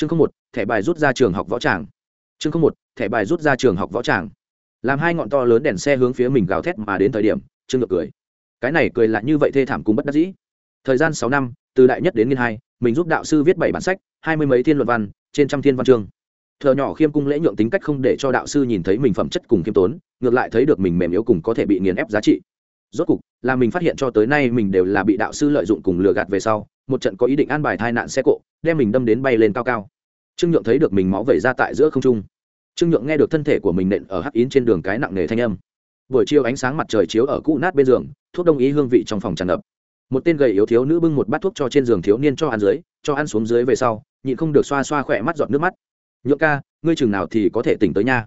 chương không một, thẻ bài rút ra trường học võ tràng. Chương không một, thẻ bài rút ra trường học võ tràng. Làm hai ngọn to lớn đèn xe hướng phía mình gào thét mà đến thời điểm, trương ngược cười. Cái này cười lại như vậy thê thảm cùng bất đắc dĩ. Thời gian sáu năm, từ đại nhất đến nghiên hai, mình giúp đạo sư viết bảy bản sách, hai mươi mấy thiên luận văn, trên trăm thiên văn chương. Thợ nhỏ khiêm cung lễ nhượng tính cách không để cho đạo sư nhìn thấy mình phẩm chất cùng khiêm tốn, ngược lại thấy được mình mềm yếu cùng có thể bị nghiền ép giá trị. Rốt cục, là mình phát hiện cho tới nay mình đều là bị đạo sư lợi dụng cùng lừa gạt về sau một trận có ý định an bài thai nạn xe cộ, đem mình đâm đến bay lên cao cao. Trương nhượng thấy được mình máu vẩy ra tại giữa không trung. Trương nhượng nghe được thân thể của mình nện ở hắc yến trên đường cái nặng nề thanh âm. Buổi chiều ánh sáng mặt trời chiếu ở cũ nát bên giường, thuốc đông ý hương vị trong phòng tràn ngập. Một tên gầy yếu thiếu nữ bưng một bát thuốc cho trên giường thiếu niên cho ăn dưới, cho ăn xuống dưới về sau, nhịn không được xoa xoa khỏe mắt giọt nước mắt. Nhượng ca, ngươi chừng nào thì có thể tỉnh tới nha.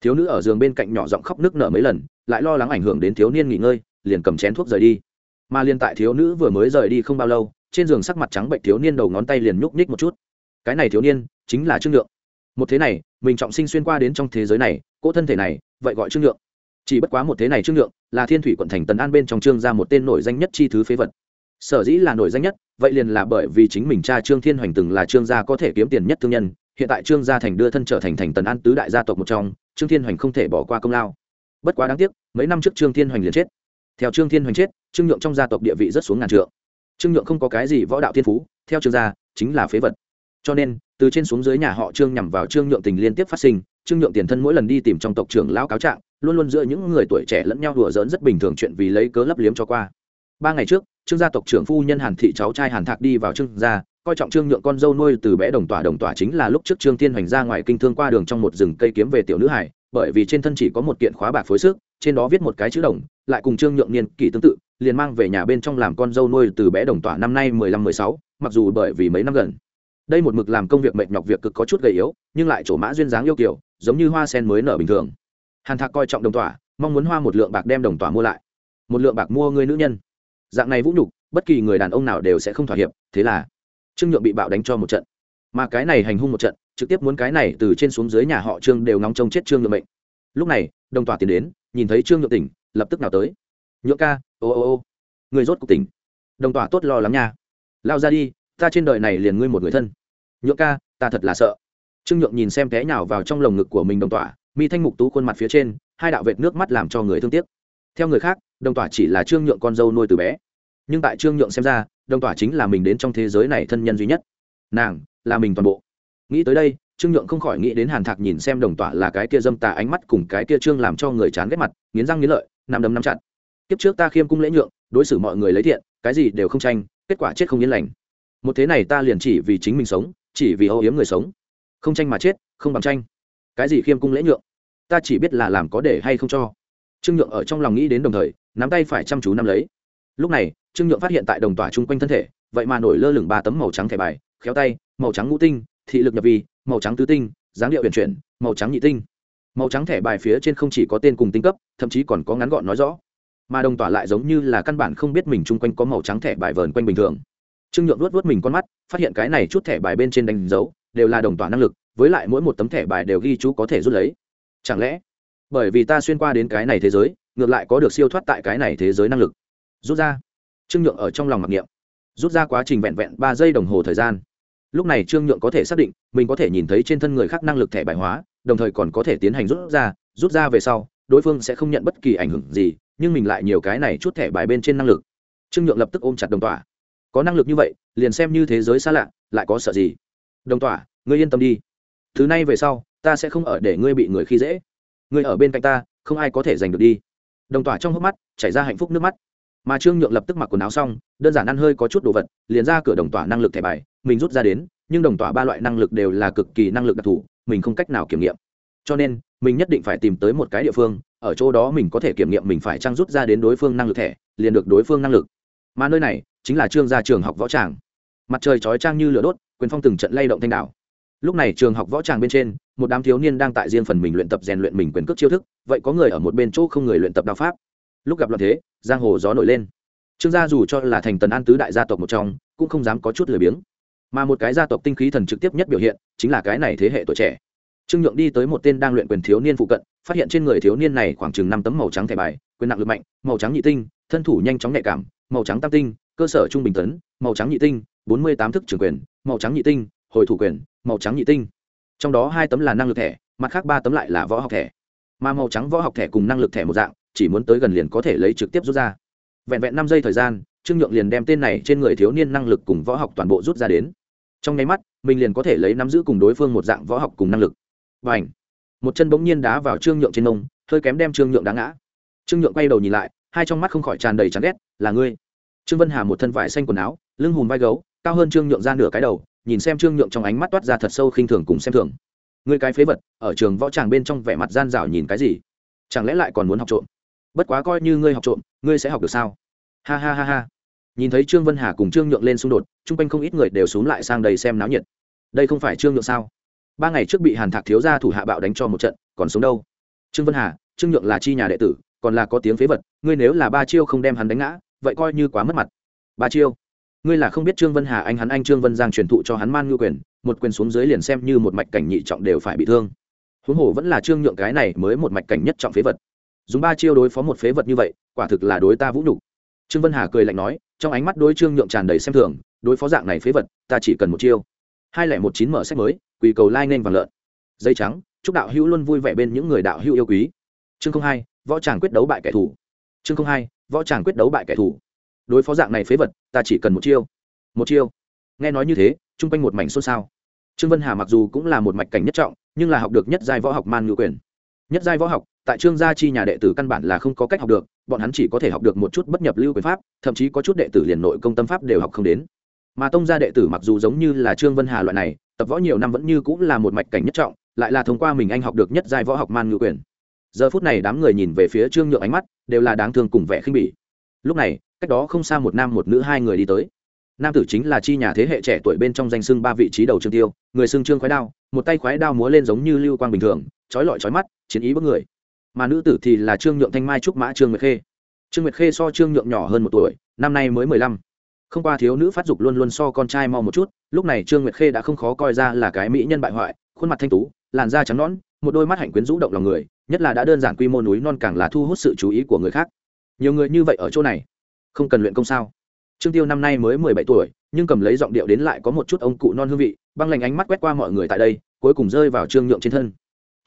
Thiếu nữ ở giường bên cạnh nhỏ giọng khóc nước nở mấy lần, lại lo lắng ảnh hưởng đến thiếu niên nghỉ ngơi, liền cầm chén thuốc rời đi. Mà liền tại thiếu nữ vừa mới rời đi không bao lâu trên giường sắc mặt trắng bệnh thiếu niên đầu ngón tay liền nhúc nhích một chút. Cái này thiếu niên chính là trương nhượng. Một thế này, mình trọng sinh xuyên qua đến trong thế giới này, cỗ thân thể này, vậy gọi trương nhượng. Chỉ bất quá một thế này trương nhượng là thiên thủy quận thành tần an bên trong trương ra một tên nổi danh nhất chi thứ phế vật. Sở dĩ là nổi danh nhất, vậy liền là bởi vì chính mình cha trương thiên hoành từng là trương gia có thể kiếm tiền nhất thương nhân, hiện tại trương gia thành đưa thân trở thành thành tần an tứ đại gia tộc một trong, trương thiên hoành không thể bỏ qua công lao. Bất quá đáng tiếc, mấy năm trước trương thiên hoành liền chết. Theo trương thiên hoành chết, trương nhượng trong gia tộc địa vị rất xuống ngàn trượng trương nhượng không có cái gì võ đạo thiên phú, theo trương gia, chính là phế vật. Cho nên, từ trên xuống dưới nhà họ trương nhằm vào trương nhượng tình liên tiếp phát sinh, trương nhượng tiền thân mỗi lần đi tìm trong tộc trưởng lão cáo trạng, luôn luôn giữa những người tuổi trẻ lẫn nhau đùa giỡn rất bình thường chuyện vì lấy cớ lấp liếm cho qua. Ba ngày trước, trương gia tộc trưởng phu nhân hàn thị cháu trai hàn thạc đi vào trương gia, coi trọng trương nhượng con dâu nuôi từ bé đồng tỏa đồng tỏa chính là lúc trước trương thiên hoành ra ngoài kinh thương qua đường trong một rừng cây kiếm về tiểu nữ hải, bởi vì trên thân chỉ có một kiện khóa bạc phối sức, trên đó viết một cái chữ đồng lại cùng trương nhượng niên kỷ tương tự, liền mang về nhà bên trong làm con dâu nuôi từ bé đồng tỏa năm nay mười lăm mười sáu, mặc dù bởi vì mấy năm gần. Đây một mực làm công việc mệt nhọc việc cực có chút gầy yếu, nhưng lại chỗ mã duyên dáng yêu kiểu, giống như hoa sen mới nở bình thường. Hàn thạc coi trọng đồng tỏa, mong muốn hoa một lượng bạc đem đồng tỏa mua lại. Một lượng bạc mua người nữ nhân. Dạng này vũ nhục, bất kỳ người đàn ông nào đều sẽ không thỏa hiệp, thế là trương nhượng bị bạo đánh cho một trận. Mà cái này hành hung một trận, trực tiếp muốn cái này từ trên xuống dưới nhà họ trương đều ngóng trông chết trương nhượng mệnh. Lúc này, đồng tỏa tiến đến, nhìn thấy trương nhượng tỉnh lập tức nào tới. Nhựa ca, ô ô ô, người rốt cuộc tỉnh. Đồng tỏa tốt lo lắm nha. Lao ra đi, ta trên đời này liền ngươi một người thân. Nhựa ca, ta thật là sợ. Trương nhượng nhìn xem té nhào vào trong lồng ngực của mình đồng tỏa, mi thanh mục tú khuôn mặt phía trên, hai đạo vệt nước mắt làm cho người thương tiếc. Theo người khác, đồng tỏa chỉ là trương nhượng con dâu nuôi từ bé. Nhưng tại trương nhượng xem ra, đồng tỏa chính là mình đến trong thế giới này thân nhân duy nhất. Nàng, là mình toàn bộ. Nghĩ tới đây, trương nhượng không khỏi nghĩ đến hàn thạc nhìn xem đồng tỏa là cái kia dâm tà ánh mắt cùng cái kia trương làm cho người chán ghét mặt, nghiến răng nghiến lợi nằm đấm nắm chặt. Kiếp trước ta khiêm cung lễ nhượng, đối xử mọi người lấy thiện, cái gì đều không tranh, kết quả chết không yên lành. Một thế này ta liền chỉ vì chính mình sống, chỉ vì âu yếm người sống. Không tranh mà chết, không bằng tranh. Cái gì khiêm cung lễ nhượng? Ta chỉ biết là làm có để hay không cho. Trương nhượng ở trong lòng nghĩ đến đồng thời, nắm tay phải chăm chú nắm lấy. Lúc này, trương nhượng phát hiện tại đồng tỏa chung quanh thân thể, vậy mà nổi lơ lửng ba tấm màu trắng thẻ bài, khéo tay, màu trắng ngũ tinh, thị lực nhập vi, màu trắng tứ tinh, dáng điệu huyền chuyển, màu trắng nhị tinh màu trắng thẻ bài phía trên không chỉ có tên cùng tinh cấp, thậm chí còn có ngắn gọn nói rõ. Mà đồng tỏa lại giống như là căn bản không biết mình chung quanh có màu trắng thẻ bài vờn quanh bình thường. Trương nhượng luốt vớt mình con mắt, phát hiện cái này chút thẻ bài bên trên đánh dấu đều là đồng tỏa năng lực, với lại mỗi một tấm thẻ bài đều ghi chú có thể rút lấy. Chẳng lẽ, bởi vì ta xuyên qua đến cái này thế giới, ngược lại có được siêu thoát tại cái này thế giới năng lực? Rút ra. Trương nhượng ở trong lòng mặc niệm. Rút ra quá trình vẹn vẹn ba giây đồng hồ thời gian. Lúc này trương nhượng có thể xác định, mình có thể nhìn thấy trên thân người khác năng lực thẻ bài hóa đồng thời còn có thể tiến hành rút ra rút ra về sau, đối phương sẽ không nhận bất kỳ ảnh hưởng gì, nhưng mình lại nhiều cái này chút thẻ bài bên trên năng lực. Trương nhượng lập tức ôm chặt đồng tỏa có năng lực như vậy, liền xem như thế giới xa lạ, lại có sợ gì? Đồng tỏa ngươi yên tâm đi. Thứ này về sau, ta sẽ không ở để ngươi bị người khi dễ. Ngươi ở bên cạnh ta, không ai có thể giành được đi. Đồng tỏa trong hốc mắt, chảy ra hạnh phúc nước mắt. Mà trương nhượng lập tức mặc quần áo xong, đơn giản ăn hơi có chút đồ vật, liền ra cửa đồng tỏa năng lực thẻ bài, mình rút ra đến, nhưng đồng tỏa ba loại năng lực đều là cực kỳ năng lực đặc thù mình không cách nào kiểm nghiệm. Cho nên, mình nhất định phải tìm tới một cái địa phương, ở chỗ đó mình có thể kiểm nghiệm mình phải trang rút ra đến đối phương năng lực thẻ, liền được đối phương năng lực. Mà nơi này, chính là trương gia trường học võ tràng. Mặt trời chói trang như lửa đốt, quyền phong từng trận lay động thanh đảo. Lúc này trường học võ tràng bên trên, một đám thiếu niên đang tại riêng phần mình luyện tập rèn luyện mình quyền cước chiêu thức, vậy có người ở một bên chỗ không người luyện tập đao pháp. Lúc gặp loạn thế, giang hồ gió nổi lên. Trương gia dù cho là thành tần an tứ đại gia tộc một trong, cũng không dám có chút lười biếng mà một cái gia tộc tinh khí thần trực tiếp nhất biểu hiện chính là cái này thế hệ tuổi trẻ. Trương nhượng đi tới một tên đang luyện quyền thiếu niên phụ cận, phát hiện trên người thiếu niên này khoảng chừng năm tấm màu trắng thẻ bài, quyền nặng lực mạnh, màu trắng nhị tinh, thân thủ nhanh chóng nhạy cảm, màu trắng tam tinh, cơ sở trung bình tấn, màu trắng nhị tinh, bốn mươi tám thức trưởng quyền, màu trắng nhị tinh, hồi thủ quyền, màu trắng nhị tinh. Trong đó hai tấm là năng lực thẻ, mặt khác ba tấm lại là võ học thẻ. Mà màu trắng võ học thẻ cùng năng lực thẻ một dạng, chỉ muốn tới gần liền có thể lấy trực tiếp rút ra. Vẹn vẹn năm giây thời gian, trương nhượng liền đem tên này trên người thiếu niên năng lực cùng võ học toàn bộ rút ra đến trong nháy mắt, mình liền có thể lấy nắm giữ cùng đối phương một dạng võ học cùng năng lực. Và ảnh một chân bỗng nhiên đá vào trương nhượng trên nông hơi kém đem trương nhượng đá ngã. Trương nhượng quay đầu nhìn lại, hai trong mắt không khỏi tràn đầy chán ghét, là ngươi? Trương vân hà một thân vải xanh quần áo, lưng hùm vai gấu, cao hơn trương nhượng ra nửa cái đầu, nhìn xem trương nhượng trong ánh mắt toát ra thật sâu khinh thường cùng xem thường. Ngươi cái phế vật, ở trường võ tràng bên trong vẻ mặt gian rảo nhìn cái gì? Chẳng lẽ lại còn muốn học trộm? Bất quá coi như ngươi học trộm, ngươi sẽ học được sao? Ha ha ha ha nhìn thấy trương vân hà cùng trương nhượng lên xung đột, chung quanh không ít người đều xuống lại sang đầy xem náo nhiệt. Đây không phải trương nhượng sao? Ba ngày trước bị hàn thạc thiếu gia thủ hạ bạo đánh cho một trận, còn sống đâu? Trương vân hà, trương nhượng là chi nhà đệ tử, còn là có tiếng phế vật, ngươi nếu là ba chiêu không đem hắn đánh ngã, vậy coi như quá mất mặt. Ba chiêu? Ngươi là không biết trương vân hà anh hắn anh trương vân giang truyền thụ cho hắn man ngư quyền, một quyền xuống dưới liền xem như một mạch cảnh nhị trọng đều phải bị thương. Huống hồ vẫn là trương nhượng cái này mới một mạch cảnh nhất trọng phế vật. Dùng ba chiêu đối phó một phế vật như vậy, quả thực là đối ta vũ nhục trương vân hà cười lạnh nói, trong ánh mắt đối trương nhượng tràn đầy xem thường, đối phó dạng này phế vật, ta chỉ cần một chiêu. Hai lẻ một chín mở sách mới, quỳ cầu lai nên vàng lợn. Dây trắng, chúc đạo hữu luôn vui vẻ bên những người đạo hữu yêu quý. Chương không hai, võ tràng quyết đấu bại kẻ thù. Chương không hai, võ tràng quyết đấu bại kẻ thù. Đối phó dạng này phế vật, ta chỉ cần một chiêu. Một chiêu. Nghe nói như thế, chung quanh một mảnh xôn xao. Trương vân hà mặc dù cũng là một mạch cảnh nhất trọng, nhưng là học được nhất giai võ học man ngữ quyền nhất giai võ học, tại trương gia chi nhà đệ tử căn bản là không có cách học được, bọn hắn chỉ có thể học được một chút bất nhập lưu quyền pháp, thậm chí có chút đệ tử liền nội công tâm pháp đều học không đến. Mà tông gia đệ tử mặc dù giống như là trương vân hà loại này, tập võ nhiều năm vẫn như cũng là một mạch cảnh nhất trọng, lại là thông qua mình anh học được nhất giai võ học man ngữ quyền. Giờ phút này đám người nhìn về phía trương nhượng ánh mắt đều là đáng thương cùng vẻ khinh bỉ. Lúc này, cách đó không xa một nam một nữ hai người đi tới. Nam tử chính là chi nhà thế hệ trẻ tuổi bên trong danh xưng ba vị trí đầu trương tiêu, người xưng trương khoái đao, một tay khoái đao múa lên giống như lưu quang bình thường trói lọi trói mắt, chiến ý bất người. Mà nữ tử thì là trương nhượng thanh mai trúc mã trương nguyệt khê. Trương nguyệt khê so trương nhượng nhỏ hơn một tuổi, năm nay mới mười lăm. Không qua thiếu nữ phát dục luôn luôn so con trai mau một chút, lúc này trương nguyệt khê đã không khó coi ra là cái mỹ nhân bại hoại, khuôn mặt thanh tú, làn da trắng nõn, một đôi mắt hạnh quyến rũ động lòng người, nhất là đã đơn giản quy mô núi non càng là thu hút sự chú ý của người khác. Nhiều người như vậy ở chỗ này, không cần luyện công sao? Trương tiêu năm nay mới mười bảy tuổi, nhưng cầm lấy giọng điệu đến lại có một chút ông cụ non hương vị, băng lành ánh mắt quét qua mọi người tại đây, cuối cùng rơi vào trương nhượng trên thân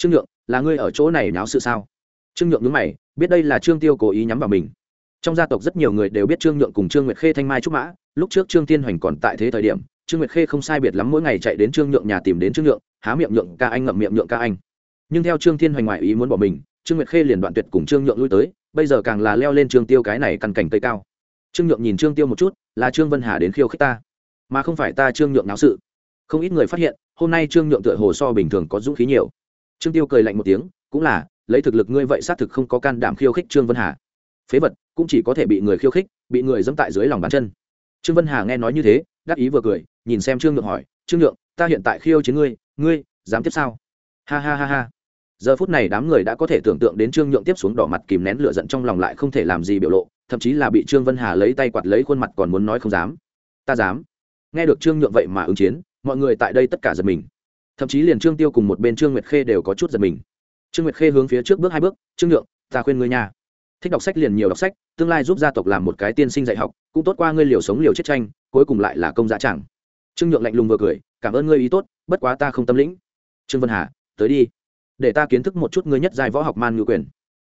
trương nhượng, là ngươi ở chỗ này náo sự sao? Trương nhượng nhướng mày, biết đây là trương tiêu cố ý nhắm vào mình. Trong gia tộc rất nhiều người đều biết trương nhượng cùng trương nguyệt khê thanh mai trúc mã. Lúc trước trương tiên hoành còn tại thế thời điểm, trương nguyệt khê không sai biệt lắm mỗi ngày chạy đến trương nhượng nhà tìm đến trương nhượng, há miệng nhượng ca anh ngậm miệng nhượng ca anh. Nhưng theo trương thiên hoành ngoại ý muốn bỏ mình, trương nguyệt khê liền đoạn tuyệt cùng trương nhượng lui tới, bây giờ càng là leo lên trương tiêu cái này căn cảnh tây cao. Trương nhượng nhìn trương tiêu một chút, là trương vân hà đến khiêu khích ta. Mà không phải ta trương nhượng náo sự. Không ít người phát hiện, hôm nay trương nhượng tựa hồ so bình thường có dũng khí nhiều trương tiêu cười lạnh một tiếng, cũng là, lấy thực lực ngươi vậy xác thực không có can đảm khiêu khích trương vân hà. Phế vật, cũng chỉ có thể bị người khiêu khích, bị người dẫm tại dưới lòng bàn chân. Trương vân hà nghe nói như thế, đắc ý vừa cười, nhìn xem trương nhượng hỏi, trương nhượng, ta hiện tại khiêu chiến ngươi ngươi dám tiếp sao? Ha ha ha ha. Giờ phút này đám người đã có thể tưởng tượng đến trương nhượng tiếp xuống đỏ mặt kìm nén lửa giận trong lòng lại không thể làm gì biểu lộ, thậm chí là bị trương vân hà lấy tay quạt lấy khuôn mặt còn muốn nói không dám. Ta dám. Nghe được trương nhượng vậy mà ứng chiến, mọi người tại đây tất cả giật mình thậm chí liền trương tiêu cùng một bên trương nguyệt khê đều có chút giật mình trương nguyệt khê hướng phía trước bước hai bước trương nhượng ta khuyên ngươi nhà thích đọc sách liền nhiều đọc sách tương lai giúp gia tộc làm một cái tiên sinh dạy học cũng tốt qua ngươi liều sống liều chết tranh cuối cùng lại là công giá chẳng trương nhượng lạnh lùng vừa cười cảm ơn ngươi ý tốt bất quá ta không tâm lĩnh trương vân hà tới đi để ta kiến thức một chút ngươi nhất dài võ học man ngự quyền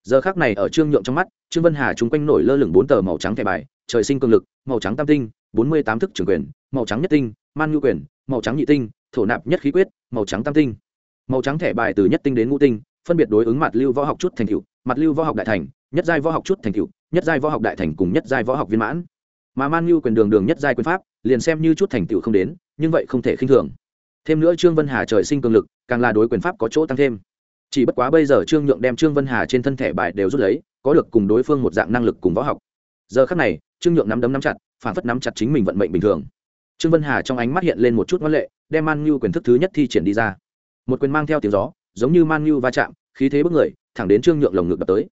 giờ khác này ở trương nhượng trong mắt trương vân hà chúng quanh nổi lơ lửng bốn tờ màu trắng thẻ bài trời sinh cường lực màu trắng tam tinh bốn mươi tám thức trưởng quyền màu trắng nhất tinh man ngự quyền màu trắng nhị tinh thổ nạp nhất khí quyết, màu trắng tam tinh. Màu trắng thẻ bài từ nhất tinh đến ngũ tinh, phân biệt đối ứng mặt lưu võ học chút thành cựu mặt lưu võ học đại thành, nhất giai võ học chút thành cựu nhất giai võ học đại thành cùng nhất giai võ học viên mãn. Mà man lưu quyền đường đường nhất giai quyền pháp, liền xem như chút thành tựu không đến, nhưng vậy không thể khinh thường. Thêm nữa trương vân hà trời sinh cường lực, càng là đối quyền pháp có chỗ tăng thêm. Chỉ bất quá bây giờ trương nhượng đem trương vân hà trên thân thẻ bài đều rút lấy, có được cùng đối phương một dạng năng lực cùng võ học. Giờ khắc này, trương nhượng nắm đấm nắm chặt, phản phất nắm chặt chính mình vận mệnh bình thường. Trương vân hà trong ánh mắt hiện lên một chút ngoan lệ đem man nhu quyền thức thứ nhất thi triển đi ra. Một quyền mang theo tiếng gió, giống như man nhu va chạm, khí thế bức người, thẳng đến trương nhượng lồng ngực đập tới.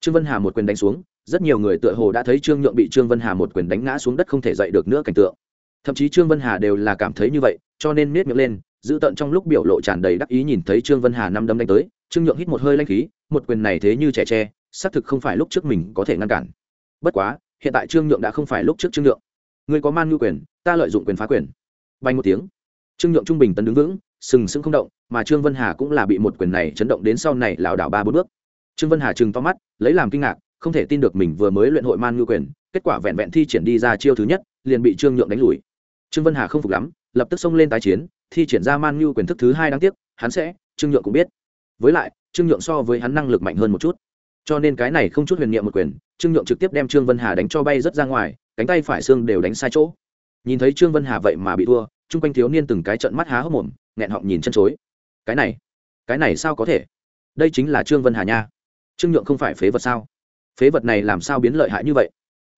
Trương vân hà một quyền đánh xuống, rất nhiều người tựa hồ đã thấy trương nhượng bị trương vân hà một quyền đánh ngã xuống đất không thể dậy được nữa cảnh tượng. Thậm chí trương vân hà đều là cảm thấy như vậy, cho nên miết miệng lên, giữ tận trong lúc biểu lộ tràn đầy đắc ý nhìn thấy trương vân hà năm đấm đánh tới, trương nhượng hít một hơi lanh khí, một quyền này thế như trẻ tre, xác thực không phải lúc trước mình có thể ngăn cản. Bất quá, hiện tại trương nhượng đã không phải lúc trước trương nhượng. Người có man ngư quyền, ta lợi dụng quyền phá quyền. Bay một tiếng trương nhượng trung bình tấn đứng vững, sừng sững không động, mà trương vân hà cũng là bị một quyền này chấn động đến sau này lảo đảo ba bốn bước. Trương vân hà trừng to mắt, lấy làm kinh ngạc, không thể tin được mình vừa mới luyện hội man ngư quyền, kết quả vẹn vẹn thi triển đi ra chiêu thứ nhất, liền bị trương nhượng đánh lùi. Trương vân hà không phục lắm, lập tức xông lên tái chiến, thi triển ra man ngư quyền thức thứ hai đáng tiếc, hắn sẽ, trương nhượng cũng biết. Với lại, trương nhượng so với hắn năng lực mạnh hơn một chút. Cho nên cái này không chút huyền niệm một quyền, trương nhượng trực tiếp đem trương vân hà đánh cho bay rất ra ngoài, cánh tay phải xương đều đánh sai chỗ. Nhìn thấy trương vân hà vậy mà bị thua chung quanh thiếu niên từng cái trận mắt há hốc mồm, nghẹn họng nhìn chân chối. Cái này cái này sao có thể? Đây chính là trương vân hà nha. Trương nhượng không phải phế vật sao? Phế vật này làm sao biến lợi hại như vậy?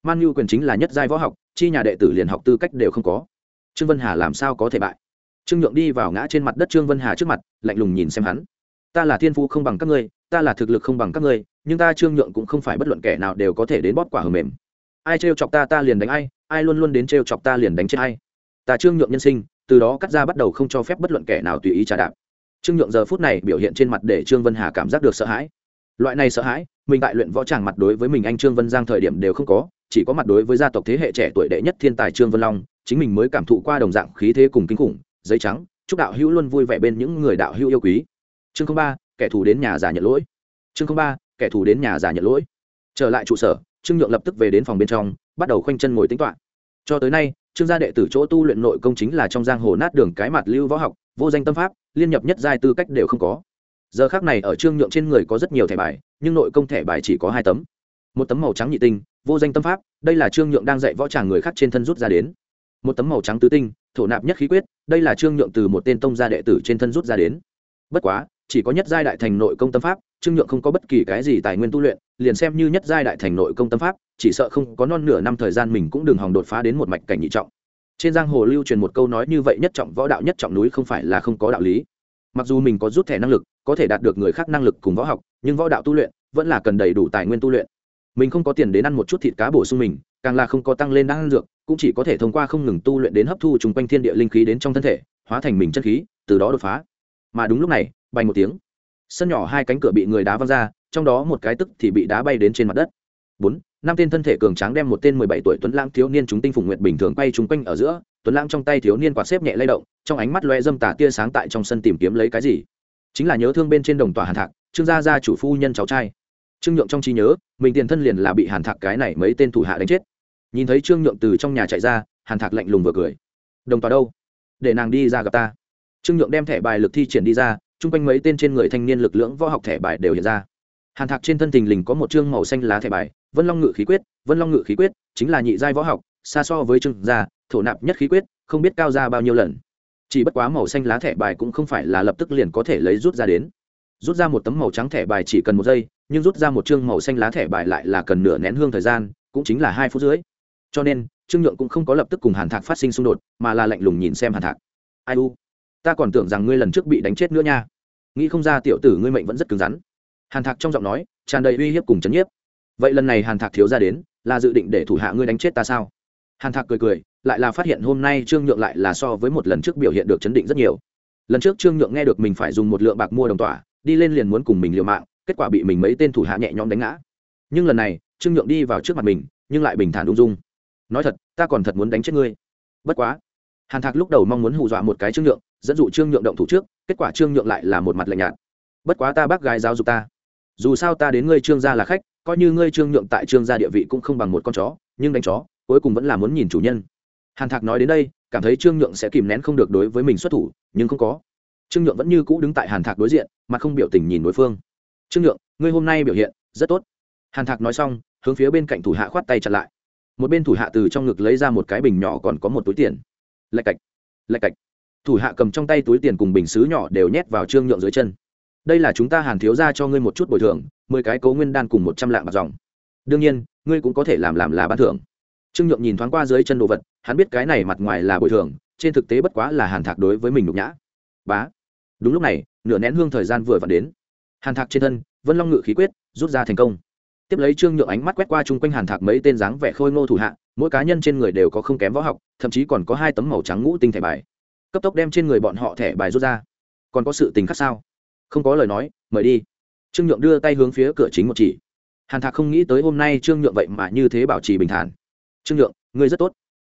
Man nhu quyền chính là nhất giai võ học, chi nhà đệ tử liền học tư cách đều không có. Trương vân hà làm sao có thể bại? Trương nhượng đi vào ngã trên mặt đất trương vân hà trước mặt, lạnh lùng nhìn xem hắn. Ta là thiên phu không bằng các ngươi, ta là thực lực không bằng các ngươi, nhưng ta trương nhượng cũng không phải bất luận kẻ nào đều có thể đến bóp quả hờ mềm. Ai trêu chọc ta ta liền đánh ai ai luôn luôn đến trêu chọc ta liền đánh chết ai ta trương nhượng nhân sinh, từ đó cắt ra bắt đầu không cho phép bất luận kẻ nào tùy ý trả đạp. Trương nhượng giờ phút này biểu hiện trên mặt để trương vân hà cảm giác được sợ hãi. Loại này sợ hãi, mình tại luyện võ tràng mặt đối với mình anh trương vân giang thời điểm đều không có, chỉ có mặt đối với gia tộc thế hệ trẻ tuổi đệ nhất thiên tài trương vân long, chính mình mới cảm thụ qua đồng dạng khí thế cùng kinh khủng, giấy trắng, chúc đạo hữu luôn vui vẻ bên những người đạo hữu yêu quý. Chương ba, kẻ thù đến nhà giả nhận lỗi. Chương ba, kẻ thù đến nhà giả nhận lỗi. Trở lại trụ sở, trương nhượng lập tức về đến phòng bên trong, bắt đầu khoanh chân ngồi tính toán. Cho tới nay trương gia đệ tử chỗ tu luyện nội công chính là trong giang hồ nát đường cái mặt lưu võ học, vô danh tâm pháp, liên nhập nhất giai tư cách đều không có. Giờ khác này ở trương nhượng trên người có rất nhiều thẻ bài, nhưng nội công thẻ bài chỉ có hai tấm. Một tấm màu trắng nhị tinh, vô danh tâm pháp, đây là trương nhượng đang dạy võ tràng người khác trên thân rút ra đến. Một tấm màu trắng tứ tinh, thổ nạp nhất khí quyết, đây là trương nhượng từ một tên tông gia đệ tử trên thân rút ra đến. Bất quá, chỉ có nhất giai đại thành nội công tâm pháp, trương nhượng không có bất kỳ cái gì tài nguyên tu luyện liền xem như nhất giai đại thành nội công tâm pháp, chỉ sợ không có non nửa năm thời gian mình cũng đừng hòng đột phá đến một mạch cảnh nhị trọng. Trên giang hồ lưu truyền một câu nói như vậy nhất trọng võ đạo nhất trọng núi không phải là không có đạo lý. Mặc dù mình có rút thẻ năng lực, có thể đạt được người khác năng lực cùng võ học, nhưng võ đạo tu luyện vẫn là cần đầy đủ tài nguyên tu luyện. Mình không có tiền đến ăn một chút thịt cá bổ sung mình, càng là không có tăng lên năng dược, cũng chỉ có thể thông qua không ngừng tu luyện đến hấp thu chung quanh thiên địa linh khí đến trong thân thể, hóa thành mình chân khí, từ đó đột phá. Mà đúng lúc này bay một tiếng. Sân nhỏ hai cánh cửa bị người đá văng ra trong đó một cái tức thì bị đá bay đến trên mặt đất. Bốn, năm tên thân thể cường tráng đem một tên mười bảy tuổi tuấn lãng thiếu niên chúng tinh phùng nguyệt bình thường bay chúng quanh ở giữa, tuấn lãng trong tay thiếu niên quạt xếp nhẹ lay động, trong ánh mắt loe dâm tà tia sáng tại trong sân tìm kiếm lấy cái gì? Chính là nhớ thương bên trên đồng tòa hàn thạc, trương gia gia chủ phu nhân cháu trai. Trương nhượng trong trí nhớ, mình tiền thân liền là bị hàn thạc cái này mấy tên thủ hạ đánh chết. Nhìn thấy trương nhượng từ trong nhà chạy ra, hàn thạc lạnh lùng vừa cười. Đồng tòa đâu? Để nàng đi ra gặp ta. Trương nhượng đem thẻ bài lực thi triển đi ra, chung quanh mấy tên trên người thanh niên lực lượng võ học thẻ bài đều hiện ra hàn thạc trên thân thình lình có một chương màu xanh lá thẻ bài, vân long ngự khí quyết, vân long ngự khí quyết, chính là nhị giai võ học, xa so với trương gia, thổ nạp nhất khí quyết, không biết cao ra bao nhiêu lần. Chỉ bất quá màu xanh lá thẻ bài cũng không phải là lập tức liền có thể lấy rút ra đến. Rút ra một tấm màu trắng thẻ bài chỉ cần một giây, nhưng rút ra một chương màu xanh lá thẻ bài lại là cần nửa nén hương thời gian, cũng chính là hai phút rưỡi. Cho nên trương nhượng cũng không có lập tức cùng hàn thạc phát sinh xung đột, mà là lạnh lùng nhìn xem hàn thạc. Ai u, ta còn tưởng rằng ngươi lần trước bị đánh chết nữa nha. Nghĩ không ra tiểu tử ngươi mệnh vẫn rất cứng rắn hàn thạc trong giọng nói tràn đầy uy hiếp cùng chấn nhiếp. Vậy lần này hàn thạc thiếu ra đến, là dự định để thủ hạ ngươi đánh chết ta sao? Hàn thạc cười cười, lại là phát hiện hôm nay trương nhượng lại là so với một lần trước biểu hiện được chấn định rất nhiều. Lần trước trương nhượng nghe được mình phải dùng một lượng bạc mua đồng tỏa, đi lên liền muốn cùng mình liều mạng, kết quả bị mình mấy tên thủ hạ nhẹ nhõm đánh ngã. Nhưng lần này, trương nhượng đi vào trước mặt mình, nhưng lại bình thản ung dung. Nói thật, ta còn thật muốn đánh chết ngươi. Bất quá, hàn thạc lúc đầu mong muốn hù dọa một cái trương nhượng, dẫn dụ trương nhượng động thủ trước, kết quả trương nhượng lại là một mặt lạnh nhạt. Bất quá ta bác gái giáo dục ta dù sao ta đến ngươi trương gia là khách, coi như ngươi trương nhượng tại trương gia địa vị cũng không bằng một con chó, nhưng đánh chó, cuối cùng vẫn là muốn nhìn chủ nhân. Hàn thạc nói đến đây, cảm thấy trương nhượng sẽ kìm nén không được đối với mình xuất thủ, nhưng không có. Trương nhượng vẫn như cũ đứng tại hàn thạc đối diện, mà không biểu tình nhìn đối phương. Trương nhượng, ngươi hôm nay biểu hiện rất tốt. Hàn thạc nói xong, hướng phía bên cạnh thủ hạ khoát tay chặn lại. Một bên thủ hạ từ trong ngực lấy ra một cái bình nhỏ còn có một túi tiền. Lạch cạch lạch cạch. Thủ hạ cầm trong tay túi tiền cùng bình xứ nhỏ đều nhét vào trương nhượng dưới chân đây là chúng ta hàn thiếu ra cho ngươi một chút bồi thường, mười cái cố nguyên đan cùng một trăm lạng bạc dòng. Đương nhiên, ngươi cũng có thể làm làm là ban thưởng. Trương nhượng nhìn thoáng qua dưới chân đồ vật, hắn biết cái này mặt ngoài là bồi thường, trên thực tế bất quá là hàn thạc đối với mình nhục nhã. Bá. Đúng lúc này, nửa nén hương thời gian vừa vặn đến. Hàn thạc trên thân, vân long ngự khí quyết, rút ra thành công. Tiếp lấy trương nhượng ánh mắt quét qua chung quanh hàn thạc mấy tên dáng vẻ khôi ngô thủ hạ, mỗi cá nhân trên người đều có không kém võ học, thậm chí còn có hai tấm màu trắng ngũ tinh thẻ bài. Cấp tốc đem trên người bọn họ thẻ bài rút ra. Còn có sự tình khác sao? Không có lời nói, mời đi. Trương nhượng đưa tay hướng phía cửa chính một chỉ. Hàn thạc không nghĩ tới hôm nay trương nhượng vậy mà như thế bảo trì bình thản. Trương nhượng, ngươi rất tốt.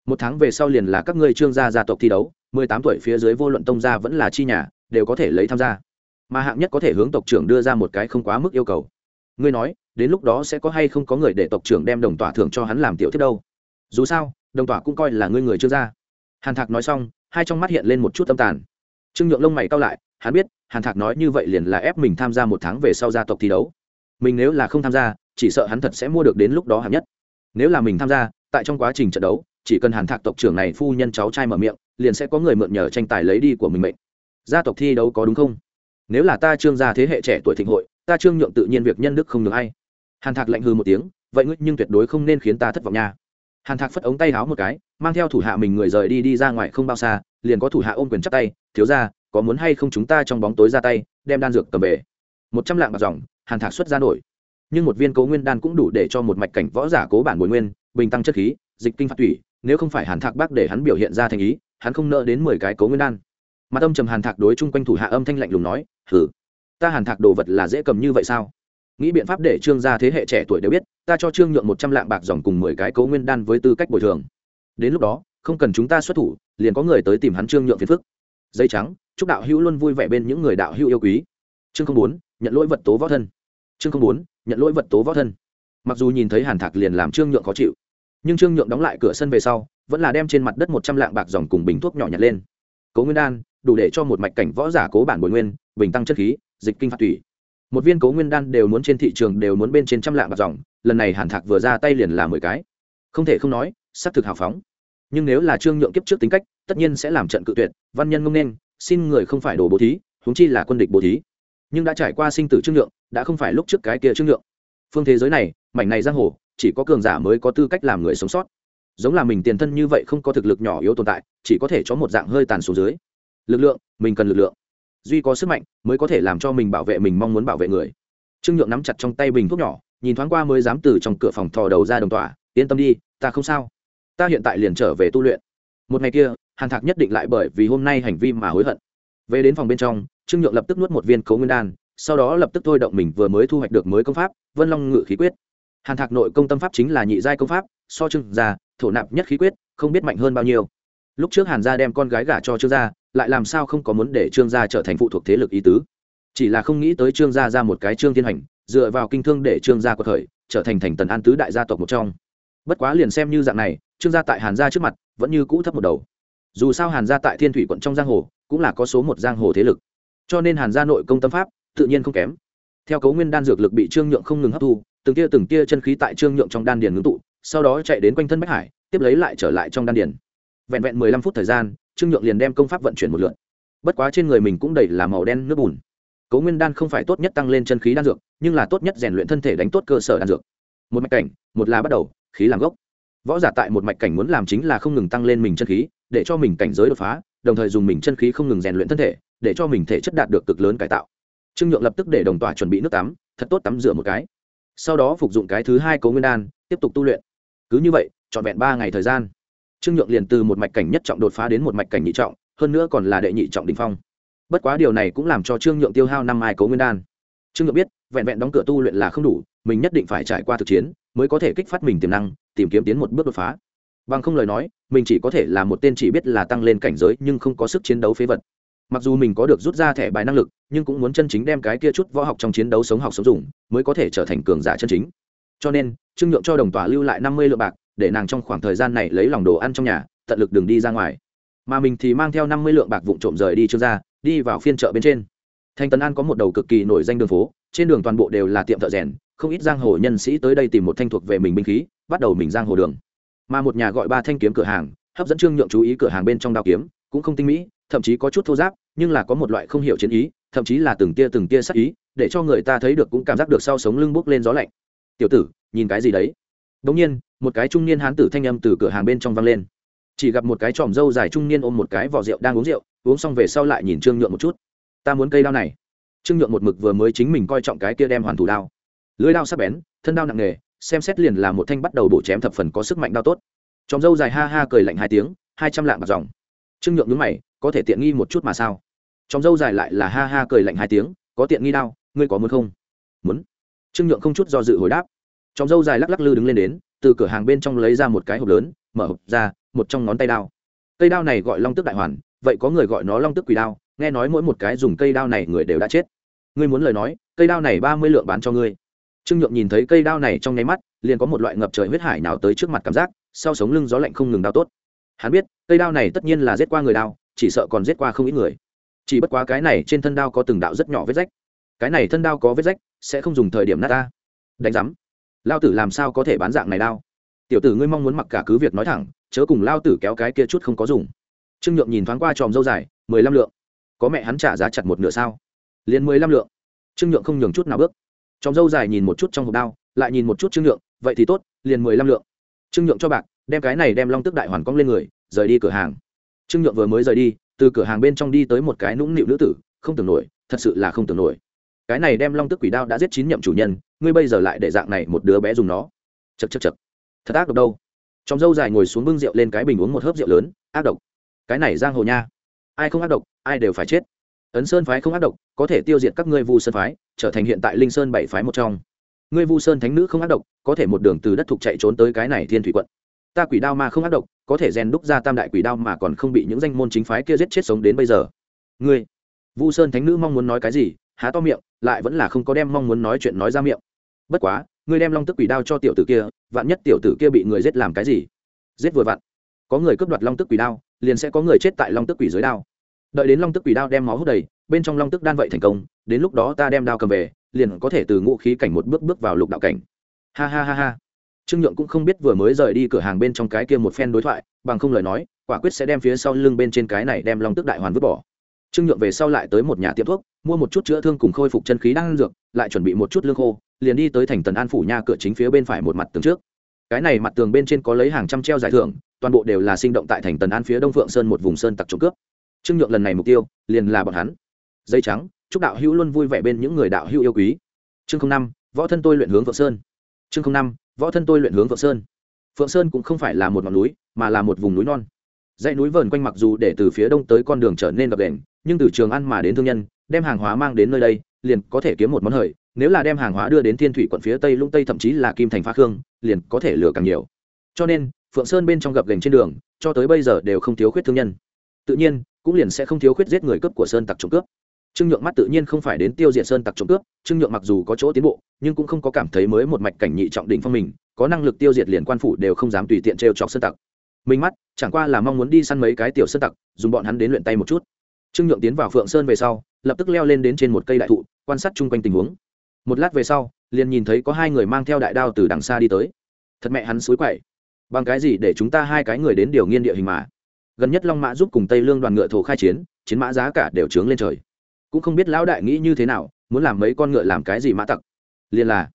Một tháng về sau liền là các ngươi trương gia gia tộc thi đấu, mười tám tuổi phía dưới vô luận tông gia vẫn là chi nhà, đều có thể lấy tham gia. Mà hạng nhất có thể hướng tộc trưởng đưa ra một cái không quá mức yêu cầu. Ngươi nói, đến lúc đó sẽ có hay không có người để tộc trưởng đem đồng tỏa thưởng cho hắn làm tiểu thiết đâu? Dù sao, đồng tỏa cũng coi là ngươi người chưa ra hàn thạc nói xong, hai trong mắt hiện lên một chút tâm tàn. Trương nhượng lông mày cao lại hắn biết, hàn thạc nói như vậy liền là ép mình tham gia một tháng về sau gia tộc thi đấu. Mình nếu là không tham gia, chỉ sợ hắn thật sẽ mua được đến lúc đó hạng nhất. Nếu là mình tham gia, tại trong quá trình trận đấu, chỉ cần hàn thạc tộc trưởng này phu nhân cháu trai mở miệng, liền sẽ có người mượn nhờ tranh tài lấy đi của mình mệnh. Gia tộc thi đấu có đúng không? Nếu là ta trương gia thế hệ trẻ tuổi thịnh hội, ta trương nhượng tự nhiên việc nhân đức không được ai. Hàn thạc lạnh hư một tiếng, vậy ngươi nhưng tuyệt đối không nên khiến ta thất vọng nha. Hàn thạc phất ống tay háo một cái, mang theo thủ hạ mình người rời đi đi ra ngoài không bao xa, liền có thủ hạ ôm quyền chắc tay, thiếu ra có muốn hay không chúng ta trong bóng tối ra tay, đem đan dược cầm về. Một trăm lạng bạc dòng, hàn thạc xuất ra nổi. Nhưng một viên cố nguyên đan cũng đủ để cho một mạch cảnh võ giả cố bản bồi nguyên, bình tăng chất khí, dịch kinh phạt thủy, nếu không phải hàn thạc bác để hắn biểu hiện ra thành ý, hắn không nợ đến mười cái cố nguyên đan. Mặt âm trầm hàn thạc đối chung quanh thủ hạ âm thanh lạnh lùng nói hử ta hàn thạc đồ vật là dễ cầm như vậy sao? Nghĩ biện pháp để trương gia thế hệ trẻ tuổi đều biết, ta cho trương nhượng một trăm lạng bạc dòng cùng mười cái cấu nguyên đan với tư cách bồi thường. Đến lúc đó, không cần chúng ta xuất thủ, liền có người tới tìm hắn trương nhượng phiền phức. Dây trắng chúc đạo hữu luôn vui vẻ bên những người đạo hữu yêu quý. Chương không bốn, nhận lỗi vật tố võ thân. Chương không bốn, nhận lỗi vật tố võ thân. Mặc dù nhìn thấy hàn thạc liền làm trương nhượng khó chịu, nhưng trương nhượng đóng lại cửa sân về sau, vẫn là đem trên mặt đất một trăm lạng bạc dòng cùng bình thuốc nhỏ nhặt lên. Cố nguyên đan, đủ để cho một mạch cảnh võ giả cố bản bồi nguyên, bình tăng chất khí, dịch kinh phạt tủy. Một viên cố nguyên đan đều muốn trên thị trường đều muốn bên trên trăm lạng bạc dòng, lần này hàn thạc vừa ra tay liền là mười cái. Không thể không nói xác thực hào phóng. Nhưng nếu là trương nhượng kiếp trước tính cách, tất nhiên sẽ làm trận cự tuyệt, văn nhân ngông nên xin người không phải đồ bố thí, huống chi là quân địch bố thí. Nhưng đã trải qua sinh tử trương nhượng đã không phải lúc trước cái kia trương nhượng phương thế giới này, mảnh này giang hồ, chỉ có cường giả mới có tư cách làm người sống sót. Giống là mình tiền thân như vậy không có thực lực nhỏ yếu tồn tại, chỉ có thể cho một dạng hơi tàn xuống dưới. Lực lượng, mình cần lực lượng. Duy có sức mạnh, mới có thể làm cho mình bảo vệ mình mong muốn bảo vệ người. Trương nhượng nắm chặt trong tay bình thuốc nhỏ, nhìn thoáng qua mới dám từ trong cửa phòng thò đầu ra đồng tỏa yên tâm đi, ta không sao. Ta hiện tại liền trở về tu luyện. Một ngày kia hàn thạc nhất định lại bởi vì hôm nay hành vi mà hối hận. Về đến phòng bên trong, trương nhượng lập tức nuốt một viên cấu nguyên đan, sau đó lập tức thôi động mình vừa mới thu hoạch được mới công pháp, vân long ngự khí quyết. Hàn thạc nội công tâm pháp chính là nhị giai công pháp, so trương gia, thổ nạp nhất khí quyết, không biết mạnh hơn bao nhiêu. Lúc trước hàn gia đem con gái gả cho trương gia, lại làm sao không có muốn để trương gia trở thành phụ thuộc thế lực ý tứ. Chỉ là không nghĩ tới trương gia ra một cái trương thiên hành, dựa vào kinh thương để trương gia có thời trở thành thành tần an tứ đại gia tộc một trong. Bất quá liền xem như dạng này, trương gia tại hàn gia trước mặt vẫn như cũ thấp một đầu dù sao hàn gia tại thiên thủy quận trong giang hồ cũng là có số một giang hồ thế lực, cho nên hàn gia nội công tâm pháp tự nhiên không kém. Theo cấu nguyên đan dược lực bị trương nhượng không ngừng hấp thu, từng tia từng tia chân khí tại trương nhượng trong đan điền ngưng tụ, sau đó chạy đến quanh thân bách hải, tiếp lấy lại trở lại trong đan điền. Vẹn vẹn mười lăm phút thời gian, trương nhượng liền đem công pháp vận chuyển một lượn bất quá trên người mình cũng đầy là màu đen nước bùn. Cấu nguyên đan không phải tốt nhất tăng lên chân khí đan dược, nhưng là tốt nhất rèn luyện thân thể đánh tốt cơ sở đan dược. Một mạch cảnh, một là bắt đầu, khí làm gốc. Võ giả tại một mạch cảnh muốn làm chính là không ngừng tăng lên mình chân khí để cho mình cảnh giới đột phá, đồng thời dùng mình chân khí không ngừng rèn luyện thân thể, để cho mình thể chất đạt được cực lớn cải tạo. Trương nhượng lập tức để đồng tỏa chuẩn bị nước tắm, thật tốt tắm rửa một cái. Sau đó phục dụng cái thứ hai cấu nguyên đan, tiếp tục tu luyện. Cứ như vậy, trọn vẹn ba ngày thời gian, trương nhượng liền từ một mạch cảnh nhất trọng đột phá đến một mạch cảnh nhị trọng, hơn nữa còn là đệ nhị trọng đình phong. Bất quá điều này cũng làm cho trương nhượng tiêu hao năm mai cấu nguyên đan. Trương nhượng biết, vẹn vẹn đóng cửa tu luyện là không đủ, mình nhất định phải trải qua thực chiến, mới có thể kích phát mình tiềm năng, tìm kiếm tiến một bước đột phá bằng không lời nói, mình chỉ có thể là một tên chỉ biết là tăng lên cảnh giới nhưng không có sức chiến đấu phế vật. Mặc dù mình có được rút ra thẻ bài năng lực, nhưng cũng muốn chân chính đem cái kia chút võ học trong chiến đấu sống học sống dùng, mới có thể trở thành cường giả chân chính. Cho nên, trương nhượng cho đồng tỏa lưu lại năm mươi lượng bạc, để nàng trong khoảng thời gian này lấy lòng đồ ăn trong nhà, tận lực đường đi ra ngoài. Mà mình thì mang theo năm mươi lượng bạc vụn trộm rời đi trương ra đi vào phiên chợ bên trên. Thành tấn an có một đầu cực kỳ nổi danh đường phố, trên đường toàn bộ đều là tiệm thợ rèn, không ít giang hồ nhân sĩ tới đây tìm một thanh thuộc về mình binh khí, bắt đầu mình giang hồ đường mà một nhà gọi ba thanh kiếm cửa hàng, hấp dẫn trương nhượng chú ý cửa hàng bên trong đao kiếm, cũng không tinh mỹ, thậm chí có chút thô giáp, nhưng là có một loại không hiểu chiến ý, thậm chí là từng tia từng tia sắc ý, để cho người ta thấy được cũng cảm giác được sau sống lưng bốc lên gió lạnh. Tiểu tử, nhìn cái gì đấy? Đ nhiên, một cái trung niên hán tử thanh âm từ cửa hàng bên trong vang lên. Chỉ gặp một cái tròm râu dài trung niên ôm một cái vỏ rượu đang uống rượu, uống xong về sau lại nhìn trương nhượng một chút. Ta muốn cây đao này. Trương nhượng một mực vừa mới chính mình coi trọng cái kia đem hoàn thủ đao. Lưới đao sắc bén, thân đao nặng nghề xem xét liền là một thanh bắt đầu bổ chém thập phần có sức mạnh đau tốt. Chòm dâu dài ha ha cười lạnh hai tiếng, hai trăm lạng bạc dòng. Trương nhượng nhúng mày, có thể tiện nghi một chút mà sao? Chòm dâu dài lại là ha ha cười lạnh hai tiếng, có tiện nghi đau ngươi có muốn không? Muốn. Trương nhượng không chút do dự hồi đáp. Chòm dâu dài lắc lắc lư đứng lên đến, từ cửa hàng bên trong lấy ra một cái hộp lớn, mở hộp ra, một trong ngón tay đao. Cây đao này gọi long tức đại hoàn, vậy có người gọi nó long tức quỷ đao, nghe nói mỗi một cái dùng cây đao này người đều đã chết. Ngươi muốn lời nói, cây đao này ba mươi lượng bán cho ngươi trương nhượng nhìn thấy cây đao này trong nháy mắt, liền có một loại ngập trời huyết hải nào tới trước mặt cảm giác, sau sống lưng gió lạnh không ngừng đau tốt. Hắn biết, cây đao này tất nhiên là giết qua người đao, chỉ sợ còn giết qua không ít người. Chỉ bất quá cái này trên thân đao có từng đạo rất nhỏ vết rách. Cái này thân đao có vết rách, sẽ không dùng thời điểm nát ta. Đánh giám. Lao tử làm sao có thể bán dạng này đao? Tiểu tử ngươi mong muốn mặc cả cứ việc nói thẳng, chớ cùng lao tử kéo cái kia chút không có dùng. Trương nhượng nhìn thoáng qua tròm dâu dài, mười lăm lượng. Có mẹ hắn trả giá chặt một nửa sao? Liền mười lăm lượng. Trương nhượng không nhường chút nào bước trong dâu dài nhìn một chút trong hộp đao, lại nhìn một chút trương nhượng, vậy thì tốt, liền mười lăm lượng. Trương nhượng cho bạc, đem cái này đem long tức đại hoàn cong lên người, rời đi cửa hàng. Trương nhượng vừa mới rời đi, từ cửa hàng bên trong đi tới một cái nũng nịu nữ tử, không tưởng nổi, thật sự là không tưởng nổi. Cái này đem long tức quỷ đao đã giết chín nhậm chủ nhân, ngươi bây giờ lại để dạng này một đứa bé dùng nó. Chật chật chật thật ác độc đâu? Trong dâu dài ngồi xuống bưng rượu lên cái bình uống một hớp rượu lớn, ác độc. Cái này giang hồ nha. Ai không ác độc, ai đều phải chết ấn sơn phái không ác độc, có thể tiêu diệt các ngươi vu sơn phái, trở thành hiện tại linh sơn bảy phái một trong. Ngươi vu sơn thánh nữ không ác độc, có thể một đường từ đất thục chạy trốn tới cái này thiên thủy quận. Ta quỷ đao ma không ác độc, có thể rèn đúc ra tam đại quỷ đao mà còn không bị những danh môn chính phái kia giết chết sống đến bây giờ. Ngươi, vu sơn thánh nữ mong muốn nói cái gì? Há to miệng, lại vẫn là không có đem mong muốn nói chuyện nói ra miệng. Bất quá, ngươi đem long tức quỷ đao cho tiểu tử kia, vạn nhất tiểu tử kia bị người giết làm cái gì? Giết vừa vặn. Có người cướp đoạt long tức quỷ đao, liền sẽ có người chết tại long tức quỷ dưới đao đợi đến long tức quỷ đao đem máu hút đầy, bên trong long tức đan vậy thành công, đến lúc đó ta đem đao cầm về, liền có thể từ ngũ khí cảnh một bước bước vào lục đạo cảnh. Ha ha ha ha. Trương nhượng cũng không biết vừa mới rời đi cửa hàng bên trong cái kia một phen đối thoại, bằng không lời nói, quả quyết sẽ đem phía sau lưng bên trên cái này đem long tức đại hoàn vứt bỏ. Trương nhượng về sau lại tới một nhà tiệm thuốc, mua một chút chữa thương cùng khôi phục chân khí đang dược, lại chuẩn bị một chút lương khô, liền đi tới thành tần an phủ nha cửa chính phía bên phải một mặt tường trước. Cái này mặt tường bên trên có lấy hàng trăm treo giải thưởng, toàn bộ đều là sinh động tại thành tần an phía đông phượng sơn một vùng sơn tặc trộm cướp trương nhượng lần này mục tiêu liền là bọn hắn. Dây trắng, chúc đạo hữu luôn vui vẻ bên những người đạo hữu yêu quý. Chương năm, võ thân tôi luyện hướng phượng sơn. Chương năm, võ thân tôi luyện hướng phượng sơn. Phượng sơn cũng không phải là một ngọn núi, mà là một vùng núi non. Dãy núi vờn quanh mặc dù để từ phía đông tới con đường trở nên gập đền nhưng từ trường ăn mà đến thương nhân, đem hàng hóa mang đến nơi đây, liền có thể kiếm một món hời. Nếu là đem hàng hóa đưa đến thiên thủy quận phía tây lũng tây thậm chí là kim thành Pha khương, liền có thể lừa càng nhiều. Cho nên, phượng sơn bên trong gập gành trên đường, cho tới bây giờ đều không thiếu khuyết thương nhân. Tự nhiên cũng liền sẽ không thiếu khuyết giết người cướp của sơn tặc trộm cướp. Trương nhượng mắt tự nhiên không phải đến tiêu diệt sơn tặc trộm cướp, trương nhượng mặc dù có chỗ tiến bộ, nhưng cũng không có cảm thấy mới một mạch cảnh nhị trọng đỉnh phong mình, có năng lực tiêu diệt liền quan phủ đều không dám tùy tiện trêu chọc sơn tặc. Mình mắt, chẳng qua là mong muốn đi săn mấy cái tiểu sơn tặc, dùng bọn hắn đến luyện tay một chút. Trương nhượng tiến vào phượng sơn về sau, lập tức leo lên đến trên một cây đại thụ, quan sát chung quanh tình huống. Một lát về sau, liền nhìn thấy có hai người mang theo đại đao từ đằng xa đi tới. Thật mẹ hắn suối quậy. Bằng cái gì để chúng ta hai cái người đến điều nghiên địa hình mà? Gần nhất long mã giúp cùng tây lương đoàn ngựa thổ khai chiến chiến mã giá cả đều trướng lên trời. Cũng không biết lão đại nghĩ như thế nào, muốn làm mấy con ngựa làm cái gì mã tặc. Liền là,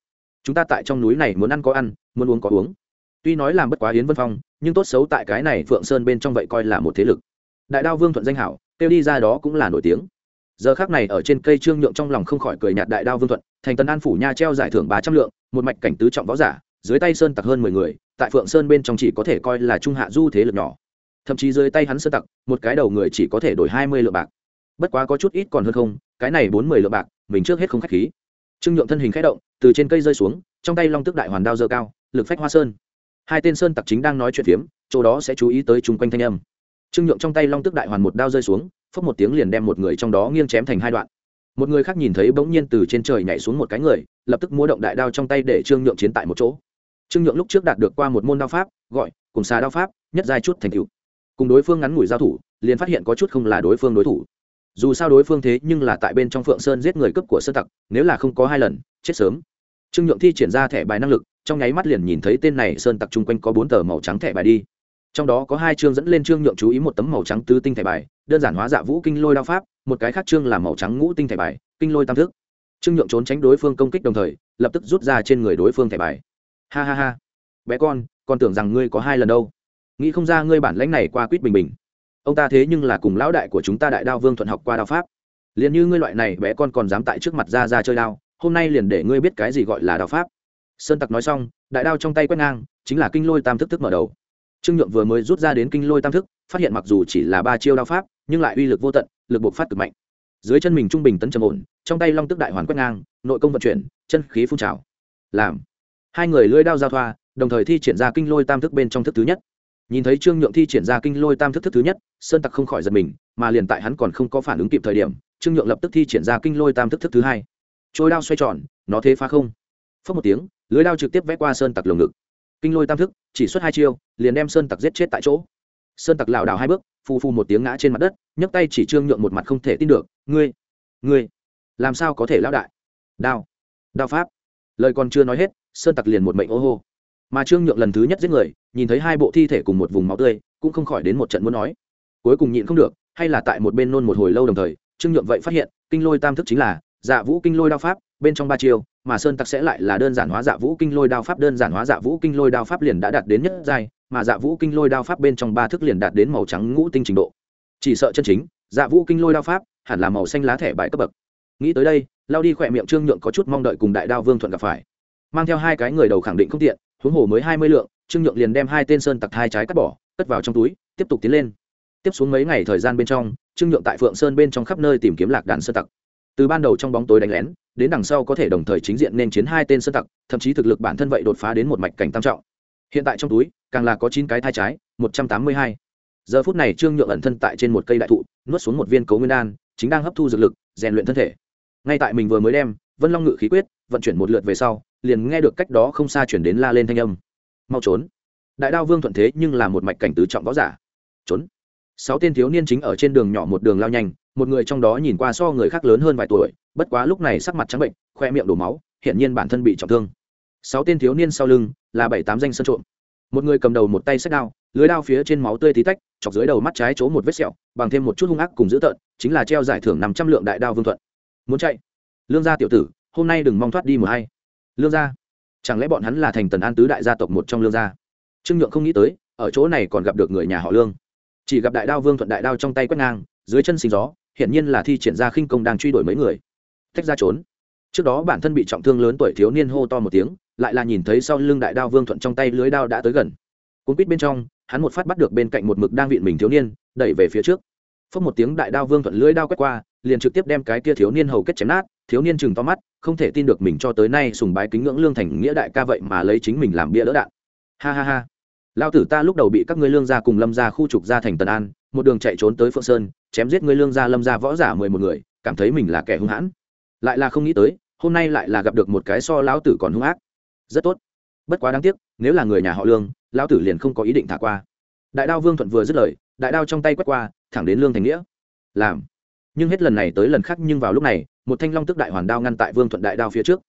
chúng ta tại trong núi này muốn ăn có ăn, muốn uống có uống. Tuy nói làm bất quá hiến vân phong, nhưng tốt xấu tại cái này phượng sơn bên trong vậy coi là một thế lực. Đại đao vương thuận danh hảo, kêu đi ra đó cũng là nổi tiếng. Giờ khác này ở trên cây trương nhượng trong lòng không khỏi cười nhạt đại đao vương thuận, thành tần an phủ nha treo giải thưởng ba trăm lượng, một mạch cảnh tứ trọng võ giả, dưới tay sơn tặc hơn mười người, tại phượng sơn bên trong chỉ có thể coi là trung hạ du thế lực nhỏ thậm chí dưới tay hắn sơ tặc, một cái đầu người chỉ có thể đổi hai mươi lượng bạc. Bất quá có chút ít còn hơn không, cái này bốn mươi lượng bạc, mình trước hết không k h á c h khí. Trương nhượng thân hình k h ẽ động, từ trên cây rơi xuống, trong tay long tức đại hoàn đao dơ cao, lực phách hoa sơn. Hai tên sơn tặc chính đang nói chuyện phiếm, chỗ đó sẽ chú ý tới chung quanh thanh âm. Trương nhượng trong tay long tức đại hoàn một đao rơi xuống, phốc một tiếng liền đem một người trong đó nghiêng chém thành hai đoạn. Một người khác nhìn thấy bỗng nhiên từ trên trời nhảy xuống một cái người, lập tức múa động đại đao trong tay để trương nhượng chiến tại một chỗ. Trương nhượng lúc trước đạt được qua một môn đao pháp, gọi cùng xà đao pháp, nhất giai chút thành cựu cùng đối phương ngắn ngủi giao thủ, liền phát hiện có chút không là đối phương đối thủ. Dù sao đối phương thế nhưng là tại bên trong phượng sơn giết người cướp của sơn tặc, nếu là không có hai lần, chết sớm. Trương nhượng thi triển ra thẻ bài năng lực, trong nháy mắt liền nhìn thấy tên này sơn tặc chung quanh có bốn tờ màu trắng thẻ bài đi. Trong đó có hai chương dẫn lên trương nhượng chú ý một tấm màu trắng tứ tinh thẻ bài, đơn giản hóa dạ vũ kinh lôi đao pháp, một cái khác chương là màu trắng ngũ tinh thẻ bài, kinh lôi tam thức. Trương nhượng trốn tránh đối phương công kích đồng thời, lập tức rút ra trên người đối phương thẻ bài. Ha ha ha. Bé con con tưởng rằng ngươi có hai lần đâu nghĩ không ra ngươi bản lãnh này qua quýt bình bình. Ông ta thế nhưng là cùng lão đại của chúng ta đại đao vương thuận học qua đao pháp. Liền như ngươi loại này bé con còn dám tại trước mặt ra ra chơi đao, hôm nay liền để ngươi biết cái gì gọi là đao pháp. Sơn tặc nói xong, đại đao trong tay quét ngang, chính là kinh lôi tam thức thức mở đầu. Trương nhượng vừa mới rút ra đến kinh lôi tam thức, phát hiện mặc dù chỉ là ba chiêu đao pháp, nhưng lại uy lực vô tận, lực bộc phát cực mạnh. Dưới chân mình trung bình tấn trầm ổn, trong tay long tức đại hoàn quét ngang, nội công vận chuyển, chân khí phun trào. Làm. Hai người lưỡi đao giao thoa, đồng thời thi triển ra kinh lôi tam thức bên trong thức thứ nhất nhìn thấy trương nhượng thi triển ra kinh lôi tam thức thức thứ nhất, sơn tặc không khỏi giật mình, mà liền tại hắn còn không có phản ứng kịp thời điểm, trương nhượng lập tức thi triển ra kinh lôi tam thức thức thứ hai. Trôi đao xoay tròn, nó thế phá không. Phớt một tiếng, lưới đao trực tiếp vẽ qua sơn tặc lồng ngực. Kinh lôi tam thức, chỉ xuất hai chiêu, liền đem sơn tặc giết chết tại chỗ. Sơn tặc lảo đảo hai bước, phù phù một tiếng ngã trên mặt đất, nhấc tay chỉ trương nhượng một mặt không thể tin được, ngươi ngươi, làm sao có thể lão đại? Đao đao pháp. Lời còn chưa nói hết, sơn tặc liền một mệnh ô hô mà trương nhượng lần thứ nhất giết người, nhìn thấy hai bộ thi thể cùng một vùng máu tươi, cũng không khỏi đến một trận muốn nói. Cuối cùng nhịn không được, hay là tại một bên nôn một hồi lâu đồng thời, trương nhượng vậy phát hiện, kinh lôi tam thức chính là dạ vũ kinh lôi đao pháp, bên trong ba chiêu, mà sơn tặc sẽ lại là đơn giản hóa dạ vũ kinh lôi đao pháp, đơn giản hóa dạ vũ kinh lôi đao pháp liền đã đạt đến nhất giai, mà dạ vũ kinh lôi đao pháp bên trong ba thức liền đạt đến màu trắng ngũ tinh trình độ. Chỉ sợ chân chính dạ vũ kinh lôi đao pháp hẳn là màu xanh lá thẻ bài cấp bậc. Nghĩ tới đây, lao đi khỏe miệng trương nhượng có chút mong đợi cùng đại đao vương thuận gặp phải. Mang theo hai cái người đầu khẳng định không tiện huống hồ mới hai mươi lượng, trương nhượng liền đem hai tên sơn tặc hai trái cắt bỏ, cất vào trong túi, tiếp tục tiến lên. Tiếp xuống mấy ngày thời gian bên trong, trương nhượng tại phượng sơn bên trong khắp nơi tìm kiếm lạc đàn sơn tặc. Từ ban đầu trong bóng tối đánh lén, đến đằng sau có thể đồng thời chính diện nên chiến hai tên sơn tặc, thậm chí thực lực bản thân vậy đột phá đến một mạch cảnh tam trọng. Hiện tại trong túi, càng là có chín cái thai trái, một trăm tám mươi hai. Giờ phút này trương nhượng ẩn thân tại trên một cây đại thụ, nuốt xuống một viên cấu nguyên đan, chính đang hấp thu dược lực, rèn luyện thân thể. Ngay tại mình vừa mới đem vân long ngự khí quyết, vận chuyển một lượt về sau liền nghe được cách đó không xa chuyển đến la lên thanh âm. Mau trốn. Đại đao vương thuận thế nhưng là một mạch cảnh tứ trọng võ giả. Trốn. Sáu tên thiếu niên chính ở trên đường nhỏ một đường lao nhanh, một người trong đó nhìn qua so người khác lớn hơn vài tuổi, bất quá lúc này sắc mặt trắng bệnh, khoe miệng đổ máu hiện nhiên bản thân bị trọng thương. Sáu tên thiếu niên sau lưng là bảy tám danh sân trộm. Một người cầm đầu một tay sách đao, lưới đao phía trên máu tươi tí tách, chọc dưới đầu mắt trái chỗ một vết sẹo, bằng thêm một chút hung ác cùng dữ tợn, chính là treo giải thưởng năm trăm lượng đại đao vương thuận. Muốn chạy? Lương gia tiểu tử, hôm nay đừng mong thoát đi một hay lương gia? Chẳng lẽ bọn hắn là thành tần an tứ đại gia tộc một trong lương gia? Trương nhượng không nghĩ tới, ở chỗ này còn gặp được người nhà họ lương. Chỉ gặp đại đao vương thuận đại đao trong tay quét ngang, dưới chân xình gió, hiển nhiên là thi triển ra khinh công đang truy đuổi mấy người. Tách ra trốn. Trước đó bản thân bị trọng thương lớn tuổi thiếu niên hô to một tiếng, lại là nhìn thấy sau lưng đại đao vương thuận trong tay lưới đao đã tới gần. Cuốn quýt bên trong, hắn một phát bắt được bên cạnh một mực đang vịn mình thiếu niên, đẩy về phía trước. Phất một tiếng đại đao vương thuận lưới đao quét qua, liền trực tiếp đem cái kia thiếu niên hầu kết chém nát thiếu niên chừng to mắt, không thể tin được mình cho tới nay sùng bái kính ngưỡng lương thành nghĩa đại ca vậy mà lấy chính mình làm bia đỡ đạn. Ha ha ha. Lao tử ta lúc đầu bị các ngươi lương gia cùng lâm gia khu trục ra thành tần an, một đường chạy trốn tới phượng sơn, chém giết ngươi lương gia lâm gia võ giả mười một người, cảm thấy mình là kẻ hung hãn. Lại là không nghĩ tới, hôm nay lại là gặp được một cái so lão tử còn hung ác. Rất tốt. Bất quá đáng tiếc, nếu là người nhà họ lương, lão tử liền không có ý định thả qua. Đại đao vương thuận vừa dứt lời, đại đao trong tay quét qua, thẳng đến lương thành nghĩa. Làm nhưng hết lần này tới lần khác nhưng vào lúc này, một thanh long tức đại hoàn đao ngăn tại vương thuận đại đao phía trước.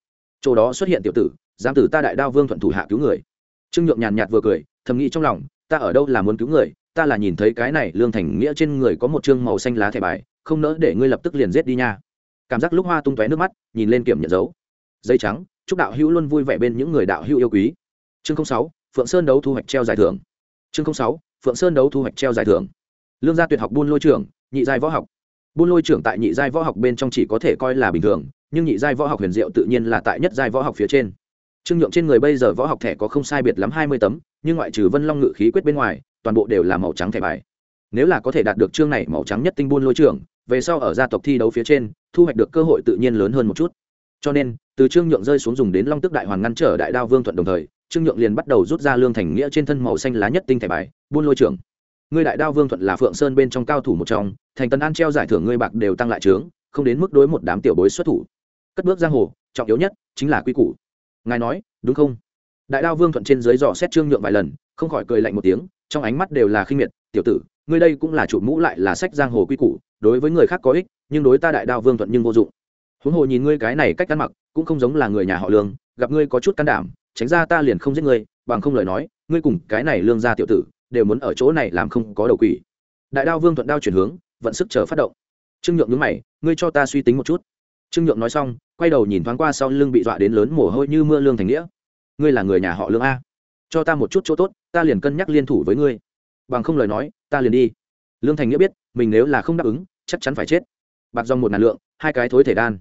Chỗ đó xuất hiện tiểu tử giám tử ta đại đao vương thuận thủ hạ cứu người. Trương nhượng nhàn nhạt vừa cười, thầm nghĩ trong lòng, ta ở đâu là muốn cứu người, ta là nhìn thấy cái này lương thành nghĩa trên người có một chương màu xanh lá thẻ bài, không nỡ để ngươi lập tức liền giết đi nha. Cảm giác lúc hoa tung tóe nước mắt, nhìn lên kiểm nhận dấu. Dây trắng, chúc đạo hữu luôn vui vẻ bên những người đạo hữu yêu quý. Chương sáu, phượng sơn đấu thu hoạch treo giải thưởng. Chương sáu, phượng sơn đấu thu hoạch treo giải thưởng. Lương gia tuyệt học buôn lôi trưởng, nhị giai võ học buôn lôi trưởng tại nhị giai võ học bên trong chỉ có thể coi là bình thường, nhưng nhị giai võ học huyền diệu tự nhiên là tại nhất giai võ học phía trên. Trương nhượng trên người bây giờ võ học thẻ có không sai biệt lắm hai mươi tấm, nhưng ngoại trừ vân long ngự khí quyết bên ngoài, toàn bộ đều là màu trắng thẻ bài. Nếu là có thể đạt được chương này màu trắng nhất tinh buôn lôi trưởng, về sau ở gia tộc thi đấu phía trên, thu hoạch được cơ hội tự nhiên lớn hơn một chút. Cho nên, từ trương nhượng rơi xuống dùng đến long tức đại hoàn ngăn trở đại đao vương thuận đồng thời, trương nhượng liền bắt đầu rút ra lương thành nghĩa trên thân màu xanh lá nhất tinh thẻ bài, buôn lôi trưởng. Ngươi đại đao vương thuận là phượng sơn bên trong cao thủ một trong thành tần an treo giải thưởng ngươi bạc đều tăng lại trướng, không đến mức đối một đám tiểu bối xuất thủ. Cất bước giang hồ, trọng yếu nhất chính là quy củ. Ngài nói, đúng không? Đại đao vương thuận trên dưới dò xét trương nhượng vài lần, không khỏi cười lạnh một tiếng, trong ánh mắt đều là khinh miệt, tiểu tử, ngươi đây cũng là chủ mũ lại là sách giang hồ quy củ, đối với người khác có ích, nhưng đối ta đại đao vương thuận nhưng vô dụng. Huống hồ nhìn ngươi cái này cách ăn mặc, cũng không giống là người nhà họ lương, gặp ngươi có chút can đảm, tránh ra ta liền không giết ngươi, bằng không lời nói, ngươi cùng cái này lương gia tiểu tử, đều muốn ở chỗ này làm không có đầu quỷ. Đại đao vương thuận đao chuyển hướng vận sức chờ phát động. Trương nhượng nhớ mày, ngươi cho ta suy tính một chút. Trương nhượng nói xong, quay đầu nhìn thoáng qua sau lưng bị dọa đến lớn mồ hôi như mưa lương thành nghĩa. Ngươi là người nhà họ lương a. Cho ta một chút chỗ tốt, ta liền cân nhắc liên thủ với ngươi. Bằng không lời nói, ta liền đi. Lương thành nghĩa biết, mình nếu là không đáp ứng, chắc chắn phải chết. Bạc dòng một ngàn lượng, hai cái thối thể đan.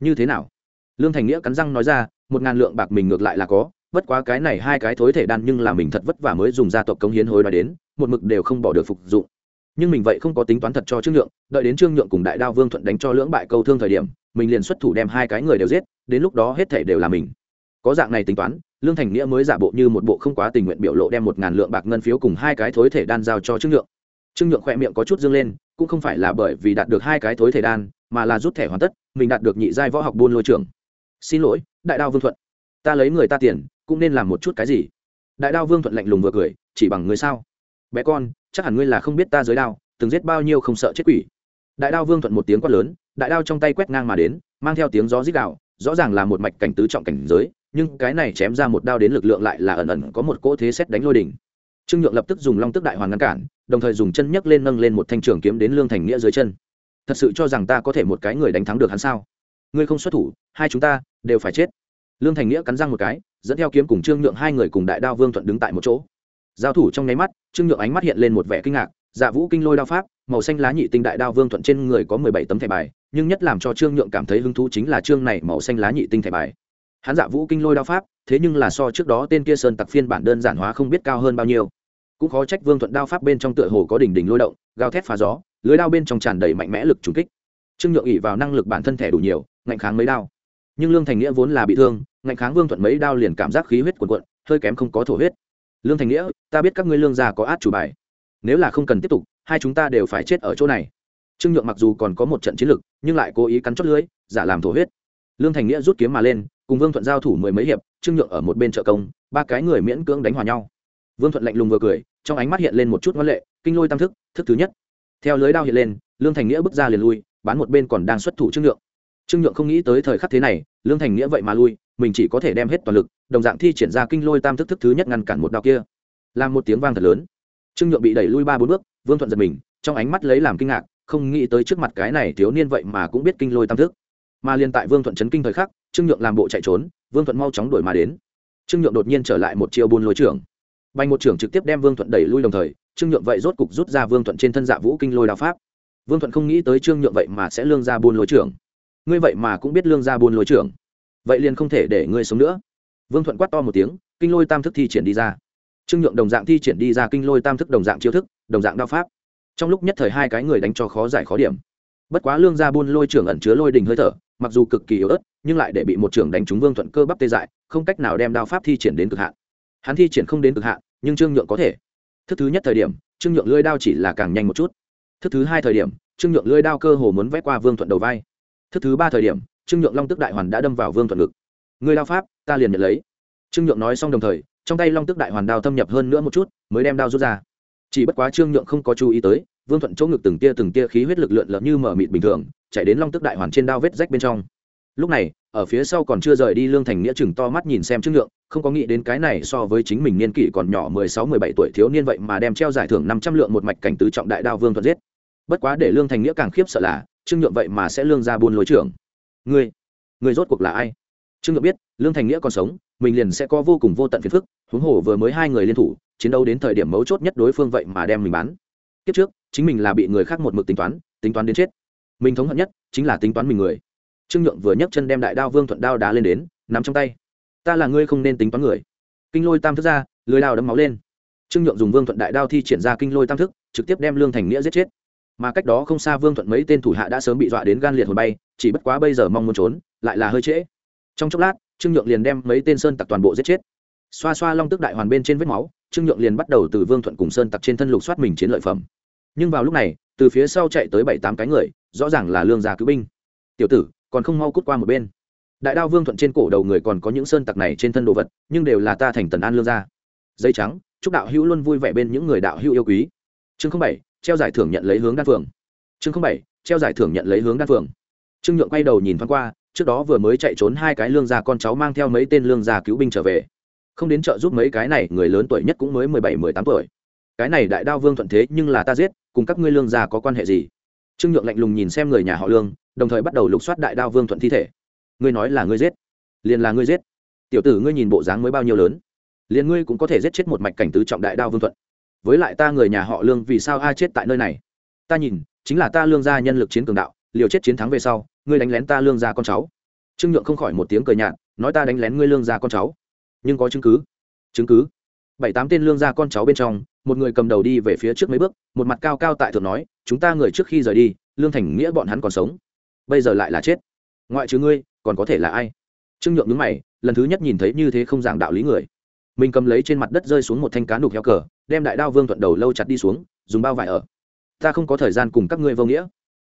Như thế nào? Lương thành nghĩa cắn răng nói ra, một ngàn lượng bạc mình ngược lại là có, bất quá cái này hai cái thối thể đan nhưng là mình thật vất vả mới dùng gia tộc công hiến hối đoái đến, một mực đều không bỏ được phục dụng nhưng mình vậy không có tính toán thật cho trương nhượng, đợi đến trương nhượng cùng đại đao vương thuận đánh cho lưỡng bại câu thương thời điểm, mình liền xuất thủ đem hai cái người đều giết, đến lúc đó hết thể đều là mình. Có dạng này tính toán, lương thành nghĩa mới giả bộ như một bộ không quá tình nguyện biểu lộ đem một ngàn lượng bạc ngân phiếu cùng hai cái thối thể đan giao cho trương nhượng. Trương nhượng khỏe miệng có chút dương lên, cũng không phải là bởi vì đạt được hai cái thối thể đan, mà là rút thẻ hoàn tất, mình đạt được nhị giai võ học buôn lôi trưởng. Xin lỗi, đại đao vương thuận. Ta lấy người ta tiền, cũng nên làm một chút cái gì? Đại đao vương thuận lạnh lùng vừa cười, chỉ bằng người sao? Bé con, chắc hẳn ngươi là không biết ta giới đao, từng giết bao nhiêu không sợ chết quỷ. Đại đao vương thuận một tiếng quát lớn, đại đao trong tay quét ngang mà đến, mang theo tiếng gió rít đạo rõ ràng là một mạch cảnh tứ trọng cảnh giới, nhưng cái này chém ra một đao đến lực lượng lại là ẩn ẩn có một cỗ thế xét đánh lôi đỉnh. Trương nhượng lập tức dùng long tức đại hoàng ngăn cản, đồng thời dùng chân nhấc lên nâng lên một thanh trường kiếm đến lương thành nghĩa dưới chân. Thật sự cho rằng ta có thể một cái người đánh thắng được hắn sao? Ngươi không xuất thủ, hai chúng ta đều phải chết. Lương thành nghĩa cắn răng một cái, dẫn theo kiếm cùng trương nhượng hai người cùng đại đao vương thuận đứng tại một chỗ. Giao thủ trong nháy mắt trương nhượng ánh mắt hiện lên một vẻ kinh ngạc dạ vũ kinh lôi đao pháp, màu xanh lá nhị tinh đại đao vương thuận trên người có mười bảy tấm thẻ bài, nhưng nhất làm cho trương nhượng cảm thấy hứng thú chính là trương này màu xanh lá nhị tinh thẻ bài. Hắn dạ vũ kinh lôi đao pháp, thế nhưng là so trước đó tên kia sơn tặc phiên bản đơn giản hóa không biết cao hơn bao nhiêu. Cũng khó trách vương thuận đao pháp bên trong tựa hồ có đỉnh đỉnh lôi động, gào thét phá gió, lưới đao bên trong tràn đầy mạnh mẽ lực trùng kích. Trương nhượng ỉ vào năng lực bản thân thẻ đủ nhiều, ngạnh kháng mấy đao. Nhưng lương thành nghĩa vốn là bị thương, ngạnh kháng vương thuận mấy đao liền cảm giác khí huyết cuồn cuộn, hơi kém không có thổ huyết lương thành nghĩa, ta biết các ngươi lương gia có át chủ bài. Nếu là không cần tiếp tục, hai chúng ta đều phải chết ở chỗ này. Trương nhượng mặc dù còn có một trận chiến lực, nhưng lại cố ý cắn chót lưới giả làm thổ huyết. Lương thành nghĩa rút kiếm mà lên, cùng vương thuận giao thủ mười mấy hiệp, trương nhượng ở một bên trợ công, ba cái người miễn cưỡng đánh hòa nhau. Vương thuận lạnh lùng vừa cười, trong ánh mắt hiện lên một chút ngoan lệ, kinh lôi tam thức thức thứ nhất. Theo lưới đao hiện lên, lương thành nghĩa bước ra liền lui, bán một bên còn đang xuất thủ trương nhượng. Trương nhượng không nghĩ tới thời khắc thế này, lương thành nghĩa vậy mà lui mình chỉ có thể đem hết toàn lực, đồng dạng thi triển ra kinh lôi tam thức thức thứ nhất ngăn cản một đạo kia. Làm một tiếng vang thật lớn. Trương nhượng bị đẩy lui ba bốn bước, vương thuận giật mình, trong ánh mắt lấy làm kinh ngạc, không nghĩ tới trước mặt cái này thiếu niên vậy mà cũng biết kinh lôi tam thức. Mà liên tại vương thuận chấn kinh thời khắc, trương nhượng làm bộ chạy trốn, vương thuận mau chóng đuổi mà đến. Trương nhượng đột nhiên trở lại một chiêu buôn lôi trưởng. Bành một trưởng trực tiếp đem vương thuận đẩy lui đồng thời, trương nhượng vậy rốt cục rút ra vương thuận trên thân dạ vũ kinh lôi đạo pháp. Vương thuận không nghĩ tới trương nhượng vậy mà sẽ lương ra buôn lôi trưởng. Ngươi vậy mà cũng biết lương ra buôn lôi trưởng vậy liền không thể để ngươi sống nữa. Vương thuận quát to một tiếng, kinh lôi tam thức thi triển đi ra. Trương nhượng đồng dạng thi triển đi ra kinh lôi tam thức đồng dạng chiêu thức, đồng dạng đao pháp. Trong lúc nhất thời hai cái người đánh cho khó giải khó điểm. Bất quá lương gia buôn lôi trưởng ẩn chứa lôi đình hơi thở, mặc dù cực kỳ yếu ớt, nhưng lại để bị một trưởng đánh trúng vương thuận cơ bắp tê dại, không cách nào đem đao pháp thi triển đến cực hạn. Hắn thi triển không đến cực hạn, nhưng trương nhượng có thể. Thức thứ nhất thời điểm, trương nhượng lưỡi đao chỉ là càng nhanh một chút. Thức thứ hai thời điểm, trương nhượng lưỡi đao cơ hồ muốn vét qua vương thuận đầu vai. Thức thứ ba thời điểm trương nhượng long tức đại hoàn đã đâm vào vương thuận ngực người đao pháp, ta liền nhận lấy. Trương nhượng nói xong đồng thời, trong tay long tức đại hoàn đao thâm nhập hơn nữa một chút, mới đem đao rút ra. Chỉ bất quá trương nhượng không có chú ý tới, vương thuận chỗ ngực từng tia từng tia khí huyết lực lượn lợn như mở mịt bình thường, chạy đến long tức đại hoàn trên đao vết rách bên trong. Lúc này, ở phía sau còn chưa rời đi lương thành nghĩa chừng to mắt nhìn xem trương nhượng, không có nghĩ đến cái này so với chính mình niên kỷ còn nhỏ mười sáu, mười bảy tuổi thiếu niên vậy mà đem treo giải thưởng năm trăm lượng một mạch cảnh tứ trọng đại đao vương thuận giết. Bất quá để lương thành nghĩa càng khiếp sợ là, trương nhượng vậy mà sẽ lương ra buôn lối trưởng ngươi ngươi rốt cuộc là ai? Trương nhượng biết, lương thành nghĩa còn sống, mình liền sẽ có vô cùng vô tận phiền phức, huống hồ vừa mới hai người liên thủ, chiến đấu đến thời điểm mấu chốt nhất đối phương vậy mà đem mình bán. Kiếp trước, chính mình là bị người khác một mực tính toán tính toán đến chết. Mình thống hận nhất chính là tính toán mình người. Trương nhượng vừa nhấc chân đem đại đao vương thuận đao đá lên đến, nắm trong tay. Ta là ngươi không nên tính toán người. Kinh lôi tam thức ra, lưới đao đấm máu lên. Trương nhượng dùng vương thuận đại đao thi triển ra kinh lôi tam thức, trực tiếp đem lương thành nghĩa giết chết mà cách đó không xa vương thuận mấy tên thủ hạ đã sớm bị dọa đến gan liệt hồn bay, chỉ bất quá bây giờ mong muốn trốn, lại là hơi trễ. Trong chốc lát, trương nhượng liền đem mấy tên sơn tặc toàn bộ giết chết. Xoa xoa long tức đại hoàn bên trên vết máu, trương nhượng liền bắt đầu từ vương thuận cùng sơn tặc trên thân lục soát mình chiến lợi phẩm. Nhưng vào lúc này, từ phía sau chạy tới bảy tám cái người, rõ ràng là lương gia cứu binh. Tiểu tử, còn không mau cút qua một bên. Đại đao vương thuận trên cổ đầu người còn có những sơn tặc này trên thân đồ vật, nhưng đều là ta thành tần an lương gia. Dây trắng, chúc đạo hữu luôn vui vẻ bên những người đạo hữu yêu quý. Chương bảy treo giải thưởng nhận lấy hướng đan phường. Chương bảy, treo giải thưởng nhận lấy hướng đan phường. Trương nhượng quay đầu nhìn thoáng qua, trước đó vừa mới chạy trốn hai cái lương gia con cháu mang theo mấy tên lương gia cứu binh trở về. Không đến trợ giúp mấy cái này, người lớn tuổi nhất cũng mới mười bảy, mười tám tuổi. Cái này đại đao vương thuận thế nhưng là ta giết, cùng các ngươi lương gia có quan hệ gì? Trương nhượng lạnh lùng nhìn xem người nhà họ lương, đồng thời bắt đầu lục soát đại đao vương thuận thi thể. Ngươi nói là ngươi giết. Liền là ngươi giết. Tiểu tử ngươi nhìn bộ dáng mới bao nhiêu lớn. Liền ngươi cũng có thể giết chết một mạch cảnh tứ trọng đại đao vương thuận với lại ta người nhà họ lương vì sao ai chết tại nơi này? Ta nhìn, chính là ta lương gia nhân lực chiến cường đạo, liều chết chiến thắng về sau, ngươi đánh lén ta lương gia con cháu. Trương nhượng không khỏi một tiếng cười nhạt, nói ta đánh lén ngươi lương gia con cháu. Nhưng có chứng cứ. Chứng cứ? Bảy tám tên lương gia con cháu bên trong, một người cầm đầu đi về phía trước mấy bước, một mặt cao cao tại thượng nói, chúng ta người trước khi rời đi, lương thành nghĩa bọn hắn còn sống. Bây giờ lại là chết. Ngoại trừ ngươi, còn có thể là ai? Trương nhượng đứng mày, lần thứ nhất nhìn thấy như thế không giảng đạo lý người. Mình cầm lấy trên mặt đất rơi xuống một thanh cá nục heo cờ đem đại đao vương thuận đầu lâu chặt đi xuống, dùng bao vải ở. Ta không có thời gian cùng các ngươi vô nghĩa.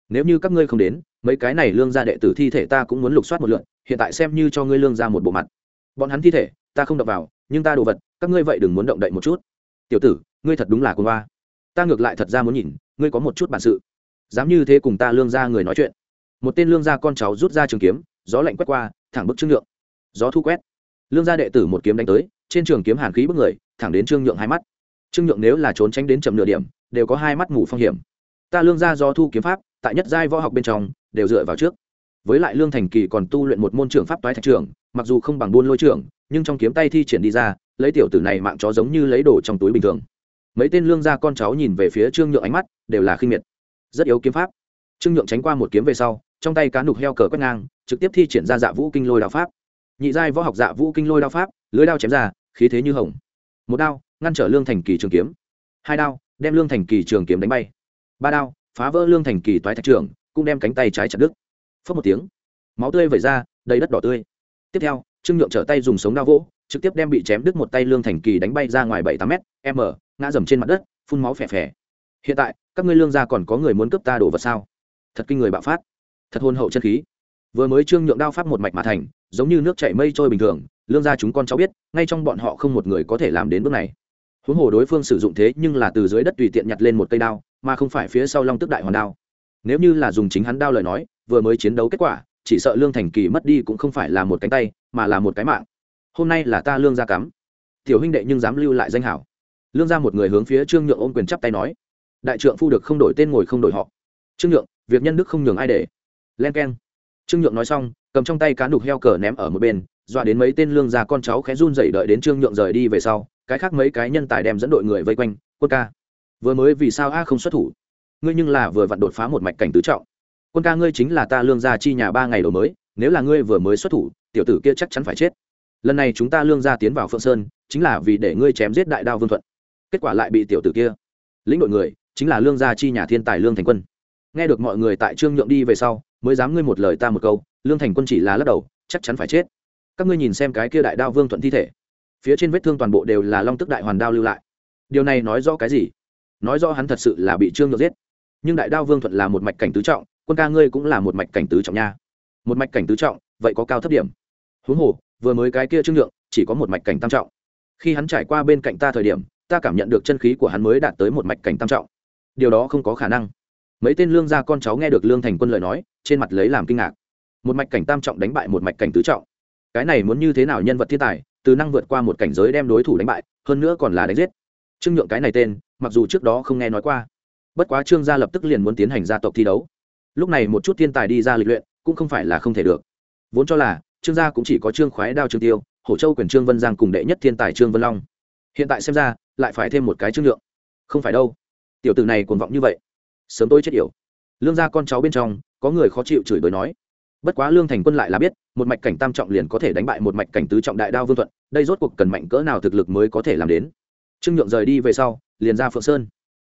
Nếu như các ngươi không đến, mấy cái này lương gia đệ tử thi thể ta cũng muốn lục soát một lượn, hiện tại xem như cho ngươi lương ra một bộ mặt. Bọn hắn thi thể, ta không đập vào, nhưng ta đồ vật, các ngươi vậy đừng muốn động đậy một chút. Tiểu tử, ngươi thật đúng là côn ba. Ta ngược lại thật ra muốn nhìn, ngươi có một chút bản sự. Dám như thế cùng ta lương ra người nói chuyện. Một tên lương gia con cháu rút ra trường kiếm, gió lạnh quét qua, thẳng bức trương nhượng. Gió thu quét. Lương gia đệ tử một kiếm đánh tới, trên trường kiếm hàn khí bức người, thẳng đến trương nhượng hai mắt trương nhượng nếu là trốn tránh đến chậm nửa điểm, đều có hai mắt mù phong hiểm. Ta lương gia do thu kiếm pháp, tại nhất giai võ học bên trong, đều dựa vào trước. Với lại lương thành kỳ còn tu luyện một môn trưởng pháp toái thạch trưởng, mặc dù không bằng buôn lôi trưởng, nhưng trong kiếm tay thi triển đi ra, lấy tiểu tử này mạng chó giống như lấy đồ trong túi bình thường. Mấy tên lương gia con cháu nhìn về phía trương nhượng ánh mắt, đều là khinh miệt. Rất yếu kiếm pháp. Trương nhượng tránh qua một kiếm về sau, trong tay cá nục heo cờ quét ngang, trực tiếp thi triển ra dạ vũ kinh lôi đao pháp. Nhị giai võ học dạ vũ kinh lôi đao pháp, lưới đao chém ra, khí thế như hồng. Một đao ngăn trở lương thành kỳ trường kiếm. Hai đao, đem lương thành kỳ trường kiếm đánh bay. Ba đao, phá vỡ lương thành kỳ toái thạch trường, cũng đem cánh tay trái chặt đứt. Phớt một tiếng, máu tươi vẩy ra, đầy đất đỏ tươi. Tiếp theo, trương nhượng trở tay dùng sống đao vỗ, trực tiếp đem bị chém đứt một tay lương thành kỳ đánh bay ra ngoài bảy tám m m ngã dầm trên mặt đất, phun máu phè phè. Hiện tại, các ngươi lương gia còn có người muốn cướp ta đổ vật sao? Thật kinh người bạo phát. Thật hôn hậu chân khí. Vừa mới trương nhượng đao pháp một mạch mà thành, giống như nước chảy mây trôi bình thường, lương gia chúng con cháu biết, ngay trong bọn họ không một người có thể làm đến bước này huống hồ đối phương sử dụng thế nhưng là từ dưới đất tùy tiện nhặt lên một cây đao, mà không phải phía sau long tức đại hoàn đao. Nếu như là dùng chính hắn đao lời nói, vừa mới chiến đấu kết quả, chỉ sợ lương thành kỳ mất đi cũng không phải là một cánh tay, mà là một cái mạng. Hôm nay là ta lương gia cắm. Tiểu huynh đệ nhưng dám lưu lại danh hảo. Lương gia một người hướng phía trương nhượng ôm quyền chắp tay nói. Đại trượng phu được không đổi tên ngồi không đổi họ. Trương nhượng, việc nhân đức không nhường ai để. Len k e n trương nhượng nói xong, cầm trong tay cá đục heo cờ ném ở một bên, dọa đến mấy tên lương gia con cháu khẽ run dậy đợi đến trương nhượng rời đi về sau cái khác mấy cái nhân tài đem dẫn đội người vây quanh, quân ca. Vừa mới vì sao a không xuất thủ? Ngươi nhưng là vừa vặn đột phá một mạch cảnh tứ trọng. Quân ca ngươi chính là ta lương gia chi nhà ba ngày đổi mới, nếu là ngươi vừa mới xuất thủ, tiểu tử kia chắc chắn phải chết. Lần này chúng ta lương gia tiến vào phượng sơn, chính là vì để ngươi chém giết đại đao vương thuận. Kết quả lại bị tiểu tử kia. Lĩnh đội người, chính là lương gia chi nhà thiên tài lương thành quân. Nghe được mọi người tại trương nhượng đi về sau, mới dám ngươi một lời ta một câu, lương thành quân chỉ là lắc đầu, chắc chắn phải chết. Các ngươi nhìn xem cái kia đại đao vương thuận thi thể phía trên vết thương toàn bộ đều là long tức đại hoàn đao lưu lại. Điều này nói rõ cái gì? Nói rõ hắn thật sự là bị trương nhược giết. Nhưng đại đao vương thuận là một mạch cảnh tứ trọng, quân ca ngươi cũng là một mạch cảnh tứ trọng nha. Một mạch cảnh tứ trọng, vậy có cao thấp điểm? Huống hồ, vừa mới cái kia trương nhượng chỉ có một mạch cảnh tam trọng. Khi hắn trải qua bên cạnh ta thời điểm, ta cảm nhận được chân khí của hắn mới đạt tới một mạch cảnh tam trọng. Điều đó không có khả năng. Mấy tên lương gia con cháu nghe được lương thành quân lời nói, trên mặt lấy làm kinh ngạc. Một mạch cảnh tam trọng đánh bại một mạch cảnh tứ trọng. Cái này muốn như thế nào nhân vật thiên tài từ năng vượt qua một cảnh giới đem đối thủ đánh bại, hơn nữa còn là đánh giết. Trương nhượng cái này tên, mặc dù trước đó không nghe nói qua, bất quá trương gia lập tức liền muốn tiến hành gia tộc thi đấu. Lúc này một chút thiên tài đi ra lịch luyện, cũng không phải là không thể được. Vốn cho là, trương gia cũng chỉ có trương khoái đao trương tiêu, hổ châu quyền trương vân giang cùng đệ nhất thiên tài trương vân long. Hiện tại xem ra, lại phải thêm một cái trương nhượng. Không phải đâu. Tiểu tử này cuồng vọng như vậy. Sớm tôi chết yểu. Lương gia con cháu bên trong, có người khó chịu chửi bới nói bất quá lương thành quân lại là biết, một mạch cảnh tam trọng liền có thể đánh bại một mạch cảnh tứ trọng đại đao vương thuận, đây rốt cuộc cần mạnh cỡ nào thực lực mới có thể làm đến. Trương nhượng rời đi về sau, liền ra phượng sơn.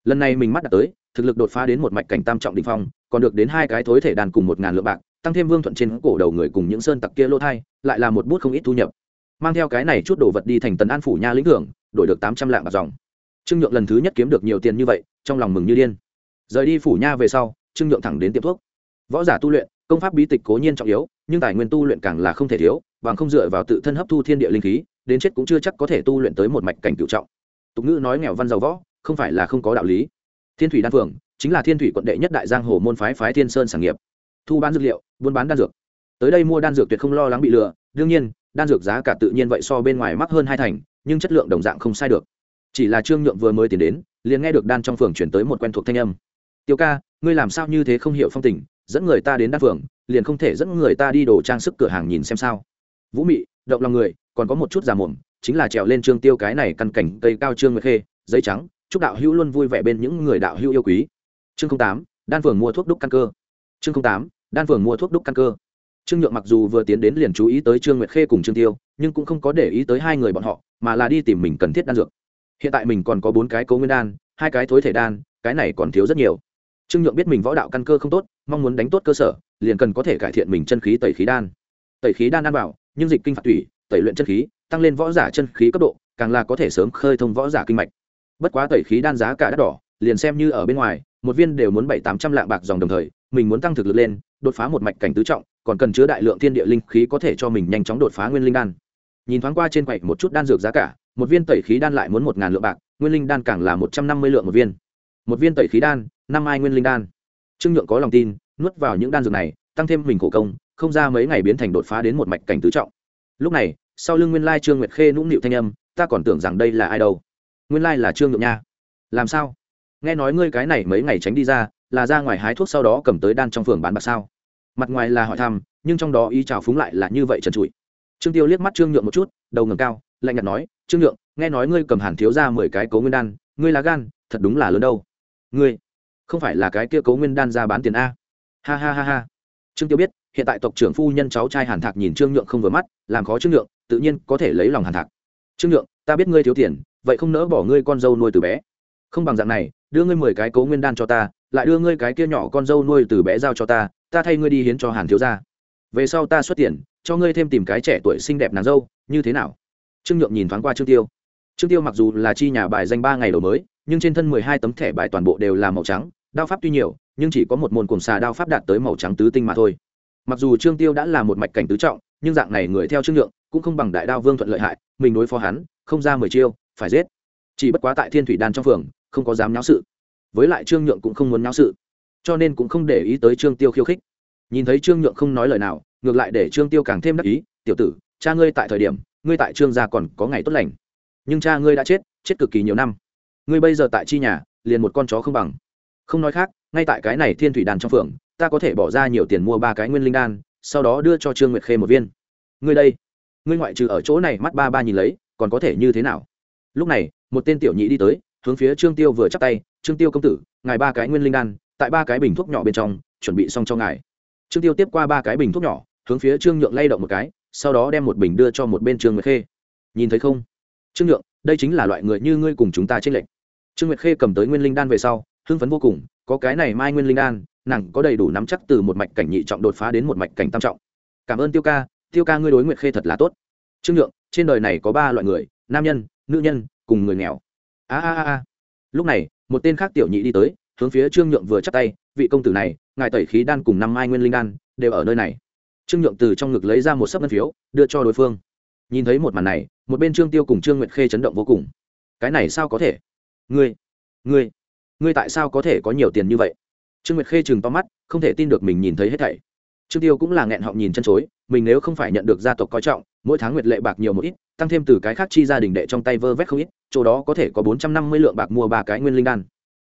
Lần này mình mắt đã tới, thực lực đột phá đến một mạch cảnh tam trọng đ ỉ n h phong, còn được đến hai cái thối thể đàn cùng một ngàn lượng bạc, tăng thêm vương thuận trên cổ đầu người cùng những sơn tặc kia lỗ thai, lại là một bút không ít thu nhập. Mang theo cái này chút đồ vật đi thành tần an phủ nha lĩnh thưởng, đổi được tám trăm lạng bạc dòng. Trương nhượng lần thứ nhất kiếm được nhiều tiền như vậy, trong lòng mừng như điên. Rời đi phủ nha về sau, trương nhượng thẳng đến tiệm thuốc. Võ giả tu luyện công pháp bí tịch cố nhiên trọng yếu, nhưng tài nguyên tu luyện càng là không thể thiếu, bằng không dựa vào tự thân hấp thu thiên địa linh khí, đến chết cũng chưa chắc có thể tu luyện tới một mạch cảnh cựu trọng. Tục ngữ nói nghèo văn giàu võ, không phải là không có đạo lý. Thiên thủy đan phường chính là thiên thủy quận đệ nhất đại giang hồ môn phái phái thiên sơn sản nghiệp. Thu bán dược liệu, buôn bán đan dược. Tới đây mua đan dược tuyệt không lo lắng bị lừa, đương nhiên, đan dược giá cả tự nhiên vậy so bên ngoài mắc hơn hai thành, nhưng chất lượng đồng dạng không sai được. Chỉ là trương nhượng vừa mới tiến đến, liền nghe được đan trong phường chuyển tới một quen thuộc thanh âm. Tiêu ca, ngươi làm sao như thế không hiểu phong tình dẫn người ta đến đan phường liền không thể dẫn người ta đi đồ trang sức cửa hàng nhìn xem sao. Vũ mị, động lòng người, còn có một chút già mồm, chính là trèo lên trương tiêu cái này căn cảnh cây cao trương nguyệt khê, giấy trắng, chúc đạo hữu luôn vui vẻ bên những người đạo hữu yêu quý. Chương tám, đan phường mua thuốc đúc căn cơ. Chương tám, đan phường mua thuốc đúc căn cơ. Trương nhượng mặc dù vừa tiến đến liền chú ý tới trương nguyệt khê cùng trương tiêu, nhưng cũng không có để ý tới hai người bọn họ, mà là đi tìm mình cần thiết đan dược. Hiện tại mình còn có bốn cái cấu nguyên đan, hai cái thối thể đan, cái này còn thiếu rất nhiều. Trương nhượng biết mình võ đạo căn cơ không tốt mong muốn đánh tốt cơ sở, liền cần có thể cải thiện mình chân khí tẩy khí đan. Tẩy khí đan ăn vào, nhưng dịch kinh phạt thủy tẩy luyện chân khí, tăng lên võ giả chân khí cấp độ, càng là có thể sớm khơi thông võ giả kinh mạch. Bất quá tẩy khí đan giá cả đắt đỏ, liền xem như ở bên ngoài, một viên đều muốn bảy tám trăm lạng bạc dòng đồng thời, mình muốn tăng thực lực lên, đột phá một mạch cảnh tứ trọng, còn cần chứa đại lượng thiên địa linh khí có thể cho mình nhanh chóng đột phá nguyên linh đan. Nhìn thoáng qua trên quầy một chút đan dược giá cả, một viên tẩy khí đan lại muốn một ngàn lượng bạc, nguyên linh đan càng là một trăm năm mươi lượng một viên. Một viên tẩy khí đan, năm ai nguyên linh đan trương nhượng có lòng tin, nuốt vào những đan dược này, tăng thêm mình khổ công, không ra mấy ngày biến thành đột phá đến một mạch cảnh tứ trọng. Lúc này, sau lưng nguyên lai trương nguyệt khê nũng nịu thanh âm, ta còn tưởng rằng đây là ai đâu. Nguyên lai là trương nhượng nha. Làm sao? Nghe nói ngươi cái này mấy ngày tránh đi ra, là ra ngoài hái thuốc sau đó cầm tới đan trong phường bán bạc sao? Mặt ngoài là hỏi thăm, nhưng trong đó ý chào phúng lại là như vậy trần trụi. Trương tiêu liếc mắt trương nhượng một chút, đầu ngầm cao, lạnh nhạt nói, trương nhượng, nghe nói ngươi cầm hàn thiếu ra mười cái cấu nguyên đan, ngươi là gan, thật đúng là lớn đâu. Ngươi không phải là cái kia cấu nguyên đan ra bán tiền a. Ha ha ha ha. Trương tiêu biết, hiện tại tộc trưởng phu nhân cháu trai hàn thạc nhìn trương nhượng không vừa mắt, làm khó trương nhượng, tự nhiên có thể lấy lòng hàn thạc. Trương nhượng, ta biết ngươi thiếu tiền, vậy không nỡ bỏ ngươi con dâu nuôi từ bé. Không bằng dạng này, đưa ngươi mười cái cấu nguyên đan cho ta, lại đưa ngươi cái kia nhỏ con dâu nuôi từ bé giao cho ta ta thay ngươi đi hiến cho hàn thiếu gia. Về sau ta xuất tiền, cho ngươi thêm tìm cái trẻ tuổi xinh đẹp nàng dâu, như thế nào? Trương nhượng nhìn thoáng qua trương tiêu. Trương tiêu mặc dù là chi nhà bài danh ba ngày đầu mới, nhưng trên thân mười hai tấm thẻ bài toàn bộ đều là màu trắng đao pháp tuy nhiều, nhưng chỉ có một môn cùng xà đao pháp đạt tới màu trắng tứ tinh mà thôi. Mặc dù trương tiêu đã là một mạch cảnh tứ trọng, nhưng dạng này người theo trương nhượng cũng không bằng đại đao vương thuận lợi hại, mình đối phó hắn, không ra mười chiêu, phải giết. Chỉ bất quá tại thiên thủy đan trong phường, không có dám nháo sự. Với lại trương nhượng cũng không muốn nháo sự, cho nên cũng không để ý tới trương tiêu khiêu khích. Nhìn thấy trương nhượng không nói lời nào, ngược lại để trương tiêu càng thêm đắc ý, tiểu tử, cha ngươi tại thời điểm, ngươi tại trương gia còn có ngày tốt lành. Nhưng cha ngươi đã chết chết cực kỳ nhiều năm. Ngươi bây giờ tại chi nhà, liền một con chó không bằng không nói khác, ngay tại cái này thiên thủy đàn trong phường, ta có thể bỏ ra nhiều tiền mua ba cái nguyên linh đan, sau đó đưa cho trương nguyệt khê một viên. Ngươi đây, ngươi ngoại trừ ở chỗ này mắt ba ba nhìn lấy, còn có thể như thế nào? Lúc này, một tên tiểu nhị đi tới, hướng phía trương tiêu vừa chắp tay, trương tiêu công tử, ngài ba cái nguyên linh đan, tại ba cái bình thuốc nhỏ bên trong, chuẩn bị xong cho ngài. Trương tiêu tiếp qua ba cái bình thuốc nhỏ, hướng phía trương nhượng lay động một cái, sau đó đem một bình đưa cho một bên trương nguyệt khê. Nhìn thấy không? Trương nhượng, đây chính là loại người như ngươi cùng chúng ta trên lệnh trương nguyệt khê cầm tới nguyên linh đan về sau hưng phấn vô cùng, có cái này mai nguyên linh đan, nàng có đầy đủ nắm chắc từ một mạch cảnh nhị trọng đột phá đến một mạch cảnh tam trọng. Cảm ơn tiêu ca tiêu ca ngươi đối nguyệt khê thật là tốt. Trương nhượng, trên đời này có ba loại người, nam nhân, nữ nhân, cùng người nghèo. A a a lúc này, một tên khác tiểu nhị đi tới, hướng phía trương nhượng vừa chắp tay, vị công tử này, ngài tẩy khí đan cùng năm mai nguyên linh đan, đều ở nơi này. Trương nhượng từ trong ngực lấy ra một sấp ngân phiếu, đưa cho đối phương. Nhìn thấy một màn này, một bên trương tiêu cùng trương nguyệt khê chấn động vô cùng. Cái này sao có thể? Ngươi ngươi ngươi tại sao có thể có nhiều tiền như vậy? Trương nguyệt khê chừng to mắt, không thể tin được mình nhìn thấy hết thảy. Trương tiêu cũng là nghẹn họng nhìn chân chối, mình nếu không phải nhận được gia tộc coi trọng, mỗi tháng nguyệt lệ bạc nhiều một ít, tăng thêm từ cái khác chi gia đình đệ trong tay vơ vét không ít, chỗ đó có thể có bốn trăm năm mươi lượng bạc mua ba cái nguyên linh đan.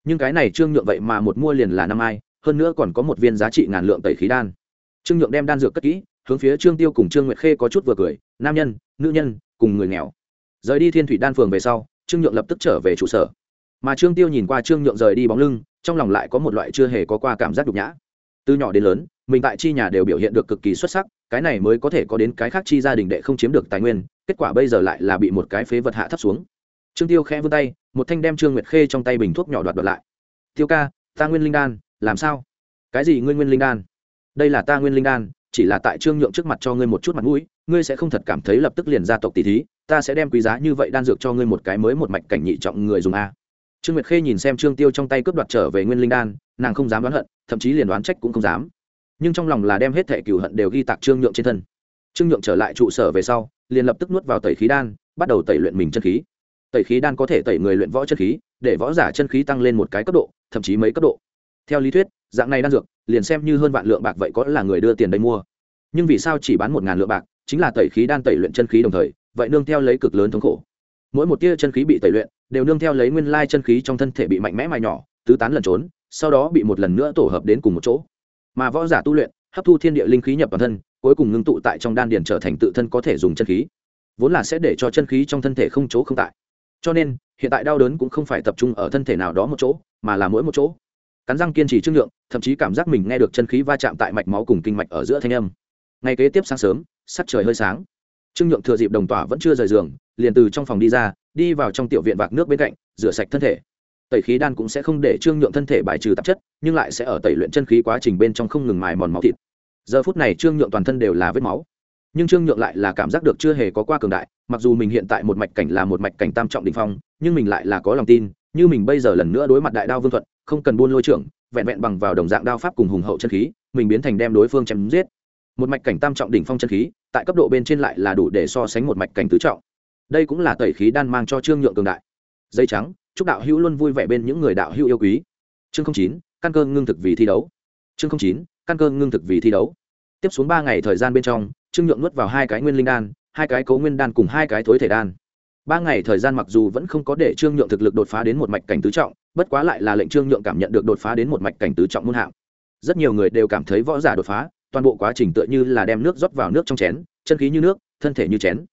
Nhưng cái này trương nhượng vậy mà một mua liền là năm ai, hơn nữa còn có một viên giá trị ngàn lượng tẩy khí đan. Trương nhượng đem đan dược cất kỹ, hướng phía trương tiêu cùng trương nguyệt khê có chút vừa cười, nam nhân, nữ nhân, cùng người nghèo. Rời đi thiên thủy đan phường về sau, trương nhượng lập tức trở về trụ sở mà trương tiêu nhìn qua trương nhượng rời đi bóng lưng, trong lòng lại có một loại chưa hề có qua cảm giác nhục nhã. Từ nhỏ đến lớn, mình tại chi nhà đều biểu hiện được cực kỳ xuất sắc, cái này mới có thể có đến cái khác chi gia đình đệ không chiếm được tài nguyên, kết quả bây giờ lại là bị một cái phế vật hạ thấp xuống. Trương tiêu khẽ vươn tay, một thanh đem trương nguyệt khê trong tay bình thuốc nhỏ đoạt đoạt lại. Tiêu ca, ta nguyên linh đan, làm sao? Cái gì ngươi nguyên linh đan? Đây là ta nguyên linh đan, chỉ là tại trương nhượng trước mặt cho ngươi một chút mặt mũi, ngươi sẽ không thật cảm thấy lập tức liền gia tộc tỷ thí, ta sẽ đem quý giá như vậy đan dược cho ngươi một cái mới một mạch cảnh nhị trọng người dùng a trương nguyệt khê nhìn xem trương tiêu trong tay cướp đoạt trở về nguyên linh đan, nàng không dám đoán hận, thậm chí liền đoán trách cũng không dám. Nhưng trong lòng là đem hết thẻ cửu hận đều ghi tạc trương nhượng trên thân. Trương nhượng trở lại trụ sở về sau, liền lập tức nuốt vào tẩy khí đan, bắt đầu tẩy luyện mình chân khí. Tẩy khí đan có thể tẩy người luyện võ chân khí, để võ giả chân khí tăng lên một cái cấp độ, thậm chí mấy cấp độ. Theo lý thuyết, dạng này đan dược, liền xem như hơn vạn lượng bạc vậy có là người đưa tiền đây mua. Nhưng vì sao chỉ bán một ngàn lượng bạc, chính là tẩy khí đan tẩy luyện chân khí đồng thời, vậy nương theo lấy cực lớn thống khổ mỗi một tia chân khí bị tẩy luyện, đều nương theo lấy nguyên lai chân khí trong thân thể bị mạnh mẽ mài nhỏ, tứ tán lẩn trốn, sau đó bị một lần nữa tổ hợp đến cùng một chỗ. Mà võ giả tu luyện, hấp thu thiên địa linh khí nhập vào thân, cuối cùng ngưng tụ tại trong đan điền trở thành tự thân có thể dùng chân khí. Vốn là sẽ để cho chân khí trong thân thể không chỗ không tại. Cho nên, hiện tại đau đớn cũng không phải tập trung ở thân thể nào đó một chỗ, mà là mỗi một chỗ. Cắn răng kiên trì trương lượng thậm chí cảm giác mình nghe được chân khí va chạm tại mạch máu cùng kinh mạch ở giữa thanh âm. Ngày kế tiếp sáng sớm, sắc trời hơi sáng trương nhượng thừa dịp đồng tỏa vẫn chưa rời giường, liền từ trong phòng đi ra, đi vào trong tiểu viện vạc nước bên cạnh, rửa sạch thân thể. Tẩy khí đan cũng sẽ không để trương nhượng thân thể bài trừ tạp chất, nhưng lại sẽ ở tẩy luyện chân khí quá trình bên trong không ngừng mài mòn máu thịt. Giờ phút này trương nhượng toàn thân đều là vết máu. Nhưng trương nhượng lại là cảm giác được chưa hề có qua cường đại, mặc dù mình hiện tại một mạch cảnh là một mạch cảnh tam trọng đ ỉ n h phong, nhưng mình lại là có lòng tin, như mình bây giờ lần nữa đối mặt đại đao vương thuận, không cần buôn lôi trưởng, vẹn vẹn bằng vào đồng dạng đao pháp cùng hùng hậu chân khí, mình biến thành đem đối phương chém giết một mạch cảnh tam trọng đỉnh phong chân khí, tại cấp độ bên trên lại là đủ để so sánh một mạch cảnh tứ trọng. Đây cũng là tẩy khí đan mang cho trương nhượng cường đại. Dây trắng, chúc đạo hữu luôn vui vẻ bên những người đạo hữu yêu quý. Chương chín, căn cơ ngưng thực vì thi đấu. Chương chín, căn cơ ngưng thực vì thi đấu. Tiếp xuống ba ngày thời gian bên trong, trương nhượng nuốt vào hai cái nguyên linh đan, hai cái cấu nguyên đan cùng hai cái thối thể đan. Ba ngày thời gian mặc dù vẫn không có để trương nhượng thực lực đột phá đến một mạch cảnh tứ trọng, bất quá lại là lệnh trương nhượng cảm nhận được đột phá đến một mạch cảnh tứ trọng muôn hạng. Rất nhiều người đều cảm thấy võ giả đột phá toàn bộ quá trình tựa như là đem nước rót vào nước trong chén, chân khí như nước, thân thể như chén.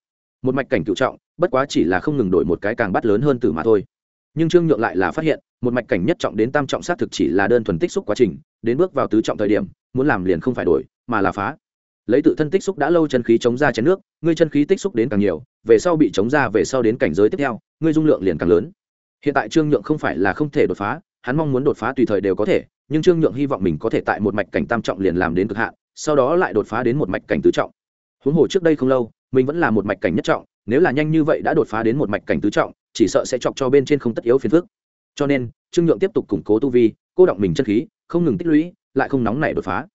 Một mạch cảnh cựu trọng, bất quá chỉ là không ngừng đổi một cái càng bắt lớn hơn từ mà thôi. Nhưng trương nhượng lại là phát hiện, một mạch cảnh nhất trọng đến tam trọng xác thực chỉ là đơn thuần tích xúc quá trình, đến bước vào tứ trọng thời điểm, muốn làm liền không phải đổi, mà là phá. Lấy tự thân tích xúc đã lâu chân khí chống ra chén nước, ngươi chân khí tích xúc đến càng nhiều, về sau bị chống ra về sau đến cảnh giới tiếp theo, ngươi dung lượng liền càng lớn. Hiện tại trương nhượng không phải là không thể đột phá, hắn mong muốn đột phá tùy thời đều có thể, nhưng trương nhượng hy vọng mình có thể tại một mạch cảnh tam trọng liền làm đến cực hạn sau đó lại đột phá đến một mạch cảnh tứ trọng. Huống hồ trước đây không lâu, mình vẫn là một mạch cảnh nhất trọng, nếu là nhanh như vậy đã đột phá đến một mạch cảnh tứ trọng, chỉ sợ sẽ chọc cho bên trên không tất yếu phiền phức. Cho nên, trương nhượng tiếp tục củng cố tu vi, cô động mình chân khí, không ngừng tích lũy, lại không nóng nảy đột phá.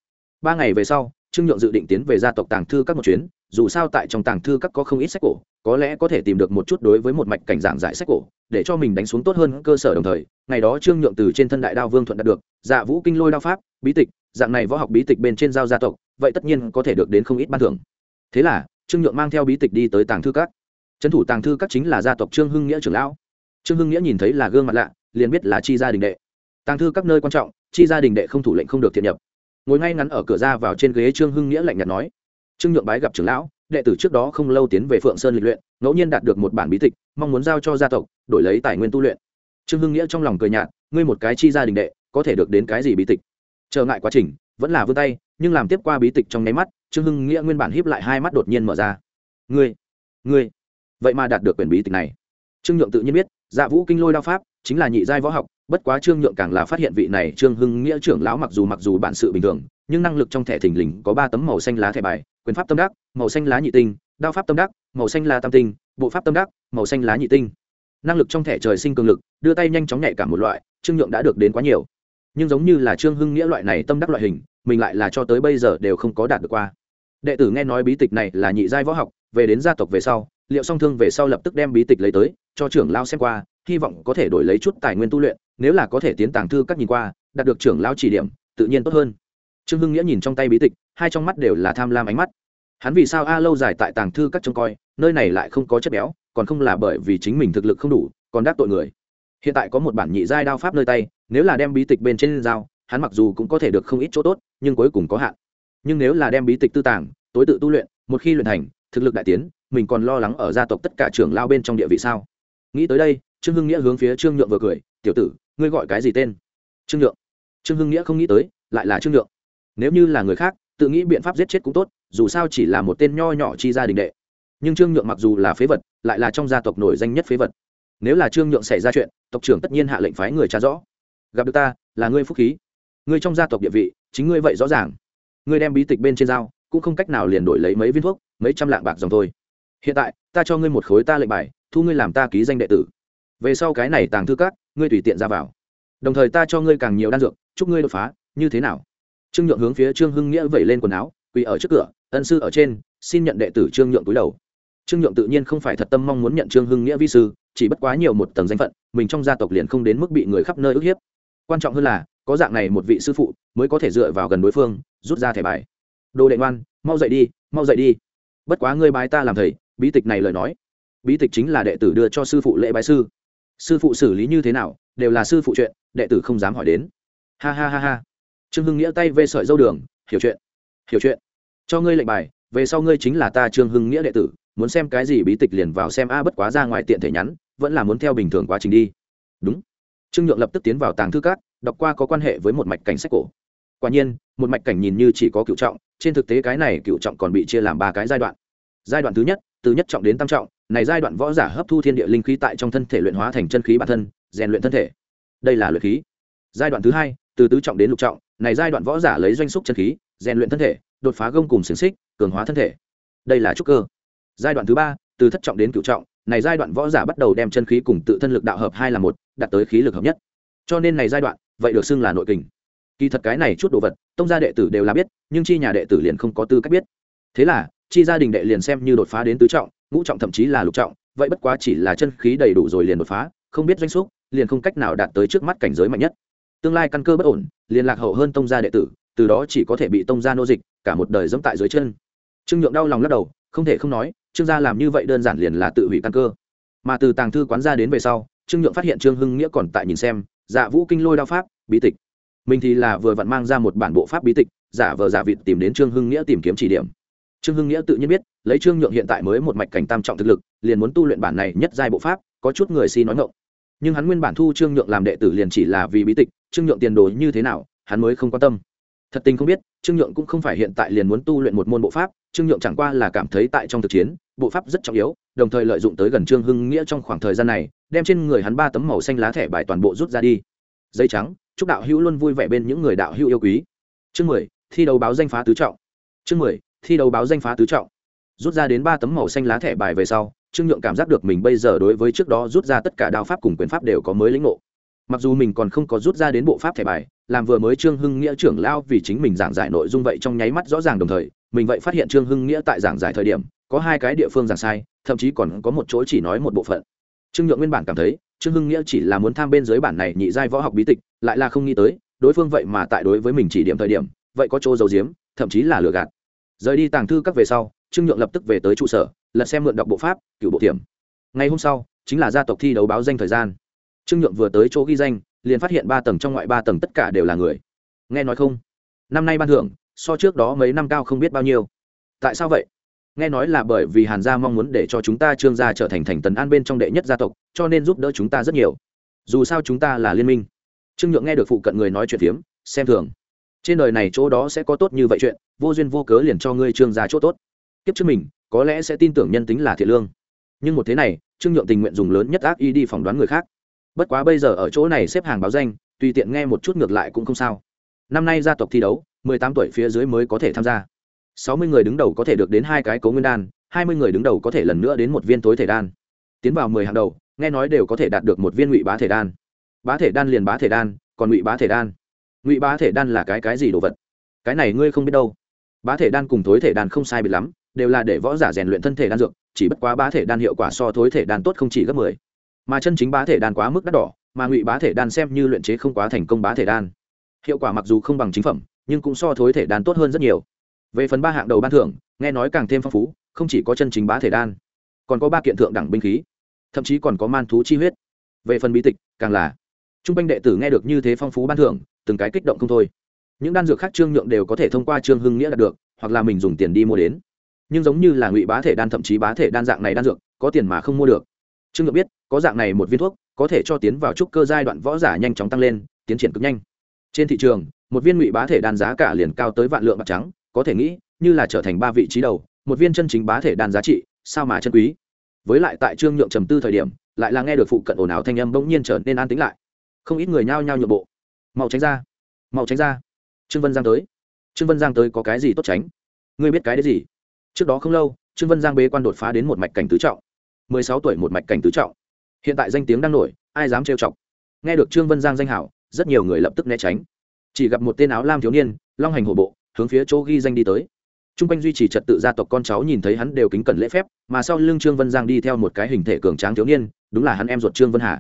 Ba ngày về sau, trương nhượng dự định tiến về gia tộc tàng thư các một chuyến, dù sao tại trong tàng thư các có không ít sách cổ, có lẽ có thể tìm được một chút đối với một mạch cảnh giảng giải sách cổ, để cho mình đánh xuống tốt hơn cơ sở đồng thời. Ngày đó trương nhượng từ trên thân đại đao vương thuận đạt được dạ vũ kinh lôi đao pháp, bí tịch dạng này võ học bí tịch bên trên giao gia tộc, vậy tất nhiên có thể được đến không ít ban thưởng. Thế là, trương nhượng mang theo bí tịch đi tới tàng thư các. Trấn thủ tàng thư các chính là gia tộc trương hưng nghĩa trưởng lão. Trương hưng nghĩa nhìn thấy là gương mặt lạ, liền biết là chi gia đình đệ. Tàng thư các nơi quan trọng, chi gia đình đệ không thủ lệnh không được thiện nhập. Ngồi ngay ngắn ở cửa ra vào trên ghế trương hưng nghĩa lạnh nhạt nói, trương nhượng bái gặp trưởng lão, đệ tử trước đó không lâu tiến về phượng sơn lịch luyện, ngẫu nhiên đạt được một bản bí tịch, mong muốn giao cho gia tộc, đổi lấy tài nguyên tu luyện. Trương hưng nghĩa trong lòng cười nhạt, ngươi một cái chi gia đình đệ, có thể được đến cái gì bí tịch? Trở ngại quá trình, vẫn là vươn tay, nhưng làm tiếp qua bí tịch trong nháy mắt, trương hưng nghĩa nguyên bản híp lại hai mắt đột nhiên mở ra. Ngươi ngươi, vậy mà đạt được quyền bí tịch này. Trương nhượng tự nhiên biết dạ vũ kinh lôi đao pháp chính là nhị giai võ học, bất quá trương nhượng càng là phát hiện vị này trương hưng nghĩa trưởng lão mặc dù mặc dù bản sự bình thường, nhưng năng lực trong thẻ thình lình có ba tấm màu xanh lá thẻ bài, quyền pháp tâm đắc, màu xanh lá nhị tinh, đao pháp tâm đắc, màu xanh lá tam tinh, bộ pháp tâm đắc, màu xanh lá nhị tinh. Năng lực trong thẻ trời sinh cường lực, đưa tay nhanh chóng nhạy cả một loại, trương nhượng đã được đến quá nhiều nhưng giống như là trương hưng nghĩa loại này tâm đắc loại hình, mình lại là cho tới bây giờ đều không có đạt được qua. Đệ tử nghe nói bí tịch này là nhị giai võ học, về đến gia tộc về sau, liệu song thương về sau lập tức đem bí tịch lấy tới, cho trưởng lao xem qua, hy vọng có thể đổi lấy chút tài nguyên tu luyện, nếu là có thể tiến tàng thư các nhìn qua, đạt được trưởng lao chỉ điểm, tự nhiên tốt hơn. Trương hưng nghĩa nhìn trong tay bí tịch, hai trong mắt đều là tham lam ánh mắt. Hắn vì sao a lâu dài tại tàng thư các trông coi, nơi này lại không có chất béo, còn không là bởi vì chính mình thực lực không đủ, còn đắc tội người. Hiện tại có một bản nhị giai đao pháp nơi tay nếu là đem bí tịch bên trên dao hắn mặc dù cũng có thể được không ít chỗ tốt, nhưng cuối cùng có hạn. Nhưng nếu là đem bí tịch tư tàng, tối tự tu luyện, một khi luyện thành, thực lực đại tiến, mình còn lo lắng ở gia tộc tất cả trưởng lao bên trong địa vị sao? Nghĩ tới đây, trương hưng nghĩa hướng phía trương nhượng vừa cười, tiểu tử, ngươi gọi cái gì tên? Trương nhượng. Trương hưng nghĩa không nghĩ tới, lại là trương nhượng. Nếu như là người khác, tự nghĩ biện pháp giết chết cũng tốt, dù sao chỉ là một tên nho nhỏ chi gia đình đệ. Nhưng trương nhượng mặc dù là phế vật, lại là trong gia tộc nổi danh nhất phế vật. Nếu là trương nhượng xảy ra chuyện, tộc trưởng tất nhiên hạ lệnh phái người tra rõ gặp được ta, là ngươi phúc khí. Ngươi trong gia tộc địa vị, chính ngươi vậy rõ ràng. Ngươi đem bí tịch bên trên dao, cũng không cách nào liền đổi lấy mấy viên thuốc, mấy trăm lạng bạc dòng thôi. Hiện tại, ta cho ngươi một khối ta lệnh bài, thu ngươi làm ta ký danh đệ tử. Về sau cái này tàng thư các, ngươi tùy tiện ra vào. Đồng thời ta cho ngươi càng nhiều đan dược, chúc ngươi đột phá, như thế nào? Trương nhượng hướng phía trương hưng nghĩa vẩy lên quần áo, quỳ ở trước cửa, ân sư ở trên, xin nhận đệ tử trương nhượng túi đầu. Trương nhượng tự nhiên không phải thật tâm mong muốn nhận trương hưng nghĩa vi sư, chỉ bất quá nhiều một tầng danh phận, mình trong gia tộc liền không đến mức bị người khắp nơi ức hiếp quan trọng hơn là, có dạng này một vị sư phụ mới có thể dựa vào gần đối phương, rút ra thẻ bài. Đồ đệ ngoan, mau dậy đi, mau dậy đi. Bất quá ngươi bái ta làm thầy, bí tịch này lời nói. Bí tịch chính là đệ tử đưa cho sư phụ lễ bái sư. Sư phụ xử lý như thế nào, đều là sư phụ chuyện, đệ tử không dám hỏi đến. Ha ha ha ha. Trương hưng nghĩa tay vê sợi dâu đường, hiểu chuyện. Hiểu chuyện. Cho ngươi lệnh bài, về sau ngươi chính là ta trương hưng nghĩa đệ tử, muốn xem cái gì bí tịch liền vào xem a, bất quá ra ngoài tiện thể nhắn, vẫn là muốn theo bình thường quá trình đi. Đúng trương nhượng lập tức tiến vào tàng thư cát, đọc qua có quan hệ với một mạch cảnh sách cổ. Quả nhiên, một mạch cảnh nhìn như chỉ có cựu trọng, trên thực tế cái này cựu trọng còn bị chia làm ba cái giai đoạn. Giai đoạn thứ nhất, từ nhất trọng đến tam trọng, này giai đoạn võ giả hấp thu thiên địa linh khí tại trong thân thể luyện hóa thành chân khí bản thân, rèn luyện thân thể. Đây là luyện khí. Giai đoạn thứ hai, từ tứ trọng đến lục trọng, này giai đoạn võ giả lấy doanh xúc chân khí, rèn luyện thân thể, đột phá gông cùng xiềng xích, cường hóa thân thể. Đây là trúc cơ. Giai đoạn thứ ba, từ thất trọng đến cựu trọng này giai đoạn võ giả bắt đầu đem chân khí cùng tự thân lực đạo hợp hai là một, đạt tới khí lực hợp nhất. Cho nên này giai đoạn, vậy được xưng là nội kình. Kỳ thật cái này chút đồ vật, tông gia đệ tử đều là biết, nhưng chi nhà đệ tử liền không có tư cách biết. Thế là, chi gia đình đệ liền xem như đột phá đến tứ trọng, ngũ trọng thậm chí là lục trọng, vậy bất quá chỉ là chân khí đầy đủ rồi liền đột phá, không biết doanh xúc, liền không cách nào đạt tới trước mắt cảnh giới mạnh nhất. Tương lai căn cơ bất ổn, liền lạc hậu hơn tông gia đệ tử, từ đó chỉ có thể bị tông gia nô dịch, cả một đời dẫm tại dưới chân. Trương nhượng đau lòng lắc đầu, không thể không nói trương gia làm như vậy đơn giản liền là tự hủy căn cơ. Mà từ tàng thư quán ra đến về sau, trương nhượng phát hiện trương hưng nghĩa còn tại nhìn xem dạ vũ kinh lôi đao pháp, bí tịch. Mình thì là vừa vặn mang ra một bản bộ pháp bí tịch, giả vờ giả vịt tìm đến trương hưng nghĩa tìm kiếm chỉ điểm. Trương hưng nghĩa tự nhiên biết, lấy trương nhượng hiện tại mới một mạch cảnh tam trọng thực lực, liền muốn tu luyện bản này nhất giai bộ pháp, có chút người si nói ngộng nhưng hắn nguyên bản thu trương nhượng làm đệ tử liền chỉ là vì bí tịch, trương nhượng tiền đồ như thế nào, hắn mới không quan tâm. Thật tình không biết trương nhượng cũng không phải hiện tại liền muốn tu luyện một môn bộ pháp, trương nhượng chẳng qua là cảm thấy tại trong thực chiến, bộ pháp rất trọng yếu, đồng thời lợi dụng tới gần trương hưng nghĩa trong khoảng thời gian này, đem trên người hắn ba tấm màu xanh lá thẻ bài toàn bộ rút ra đi. Dây trắng, chúc đạo hữu luôn vui vẻ bên những người đạo hữu yêu quý. Chương mười, thi đấu báo danh phá tứ trọng. Chương mười, thi đấu báo danh phá tứ trọng. Rút ra đến ba tấm màu xanh lá thẻ bài về sau, trương nhượng cảm giác được mình bây giờ đối với trước đó rút ra tất cả đao pháp cùng quyền pháp đều có mới lĩnh ngộ mặc dù mình còn không có rút ra đến bộ pháp thẻ bài, làm vừa mới trương hưng nghĩa trưởng lao vì chính mình giảng giải nội dung vậy trong nháy mắt rõ ràng đồng thời, mình vậy phát hiện trương hưng nghĩa tại giảng giải thời điểm, có hai cái địa phương giảng sai, thậm chí còn có một chỗ chỉ nói một bộ phận. Trương nhượng nguyên bản cảm thấy, trương hưng nghĩa chỉ là muốn tham bên dưới bản này nhị giai võ học bí tịch, lại là không nghĩ tới, đối phương vậy mà tại đối với mình chỉ điểm thời điểm, vậy có chỗ giấu giếm, thậm chí là lừa gạt. Rời đi tàng thư các về sau, trương nhượng lập tức về tới trụ sở, lật xem mượn đọc bộ pháp cựu bộ tiềm ngày hôm sau, chính là gia tộc thi đấu báo danh thời gian trương nhượng vừa tới chỗ ghi danh, liền phát hiện ba tầng trong ngoại ba tầng tất cả đều là người. Nghe nói không? Năm nay ban thưởng, so trước đó mấy năm cao không biết bao nhiêu. Tại sao vậy? Nghe nói là bởi vì hàn gia mong muốn để cho chúng ta trương gia trở thành thành tần an bên trong đệ nhất gia tộc, cho nên giúp đỡ chúng ta rất nhiều. Dù sao chúng ta là liên minh. Trương nhượng nghe được phụ cận người nói chuyện phiếm, xem thường. Trên đời này chỗ đó sẽ có tốt như vậy chuyện, vô duyên vô cớ liền cho ngươi trương gia chỗ tốt. Kiếp trước mình, có lẽ sẽ tin tưởng nhân tính là thiện lương. Nhưng một thế này, trương nhượng tình nguyện dùng lớn nhất ác y đi phỏng đoán người khác bất quá bây giờ ở chỗ này xếp hàng báo danh, tùy tiện nghe một chút ngược lại cũng không sao. Năm nay gia tộc thi đấu, mười tám tuổi phía dưới mới có thể tham gia. Sáu mươi người đứng đầu có thể được đến hai cái cố nguyên đan, hai mươi người đứng đầu có thể lần nữa đến một viên tối thể đan. Tiến vào mười hàng đầu, nghe nói đều có thể đạt được một viên ngụy bá thể đan. Bá thể đan liền bá thể đan, còn ngụy bá thể đan. Ngụy bá thể đan là cái cái gì đồ vật? Cái này ngươi không biết đâu. Bá thể đan cùng thối thể đan không sai biệt lắm, đều là để võ giả rèn luyện thân thể đan dược, chỉ bất quá bá thể đan hiệu quả so thối thể đan tốt không chỉ gấp mười mà chân chính bá thể đan quá mức đắt đỏ, mà ngụy bá thể đan xem như luyện chế không quá thành công bá thể đan. Hiệu quả mặc dù không bằng chính phẩm, nhưng cũng so thối thể đan tốt hơn rất nhiều. Về phần ba hạng đầu ban thưởng, nghe nói càng thêm phong phú, không chỉ có chân chính bá thể đan, còn có ba kiện thượng đẳng binh khí, thậm chí còn có man thú chi huyết. Về phần bí tịch, càng là. T r u n g quanh đệ tử nghe được như thế phong phú ban thưởng, từng cái kích động không thôi. Những đan dược khác trương nhượng đều có thể thông qua trương hưng nghĩa đạt được, hoặc là mình dùng tiền đi mua đến. Nhưng giống như là ngụy bá thể đan thậm chí bá thể đan dạng này đan dược, có tiền mà không mua được trương nhượng biết, có dạng này một viên thuốc, có thể cho tiến vào trúc cơ giai đoạn võ giả nhanh chóng tăng lên, tiến triển cực nhanh. Trên thị trường, một viên ngụy bá thể đan giá cả liền cao tới vạn lượng bạc trắng, có thể nghĩ, như là trở thành ba vị trí đầu, một viên chân chính bá thể đan giá trị, sao mà chân quý. Với lại tại trương nhượng trầm tư thời điểm, lại là nghe được phụ cận ồn ào thanh âm bỗng nhiên trở nên an tĩnh lại. Không ít người nhao nhao nhượng bộ. Mau tránh ra. Mau tránh ra. Trương vân giang tới. Trương vân giang tới có cái gì tốt tránh? Ngươi biết cái đấy gì? Trước đó không lâu, trương vân giang bế quan đột phá đến một mạch cảnh tứ trọng mười sáu tuổi một mạch cảnh tứ trọng. Hiện tại danh tiếng đang nổi, ai dám trêu chọc? Nghe được trương vân giang danh hảo, rất nhiều người lập tức né tránh. Chỉ gặp một tên áo lam thiếu niên, long hành hổ bộ, hướng phía chỗ ghi danh đi tới. T r u n g quanh duy trì trật tự gia tộc con cháu nhìn thấy hắn đều kính cẩn lễ phép, mà sau lưng trương vân giang đi theo một cái hình thể cường tráng thiếu niên, đúng là hắn em ruột trương vân hà.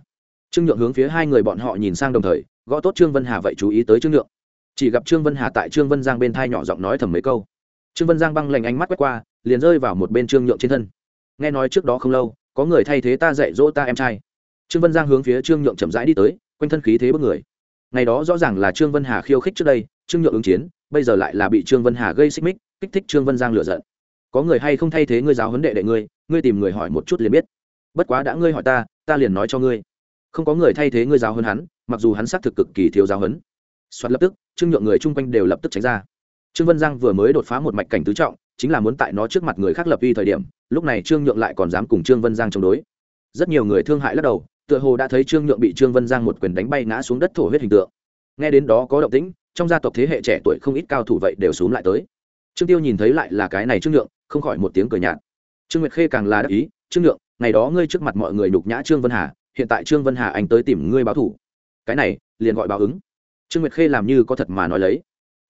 Trương nhượng hướng phía hai người bọn họ nhìn sang đồng thời, gõ tốt trương vân hà vậy chú ý tới trương nhượng. Chỉ gặp trương vân hà tại trương vân giang bên thai nhỏ giọng nói thầm mấy câu. Trương vân giang băng lành ánh mắt quét qua, liền rơi vào một bên trương nhượng trên thân. Nghe nói trước đó không lâu có người thay thế ta dạy dỗ ta em trai. Trương vân giang hướng phía trương nhượng chậm rãi đi tới, quanh thân khí thế bất người. Ngày đó rõ ràng là trương vân hà khiêu khích trước đây, trương nhượng ứng chiến, bây giờ lại là bị trương vân hà gây xích mích, kích thích trương vân giang lựa giận. Có người hay không thay thế ngươi giáo huấn đệ đệ ngươi ngươi tìm người hỏi một chút liền biết. Bất quá đã ngươi hỏi ta ta liền nói cho ngươi. Không có người thay thế ngươi giáo huấn hắn, mặc dù hắn xác thực cực kỳ thiếu giáo huấn. Soát lập tức, trương nhượng người chung quanh đều lập tức tránh ra. Trương vân giang vừa mới đột phá một mạch cảnh tứ trọng chính là muốn tại nó trước mặt người khác lập uy thời điểm, lúc này trương nhượng lại còn dám cùng trương vân giang chống đối. Rất nhiều người thương hại lắc đầu, tựa hồ đã thấy trương nhượng bị trương vân giang một quyền đánh bay ngã xuống đất thổ huyết hình tượng. Nghe đến đó có động tĩnh, trong gia tộc thế hệ trẻ tuổi không ít cao thủ vậy đều xuống lại tới. Trương tiêu nhìn thấy lại là cái này trương nhượng, không khỏi một tiếng cười nhạt. Trương nguyệt khê càng là đắc ý, trương nhượng, ngày đó ngươi trước mặt mọi người nhục nhã trương vân hà, hiện tại trương vân hà anh tới tìm ngươi báo thủ. Cái này liền gọi báo ứng. Trương nguyệt khê làm như có thật mà nói lấy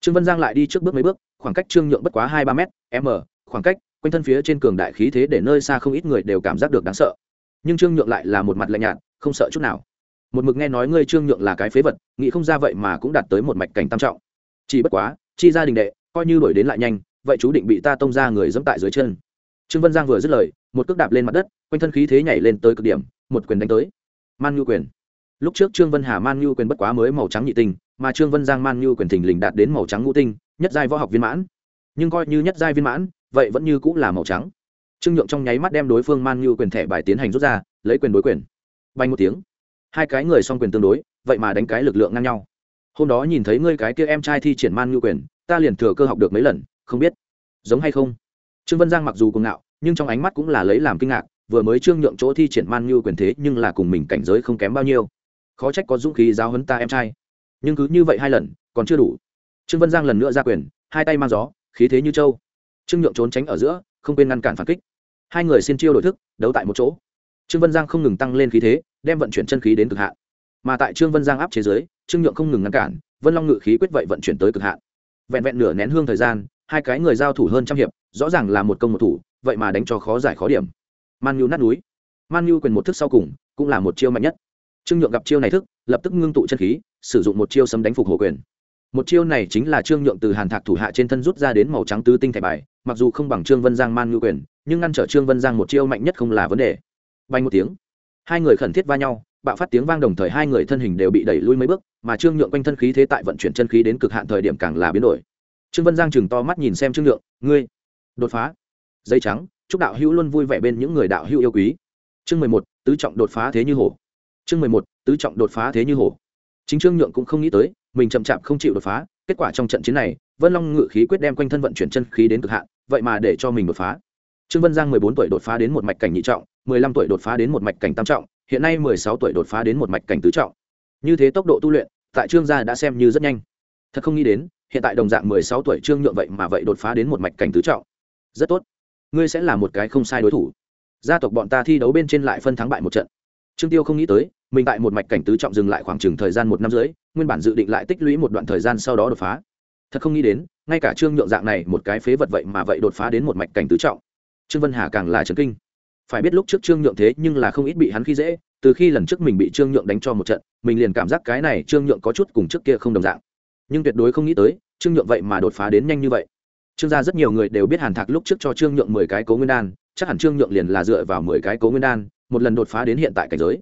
trương vân giang lại đi trước bước mấy bước, khoảng cách trương nhượng bất quá hai ba m m, khoảng cách, quanh thân phía trên cường đại khí thế để nơi xa không ít người đều cảm giác được đáng sợ. Nhưng trương nhượng lại là một mặt lạnh nhạt, không sợ chút nào. Một mực nghe nói ngươi trương nhượng là cái phế vật, nghĩ không ra vậy mà cũng đạt tới một mạch cảnh tam trọng. Chỉ bất quá, chi gia đình đệ, coi như đổi đến lại nhanh, vậy chú định bị ta tông ra người dẫm tại dưới chân. Trương vân giang vừa dứt lời, một cước đạp lên mặt đất, quanh thân khí thế nhảy lên tới cực điểm, một quyền đánh tới. Man nhu quyền. Lúc trước trương vân hà man nhu quyền bất quá mới màu trắng nhị tinh mà trương vân giang man như quyền thình lình đạt đến màu trắng ngũ tinh, nhất giai võ học viên mãn. Nhưng coi như nhất giai viên mãn, vậy vẫn như cũng là màu trắng. Trương nhượng trong nháy mắt đem đối phương man như quyền thẻ bài tiến hành rút ra, lấy quyền đối quyền. Bay một tiếng. Hai cái người song quyền tương đối, vậy mà đánh cái lực lượng ngang nhau. Hôm đó nhìn thấy ngươi cái kia em trai thi triển man như quyền, ta liền thừa cơ học được mấy lần, không biết giống hay không. Trương vân giang mặc dù cùng ngạo, nhưng trong ánh mắt cũng là lấy làm kinh ngạc, vừa mới trương nhượng chỗ thi triển man như quyền thế nhưng là cùng mình cảnh giới không kém bao nhiêu. Khó trách có dũng khí giáo hấn ta em trai nhưng cứ như vậy hai lần, còn chưa đủ. Trương vân giang lần nữa ra quyền, hai tay mang gió, khí thế như châu trương nhượng trốn tránh ở giữa, không quên ngăn cản phản kích. Hai người xin chiêu đổi thức, đấu tại một chỗ. Trương vân giang không ngừng tăng lên khí thế, đem vận chuyển chân khí đến cực hạn. Mà tại trương vân giang áp chế giới trương nhượng không ngừng ngăn cản, vân long ngự khí quyết vậy vận chuyển tới cực hạn. Vẹn vẹn nửa nén hương thời gian, hai cái người giao thủ hơn trăm hiệp, rõ ràng là một công một thủ, vậy mà đánh cho khó giải khó điểm. Man nhu nát núi. Man nhu quyền một thức sau cùng, cũng là một chiêu mạnh nhất. Trương nhượng gặp chiêu này thức, lập tức ngưng tụ chân khí sử dụng một chiêu sấm đánh phục hồ quyền. Một chiêu này chính là trương nhượng từ hàn thạc thủ hạ trên thân rút ra đến màu trắng tứ tinh thẻ bài, mặc dù không bằng trương vân giang man ngư quyền, nhưng ngăn trở trương vân giang một chiêu mạnh nhất không là vấn đề. Bay một tiếng, hai người khẩn thiết va nhau, bạo phát tiếng vang đồng thời hai người thân hình đều bị đẩy lui mấy bước, mà trương nhượng quanh thân khí thế tại vận chuyển chân khí đến cực hạn thời điểm càng là biến đổi. Trương vân giang chừng to mắt nhìn xem trương nhượng, ngươi, đột phá. Dây trắng, chúc đạo hữu luôn vui vẻ bên những người đạo hữu yêu quý. Chương mười một, tứ trọng đột phá thế như hổ. Chương mười một, tứ trọng đột phá thế như hổ chính trương nhượng cũng không nghĩ tới, mình chậm chạp không chịu đột phá, kết quả trong trận chiến này, vân long ngự khí quyết đem quanh thân vận chuyển chân khí đến cực hạn, vậy mà để cho mình đột phá. Trương vân giang mười bốn tuổi đột phá đến một mạch cảnh nhị trọng, mười lăm tuổi đột phá đến một mạch cảnh tam trọng, hiện nay mười sáu tuổi đột phá đến một mạch cảnh tứ trọng. Như thế tốc độ tu luyện, tại trương gia đã xem như rất nhanh. Thật không nghĩ đến, hiện tại đồng dạng mười sáu tuổi trương nhượng vậy mà vậy đột phá đến một mạch cảnh tứ trọng. Rất tốt. Ngươi sẽ là một cái không sai đối thủ. Gia tộc bọn ta thi đấu bên trên lại phân thắng bại một trận. Trương tiêu không nghĩ tới mình tại một mạch cảnh tứ trọng dừng lại khoảng chừng thời gian một năm rưỡi, nguyên bản dự định lại tích lũy một đoạn thời gian sau đó đột phá. Thật không nghĩ đến, ngay cả trương nhượng dạng này một cái phế vật vậy mà vậy đột phá đến một mạch cảnh tứ trọng. Trương vân hà càng là trấn kinh. Phải biết lúc trước trương nhượng thế nhưng là không ít bị hắn khi dễ, từ khi lần trước mình bị trương nhượng đánh cho một trận, mình liền cảm giác cái này trương nhượng có chút cùng trước kia không đồng dạng. Nhưng tuyệt đối không nghĩ tới, trương nhượng vậy mà đột phá đến nhanh như vậy. Trương gia rất nhiều người đều biết hàn thạc lúc trước cho trương nhượng mười cái cố nguyên đan, chắc hẳn trương nhượng liền là dựa vào mười cái cố nguyên đan, một lần đột phá đến hiện tại cảnh giới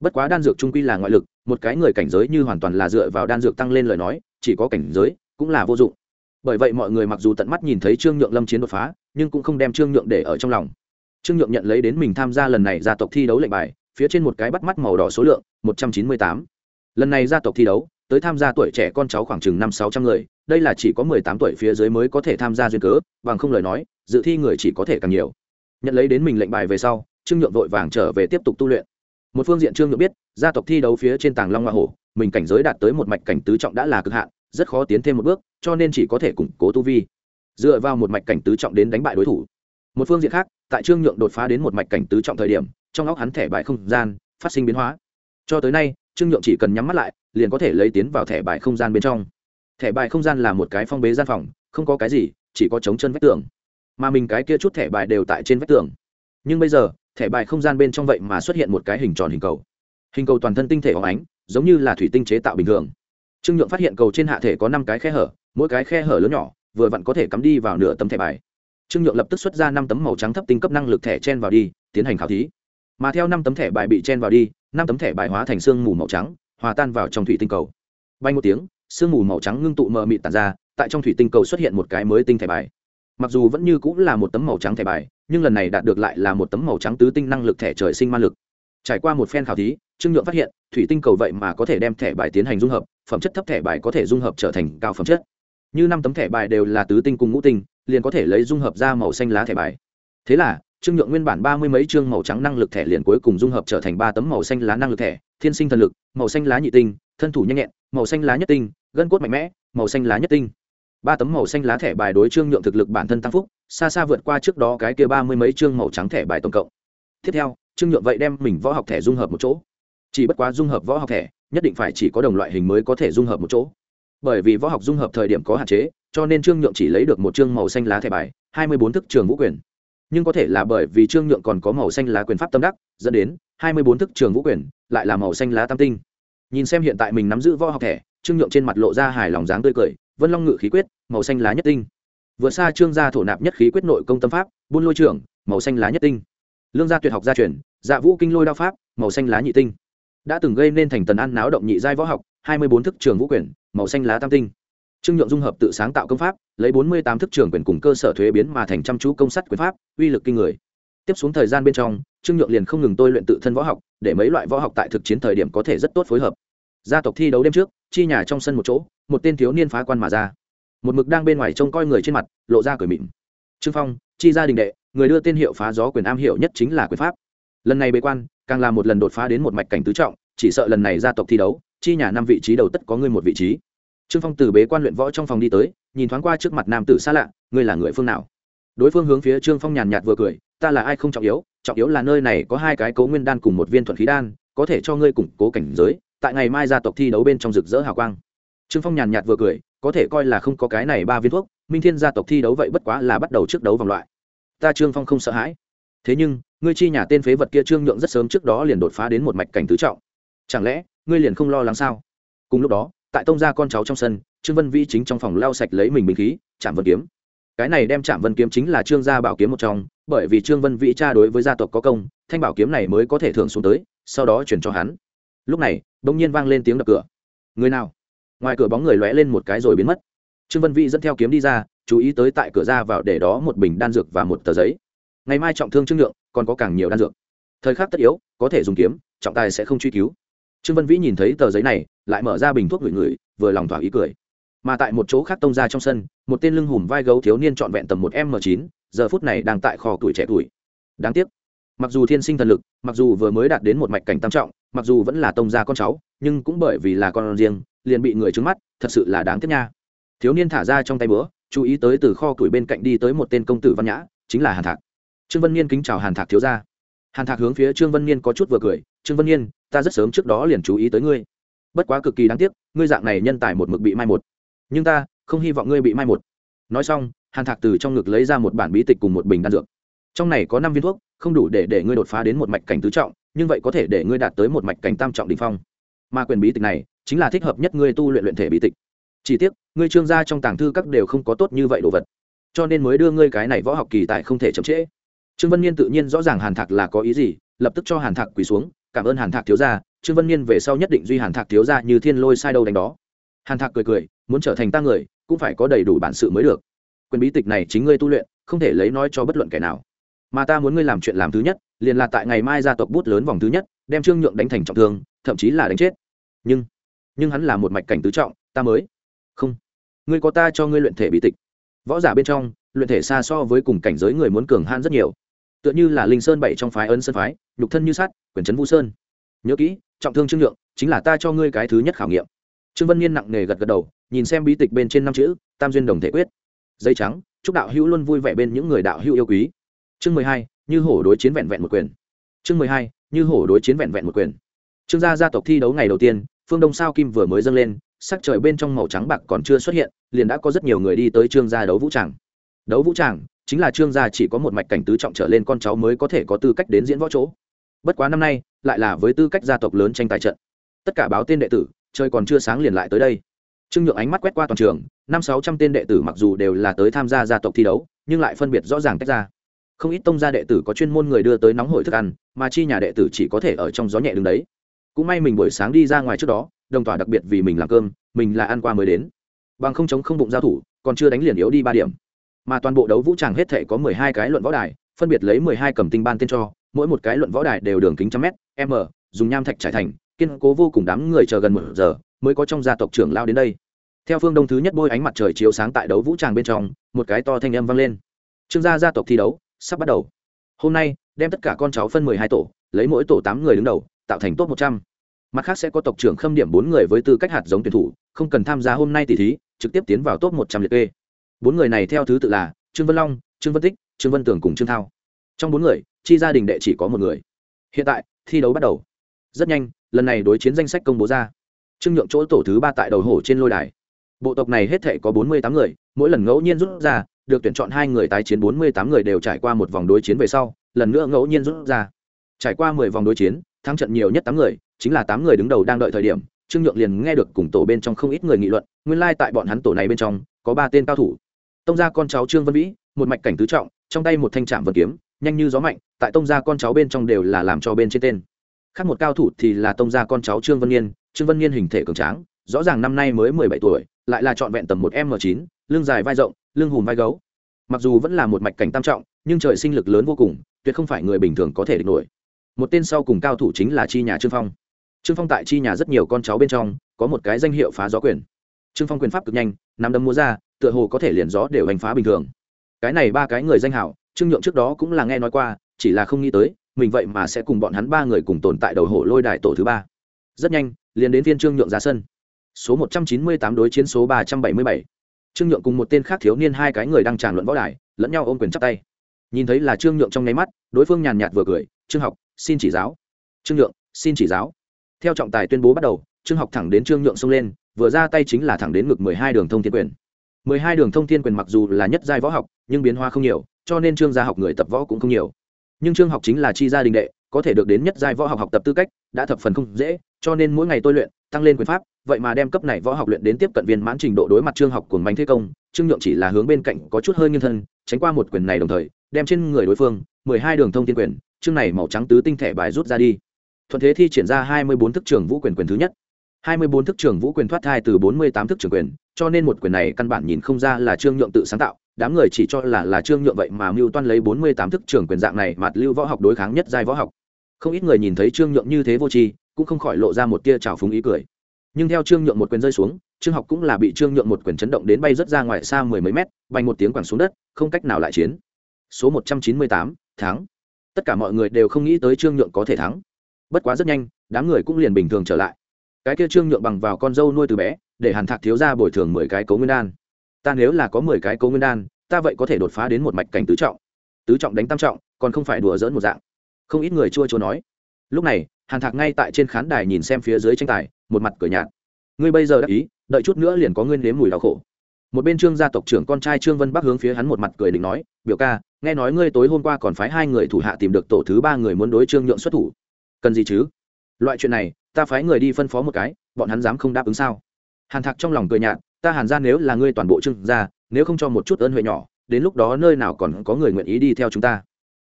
bất quá đan dược trung quy là ngoại lực, một cái người cảnh giới như hoàn toàn là dựa vào đan dược tăng lên lời nói, chỉ có cảnh giới cũng là vô dụng. Bởi vậy mọi người mặc dù tận mắt nhìn thấy trương nhượng lâm chiến đột phá, nhưng cũng không đem trương nhượng để ở trong lòng. Trương nhượng nhận lấy đến mình tham gia lần này gia tộc thi đấu lệnh bài, phía trên một cái bắt mắt màu đỏ số lượng, một trăm chín mươi tám. Lần này gia tộc thi đấu, tới tham gia tuổi trẻ con cháu khoảng chừng năm sáu trăm người, đây là chỉ có mười tám tuổi phía dưới mới có thể tham gia duyên cớ, bằng không lời nói, dự thi người chỉ có thể càng nhiều. Nhận lấy đến mình lệnh bài về sau, trương nhượng vội vàng trở về tiếp tục tu luyện một phương diện trương nhượng biết, gia tộc thi đấu phía trên tàng long hoa hổ, mình cảnh giới đạt tới một mạch cảnh tứ trọng đã là cực hạn, rất khó tiến thêm một bước, cho nên chỉ có thể củng cố tu vi. Dựa vào một mạch cảnh tứ trọng đến đánh bại đối thủ. Một phương diện khác, tại trương nhượng đột phá đến một mạch cảnh tứ trọng thời điểm, trong óc hắn thẻ bài không gian phát sinh biến hóa. Cho tới nay, trương nhượng chỉ cần nhắm mắt lại, liền có thể lấy tiến vào thẻ bài không gian bên trong. Thẻ bài không gian là một cái phong bế gian phòng, không có cái gì, chỉ có chống chân vách tường. Mà mình cái kia chút thẻ bài đều tại trên vách tường. Nhưng bây giờ thẻ bài không gian bên trong vậy mà xuất hiện một cái hình tròn hình cầu. Hình cầu toàn thân tinh thể óng ánh, giống như là thủy tinh chế tạo bình thường. Trương nhượng phát hiện cầu trên hạ thể có năm cái khe hở, mỗi cái khe hở lớn nhỏ, vừa vặn có thể cắm đi vào nửa tấm thẻ bài. Trương nhượng lập tức xuất ra năm tấm màu trắng thấp tinh cấp năng lực thẻ chen vào đi, tiến hành khảo thí. Mà theo năm tấm thẻ bài bị chen vào đi, năm tấm thẻ bài hóa thành sương mù màu trắng, hòa tan vào trong thủy tinh cầu. Bay một tiếng, sương mù màu trắng ngưng tụ mờ mịt tàn ra, tại trong thủy tinh cầu xuất hiện một cái mới tinh thẻ bài mặc dù vẫn như cũng là một tấm màu trắng thẻ bài, nhưng lần này đạt được lại là một tấm màu trắng tứ tinh năng lực thẻ trời sinh ma lực. Trải qua một phen khảo thí, trương nhượng phát hiện, thủy tinh cầu vậy mà có thể đem thẻ bài tiến hành dung hợp, phẩm chất thấp thẻ bài có thể dung hợp trở thành cao phẩm chất. Như năm tấm thẻ bài đều là tứ tinh cùng ngũ tinh, liền có thể lấy dung hợp ra màu xanh lá thẻ bài. Thế là, trương nhượng nguyên bản ba mươi mấy chương màu trắng năng lực thẻ liền cuối cùng dung hợp trở thành ba tấm màu xanh lá năng lực thẻ, thiên sinh thần lực, màu xanh lá nhị tinh, thân thủ nhanh nhẹn, màu xanh lá nhất tinh, gân cốt mạnh mẽ, màu xanh lá nhất tinh ba tấm màu xanh lá thẻ bài đối trương nhượng thực lực bản thân tăng phúc, xa xa vượt qua trước đó cái kia ba mươi mấy chương màu trắng thẻ bài tổng cộng. Tiếp theo, trương nhượng vậy đem mình võ học thẻ dung hợp một chỗ. Chỉ bất quá dung hợp võ học thẻ, nhất định phải chỉ có đồng loại hình mới có thể dung hợp một chỗ. Bởi vì võ học dung hợp thời điểm có hạn chế, cho nên trương nhượng chỉ lấy được một chương màu xanh lá thẻ bài, hai mươi bốn thức trường vũ quyền. Nhưng có thể là bởi vì trương nhượng còn có màu xanh lá quyền pháp tâm đắc, dẫn đến hai mươi bốn thức trường vũ quyền, lại là màu xanh lá tam tinh. Nhìn xem hiện tại mình nắm giữ võ học thẻ, trương nhượng trên mặt lộ ra hài lòng dáng tươi cười vân long ngự khí quyết, màu xanh lá nhất tinh. Vượt xa trương gia thổ nạp nhất khí quyết nội công tâm pháp, buôn lôi trưởng màu xanh lá nhất tinh. Lương gia tuyệt học gia truyền dạ vũ kinh lôi đao pháp, màu xanh lá nhị tinh. Đã từng gây nên thành tần an náo động nhị giai võ học, hai mươi bốn thức trường vũ quyền, màu xanh lá tam tinh. Trương nhượng dung hợp tự sáng tạo công pháp, lấy bốn mươi tám thức trường quyền cùng cơ sở thuế biến mà thành chăm chú công sắt quyền pháp, uy lực kinh người. Tiếp xuống thời gian bên trong, trương nhượng liền không ngừng tôi luyện tự thân võ học, để mấy loại võ học tại thực chiến thời điểm có thể rất tốt phối hợp. Gia tộc thi đấu đêm trước chi nhà trong sân một chỗ, một tên thiếu niên phá quan mà ra. Một mực đang bên ngoài trông coi người trên mặt, lộ ra cười mịn. Trương phong, chi gia đình đệ, người đưa tên hiệu phá gió quyền am hiểu nhất chính là quyền pháp. Lần này bế quan, càng là một lần đột phá đến một mạch cảnh tứ trọng, chỉ sợ lần này gia tộc thi đấu, chi nhà năm vị trí đầu tất có ngươi một vị trí. Trương phong từ bế quan luyện võ trong phòng đi tới, nhìn thoáng qua trước mặt nam tử xa lạ, ngươi là người phương nào? Đối phương hướng phía trương phong nhàn nhạt vừa cười, ta là ai không trọng yếu trọng yếu là nơi này có hai cái cấu nguyên đan cùng một viên thuận khí đan, có thể cho ngươi củng cố cảnh giới tại ngày mai gia tộc thi đấu bên trong rực rỡ hào quang. Trương phong nhàn nhạt vừa cười, có thể coi là không có cái này ba viên thuốc, minh thiên gia tộc thi đấu vậy bất quá là bắt đầu trước đấu vòng loại. Ta trương phong không sợ hãi. Thế nhưng, ngươi chi nhà tên phế vật kia trương nhượng rất sớm trước đó liền đột phá đến một mạch cảnh tứ trọng. Chẳng lẽ, ngươi liền không lo lắng sao? Cùng lúc đó, tại tông gia con cháu trong sân, trương vân vĩ chính trong phòng lau sạch lấy mình bình khí chạm vân kiếm. Cái này đem chạm vân kiếm chính là trương gia bảo kiếm một trong, bởi vì trương vân vĩ cha đối với gia tộc có công, thanh bảo kiếm này mới có thể thưởng xuống tới, sau đó chuyển cho hắn lúc này, bỗng nhiên vang lên tiếng đập cửa. Người nào? Ngoài cửa bóng người lóe lên một cái rồi biến mất. Trương vân vĩ dẫn theo kiếm đi ra, chú ý tới tại cửa ra vào để đó một bình đan dược và một tờ giấy. Ngày mai trọng thương trương nhượng, còn có càng nhiều đan dược. Thời khắc tất yếu, có thể dùng kiếm, trọng tài sẽ không truy cứu. Trương vân vĩ nhìn thấy tờ giấy này, lại mở ra bình thuốc gửi người vừa lòng thỏa ý cười. Mà tại một chỗ khác tông ra trong sân, một tên lưng hùm vai gấu thiếu niên trọn vẹn tầm một m chín, giờ phút này đang tại kho tuổi trẻ tuổi. Đáng tiếc, mặc dù thiên sinh thần lực, mặc dù vừa mới đạt đến một mạch cảnh tam trọng mặc dù vẫn là tông gia con cháu, nhưng cũng bởi vì là con riêng, liền bị người trứng mắt, thật sự là đáng tiếc nha. Thiếu niên thả ra trong tay bữa chú ý tới từ kho tuổi bên cạnh đi tới một tên công tử văn nhã, chính là hàn thạc. Trương vân niên kính chào hàn thạc thiếu gia. Hàn thạc hướng phía trương vân niên có chút vừa cười, trương vân niên, ta rất sớm trước đó liền chú ý tới ngươi. Bất quá cực kỳ đáng tiếc, ngươi dạng này nhân tài một mực bị mai một. Nhưng ta, không hy vọng ngươi bị mai một. Nói xong, hàn thạc từ trong ngực lấy ra một bản bí tịch cùng một bình đan dược. Trong này có năm viên thuốc, không đủ để để ngươi đột phá đến một mạch cảnh tứ trọng nhưng vậy có thể để ngươi đạt tới một mạch cảnh tam trọng đỉnh phong. Mà quyền bí tịch này, chính là thích hợp nhất ngươi tu luyện luyện thể bí tịch. Chỉ tiếc, ngươi trương gia trong tàng thư các đều không có tốt như vậy đồ vật. Cho nên mới đưa ngươi cái này võ học kỳ tài không thể chậm trễ. Trương vân niên tự nhiên rõ ràng hàn thạc là có ý gì, lập tức cho hàn thạc quỳ xuống, cảm ơn hàn thạc thiếu gia, trương vân niên về sau nhất định duy hàn thạc thiếu gia như thiên lôi sai đâu đánh đó. Hàn thạc cười cười, muốn trở thành ta người, cũng phải có đầy đủ bản sự mới được. Quyền bí tịch này chính ngươi tu luyện, không thể lấy nói cho bất luận kẻ nào. Mà ta muốn ngươi làm chuyện làm thứ nhất liền là tại ngày mai gia tộc bút lớn vòng thứ nhất, đem trương nhượng đánh thành trọng thương, thậm chí là đánh chết. Nhưng nhưng hắn là một mạch cảnh tứ trọng, ta mới. Không. Ngươi có ta cho ngươi luyện thể bí tịch. Võ giả bên trong, luyện thể xa so với cùng cảnh giới người muốn cường han rất nhiều. Tựa như là linh sơn bảy trong phái ấn sơn phái, nhục thân như sát quyền trấn vũ sơn. Nhớ kỹ, trọng thương trương nhượng chính là ta cho ngươi cái thứ nhất khảo nghiệm. Trương vân niên nặng nề gật gật đầu, nhìn xem bí tịch bên trên năm chữ, tam duyên đồng thể quyết. Dây trắng, chúc đạo hữu luôn vui vẻ bên những người đạo hữu yêu quý. Chương mười hai như hổ đối chiến vẹn vẹn một quyền. Chương mười hai, như hổ đối chiến vẹn vẹn một quyền. Trương gia gia tộc thi đấu ngày đầu tiên, phương đông sao kim vừa mới dâng lên, sắc trời bên trong màu trắng bạc còn chưa xuất hiện, liền đã có rất nhiều người đi tới trương gia đấu vũ tràng. Đấu vũ tràng chính là trương gia chỉ có một mạch cảnh tứ trọng trở lên con cháu mới có thể có tư cách đến diễn võ chỗ. Bất quá năm nay, lại là với tư cách gia tộc lớn tranh tài trận. Tất cả báo tên đệ tử, trời còn chưa sáng liền lại tới đây. Trương nhượng ánh mắt quét qua toàn trường, năm sáu trăm tên đệ tử mặc dù đều là tới tham gia gia tộc thi đấu, nhưng lại phân biệt rõ ràng tách ra không ít tông gia đệ tử có chuyên môn người đưa tới nóng hổi thức ăn, mà chi nhà đệ tử chỉ có thể ở trong gió nhẹ đứng đấy. Cũng may mình buổi sáng đi ra ngoài trước đó, đồng tỏa đặc biệt vì mình làm cơm, mình là ăn qua mới đến. Bằng không chống không bụng giao thủ, còn chưa đánh liền yếu đi ba điểm. Mà toàn bộ đấu vũ tràng hết thể có mười hai cái luận võ đài, phân biệt lấy mười hai cầm tinh ban tên cho, mỗi một cái luận võ đài đều đường kính trăm mét m dùng nham thạch trải thành, kiên cố vô cùng đám người chờ gần một giờ, mới có trong gia tộc trưởng lao đến đây. Theo phương đông thứ nhất bôi ánh mặt trời chiếu sáng tại đấu vũ tràng bên trong, một cái to thanh âm vang lên. Trương gia gia tộc thi đấu sắp bắt đầu. Hôm nay, đem tất cả con cháu phân mười hai tổ, lấy mỗi tổ tám người đứng đầu, tạo thành top một trăm. Mặt khác sẽ có tộc trưởng khâm điểm bốn người với tư cách hạt giống tuyển thủ, không cần tham gia hôm nay tỷ thí, trực tiếp tiến vào top một trăm liệt kê. Bốn người này theo thứ tự là trương vân long, trương vân tích, trương vân tường cùng trương thao. Trong bốn người, chi gia đình đệ chỉ có một người. Hiện tại, thi đấu bắt đầu. Rất nhanh, lần này đối chiến danh sách công bố ra. Trương nhượng chỗ tổ thứ ba tại đầu hổ trên lôi đài. Bộ tộc này hết thể có bốn mươi tám người, mỗi lần ngẫu nhiên rút ra được tuyển chọn hai người tái chiến bốn mươi tám người đều trải qua một vòng đối chiến về sau, lần nữa ngẫu nhiên rút ra. Trải qua mười vòng đối chiến, thắng trận nhiều nhất tám người, chính là tám người đứng đầu đang đợi thời điểm, trương nhượng liền nghe được cùng tổ bên trong không ít người nghị luận, nguyên lai tại bọn hắn tổ này bên trong, có ba tên cao thủ. Tông gia con cháu trương vân vĩ, một mạch cảnh tứ trọng, trong tay một thanh trạm vật kiếm, nhanh như gió mạnh, tại tông gia con cháu bên trong đều là làm cho bên trên tên. Khác một cao thủ thì là tông gia con cháu trương vân niên trương vân niên hình thể cường tráng, rõ ràng năm nay mới mười bảy tuổi, lại là trọn vẹn tầm một m chín, lưng dài vai rộng lưng hùm vai gấu. Mặc dù vẫn là một mạch cảnh tam trọng, nhưng trời sinh lực lớn vô cùng, tuyệt không phải người bình thường có thể địch nổi. Một tên sau cùng cao thủ chính là chi nhà trương phong. Trương phong tại chi nhà rất nhiều con cháu bên trong, có một cái danh hiệu phá gió quyền. Trương phong quyền pháp cực nhanh, nắm đấm múa ra, tựa hồ có thể liền gió đều đánh phá bình thường. Cái này ba cái người danh hảo, trương nhượng trước đó cũng là nghe nói qua, chỉ là không nghĩ tới, mình vậy mà sẽ cùng bọn hắn ba người cùng tồn tại đầu hổ lôi đài tổ thứ ba. Rất nhanh, liền đến viên trương nhượng ra sân. Số 198 đối chiến số 377 trương nhượng cùng một tên khác thiếu niên hai cái người đang tràn luận võ đài, lẫn nhau ôm quyền chắp tay. Nhìn thấy là trương nhượng trong nháy mắt, đối phương nhàn nhạt vừa cười, trương học, xin chỉ giáo. Trương nhượng, xin chỉ giáo. Theo trọng tài tuyên bố bắt đầu, trương học thẳng đến trương nhượng xông lên, vừa ra tay chính là thẳng đến ngực mười hai đường thông thiên quyền. mười hai đường thông thiên quyền mặc dù là nhất giai võ học, nhưng biến hóa không nhiều, cho nên trương gia học người tập võ cũng không nhiều. Nhưng trương học chính là chi gia đình đệ có thể được đến nhất giai võ học học tập tư cách, đã thập phần không dễ, cho nên mỗi ngày tôi luyện, tăng lên quyền pháp, vậy mà đem cấp này võ học luyện đến tiếp cận viên mãn trình độ đối mặt trương học của bánh thế công, trương nhượng chỉ là hướng bên cạnh có chút hơi nghiêng thân, tránh qua một quyền này đồng thời, đem trên người đối phương, mười hai đường thông tiên quyền, chương này màu trắng tứ tinh thể bài rút ra đi. Thuận thế thi triển ra hai mươi bốn thức trường vũ quyền quyền thứ nhất. hai mươi bốn thức trường vũ quyền thoát thai từ bốn mươi tám thức trường quyền, cho nên một quyền này căn bản nhìn không ra là trương nhượng tự sáng tạo đám người chỉ cho là là trương nhượng vậy mà mưu toan lấy bốn mươi tám thức trưởng quyền dạng này mặt lưu võ học đối kháng nhất giai võ học. Không ít người nhìn thấy trương nhượng như thế vô tri, cũng không khỏi lộ ra một tia trào phúng ý cười. Nhưng theo trương nhượng một quyền rơi xuống, trương học cũng là bị trương nhượng một quyền chấn động đến bay rất ra ngoài xa mười mấy mét, bay một tiếng quẳng xuống đất, không cách nào lại chiến. Số một trăm chín mươi tám tháng tất cả mọi người đều không nghĩ tới trương nhượng có thể thắng. Bất quá rất nhanh, đám người cũng liền bình thường trở lại. Cái kia trương nhượng bằng vào con dâu nuôi từ bé, để hàn thạc thiếu ra bồi thường mười cái cấu nguyên đan ta nếu là có mười cái cố nguyên đan, ta vậy có thể đột phá đến một mạch cảnh tứ trọng. Tứ trọng đánh tam trọng, còn không phải đùa dỡn một dạng. Không ít người chua chua nói. Lúc này, hàn thạc ngay tại trên khán đài nhìn xem phía dưới tranh tài, một mặt cửa nhạt. Ngươi bây giờ đắc ý, đợi chút nữa liền có nguyên nếm mùi đau khổ. Một bên trương gia tộc trưởng con trai trương vân bắc hướng phía hắn một mặt cười định nói, biểu ca, nghe nói ngươi tối hôm qua còn phái hai người thủ hạ tìm được tổ thứ ba người muốn đối trương nhượng xuất thủ. Cần gì chứ? Loại chuyện này, ta phái người đi phân phó một cái, bọn hắn dám không đáp ứng sao? Hàn thạc trong lòng cười nhạt ta hàn ra nếu là ngươi toàn bộ trương gia, nếu không cho một chút ơn huệ nhỏ, đến lúc đó nơi nào còn có người nguyện ý đi theo chúng ta.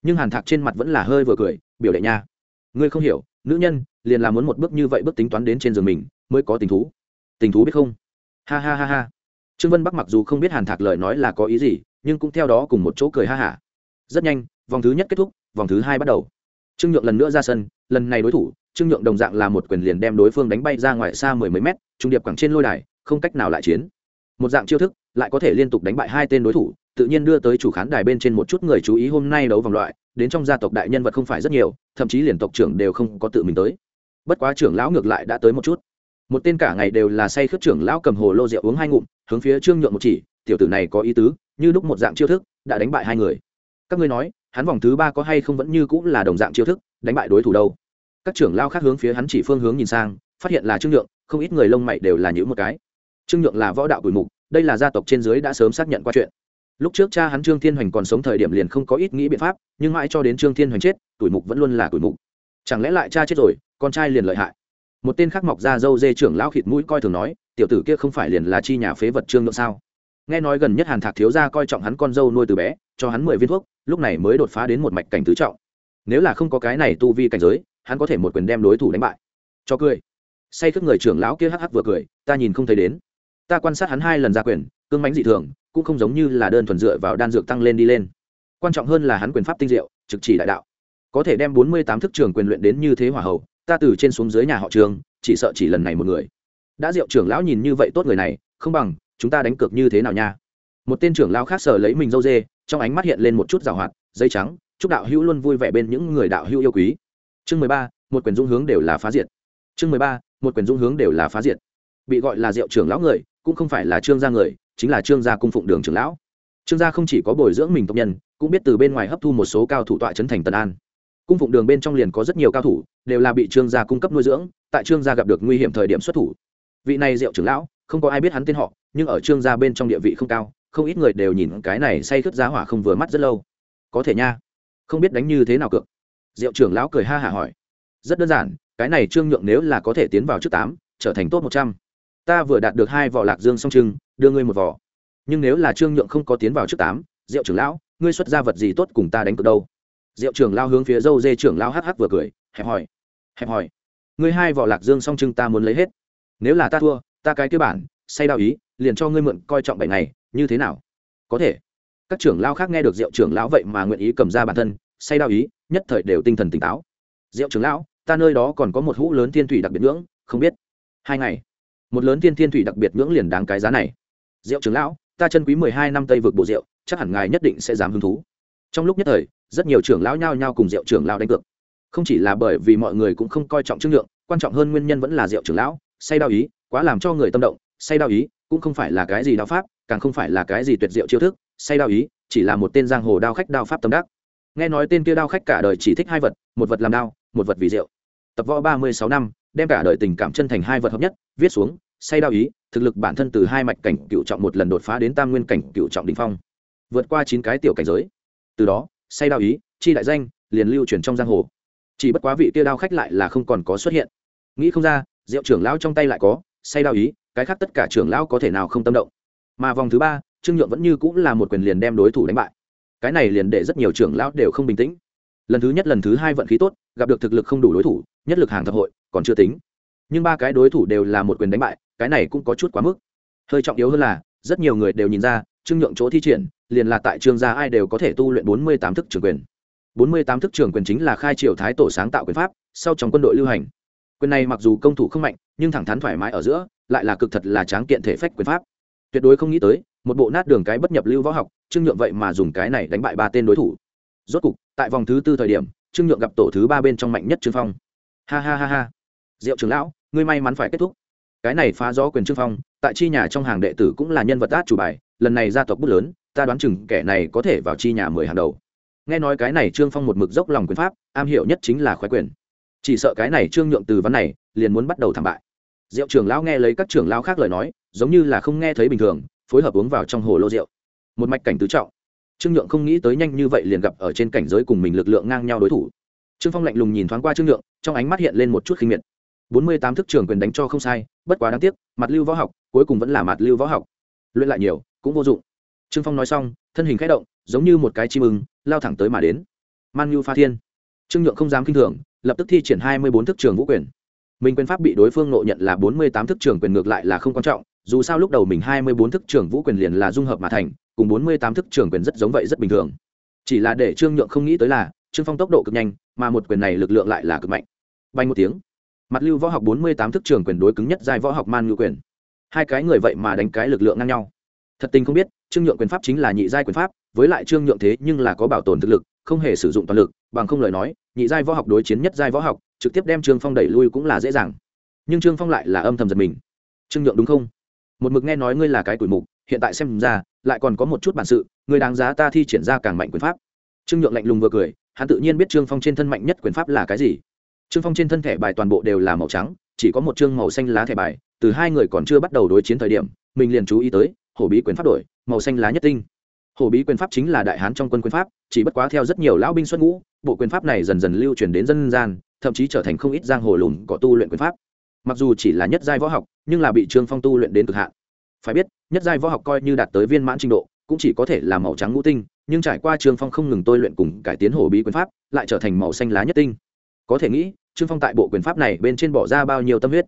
Nhưng hàn thạc trên mặt vẫn là hơi vừa cười, biểu đệ nha. Ngươi không hiểu, nữ nhân, liền là muốn một bước như vậy bước tính toán đến trên giường mình, mới có tình thú. Tình thú biết không? Ha ha ha ha. Trương vân bắc mặc dù không biết hàn thạc lời nói là có ý gì, nhưng cũng theo đó cùng một chỗ cười ha hả. Rất nhanh, vòng thứ nhất kết thúc, vòng thứ hai bắt đầu. Trương nhượng lần nữa ra sân, lần này đối thủ, trương nhượng đồng dạng là một quyền liền đem đối phương đánh bay ra ngoài xa mười mấy mét, trung điệp quẳng trên lôi đài không cách nào lại chiến. Một dạng chiêu thức, lại có thể liên tục đánh bại hai tên đối thủ, tự nhiên đưa tới chủ khán đài bên trên một chút người chú ý hôm nay đấu vòng loại, đến trong gia tộc đại nhân vật không phải rất nhiều, thậm chí liền tộc trưởng đều không có tự mình tới. Bất quá trưởng lão ngược lại đã tới một chút. Một tên cả ngày đều là say khướt trưởng lão cầm hồ lô rượu uống hai ngụm, hướng phía trương nhượng một chỉ, tiểu tử này có ý tứ, như lúc một dạng chiêu thức, đã đánh bại hai người. Các ngươi nói, hắn vòng thứ ba có hay không vẫn như cũng là đồng dạng chiêu thức, đánh bại đối thủ đâu? Các trưởng lao khác hướng phía hắn chỉ phương hướng nhìn sang, phát hiện là trương nhượng, không ít người lông mày đều là những một cái trương nhượng là võ đạo quỷ mục, đây là gia tộc trên dưới đã sớm xác nhận qua chuyện. Lúc trước cha hắn trương thiên hoành còn sống thời điểm liền không có ít nghĩ biện pháp, nhưng mãi cho đến trương thiên hoành chết tuổi mục vẫn luôn là tuổi mục. Chẳng lẽ lại cha chết rồi, con trai liền lợi hại? Một tên khác mọc ra dâu dê trưởng lão khịt mũi coi thường nói, tiểu tử kia không phải liền là chi nhà phế vật trương nhượng sao? Nghe nói gần nhất hàn thạc thiếu gia coi trọng hắn con dâu nuôi từ bé, cho hắn mười viên thuốc, lúc này mới đột phá đến một mạch cảnh tứ trọng. Nếu là không có cái này tu vi cảnh giới, hắn có thể một quyền đem đối thủ đánh bại. Cho cười. Say thức người trưởng lão kia hắc hắc vừa cười, ta nhìn không thấy đến ta quan sát hắn hai lần ra quyền, cương mánh dị thường, cũng không giống như là đơn thuần dựa vào đan dược tăng lên đi lên. Quan trọng hơn là hắn quyền pháp tinh diệu, trực chỉ đại đạo. Có thể đem bốn mươi tám thức trường quyền luyện đến như thế hỏa hậu ta từ trên xuống dưới nhà họ trường, chỉ sợ chỉ lần này một người. Đã diệu trưởng lão nhìn như vậy tốt người này, không bằng, chúng ta đánh cược như thế nào nha? Một tên trưởng lão khác sở lấy mình dâu dê, trong ánh mắt hiện lên một chút rào hoạt, dây trắng, chúc đạo hữu luôn vui vẻ bên những người đạo hữu yêu quý. Chương mười ba, một quyền dung hướng đều là phá diệt. Chương mười ba, một quyền dung hướng đều là phá diệt. Bị gọi là diệu trưởng lão người cũng không phải là trương gia người, chính là trương gia cung phụng đường trưởng lão. Trương gia không chỉ có bồi dưỡng mình tộc nhân, cũng biết từ bên ngoài hấp thu một số cao thủ tọa trấn thành tân an. Cung phụng đường bên trong liền có rất nhiều cao thủ, đều là bị trương gia cung cấp nuôi dưỡng, tại trương gia gặp được nguy hiểm thời điểm xuất thủ. Vị này diệu trưởng lão, không có ai biết hắn tên họ, nhưng ở trương gia bên trong địa vị không cao, không ít người đều nhìn cái này say khướt giá hỏa không vừa mắt rất lâu. Có thể nha, không biết đánh như thế nào cược. Diệu trưởng lão cười ha hả hỏi. Rất đơn giản, cái này trương nhượng nếu là có thể tiến vào trước tám, trở thành tốt một trăm ta vừa đạt được hai vỏ lạc dương song trưng, đưa ngươi một vỏ. Nhưng nếu là trương nhượng không có tiến vào trước tám, diệu trưởng lão, ngươi xuất ra vật gì tốt cùng ta đánh cược đâu? Diệu trưởng lao hướng phía dâu dê trưởng lao hắc hắc vừa cười, hẹp hỏi hẹp hỏi ngươi hai vỏ lạc dương song trưng ta muốn lấy hết. Nếu là ta thua, ta cái kia bản, say đao ý, liền cho ngươi mượn, coi trọng bảy ngày, như thế nào? Có thể. Các trưởng lao khác nghe được diệu trưởng lão vậy mà nguyện ý cầm ra bản thân, say đao ý, nhất thời đều tinh thần tỉnh táo. Diệu trưởng lão, ta nơi đó còn có một hũ lớn thiên thủy đặc biệt ngưỡng, không biết. Hai ngày một lớn thiên thiên thủy đặc biệt ngưỡng liền đáng cái giá này. Diệu trưởng lão, ta chân quý mười hai năm tây vực bộ rượu chắc hẳn ngài nhất định sẽ dám hứng thú. Trong lúc nhất thời, rất nhiều trưởng lão nhao nhao cùng diệu trưởng lão đánh cược. Không chỉ là bởi vì mọi người cũng không coi trọng trương lượng quan trọng hơn nguyên nhân vẫn là diệu trưởng lão, say đao ý, quá làm cho người tâm động, say đao ý cũng không phải là cái gì đao pháp, càng không phải là cái gì tuyệt diệu chiêu thức, say đao ý chỉ là một tên giang hồ đao khách đao pháp tâm đắc. Nghe nói tên kia đao khách cả đời chỉ thích hai vật, một vật làm đao, một vật vì rượu tập võ ba mươi sáu năm đem cả đời tình cảm chân thành hai vật hợp nhất, viết xuống, say đao ý, thực lực bản thân từ hai mạch cảnh cựu trọng một lần đột phá đến tam nguyên cảnh cựu trọng đ ỉ n h phong. Vượt qua chín cái tiểu cảnh giới. Từ đó, say đao ý, chi đại danh, liền lưu truyền trong giang hồ. Chỉ bất quá vị tiêu đao khách lại là không còn có xuất hiện. Nghĩ không ra, rượu trưởng lão trong tay lại có, say đao ý, cái khác tất cả trưởng lão có thể nào không tâm động. Mà vòng thứ ba, trương nhượng vẫn như cũng là một quyền liền đem đối thủ đánh bại. Cái này liền để rất nhiều trưởng lão đều không bình tĩnh. Lần thứ nhất, lần thứ hai vận khí tốt, gặp được thực lực không đủ đối thủ, nhất lực hàng thập hội còn chưa tính. Nhưng ba cái đối thủ đều là một quyền đánh bại, cái này cũng có chút quá mức. Hơi trọng yếu hơn là, rất nhiều người đều nhìn ra, trương nhượng chỗ thi triển, liền là tại trương gia ai đều có thể tu luyện bốn mươi tám thức trường quyền. bốn mươi tám thức trường quyền chính là khai triều thái tổ sáng tạo quyền pháp, sau trong quân đội lưu hành. Quyền này mặc dù công thủ không mạnh, nhưng thẳng thắn thoải mái ở giữa, lại là cực thật là tráng kiện thể phách quyền pháp. Tuyệt đối không nghĩ tới, một bộ nát đường cái bất nhập lưu võ học, trương nhượng vậy mà dùng cái này đánh bại ba tên đối thủ. Rốt cục, tại vòng thứ tư thời điểm, trương nhượng gặp tổ thứ ba bên trong mạnh nhất trương phong. Ha ha ha ha diệu trưởng lão, ngươi may mắn phải kết thúc. Cái này phá gió quyền trương phong, tại chi nhà trong hàng đệ tử cũng là nhân vật át chủ bài, lần này gia tộc bút lớn, ta đoán chừng kẻ này có thể vào chi nhà mười hàng đầu. Nghe nói cái này trương phong một mực dốc lòng quyền pháp, am hiểu nhất chính là khoái quyền. Chỉ sợ cái này trương nhượng từ văn này, liền muốn bắt đầu thảm bại. Diệu trưởng lão nghe lấy các trưởng lão khác lời nói, giống như là không nghe thấy bình thường, phối hợp uống vào trong hồ lô rượu. Một mạch cảnh tứ trọng. Trương nhượng không nghĩ tới nhanh như vậy liền gặp ở trên cảnh giới cùng mình lực lượng ngang nhau đối thủ. Trương phong lạnh lùng nhìn thoáng qua trương nhượng, trong ánh mắt hiện lên một chút khinh miệt bốn mươi tám thức trưởng quyền đánh cho không sai, bất quá đáng tiếc, mặt lưu võ học, cuối cùng vẫn là mặt lưu võ học. Luyện lại nhiều, cũng vô dụng. Trương phong nói xong, thân hình k h ẽ động, giống như một cái chim ưng, lao thẳng tới mà đến. Man nhu pha thiên. Trương nhượng không dám k i n h thường, lập tức thi triển hai mươi bốn thức trường vũ quyền. Mình quyền pháp bị đối phương nộ nhận là bốn mươi tám thức trường quyền ngược lại là không quan trọng, dù sao lúc đầu mình hai mươi bốn thức trường vũ quyền liền là dung hợp mà thành, cùng bốn mươi tám thức trường quyền rất giống vậy rất bình thường. Chỉ là để trương nhượng không nghĩ tới là, trương phong tốc độ cực nhanh, mà một quyền này lực lượng lại là cực mạnh. Bay một tiếng mặt lưu võ học bốn mươi tám thức trường quyền đối cứng nhất giai võ học man ngự quyền. Hai cái người vậy mà đánh cái lực lượng ngang nhau. Thật tình không biết, trương nhượng quyền pháp chính là nhị giai quyền pháp, với lại trương nhượng thế nhưng là có bảo tồn thực lực, không hề sử dụng toàn lực, bằng không lời nói, nhị giai võ học đối chiến nhất giai võ học, trực tiếp đem trương phong đẩy lui cũng là dễ dàng. Nhưng trương phong lại là âm thầm giật mình. Trương nhượng đúng không? Một mực nghe nói ngươi là cái tuổi mục, hiện tại xem ra, lại còn có một chút bản sự, ngươi đáng giá ta thi triển ra càng mạnh quyền pháp. Trương nhượng lạnh lùng vừa cười, hắn tự nhiên biết trương phong trên thân mạnh nhất quyền pháp là cái gì trương phong trên thân thẻ bài toàn bộ đều là màu trắng, chỉ có một chương màu xanh lá thẻ bài, từ hai người còn chưa bắt đầu đối chiến thời điểm, mình liền chú ý tới, hổ bí quyền pháp đổi, màu xanh lá nhất tinh. Hổ bí quyền pháp chính là đại hán trong quân quyền pháp, chỉ bất quá theo rất nhiều lão binh xuất ngũ, bộ quyền pháp này dần dần lưu truyền đến dân gian, thậm chí trở thành không ít giang hồ lùn có tu luyện quyền pháp. Mặc dù chỉ là nhất giai võ học, nhưng là bị trương phong tu luyện đến cực hạn. Phải biết, nhất giai võ học coi như đạt tới viên mãn trình độ, cũng chỉ có thể là màu trắng ngũ tinh, nhưng trải qua trương phong không ngừng tôi luyện cùng cải tiến hổ bí quyền pháp, lại trở thành màu xanh lá nhất tinh có thể nghĩ, trương phong tại bộ quyền pháp này bên trên bỏ ra bao nhiêu tâm huyết.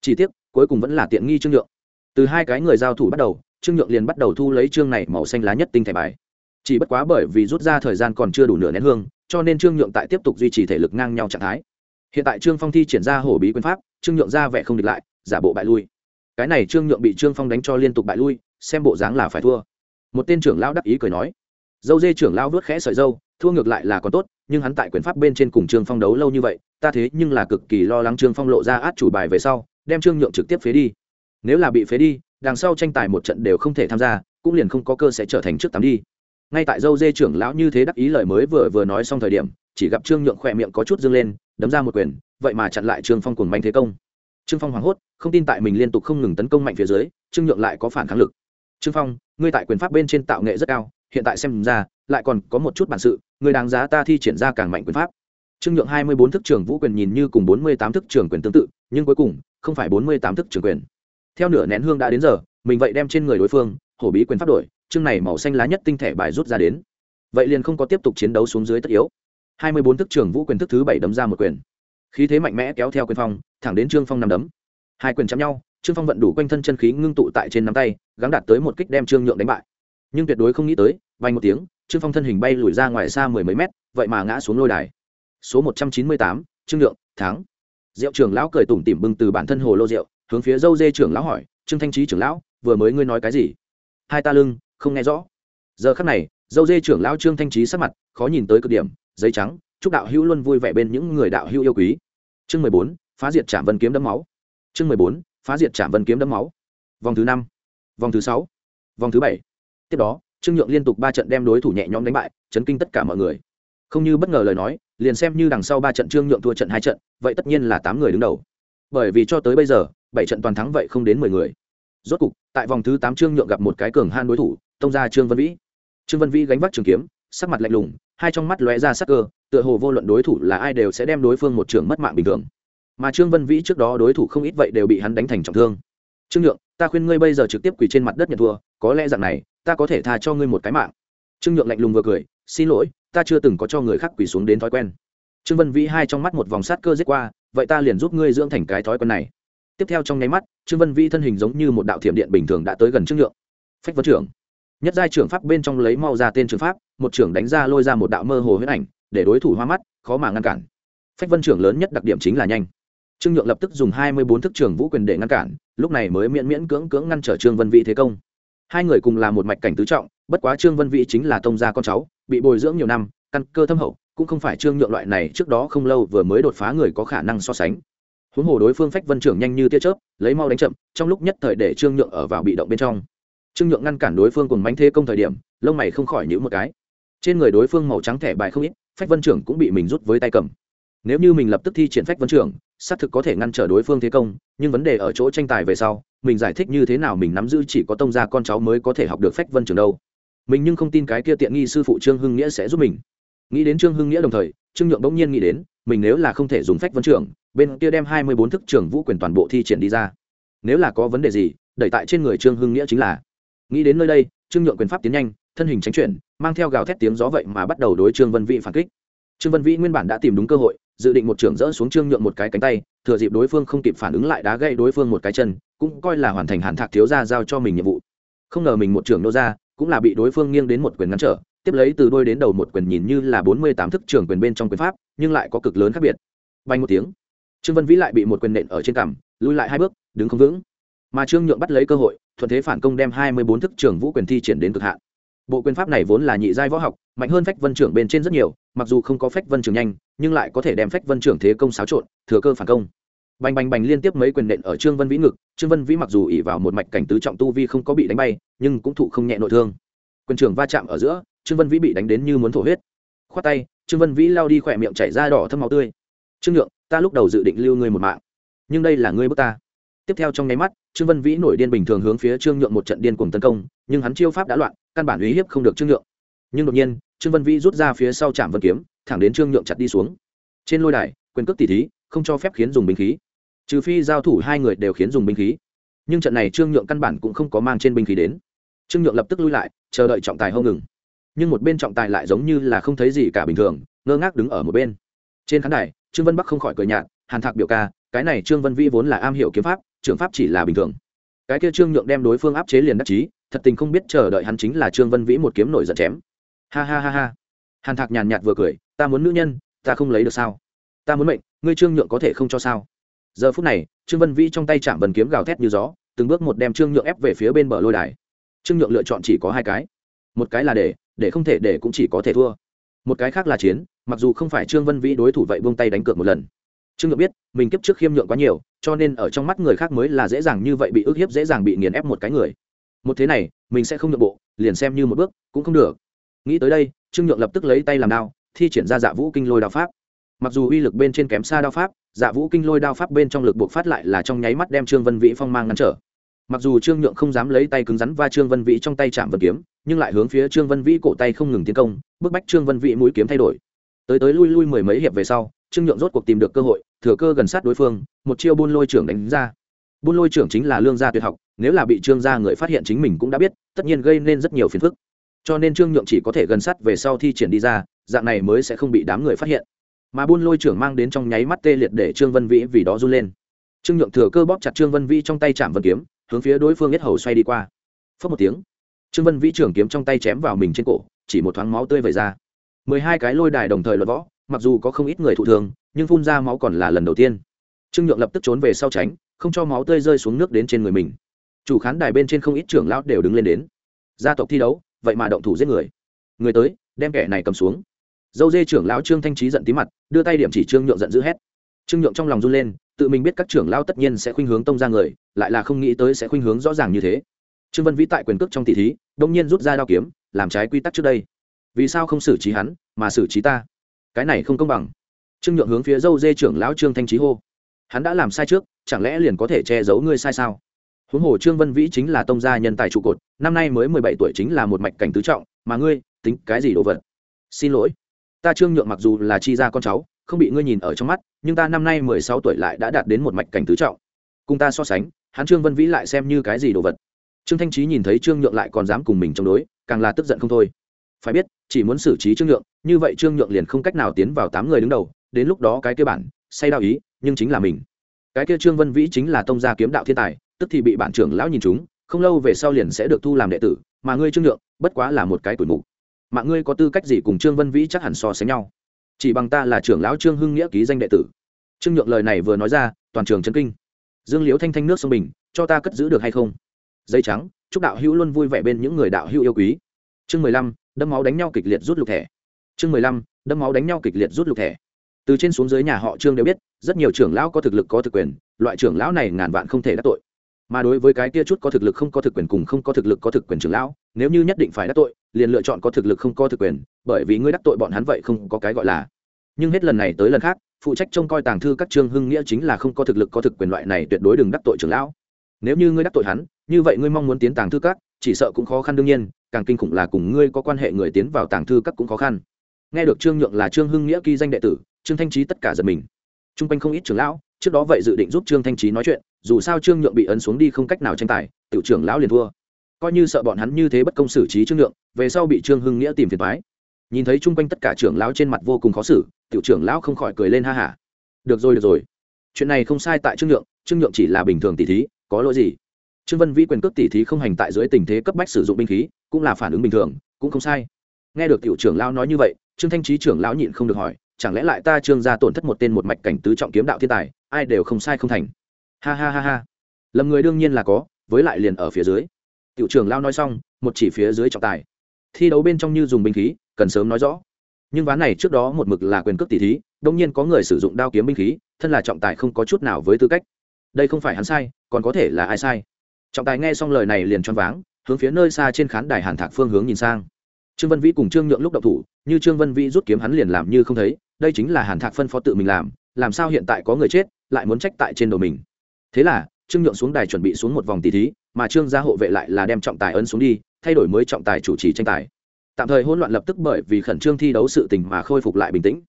Chỉ tiếc, cuối cùng vẫn là tiện nghi trương nhượng. Từ hai cái người giao thủ bắt đầu, trương nhượng liền bắt đầu thu lấy chương này màu xanh lá nhất tinh thẻ bài. Chỉ bất quá bởi vì rút ra thời gian còn chưa đủ nửa nén hương, cho nên trương nhượng tại tiếp tục duy trì thể lực ngang nhau trạng thái. Hiện tại trương phong thi triển ra hổ bí quyền pháp, trương nhượng ra vẻ không địch lại, giả bộ bại lui. Cái này trương nhượng bị trương phong đánh cho liên tục bại lui, xem bộ dáng là phải thua. Một tên trưởng lão đắc ý cười nói. Dâu dê trưởng lão vớt khẽ sợi dâu thua ngược lại là còn tốt, nhưng hắn tại quyền pháp bên trên cùng trương phong đấu lâu như vậy, ta thế nhưng là cực kỳ lo lắng trương phong lộ ra át chủ bài về sau, đem trương nhượng trực tiếp phế đi. Nếu là bị phế đi, đằng sau tranh tài một trận đều không thể tham gia, cũng liền không có cơ sẽ trở thành trước tám đi. Ngay tại dâu dê trưởng lão như thế đắc ý lời mới vừa vừa nói xong thời điểm, chỉ gặp trương nhượng khỏe miệng có chút dâng lên, đấm ra một quyền, vậy mà chặn lại trương phong cùng mạnh thế công. Trương phong hoảng hốt, không tin tại mình liên tục không ngừng tấn công mạnh phía dưới, trương nhượng lại có phản kháng lực. Trương phong, ngươi tại quyền pháp bên trên tạo nghệ rất cao hiện tại xem ra, lại còn có một chút bản sự, người đáng giá ta thi triển ra càng mạnh quyền pháp. Trương nhượng hai mươi bốn thức trường vũ quyền nhìn như cùng bốn mươi tám thức trường quyền tương tự, nhưng cuối cùng, không phải bốn mươi tám thức trường quyền. Theo nửa nén hương đã đến giờ, mình vậy đem trên người đối phương, hổ bí quyền pháp đổi, chương này màu xanh lá nhất tinh thể bài rút ra đến. Vậy liền không có tiếp tục chiến đấu xuống dưới tất yếu. hai mươi bốn thức trường vũ quyền thức thứ bảy đấm ra một quyền. Khí thế mạnh mẽ kéo theo quyền phong, thẳng đến trương phong nằm đấm. Hai quyền chạm nhau, trương phong vận đủ quanh thân chân khí ngưng tụ tại trên nắm tay, gắng đạt tới một kích đem trương nhượng đánh bại. Nhưng tuyệt đối không nghĩ tới vay một tiếng trương phong thân hình bay lùi ra ngoài xa mười mấy mét vậy mà ngã xuống lôi đài. Số một trăm chín mươi tám trương lượng, thắng. Diệu trưởng lão cười tủm tỉm bưng từ bản thân hồ lô rượu hướng phía dâu dê trưởng lão hỏi trương thanh trí trưởng lão vừa mới ngươi nói cái gì? Hai ta lưng không nghe rõ. Giờ khắc này dâu dê trưởng lão trương thanh trí sắc mặt khó nhìn tới cực điểm giấy trắng chúc đạo hữu luôn vui vẻ bên những người đạo hữu yêu quý. Chương mười bốn phá diệt trạm vân kiếm đấm máu. Chương mười bốn phá diệt trạm vân kiếm đấm máu. Vòng thứ năm vòng thứ sáu vòng thứ bảy. Tiếp đó trương nhượng liên tục ba trận đem đối thủ nhẹ nhõm đánh bại, chấn kinh tất cả mọi người. Không như bất ngờ lời nói, liền xem như đằng sau ba trận trương nhượng thua trận hai trận, vậy tất nhiên là tám người đứng đầu. Bởi vì cho tới bây giờ, bảy trận toàn thắng vậy không đến mười người. Rốt cục, tại vòng thứ tám trương nhượng gặp một cái cường han đối thủ, tông ra trương vân vĩ. Trương vân vĩ gánh vác trường kiếm, sắc mặt lạnh lùng, hai trong mắt lóe ra sắc cơ, tựa hồ vô luận đối thủ là ai đều sẽ đem đối phương một trường mất mạng bình thường. Mà trương vân vĩ trước đó đối thủ không ít vậy đều bị hắn đánh thành trọng thương. Trương nhượng, ta khuyên ngươi bây giờ trực tiếp quỳ trên mặt đất nhận thua, có lẽ dạng này ta có thể tha cho ngươi một cái mạng. Trương nhượng lạnh lùng vừa cười, xin lỗi, ta chưa từng có cho người khác quỳ xuống đến thói quen. Trương vân vĩ hai trong mắt một vòng sát cơ giết qua, vậy ta liền giúp ngươi dưỡng thành cái thói quen này. Tiếp theo trong nháy mắt, trương vân vĩ thân hình giống như một đạo thiểm điện bình thường đã tới gần trương nhượng. Phách vấn trưởng. Nhất giai trưởng pháp bên trong lấy mau ra tên trường pháp, một trưởng đánh ra lôi ra một đạo mơ hồ huyết ảnh, để đối thủ hoa mắt, khó mà ngăn cản. Phách vân trưởng lớn nhất đặc điểm chính là nhanh. Trương nhượng lập tức dùng hai mươi bốn thức trưởng vũ quyền để ngăn cản, lúc này mới miễn miễn cưỡng cưỡng ngăn trở trương vân vĩ thế công hai người cùng là một mạch cảnh tứ trọng, bất quá trương vân vĩ chính là tông gia con cháu, bị bồi dưỡng nhiều năm, căn cơ thâm hậu, cũng không phải trương nhượng loại này trước đó không lâu vừa mới đột phá người có khả năng so sánh. Huống hồ đối phương phách vân trưởng nhanh như tia chớp, lấy mau đánh chậm, trong lúc nhất thời để trương nhượng ở vào bị động bên trong. Trương nhượng ngăn cản đối phương cùng mánh thế công thời điểm, lông mày không khỏi nhữ một cái. Trên người đối phương màu trắng thẻ bài không ít, phách vân trưởng cũng bị mình rút với tay cầm. Nếu như mình lập tức thi triển phách vân trưởng, xác thực có thể ngăn trở đối phương thế công, nhưng vấn đề ở chỗ tranh tài về sau mình giải thích như thế nào mình nắm giữ chỉ có tông gia con cháu mới có thể học được phách vân trưởng đâu. Mình nhưng không tin cái kia tiện nghi sư phụ trương hưng nghĩa sẽ giúp mình. Nghĩ đến trương hưng nghĩa đồng thời, trương nhượng bỗng nhiên nghĩ đến, mình nếu là không thể dùng phách vân trưởng bên kia đem hai mươi bốn thức trưởng vũ quyền toàn bộ thi triển đi ra. Nếu là có vấn đề gì, đẩy tại trên người trương hưng nghĩa chính là. Nghĩ đến nơi đây, trương nhượng quyền pháp tiến nhanh, thân hình tránh chuyển, mang theo gào thét tiếng gió vậy mà bắt đầu đối trương vân vĩ phản kích. Trương vân vĩ nguyên bản đã tìm đúng cơ hội, dự định một trưởng dỡ xuống trương nhượng một cái cánh tay, thừa dịp đối phương không kịp phản ứng lại đá gây đối phương một cái chân cũng coi là hoàn thành hàn thạc thiếu gia giao cho mình nhiệm vụ. Không ngờ mình một trưởng nô gia, cũng là bị đối phương nghiêng đến một quyền ngăn trở tiếp lấy từ đôi đến đầu một quyền nhìn như là bốn mươi tám thức trưởng quyền bên trong quyền pháp nhưng lại có cực lớn khác biệt. Bay một tiếng trương vân vĩ lại bị một quyền nện ở trên cằm lui lại hai bước đứng không vững. Mà trương nhượng bắt lấy cơ hội thuận thế phản công đem hai mươi bốn thức trưởng vũ quyền thi triển đến cực hạn. Bộ quyền pháp này vốn là nhị giai võ học mạnh hơn phách vân trưởng bên trên rất nhiều mặc dù không có phách vân trưởng nhanh nhưng lại có thể đem phách vân trưởng thế công xáo trộn thừa cơ phản công bành bành bành liên tiếp mấy quyền nện ở trương vân vĩ ngực. Trương vân vĩ mặc dù ỉ vào một mạch cảnh tứ trọng tu vi không có bị đánh bay, nhưng cũng thụ không nhẹ nội thương. Quyền trưởng va chạm ở giữa, trương vân vĩ bị đánh đến như muốn thổ huyết. Khoát tay, trương vân vĩ lao đi khỏe miệng chảy ra đỏ thâm máu tươi. Trương nhượng, ta lúc đầu dự định lưu ngươi một mạng, nhưng đây là ngươi bước ta. Tiếp theo trong nháy mắt, trương vân vĩ nổi điên bình thường hướng phía trương nhượng một trận điên cuồng tấn công, nhưng hắn chiêu pháp đã loạn, căn bản uy hiếp không được trương nhượng. Nhưng đột nhiên, trương vân vĩ rút ra phía sau trạm vân kiếm, thẳng đến trương nhượng chặt đi xuống. Trên lôi đài, quyền cước tỷ thí, không cho phép khiến dùng binh khí trừ phi giao thủ hai người đều khiến dùng binh khí. Nhưng trận này trương nhượng căn bản cũng không có mang trên binh khí đến. Trương nhượng lập tức lui lại, chờ đợi trọng tài hâu ngừng. Nhưng một bên trọng tài lại giống như là không thấy gì cả bình thường, ngơ ngác đứng ở một bên. Trên khán đài, trương vân bắc không khỏi cười nhạt, hàn thạc biểu ca, cái này trương vân Vi vốn là am hiểu kiếm pháp trường pháp chỉ là bình thường. Cái kia trương nhượng đem đối phương áp chế liền đắc chí, thật tình không biết chờ đợi hắn chính là trương vân vĩ một kiếm nổi giận chém. Ha ha ha ha. Hàn thạc nhàn nhạt vừa cười, ta muốn nữ nhân, ta không lấy được sao? Ta muốn mệnh, ngươi trương nhượng có thể không cho sao? Giờ phút này, trương vân vĩ trong tay chạm vần kiếm gào thét như gió, từng bước một đem trương nhượng ép về phía bên bờ lôi đài. Trương nhượng lựa chọn chỉ có hai cái. Một cái là để để không thể, để cũng chỉ có thể thua. Một cái khác là chiến, mặc dù không phải trương vân vĩ đối thủ vậy buông tay đánh cược một lần. Trương nhượng biết, mình kiếp trước khiêm nhượng quá nhiều, cho nên ở trong mắt người khác mới là dễ dàng như vậy bị ức hiếp, dễ dàng bị nghiền ép một cái người. Một thế này, mình sẽ không nhượng bộ, liền xem như một bước, cũng không được. Nghĩ tới đây, trương nhượng lập tức lấy tay làm đao, thi triển ra dạ vũ kinh lôi đao pháp mặc dù uy lực bên trên kém xa đao pháp dạ vũ kinh lôi đao pháp bên trong lực buộc phát lại là trong nháy mắt đem trương vân vĩ phong mang ngăn trở. Mặc dù trương nhượng không dám lấy tay cứng rắn va trương vân vĩ trong tay chạm vật kiếm, nhưng lại hướng phía trương vân vĩ cổ tay không ngừng tiến công, bức bách trương vân vĩ mũi kiếm thay đổi. Tới tới lui lui mười mấy hiệp về sau, trương nhượng rốt cuộc tìm được cơ hội, thừa cơ gần sát đối phương, một chiêu buôn lôi trưởng đánh ra. Buôn lôi trưởng chính là lương gia tuyệt học, nếu là bị trương gia người phát hiện chính mình cũng đã biết, tất nhiên gây nên rất nhiều phiền phức. Cho nên trương nhượng chỉ có thể gần sát về sau thi triển đi ra, dạng này mới sẽ không bị đám người phát hiện mà buôn lôi trưởng mang đến trong nháy mắt tê liệt để trương vân vĩ vì đó run lên. Trương nhượng thừa cơ bóp chặt trương vân vĩ trong tay chạm vân kiếm, hướng phía đối phương nhất hầu xoay đi qua. Phớt một tiếng, trương vân vĩ trưởng kiếm trong tay chém vào mình trên cổ, chỉ một thoáng máu tươi vẩy ra. Mười hai cái lôi đài đồng thời luật võ, mặc dù có không ít người thụ thường nhưng phun ra máu còn là lần đầu tiên. Trương nhượng lập tức trốn về sau tránh, không cho máu tươi rơi xuống nước đến trên người mình. Chủ khán đài bên trên không ít trưởng lão đều đứng lên đến. Gia tộc thi đấu, vậy mà động thủ giết người. Người tới, đem kẻ này cầm xuống dâu dê trưởng lão trương thanh trí giận tí mặt, đưa tay điểm chỉ trương nhượng giận dữ hét. Trương nhượng trong lòng run lên, tự mình biết các trưởng lão tất nhiên sẽ khuynh hướng tông ra người, lại là không nghĩ tới sẽ khuynh hướng rõ ràng như thế. Trương vân vĩ tại quyền cước trong tỷ thí đông nhiên rút ra đao kiếm, làm trái quy tắc trước đây. Vì sao không xử trí hắn, mà xử trí ta? Cái này không công bằng. Trương nhượng hướng phía dâu dê trưởng lão trương thanh trí hô. Hắn đã làm sai trước, chẳng lẽ liền có thể che giấu ngươi sai sao? Huống hồ trương vân vĩ chính là tông gia nhân tài trụ cột, năm nay mới mười bảy tuổi chính là một mạch cảnh tứ trọng, mà ngươi, tính cái gì đồ vật? Xin lỗi ta trương nhượng mặc dù là chi gia con cháu, không bị ngươi nhìn ở trong mắt, nhưng ta năm nay mười sáu tuổi lại đã đạt đến một mạch cảnh tứ trọng. Cùng ta so sánh, hắn trương vân vĩ lại xem như cái gì đồ vật? Trương thanh trí nhìn thấy trương nhượng lại còn dám cùng mình chống đối, càng là tức giận không thôi. Phải biết, chỉ muốn xử trí trương nhượng, như vậy trương nhượng liền không cách nào tiến vào tám người đứng đầu, đến lúc đó cái kia bản, say đạo ý, nhưng chính là mình. Cái kia trương vân vĩ chính là tông gia kiếm đạo thiên tài, tức thì bị bản trưởng lão nhìn chúng, không lâu về sau liền sẽ được thu làm đệ tử, mà ngươi trương nhượng, bất quá là một cái tuổi mục mạng ngươi có tư cách gì cùng trương vân vĩ chắc hẳn so sánh nhau? Chỉ bằng ta là trưởng lão trương hưng nghĩa ký danh đệ tử. Trương nhượng lời này vừa nói ra, toàn trường chân kinh. Dương liễu thanh thanh nước sông bình, cho ta cất giữ được hay không? Dây trắng, chúc đạo hữu luôn vui vẻ bên những người đạo hữu yêu quý. Chương mười lăm đâm máu đánh nhau kịch liệt rút lục thẻ. Chương mười lăm đâm máu đánh nhau kịch liệt rút lục thẻ. Từ trên xuống dưới nhà họ trương đều biết, rất nhiều trưởng lão có thực lực có thực quyền, loại trưởng lão này ngàn vạn không thể đắc tội mà đối với cái kia chút có thực lực không có thực quyền cùng không có thực lực có thực quyền trưởng lão, nếu như nhất định phải đắc tội, liền lựa chọn có thực lực không có thực quyền, bởi vì ngươi đắc tội bọn hắn vậy không có cái gọi là. Nhưng hết lần này tới lần khác, phụ trách trông coi tàng thư các trương hưng nghĩa chính là không có thực lực có thực quyền loại này tuyệt đối đừng đắc tội trưởng lão. Nếu như ngươi đắc tội hắn, như vậy ngươi mong muốn tiến tàng thư các, chỉ sợ cũng khó khăn đương nhiên, càng kinh khủng là cùng ngươi có quan hệ người tiến vào tàng thư các cũng khó khăn. Nghe được trương nhượng là trương hưng nghĩa ghi danh đệ tử, trương thanh trí tất cả giật mình. T r u n g quanh không ít trưởng lão trước đó vậy dự định giúp trương thanh trí nói chuyện, dù sao trương nhượng bị ấn xuống đi không cách nào tranh tài, tiểu trưởng lão liền thua. Coi như sợ bọn hắn như thế bất công xử trí trương nhượng, về sau bị trương hưng nghĩa tìm phiền thoái nhìn thấy chung quanh tất cả trưởng lão trên mặt vô cùng khó xử, tiểu trưởng lão không khỏi cười lên ha hả. Được rồi được rồi. Chuyện này không sai tại trương nhượng trương nhượng chỉ là bình thường tỷ thí, có lỗi gì? Trương vân vĩ quyền cước tỷ thí không hành tại dưới tình thế cấp bách sử dụng binh khí, cũng là phản ứng bình thường, cũng không sai. Nghe được tiểu trưởng lão nói như vậy, trương thanh trí trưởng lão nhịn không được hỏi, chẳng lẽ lại ta trương gia tổn thất một tên một mạch cảnh tứ trọng kiếm đạo thiên tài ai đều không sai không thành. Ha ha ha ha. Lầm người đương nhiên là có, với lại liền ở phía dưới. Tiểu trưởng lao nói xong, một chỉ phía dưới trọng tài. Thi đấu bên trong như dùng binh khí, cần sớm nói rõ. Nhưng ván này trước đó một mực là quyền cước tỷ thí đông nhiên có người sử dụng đao kiếm binh khí, thân là trọng tài không có chút nào với tư cách. Đây không phải hắn sai, còn có thể là ai sai? Trọng tài nghe xong lời này liền choáng váng, hướng phía nơi xa trên khán đài hàn thạc phương hướng nhìn sang. Trương vân vĩ cùng trương nhượng lúc đậu thủ, như trương vân vĩ rút kiếm hắn liền làm như không thấy, đây chính là hàn thạc phân phó tự mình làm làm sao hiện tại có người chết lại muốn trách tại trên đầu mình. Thế là, trương nhượng xuống đài chuẩn bị xuống một vòng tỷ thí, mà trương gia hộ vệ lại là đem trọng tài ấn xuống đi, thay đổi mới trọng tài chủ trì tranh tài. Tạm thời hỗn loạn lập tức bởi vì khẩn trương thi đấu sự tình mà khôi phục lại bình tĩnh.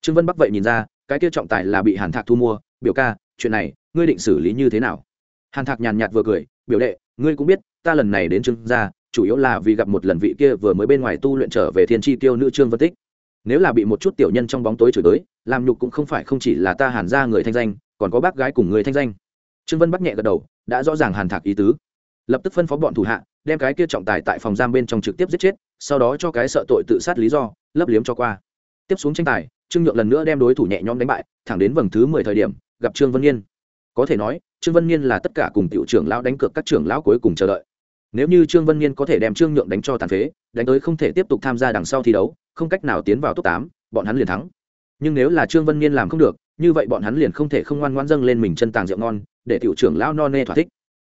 Trương vân bắc vậy nhìn ra, cái kia trọng tài là bị hàn thạc thu mua. Biểu ca, chuyện này, ngươi định xử lý như thế nào? Hàn thạc nhàn nhạt vừa cười, biểu đệ, ngươi cũng biết, ta lần này đến trương gia, chủ yếu là vì gặp một lần vị kia vừa mới bên ngoài tu luyện trở về thiên tri tiêu nữ trương vân tích nếu là bị một chút tiểu nhân trong bóng tối chửi tới, làm nhục cũng không phải không chỉ là ta hàn ra người thanh danh, còn có bác gái cùng người thanh danh. Trương vân bắt nhẹ gật đầu, đã rõ ràng hàn thạc ý tứ. Lập tức phân phó bọn thủ hạ, đem cái kia trọng tài tại phòng giam bên trong trực tiếp giết chết, sau đó cho cái sợ tội tự sát lý do, lấp liếm cho qua. Tiếp xuống tranh tài, trương nhượng lần nữa đem đối thủ nhẹ nhõm đánh bại, thẳng đến vầng thứ mười thời điểm, gặp trương vân yên có thể nói, trương vân yên là tất cả cùng tiểu trưởng lão đánh cược các trưởng lão cuối cùng chờ đợi nếu như trương vân niên có thể đem trương nhượng đánh cho tàn phế, đánh tới không thể tiếp tục tham gia đằng sau thi đấu, không cách nào tiến vào top tám, bọn hắn liền thắng. Nhưng nếu là trương vân niên làm không được, như vậy bọn hắn liền không thể không ngoan ngoan dâng lên mình chân tàng rượu ngon, để tiểu trưởng lão no nê thỏa thích.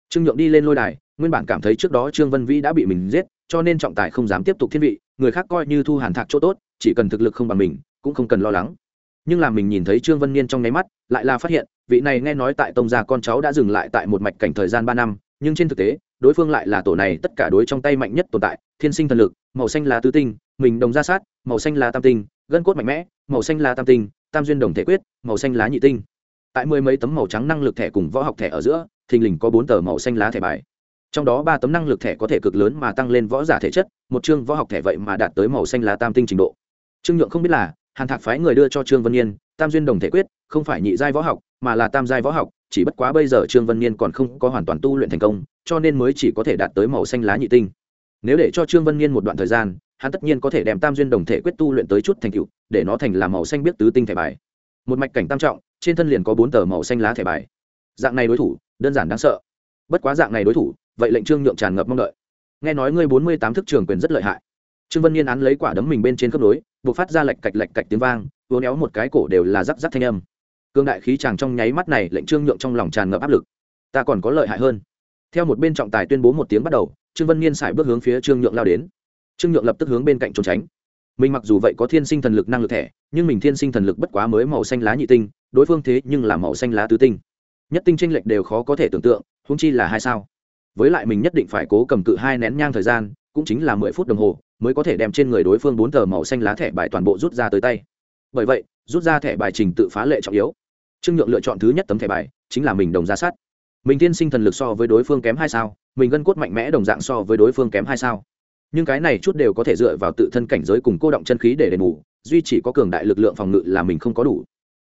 Trương nhượng đi lên lôi đài, nguyên bản cảm thấy trước đó trương vân vĩ đã bị mình giết, cho nên trọng tài không dám tiếp tục thiên vị, người khác coi như thu hàn thạc chỗ tốt, chỉ cần thực lực không bằng mình, cũng không cần lo lắng. Nhưng là mình nhìn thấy trương vân niên trong nháy mắt, lại là phát hiện, vị này nghe nói tại tông gia con cháu đã dừng lại tại một mạch cảnh thời gian ba năm nhưng trên thực tế, đối phương lại là tổ này tất cả đối trong tay mạnh nhất tồn tại, thiên sinh thần lực, màu xanh là tứ tinh, mình đồng ra sát, màu xanh là tam tinh, gân cốt mạnh mẽ, màu xanh là tam tinh, tam duyên đồng thể quyết, màu xanh lá nhị tinh. Tại mười mấy tấm màu trắng năng lực thẻ cùng võ học thẻ ở giữa, thình lình có bốn tờ màu xanh lá thẻ bài. Trong đó ba tấm năng lực thẻ có thể cực lớn mà tăng lên võ giả thể chất, một chương võ học thẻ vậy mà đạt tới màu xanh lá tam tinh trình độ. Trương nhượng không biết là, hàn thạc phái người đưa cho trương vân yên, tam duyên đồng thể quyết, không phải nhị giai võ học, mà là tam giai võ học chỉ bất quá bây giờ trương vân niên còn không có hoàn toàn tu luyện thành công, cho nên mới chỉ có thể đạt tới màu xanh lá nhị tinh. Nếu để cho trương vân niên một đoạn thời gian, hắn tất nhiên có thể đem tam duyên đồng thể quyết tu luyện tới chút thành tựu, để nó thành là màu xanh biết tứ tinh thẻ bài. Một mạch cảnh tam trọng, trên thân liền có bốn tờ màu xanh lá thẻ bài. Dạng này đối thủ, đơn giản đáng sợ. Bất quá dạng này đối thủ, vậy lệnh trương nhượng tràn ngập mong đợi. Nghe nói ngươi bốn mươi tám thức trường quyền rất lợi hại. Trương vân niên án lấy quả đấm mình bên trên khớp nối, buộc phát ra lạch cạch lạch cạch tiếng vang, uốn éo một cái cổ đều là rắc rắc thanh âm cương đại khí chàng trong nháy mắt này lệnh trương nhượng trong lòng tràn ngập áp lực. Ta còn có lợi hại hơn. Theo một bên trọng tài tuyên bố một tiếng bắt đầu, trương vân niên xài bước hướng phía trương nhượng lao đến. Trương nhượng lập tức hướng bên cạnh trốn tránh. Mình mặc dù vậy có thiên sinh thần lực năng lực thẻ, nhưng mình thiên sinh thần lực bất quá mới màu xanh lá nhị tinh, đối phương thế nhưng là màu xanh lá tứ tinh. Nhất tinh tranh lệch đều khó có thể tưởng tượng húng chi là hai sao. Với lại mình nhất định phải cố cầm cự hai nén nhang thời gian, cũng chính là mười phút đồng hồ, mới có thể đem trên người đối phương bốn tờ màu xanh lá thẻ bài toàn bộ rút ra tới tay. Bởi vậy, rút ra thẻ bài trình tự phá lệ trọng yếu trương nhượng lựa chọn thứ nhất tấm thẻ bài, chính là mình đồng ra sát. Mình tiên sinh thần lực so với đối phương kém hai sao, mình gân cốt mạnh mẽ đồng dạng so với đối phương kém hai sao. Nhưng cái này chút đều có thể dựa vào tự thân cảnh giới cùng cô động chân khí để đền bù, duy chỉ có cường đại lực lượng phòng ngự là mình không có đủ.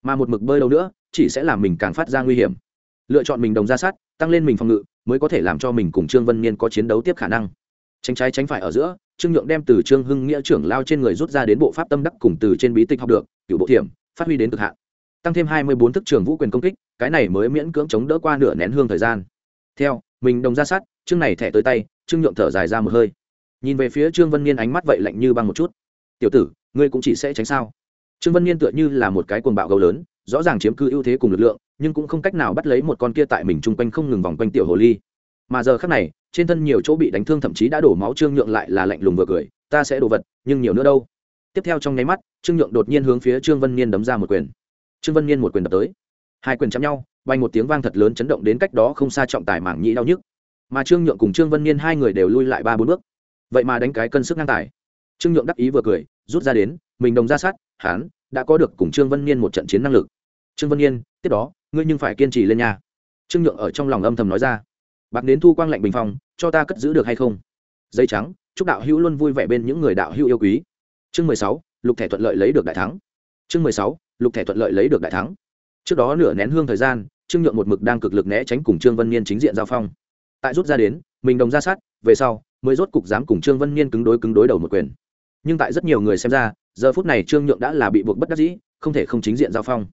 Mà một mực bơi lâu nữa, chỉ sẽ làm mình càng phát ra nguy hiểm. Lựa chọn mình đồng ra sát, tăng lên mình phòng ngự, mới có thể làm cho mình cùng trương vân niên có chiến đấu tiếp khả năng. Tránh trái tránh phải ở giữa, trương nhượng đem từ trương hưng nghĩa trưởng lao trên người rút ra đến bộ pháp tâm đắc cùng từ trên bí tịch học được, cựu bộ thiểm, phát huy đến cực hạn tăng thêm hai mươi bốn thức trường vũ quyền công kích, cái này mới miễn cưỡng chống đỡ qua nửa nén hương thời gian. Theo, mình đồng ra sát, chương này thẻ tới tay, trương nhượng thở dài ra một hơi. Nhìn về phía trương vân niên ánh mắt vậy lạnh như băng một chút. Tiểu tử, ngươi cũng chỉ sẽ tránh sao? Trương vân niên tựa như là một cái cuồng bạo gấu lớn, rõ ràng chiếm cứ ưu thế cùng lực lượng, nhưng cũng không cách nào bắt lấy một con kia tại mình chung quanh không ngừng vòng quanh tiểu hồ ly. Mà giờ khác này, trên thân nhiều chỗ bị đánh thương thậm chí đã đổ máu, trương nhượng lại là lạnh lùng vừa cười, ta sẽ đổ vật, nhưng nhiều nữa đâu. Tiếp theo trong nháy mắt, trương nhượng đột nhiên hướng phía trương vân niên đấm ra một quyền trương vân niên một quyền đập tới. Hai quyền chạm nhau, bay một tiếng vang thật lớn chấn động đến cách đó không xa trọng tài mảng nhĩ đau nhức. Mà trương nhượng cùng trương vân niên hai người đều lui lại ba bốn bước. Vậy mà đánh cái cân sức ngang tài. Trương nhượng đắc ý vừa cười, rút ra đến, mình đồng ra sát hán đã có được cùng trương vân niên một trận chiến năng lực. Trương vân niên, tiếp đó, ngươi nhưng phải kiên trì lên nhà trương nhượng ở trong lòng âm thầm nói ra. Bạc đến thu quang lạnh bình phong, cho ta cất giữ được hay không? Dây trắng, chúc đạo hữu luôn vui vẻ bên những người đạo hữu yêu quý. Chương mười sáu, lục thẻ thuận lợi lấy được đại thắng. Chương mười sáu lục thẻ thuận lợi lấy được đại thắng. Trước đó nửa nén hương thời gian, trương nhượng một mực đang cực lực né tránh cùng trương vân niên chính diện giao phong. Tại rút ra đến, mình đồng ra sát, về sau, mới rốt cục dám cùng trương vân niên cứng đối cứng đối đầu một quyền. Nhưng tại rất nhiều người xem ra, giờ phút này trương nhượng đã là bị buộc bất đắc dĩ, không thể không chính diện giao phong.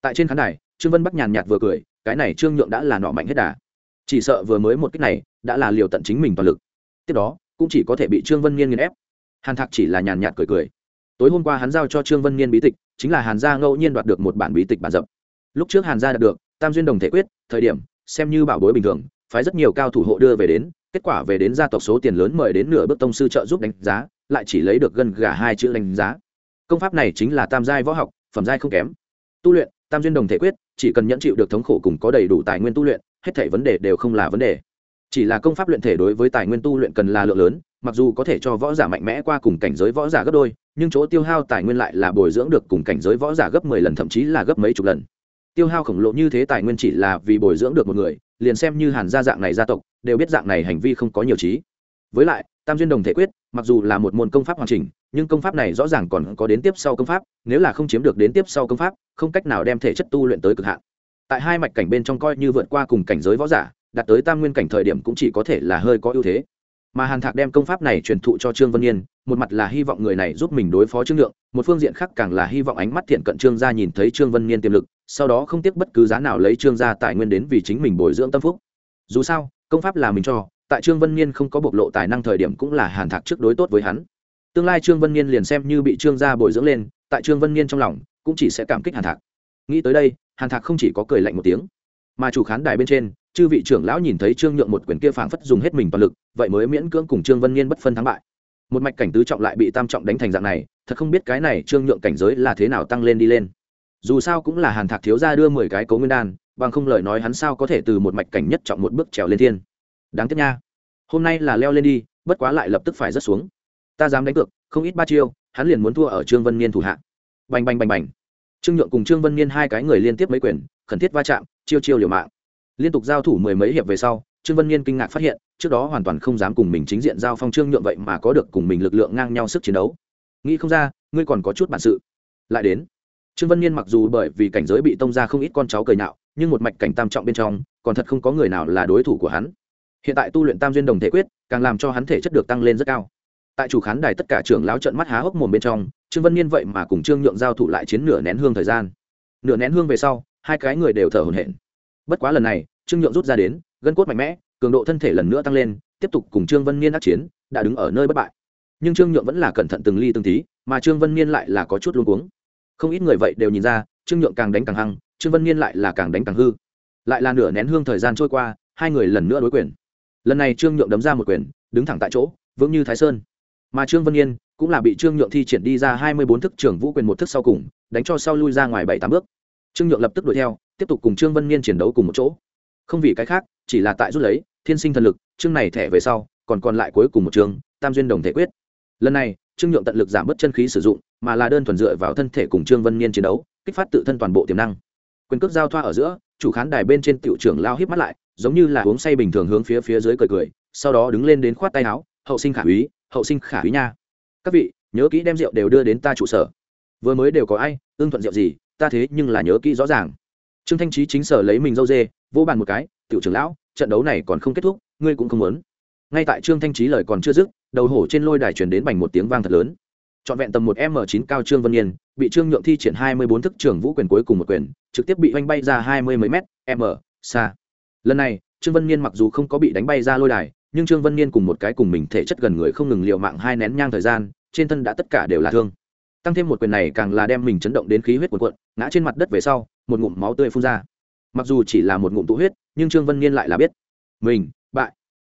Tại trên khán đài, trương vân bắc nhàn nhạt vừa cười, cái này trương nhượng đã là nọ mạnh hết đà. Chỉ sợ vừa mới một cách này, đã là liều tận chính mình toàn lực. Tiếp đó, cũng chỉ có thể bị trương vân niên nghiền ép. Hàn thạc chỉ là nhàn nhạt cười cười. Tối hôm qua hắn giao cho trương vân niên bí tịch chính là hàn gia ngẫu nhiên đoạt được một bản bí tịch bản dập. Lúc trước hàn gia đạt được, tam duyên đồng thể quyết, thời điểm, xem như bảo bối bình thường, phái rất nhiều cao thủ hộ đưa về đến, kết quả về đến gia tộc số tiền lớn mời đến nửa bước tông sư trợ giúp đánh giá, lại chỉ lấy được gần gà hai chữ đánh giá. Công pháp này chính là tam giai võ học, phẩm giai không kém. Tu luyện, tam duyên đồng thể quyết, chỉ cần nhẫn chịu được thống khổ cùng có đầy đủ tài nguyên tu luyện, hết thể vấn đề đều không là vấn đề. Chỉ là công pháp luyện thể đối với tài nguyên tu luyện cần là lượng lớn mặc dù có thể cho võ giả mạnh mẽ qua cùng cảnh giới võ giả gấp đôi, nhưng chỗ tiêu hao tài nguyên lại là bồi dưỡng được cùng cảnh giới võ giả gấp mười lần, thậm chí là gấp mấy chục lần. Tiêu hao khổng lồ như thế tài nguyên chỉ là vì bồi dưỡng được một người, liền xem như hàn gia dạng này gia tộc, đều biết dạng này hành vi không có nhiều trí. Với lại, tam duyên đồng thể quyết, mặc dù là một môn công pháp hoàn chỉnh, nhưng công pháp này rõ ràng còn có đến tiếp sau công pháp, nếu là không chiếm được đến tiếp sau công pháp, không cách nào đem thể chất tu luyện tới cực hạn. Tại hai mạch cảnh bên trong coi như vượt qua cùng cảnh giới võ giả, đạt tới tam nguyên cảnh thời điểm cũng chỉ có thể là hơi có ưu thế mà hàn thạc đem công pháp này truyền thụ cho trương vân yên, một mặt là hy vọng người này giúp mình đối phó trương lượng, một phương diện khác càng là hy vọng ánh mắt thiện cận trương gia nhìn thấy trương vân niên tiềm lực, sau đó không tiếc bất cứ giá nào lấy trương gia tài nguyên đến vì chính mình bồi dưỡng tâm phúc. Dù sao, công pháp là mình cho, tại trương vân niên không có bộc lộ tài năng thời điểm cũng là hàn thạc trước đối tốt với hắn. Tương lai trương vân niên liền xem như bị trương gia bồi dưỡng lên, tại trương vân niên trong lòng cũng chỉ sẽ cảm kích hàn thạc. Nghĩ tới đây, hàn thạc không chỉ có cười lạnh một tiếng, mà chủ khán đài bên trên chư vị trưởng lão nhìn thấy trương nhượng một quyền kia phảng phất dùng hết mình toàn lực, vậy mới miễn cưỡng cùng trương vân niên bất phân thắng bại. Một mạch cảnh tứ trọng lại bị tam trọng đánh thành dạng này, thật không biết cái này trương nhượng cảnh giới là thế nào tăng lên đi lên. Dù sao cũng là hàn thạc thiếu ra đưa mười cái cấu nguyên đan, bằng không lời nói hắn sao có thể từ một mạch cảnh nhất trọng một bước trèo lên thiên. Đáng tiếc nha. Hôm nay là leo lên đi, bất quá lại lập tức phải rớt xuống. Ta dám đánh cược, không ít ba chiêu, hắn liền muốn thua ở trương vân niên thủ hạ. Bành bành bành bành. Trương nhượng cùng trương vân niên hai cái người liên tiếp mấy quyền, khẩn thiết va chạm, chiêu chiêu liều mạng liên tục giao thủ mười mấy hiệp về sau, trương vân niên kinh ngạc phát hiện, trước đó hoàn toàn không dám cùng mình chính diện giao phong trương nhượng vậy mà có được cùng mình lực lượng ngang nhau sức chiến đấu. Nghĩ không ra, ngươi còn có chút bản sự. Lại đến, trương vân niên mặc dù bởi vì cảnh giới bị tông ra không ít con cháu cười nhạo, nhưng một mạch cảnh tam trọng bên trong, còn thật không có người nào là đối thủ của hắn. Hiện tại tu luyện tam duyên đồng thể quyết, càng làm cho hắn thể chất được tăng lên rất cao. Tại chủ khán đài tất cả trưởng lão trận mắt há hốc mồm bên trong, trương vân niên vậy mà cùng trương nhượng giao thủ lại chiến nửa nén hương thời gian. Nửa nén hương về sau, hai cái người đều thở hổn hển bất quá lần này, trương nhượng rút ra đến, gân cốt mạnh mẽ, cường độ thân thể lần nữa tăng lên, tiếp tục cùng trương vân niên đắc chiến, đã đứng ở nơi bất bại. Nhưng trương nhượng vẫn là cẩn thận từng ly từng tí, mà trương vân niên lại là có chút luôn cuống. Không ít người vậy đều nhìn ra, trương nhượng càng đánh càng hăng, trương vân niên lại là càng đánh càng hư. Lại là nửa nén hương thời gian trôi qua, hai người lần nữa đối quyền. Lần này trương nhượng đấm ra một quyền, đứng thẳng tại chỗ, vững như thái sơn. Mà trương vân yên cũng là bị trương nhượng thi triển đi ra hai mươi bốn thức trưởng vũ quyền một thức sau cùng, đánh cho sau lui ra ngoài bảy tám bước trương nhượng lập tức đuổi theo, tiếp tục cùng trương vân niên chiến đấu cùng một chỗ. Không vì cái khác, chỉ là tại rút lấy, thiên sinh thần lực, chương này thẻ về sau, còn còn lại cuối cùng một chương, tam duyên đồng thể quyết. Lần này, trương nhượng tận lực giảm bớt chân khí sử dụng, mà là đơn thuần dựa vào thân thể cùng trương vân niên chiến đấu, kích phát tự thân toàn bộ tiềm năng. Quyền cước giao thoa ở giữa, chủ khán đài bên trên tiểu trưởng lao híp mắt lại, giống như là uống say bình thường hướng phía phía dưới cười cười, sau đó đứng lên đến khoát tay áo, hậu sinh khả úy, hậu sinh khả úy nha. Các vị, nhớ kỹ đem rượu đều đưa đến ta trụ sở. Vừa mới đều có ai, ưng thuận rượu gì ta thế nhưng là nhớ kỹ rõ ràng. Trương thanh trí chính sở lấy mình dâu dê vô bàn một cái, tiểu trưởng lão, trận đấu này còn không kết thúc, ngươi cũng không muốn. Ngay tại trương thanh trí lời còn chưa dứt, đầu hổ trên lôi đài truyền đến bành một tiếng vang thật lớn. Trọn vẹn tầm một m chín cao trương vân yên, bị trương nhượng thi triển hai mươi bốn thức trưởng vũ quyền cuối cùng một quyền, trực tiếp bị oanh bay ra hai mươi mấy mét, m xa lần này, trương vân niên mặc dù không có bị đánh bay ra lôi đài, nhưng trương vân niên cùng một cái cùng mình thể chất gần người không ngừng liệu mạng hai nén nhang thời gian, trên thân đã tất cả đều là thương tăng thêm một quyền này càng là đem mình chấn động đến khí huyết cuộn cuộn, ngã trên mặt đất về sau, một ngụm máu tươi phun ra. Mặc dù chỉ là một ngụm tụ huyết, nhưng trương vân niên lại là biết. Mình, bại.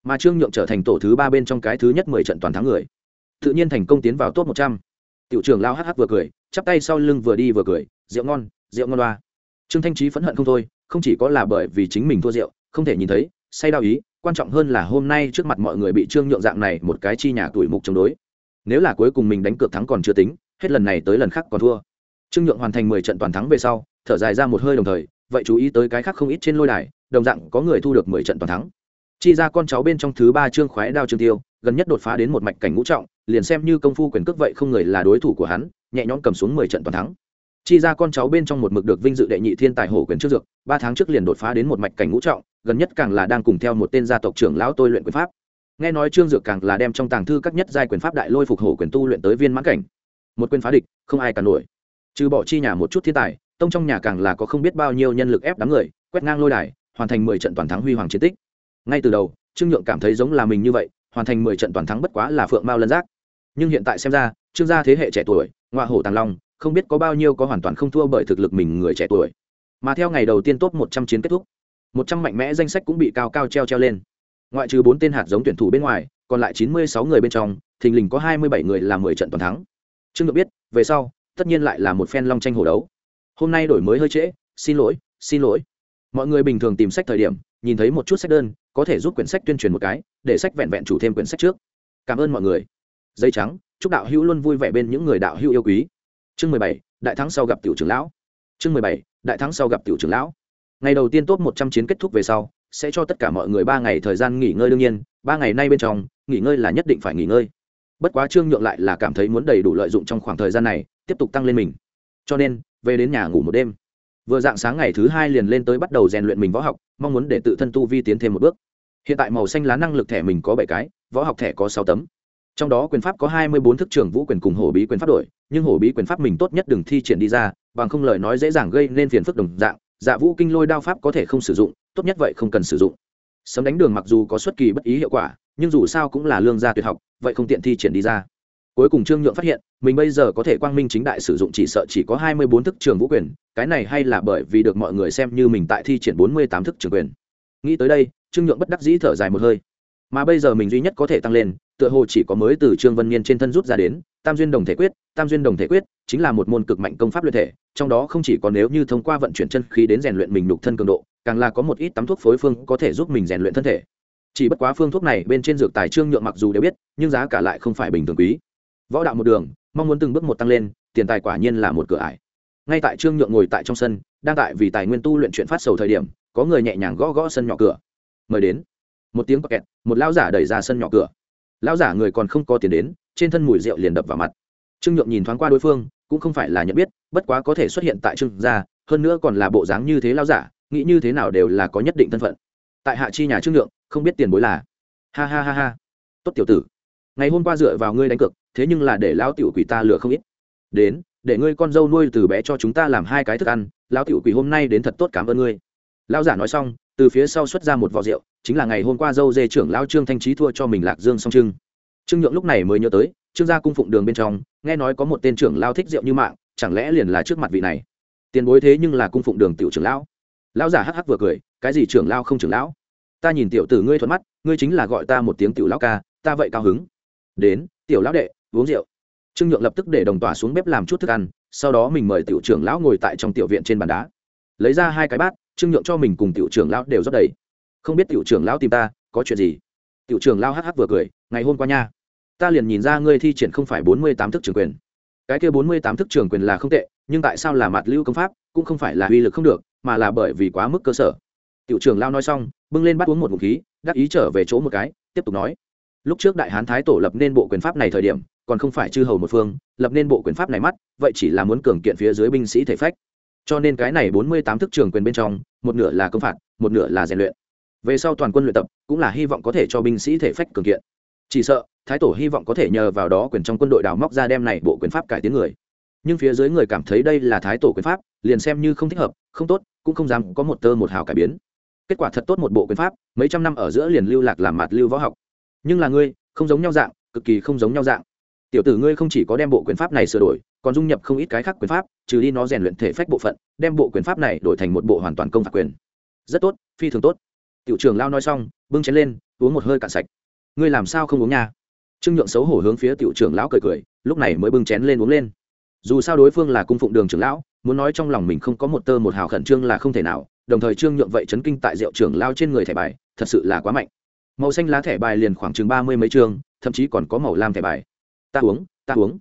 Mà trương nhượng trở thành tổ thứ ba bên trong cái thứ nhất mười trận toàn thắng người. Tự nhiên thành công tiến vào top một trăm. Tiểu trưởng lao hh vừa cười, chắp tay sau lưng vừa đi vừa cười, rượu ngon rượu ngon loa. Trương thanh trí phẫn hận không thôi, không chỉ có là bởi vì chính mình thua rượu, không thể nhìn thấy, say đau ý, quan trọng hơn là hôm nay trước mặt mọi người bị trương nhượng dạng này một cái chi nhà tuổi mục chống đối. Nếu là cuối cùng mình đánh cược thắng còn chưa tính hết lần này tới lần khác còn thua. Trương nhượng hoàn thành mười trận toàn thắng về sau, thở dài ra một hơi đồng thời, vậy chú ý tới cái khác không ít trên lôi đài, đồng dạng có người thu được mười trận toàn thắng. Chi ra con cháu bên trong thứ ba trương khoái đao trương tiêu, gần nhất đột phá đến một mạch cảnh ngũ trọng, liền xem như công phu quyền cước vậy không người là đối thủ của hắn, nhẹ nhõm cầm xuống mười trận toàn thắng. Chi ra con cháu bên trong một mực được vinh dự đệ nhị thiên tài hổ quyền trước dược, ba tháng trước liền đột phá đến một mạch cảnh ngũ trọng, gần nhất càng là đang cùng theo một tên gia tộc trưởng lão tôi luyện quyền pháp. Nghe nói trương dược càng là đem trong tàng thư các nhất giai quyền pháp đại lôi phục hổ quyền tu luyện tới viên mãn cảnh một quyền phá địch, không ai cả nổi. Trừ bỏ chi nhà một chút thiên tài, tông trong nhà càng là có không biết bao nhiêu nhân lực ép đám người, quét ngang lôi đài, hoàn thành mười trận toàn thắng huy hoàng chiến tích. Ngay từ đầu, trương nhượng cảm thấy giống là mình như vậy, hoàn thành mười trận toàn thắng bất quá là phượng mao lân giác. Nhưng hiện tại xem ra, trương gia thế hệ trẻ tuổi ngoại hổ tàng long, không biết có bao nhiêu có hoàn toàn không thua bởi thực lực mình người trẻ tuổi. Mà theo ngày đầu tiên top một trăm chiến kết thúc, một trăm mạnh mẽ danh sách cũng bị cao cao treo treo lên. Ngoại trừ bốn tên hạt giống tuyển thủ bên ngoài, còn lại chín mươi sáu người bên trong, thình lình có hai mươi bảy người làm mười trận toàn thắng trương được biết, về sau, tất nhiên lại là một phen long tranh hổ đấu. Hôm nay đổi mới hơi trễ, xin lỗi xin lỗi. Mọi người bình thường tìm sách thời điểm, nhìn thấy một chút sách đơn, có thể giúp quyển sách tuyên truyền một cái, để sách vẹn vẹn chủ thêm quyển sách trước. Cảm ơn mọi người. Dây trắng, chúc đạo hữu luôn vui vẻ bên những người đạo hữu yêu quý. Chương mười bảy, đại thắng sau gặp tiểu trưởng lão. Chương mười bảy, đại thắng sau gặp tiểu trưởng lão. Ngày đầu tiên top một trăm chiến kết thúc về sau, sẽ cho tất cả mọi người ba ngày thời gian nghỉ ngơi đương nhiên, ba ngày nay bên trong, nghỉ ngơi là nhất định phải nghỉ ngơi bất quá trương nhượng lại là cảm thấy muốn đầy đủ lợi dụng trong khoảng thời gian này, tiếp tục tăng lên mình. Cho nên, về đến nhà ngủ một đêm. Vừa dạng sáng ngày thứ hai liền lên tới bắt đầu rèn luyện mình võ học, mong muốn để tự thân tu vi tiến thêm một bước. Hiện tại màu xanh lá năng lực thẻ mình có bảy cái, võ học thẻ có sáu tấm. Trong đó quyền pháp có hai mươi bốn thức trưởng vũ quyền cùng hổ bí quyền pháp đổi, nhưng hổ bí quyền pháp mình tốt nhất đừng thi triển đi ra, bằng không lời nói dễ dàng gây nên phiền phức đồng dạng dạ vũ kinh lôi đao pháp có thể không sử dụng, tốt nhất vậy không cần sử dụng. Sấm đánh đường mặc dù có xuất kỳ bất ý hiệu quả nhưng dù sao cũng là lương gia tuyệt học, vậy không tiện thi triển đi ra. Cuối cùng trương nhượng phát hiện, mình bây giờ có thể quang minh chính đại sử dụng chỉ sợ chỉ có hai mươi bốn thức trường vũ quyền, cái này hay là bởi vì được mọi người xem như mình tại thi triển bốn mươi tám thức trường quyền. Nghĩ tới đây, trương nhượng bất đắc dĩ thở dài một hơi. Mà bây giờ mình duy nhất có thể tăng lên, tựa hồ chỉ có mới từ trương vân niên trên thân rút ra đến, tam duyên đồng thể quyết, tam duyên đồng thể quyết, chính là một môn cực mạnh công pháp luyện thể, trong đó không chỉ có nếu như thông qua vận chuyển chân khí đến rèn luyện mình nhục thân cường độ, càng là có một ít tắm thuốc phối phương có thể giúp mình rèn luyện thân thể chỉ bất quá phương thuốc này bên trên dược tài trương nhượng mặc dù đều biết, nhưng giá cả lại không phải bình thường quý. Võ đạo một đường, mong muốn từng bước một tăng lên, tiền tài quả nhiên là một cửa ải. Ngay tại trương nhượng ngồi tại trong sân, đang tại vì tài nguyên tu luyện chuyện phát sầu thời điểm, có người nhẹ nhàng gõ gõ sân nhỏ cửa. Mời đến. Một tiếng bọc kẹt, một lão giả đẩy ra sân nhỏ cửa. Lão giả người còn không có tiền đến, trên thân mùi rượu liền đập vào mặt. Trương nhượng nhìn thoáng qua đối phương, cũng không phải là nhận biết, bất quá có thể xuất hiện tại trương gia, hơn nữa còn là bộ dáng như thế lão giả, nghĩ như thế nào đều là có nhất định thân phận tại hạ chi nhà trương nhượng không biết tiền bối là. Ha ha ha ha. Tốt tiểu tử. Ngày hôm qua dựa vào ngươi đánh cược, thế nhưng là để lão tiểu quỷ ta lừa không ít. Đến, để ngươi con dâu nuôi từ bé cho chúng ta làm hai cái thức ăn, lão tiểu quỷ hôm nay đến thật tốt cảm ơn ngươi. Lão giả nói xong, từ phía sau xuất ra một vò rượu, chính là ngày hôm qua dâu dê trưởng lão trương thanh trí thua cho mình lạc dương song trưng. Trương nhượng lúc này mới nhớ tới, trương gia cung phụng đường bên trong, nghe nói có một tên trưởng lao thích rượu như mạng, chẳng lẽ liền là trước mặt vị này? Tiền bối thế nhưng là cung phụng đường tiểu trưởng lão. Lão giả hắc hắc vừa cười, cái gì trưởng lao không trưởng lão? Ta nhìn tiểu tử ngươi thuận mắt, ngươi chính là gọi ta một tiếng tiểu lão ca, ta vậy cao hứng. Đến, tiểu lão đệ, uống rượu. Trương nhượng lập tức để đồng tỏa xuống bếp làm chút thức ăn, sau đó mình mời tiểu trưởng lão ngồi tại trong tiểu viện trên bàn đá. Lấy ra hai cái bát, trương nhượng cho mình cùng tiểu trưởng lão đều rót đầy. Không biết tiểu trưởng lão tìm ta, có chuyện gì? Tiểu trưởng lão hắc hắc vừa cười, ngày hôm qua nha, ta liền nhìn ra ngươi thi triển không phải bốn mươi tám thức trường quyền. Cái kia bốn mươi tám thức trường quyền là không tệ, nhưng tại sao là mặt lưu công pháp, cũng không phải là uy lực không được, mà là bởi vì quá mức cơ sở tiểu trưởng lao nói xong, bưng lên bắt uống một ngụm khí, đắc ý trở về chỗ một cái, tiếp tục nói. Lúc trước đại hán thái tổ lập nên bộ quyền pháp này thời điểm, còn không phải chư hầu một phương, lập nên bộ quyền pháp này mắt, vậy chỉ là muốn cường kiện phía dưới binh sĩ thể phách. Cho nên cái này bốn mươi tám thức trường quyền bên trong, một nửa là công phạt, một nửa là rèn luyện. Về sau toàn quân luyện tập, cũng là hy vọng có thể cho binh sĩ thể phách cường kiện. Chỉ sợ, thái tổ hy vọng có thể nhờ vào đó quyền trong quân đội đào móc ra đem này bộ quyền pháp cải tiến người. Nhưng phía dưới người cảm thấy đây là thái tổ quyền pháp, liền xem như không thích hợp, không tốt, cũng không dám có một tơ một hào cải biến kết quả thật tốt một bộ quyền pháp, mấy trăm năm ở giữa liền lưu lạc làm mạt lưu võ học. Nhưng là ngươi, không giống nhau dạng, cực kỳ không giống nhau dạng. Tiểu tử ngươi không chỉ có đem bộ quyền pháp này sửa đổi, còn dung nhập không ít cái khác quyền pháp, trừ đi nó rèn luyện thể phách bộ phận, đem bộ quyền pháp này đổi thành một bộ hoàn toàn công phạt quyền. Rất tốt, phi thường tốt. Tiểu trường lao nói xong, bưng chén lên, uống một hơi cạn sạch. Ngươi làm sao không uống nha? Trương nhượng xấu hổ hướng phía tiểu trưởng lão cười cười, lúc này mới bưng chén lên uống lên. Dù sao đối phương là cung phụng đường trưởng lão, muốn nói trong lòng mình không có một tơ một hào khẩn trương là không thể nào đồng thời trương nhượng vậy chấn kinh tại rượu trưởng lao trên người thẻ bài, thật sự là quá mạnh. Màu xanh lá thẻ bài liền khoảng chừng ba mươi mấy trường, thậm chí còn có màu lam thẻ bài. Ta uống ta uống.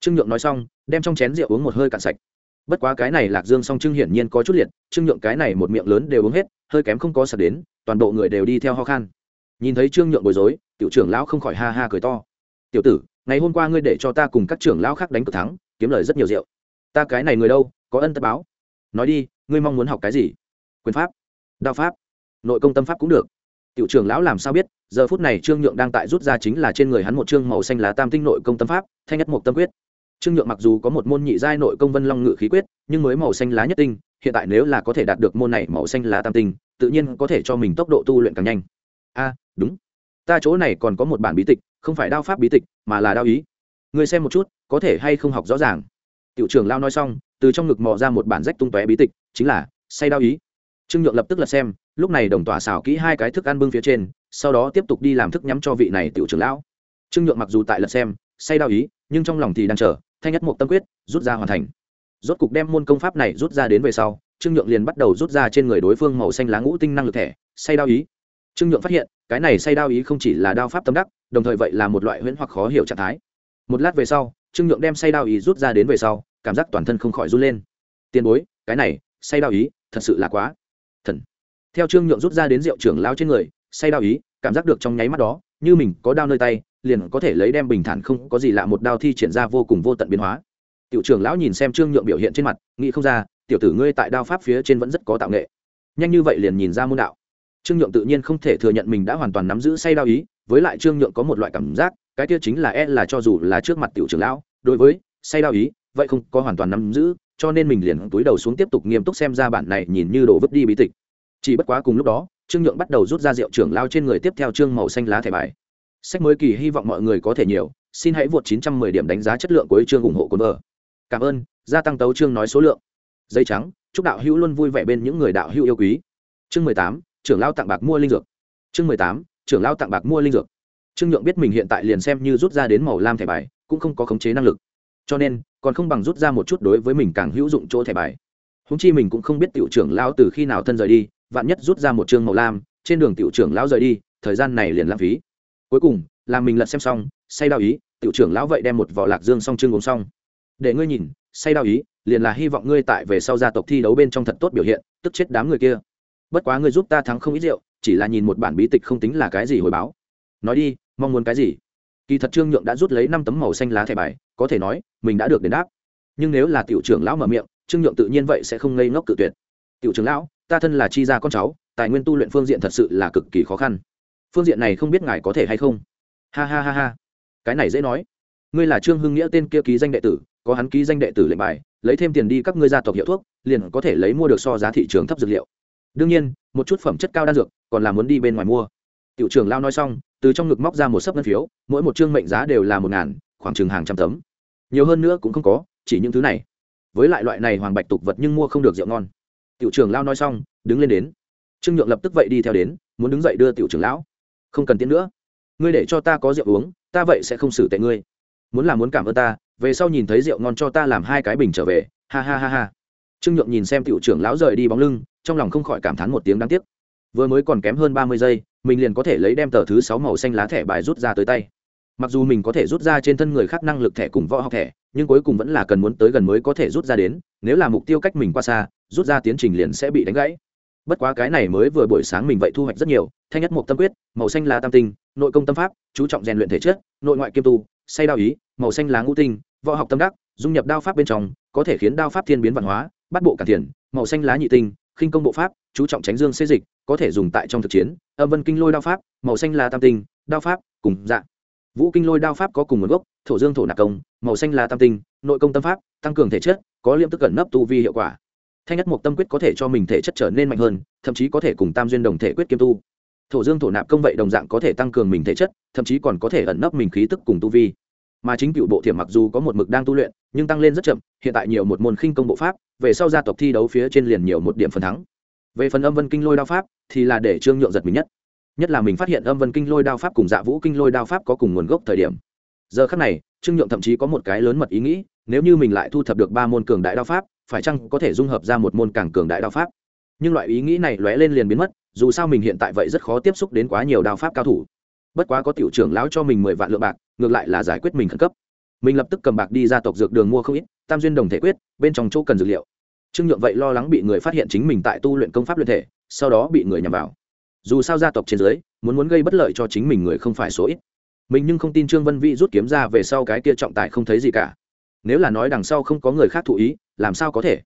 Trương nhượng nói xong, đem trong chén rượu uống một hơi cạn sạch. Bất quá cái này lạc dương song trương hiển nhiên có chút liệt, trương nhượng cái này một miệng lớn đều uống hết, hơi kém không có sạc đến, toàn bộ người đều đi theo ho khan. Nhìn thấy trương nhượng bối rối, tiểu trưởng lão không khỏi ha ha cười to. Tiểu tử, ngày hôm qua ngươi để cho ta cùng các trưởng lão khác đánh cược thắng, kiếm lời rất nhiều rượu. Ta cái này người đâu, có ân tất báo. Nói đi, ngươi mong muốn học cái gì? Quyền pháp, đao pháp, nội công tâm pháp cũng được. Tiểu trưởng lão làm sao biết, giờ phút này trương nhượng đang tại rút ra chính là trên người hắn một chương màu xanh lá tam tinh nội công tâm pháp, thanh nhất một tâm quyết. Trương nhượng mặc dù có một môn nhị giai nội công vân long ngự khí quyết, nhưng mới màu xanh lá nhất tinh, hiện tại nếu là có thể đạt được môn này màu xanh lá tam tinh, tự nhiên có thể cho mình tốc độ tu luyện càng nhanh. A, đúng. Ta chỗ này còn có một bản bí tịch, không phải đao pháp bí tịch, mà là đao ý. Người xem một chút, có thể hay không học rõ ràng? Tiểu trưởng lao nói xong, từ trong ngực mò ra một bản rách tung tóe bí tịch, chính là, say đao ý trương nhượng lập tức lật xem, lúc này đồng tỏa xào kỹ hai cái thức ăn bưng phía trên, sau đó tiếp tục đi làm thức nhắm cho vị này tiểu trưởng lão. Trương nhượng mặc dù tại lật xem, say đau ý, nhưng trong lòng thì đang chờ, thanh nhất một tâm quyết, rút ra hoàn thành. Rốt cục đem môn công pháp này rút ra đến về sau, trương nhượng liền bắt đầu rút ra trên người đối phương màu xanh lá ngũ tinh năng lực thẻ say đau ý. Trương nhượng phát hiện, cái này say đau ý không chỉ là đao pháp tâm đắc, đồng thời vậy là một loại huyễn hoặc khó hiểu trạng thái. Một lát về sau, trương nhượng đem say đao ý rút ra đến về sau, cảm giác toàn thân không khỏi run lên. Tiền bối, cái này, say đao ý, thật sự là quá theo trương nhượng rút ra đến rượu trưởng lao trên người, say đao ý, cảm giác được trong nháy mắt đó, như mình có đao nơi tay, liền có thể lấy đem bình thản không có gì lạ một đao thi triển ra vô cùng vô tận biến hóa. Tiểu trưởng lão nhìn xem trương nhượng biểu hiện trên mặt, nghĩ không ra, tiểu tử ngươi tại đao pháp phía trên vẫn rất có tạo nghệ. Nhanh như vậy liền nhìn ra môn đạo. Trương nhượng tự nhiên không thể thừa nhận mình đã hoàn toàn nắm giữ say đao ý, với lại trương nhượng có một loại cảm giác, cái kia chính là e là cho dù là trước mặt tiểu trưởng lão, đối với say đao ý, vậy không có hoàn toàn nắm giữ, cho nên mình liền túi đầu xuống tiếp tục nghiêm túc xem ra bản này nhìn như đổ vứt đi bí tịch chỉ bất quá cùng lúc đó trương nhượng bắt đầu rút ra rượu trưởng lao trên người tiếp theo trương màu xanh lá thẻ bài. Sách mới kỳ hy vọng mọi người có thể nhiều xin hãy vượt 910 điểm đánh giá chất lượng của chương ủng hộ cuốn vợ. Cảm ơn gia tăng tấu chương nói số lượng. Dây trắng chúc đạo hữu luôn vui vẻ bên những người đạo hữu yêu quý. Chương 18, trưởng lao tặng bạc mua linh dược. Chương mười tám trưởng lao tặng bạc mua linh dược. Trương nhượng biết mình hiện tại liền xem như rút ra đến màu lam thẻ bài cũng không có khống chế năng lực. Cho nên còn không bằng rút ra một chút đối với mình càng hữu dụng chỗ thẻ bài. Húng chi mình cũng không biết tiểu trưởng lao từ khi nào thân rời đi vạn nhất rút ra một chương màu lam, trên đường tiểu trưởng lão rời đi, thời gian này liền lãng phí. Cuối cùng, là mình lật xem xong, say đao ý, tiểu trưởng lão vậy đem một vỏ lạc dương xong chương uống xong. Để ngươi nhìn, say đao ý, liền là hy vọng ngươi tại về sau gia tộc thi đấu bên trong thật tốt biểu hiện, tức chết đám người kia. Bất quá ngươi giúp ta thắng không ít rượu, chỉ là nhìn một bản bí tịch không tính là cái gì hồi báo. Nói đi, mong muốn cái gì? Kỳ thật trương nhượng đã rút lấy năm tấm màu xanh lá thẻ bài, có thể nói, mình đã được đền đáp. Nhưng nếu là tiểu trưởng lão mở miệng, trương nhượng tự nhiên vậy sẽ không ngây ngốc cự tuyệt. Tiểu trưởng lão ta thân là chi gia con cháu, tài nguyên tu luyện phương diện thật sự là cực kỳ khó khăn. Phương diện này không biết ngài có thể hay không? Ha ha ha ha. Cái này dễ nói. Ngươi là trương hưng nghĩa tên kia ký danh đệ tử, có hắn ký danh đệ tử lệnh bài, lấy thêm tiền đi các ngươi gia tộc hiệu thuốc, liền có thể lấy mua được so giá thị trường thấp dược liệu. Đương nhiên, một chút phẩm chất cao đan dược, còn là muốn đi bên ngoài mua. Tiểu trưởng lao nói xong, từ trong ngực móc ra một sấp ngân phiếu, mỗi một chương mệnh giá đều là một ngàn, khoảng chừng hàng trăm tấm. Nhiều hơn nữa cũng không có, chỉ những thứ này. Với lại loại này hoàng bạch tục vật nhưng mua không được rượu ngon tiểu trưởng lao nói xong, đứng lên đến. Trương nhượng lập tức vậy đi theo đến, muốn đứng dậy đưa tiểu trưởng lão. Không cần tiến nữa. Ngươi để cho ta có rượu uống, ta vậy sẽ không xử tệ ngươi. Muốn làm muốn cảm ơn ta, về sau nhìn thấy rượu ngon cho ta làm hai cái bình trở về. Ha ha ha ha. Trương nhượng nhìn xem tiểu trưởng lão rời đi bóng lưng, trong lòng không khỏi cảm thán một tiếng đáng tiếc. Vừa mới còn kém hơn ba mươi giây, mình liền có thể lấy đem tờ thứ sáu màu xanh lá thẻ bài rút ra tới tay. Mặc dù mình có thể rút ra trên thân người khác năng lực thẻ cùng võ học thẻ, nhưng cuối cùng vẫn là cần muốn tới gần mới có thể rút ra đến, nếu là mục tiêu cách mình qua xa rút ra tiến trình liền sẽ bị đánh gãy. Bất quá cái này mới vừa buổi sáng mình vậy thu hoạch rất nhiều, thanh nhất một tâm quyết, màu xanh lá tam tinh, nội công tâm pháp, chú trọng rèn luyện thể chất, nội ngoại kiêm tu, say đao ý, màu xanh lá ngũ tinh, võ học tâm đắc, dung nhập đao pháp bên trong, có thể khiến đao pháp thiên biến văn hóa, bắt bộ cả tiền, màu xanh lá nhị tinh, khinh công bộ pháp, chú trọng tránh dương xê dịch, có thể dùng tại trong thực chiến, âm vân kinh lôi đao pháp, màu xanh lá tam tinh, đao pháp, cùng dạng vũ kinh lôi đao pháp có cùng nguồn gốc, thổ dương thổ nạc công, màu xanh lá tam tinh, nội công tâm pháp, tăng cường thể chất, có liêm tức cẩn nấp tu vi hiệu quả thanh nhất một tâm quyết có thể cho mình thể chất trở nên mạnh hơn, thậm chí có thể cùng tam duyên đồng thể quyết kiêm tu. Thổ dương thổ nạp công vậy đồng dạng có thể tăng cường mình thể chất, thậm chí còn có thể ẩn nấp mình khí tức cùng tu vi. Mà chính cựu bộ thiểm mặc dù có một mực đang tu luyện, nhưng tăng lên rất chậm, hiện tại nhiều một môn khinh công bộ pháp, về sau gia tộc thi đấu phía trên liền nhiều một điểm phần thắng. Về phần âm vân kinh lôi đao pháp, thì là để trương nhượng giật mình nhất. Nhất là mình phát hiện âm vân kinh lôi đao pháp cùng dạ vũ kinh lôi đao pháp có cùng nguồn gốc thời điểm. Giờ khắc này, trương nhượng thậm chí có một cái lớn mật ý nghĩ, nếu như mình lại thu thập được ba môn cường đại đao pháp phải chăng có thể dung hợp ra một môn càng cường đại đao pháp? Nhưng loại ý nghĩ này lóe lên liền biến mất, dù sao mình hiện tại vậy rất khó tiếp xúc đến quá nhiều đao pháp cao thủ. Bất quá có tiểu trưởng lão cho mình mười vạn lượng bạc, ngược lại là giải quyết mình khẩn cấp. Mình lập tức cầm bạc đi ra tộc dược đường mua không ít, tam duyên đồng thể quyết, bên trong chỗ cần dược liệu. Trương nhượng vậy lo lắng bị người phát hiện chính mình tại tu luyện công pháp luyện thể, sau đó bị người nhằm vào. Dù sao gia tộc trên dưới, muốn muốn gây bất lợi cho chính mình người không phải số ít. Mình nhưng không tin trương vân Vi rút kiếm ra về sau cái kia trọng tài không thấy gì cả nếu là nói đằng sau không có người khác thụ ý, làm sao có thể?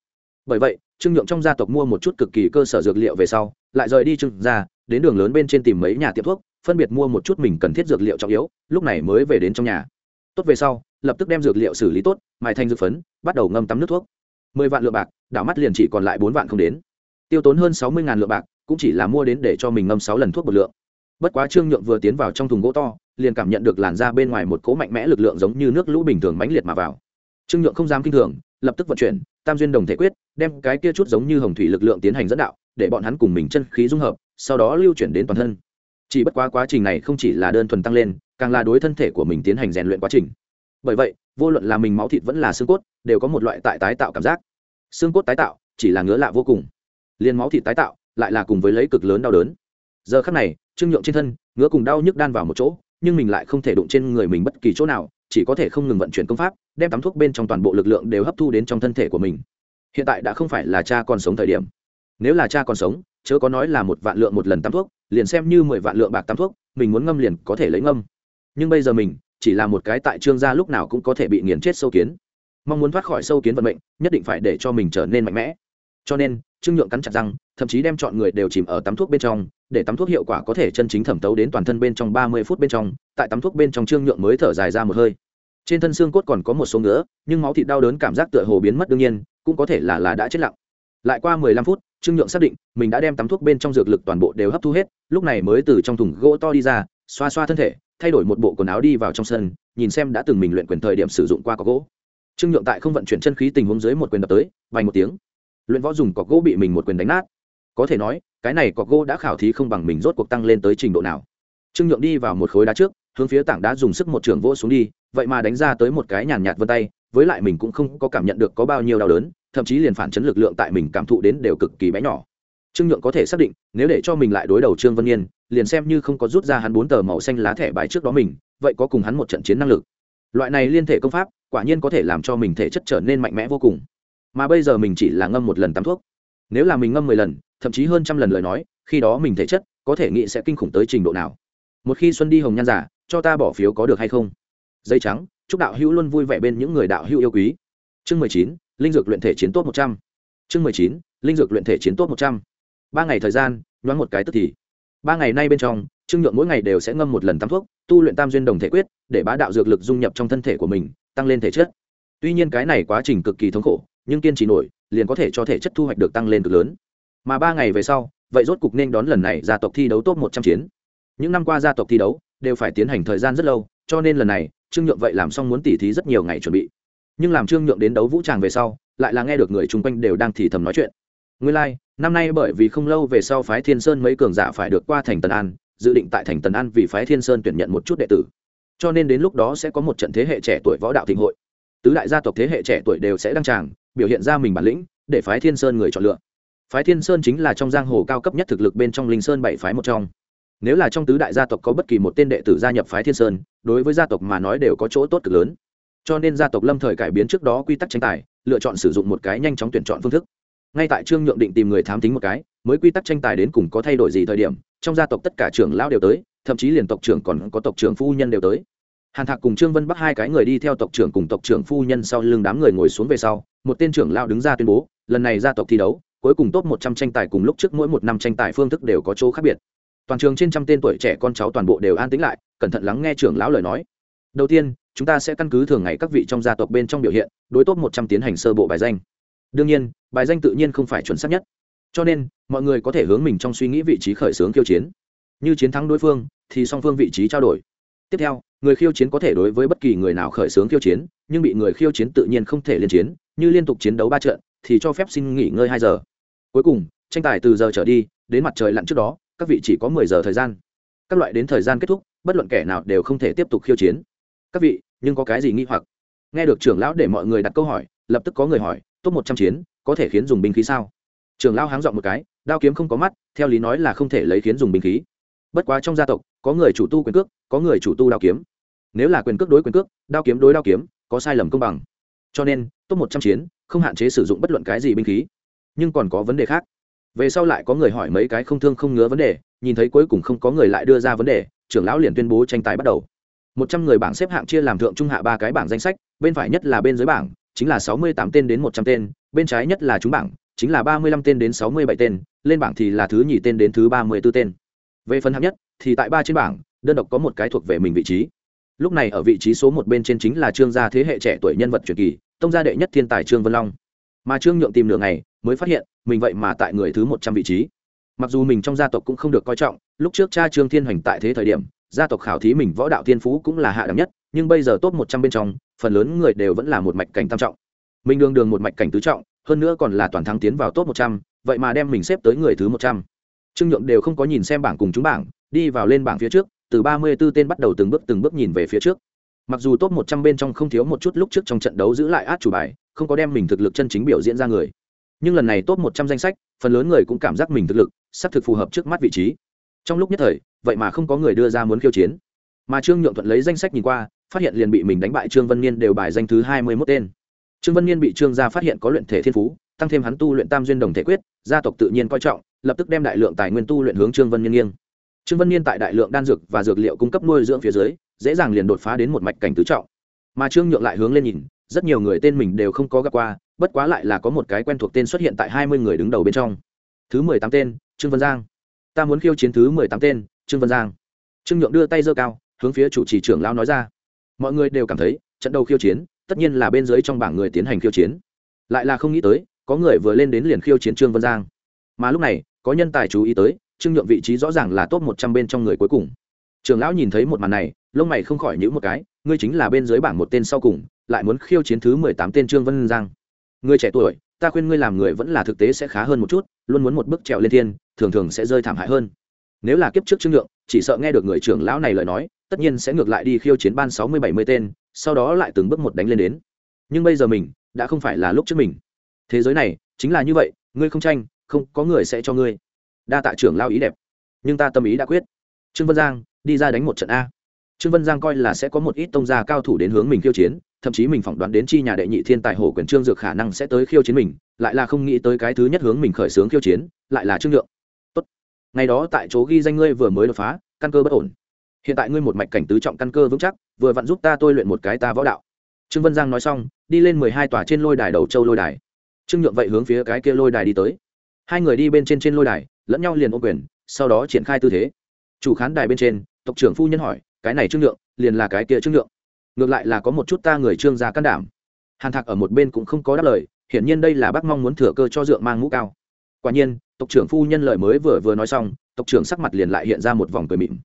Bởi vậy, trương nhượng trong gia tộc mua một chút cực kỳ cơ sở dược liệu về sau, lại rời đi trương ra, đến đường lớn bên trên tìm mấy nhà tiệm thuốc, phân biệt mua một chút mình cần thiết dược liệu trọng yếu, lúc này mới về đến trong nhà. Tốt về sau, lập tức đem dược liệu xử lý tốt, mài thành dược phấn, bắt đầu ngâm tắm nước thuốc. Mười vạn lượng bạc, đảo mắt liền chỉ còn lại bốn vạn không đến. Tiêu tốn hơn sáu mươi ngàn lượng bạc, cũng chỉ là mua đến để cho mình ngâm sáu lần thuốc một lượng. Bất quá trương nhượng vừa tiến vào trong thùng gỗ to, liền cảm nhận được làn da bên ngoài một cỗ mạnh mẽ lực lượng giống như nước lũ bình thường mãnh liệt mà vào trương nhượng không dám kinh thường, lập tức vận chuyển, tam duyên đồng thể quyết, đem cái kia chút giống như hồng thủy lực lượng tiến hành dẫn đạo, để bọn hắn cùng mình chân khí dung hợp, sau đó lưu chuyển đến toàn thân. Chỉ bất quá quá trình này không chỉ là đơn thuần tăng lên, càng là đối thân thể của mình tiến hành rèn luyện quá trình. Bởi vậy, vô luận là mình máu thịt vẫn là xương cốt, đều có một loại tại tái tạo cảm giác. Xương cốt tái tạo, chỉ là ngứa lạ vô cùng. Liền máu thịt tái tạo, lại là cùng với lấy cực lớn đau đớn. Giờ khắc này, trương nhượng trên thân, ngứa cùng đau nhức đan vào một chỗ, nhưng mình lại không thể đụng trên người mình bất kỳ chỗ nào, chỉ có thể không ngừng vận chuyển công pháp đem tắm thuốc bên trong toàn bộ lực lượng đều hấp thu đến trong thân thể của mình. Hiện tại đã không phải là cha còn sống thời điểm. Nếu là cha còn sống, chớ có nói là một vạn lượng một lần tắm thuốc, liền xem như mười vạn lượng bạc tắm thuốc, mình muốn ngâm liền có thể lấy ngâm. Nhưng bây giờ mình, chỉ là một cái tại trương gia lúc nào cũng có thể bị nghiền chết sâu kiến. Mong muốn thoát khỏi sâu kiến vận mệnh, nhất định phải để cho mình trở nên mạnh mẽ. Cho nên, trương nhượng cắn chặt răng, thậm chí đem chọn người đều chìm ở tắm thuốc bên trong, để tắm thuốc hiệu quả có thể chân chính thẩm tấu đến toàn thân bên trong ba mươi phút bên trong. Tại tắm thuốc bên trong trương nhượng mới thở dài ra một hơi trên thân xương cốt còn có một số ngứa, nhưng máu thịt đau đớn cảm giác tựa hồ biến mất đương nhiên, cũng có thể là là đã chết lặng. Lại qua mười lăm phút, trương nhượng xác định mình đã đem tắm thuốc bên trong dược lực toàn bộ đều hấp thu hết, lúc này mới từ trong thùng gỗ to đi ra, xoa xoa thân thể, thay đổi một bộ quần áo đi vào trong sân, nhìn xem đã từng mình luyện quyền thời điểm sử dụng qua có gỗ. Trương nhượng tại không vận chuyển chân khí tình huống dưới một quyền đập tới vành một tiếng. Luyện võ dùng có gỗ bị mình một quyền đánh nát. Có thể nói, cái này có gỗ đã khảo thí không bằng mình rốt cuộc tăng lên tới trình độ nào. Trương nhượng đi vào một khối đá trước hướng phía tảng đá dùng sức một trường vỗ xuống đi, vậy mà đánh ra tới một cái nhàn nhạt vân tay, với lại mình cũng không có cảm nhận được có bao nhiêu đau đớn, thậm chí liền phản chấn lực lượng tại mình cảm thụ đến đều cực kỳ bé nhỏ. Trương nhượng có thể xác định, nếu để cho mình lại đối đầu trương vân yên, liền xem như không có rút ra hắn bốn tờ màu xanh lá thẻ bài trước đó mình, vậy có cùng hắn một trận chiến năng lực. Loại này liên thể công pháp, quả nhiên có thể làm cho mình thể chất trở nên mạnh mẽ vô cùng. Mà bây giờ mình chỉ là ngâm một lần tắm thuốc. Nếu là mình ngâm mười lần, thậm chí hơn trăm lần lời nói, khi đó mình thể chất có thể nghĩ sẽ kinh khủng tới trình độ nào. Một khi xuân đi hồng nhan giả cho ta bỏ phiếu có được hay không? Dây trắng, chúc đạo hữu luôn vui vẻ bên những người đạo hữu yêu quý. Chương mười chín, linh dược luyện thể chiến tốt một trăm. Chương mười chín, linh dược luyện thể chiến tốt một trăm. Ba ngày thời gian, nhoáng một cái tức thì. Ba ngày nay bên trong, trương nhượng mỗi ngày đều sẽ ngâm một lần tắm thuốc, tu luyện tam duyên đồng thể quyết, để bá đạo dược lực dung nhập trong thân thể của mình, tăng lên thể chất. Tuy nhiên cái này quá trình cực kỳ thống khổ, nhưng kiên trì nổi, liền có thể cho thể chất thu hoạch được tăng lên cực lớn. Mà ba ngày về sau, vậy rốt cục nên đón lần này gia tộc thi đấu top một trăm chiến. Những năm qua gia tộc thi đấu đều phải tiến hành thời gian rất lâu cho nên lần này trương nhượng vậy làm xong muốn tỉ thí rất nhiều ngày chuẩn bị. Nhưng làm trương nhượng đến đấu vũ tràng về sau lại là nghe được người chung quanh đều đang thì thầm nói chuyện. Nguyên lai、like, năm nay bởi vì không lâu về sau phái thiên sơn mấy cường giả phải được qua thành tần an dự định tại thành tần an vì phái thiên sơn tuyển nhận một chút đệ tử. Cho nên đến lúc đó sẽ có một trận thế hệ trẻ tuổi võ đạo thịnh hội. Tứ đại gia tộc thế hệ trẻ tuổi đều sẽ đăng tràng biểu hiện ra mình bản lĩnh để phái thiên sơn người chọn lựa. Phái thiên sơn chính là trong giang hồ cao cấp nhất thực lực bên trong linh sơn bảy phái một trong nếu là trong tứ đại gia tộc có bất kỳ một tên đệ tử gia nhập phái thiên sơn, đối với gia tộc mà nói đều có chỗ tốt cực lớn. Cho nên gia tộc lâm thời cải biến trước đó quy tắc tranh tài, lựa chọn sử dụng một cái nhanh chóng tuyển chọn phương thức. Ngay tại trương nhượng định tìm người thám tính một cái, mới quy tắc tranh tài đến cùng có thay đổi gì thời điểm, trong gia tộc tất cả trưởng lão đều tới, thậm chí liền tộc trưởng còn có tộc trưởng phu nhân đều tới. Hàn thạc cùng trương vân bắc hai cái người đi theo tộc trưởng cùng tộc trưởng phu nhân sau lưng đám người ngồi xuống về sau, một tên trưởng lão đứng ra tuyên bố, lần này gia tộc thi đấu, cuối cùng top một trăm tranh tài cùng lúc trước mỗi một năm tranh tài phương thức đều có chỗ khác biệt toàn trường trên trăm tên tuổi trẻ con cháu toàn bộ đều an tĩnh lại, cẩn thận lắng nghe trưởng lão lời nói. Đầu tiên, chúng ta sẽ căn cứ thường ngày các vị trong gia tộc bên trong biểu hiện, đối tốt một trăm tiến hành sơ bộ bài danh. Đương nhiên, bài danh tự nhiên không phải chuẩn xác nhất. Cho nên, mọi người có thể hướng mình trong suy nghĩ vị trí khởi xướng khiêu chiến. Như chiến thắng đối phương, thì song phương vị trí trao đổi. Tiếp theo, người khiêu chiến có thể đối với bất kỳ người nào khởi xướng khiêu chiến, nhưng bị người khiêu chiến tự nhiên không thể liên chiến, như liên tục chiến đấu ba trận, thì cho phép xin nghỉ ngơi hai giờ. Cuối cùng, tranh tài từ giờ trở đi, đến mặt trời lặn trước đó các vị chỉ có mười giờ thời gian. Các loại đến thời gian kết thúc, bất luận kẻ nào đều không thể tiếp tục khiêu chiến. Các vị, nhưng có cái gì nghi hoặc? Nghe được trưởng lão để mọi người đặt câu hỏi, lập tức có người hỏi, top một trăm chiến, có thể khiến dùng binh khí sao? Trưởng lão háng dọn một cái, đao kiếm không có mắt, theo lý nói là không thể lấy khiến dùng binh khí. Bất quá trong gia tộc, có người chủ tu quyền cước, có người chủ tu đao kiếm. Nếu là quyền cước đối quyền cước, đao kiếm đối đao kiếm, có sai lầm công bằng. Cho nên, top một trăm chiến, không hạn chế sử dụng bất luận cái gì binh khí. Nhưng còn có vấn đề khác về sau lại có người hỏi mấy cái không thương không ngứa vấn đề, nhìn thấy cuối cùng không có người lại đưa ra vấn đề, trưởng lão liền tuyên bố tranh tài bắt đầu. Một trăm người bảng xếp hạng chia làm thượng trung hạ ba cái bảng danh sách, bên phải nhất là bên dưới bảng, chính là sáu mươi tám tên đến một trăm tên, bên trái nhất là trúng bảng, chính là ba mươi lăm tên đến sáu mươi bảy tên, lên bảng thì là thứ nhì tên đến thứ ba mươi b ố tên. Về phần hạng nhất, thì tại ba trên bảng, đơn độc có một cái thuộc về mình vị trí. Lúc này ở vị trí số một bên trên chính là trương gia thế hệ trẻ tuổi nhân vật truyền kỳ, tông gia đệ nhất thiên tài trương vân long. Mà trương nhượng tìm nửa ngày mới phát hiện, mình vậy mà tại người thứ một trăm vị trí. Mặc dù mình trong gia tộc cũng không được coi trọng, lúc trước cha trương thiên hoành tại thế thời điểm, gia tộc khảo thí mình võ đạo thiên phú cũng là hạ đẳng nhất, nhưng bây giờ top một trăm bên trong, phần lớn người đều vẫn là một mạch cảnh tam trọng. Mình đường đường một mạch cảnh tứ trọng, hơn nữa còn là toàn thắng tiến vào top một trăm, vậy mà đem mình xếp tới người thứ một trăm. Trương nhượng đều không có nhìn xem bảng cùng chúng bảng, đi vào lên bảng phía trước, từ ba mươi 34 tên bắt đầu từng bước từng bước nhìn về phía trước. Mặc dù top một trăm bên trong không thiếu một chút lúc trước trong trận đấu giữ lại át chủ bài, không có đem mình thực lực chân chính biểu diễn ra người nhưng lần này top một trăm danh sách, phần lớn người cũng cảm giác mình thực lực sắp thực phù hợp trước mắt vị trí. Trong lúc nhất thời, vậy mà không có người đưa ra muốn khiêu chiến. Mà trương nhượng thuận lấy danh sách nhìn qua, phát hiện liền bị mình đánh bại trương vân niên đều bài danh thứ hai mươi mốt tên. Trương vân niên bị trương gia phát hiện có luyện thể thiên phú, tăng thêm hắn tu luyện tam duyên đồng thể quyết, gia tộc tự nhiên coi trọng, lập tức đem đại lượng tài nguyên tu luyện hướng trương vân niên nghiêng. Trương vân niên tại đại lượng đan dược và dược liệu cung cấp nuôi dưỡng phía dưới, dễ dàng liền đột phá đến một mạch cảnh tứ trọng. Mà trương nhượng lại hướng lên nhìn rất nhiều người tên mình đều không có gặp qua, bất quá lại là có một cái quen thuộc tên xuất hiện tại hai mươi người đứng đầu bên trong. Thứ mười tám tên, trương vân giang. Ta muốn khiêu chiến thứ mười tám tên, trương vân giang. Trương nhượng đưa tay giơ cao, hướng phía chủ trì trưởng lão nói ra. Mọi người đều cảm thấy, trận đầu khiêu chiến, tất nhiên là bên dưới trong bảng người tiến hành khiêu chiến. Lại là không nghĩ tới, có người vừa lên đến liền khiêu chiến trương vân giang. Mà lúc này, có nhân tài chú ý tới, trương nhượng vị trí rõ ràng là top một trăm bên trong người cuối cùng. Trưởng lão nhìn thấy một màn này, lông mày không khỏi nhữ một cái, ngươi chính là bên dưới bảng một tên sau cùng lại muốn khiêu chiến thứ mười tám tên trương vân giang. Người trẻ tuổi, ta khuyên ngươi làm người vẫn là thực tế sẽ khá hơn một chút, luôn muốn một bước trèo lên thiên, thường thường sẽ rơi thảm hại hơn. Nếu là kiếp trước trương nhượng, chỉ sợ nghe được người trưởng lão này lời nói, tất nhiên sẽ ngược lại đi khiêu chiến ban sáu mươi bảy mươi tên, sau đó lại từng bước một đánh lên đến. Nhưng bây giờ mình, đã không phải là lúc trước mình. Thế giới này, chính là như vậy, ngươi không tranh, không, có người sẽ cho ngươi. Đa tạ trưởng lão ý đẹp. Nhưng ta tâm ý đã quyết. Trương vân giang, đi ra đánh một trận a. Trương vân giang coi là sẽ có một ít tông gia cao thủ đến hướng mình khiêu chiến thậm chí mình phỏng đoán đến chi nhà đệ nhị thiên tài hổ quyền trương dược khả năng sẽ tới khiêu chiến mình, lại là không nghĩ tới cái thứ nhất hướng mình khởi xướng khiêu chiến, lại là trương nhượng. Tốt. Ngày đó tại chỗ ghi danh ngươi vừa mới đột phá, căn cơ bất ổn. Hiện tại ngươi một mạch cảnh tứ trọng căn cơ vững chắc, vừa vặn giúp ta tôi luyện một cái ta võ đạo. Trương vân giang nói xong, đi lên mười hai tòa trên lôi đài đầu châu lôi đài. Trương nhượng vậy hướng phía cái kia lôi đài đi tới. Hai người đi bên trên trên lôi đài, lẫn nhau liền ô quyền, sau đó triển khai tư thế. Chủ khán đài bên trên, tộc trưởng phu nhân hỏi, cái này trương nhượng, liền là cái kia trương nhượng? Ngược lại là có một chút ta người trương gia can đảm. Hàn thạc ở một bên cũng không có đáp lời, hiển nhiên đây là bác mong muốn thừa cơ cho dượng mang mũ cao. Quả nhiên, tộc trưởng phu nhân lời mới vừa vừa nói xong, tộc trưởng sắc mặt liền lại hiện ra một vòng cười mịn.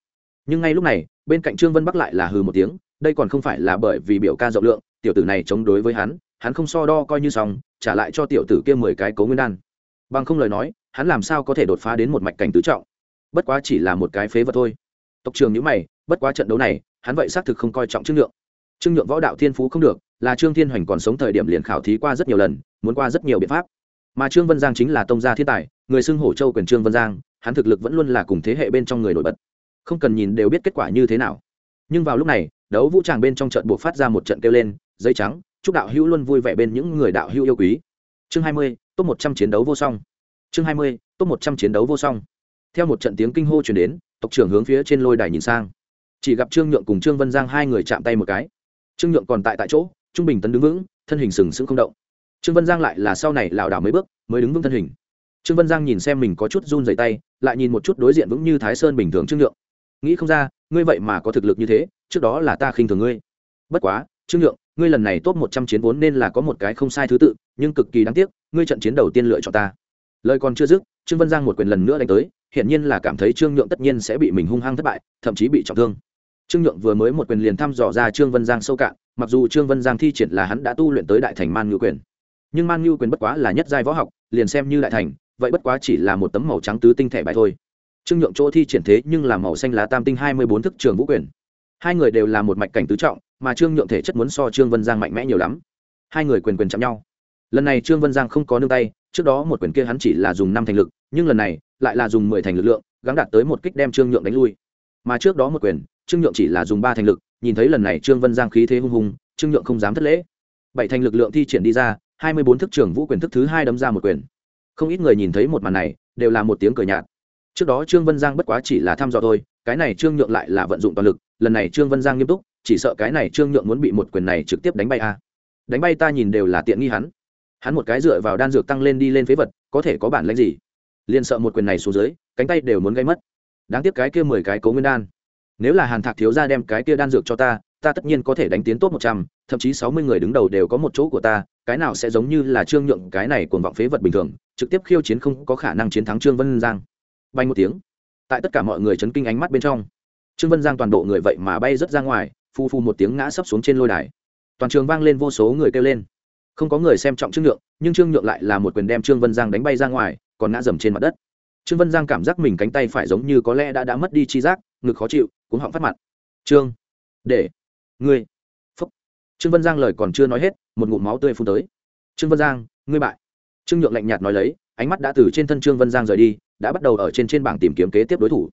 Nhưng ngay lúc này, bên cạnh trương vân bắc lại là hừ một tiếng, đây còn không phải là bởi vì biểu ca rộng lượng, tiểu tử này chống đối với hắn hắn không so đo coi như xong, trả lại cho tiểu tử kia mười cái cấu nguyên đan. Bằng không lời nói, hắn làm sao có thể đột phá đến một mạch cảnh tứ trọng? Bất quá chỉ là một cái phế vật thôi. Tộc trường nhữ mày, bất quá trận đấu này, hắn vậy xác thực không coi trọng chất lượng trương nhượng võ đạo thiên phú không được, là trương thiên hoành còn sống thời điểm liền khảo thí qua rất nhiều lần, muốn qua rất nhiều biện pháp. Mà trương vân giang chính là tông gia thiên tài, người xưng hổ châu quyền trương vân giang, hắn thực lực vẫn luôn là cùng thế hệ bên trong người nổi bật. Không cần nhìn đều biết kết quả như thế nào. Nhưng vào lúc này, đấu vũ tràng bên trong trận buộc phát ra một trận kêu lên, giấy trắng, chúc đạo hữu luôn vui vẻ bên những người đạo hữu yêu quý. Chương hai mươi, top một trăm chiến đấu vô song. Chương hai mươi, top một trăm chiến đấu vô song. Theo một trận tiếng kinh hô chuyển đến, tộc trưởng hướng phía trên lôi đài nhìn sang. Chỉ gặp trương nhượng cùng trương vân giang hai người chạm tay một cái trương nhượng còn tại tại chỗ, trung bình tấn đứng vững, thân hình sừng sững không động. Trương vân giang lại là sau này lảo đảo mấy bước, mới đứng vững thân hình. Trương vân giang nhìn xem mình có chút run dày tay, lại nhìn một chút đối diện vững như thái sơn bình thường trương nhượng. Nghĩ không ra, ngươi vậy mà có thực lực như thế, trước đó là ta khinh thường ngươi. Bất quá, trương nhượng, ngươi lần này tốt một trăm chiến vốn nên là có một cái không sai thứ tự, nhưng cực kỳ đáng tiếc, ngươi trận chiến đầu tiên lựa chọn ta. Lời còn chưa dứt, trương vân giang một quyền lần nữa đánh tới, hiển nhiên là cảm thấy trương nhượng tất nhiên sẽ bị mình hung hăng thất bại, thậm chí bị trọng thương trương nhượng vừa mới một quyền liền thăm dò ra trương vân giang sâu cạn, mặc dù trương vân giang thi triển là hắn đã tu luyện tới đại thành man ngư quyền. Nhưng man ngư quyền bất quá là nhất giai võ học, liền xem như đại thành, vậy bất quá chỉ là một tấm màu trắng tứ tinh thể bài thôi. Trương nhượng chỗ thi triển thế nhưng là màu xanh lá tam tinh hai mươi bốn thức trường vũ quyền. Hai người đều là một mạch cảnh tứ trọng, mà trương nhượng thể chất muốn so trương vân giang mạnh mẽ nhiều lắm. Hai người quyền quyền chạm nhau. Lần này trương vân giang không có nương tay, trước đó một quyền kia hắn chỉ là dùng năm thành lực, nhưng lần này lại là dùng mười thành lực lượng, gắng đạt tới một kích đem trương nhượng đánh lui. Mà trước đó một quyền trương nhượng chỉ là dùng ba thành lực, nhìn thấy lần này trương vân giang khí thế hung hùng, trương nhượng không dám thất lễ. Bảy thành lực lượng thi triển đi ra, hai mươi bốn thức trưởng vũ quyền thức thứ hai đấm ra một quyền. Không ít người nhìn thấy một màn này, đều là một tiếng cười nhạt. Trước đó trương vân giang bất quá chỉ là thăm dò thôi, cái này trương nhượng lại là vận dụng toàn lực, lần này trương vân giang nghiêm túc, chỉ sợ cái này trương nhượng muốn bị một quyền này trực tiếp đánh bay a. Đánh bay ta nhìn đều là tiện nghi hắn. Hắn một cái dựa vào đan dược tăng lên đi lên phế vật, có thể có bản lãnh gì? Liền sợ một quyền này xuống dưới, cánh tay đều muốn gây mất. Đáng tiếc cái kia mười cái cố nguyên đan nếu là hàn thạc thiếu ra đem cái kia đan dược cho ta ta tất nhiên có thể đánh tiến tốt một trăm, thậm chí sáu mươi người đứng đầu đều có một chỗ của ta, cái nào sẽ giống như là trương nhượng cái này cuồng vọng phế vật bình thường, trực tiếp khiêu chiến không có khả năng chiến thắng trương vân giang. Bay một tiếng. Tại tất cả mọi người chấn kinh ánh mắt bên trong, trương vân giang toàn bộ người vậy mà bay rất ra ngoài, phu phu một tiếng ngã sấp xuống trên lôi đài. Toàn trường vang lên vô số người kêu lên. Không có người xem trọng trương nhượng, nhưng trương nhượng lại là một quyền đem trương vân giang đánh bay ra ngoài, còn ngã dầm trên mặt đất. Trương vân giang cảm giác mình cánh tay phải giống như có lẽ đã đã mất đi chi giác, ngực khó chịu cũng họng phát mặt. Trương, để, ngươi, phúc. Trương vân giang lời còn chưa nói hết, một ngụm máu tươi phun tới. Trương vân giang, ngươi bại. Trương nhượng lạnh nhạt nói lấy, ánh mắt đã từ trên thân trương vân giang rời đi, đã bắt đầu ở trên trên bảng tìm kiếm kế tiếp đối thủ.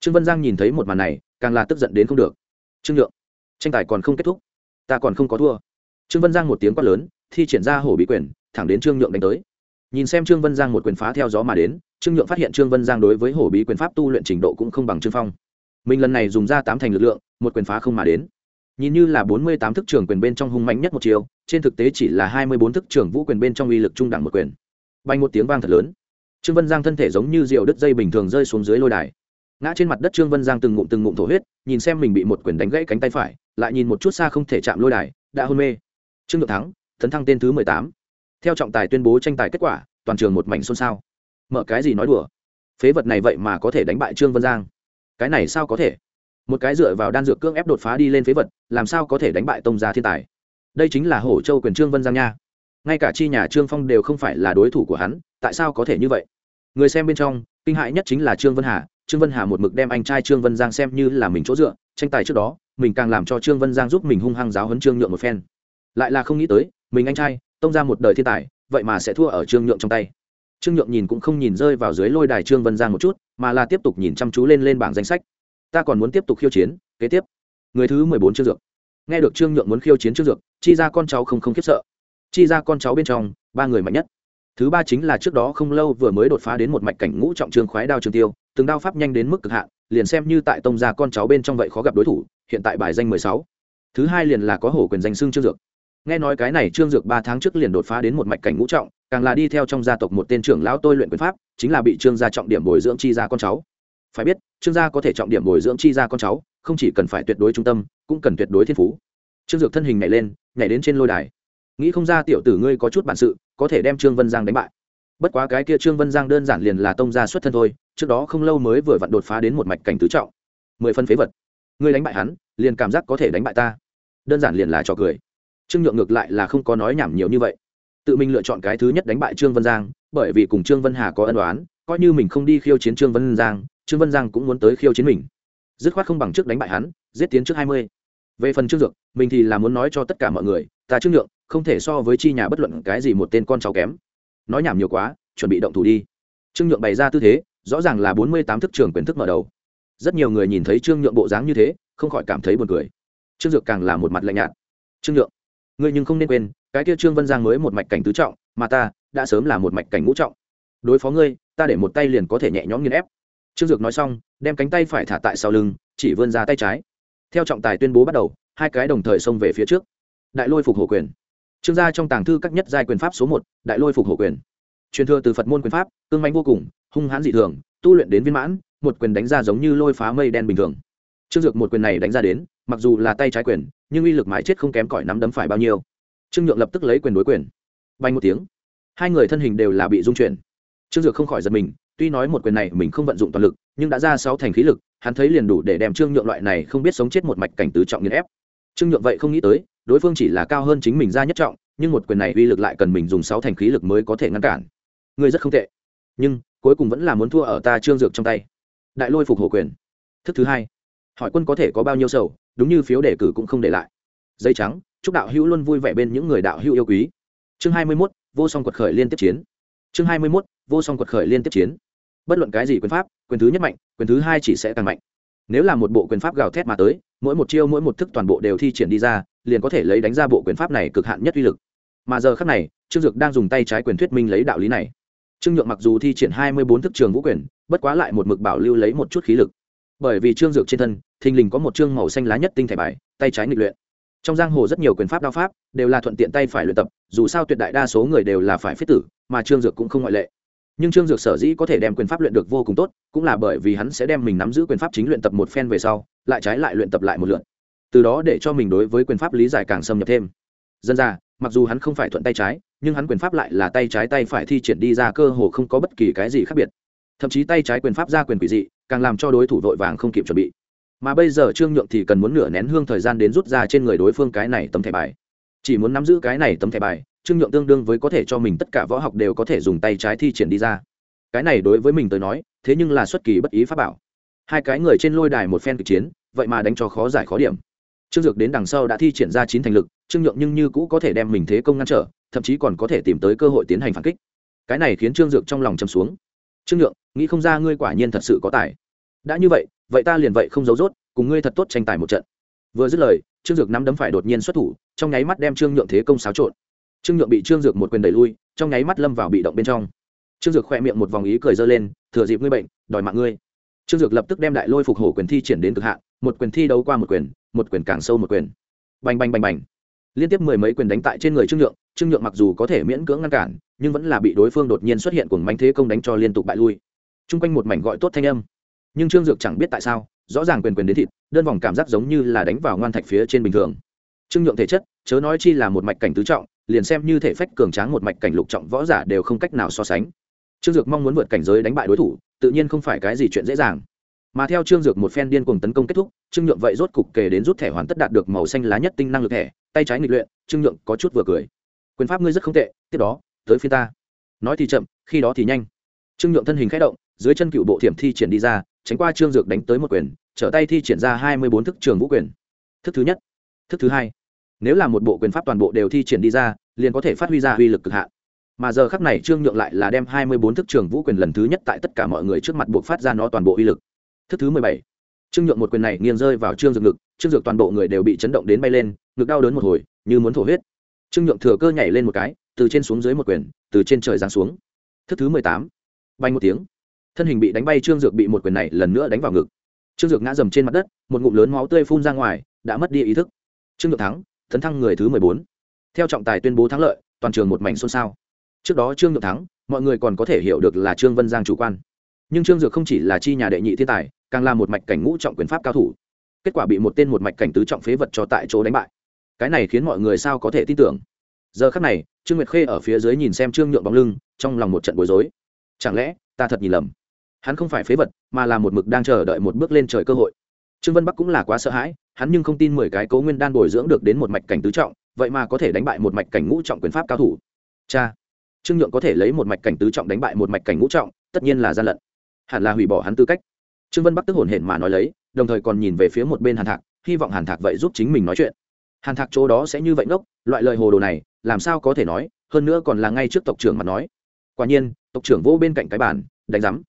Trương vân giang nhìn thấy một màn này, càng là tức giận đến không được. Trương nhượng, tranh tài còn không kết thúc, ta còn không có thua. Trương vân giang một tiếng quát lớn, thi triển ra hổ bí quyền, thẳng đến trương nhượng đánh tới. Nhìn xem trương vân giang một quyền phá theo gió mà đến, trương nhượng phát hiện trương vân giang đối với hổ bí quyền pháp tu luyện trình độ cũng không bằng trương phong mình lần này dùng ra tám thành lực lượng, một quyền phá không mà đến. Nhìn như là bốn mươi tám thức trưởng quyền bên trong hung mạnh nhất một chiều trên thực tế chỉ là hai mươi bốn thức trưởng vũ quyền bên trong uy lực trung đẳng một quyền. Bay một tiếng vang thật lớn. Trương vân giang thân thể giống như rượu đứt dây bình thường rơi xuống dưới lôi đài. Ngã trên mặt đất trương vân giang từng ngụm từng ngụm thổ huyết, nhìn xem mình bị một quyền đánh gãy cánh tay phải, lại nhìn một chút xa không thể chạm lôi đài, đã hôn mê. Trương được thắng thấn thăng tên thứ mười tám. Theo trọng tài tuyên bố tranh tài kết quả, toàn trường một mảnh xôn xao. Mở cái gì nói đùa? Phế vật này vậy mà có thể đánh bại trương vân giang cái này sao có thể? Một cái dựa vào đan dược cưỡng ép đột phá đi lên phế vật, làm sao có thể đánh bại tông gia thiên tài? Đây chính là hổ châu quyền trương vân giang nha. Ngay cả chi nhà trương phong đều không phải là đối thủ của hắn, tại sao có thể như vậy? Người xem bên trong, kinh hại nhất chính là trương vân hà. Trương vân hà một mực đem anh trai trương vân giang xem như là mình chỗ dựa, tranh tài trước đó, mình càng làm cho trương vân giang giúp mình hung hăng giáo hấn trương nhượng một phen. Lại là không nghĩ tới, mình anh trai, tông ra một đời thiên tài, vậy mà sẽ thua ở trương nhượng trong tay trương nhượng nhìn cũng không nhìn rơi vào dưới lôi đài trương vân giang một chút, mà là tiếp tục nhìn chăm chú lên lên bảng danh sách. Ta còn muốn tiếp tục khiêu chiến, kế tiếp. Người thứ mười bốn trương dược. Nghe được trương nhượng muốn khiêu chiến trương dược, chi ra con cháu không không khiếp sợ. Chi ra con cháu bên trong, ba người mạnh nhất. Thứ ba chính là trước đó không lâu vừa mới đột phá đến một mạch cảnh ngũ trọng trương khoái đao trường tiêu, từng đao pháp nhanh đến mức cực hạn, liền xem như tại tông gia con cháu bên trong vậy khó gặp đối thủ, hiện tại bài danh mười sáu. Thứ hai liền là có hổ quyền danh xương trương dược nghe nói cái này trương dược ba tháng trước liền đột phá đến một mạch cảnh ngũ trọng, càng là đi theo trong gia tộc một tên trưởng lão tôi luyện quyền pháp, chính là bị trương gia trọng điểm bồi dưỡng chi ra con cháu. Phải biết, trương gia có thể trọng điểm bồi dưỡng chi ra con cháu, không chỉ cần phải tuyệt đối trung tâm, cũng cần tuyệt đối thiên phú. Trương dược thân hình nhảy lên, nhảy đến trên lôi đài. Nghĩ không ra tiểu tử ngươi có chút bản sự, có thể đem trương vân giang đánh bại. Bất quá cái kia trương vân giang đơn giản liền là tông gia xuất thân thôi, trước đó không lâu mới vừa vặn đột phá đến một mạch cảnh tứ trọng. Mười phân phế vật. Ngươi đánh bại hắn, liền cảm giác có thể đánh bại ta. Đơn giản liền là trò cười trương nhượng ngược lại là không có nói nhảm nhiều như vậy. Tự mình lựa chọn cái thứ nhất đánh bại trương vân giang, bởi vì cùng trương vân hà có ân đoán coi như mình không đi khiêu chiến trương vân giang, trương vân giang cũng muốn tới khiêu chiến mình. Dứt khoát không bằng trước đánh bại hắn, giết tiến trước hai mươi. Về phần trương dược, mình thì là muốn nói cho tất cả mọi người, ta trương nhượng, không thể so với chi nhà bất luận cái gì một tên con cháu kém. Nói nhảm nhiều quá, chuẩn bị động thủ đi. Trương nhượng bày ra tư thế, rõ ràng là bốn mươi tám thức trường quyền thức mở đầu. Rất nhiều người nhìn thấy trương nhượng bộ dáng như thế, không khỏi cảm thấy buồn cười. Trương dược càng là một mặt lạnh nhạt. Trương nhượng ngươi nhưng không nên quên, cái kia trương vân giang mới một mạch cảnh tứ trọng, mà ta, đã sớm là một mạch cảnh ngũ trọng. Đối phó ngươi, ta để một tay liền có thể nhẹ nhõm nghiên ép. Trương dược nói xong, đem cánh tay phải thả tại sau lưng, chỉ vươn ra tay trái. Theo trọng tài tuyên bố bắt đầu, hai cái đồng thời xông về phía trước. Đại lôi phục hổ quyền. Trương gia trong tàng thư các nhất giai quyền pháp số một, đại lôi phục hổ quyền. Truyền thừa từ phật môn quyền pháp, cương manh vô cùng, hung hãn dị thường, tu luyện đến viên mãn, một quyền đánh ra giống như lôi phá mây đen bình thường. Trương dược một quyền này đánh ra đến mặc dù là tay trái quyền, nhưng uy lực mãi chết không kém cỏi nắm đấm phải bao nhiêu. Trương nhượng lập tức lấy quyền đối quyền. Bay một tiếng. Hai người thân hình đều là bị dung chuyển. Trương dược không khỏi giật mình, tuy nói một quyền này mình không vận dụng toàn lực, nhưng đã ra sáu thành khí lực, hắn thấy liền đủ để đem trương nhượng loại này không biết sống chết một mạch cảnh tứ trọng nghiền ép. Trương nhượng vậy không nghĩ tới, đối phương chỉ là cao hơn chính mình ra nhất trọng, nhưng một quyền này uy lực lại cần mình dùng sáu thành khí lực mới có thể ngăn cản. Ngươi rất không tệ, nhưng cuối cùng vẫn là muốn thua ở ta trương dược trong tay. Đại lôi phục hộ quyền. Thức thứ hai. Hỏi quân có thể có bao nhiêu sầu đúng như phiếu đề cử cũng không để lại. Dây trắng chúc đạo hữu luôn vui vẻ bên những người đạo hữu yêu quý. Chương hai mươi 21, vô song quật khởi liên tiếp chiến. Chương hai mươi 21, vô song quật khởi liên tiếp chiến. Bất luận cái gì quyền pháp quyền thứ nhất mạnh quyền thứ hai chỉ sẽ càng mạnh. Nếu là một bộ quyền pháp gào thét mà tới mỗi một chiêu mỗi một thức toàn bộ đều thi triển đi ra liền có thể lấy đánh ra bộ quyền pháp này cực hạn nhất uy lực. Mà giờ khác này trương dược đang dùng tay trái quyền thuyết minh lấy đạo lý này. Trương nhượng mặc dù thi triển hai mươi bốn thức trường vũ quyền bất quá lại một mực bảo lưu lấy một chút khí lực bởi vì trương dược trên thân, thình lình có một chương màu xanh lá nhất tinh thể bài, tay trái nghịch luyện. Trong giang hồ rất nhiều quyền pháp đao pháp đều là thuận tiện tay phải luyện tập, dù sao tuyệt đại đa số người đều là phải phết tử, mà trương dược cũng không ngoại lệ. Nhưng trương dược sở dĩ có thể đem quyền pháp luyện được vô cùng tốt, cũng là bởi vì hắn sẽ đem mình nắm giữ quyền pháp chính luyện tập một phen về sau, lại trái lại luyện tập lại một lượt. Từ đó để cho mình đối với quyền pháp lý giải càng xâm nhập thêm. Dân ra, mặc dù hắn không phải thuận tay trái, nhưng hắn quyền pháp lại là tay trái tay phải thi triển đi ra cơ hồ không có bất kỳ cái gì khác biệt. Thậm chí tay trái quyền pháp ra quyền quỷ dị càng làm cho đối thủ vội vàng không kịp chuẩn bị. Mà bây giờ trương nhượng thì cần muốn nửa nén hương thời gian đến rút ra trên người đối phương cái này tấm thẻ bài. Chỉ muốn nắm giữ cái này tấm thẻ bài, trương nhượng tương đương với có thể cho mình tất cả võ học đều có thể dùng tay trái thi triển đi ra. Cái này đối với mình tới nói, thế nhưng là xuất kỳ bất ý pháp bảo. Hai cái người trên lôi đài một phen kịch chiến, vậy mà đánh cho khó giải khó điểm. Trương dược đến đằng sau đã thi triển ra chín thành lực, trương nhượng nhưng như cũ có thể đem mình thế công ngăn trở, thậm chí còn có thể tìm tới cơ hội tiến hành phản kích. Cái này khiến trương dược trong lòng chầm xuống. Trương nhượng, nghĩ không ra ngươi quả nhiên thật sự có tài đã như vậy vậy ta liền vậy không giấu rốt, cùng ngươi thật tốt tranh tài một trận. Vừa dứt lời, trương dược nắm đấm phải đột nhiên xuất thủ, trong nháy mắt đem trương nhượng thế công xáo trộn. Trương nhượng bị trương dược một quyền đẩy lui, trong nháy mắt lâm vào bị động bên trong. Trương dược khỏe miệng một vòng ý cười dơ lên, thừa dịp ngươi bệnh, đòi mạng ngươi. Trương dược lập tức đem đại lôi phục hổ quyền thi triển đến cực hạn, một quyền thi đấu qua một quyền một quyền càng sâu một quyền. Bành bành bành bành. Liên tiếp mười mấy quyền đánh tại trên người trương nhượng trương nhượng mặc dù có thể miễn cưỡng ngăn cản, nhưng vẫn là bị đối phương đột nhiên xuất hiện cùng mánh thế công đánh cho liên tục bại lui. Chung quanh một mảnh gọi tốt thanh âm nhưng trương dược chẳng biết tại sao, rõ ràng quyền quyền đến thịt, đơn vòng cảm giác giống như là đánh vào ngoan thạch phía trên bình thường. Trương nhượng thể chất, chớ nói chi là một mạch cảnh tứ trọng, liền xem như thể phách cường tráng một mạch cảnh lục trọng võ giả đều không cách nào so sánh. Trương dược mong muốn vượt cảnh giới đánh bại đối thủ, tự nhiên không phải cái gì chuyện dễ dàng. Mà theo trương dược một phen điên cuồng tấn công kết thúc, trương nhượng vậy rốt cục kể đến rút thẻ hoàn tất đạt được màu xanh lá nhất tinh năng lực thẻ, tay trái nghịch luyện, trương nhượng có chút vừa cười. Quyền pháp ngươi rất không tệ, tiếp đó, tới phía ta. Nói thì chậm, khi đó thì nhanh. Trương nhượng thân hình k h ẽ động, dưới chân cựu bộ thiểm thi triển đi ra tránh qua trương dược đánh tới một quyền, trở tay thi triển ra hai mươi bốn thức trường vũ quyền. Thức thứ nhất, thức thứ hai. Nếu là một bộ quyền pháp toàn bộ đều thi triển đi ra, liền có thể phát huy ra uy lực cực hạn. Mà giờ khắc này trương nhượng lại là đem hai mươi bốn thức trường vũ quyền lần thứ nhất tại tất cả mọi người trước mặt buộc phát ra nó toàn bộ uy lực. Thức thứ mười bảy, trương nhượng một quyền này nghiêng rơi vào trương dược ngực, trương dược toàn bộ người đều bị chấn động đến bay lên, ngực đau đớn một hồi, như muốn thổ huyết. Trương nhượng thừa cơ nhảy lên một cái, từ trên xuống dưới một quyền, từ trên trời giáng xuống. Thức thứ mười tám bay một tiếng thân hình bị đánh bay trương dược bị một quyền này lần nữa đánh vào ngực trương dược ngã dầm trên mặt đất một ngụm lớn máu tươi phun ra ngoài đã mất đi ý thức trương dược thắng thấn thăng người thứ mười bốn theo trọng tài tuyên bố thắng lợi toàn trường một mảnh xôn xao trước đó trương dược thắng mọi người còn có thể hiểu được là trương vân giang chủ quan nhưng trương dược không chỉ là chi nhà đệ nhị thiên tài càng là một mạch cảnh ngũ trọng quyền pháp cao thủ kết quả bị một tên một mạch cảnh tứ trọng phế vật cho tại chỗ đánh bại cái này khiến mọi người sao có thể tin tưởng giờ khắc này trương nguyệt khê ở phía dưới nhìn xem trương nhượng bóng lưng trong lòng một trận bối rối chẳng lẽ ta thật nhìn lầm hắn không phải phế vật, mà là một mực đang chờ đợi một bước lên trời cơ hội. Trương vân bắc cũng là quá sợ hãi, hắn nhưng không tin mười cái cố nguyên đan bồi dưỡng được đến một mạch cảnh tứ trọng, vậy mà có thể đánh bại một mạch cảnh ngũ trọng quyền pháp cao thủ. Cha! Trương nhượng có thể lấy một mạch cảnh tứ trọng đánh bại một mạch cảnh ngũ trọng, tất nhiên là gian lận. Hẳn là hủy bỏ hắn tư cách. Trương vân bắc tức hồn hển mà nói lấy, đồng thời còn nhìn về phía một bên hàn thạc, hy vọng hàn thạc vậy giúp chính mình nói chuyện. Hàn thạc chỗ đó sẽ như vậy ngốc, loại lời hồ đồ này, làm sao có thể nói, hơn nữa còn là ngay trước tộc trưởng mà nói. Quả nhiên, tộc trưởng vô bên cạnh cái bàn, đánh giám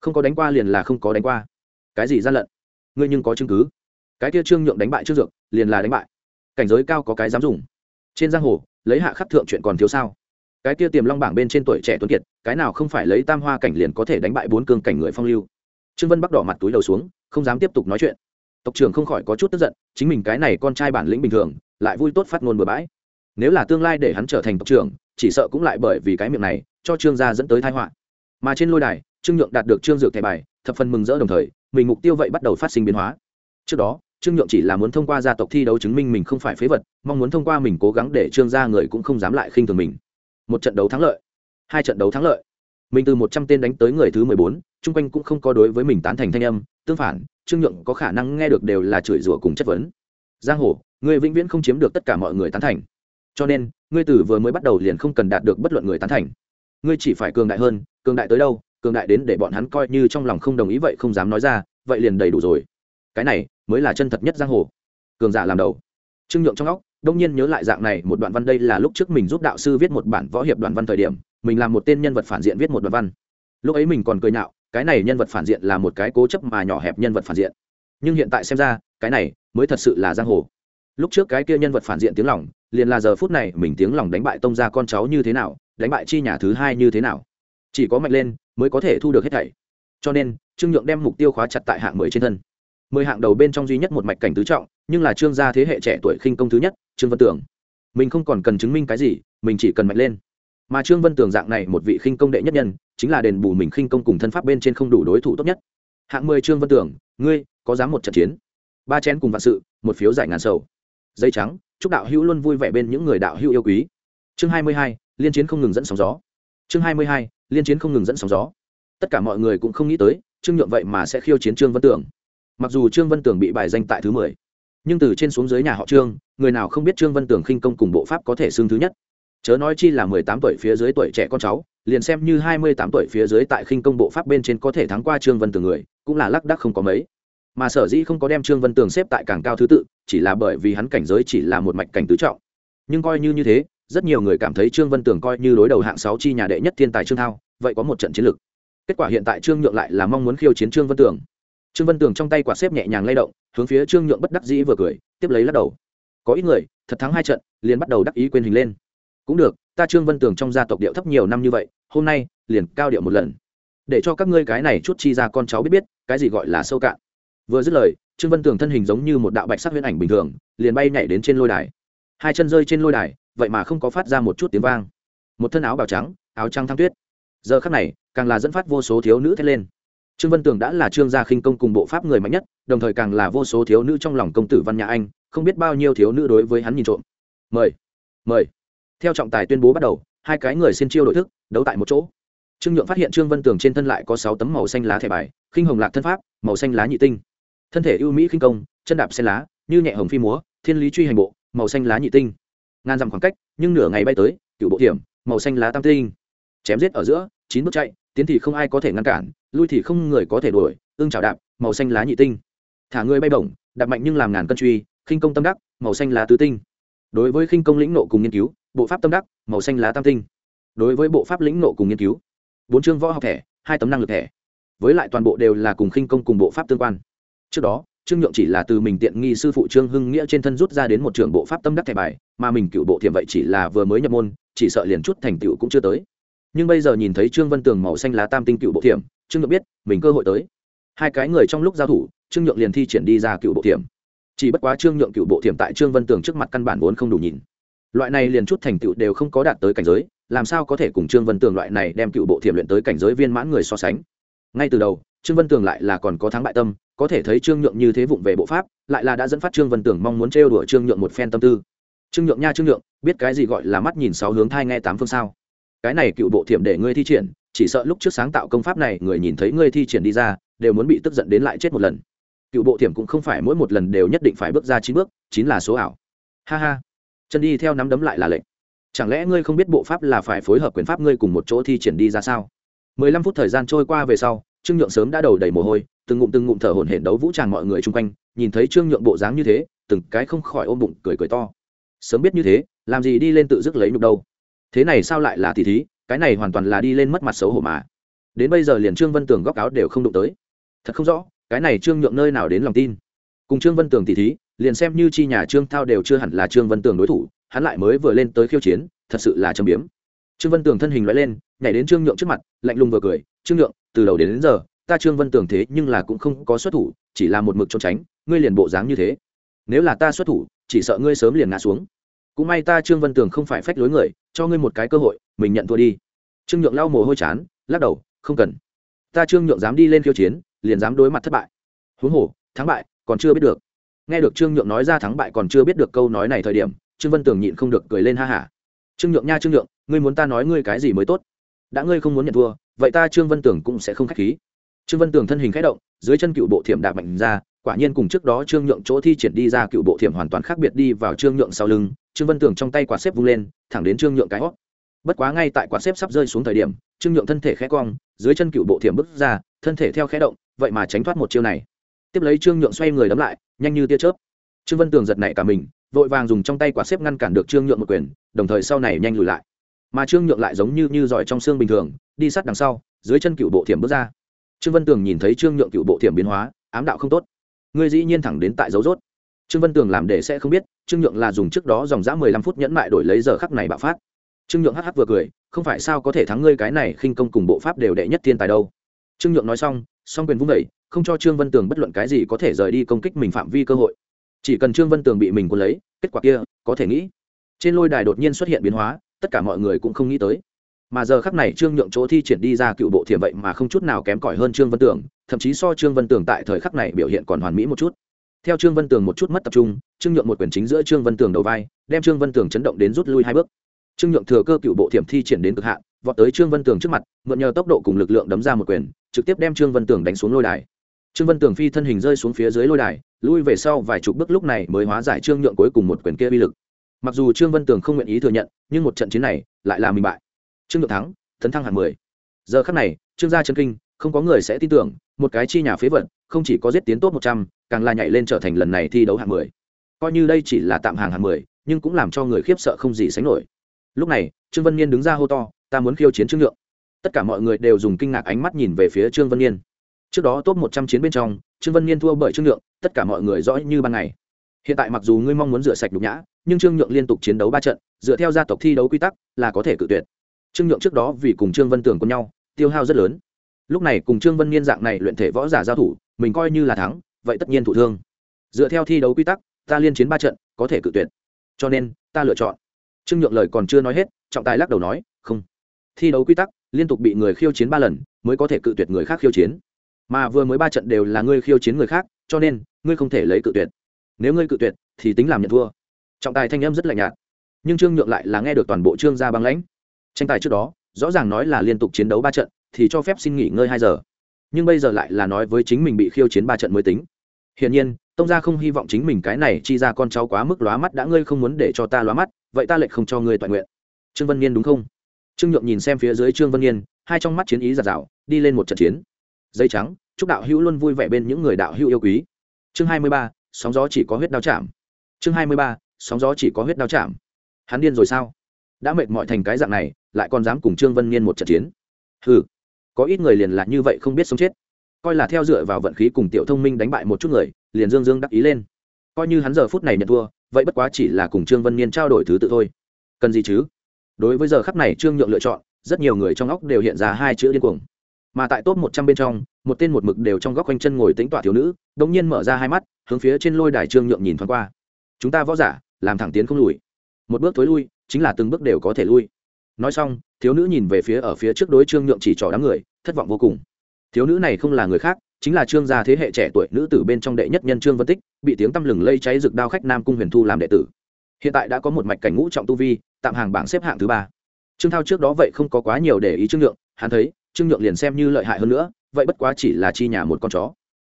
không có đánh qua liền là không có đánh qua. Cái gì gian lận? Ngươi nhưng có chứng cứ. Cái kia trương nhượng đánh bại trương dược, liền là đánh bại. Cảnh giới cao có cái dám dùng. Trên giang hồ, lấy hạ khắc thượng chuyện còn thiếu sao? Cái kia tiềm long bảng bên trên tuổi trẻ tuấn kiệt, cái nào không phải lấy tam hoa cảnh liền có thể đánh bại bốn cương cảnh người phong lưu? Trương vân bắc đỏ mặt túi đầu xuống, không dám tiếp tục nói chuyện. Tộc trưởng không khỏi có chút tức giận, chính mình cái này con trai bản lĩnh bình thường, lại vui tốt phát ngôn bừa bãi. Nếu là tương lai để hắn trở thành tộc trưởng, chỉ sợ cũng lại bởi vì cái miệng này, cho trương gia dẫn tới thái họa. Mà trên lôi đài trương nhượng đạt được trương dược thẻ bài, thập phần mừng rỡ đồng thời, mình mục tiêu vậy bắt đầu phát sinh biến hóa. Trước đó, trương nhượng chỉ là muốn thông qua gia tộc thi đấu chứng minh mình không phải phế vật, mong muốn thông qua mình cố gắng để trương gia người cũng không dám lại khinh thường mình. Một trận đấu thắng lợi. Hai trận đấu thắng lợi. Mình từ một trăm tên đánh tới người thứ mười bốn, chung quanh cũng không có đối với mình tán thành thanh âm, tương phản, trương nhượng có khả năng nghe được đều là chửi rủa cùng chất vấn. Giang hồ người vĩnh viễn không chiếm được tất cả mọi người tán thành. Cho nên, ngươi từ vừa mới bắt đầu liền không cần đạt được bất luận người tán thành. Ngươi chỉ phải cường đại hơn, cường đại tới đâu cường đại đến để bọn hắn coi như trong lòng không đồng ý vậy không dám nói ra, vậy liền đầy đủ rồi. Cái này mới là chân thật nhất giang hồ. Cường giả làm đầu. Trương nhượng trong óc, đông nhiên nhớ lại dạng này một đoạn văn đây là lúc trước mình giúp đạo sư viết một bản võ hiệp đoạn văn thời điểm, mình làm một tên nhân vật phản diện viết một đoạn văn. Lúc ấy mình còn cười nhạo, cái này nhân vật phản diện là một cái cố chấp mà nhỏ hẹp nhân vật phản diện. Nhưng hiện tại xem ra, cái này mới thật sự là giang hồ. Lúc trước cái kia nhân vật phản diện tiếng lòng, liền là giờ phút này mình tiếng lòng đánh bại tông ra con cháu như thế nào, đánh bại chi nhà thứ hai như thế nào. Chỉ có mạnh lên mới có thể thu được hết thảy. Cho nên, trương nhượng đem mục tiêu khóa chặt tại hạng mười trên thân. Mười hạng đầu bên trong duy nhất một mạch cảnh tứ trọng, nhưng là trương gia thế hệ trẻ tuổi khinh công thứ nhất, trương vân tưởng mình không còn cần chứng minh cái gì, mình chỉ cần mạnh lên. Mà trương vân tưởng dạng này một vị khinh công đệ nhất nhân, chính là đền bù mình khinh công cùng thân pháp bên trên không đủ đối thủ tốt nhất. Hạng mười trương vân tưởng ngươi, có dám một trận chiến? Ba chén cùng vạn sự, một phiếu giải ngàn sầu. Dây trắng, chúc đạo hữu luôn vui vẻ bên những người đạo hữu yêu quý. Chương hai mươi hai, liên chiến không ngừng dẫn sóng gió. Chương hai mươi hai liên chiến không ngừng dẫn sóng gió. Tất cả mọi người cũng không nghĩ tới, trương nhượng vậy mà sẽ khiêu chiến trương vân tưởng mặc dù trương vân tưởng bị bài danh tại thứ mười, nhưng từ trên xuống dưới nhà họ trương, người nào không biết trương vân tưởng khinh công cùng bộ pháp có thể xưng thứ nhất. Chớ nói chi là mười tám tuổi phía dưới tuổi trẻ con cháu, liền xem như hai mươi tám tuổi phía dưới tại khinh công bộ pháp bên trên có thể thắng qua trương vân tưởng người, cũng là lác đắc không có mấy. Mà sở dĩ không có đem trương vân tường xếp tại càng cao thứ tự, chỉ là bởi vì hắn cảnh giới chỉ là một mạch cảnh tứ trọng. Nhưng coi như như thế rất nhiều người cảm thấy trương vân tường coi như đối đầu hạng sáu chi nhà đệ nhất thiên tài trương thao, vậy có một trận chiến lược. Kết quả hiện tại trương nhượng lại là mong muốn khiêu chiến trương vân tường. Trương vân tường trong tay quả xếp nhẹ nhàng lay động, hướng phía trương nhượng bất đắc dĩ vừa cười, tiếp lấy lắc đầu. Có ít người, thật thắng hai trận, liền bắt đầu đắc ý quên hình lên. Cũng được, ta trương vân tường trong gia tộc điệu thấp nhiều năm như vậy, hôm nay, liền cao điệu một lần. Để cho các ngươi cái này chút chi ra con cháu biết biết, cái gì gọi là sâu cạn. Vừa dứt lời, trương vân tường thân hình giống như một đạo bạch sắc huyễn ảnh bình thường, liền bay nhảy đến trên lôi đài. Hai chân rơi trên lôi đài vậy mà không có phát ra một chút tiếng vang. Một thân áo bào trắng, áo trắng thăng tuyết. Giờ khắc này, càng là dẫn phát vô số thiếu nữ thét lên. Trương vân tường đã là trương gia khinh công cùng bộ pháp người mạnh nhất, đồng thời càng là vô số thiếu nữ trong lòng công tử văn nhà anh, không biết bao nhiêu thiếu nữ đối với hắn nhìn trộm. Mời mời. Theo trọng tài tuyên bố bắt đầu, hai cái người xin chiêu đội thức, đấu tại một chỗ. Trương nhượng phát hiện trương vân tường trên thân lại có sáu tấm màu xanh lá thẻ bài, khinh hồng lạc thân pháp, màu xanh lá nhị tinh. Thân thể ưu mỹ khinh công, chân đạp sen lá, như nhẹ hồng phi múa, thiên lý truy hành bộ, màu xanh lá nhị tinh ngàn dặm khoảng cách, nhưng nửa ngày bay tới, cựu bộ thiểm, màu xanh lá tam tinh. Chém giết ở giữa, chín bước chạy, tiến thì không ai có thể ngăn cản, lui thì không người có thể đuổi, ương trào đạp, màu xanh lá nhị tinh. Thả người bay bổng, đạp mạnh nhưng làm ngàn cân truy, khinh công tâm đắc, màu xanh lá tứ tinh. Đối với khinh công lĩnh nộ cùng nghiên cứu, bộ pháp tâm đắc, màu xanh lá tam tinh. Đối với bộ pháp lĩnh nộ cùng nghiên cứu, bốn chương võ học thẻ, hai tấm năng lực thẻ. Với lại toàn bộ đều là cùng khinh công cùng bộ pháp tương quan. Trước đó trương nhượng chỉ là từ mình tiện nghi sư phụ trương hưng nghĩa trên thân rút ra đến một trường bộ pháp tâm đắc thẻ bài, mà mình cựu bộ thiểm vậy chỉ là vừa mới nhập môn, chỉ sợ liền chút thành tựu cũng chưa tới. Nhưng bây giờ nhìn thấy trương vân tường màu xanh lá tam tinh cựu bộ thiểm, trương nhượng biết, mình cơ hội tới. Hai cái người trong lúc giao thủ, trương nhượng liền thi triển đi ra cựu bộ thiểm. Chỉ bất quá trương nhượng cựu bộ thiểm tại trương vân tường trước mặt căn bản vốn không đủ nhìn. Loại này liền chút thành tựu đều không có đạt tới cảnh giới, làm sao có thể cùng trương vân tường loại này đem cựu bộ thiểm luyện tới cảnh giới viên mãn người so sánh? Ngay từ đầu trương vân tường lại là còn có thắng bại tâm, có thể thấy trương nhượng như thế vụng về bộ pháp, lại là đã dẫn phát trương vân tường mong muốn trêu đùa trương nhượng một phen tâm tư. Trương nhượng nha trương nhượng, biết cái gì gọi là mắt nhìn sáu hướng thai nghe tám phương sao? Cái này cựu bộ thiểm để ngươi thi triển, chỉ sợ lúc trước sáng tạo công pháp này người nhìn thấy ngươi thi triển đi ra, đều muốn bị tức giận đến lại chết một lần. Cựu bộ thiểm cũng không phải mỗi một lần đều nhất định phải bước ra chín bước, chín là số ảo. Ha ha. Chân đi theo nắm đấm lại là lệnh. Chẳng lẽ ngươi không biết bộ pháp là phải phối hợp quyền pháp ngươi cùng một chỗ thi triển đi ra sao? Mười lăm phút thời gian trôi qua về sau trương nhượng sớm đã đầu đầy mồ hôi, từng ngụm từng ngụm thở hổn hển đấu vũ tràng mọi người chung quanh, nhìn thấy trương nhượng bộ dáng như thế, từng cái không khỏi ôm bụng cười cười to. Sớm biết như thế, làm gì đi lên tự dứt lấy nhục đâu. Thế này sao lại là tỷ thí, cái này hoàn toàn là đi lên mất mặt xấu hổ mà. Đến bây giờ liền trương vân tường góc áo đều không đụng tới. Thật không rõ, cái này trương nhượng nơi nào đến lòng tin. Cùng trương vân tường tỷ thí, liền xem như chi nhà trương thao đều chưa hẳn là trương vân tường đối thủ, hắn lại mới vừa lên tới khiêu chiến, thật sự là châm biếm. Trương vân tường thân hình loại lên, nhảy đến trương nhượng trước mặt, lạnh lùng vừa cười, trương nhượng từ đầu đến, đến giờ ta trương vân tường thế nhưng là cũng không có xuất thủ chỉ là một mực trốn tránh ngươi liền bộ dáng như thế. Nếu là ta xuất thủ chỉ sợ ngươi sớm liền ngã xuống. Cũng may ta trương vân tường không phải phách lối người cho ngươi một cái cơ hội mình nhận thua đi. Trương nhượng lau mồ hôi chán lắc đầu không cần. Ta trương nhượng dám đi lên khiêu chiến liền dám đối mặt thất bại. Huống hồ thắng bại còn chưa biết được. Nghe được trương nhượng nói ra thắng bại còn chưa biết được câu nói này thời điểm trương vân tường nhịn không được cười lên ha hả. Trương nhượng nha trương nhượng ngươi muốn ta nói ngươi cái gì mới tốt? Đã ngươi không muốn nhận thua vậy ta trương vân tường cũng sẽ không k h á c h khí. Trương vân tường thân hình k h ẽ động, dưới chân cựu bộ thiểm đạp mạnh ra, quả nhiên cùng trước đó trương nhượng chỗ thi triển đi ra cựu bộ thiểm hoàn toàn khác biệt đi vào trương nhượng sau lưng, trương vân tường trong tay quạt xếp vung lên, thẳng đến trương nhượng cái hót. Bất quá ngay tại quạt xếp sắp rơi xuống thời điểm, trương nhượng thân thể khẽ cong, dưới chân cựu bộ thiểm bước ra, thân thể theo khẽ động, vậy mà tránh thoát một chiêu này. Tiếp lấy trương nhượng xoay người đấm lại, nhanh như tia chớp. Trương vân tường giật nảy cả mình, vội vàng dùng trong tay quả xếp ngăn cản được trương nhượng một quyền, đồng thời sau này nhanh lùi lại. Mà trương nhượng lại giống như như giỏi trong xương bình thường đi sát đằng sau, dưới chân cựu bộ thiểm bước ra. Trương vân tường nhìn thấy trương nhượng cựu bộ thiểm biến hóa, ám đạo không tốt. Ngươi dĩ nhiên thẳng đến tại dấu rốt. Trương vân tường làm để sẽ không biết, trương nhượng là dùng trước đó dòng dã mười lăm phút nhẫn mại đổi lấy giờ khắc này bạo phát. Trương nhượng hh vừa cười, không phải sao có thể thắng ngươi cái này khinh công cùng bộ pháp đều đệ nhất thiên tài đâu. Trương nhượng nói xong, song quyền vung vẩy không cho trương vân tường bất luận cái gì có thể rời đi công kích mình phạm vi cơ hội. Chỉ cần trương vân tường bị mình cuốn lấy, kết quả kia, có thể nghĩ. Trên lôi đài đột nhiên xuất hiện biến hóa, tất cả mọi người cũng không nghĩ tới mà giờ khắc này trương nhượng chỗ thi triển đi ra cựu bộ thiểm vậy mà không chút nào kém cỏi hơn trương vân tường, thậm chí so trương vân tường tại thời khắc này biểu hiện còn hoàn mỹ một chút. Theo trương vân tường một chút mất tập trung, trương nhượng một quyền chính giữa trương vân tường đầu vai, đem trương vân tường chấn động đến rút lui hai bước. Trương nhượng thừa cơ cựu bộ thiểm thi triển đến cực hạn, vọt tới trương vân tường trước mặt, mượn nhờ tốc độ cùng lực lượng đấm ra một quyền, trực tiếp đem trương vân tường đánh xuống lôi đài. Trương vân tường phi thân hình rơi xuống phía dưới lôi đài, lui về sau vài chục bước lúc này mới hóa giải trương nhượng cuối cùng một quyền kia uy lực. Mặc dù trương vân tường không nguyện ý thừa nhận, nhưng một trận chiến này lại là mình bại trương nhượng thắng, tấn thăng hạng mười. Giờ khắc này, trương gia chân kinh, không có người sẽ tin tưởng, một cái chi nhà phế vật, không chỉ có giết tiến tốt một trăm, càng là nhảy lên trở thành lần này thi đấu hạng mười. Coi như đây chỉ là tạm hàng hạng mười, nhưng cũng làm cho người khiếp sợ không gì sánh nổi. Lúc này, trương vân niên đứng ra hô to, ta muốn khiêu chiến trương nhượng tất cả mọi người đều dùng kinh ngạc ánh mắt nhìn về phía trương vân niên trước đó top một trăm chiến bên trong, trương vân niên thua bởi trương nhượng tất cả mọi người rõ như ban ngày. Hiện tại mặc dù ngươi mong muốn rửa sạch nhục nhã, nhưng trương nhượng liên tục chiến đấu ba trận, dựa theo gia tộc thi đấu quy tắc, là có thể cự tuyệt trương nhượng trước đó vì cùng trương vân tường cùng nhau, tiêu hao rất lớn. Lúc này cùng trương vân niên dạng này luyện thể võ giả giao thủ, mình coi như là thắng, vậy tất nhiên thủ thương. Dựa theo thi đấu quy tắc, ta liên chiến ba trận, có thể cự tuyệt. Cho nên, ta lựa chọn. Trương nhượng lời còn chưa nói hết, trọng tài lắc đầu nói, không. Thi đấu quy tắc, liên tục bị người khiêu chiến ba lần, mới có thể cự tuyệt người khác khiêu chiến. Mà vừa mới ba trận đều là ngươi khiêu chiến người khác, cho nên, ngươi không thể lấy cự tuyệt. Nếu ngươi cự tuyệt, thì tính làm nhận thua. Trọng tài thanh âm rất lạnh nhạt, nhưng trương nhượng lại là nghe được toàn bộ trương gia băng lãnh tranh tài trước đó, rõ ràng nói là liên tục chiến đấu ba trận, thì cho phép xin nghỉ ngơi hai giờ. Nhưng bây giờ lại là nói với chính mình bị khiêu chiến ba trận mới tính. Hiển nhiên, tông gia không hy vọng chính mình cái này chi ra con cháu quá mức lóa mắt đã ngươi không muốn để cho ta lóa mắt, vậy ta lại không cho ngươi toàn nguyện. Trương vân niên đúng không? Trương nhượng nhìn xem phía dưới trương vân niên, hai trong mắt chiến ý giạt rào, đi lên một trận chiến. Dây trắng, chúc đạo hữu luôn vui vẻ bên những người đạo hữu yêu quý. Chương hai mươi ba, sóng gió chỉ có huyết đao chạm. Chương hai mươi ba, sóng gió chỉ có huyết đao chạm. Hắn điên rồi sao? Đã mệt mỏi thành cái dạng này, lại còn dám cùng trương vân niên một trận chiến. Ừ có ít người liền là như vậy không biết sống chết. Coi là theo dựa vào vận khí cùng tiểu thông minh đánh bại một chút người, liền dương dương đắc ý lên. Coi như hắn giờ phút này nhận thua, vậy bất quá chỉ là cùng trương vân niên trao đổi thứ tự thôi. Cần gì chứ? Đối với giờ khắp này trương nhượng lựa chọn, rất nhiều người trong óc đều hiện ra hai chữ điên cuồng. Mà tại top một trăm bên trong, một tên một mực đều trong góc quanh chân ngồi tính tỏa thiếu nữ, đống nhiên mở ra hai mắt, hướng phía trên lôi đài trương nhượng nhìn thoáng qua. Chúng ta võ giả, làm thẳng tiến không lùi. Một bước thối lui chính là từng bước đều có thể lui. Nói xong, thiếu nữ nhìn về phía ở phía trước đối trương nhượng chỉ trỏ đám người, thất vọng vô cùng. Thiếu nữ này không là người khác, chính là trương gia thế hệ trẻ tuổi nữ tử bên trong đệ nhất nhân trương vân tích, bị tiếng tăm lừng lây cháy rực đao khách nam cung huyền thu làm đệ tử. Hiện tại đã có một mạch cảnh ngũ trọng tu vi, tạm hàng bảng xếp hạng thứ ba. Trương thao trước đó vậy không có quá nhiều để ý trương nhượng, hắn thấy, trương nhượng liền xem như lợi hại hơn nữa, vậy bất quá chỉ là chi nhà một con chó.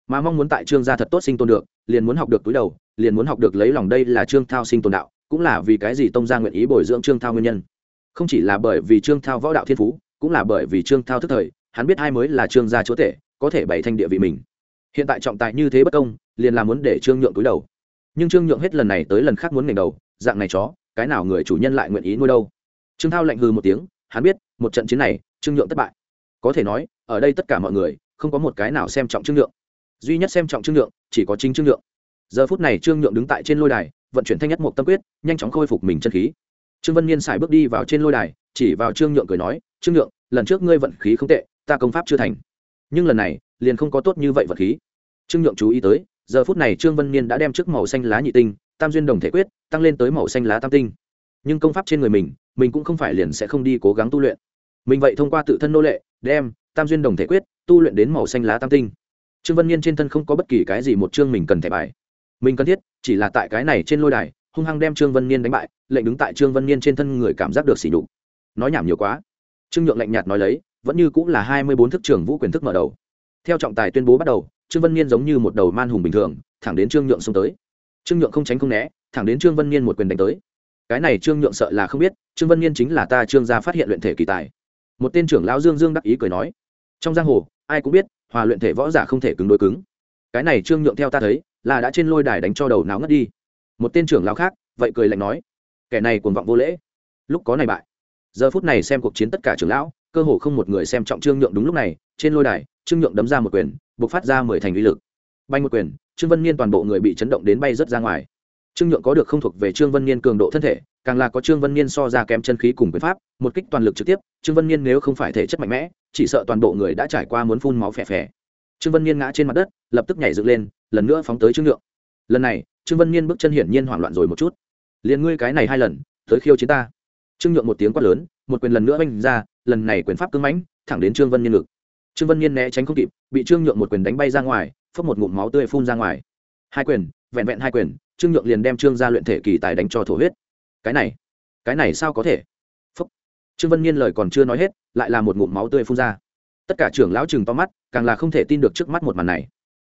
Mà mong muốn tại trương gia thật tốt sinh tồn được, liền muốn học được túi đầu, liền muốn học được lấy lòng đây là trương thao sinh tồn đạo cũng là vì cái gì tông gia nguyện ý bồi dưỡng trương thao nguyên nhân? Không chỉ là bởi vì trương thao võ đạo thiên phú, cũng là bởi vì trương thao thức thời, hắn biết ai mới là trương gia chúa tể, có thể bày thanh địa vị mình. Hiện tại trọng tài như thế bất công, liền là muốn để trương nhượng túi đầu. Nhưng trương nhượng hết lần này tới lần khác muốn ngành đầu, dạng này chó, cái nào người chủ nhân lại nguyện ý nuôi đâu? Trương thao lạnh hư một tiếng, hắn biết, một trận chiến này, trương nhượng thất bại. Có thể nói, ở đây tất cả mọi người, không có một cái nào xem trọng trương nhượng. Duy nhất xem trọng trương nhượng, chỉ có chính trương nhượng. Giờ phút này trương nhượng đứng tại trên lôi đài vận chuyển thanh nhất một tâm quyết, nhanh chóng khôi phục mình chân khí. Trương vân niên xài bước đi vào trên lôi đài, chỉ vào trương nhượng cười nói, trương nhượng, lần trước ngươi vận khí không tệ, ta công pháp chưa thành. Nhưng lần này, liền không có tốt như vậy vận khí. Trương nhượng chú ý tới, giờ phút này trương vân niên đã đem trước màu xanh lá nhị tinh, tam duyên đồng thể quyết, tăng lên tới màu xanh lá tam tinh. Nhưng công pháp trên người mình mình cũng không phải liền sẽ không đi cố gắng tu luyện. Mình vậy thông qua tự thân nô lệ, đem tam duyên đồng thể quyết tu luyện đến màu xanh lá tam tinh. Trương vân niên trên thân không có bất kỳ cái gì một chương mình cần thẻ bài mình cần thiết, chỉ là tại cái này trên lôi đài, hung hăng đem trương vân niên đánh bại, lệnh đứng tại trương vân niên trên thân người cảm giác được xỉ nhục. Nói nhảm nhiều quá. Trương nhượng lạnh nhạt nói lấy, vẫn như cũng là hai mươi bốn thức trưởng vũ quyền thức mở đầu. Theo trọng tài tuyên bố bắt đầu, trương vân niên giống như một đầu man hùng bình thường, thẳng đến trương nhượng xông tới. Trương nhượng không tránh không né, thẳng đến trương vân niên một quyền đánh tới. Cái này trương nhượng sợ là không biết, trương vân niên chính là ta trương gia phát hiện luyện thể kỳ tài. Một tên trưởng lão dương dương đắc ý cười nói, trong giang hồ, ai cũng biết, hòa luyện thể võ giả không thể cứng đối cứng. Cái này trương nhượng theo ta thấy là đã trên lôi đài đánh cho đầu não ngất đi. Một tên trưởng lão khác, vậy cười lạnh nói, kẻ này cuồng vọng vô lễ. Lúc có này bại. Giờ phút này xem cuộc chiến tất cả trưởng lão, cơ hồ không một người xem trọng trương nhượng đúng lúc này, trên lôi đài, trương nhượng đấm ra một quyền buộc phát ra mười thành uy lực. Bay một quyền, trương vân niên toàn bộ người bị chấn động đến bay rớt ra ngoài. Trương nhượng có được không thuộc về trương vân niên cường độ thân thể, càng là có trương vân niên so ra kém chân khí cùng quyền pháp, một kích toàn lực trực tiếp, trương vân niên nếu không phải thể chất mạnh mẽ, chỉ sợ toàn bộ người đã trải qua muốn phun máu phè phè. Trương vân niên ngã trên mặt đất, lập tức nhảy dựng lên lần nữa phóng tới trương nhượng. Lần này, trương vân niên bước chân hiển nhiên hoảng loạn rồi một chút. Liền ngươi cái này hai lần, tới khiêu chiến ta. Trương nhượng một tiếng quát lớn, một quyền lần nữa oanh ra, lần này quyền pháp cưng mãnh, thẳng đến trương vân niên ngực. Trương vân niên né tránh không kịp, bị trương nhượng một quyền đánh bay ra ngoài phấp một ngụm máu tươi phun ra ngoài. Hai quyền, vẹn vẹn hai quyền, trương nhượng liền đem trương ra luyện thể kỳ tài đánh cho thổ huyết. Cái này cái này sao có thể? Phấp trương vân niên lời còn chưa nói hết, lại là một ngụm máu tươi phun ra. Tất cả trưởng lão chừng to mắt, càng là không thể tin được trước mắt một màn này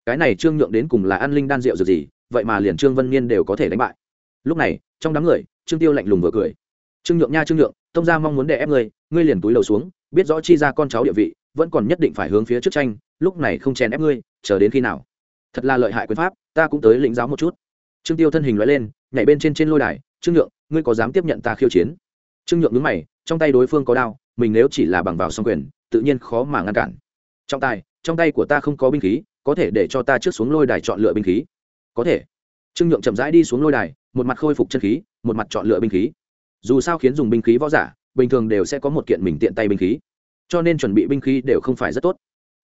cái này trương nhượng đến cùng là an linh đan rượu rồi gì, vậy mà liền trương vân niên đều có thể đánh bại. Lúc này, trong đám người, trương tiêu lạnh lùng vừa cười. Trương nhượng nha trương nhượng, tông gia mong muốn đè ép ngươi ngươi liền túi lầu xuống, biết rõ chi ra con cháu địa vị, vẫn còn nhất định phải hướng phía trước tranh, lúc này không chèn ép ngươi, chờ đến khi nào? Thật là lợi hại quyền pháp, ta cũng tới lĩnh giáo một chút. Trương tiêu thân hình loại lên, nhảy bên trên trên lôi đài, trương nhượng, ngươi có dám tiếp nhận ta khiêu chiến? Trương nhượng nhướng mày, trong tay đối phương có đao, mình nếu chỉ là bằng vào song quyền, tự nhiên khó mà ngăn cản. Trong tay trong tay của ta không có binh khí có thể để cho ta trước xuống lôi đài chọn lựa binh khí. Có thể. Trương nhượng chậm rãi đi xuống lôi đài, một mặt khôi phục chân khí, một mặt chọn lựa binh khí. Dù sao khiến dùng binh khí võ giả, bình thường đều sẽ có một kiện mình tiện tay binh khí. Cho nên chuẩn bị binh khí đều không phải rất tốt.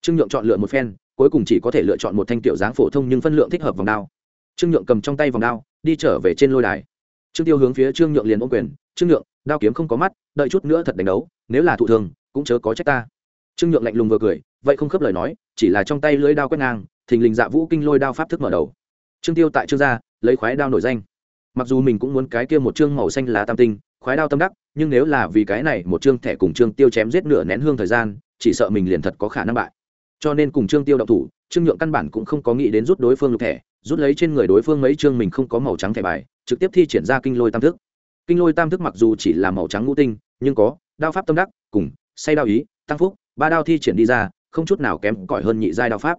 Trương nhượng chọn lựa một phen, cuối cùng chỉ có thể lựa chọn một thanh tiểu dáng phổ thông nhưng phân lượng thích hợp vòng đao. Trương nhượng cầm trong tay vòng đao, đi trở về trên lôi đài. Trương tiêu hướng phía trương nhượng liền ôm quyền, trương nhượng, đao kiếm không có mắt, đợi chút nữa thật đánh đấu, nếu là thụ thường, cũng chớ có trách ta. Trương nhượng lạnh lùng vừa cười vậy không khớp lời nói, chỉ là trong tay lưỡi đao quét ngang, thình lình dạ vũ kinh lôi đao pháp thức mở đầu. Trương tiêu tại trương gia, lấy khoái đao nổi danh. Mặc dù mình cũng muốn cái kia một chương màu xanh lá tam tinh, khoái đao tâm đắc, nhưng nếu là vì cái này một chương thẻ cùng trương tiêu chém giết nửa nén hương thời gian, chỉ sợ mình liền thật có khả năng bại. Cho nên cùng trương tiêu đậu thủ, trương nhượng căn bản cũng không có nghĩ đến rút đối phương lục thẻ, rút lấy trên người đối phương mấy chương mình không có màu trắng thẻ bài, trực tiếp thi triển ra kinh lôi tam thức. Kinh lôi tam thức mặc dù chỉ là màu trắng ngũ tinh, nhưng có, đao pháp tâm đắc, cùng, say đao ý, tăng phúc, ba đao thi triển đi ra không chút nào kém cỏi hơn nhị giai đao pháp.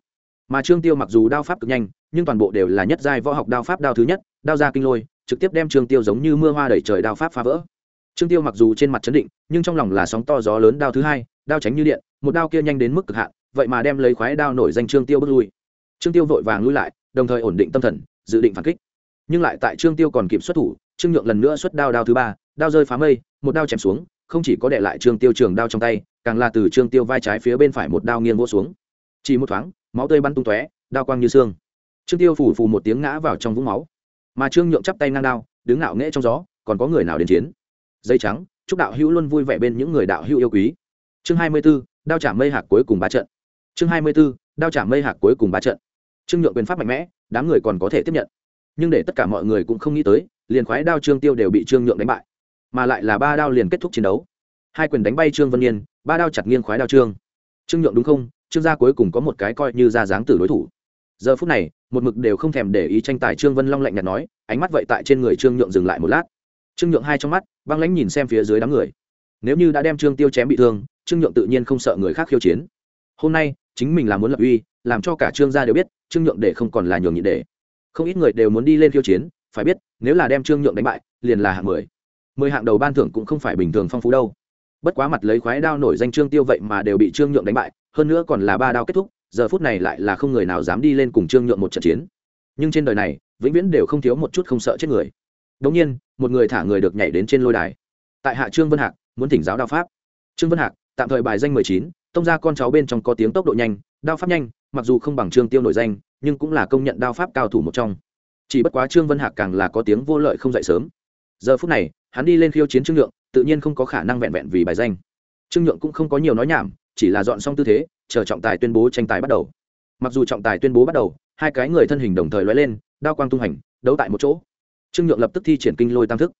Mà trương tiêu mặc dù đao pháp cực nhanh, nhưng toàn bộ đều là nhất giai võ học đao pháp đao thứ nhất, đao ra kinh lôi, trực tiếp đem trương tiêu giống như mưa hoa đẩy trời đao pháp phá vỡ. Trương tiêu mặc dù trên mặt chấn định, nhưng trong lòng là sóng to gió lớn đao thứ hai, đao tránh như điện, một đao kia nhanh đến mức cực hạn, vậy mà đem lấy khoái đao nổi danh trương tiêu bước lui. Trương tiêu vội vàng lui lại, đồng thời ổn định tâm thần, dự định phản kích. Nhưng lại tại trương tiêu còn kịp xuất thủ, trương nhượng lần nữa xuất đao đao thứ ba, đao rơi phá mây, một đao chém xuống không chỉ có để lại trương tiêu trường đao trong tay càng là từ trương tiêu vai trái phía bên phải một đao nghiêng vỗ xuống. Chỉ một thoáng máu tươi bắn tung tóe đao quang như xương. Trương tiêu phủ phù một tiếng ngã vào trong vũng máu. Mà trương nhượng chắp tay ngang đao đứng ngạo nghễ trong gió còn có người nào đến chiến? Dây trắng chúc đạo hữu luôn vui vẻ bên những người đạo hữu yêu quý. Chương hai mươi 24, đao trả mây hạc cuối cùng ba trận. Chương hai mươi 24, đao trả mây hạc cuối cùng ba trận. Trương nhượng quyền pháp mạnh mẽ đám người còn có thể tiếp nhận. Nhưng để tất cả mọi người cũng không nghĩ tới liền khoái đao trương tiêu đều bị trương nhượng đánh bại mà lại là ba đao liền kết thúc chiến đấu. Hai quyền đánh bay trương vân yên, ba đao chặt nghiêng khoái đao trương. Trương nhượng đúng không? Trương gia cuối cùng có một cái coi như ra dáng tử đối thủ. Giờ phút này, một mực đều không thèm để ý tranh tài trương vân long lạnh nhạt nói, ánh mắt vậy tại trên người trương nhượng dừng lại một lát. Trương nhượng hai trong mắt, băng lãnh nhìn xem phía dưới đám người. Nếu như đã đem trương tiêu chém bị thương, trương nhượng tự nhiên không sợ người khác khiêu chiến. Hôm nay, chính mình là muốn lập uy, làm cho cả trương gia đều biết, trương nhượng để không còn là nhường nhịn để. Không ít người đều muốn đi lên khiêu chiến, phải biết, nếu là đem trương nhượng đánh bại, liền là hạng mười mười hạng đầu ban thưởng cũng không phải bình thường phong phú đâu. Bất quá mặt lấy khoái đao nổi danh trương tiêu vậy mà đều bị trương nhượng đánh bại, hơn nữa còn là ba đao kết thúc, giờ phút này lại là không người nào dám đi lên cùng trương nhượng một trận chiến. Nhưng trên đời này, vĩnh viễn đều không thiếu một chút không sợ chết người. Đống nhiên, một người thả người được nhảy đến trên lôi đài. Tại hạ trương vân hạc, muốn thỉnh giáo đao pháp. Trương vân hạc, tạm thời bài danh mười chín, tông ra con cháu bên trong có tiếng tốc độ nhanh, đao pháp nhanh, mặc dù không bằng trương tiêu nổi danh, nhưng cũng là công nhận đao pháp cao thủ một trong. Chỉ bất quá trương vân hạc càng là có tiếng vô lợi không dậy sớm giờ phút này, hắn đi lên khiêu chiến trương nhượng, tự nhiên không có khả năng vẹn vẹn vì bài danh. Trương nhượng cũng không có nhiều nói nhảm, chỉ là dọn xong tư thế, chờ trọng tài tuyên bố tranh tài bắt đầu. Mặc dù trọng tài tuyên bố bắt đầu, hai cái người thân hình đồng thời lóe lên, đao quang tung hành đấu tại một chỗ. Trương nhượng lập tức thi triển kinh lôi tam thức.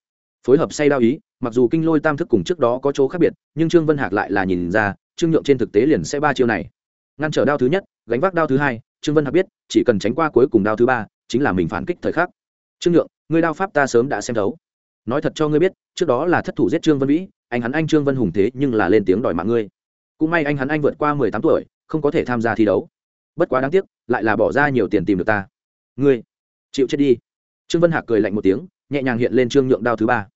Phối hợp say đao ý, mặc dù kinh lôi tam thức cùng trước đó có chỗ khác biệt, nhưng trương vân hạc lại là nhìn ra, trương nhượng trên thực tế liền sẽ ba chiêu này. Ngăn trở đao thứ nhất, gánh vác đao thứ hai, trương vân hạc biết, chỉ cần tránh qua cuối cùng đao thứ ba, chính là mình phản kích thời khắc. Trương nhượng, ngươi đao pháp ta sớm đã xem thấu nói thật cho ngươi biết, trước đó là thất thủ giết trương vân vĩ, anh hắn anh trương vân hùng thế nhưng là lên tiếng đòi mạng ngươi. Cũng may anh hắn anh vượt qua mười tám tuổi, không có thể tham gia thi đấu. Bất quá đáng tiếc, lại là bỏ ra nhiều tiền tìm được ta. Ngươi, chịu chết đi. Trương vân hạc cười lạnh một tiếng, nhẹ nhàng hiện lên trương nhượng đao thứ ba.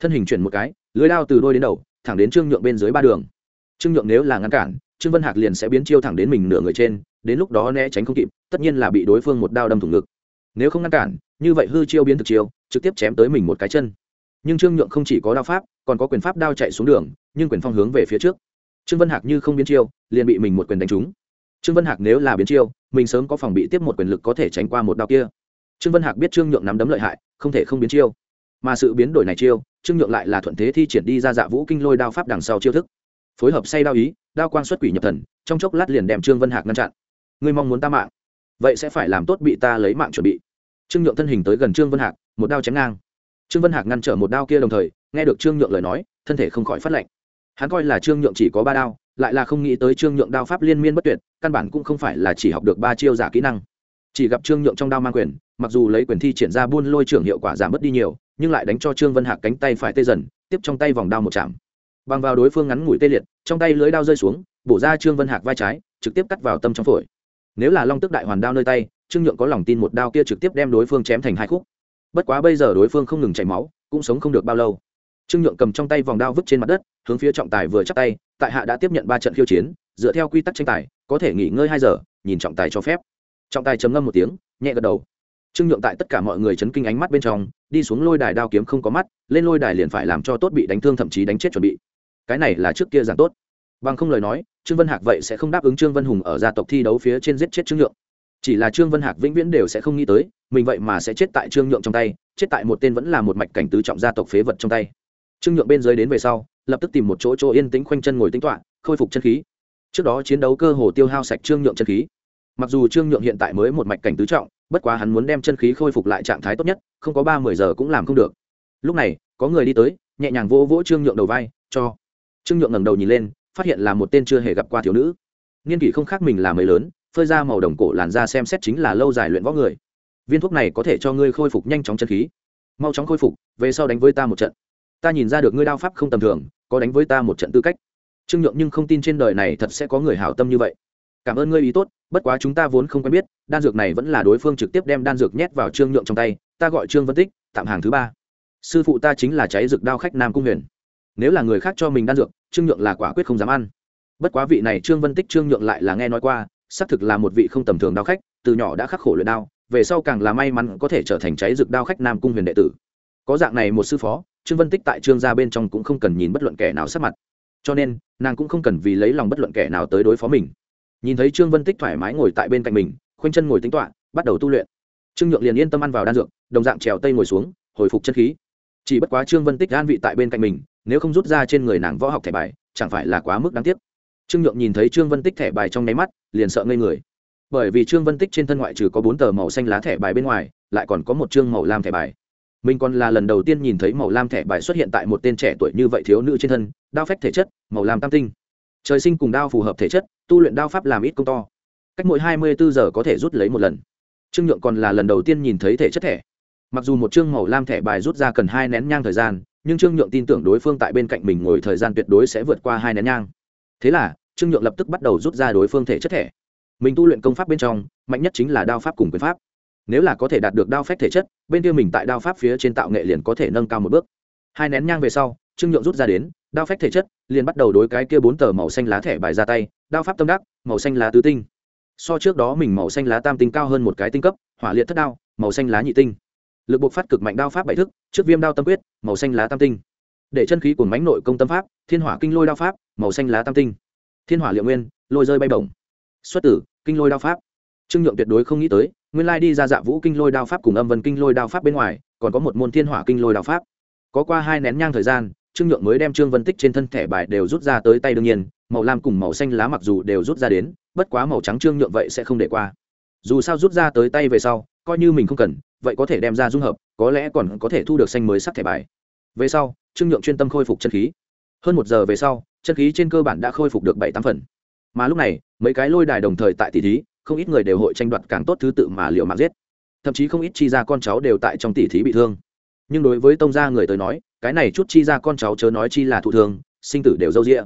Thân hình chuyển một cái, lưới đao từ đôi đến đầu, thẳng đến trương nhượng bên dưới ba đường. Trương nhượng nếu là ngăn cản, trương vân hạc liền sẽ biến chiêu thẳng đến mình nửa người trên, đến lúc đó né tránh không kịp, tất nhiên là bị đối phương một đao đâm thủng ngực. Nếu không ngăn cản, như vậy hư chiêu biến thực chiêu, trực tiếp chém tới mình một cái chân nhưng trương nhượng không chỉ có đao pháp, còn có quyền pháp đao chạy xuống đường, nhưng quyền phong hướng về phía trước. Trương vân hạc như không biến chiêu, liền bị mình một quyền đánh trúng. Trương vân hạc nếu là biến chiêu, mình sớm có phòng bị tiếp một quyền lực có thể tránh qua một đao kia. Trương vân hạc biết trương nhượng nắm đấm lợi hại, không thể không biến chiêu. Mà sự biến đổi này chiêu, trương nhượng lại là thuận thế thi triển đi ra dạ vũ kinh lôi đao pháp đằng sau chiêu thức. Phối hợp say đao ý, đao quang xuất quỷ nhập thần, trong chốc lát liền đem trương vân hạc ngăn chặn. Ngươi mong muốn ta mạng? Vậy sẽ phải làm tốt bị ta lấy mạng chuẩn bị. Trương nhượng thân hình tới gần trương vân hạc, một đao chém ngang trương vân hạc ngăn trở một đao kia đồng thời, nghe được trương nhượng lời nói, thân thể không khỏi phát lệnh hắn coi là trương nhượng chỉ có ba đao, lại là không nghĩ tới trương nhượng đao pháp liên miên bất tuyệt, căn bản cũng không phải là chỉ học được ba chiêu giả kỹ năng. Chỉ gặp trương nhượng trong đao mang quyền, mặc dù lấy quyền thi triển ra buôn lôi trưởng hiệu quả giảm mất đi nhiều, nhưng lại đánh cho trương vân hạc cánh tay phải tê dần, tiếp trong tay vòng đao một chạm. Bằng vào đối phương ngắn ngủi tê liệt, trong tay lưới đao rơi xuống, bổ ra trương vân hạc vai trái, trực tiếp cắt vào tâm trong phổi. Nếu là long tức đại hoàn đao nơi tay, trương nhượng có lòng tin một đao kia trực tiếp đem đối phương chém thành hai khúc bất quá bây giờ đối phương không ngừng chảy máu, cũng sống không được bao lâu. Trương nhượng cầm trong tay vòng đao vứt trên mặt đất, hướng phía trọng tài vừa chắc tay, tại hạ đã tiếp nhận ba trận khiêu chiến, dựa theo quy tắc tranh tài, có thể nghỉ ngơi hai giờ, nhìn trọng tài cho phép. Trọng tài chấm ngâm một tiếng, nhẹ gật đầu. Trương nhượng tại tất cả mọi người chấn kinh ánh mắt bên trong, đi xuống lôi đài đao kiếm không có mắt, lên lôi đài liền phải làm cho tốt bị đánh thương thậm chí đánh chết chuẩn bị. Cái này là trước kia giảng tốt. Bằng không lời nói, trương vân hạc vậy sẽ không đáp ứng trương vân hùng ở gia tộc thi đấu phía trên giết chết trương nhượng chỉ là trương vân hạc vĩnh viễn đều sẽ không nghĩ tới, mình vậy mà sẽ chết tại trương nhượng trong tay, chết tại một tên vẫn là một mạch cảnh tứ trọng gia tộc phế vật trong tay. Trương nhượng bên dưới đến về sau, lập tức tìm một chỗ chỗ yên tĩnh khoanh chân ngồi tính toạ khôi phục chân khí. Trước đó chiến đấu cơ hồ tiêu hao sạch trương nhượng chân khí. Mặc dù trương nhượng hiện tại mới một mạch cảnh tứ trọng, bất quá hắn muốn đem chân khí khôi phục lại trạng thái tốt nhất, không có ba mươi giờ cũng làm không được. Lúc này, có người đi tới, nhẹ nhàng vỗ vỗ trương nhượng đầu vai, cho. Trương nhượng ngẩng đầu nhìn lên, phát hiện là một tên chưa hề gặp qua thiếu nữ. Niên kỷ không khác mình là mấy lớn phơi ra màu đồng cổ làn da xem xét chính là lâu dài luyện võ người. Viên thuốc này có thể cho ngươi khôi phục nhanh chóng chân khí. Mau chóng khôi phục, về sau đánh với ta một trận. Ta nhìn ra được ngươi đao pháp không tầm thường, có đánh với ta một trận tư cách. Trương nhượng nhưng không tin trên đời này thật sẽ có người hảo tâm như vậy. Cảm ơn ngươi ý tốt, bất quá chúng ta vốn không quen biết, đan dược này vẫn là đối phương trực tiếp đem đan dược nhét vào trương nhượng trong tay, ta gọi trương vân tích, tạm hàng thứ ba. Sư phụ ta chính là cháy dược đao khách nam cung huyền. Nếu là người khác cho mình đan dược, trương nhượng là quả quyết không dám ăn. Bất quá vị này trương vân tích trương nhượng lại là nghe nói qua xác thực là một vị không tầm thường đao khách, từ nhỏ đã khắc khổ luyện đao, về sau càng là may mắn có thể trở thành cháy rực đao khách nam cung huyền đệ tử. Có dạng này một sư phó, trương vân tích tại trương gia bên trong cũng không cần nhìn bất luận kẻ nào sát mặt. Cho nên, nàng cũng không cần vì lấy lòng bất luận kẻ nào tới đối phó mình. Nhìn thấy trương vân tích thoải mái ngồi tại bên cạnh mình, khoanh chân ngồi tính toạ bắt đầu tu luyện. Trương nhượng liền yên tâm ăn vào đan dược, đồng dạng trèo tây ngồi xuống, hồi phục chân khí. Chỉ bất quá trương vân tích an vị tại bên cạnh mình, nếu không rút ra trên người nàng võ học thẻ bài, chẳng phải là quá mức đáng tiếc trương nhượng nhìn thấy trương vân tích thẻ bài trong nháy mắt, liền sợ ngây người. Bởi vì trương vân tích trên thân ngoại trừ có bốn tờ màu xanh lá thẻ bài bên ngoài, lại còn có một chương màu lam thẻ bài. Mình còn là lần đầu tiên nhìn thấy màu lam thẻ bài xuất hiện tại một tên trẻ tuổi như vậy thiếu nữ trên thân, đao phách thể chất, màu lam tam tinh. Trời sinh cùng đao phù hợp thể chất, tu luyện đao pháp làm ít công to. Cách mỗi hai mươi bốn giờ có thể rút lấy một lần. Trương nhượng còn là lần đầu tiên nhìn thấy thể chất thẻ. Mặc dù một chương màu lam thẻ bài rút ra cần hai nén nhang thời gian, nhưng trương nhượng tin tưởng đối phương tại bên cạnh mình ngồi thời gian tuyệt đối sẽ vượt qua hai nén nhang. Thế là trương nhượng lập tức bắt đầu rút ra đối phương thể chất thẻ. Mình tu luyện công pháp bên trong, mạnh nhất chính là đao pháp cùng quyền pháp. Nếu là có thể đạt được đao phép thể chất, bên kia mình tại đao pháp phía trên tạo nghệ liền có thể nâng cao một bước. Hai nén nhang về sau, trương nhượng rút ra đến, đao phép thể chất, liền bắt đầu đối cái kia bốn tờ màu xanh lá thẻ bài ra tay, đao pháp tâm đắc, màu xanh lá tứ tinh. So trước đó mình màu xanh lá tam tinh cao hơn một cái tinh cấp, hỏa liệt thất đao, màu xanh lá nhị tinh. Lực buộc phát cực mạnh đao pháp bảy thức, trước viêm đao tâm quyết, màu xanh lá tam tinh. Để chân khí của mánh nội công tâm pháp, thiên hỏa kinh lôi đao pháp, màu xanh lá tam tinh thiên hỏa liệu nguyên, lôi rơi bay bổng. Xuất tử, kinh lôi đao pháp. Trương nhượng tuyệt đối không nghĩ tới, nguyên lai đi ra dạ vũ kinh lôi đao pháp cùng âm vân kinh lôi đao pháp bên ngoài, còn có một môn thiên hỏa kinh lôi đao pháp. Có qua hai nén nhang thời gian, trương nhượng mới đem trương vân tích trên thân thẻ bài đều rút ra tới tay đương nhiên, màu lam cùng màu xanh lá mặc dù đều rút ra đến, bất quá màu trắng trương nhượng vậy sẽ không để qua. Dù sao rút ra tới tay về sau, coi như mình không cần, vậy có thể đem ra dung hợp, có lẽ còn có thể thu được xanh mới sắc thẻ bài. Về sau, trương nhượng chuyên tâm khôi phục chân khí. Hơn một giờ về sau chân khí trên cơ bản đã khôi phục được bảy tám phần. Mà lúc này, mấy cái lôi đài đồng thời tại tỷ thí, không ít người đều hội tranh đoạt càng tốt thứ tự mà liệu mạng giết. Thậm chí không ít chi ra con cháu đều tại trong tỷ thí bị thương. Nhưng đối với tông gia người tới nói, cái này chút chi ra con cháu chớ nói chi là thụ thương, sinh tử đều dâu rĩa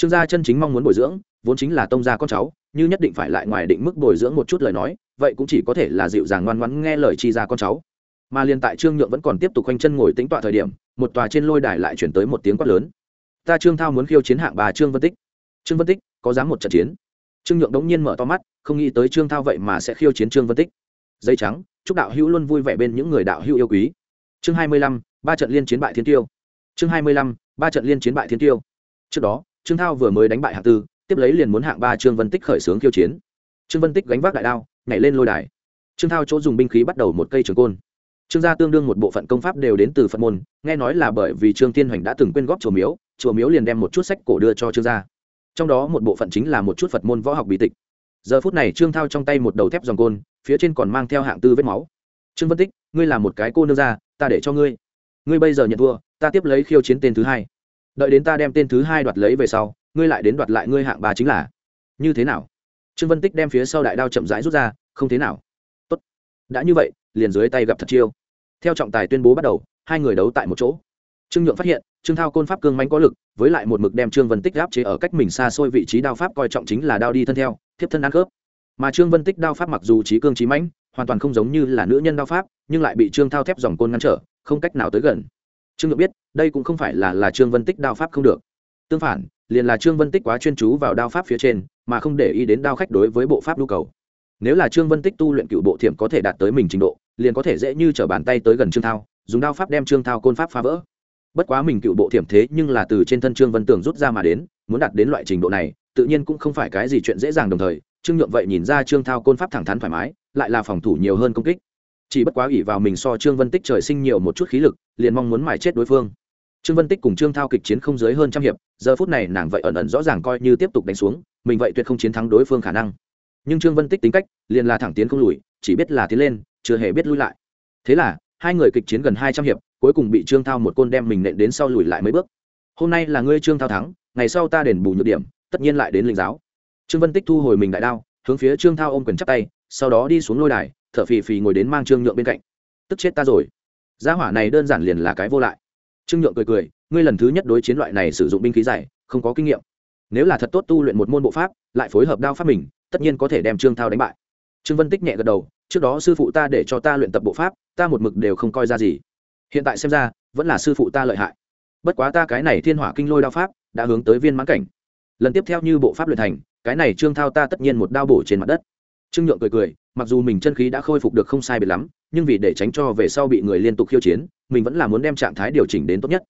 trương gia chân chính mong muốn bồi dưỡng, vốn chính là tông gia con cháu, như nhất định phải lại ngoài định mức bồi dưỡng một chút lời nói, vậy cũng chỉ có thể là dịu dàng ngoan ngoãn nghe lời chi ra con cháu. Mà liên tại trương nhượng vẫn còn tiếp tục quanh chân ngồi tính tọa thời điểm, một tòa trên lôi đài lại chuyển tới một tiếng quát lớn ta trương thao muốn khiêu chiến hạng bà trương vân tích. Trương vân tích, có dám một trận chiến? Trương nhượng đống nhiên mở to mắt, không nghĩ tới trương thao vậy mà sẽ khiêu chiến trương vân tích. Dây trắng, chúc đạo hữu luôn vui vẻ bên những người đạo hữu yêu quý. Chương hai mươi lăm, ba trận liên chiến bại thiên tiêu. Chương hai mươi lăm, ba trận liên chiến bại thiên tiêu. Trước đó, trương thao vừa mới đánh bại hạng tư, tiếp lấy liền muốn hạng ba trương vân tích khởi xướng khiêu chiến. Trương vân tích gánh vác đại đao, nhảy lên lôi đài. Trương thao chỗ dùng binh khí bắt đầu một cây trường côn. Trương gia tương đương một bộ phận công pháp đều đến từ phật môn, nghe nói là bởi vì trương tiên hoành đã từng quyên góp chùa miếu chùa miếu liền đem một chút sách cổ đưa cho trương gia. Trong đó một bộ phận chính là một chút phật môn võ học bí tịch. Giờ phút này trương thao trong tay một đầu thép dòng côn, phía trên còn mang theo hạng tư vết máu. Trương vân tích, ngươi là một cái cô nương ra ta để cho ngươi. Ngươi bây giờ nhận thua, ta tiếp lấy khiêu chiến tên thứ hai. Đợi đến ta đem tên thứ hai đoạt lấy về sau, ngươi lại đến đoạt lại ngươi hạng ba chính là. Như thế nào? Trương vân tích đem phía sau đại đao chậm rãi rút ra, không thế nào. Tốt, đã như vậy, liền dưới tay gặp thật chiêu. Theo trọng tài tuyên bố bắt đầu, hai người đấu tại một chỗ trương nhượng phát hiện, trương thao côn pháp cương mánh có lực, với lại một mực đem trương vân tích gáp chế ở cách mình xa xôi vị trí đao pháp coi trọng chính là đao đi thân theo, thiếp thân ăn khớp. Mà trương vân tích đao pháp mặc dù trí cương trí mãnh, hoàn toàn không giống như là nữ nhân đao pháp, nhưng lại bị trương thao thép dòng côn ngăn trở, không cách nào tới gần. Trương nhượng biết, đây cũng không phải là là trương vân tích đao pháp không được. Tương phản, liền là trương vân tích quá chuyên chú vào đao pháp phía trên, mà không để ý đến đao khách đối với bộ pháp nhu cầu. Nếu là trương vân tích tu luyện cựu bộ thiểm có thể đạt tới mình trình độ, liền có thể dễ như t bàn tay tới gần trương thao, dùng đao pháp đem trương thao côn pháp phá vỡ bất quá mình cựu bộ thiểm thế nhưng là từ trên thân trương vân tường rút ra mà đến, muốn đạt đến loại trình độ này, tự nhiên cũng không phải cái gì chuyện dễ dàng đồng thời, trương nhượng vậy nhìn ra trương thao côn pháp thẳng thắn thoải mái, lại là phòng thủ nhiều hơn công kích. Chỉ bất quá ủy vào mình so trương vân tích trời sinh nhiều một chút khí lực, liền mong muốn mài chết đối phương. Trương vân tích cùng trương thao kịch chiến không dưới hơn trăm hiệp, giờ phút này nàng vậy ẩn ẩn rõ ràng coi như tiếp tục đánh xuống, mình vậy tuyệt không chiến thắng đối phương khả năng. Nhưng trương vân tích tính cách, liền là thẳng tiến không lùi, chỉ biết là tiến lên, chưa hề biết lui lại. Thế là, hai người kịch chiến gần hai trăm hiệp cuối cùng bị trương thao một côn đem mình nện đến sau lùi lại mấy bước. Hôm nay là ngươi trương thao thắng, ngày sau ta đền bù nhược điểm, tất nhiên lại đến linh giáo. Trương vân tích thu hồi mình đại đao, hướng phía trương thao ôm quyền chắp tay, sau đó đi xuống lôi đài, thở phì phì ngồi đến mang trương nhượng bên cạnh. Tức chết ta rồi. Gia hỏa này đơn giản liền là cái vô lại. Trương nhượng cười cười, ngươi lần thứ nhất đối chiến loại này sử dụng binh khí dài không có kinh nghiệm. Nếu là thật tốt tu luyện một môn bộ pháp, lại phối hợp đao pháp mình, tất nhiên có thể đem trương thao đánh bại. Trương vân tích nhẹ gật đầu, trước đó sư phụ ta để cho ta luyện tập bộ pháp, ta một mực đều không coi ra gì hiện tại xem ra, vẫn là sư phụ ta lợi hại. Bất quá ta cái này thiên hỏa kinh lôi đao pháp, đã hướng tới viên mãn cảnh. Lần tiếp theo như bộ pháp luyện thành, cái này trương thao ta tất nhiên một đao bổ trên mặt đất. Trương nhượng cười cười, mặc dù mình chân khí đã khôi phục được không sai biệt lắm, nhưng vì để tránh cho về sau bị người liên tục khiêu chiến, mình vẫn là muốn đem trạng thái điều chỉnh đến tốt nhất.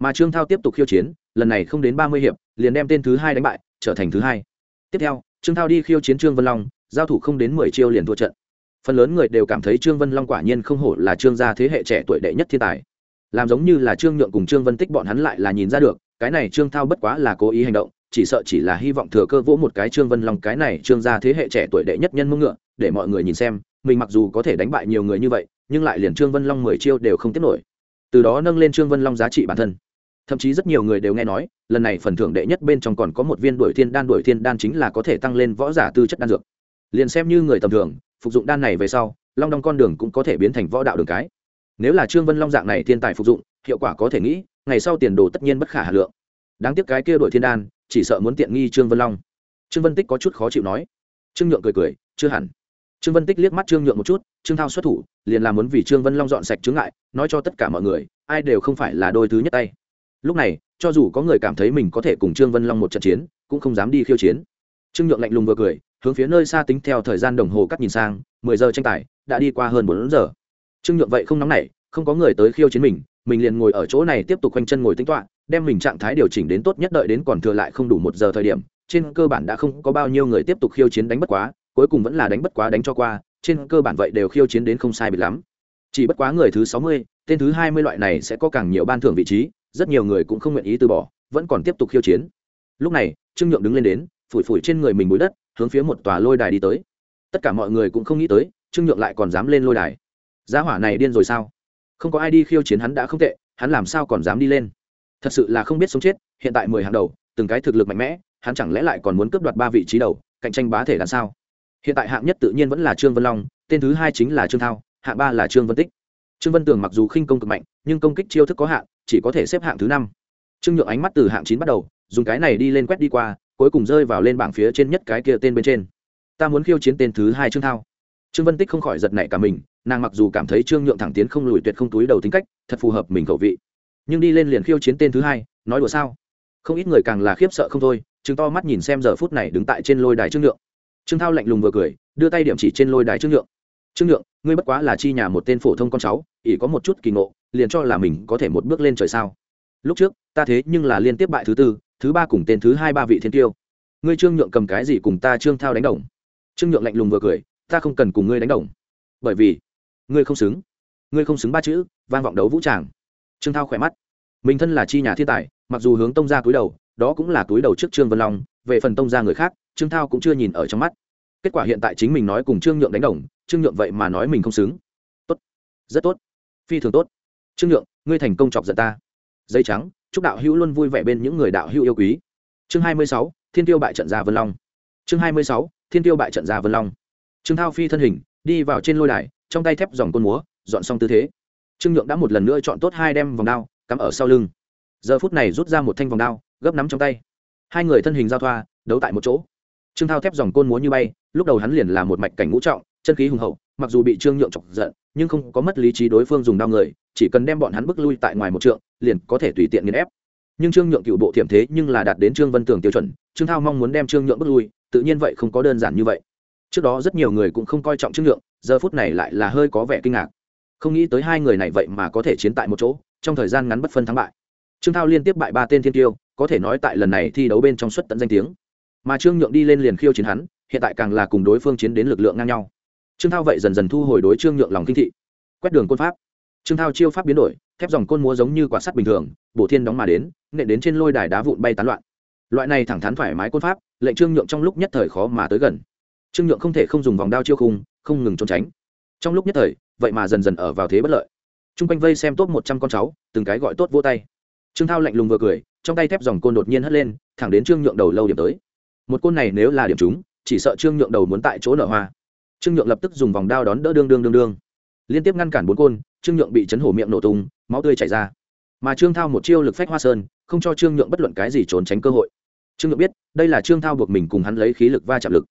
Mà trương thao tiếp tục khiêu chiến, lần này không đến ba mươi hiệp, liền đem tên thứ hai đánh bại, trở thành thứ hai. Tiếp theo, trương thao đi khiêu chiến trương vân long, giao thủ không đến mười chiêu liền thua trận phần lớn người đều cảm thấy trương vân long quả nhiên không hổ là trương gia thế hệ trẻ tuổi đệ nhất thiên tài. Làm giống như là trương nhượng cùng trương vân tích bọn hắn lại là nhìn ra được, cái này trương thao bất quá là cố ý hành động, chỉ sợ chỉ là hy vọng thừa cơ vỗ một cái trương vân long cái này trương gia thế hệ trẻ tuổi đệ nhất nhân mông ngựa, để mọi người nhìn xem, mình mặc dù có thể đánh bại nhiều người như vậy, nhưng lại liền trương vân long mười chiêu đều không tiếp nổi. Từ đó nâng lên trương vân long giá trị bản thân. Thậm chí rất nhiều người đều nghe nói, lần này phần thưởng đệ nhất bên trong còn có một viên đuổi thiên đan, đuổi thiên đan chính là có thể tăng lên võ giả tư chất đan dược. Liền xem như người tầm thường phục dụng đan này về sau, long đong con đường cũng có thể biến thành võ đạo đường cái. Nếu là trương vân long dạng này thiên tài phục dụng, hiệu quả có thể nghĩ, ngày sau tiền đồ tất nhiên bất khả hà lượng. Đáng tiếc cái kia đuổi thiên đan, chỉ sợ muốn tiện nghi trương vân long. Trương vân tích có chút khó chịu nói. Trương nhượng cười cười, chưa hẳn. Trương vân tích liếc mắt trương nhượng một chút, trương thao xuất thủ, liền là muốn vì trương vân long dọn sạch chướng ngại, nói cho tất cả mọi người, ai đều không phải là đôi thứ nhất tay. Lúc này, cho dù có người cảm thấy mình có thể cùng trương vân long một trận chiến, cũng không dám đi khiêu chiến. Trương nhượng lạnh lùng vừa cười hướng phía nơi xa tính theo thời gian đồng hồ cắt nhìn sang, mười giờ tranh tài, đã đi qua hơn bốn giờ. Trương nhượng vậy không nóng nảy, không có người tới khiêu chiến mình mình liền ngồi ở chỗ này tiếp tục quanh chân ngồi tính toạ đem mình trạng thái điều chỉnh đến tốt nhất đợi đến còn thừa lại không đủ một giờ thời điểm, trên cơ bản đã không có bao nhiêu người tiếp tục khiêu chiến đánh bất quá, cuối cùng vẫn là đánh bất quá đánh cho qua, trên cơ bản vậy đều khiêu chiến đến không sai biệt lắm. Chỉ bất quá người thứ sáu mươi, tên thứ hai mươi loại này sẽ có càng nhiều ban thưởng vị trí, rất nhiều người cũng không nguyện ý từ bỏ, vẫn còn tiếp tục khiêu chiến. Lúc này, trương nhượng đứng lên đến, phủi phủi trên người mình bụi đất hướng phía một tòa lôi đài đi tới. Tất cả mọi người cũng không nghĩ tới, trương nhượng lại còn dám lên lôi đài. Giá hỏa này điên rồi sao? Không có ai đi khiêu chiến hắn đã không tệ, hắn làm sao còn dám đi lên? Thật sự là không biết sống chết, hiện tại mười hàng đầu, từng cái thực lực mạnh mẽ, hắn chẳng lẽ lại còn muốn cướp đoạt ba vị trí đầu, cạnh tranh bá thể là sao? Hiện tại hạng nhất tự nhiên vẫn là trương vân long, tên thứ hai chính là trương thao, hạng ba là trương vân tích. Trương vân tường mặc dù khinh công cực mạnh, nhưng công kích chiêu thức có hạn, chỉ có thể xếp hạng thứ năm. Trương nhượng ánh mắt từ hạng chín bắt đầu, dùng cái này đi lên quét đi qua cuối cùng rơi vào lên bảng phía trên nhất cái kia tên bên trên. Ta muốn khiêu chiến tên thứ hai trương thao. Trương vân tích không khỏi giật nảy cả mình, nàng mặc dù cảm thấy trương nhượng thẳng tiến không lùi tuyệt không túi đầu tính cách, thật phù hợp mình khẩu vị. Nhưng đi lên liền khiêu chiến tên thứ hai, nói đùa sao? Không ít người càng là khiếp sợ không thôi chứng to mắt nhìn xem giờ phút này đứng tại trên lôi đài trương nhượng. Trương thao lạnh lùng vừa cười, đưa tay điểm chỉ trên lôi đài trương nhượng. Trương nhượng, ngươi bất quá là chi nhà một tên phổ thông con cháu, ỷ có một chút kỳ ngộ, liền cho là mình có thể một bước lên trời sao? Lúc trước, ta thế nhưng là liên tiếp bại thứ tư thứ ba cùng tên thứ hai ba vị thiên tiêu. Ngươi trương nhượng cầm cái gì cùng ta trương thao đánh đồng? Trương nhượng lạnh lùng vừa cười, ta không cần cùng ngươi đánh đồng. Bởi vì, ngươi không xứng. Ngươi không xứng ba chữ, vang vọng đấu vũ tràng. Trương thao khỏe mắt. Mình thân là chi nhà thiên tài, mặc dù hướng tông ra túi đầu, đó cũng là túi đầu trước trương vân long, về phần tông ra người khác, trương thao cũng chưa nhìn ở trong mắt. Kết quả hiện tại chính mình nói cùng trương nhượng đánh đồng, trương nhượng vậy mà nói mình không xứng. Tốt. Rất tốt. Phi thường tốt. Trương nhượng, ngươi thành công chọc giận ta. Dây trắng chúc đạo hữu luôn vui vẻ bên những người đạo hữu yêu quý. Chương hai mươi sáu, thiên tiêu bại trận gia vân long. Chương hai mươi sáu, thiên tiêu bại trận gia vân long. Trương thao phi thân hình, đi vào trên lôi đài, trong tay thép dòng côn múa, dọn xong tư thế. Trương nhượng đã một lần nữa chọn tốt hai đem vòng đao, cắm ở sau lưng. Giờ phút này rút ra một thanh vòng đao, gấp nắm trong tay. Hai người thân hình giao thoa, đấu tại một chỗ. Trương thao thép dòng côn múa như bay, lúc đầu hắn liền là một mạch cảnh ngũ trọng, chân khí hùng hậu mặc dù bị trương nhượng chọc giận, nhưng không có mất lý trí đối phương dùng đao người, chỉ cần đem bọn hắn bước lui tại ngoài một trượng, liền có thể tùy tiện nghiền ép. Nhưng trương nhượng cựu bộ thiểm thế nhưng là đạt đến trương vân tường tiêu chuẩn, trương thao mong muốn đem trương nhượng bước lui, tự nhiên vậy không có đơn giản như vậy. Trước đó rất nhiều người cũng không coi trọng trương nhượng, giờ phút này lại là hơi có vẻ kinh ngạc. Không nghĩ tới hai người này vậy mà có thể chiến tại một chỗ, trong thời gian ngắn bất phân thắng bại. Trương thao liên tiếp bại ba tên thiên tiêu, có thể nói tại lần này thi đấu bên trong suất tận danh tiếng. Mà trương nhượng đi lên liền khiêu chiến hắn, hiện tại càng là cùng đối phương chiến đến lực lượng ngang nhau trương thao vậy dần dần thu hồi đối trương nhượng lòng kinh thị. Quét đường côn pháp. Trương thao chiêu pháp biến đổi, thép dòng côn múa giống như quả sắt bình thường, bổ thiên đóng mà đến nệ đến trên lôi đài đá vụn bay tán loạn. Loại này thẳng thắn thoải mái côn pháp, lệnh trương nhượng trong lúc nhất thời khó mà tới gần. Trương nhượng không thể không dùng vòng đao chiêu khung, không ngừng trốn tránh. Trong lúc nhất thời, vậy mà dần dần ở vào thế bất lợi. T r u n g quanh vây xem tốt một trăm con cháu, từng cái gọi tốt vô tay. Trương thao lạnh lùng vừa cười, trong tay thép dòng côn đột nhiên hất lên, thẳng đến trương nhượng đầu lâu điểm tới. Một côn này nếu là điểm chúng, chỉ sợ trương nhượng đầu muốn tại chỗ nở hoa trương nhượng lập tức dùng vòng đao đón đỡ đương đương đương đương. Liên tiếp ngăn cản bốn côn, trương nhượng bị chấn hổ miệng nổ tung, máu tươi chảy ra. Mà trương thao một chiêu lực phách hoa sơn, không cho trương nhượng bất luận cái gì trốn tránh cơ hội. Trương nhượng biết, đây là trương thao buộc mình cùng hắn lấy khí lực va chạm lực.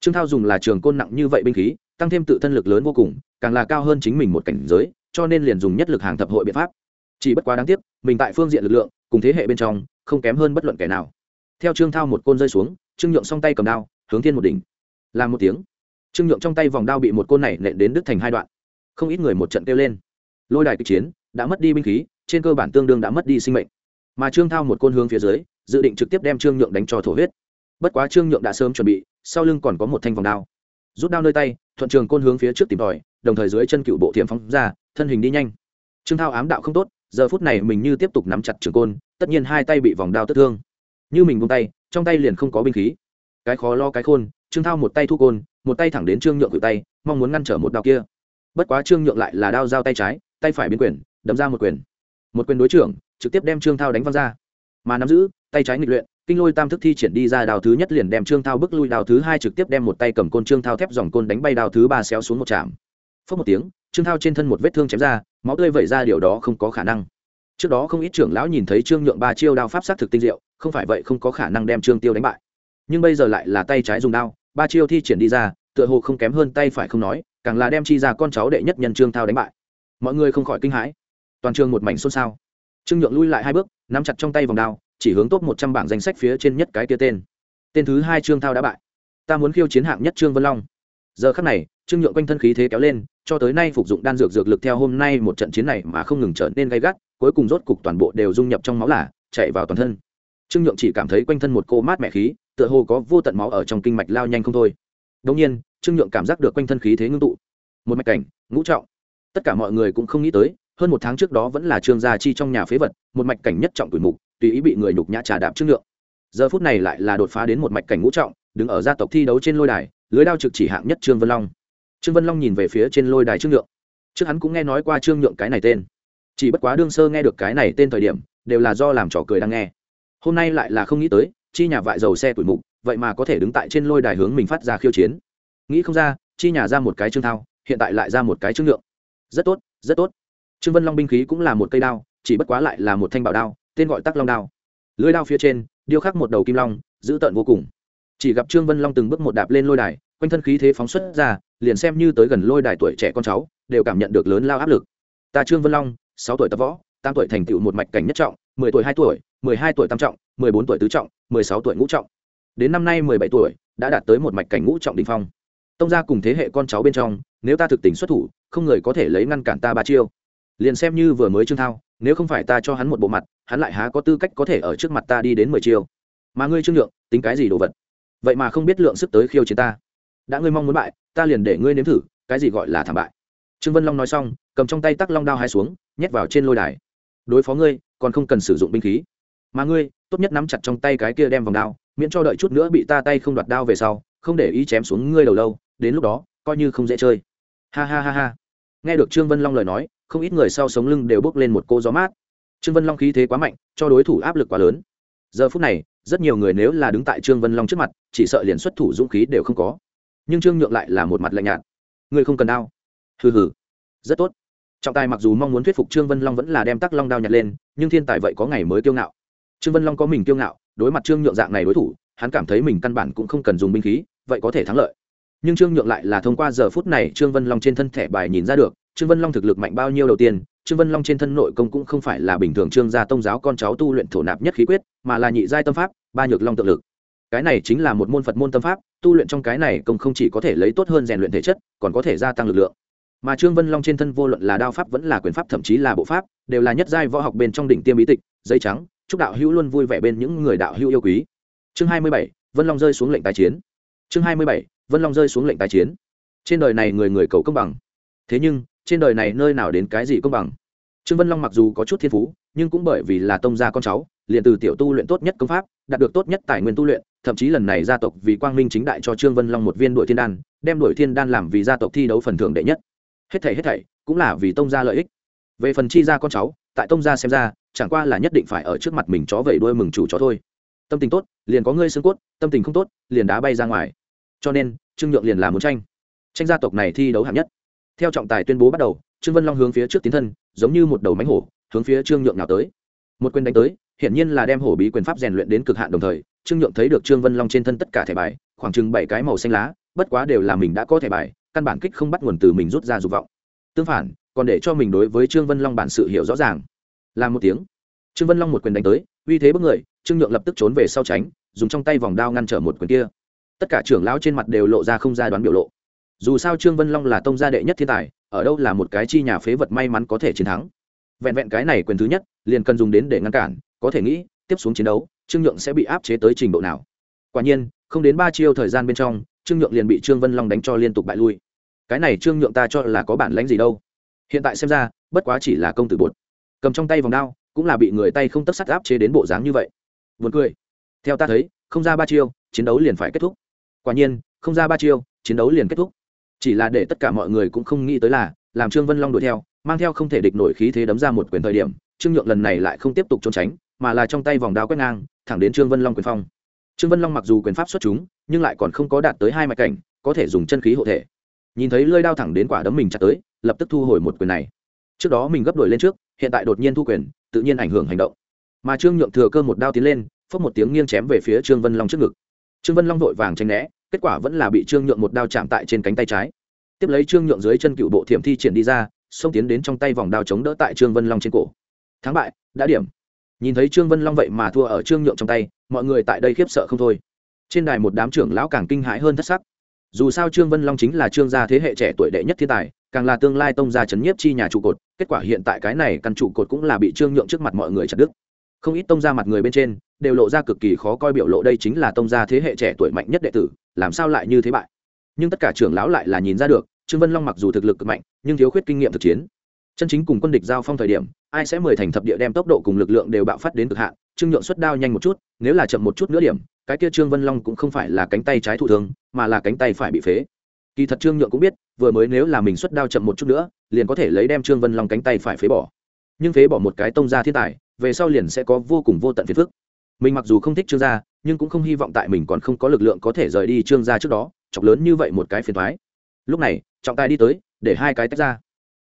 Trương thao dùng là trường côn nặng như vậy binh khí, tăng thêm tự thân lực lớn vô cùng, càng là cao hơn chính mình một cảnh giới, cho nên liền dùng nhất lực hàng thập hội biện pháp. Chỉ bất quá đáng tiếc, mình tại phương diện lực lượng, cùng thế hệ bên trong, không kém hơn bất luận kẻ nào. Theo trương thao một côn rơi xuống, trương nhượng song tay cầm đao, hướng thiên một đỉnh. Làm một tiếng trương nhượng trong tay vòng đao bị một côn này nện đến đứt thành hai đoạn. Không ít người một trận kêu lên. Lôi đài kịch chiến đã mất đi binh khí, trên cơ bản tương đương đã mất đi sinh mệnh. Mà trương thao một côn hướng phía dưới, dự định trực tiếp đem trương nhượng đánh cho thổ huyết. Bất quá trương nhượng đã sớm chuẩn bị, sau lưng còn có một thanh vòng đao. Rút đao nơi tay, thuận trường côn hướng phía trước tìm tòi, đồng thời dưới chân cựu bộ thiểm phóng ra, thân hình đi nhanh. Trương thao ám đạo không tốt, giờ phút này mình như tiếp tục nắm chặt trường côn, tất nhiên hai tay bị vòng đao tất thương. Như mình buông tay, trong tay liền không có binh khí. Cái khó lo cái khôn trương thao một tay thu côn, một tay thẳng đến trương nhượng cự tay, mong muốn ngăn trở một đao kia. Bất quá trương nhượng lại là đao dao tay trái, tay phải biến quyền, đấm ra một quyền. Một quyền đối trưởng, trực tiếp đem trương thao đánh văng ra. Mà nắm giữ, tay trái nghịch luyện, kinh lôi tam thức thi triển đi ra đào thứ nhất liền đem trương thao bước lui đào thứ hai trực tiếp đem một tay cầm côn trương thao thép dòng côn đánh bay đào thứ ba xéo xuống một trạm. Phớt một tiếng, trương thao trên thân một vết thương chém ra, máu tươi vẩy ra, điều đó không có khả năng. Trước đó không ít trưởng lão nhìn thấy trương nhượng ba chiêu đao pháp sát thực tinh diệu, không phải vậy không có khả năng đem trương tiêu đánh bại. Nhưng bây giờ lại là tay trái dùng đao ba chiêu thi triển đi ra, tựa hồ không kém hơn tay phải không nói, càng là đem chi ra con cháu đệ nhất nhân trương thao đánh bại. Mọi người không khỏi kinh hãi. Toàn trường một mảnh xôn xao. Trương nhượng lui lại hai bước, nắm chặt trong tay vòng đao, chỉ hướng top một trăm bảng danh sách phía trên nhất cái tia tên. Tên thứ hai trương thao đã bại. Ta muốn khiêu chiến hạng nhất trương vân long. Giờ khắc này, trương nhượng quanh thân khí thế kéo lên, cho tới nay phục dụng đan dược dược lực theo hôm nay một trận chiến này mà không ngừng trở nên gay gắt, cuối cùng rốt cục toàn bộ đều dung nhập trong máu lả chạy vào toàn thân. Trương nhượng chỉ cảm thấy quanh thân một cô mát mẹ khí tựa hồ có vô tận máu ở trong kinh mạch lao nhanh không thôi. Đông nhiên, trương nhượng cảm giác được quanh thân khí thế ngưng tụ. Một mạch cảnh, ngũ trọng. Tất cả mọi người cũng không nghĩ tới, hơn một tháng trước đó vẫn là trương gia chi trong nhà phế vật, một mạch cảnh nhất trọng tuổi mục, tùy ý bị người nhục nhã trà đạp trương nhượng. Giờ phút này lại là đột phá đến một mạch cảnh ngũ trọng, đứng ở gia tộc thi đấu trên lôi đài, lưới đao trực chỉ hạng nhất trương vân long. Trương vân long nhìn về phía trên lôi đài trương nhượng. Trước hắn cũng nghe nói qua trương nhượng cái này tên. Chỉ bất quá đương sơ nghe được cái này tên thời điểm, đều là do làm trò cười đang nghe. Hôm nay lại là không nghĩ tới chi nhà vại dầu xe tuổi mục, vậy mà có thể đứng tại trên lôi đài hướng mình phát ra khiêu chiến. Nghĩ không ra, chi nhà ra một cái trương thao, hiện tại lại ra một cái trương lượng. rất tốt rất tốt. Trương vân long binh khí cũng là một cây đao, chỉ bất quá lại là một thanh bảo đao, tên gọi tắc long đao. Lưới đao phía trên, điêu khắc một đầu kim long, dữ tợn vô cùng. Chỉ gặp trương vân long từng bước một đạp lên lôi đài, quanh thân khí thế phóng xuất ra, liền xem như tới gần lôi đài tuổi trẻ con cháu, đều cảm nhận được lớn lao áp lực. Ta trương vân long, sáu tuổi tập võ tam tuổi thành tựu một mạch cảnh nhất trọng, mười tuổi hai tuổi hai tuổi tam trọng, mười bốn tuổi tứ trọng, mười sáu tuổi ngũ trọng. Đến năm nay mười bảy tuổi, đã đạt tới một mạch cảnh ngũ trọng đỉnh phong. Tông gia cùng thế hệ con cháu bên trong, nếu ta thực tình xuất thủ, không người có thể lấy ngăn cản ta ba chiêu. Liền xem như vừa mới trương thao, nếu không phải ta cho hắn một bộ mặt, hắn lại há có tư cách có thể ở trước mặt ta đi đến mười chiêu. Mà ngươi trương lượng tính cái gì đồ vật? Vậy mà không biết lượng sức tới khiêu chiến ta. Đã ngươi mong muốn bại, ta liền để ngươi nếm thử, cái gì gọi là thảm bại. Trương vân long nói xong, cầm trong tay tắc long đao hai xuống, nhét vào trên lôi đài. Đối phó ngươi, còn không cần sử dụng binh khí mà ngươi, tốt nhất nắm chặt trong tay cái kia đem vòng đao, miễn cho đợi chút nữa bị ta tay không đoạt đao về sau, không để ý chém xuống ngươi đầu lâu, đến lúc đó, coi như không dễ chơi. Ha ha ha ha. Nghe được trương vân long lời nói, không ít người sau sống lưng đều bước lên một cô gió mát. Trương vân long khí thế quá mạnh, cho đối thủ áp lực quá lớn. Giờ phút này, rất nhiều người nếu là đứng tại trương vân long trước mặt, chỉ sợ liền xuất thủ dũng khí đều không có. Nhưng trương nhượng lại là một mặt lạnh nhạt. Ngươi không cần đao. Hừ hừ. Rất tốt. Trọng tài mặc dù mong muốn thuyết phục trương vân long vẫn là đem tắc long đao nhặt lên, nhưng thiên tài vậy có ngày mới kiêu ngạo trương vân long có mình kiêu ngạo, đối mặt trương nhượng dạng này đối thủ, hắn cảm thấy mình căn bản cũng không cần dùng binh khí, vậy có thể thắng lợi. Nhưng trương nhượng lại là thông qua giờ phút này trương vân long trên thân thẻ bài nhìn ra được, trương vân long thực lực mạnh bao nhiêu đầu tiên, trương vân long trên thân nội công cũng không phải là bình thường trương gia tông giáo con cháu tu luyện thổ nạp nhất khí quyết, mà là nhị giai tâm pháp, ba nhược long tự lực. Cái này chính là một môn phật môn tâm pháp, tu luyện trong cái này công không chỉ có thể lấy tốt hơn rèn luyện thể chất, còn có thể gia tăng lực lượng. Mà trương vân long trên thân vô luận là đao pháp vẫn là quyền pháp, thậm chí là bộ pháp, đều là nhất giai võ học bên trong đỉnh tiêm bí tịch, giấy trắng chúc đạo hữu luôn vui vẻ bên những người đạo hữu yêu quý. Chương hai mươi bảy, vân long rơi xuống lệnh tái chiến. Chương hai mươi bảy, vân long rơi xuống lệnh tái chiến. Trên đời này người người cầu công bằng. Thế nhưng, trên đời này nơi nào đến cái gì công bằng? Trương vân long mặc dù có chút thiên phú, nhưng cũng bởi vì là tông gia con cháu, liền từ tiểu tu luyện tốt nhất công pháp, đạt được tốt nhất tài nguyên tu luyện, thậm chí lần này gia tộc vì quang minh chính đại cho trương vân long một viên đội thiên đan, đem đội thiên đan làm vì gia tộc thi đấu phần thưởng đệ nhất. Hết thảy hết thảy, cũng là vì tông gia lợi ích. Về phần chi gia con cháu tại tông gia xem ra, chẳng qua là nhất định phải ở trước mặt mình chó vẩy đuôi mừng chủ chó thôi. Tâm tình tốt, liền có ngươi xương cốt, tâm tình không tốt, liền đá bay ra ngoài. Cho nên, trương nhượng liền là muốn tranh. Tranh gia tộc này thi đấu hạng nhất. Theo trọng tài tuyên bố bắt đầu, trương vân long hướng phía trước tiến thân, giống như một đầu mánh hổ, hướng phía trương nhượng nào tới. Một quyền đánh tới, hiển nhiên là đem hổ bí quyền pháp rèn luyện đến cực hạn đồng thời, trương nhượng thấy được trương vân long trên thân tất cả thẻ bài, khoảng chừng bảy cái màu xanh lá, bất quá đều là mình đã có thẻ bài, căn bản kích không bắt nguồn từ mình rút ra dục vọng. Tương phản còn để cho mình đối với trương vân long bản sự hiểu rõ ràng. Làm một tiếng. Trương vân long một quyền đánh tới, uy thế bất người, trương nhượng lập tức trốn về sau tránh, dùng trong tay vòng đao ngăn trở một quyền kia. Tất cả trưởng lão trên mặt đều lộ ra không ra đoán biểu lộ. Dù sao trương vân long là tông gia đệ nhất thiên tài, ở đâu là một cái chi nhà phế vật may mắn có thể chiến thắng. Vẹn vẹn cái này quyền thứ nhất, liền cần dùng đến để ngăn cản, có thể nghĩ, tiếp xuống chiến đấu, trương nhượng sẽ bị áp chế tới trình độ nào. Quả nhiên, không đến ba chiêu thời gian bên trong, trương nhượng liền bị trương vân long đánh cho liên tục bại lui. Cái này trương nhượng ta cho là có bản lãnh gì đâu hiện tại xem ra, bất quá chỉ là công tử bột. Cầm trong tay vòng đao, cũng là bị người tay không tất sắt áp chế đến bộ dáng như vậy. Buồn cười. Theo ta thấy, không ra ba chiêu, chiến đấu liền phải kết thúc. Quả nhiên, không ra ba chiêu, chiến đấu liền kết thúc. Chỉ là để tất cả mọi người cũng không nghĩ tới là, làm trương vân long đuổi theo, mang theo không thể địch nổi khí thế đấm ra một quyền thời điểm, trương nhượng lần này lại không tiếp tục trốn tránh, mà là trong tay vòng đao quét ngang, thẳng đến trương vân long quyền phong. Trương vân long mặc dù quyền pháp xuất chúng, nhưng lại còn không có đạt tới hai mạch cảnh, có thể dùng chân khí hộ thể. Nhìn thấy lơi đao thẳng đến quả đấm mình chặt tới lập tức thu hồi một quyền này. Trước đó mình gấp đổi lên trước, hiện tại đột nhiên thu quyền, tự nhiên ảnh hưởng hành động. Mà trương nhượng thừa cơ một đao tiến lên, phốc một tiếng nghiêng chém về phía trương vân long trước ngực. Trương vân long vội vàng tranh né, kết quả vẫn là bị trương nhượng một đao chạm tại trên cánh tay trái. Tiếp lấy trương nhượng dưới chân cựu bộ thiểm thi triển đi ra, xông tiến đến trong tay vòng đao chống đỡ tại trương vân long trên cổ. Thắng bại, đã điểm. Nhìn thấy trương vân long vậy mà thua ở trương nhượng trong tay, mọi người tại đây khiếp sợ không thôi. Trên đài một đám trưởng lão càng kinh hãi hơn thất sắc. Dù sao trương vân long chính là trương gia thế hệ trẻ tuổi đệ nhất thiên tài càng là tương lai tông gia chấn nhiếp chi nhà trụ cột, kết quả hiện tại cái này căn trụ cột cũng là bị trương nhượng trước mặt mọi người chặt đứt. Không ít tông gia mặt người bên trên, đều lộ ra cực kỳ khó coi biểu lộ đây chính là tông gia thế hệ trẻ tuổi mạnh nhất đệ tử, làm sao lại như thế bại? Nhưng tất cả trưởng lão lại là nhìn ra được, trương vân long mặc dù thực lực cực mạnh, nhưng thiếu khuyết kinh nghiệm thực chiến. Chân chính cùng quân địch giao phong thời điểm, ai sẽ mười thành thập địa đem tốc độ cùng lực lượng đều bạo phát đến cực hạn, trương nhượng xuất đao nhanh một chút, nếu là chậm một chút nữa điểm, cái kia trương vân long cũng không phải là cánh tay trái thụ thương, mà là cánh tay phải bị phế kỳ thật trương nhượng cũng biết, vừa mới nếu là mình xuất đao chậm một chút nữa, liền có thể lấy đem trương vân long cánh tay phải phế bỏ. Nhưng phế bỏ một cái tông ra thiên tài, về sau liền sẽ có vô cùng vô tận phiền phức. Mình mặc dù không thích trương gia, nhưng cũng không hy vọng tại mình còn không có lực lượng có thể rời đi trương gia trước đó, chọc lớn như vậy một cái phiền thoái lúc này, trọng tài đi tới, để hai cái tách ra.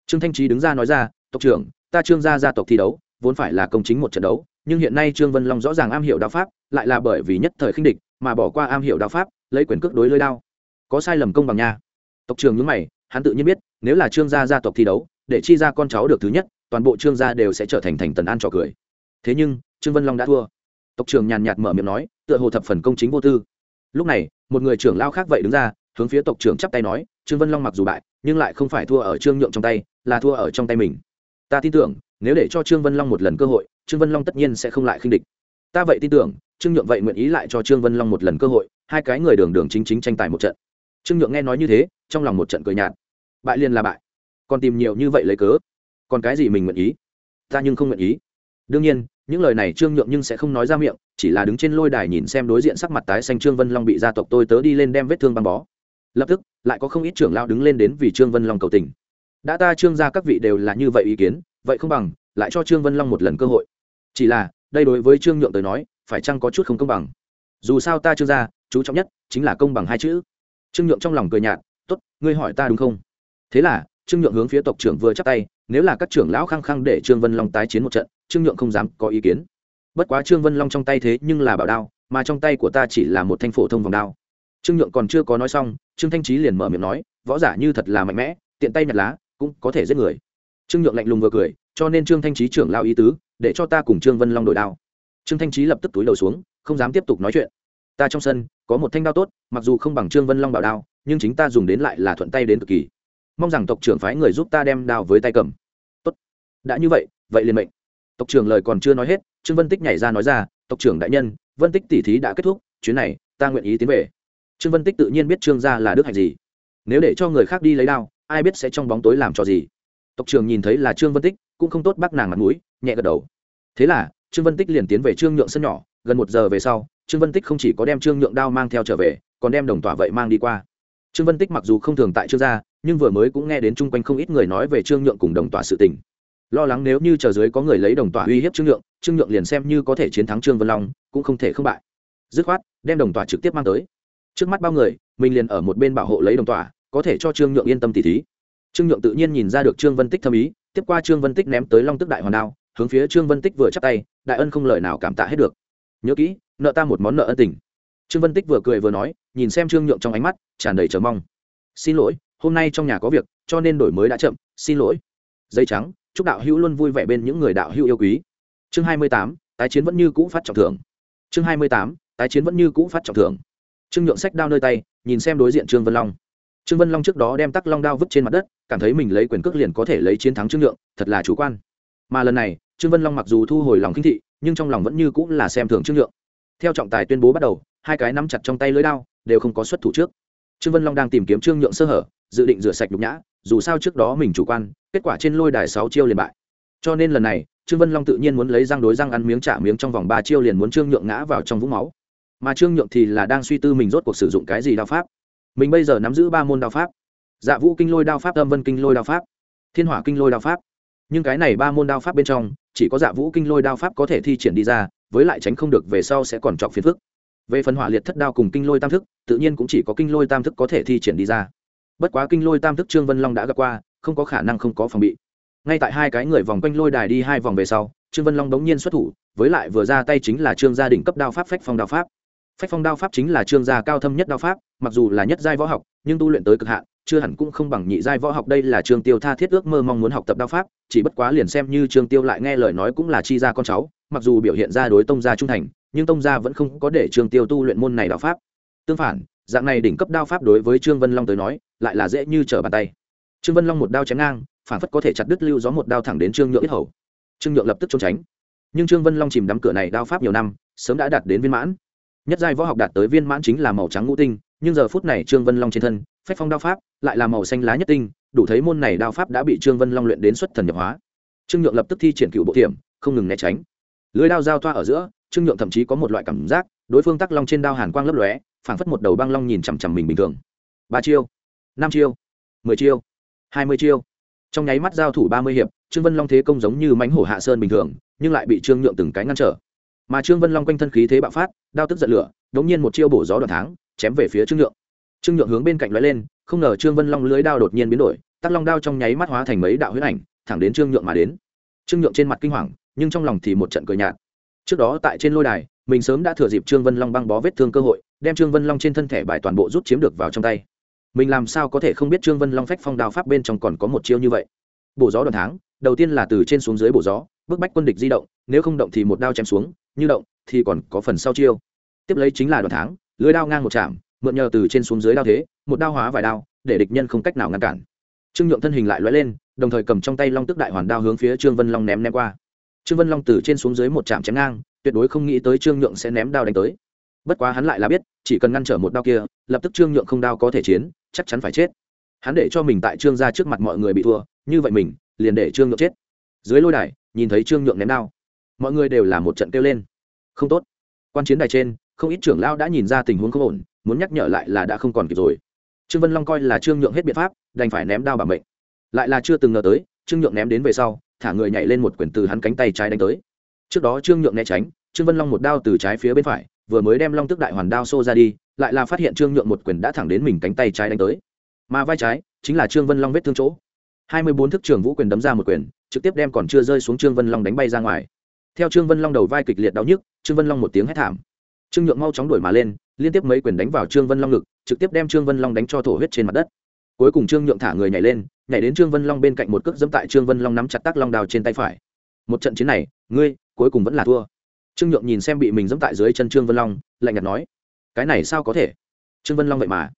Trương thanh trí đứng ra nói ra, tộc trưởng, ta trương gia gia tộc thi đấu, vốn phải là công chính một trận đấu, nhưng hiện nay trương vân long rõ ràng am hiểu đao pháp, lại là bởi vì nhất thời khinh địch, mà bỏ qua am hiểu đao pháp, lấy quyền cước đối lưới đao có sai lầm công bằng nha. Tộc trưởng nhúng mày, hắn tự nhiên biết, nếu là trương gia gia tộc thi đấu, để chi ra con cháu được thứ nhất, toàn bộ trương gia đều sẽ trở thành thành tần an trò cười. Thế nhưng, trương vân long đã thua. Tộc trưởng nhàn nhạt mở miệng nói, tựa hồ thập phần công chính vô tư. Lúc này, một người trưởng lao khác vậy đứng ra, hướng phía tộc trưởng chắp tay nói, trương vân long mặc dù bại, nhưng lại không phải thua ở trương nhượng trong tay, là thua ở trong tay mình. Ta tin tưởng, nếu để cho trương vân long một lần cơ hội, trương vân long tất nhiên sẽ không lại khinh địch. Ta vậy tin tưởng, trương nhượng vậy nguyện ý lại cho trương vân long một lần cơ hội, hai cái người đường đường chính chính tranh tài một trận trương nhượng nghe nói như thế, trong lòng một trận cười nhạt. Bại liền là bại. Còn tìm nhiều như vậy lấy cớ? Còn cái gì mình nguyện ý? Ta nhưng không nguyện ý. Đương nhiên, những lời này trương nhượng nhưng sẽ không nói ra miệng, chỉ là đứng trên lôi đài nhìn xem đối diện sắc mặt tái xanh trương vân long bị gia tộc tôi tớ đi lên đem vết thương băng bó. Lập tức, lại có không ít trưởng lao đứng lên đến vì trương vân long cầu tình. Đã ta trương ra các vị đều là như vậy ý kiến, vậy không bằng lại cho trương vân long một lần cơ hội. Chỉ là, đây đối với trương nhượng tới nói, phải chăng có chút không công bằng? Dù sao ta trương ra chú trọng nhất chính là công bằng hai chữ trương nhượng trong lòng cười nhạt t ố t ngươi hỏi ta đúng không? Thế là, trương nhượng hướng phía tộc trưởng vừa chắc tay, nếu là các trưởng lão khăng khăng để trương vân long tái chiến một trận, trương nhượng không dám có ý kiến. Bất quá trương vân long trong tay thế nhưng là bảo đao, mà trong tay của ta chỉ là một thanh phổ thông vòng đao. Trương nhượng còn chưa có nói xong, trương thanh trí liền mở miệng nói, võ giả như thật là mạnh mẽ, tiện tay nhặt lá, cũng có thể giết người. Trương nhượng lạnh lùng vừa cười, cho nên trương thanh trí trưởng lao ý tứ, để cho ta cùng trương vân long đổi đao. Trương thanh trí lập tức túi đầu xuống, không dám tiếp tục nói chuyện. Ta trong sân có một thanh đao tốt, mặc dù không bằng trương vân long bảo đao, nhưng chính ta dùng đến lại là thuận tay đến cực kỳ. Mong rằng tộc trưởng phái người giúp ta đem đao với tay cầm. Tốt. Đã như vậy vậy liền mệnh. Tộc trưởng lời còn chưa nói hết, trương vân tích nhảy ra nói ra, tộc trưởng đại nhân, vân tích tỉ thí đã kết thúc, chuyến này ta nguyện ý tiến về. Trương vân tích tự nhiên biết trương gia là đức hạnh gì. Nếu để cho người khác đi lấy đao, ai biết sẽ trong bóng tối làm cho gì. Tộc trưởng nhìn thấy là trương vân tích, cũng không tốt bác nàng mặt mũi, nhẹ gật đầu. Thế là, trương vân tích liền tiến về trương nhượng sân nhỏ, gần một giờ về sau trương vân tích không chỉ có đem trương nhượng đao mang theo trở về, còn đem đồng tỏa vậy mang đi qua. Trương vân tích mặc dù không thường tại trương gia, nhưng vừa mới cũng nghe đến chung quanh không ít người nói về trương nhượng cùng đồng tỏa sự tình. Lo lắng nếu như chờ dưới có người lấy đồng tỏa uy hiếp trương nhượng trương nhượng liền xem như có thể chiến thắng trương vân long, cũng không thể không bại. Dứt khoát, đem đồng tỏa trực tiếp mang tới. Trước mắt bao người, mình liền ở một bên bảo hộ lấy đồng tỏa, có thể cho trương nhượng yên tâm tỉ thí. Trương nhượng tự nhiên nhìn ra được trương vân tích thâm ý, tiếp qua trương vân tích ném tới long tức đại hoàn đao, hướng phía trương vân tích vừa chắc tay, đại ân không lời nào cảm tạ hết được nhớ kỹ, nợ ta một món nợ ân tình. Trương vân tích vừa cười vừa nói, nhìn xem trương nhượng trong ánh mắt, tràn đầy chờ mong. Xin lỗi, hôm nay trong nhà có việc, cho nên đổi mới đã chậm, xin lỗi. Dây trắng, chúc đạo hữu luôn vui vẻ bên những người đạo hữu yêu quý. Chương hai mươi tám, tái chiến vẫn như cũ phát trọng thưởng. Chương hai mươi tám, tái chiến vẫn như cũ phát trọng thưởng. Trương nhượng sách đao nơi tay, nhìn xem đối diện trương vân long. Trương vân long trước đó đem tắc long đao vứt trên mặt đất, cảm thấy mình lấy quyền cước liền có thể lấy chiến thắng trương nhượng, thật là chủ quan. Mà lần này, trương vân long mặc dù thu hồi lòng kinh thị nhưng trong lòng vẫn như cũng là xem thường trương nhượng. Theo trọng tài tuyên bố bắt đầu, hai cái nắm chặt trong tay lưới đao, đều không có xuất thủ trước. Trương vân long đang tìm kiếm trương nhượng sơ hở, dự định rửa sạch nhục nhã, dù sao trước đó mình chủ quan, kết quả trên lôi đài sáu chiêu liền bại. Cho nên lần này, trương vân long tự nhiên muốn lấy răng đối răng ăn miếng trả miếng trong vòng ba chiêu liền muốn trương nhượng ngã vào trong vũng máu. Mà trương nhượng thì là đang suy tư mình rốt cuộc sử dụng cái gì đao pháp. Mình bây giờ nắm giữ ba môn đao pháp. Dạ vũ kinh lôi đao pháp, âm vân kinh lôi đao pháp, thiên hỏa kinh lôi đao pháp nhưng cái này ba môn đao pháp bên trong, chỉ có dạ vũ kinh lôi đao pháp có thể thi triển đi ra, với lại tránh không được về sau sẽ còn chọc phiền phức. Về phần hỏa liệt thất đao cùng kinh lôi tam thức, tự nhiên cũng chỉ có kinh lôi tam thức có thể thi triển đi ra. Bất quá kinh lôi tam thức trương vân long đã gặp qua, không có khả năng không có phòng bị. Ngay tại hai cái người vòng quanh lôi đài đi hai vòng về sau, trương vân long đống nhiên xuất thủ, với lại vừa ra tay chính là trương gia đỉnh cấp đao pháp phách phong đao pháp. Phách phong đao pháp chính là trương gia cao thâm nhất đao pháp, mặc dù là nhất giai võ học, nhưng tu luyện tới cực hạn chưa hẳn cũng không bằng nhị giai võ học, đây là trương tiêu tha thiết ước mơ mong muốn học tập đao pháp, chỉ bất quá liền xem như trương tiêu lại nghe lời nói cũng là chi gia con cháu, mặc dù biểu hiện ra đối tông gia trung thành, nhưng tông gia vẫn không có để trương tiêu tu luyện môn này đao pháp. Tương phản, dạng này đỉnh cấp đao pháp đối với trương vân long tới nói, lại là dễ như trở bàn tay. Trương vân long một đao chém ngang, phản phất có thể chặt đứt lưu gió một đao thẳng đến trương nhượng ít hầu. Trương nhượng lập tức trốn tránh. Nhưng trương vân long chìm đắm cửa này đao pháp nhiều năm, sớm đã đạt đến viên mãn. Nhất giai võ học đạt tới viên mãn chính là màu trắng ngũ tinh nhưng giờ phút này trương vân long trên thân, phách phong đao pháp, lại là màu xanh lá nhất tinh, đủ thấy môn này đao pháp đã bị trương vân long luyện đến xuất thần nhập hóa. Trương nhượng lập tức thi triển cựu bộ thiểm không ngừng né tránh. Lưới đao giao thoa ở giữa, trương nhượng thậm chí có một loại cảm giác, đối phương tắc long trên đao hàn quang lấp lóe, phảng phất một đầu băng long nhìn chằm chằm mình bình thường. Ba chiêu, năm chiêu, mười chiêu, hai mươi chiêu. Trong nháy mắt giao thủ ba mươi hiệp, trương vân long thế công giống như mánh hổ hạ sơn bình thường, nhưng lại bị trương nhượng từng cái ngăn trở. Mà trương vân long quanh thân khí thế bạo phát, đao tức giận lửa, đống nhiên một chiêu bổ gió đoạn tháng chém về phía trương nhượng. Trương nhượng hướng bên cạnh lóe lên, không ngờ trương vân long lưới đao đột nhiên biến đổi, tắc long đao trong nháy mắt hóa thành mấy đạo huyết ảnh, thẳng đến trương nhượng mà đến. Trương nhượng trên mặt kinh hoàng, nhưng trong lòng thì một trận cười nhạt. Trước đó tại trên lôi đài, mình sớm đã thừa dịp trương vân long băng bó vết thương cơ hội, đem trương vân long trên thân thể bài toàn bộ rút chiếm được vào trong tay. Mình làm sao có thể không biết trương vân long phách phong đao pháp bên trong còn có một chiêu như vậy? Bổ gió đoàn tháng, đầu tiên là từ trên xuống dưới bổ gió bức bách quân địch di động, nếu không động thì một đao chém xuống, như động thì còn có phần sau chiêu. Tiếp lấy chính là đoàn tháng lưới đao ngang một chạm, mượn nhờ từ trên xuống dưới đao thế, một đao hóa vài đao, để địch nhân không cách nào ngăn cản. Trương nhượng thân hình lại lóe lên, đồng thời cầm trong tay long tức đại hoàn đao hướng phía trương vân long ném ném qua. Trương vân long từ trên xuống dưới một chạm chém ngang, tuyệt đối không nghĩ tới trương nhượng sẽ ném đao đánh tới. Bất quá hắn lại là biết, chỉ cần ngăn trở một đao kia, lập tức trương nhượng không đao có thể chiến, chắc chắn phải chết. Hắn để cho mình tại trương ra trước mặt mọi người bị thua, như vậy mình, liền để trương nhượng chết. Dưới lôi đài, nhìn thấy trương nhượng ném đao, mọi người đều là một trận kêu lên. Không tốt. Quan chiến đài trên không ít trưởng lao đã nhìn ra tình huống không ổn, muốn nhắc nhở lại là đã không còn kịp rồi. Trương vân long coi là trương nhượng hết biện pháp, đành phải ném đao bảo mệnh. Lại là chưa từng ngờ tới, trương nhượng ném đến về sau, thả người nhảy lên một quyển từ hắn cánh tay trái đánh tới. Trước đó trương nhượng né tránh, trương vân long một đao từ trái phía bên phải, vừa mới đem long tức đại hoàn đao xô ra đi, lại là phát hiện trương nhượng một quyền đã thẳng đến mình cánh tay trái đánh tới. Mà vai trái, chính là trương vân long vết thương chỗ. Hai mươi bốn thức trường vũ quyền đấm ra một quyền, trực tiếp đem còn chưa rơi xuống trương vân long đánh bay ra ngoài. Theo trương vân long đầu vai kịch liệt đau nhức, trương vân long một tiếng hét thảm trương nhượng mau chóng đuổi mà lên, liên tiếp mấy quyền đánh vào trương vân long ngực, trực tiếp đem trương vân long đánh cho thổ huyết trên mặt đất. Cuối cùng trương nhượng thả người nhảy lên, nhảy đến trương vân long bên cạnh một cước dẫm tại trương vân long nắm chặt tắc long đào trên tay phải. Một trận chiến này, ngươi, cuối cùng vẫn là thua. Trương nhượng nhìn xem bị mình dẫm tại dưới chân trương vân long, lạnh nhạt nói, cái này sao có thể? Trương vân long vậy mà,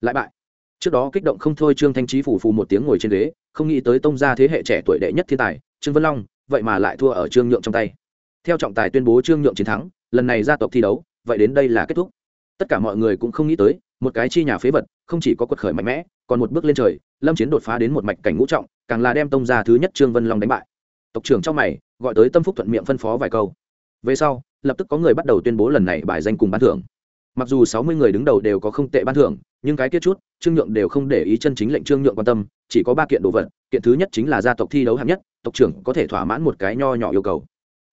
lại bại. Trước đó kích động không thôi trương thanh trí phủ phù một tiếng ngồi trên ghế, không nghĩ tới tông gia thế hệ trẻ tuổi đệ nhất thiên tài, trương vân long, vậy mà lại thua ở trương nhượng trong tay. Theo trọng tài tuyên bố trương nhượng chiến thắng, lần này gia tộc thi đấu vậy đến đây là kết thúc. Tất cả mọi người cũng không nghĩ tới, một cái chi nhà phế vật, không chỉ có quật khởi mạnh mẽ, còn một bước lên trời, lâm chiến đột phá đến một mạch cảnh ngũ trọng, càng là đem tông gia thứ nhất trương vân long đánh bại. Tộc trưởng trong mày, gọi tới tâm phúc thuận miệng phân phó vài câu. Về sau, lập tức có người bắt đầu tuyên bố lần này bài danh cùng ban thưởng. Mặc dù sáu mươi người đứng đầu đều có không tệ ban thưởng, nhưng cái kết chút, trương nhượng đều không để ý chân chính lệnh trương nhượng quan tâm, chỉ có ba kiện đồ vật, kiện thứ nhất chính là gia tộc thi đấu hạng nhất, tộc trưởng có thể thỏa mãn một cái nho nhỏ yêu cầu.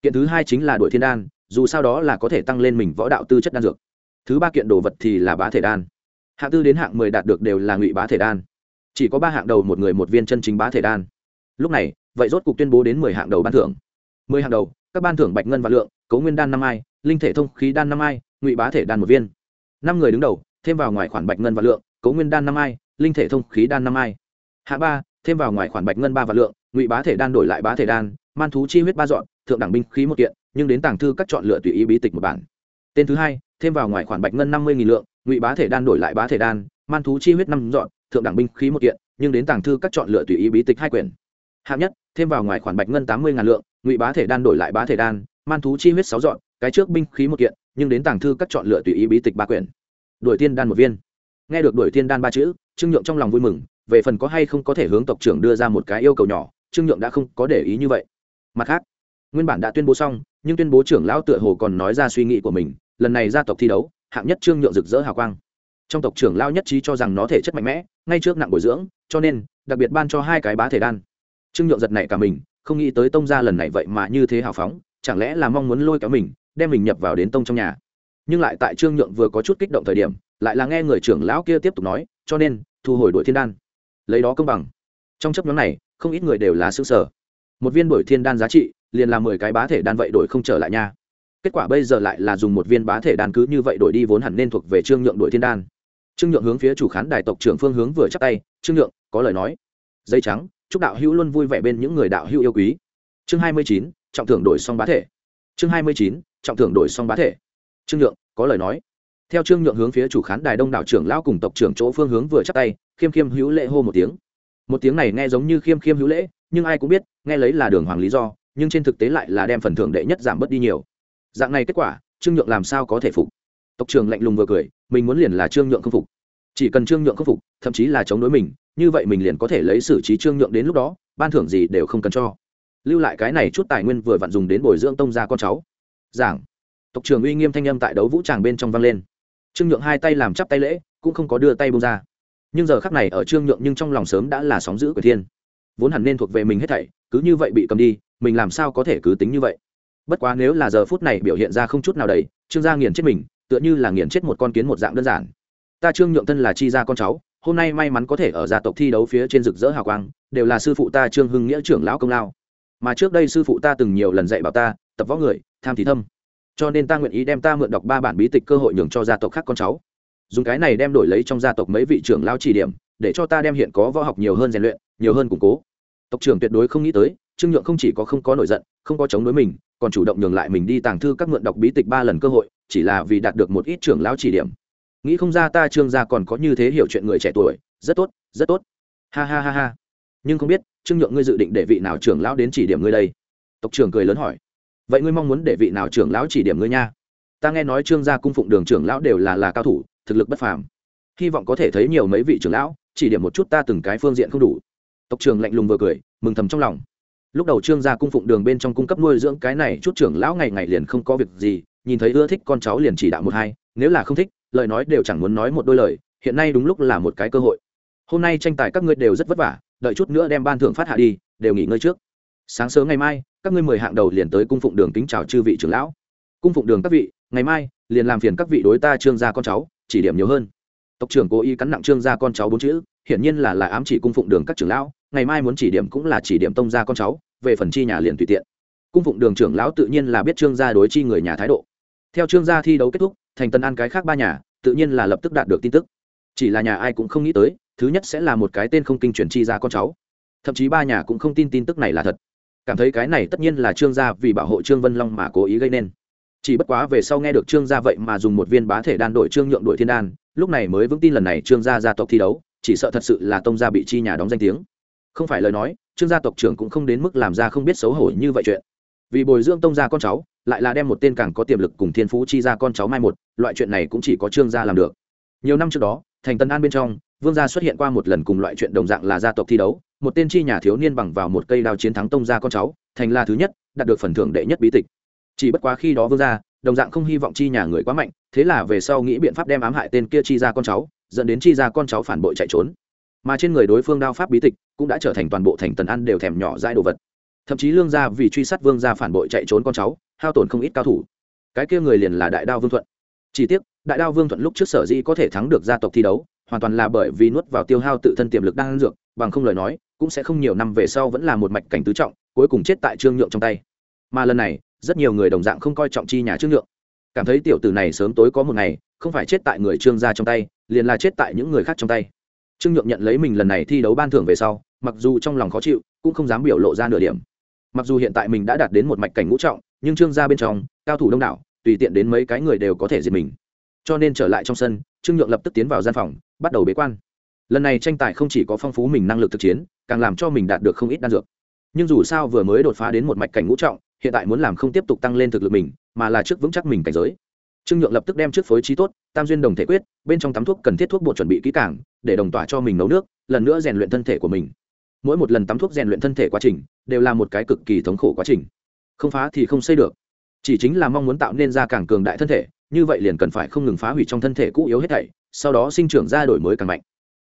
Kiện thứ hai chính là đội thiên đan dù sao đó là có thể tăng lên mình võ đạo tư chất đan dược. Thứ ba kiện đồ vật thì là bá thể đan. Hạng tư đến hạng mười đạt được đều là ngụy bá thể đan. Chỉ có ba hạng đầu một người một viên chân chính bá thể đan. Lúc này, vậy rốt cục tuyên bố đến mười hạng đầu ban thưởng. Mười hạng đầu, các ban thưởng bạch ngân và lượng, cấu nguyên đan năm ai, linh thể thông khí đan năm ai, ngụy bá thể đan một viên. Năm người đứng đầu, thêm vào ngoài khoản bạch ngân và lượng, cấu nguyên đan năm ai, linh thể thông khí đan năm ai. Hạ ba, thêm vào ngoài khoản bạch ngân ba và lượng, ngụy bá thể đan đổi lại bá thể đan, man thú chi huyết ba dọn, thượng đẳng binh khí một kiện nhưng đến tàng thư các chọn lựa tùy ý bí tịch một bản. Tên thứ hai, thêm vào ngoài khoản bạch ngân năm mươi lượng, ngụy bá thể đan đổi lại bá thể đan, man thú chi huyết năm dọn, thượng đẳng binh khí một kiện, nhưng đến tàng thư các chọn lựa tùy ý bí tịch hai quyển. Hạng nhất, thêm vào ngoài khoản bạch ngân tám mươi ngàn lượng, ngụy bá thể đan đổi lại bá thể đan, man thú chi huyết sáu dọn, cái trước binh khí một kiện, nhưng đến tàng thư các chọn lựa tùy ý bí tịch ba quyển. Đổi tiên đan một viên. Nghe được đổi tiên đan ba chữ, trương nhượng trong lòng vui mừng, về phần có hay không có thể hướng tộc trưởng đưa ra một cái yêu cầu nhỏ, trương nhượng đã không có để ý như vậy. Mặt khác nguyên bản đã tuyên bố xong, nhưng tuyên bố trưởng lão tựa hồ còn nói ra suy nghĩ của mình, lần này gia tộc thi đấu, hạng nhất trương nhượng rực rỡ hào quang. Trong tộc trưởng lao nhất trí cho rằng nó thể chất mạnh mẽ, ngay trước nặng bồi dưỡng, cho nên, đặc biệt ban cho hai cái bá thể đan. Trương nhượng giật này cả mình, không nghĩ tới tông gia lần này vậy mà như thế hào phóng, chẳng lẽ là mong muốn lôi kéo mình, đem mình nhập vào đến tông trong nhà. Nhưng lại tại trương nhượng vừa có chút kích động thời điểm, lại là nghe người trưởng lão kia tiếp tục nói, cho nên, thu hồi đội thiên đan. Lấy đó công bằng. Trong chấp nhóm này, không ít người đều là xương sở một viên đội thiên đan giá trị liền làm mười cái bá thể đan vậy đổi không trở lại nha. Kết quả bây giờ lại là dùng một viên bá thể đan cứ như vậy đổi đi vốn hẳn nên thuộc về trương nhượng đội thiên đan. Trương nhượng hướng phía chủ khán đài tộc trưởng phương hướng vừa chắc tay, trương nhượng, có lời nói. Dây trắng, chúc đạo hữu luôn vui vẻ bên những người đạo hữu yêu quý. Chương hai mươi chín, trọng thưởng đổi xong bá thể. Chương hai mươi chín, trọng thưởng đổi xong bá thể. Trương nhượng, có lời nói. Theo trương nhượng hướng phía chủ khán đài đông đảo trưởng lão cùng tộc trưởng chỗ phương hướng vừa chắc tay, khiêm khiêm hữu lễ hô một tiếng. Một tiếng này nghe giống như khiêm khiêm hữu lễ, nhưng ai cũng biết, nghe lấy là đường hoàng lý do nhưng trên thực tế lại là đem phần thưởng đệ nhất giảm bớt đi nhiều. Dạng này kết quả, trương nhượng làm sao có thể phục? Tộc trưởng lạnh lùng vừa cười, mình muốn liền là trương nhượng không phục. Chỉ cần trương nhượng không phục, thậm chí là chống đối mình, như vậy mình liền có thể lấy xử trí trương nhượng đến lúc đó, ban thưởng gì đều không cần cho. Lưu lại cái này chút tài nguyên vừa vặn dùng đến bồi dưỡng tông ra con cháu. Giảng. Tộc trưởng uy nghiêm thanh âm tại đấu vũ tràng bên trong vang lên. Trương nhượng hai tay làm chắp tay lễ, cũng không có đưa tay bông ra. Nhưng giờ khắc này ở trương nhượng nhưng trong lòng sớm đã là sóng giữ của thiên. Vốn hẳn nên thuộc về mình hết thảy, cứ như vậy bị cầm đi mình làm sao có thể cứ tính như vậy? Bất quá nếu là giờ phút này biểu hiện ra không chút nào đầy, trương gia nghiền chết mình, tựa như là nghiền chết một con kiến một dạng đơn giản. Ta trương nhượng thân là chi gia con cháu, hôm nay may mắn có thể ở gia tộc thi đấu phía trên rực rỡ hào quang, đều là sư phụ ta trương hưng nghĩa trưởng lão công lao. Mà trước đây sư phụ ta từng nhiều lần dạy bảo ta, tập võ người, tham thì thâm. Cho nên ta nguyện ý đem ta mượn đọc ba bản bí tịch cơ hội nhường cho gia tộc khác con cháu. Dùng cái này đem đổi lấy trong gia tộc mấy vị trưởng lao chỉ điểm, để cho ta đem hiện có võ học nhiều hơn rèn luyện, nhiều hơn củng cố. Tộc trưởng tuyệt đối không nghĩ tới trương nhượng không chỉ có không có nổi giận, không có chống đối mình, còn chủ động nhường lại mình đi tàng thư các mượn đọc bí tịch ba lần cơ hội, chỉ là vì đạt được một ít trưởng lão chỉ điểm. Nghĩ không ra ta trương gia còn có như thế hiểu chuyện người trẻ tuổi, rất tốt rất tốt. Ha ha ha ha. Nhưng không biết, trương nhượng ngươi dự định để vị nào trưởng lão đến chỉ điểm ngươi đây? Tộc trưởng cười lớn hỏi. Vậy ngươi mong muốn để vị nào trưởng lão chỉ điểm ngươi nha? Ta nghe nói trương gia cung phụng đường trưởng lão đều là là cao thủ, thực lực bất phàm. Hy vọng có thể thấy nhiều mấy vị trưởng lão, chỉ điểm một chút ta từng cái phương diện không đủ. Tộc trưởng lạnh lùng vừa cười, mừng thầm trong lòng lúc đầu trương gia cung phụng đường bên trong cung cấp nuôi dưỡng cái này chút trưởng lão ngày ngày liền không có việc gì, nhìn thấy ưa thích con cháu liền chỉ đạo một hai, nếu là không thích, lời nói đều chẳng muốn nói một đôi lời, hiện nay đúng lúc là một cái cơ hội. Hôm nay tranh tài các ngươi đều rất vất vả, đợi chút nữa đem ban thưởng phát hạ đi, đều nghỉ ngơi trước. Sáng sớm ngày mai, các ngươi mười hạng đầu liền tới cung phụng đường kính chào chư vị trưởng lão. Cung phụng đường các vị, ngày mai, liền làm phiền các vị đối ta trương gia con cháu, chỉ điểm nhiều hơn. Tộc trưởng cố ý cắn nặng trương gia con cháu bốn chữ, hiển nhiên là là ám chỉ cung phụng đường các trưởng lão ngày mai muốn chỉ điểm cũng là chỉ điểm tông gia con cháu, về phần chi nhà liền tùy tiện. Cung phụng đường trưởng lão tự nhiên là biết trương gia đối chi người nhà thái độ. Theo trương gia thi đấu kết thúc, thành tân ăn cái khác ba nhà, tự nhiên là lập tức đạt được tin tức. Chỉ là nhà ai cũng không nghĩ tới, thứ nhất sẽ là một cái tên không kinh truyền chi ra con cháu. Thậm chí ba nhà cũng không tin tin tức này là thật. Cảm thấy cái này tất nhiên là trương gia vì bảo hộ trương vân long mà cố ý gây nên. Chỉ bất quá về sau nghe được trương gia vậy mà dùng một viên bá thể đan đổi trương nhượng đổi thiên đan, lúc này mới vững tin lần này trương gia gia tộc thi đấu, chỉ sợ thật sự là tông gia bị chi nhà đóng danh tiếng không phải lời nói, trương gia tộc trưởng cũng không đến mức làm ra không biết xấu hổ như vậy chuyện. Vì bồi dưỡng tông gia con cháu, lại là đem một tên càng có tiềm lực cùng thiên phú chi ra con cháu mai một, loại chuyện này cũng chỉ có trương gia làm được. Nhiều năm trước đó, thành tân an bên trong, vương gia xuất hiện qua một lần cùng loại chuyện đồng dạng là gia tộc thi đấu, một tên chi nhà thiếu niên bằng vào một cây đao chiến thắng tông gia con cháu, thành là thứ nhất, đạt được phần thưởng đệ nhất bí tịch. Chỉ bất quá khi đó vương gia, đồng dạng không hy vọng chi nhà người quá mạnh, thế là về sau nghĩ biện pháp đem ám hại tên kia chi ra con cháu, dẫn đến chi ra con cháu phản bội chạy trốn. Mà trên người đối phương đao pháp bí tịch cũng đã trở thành toàn bộ thành tần ăn đều thèm nhỏ dai đồ vật. Thậm chí lương gia vì truy sát vương gia phản bội chạy trốn con cháu, hao tổn không ít cao thủ. Cái kia người liền là đại đao vương thuận. Chỉ tiếc, đại đao vương thuận lúc trước sở dĩ có thể thắng được gia tộc thi đấu, hoàn toàn là bởi vì nuốt vào tiêu hao tự thân tiềm lực đang dược, bằng không lời nói, cũng sẽ không nhiều năm về sau vẫn là một mạch cảnh tứ trọng, cuối cùng chết tại trương nhượng trong tay. Mà lần này, rất nhiều người đồng dạng không coi trọng chi nhà trương nhượng. Cảm thấy tiểu tử này sớm tối có một ngày, không phải chết tại người trương gia trong tay, liền là chết tại những người khác trong tay trương nhượng nhận lấy mình lần này thi đấu ban thưởng về sau, mặc dù trong lòng khó chịu, cũng không dám biểu lộ ra nửa điểm. Mặc dù hiện tại mình đã đạt đến một mạch cảnh ngũ trọng, nhưng trương gia bên trong, cao thủ đông đảo, tùy tiện đến mấy cái người đều có thể diệt mình. Cho nên trở lại trong sân, trương nhượng lập tức tiến vào gian phòng, bắt đầu bế quan. Lần này tranh tài không chỉ có phong phú mình năng lực thực chiến, càng làm cho mình đạt được không ít đan dược. Nhưng dù sao vừa mới đột phá đến một mạch cảnh ngũ trọng, hiện tại muốn làm không tiếp tục tăng lên thực lực mình, mà là trước vững chắc mình cảnh giới. Trương nhượng lập tức đem trước phối trí tốt, tam duyên đồng thể quyết, bên trong tắm thuốc cần thiết thuốc bột chuẩn bị kỹ càng để đồng tỏa cho mình nấu nước, lần nữa rèn luyện thân thể của mình. Mỗi một lần tắm thuốc rèn luyện thân thể quá trình đều là một cái cực kỳ thống khổ quá trình. Không phá thì không xây được. Chỉ chính là mong muốn tạo nên ra càng cường đại thân thể, như vậy liền cần phải không ngừng phá hủy trong thân thể cũ yếu hết thảy, sau đó sinh trưởng ra đổi mới càng mạnh.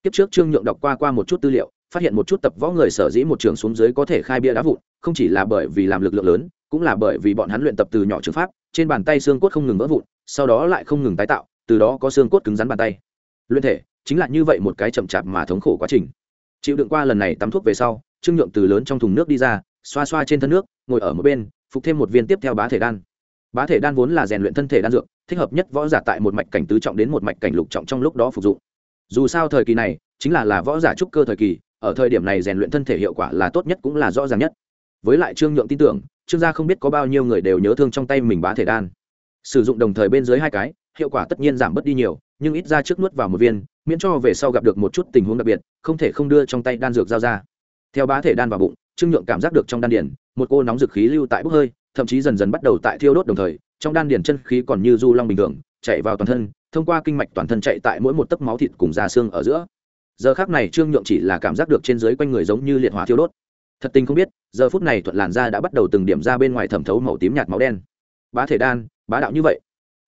Kiếp trước trương nhượng đọc qua qua một chút tư liệu, phát hiện một chút tập võ người sở dĩ một trường xuống dưới có thể khai bia đá vụn, không chỉ là bởi vì làm lực lượng lớn, cũng là bởi vì bọn hắn luyện tập từ nhỏ trường pháp, trên bàn tay xương cốt không ngừng vỡ vụn, sau đó lại không ngừng tái tạo, từ đó có xương cốt cứng rắn bàn tay. Luyện thể chính là như vậy một cái chậm chạp mà thống khổ quá trình. Chịu đựng qua lần này tắm thuốc về sau, trương nhượng từ lớn trong thùng nước đi ra, xoa xoa trên thân nước, ngồi ở một bên, phục thêm một viên tiếp theo bá thể đan. Bá thể đan vốn là rèn luyện thân thể đan dược, thích hợp nhất võ giả tại một mạch cảnh tứ trọng đến một mạch cảnh lục trọng trong lúc đó phục dụng. Dù sao thời kỳ này, chính là là võ giả trúc cơ thời kỳ, ở thời điểm này rèn luyện thân thể hiệu quả là tốt nhất cũng là rõ ràng nhất. Với lại trương nhượng tin tưởng, trương gia không biết có bao nhiêu người đều nhớ thương trong tay mình bá thể đan. Sử dụng đồng thời bên dưới hai cái, hiệu quả tất nhiên giảm bớt đi nhiều, nhưng ít ra trước nuốt vào một viên miễn cho về sau gặp được một chút tình huống đặc biệt, không thể không đưa trong tay đan dược giao ra. Theo bá thể đan vào bụng, trương nhượng cảm giác được trong đan điển một cô nóng dực khí lưu tại bốc hơi, thậm chí dần dần bắt đầu tại thiêu đốt đồng thời, trong đan điển chân khí còn như du long bình thường, chạy vào toàn thân, thông qua kinh mạch toàn thân chạy tại mỗi một tấc máu thịt cùng da xương ở giữa. Giờ khác này trương nhượng chỉ là cảm giác được trên dưới quanh người giống như liệt hỏa thiêu đốt. Thật tình không biết, giờ phút này thuận làn da đã bắt đầu từng điểm ra bên ngoài thẩm thấu màu tím nhạt máu đen. Bá thể đan, bá đạo như vậy.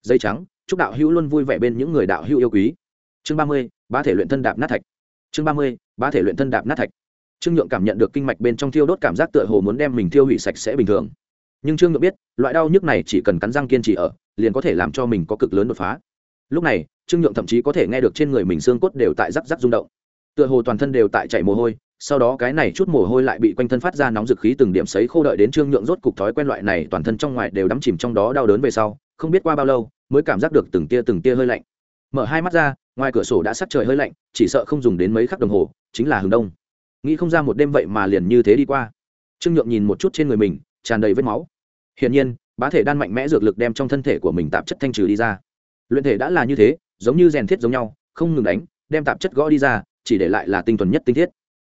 Dây trắng, chúc đạo hữu luôn vui vẻ bên những người đạo hữu yêu quý chương ba mươi, bá thể luyện thân đạp nát thạch. Chương ba mươi, bá thể luyện thân đạp nát thạch. Trương nhượng cảm nhận được kinh mạch bên trong thiêu đốt cảm giác tựa hồ muốn đem mình thiêu hủy sạch sẽ bình thường. Nhưng trương nhượng biết, loại đau nhức này chỉ cần cắn răng kiên trì ở, liền có thể làm cho mình có cực lớn đột phá. Lúc này, trương nhượng thậm chí có thể nghe được trên người mình xương cốt đều tại rắc rắc rung động. Tựa hồ toàn thân đều tại chảy mồ hôi, sau đó cái này chút mồ hôi lại bị quanh thân phát ra nóng dực khí từng điểm sấy khô đợi đến trương nhượng rốt cục thói quen loại này toàn thân trong ngoài đều đắm chìm trong đó đau đớn về sau, không biết qua bao lâu, mới cảm giác được từng tia từng tia hơi lạnh mở hai mắt ra, ngoài cửa sổ đã sắc trời hơi lạnh, chỉ sợ không dùng đến mấy khắc đồng hồ, chính là hừng đông. Nghĩ không ra một đêm vậy mà liền như thế đi qua. Trương nhượng nhìn một chút trên người mình, tràn đầy vết máu. Hiển nhiên, bá thể đan mạnh mẽ dược lực đem trong thân thể của mình tạp chất thanh trừ đi ra. Luyện thể đã là như thế, giống như rèn thiết giống nhau, không ngừng đánh, đem tạp chất gõ đi ra, chỉ để lại là tinh thuần nhất tinh thiết.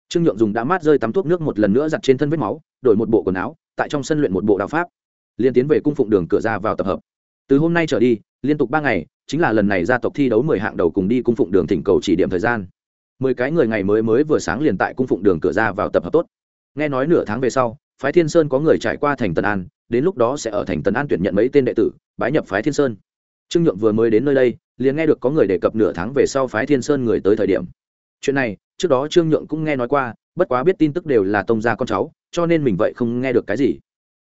Trương nhượng dùng đã mát rơi tắm thuốc nước một lần nữa giặt trên thân vết máu, đổi một bộ quần áo, tại trong sân luyện một bộ đạo pháp. Liên tiến về cung phụng đường cửa ra vào tập hợp. Từ hôm nay trở đi, liên tục ba ngày chính là lần này gia tộc thi đấu mười hạng đầu cùng đi cung phụng đường thỉnh cầu chỉ điểm thời gian. Mười cái người ngày mới mới vừa sáng liền tại cung phụng đường cửa ra vào tập hợp tốt. Nghe nói nửa tháng về sau, phái thiên sơn có người trải qua thành tân an, đến lúc đó sẽ ở thành tân an tuyển nhận mấy tên đệ tử, bái nhập phái thiên sơn. Trương nhượng vừa mới đến nơi đây, liền nghe được có người đề cập nửa tháng về sau phái thiên sơn người tới thời điểm. Chuyện này, trước đó trương nhượng cũng nghe nói qua, bất quá biết tin tức đều là tông gia con cháu, cho nên mình vậy không nghe được cái gì.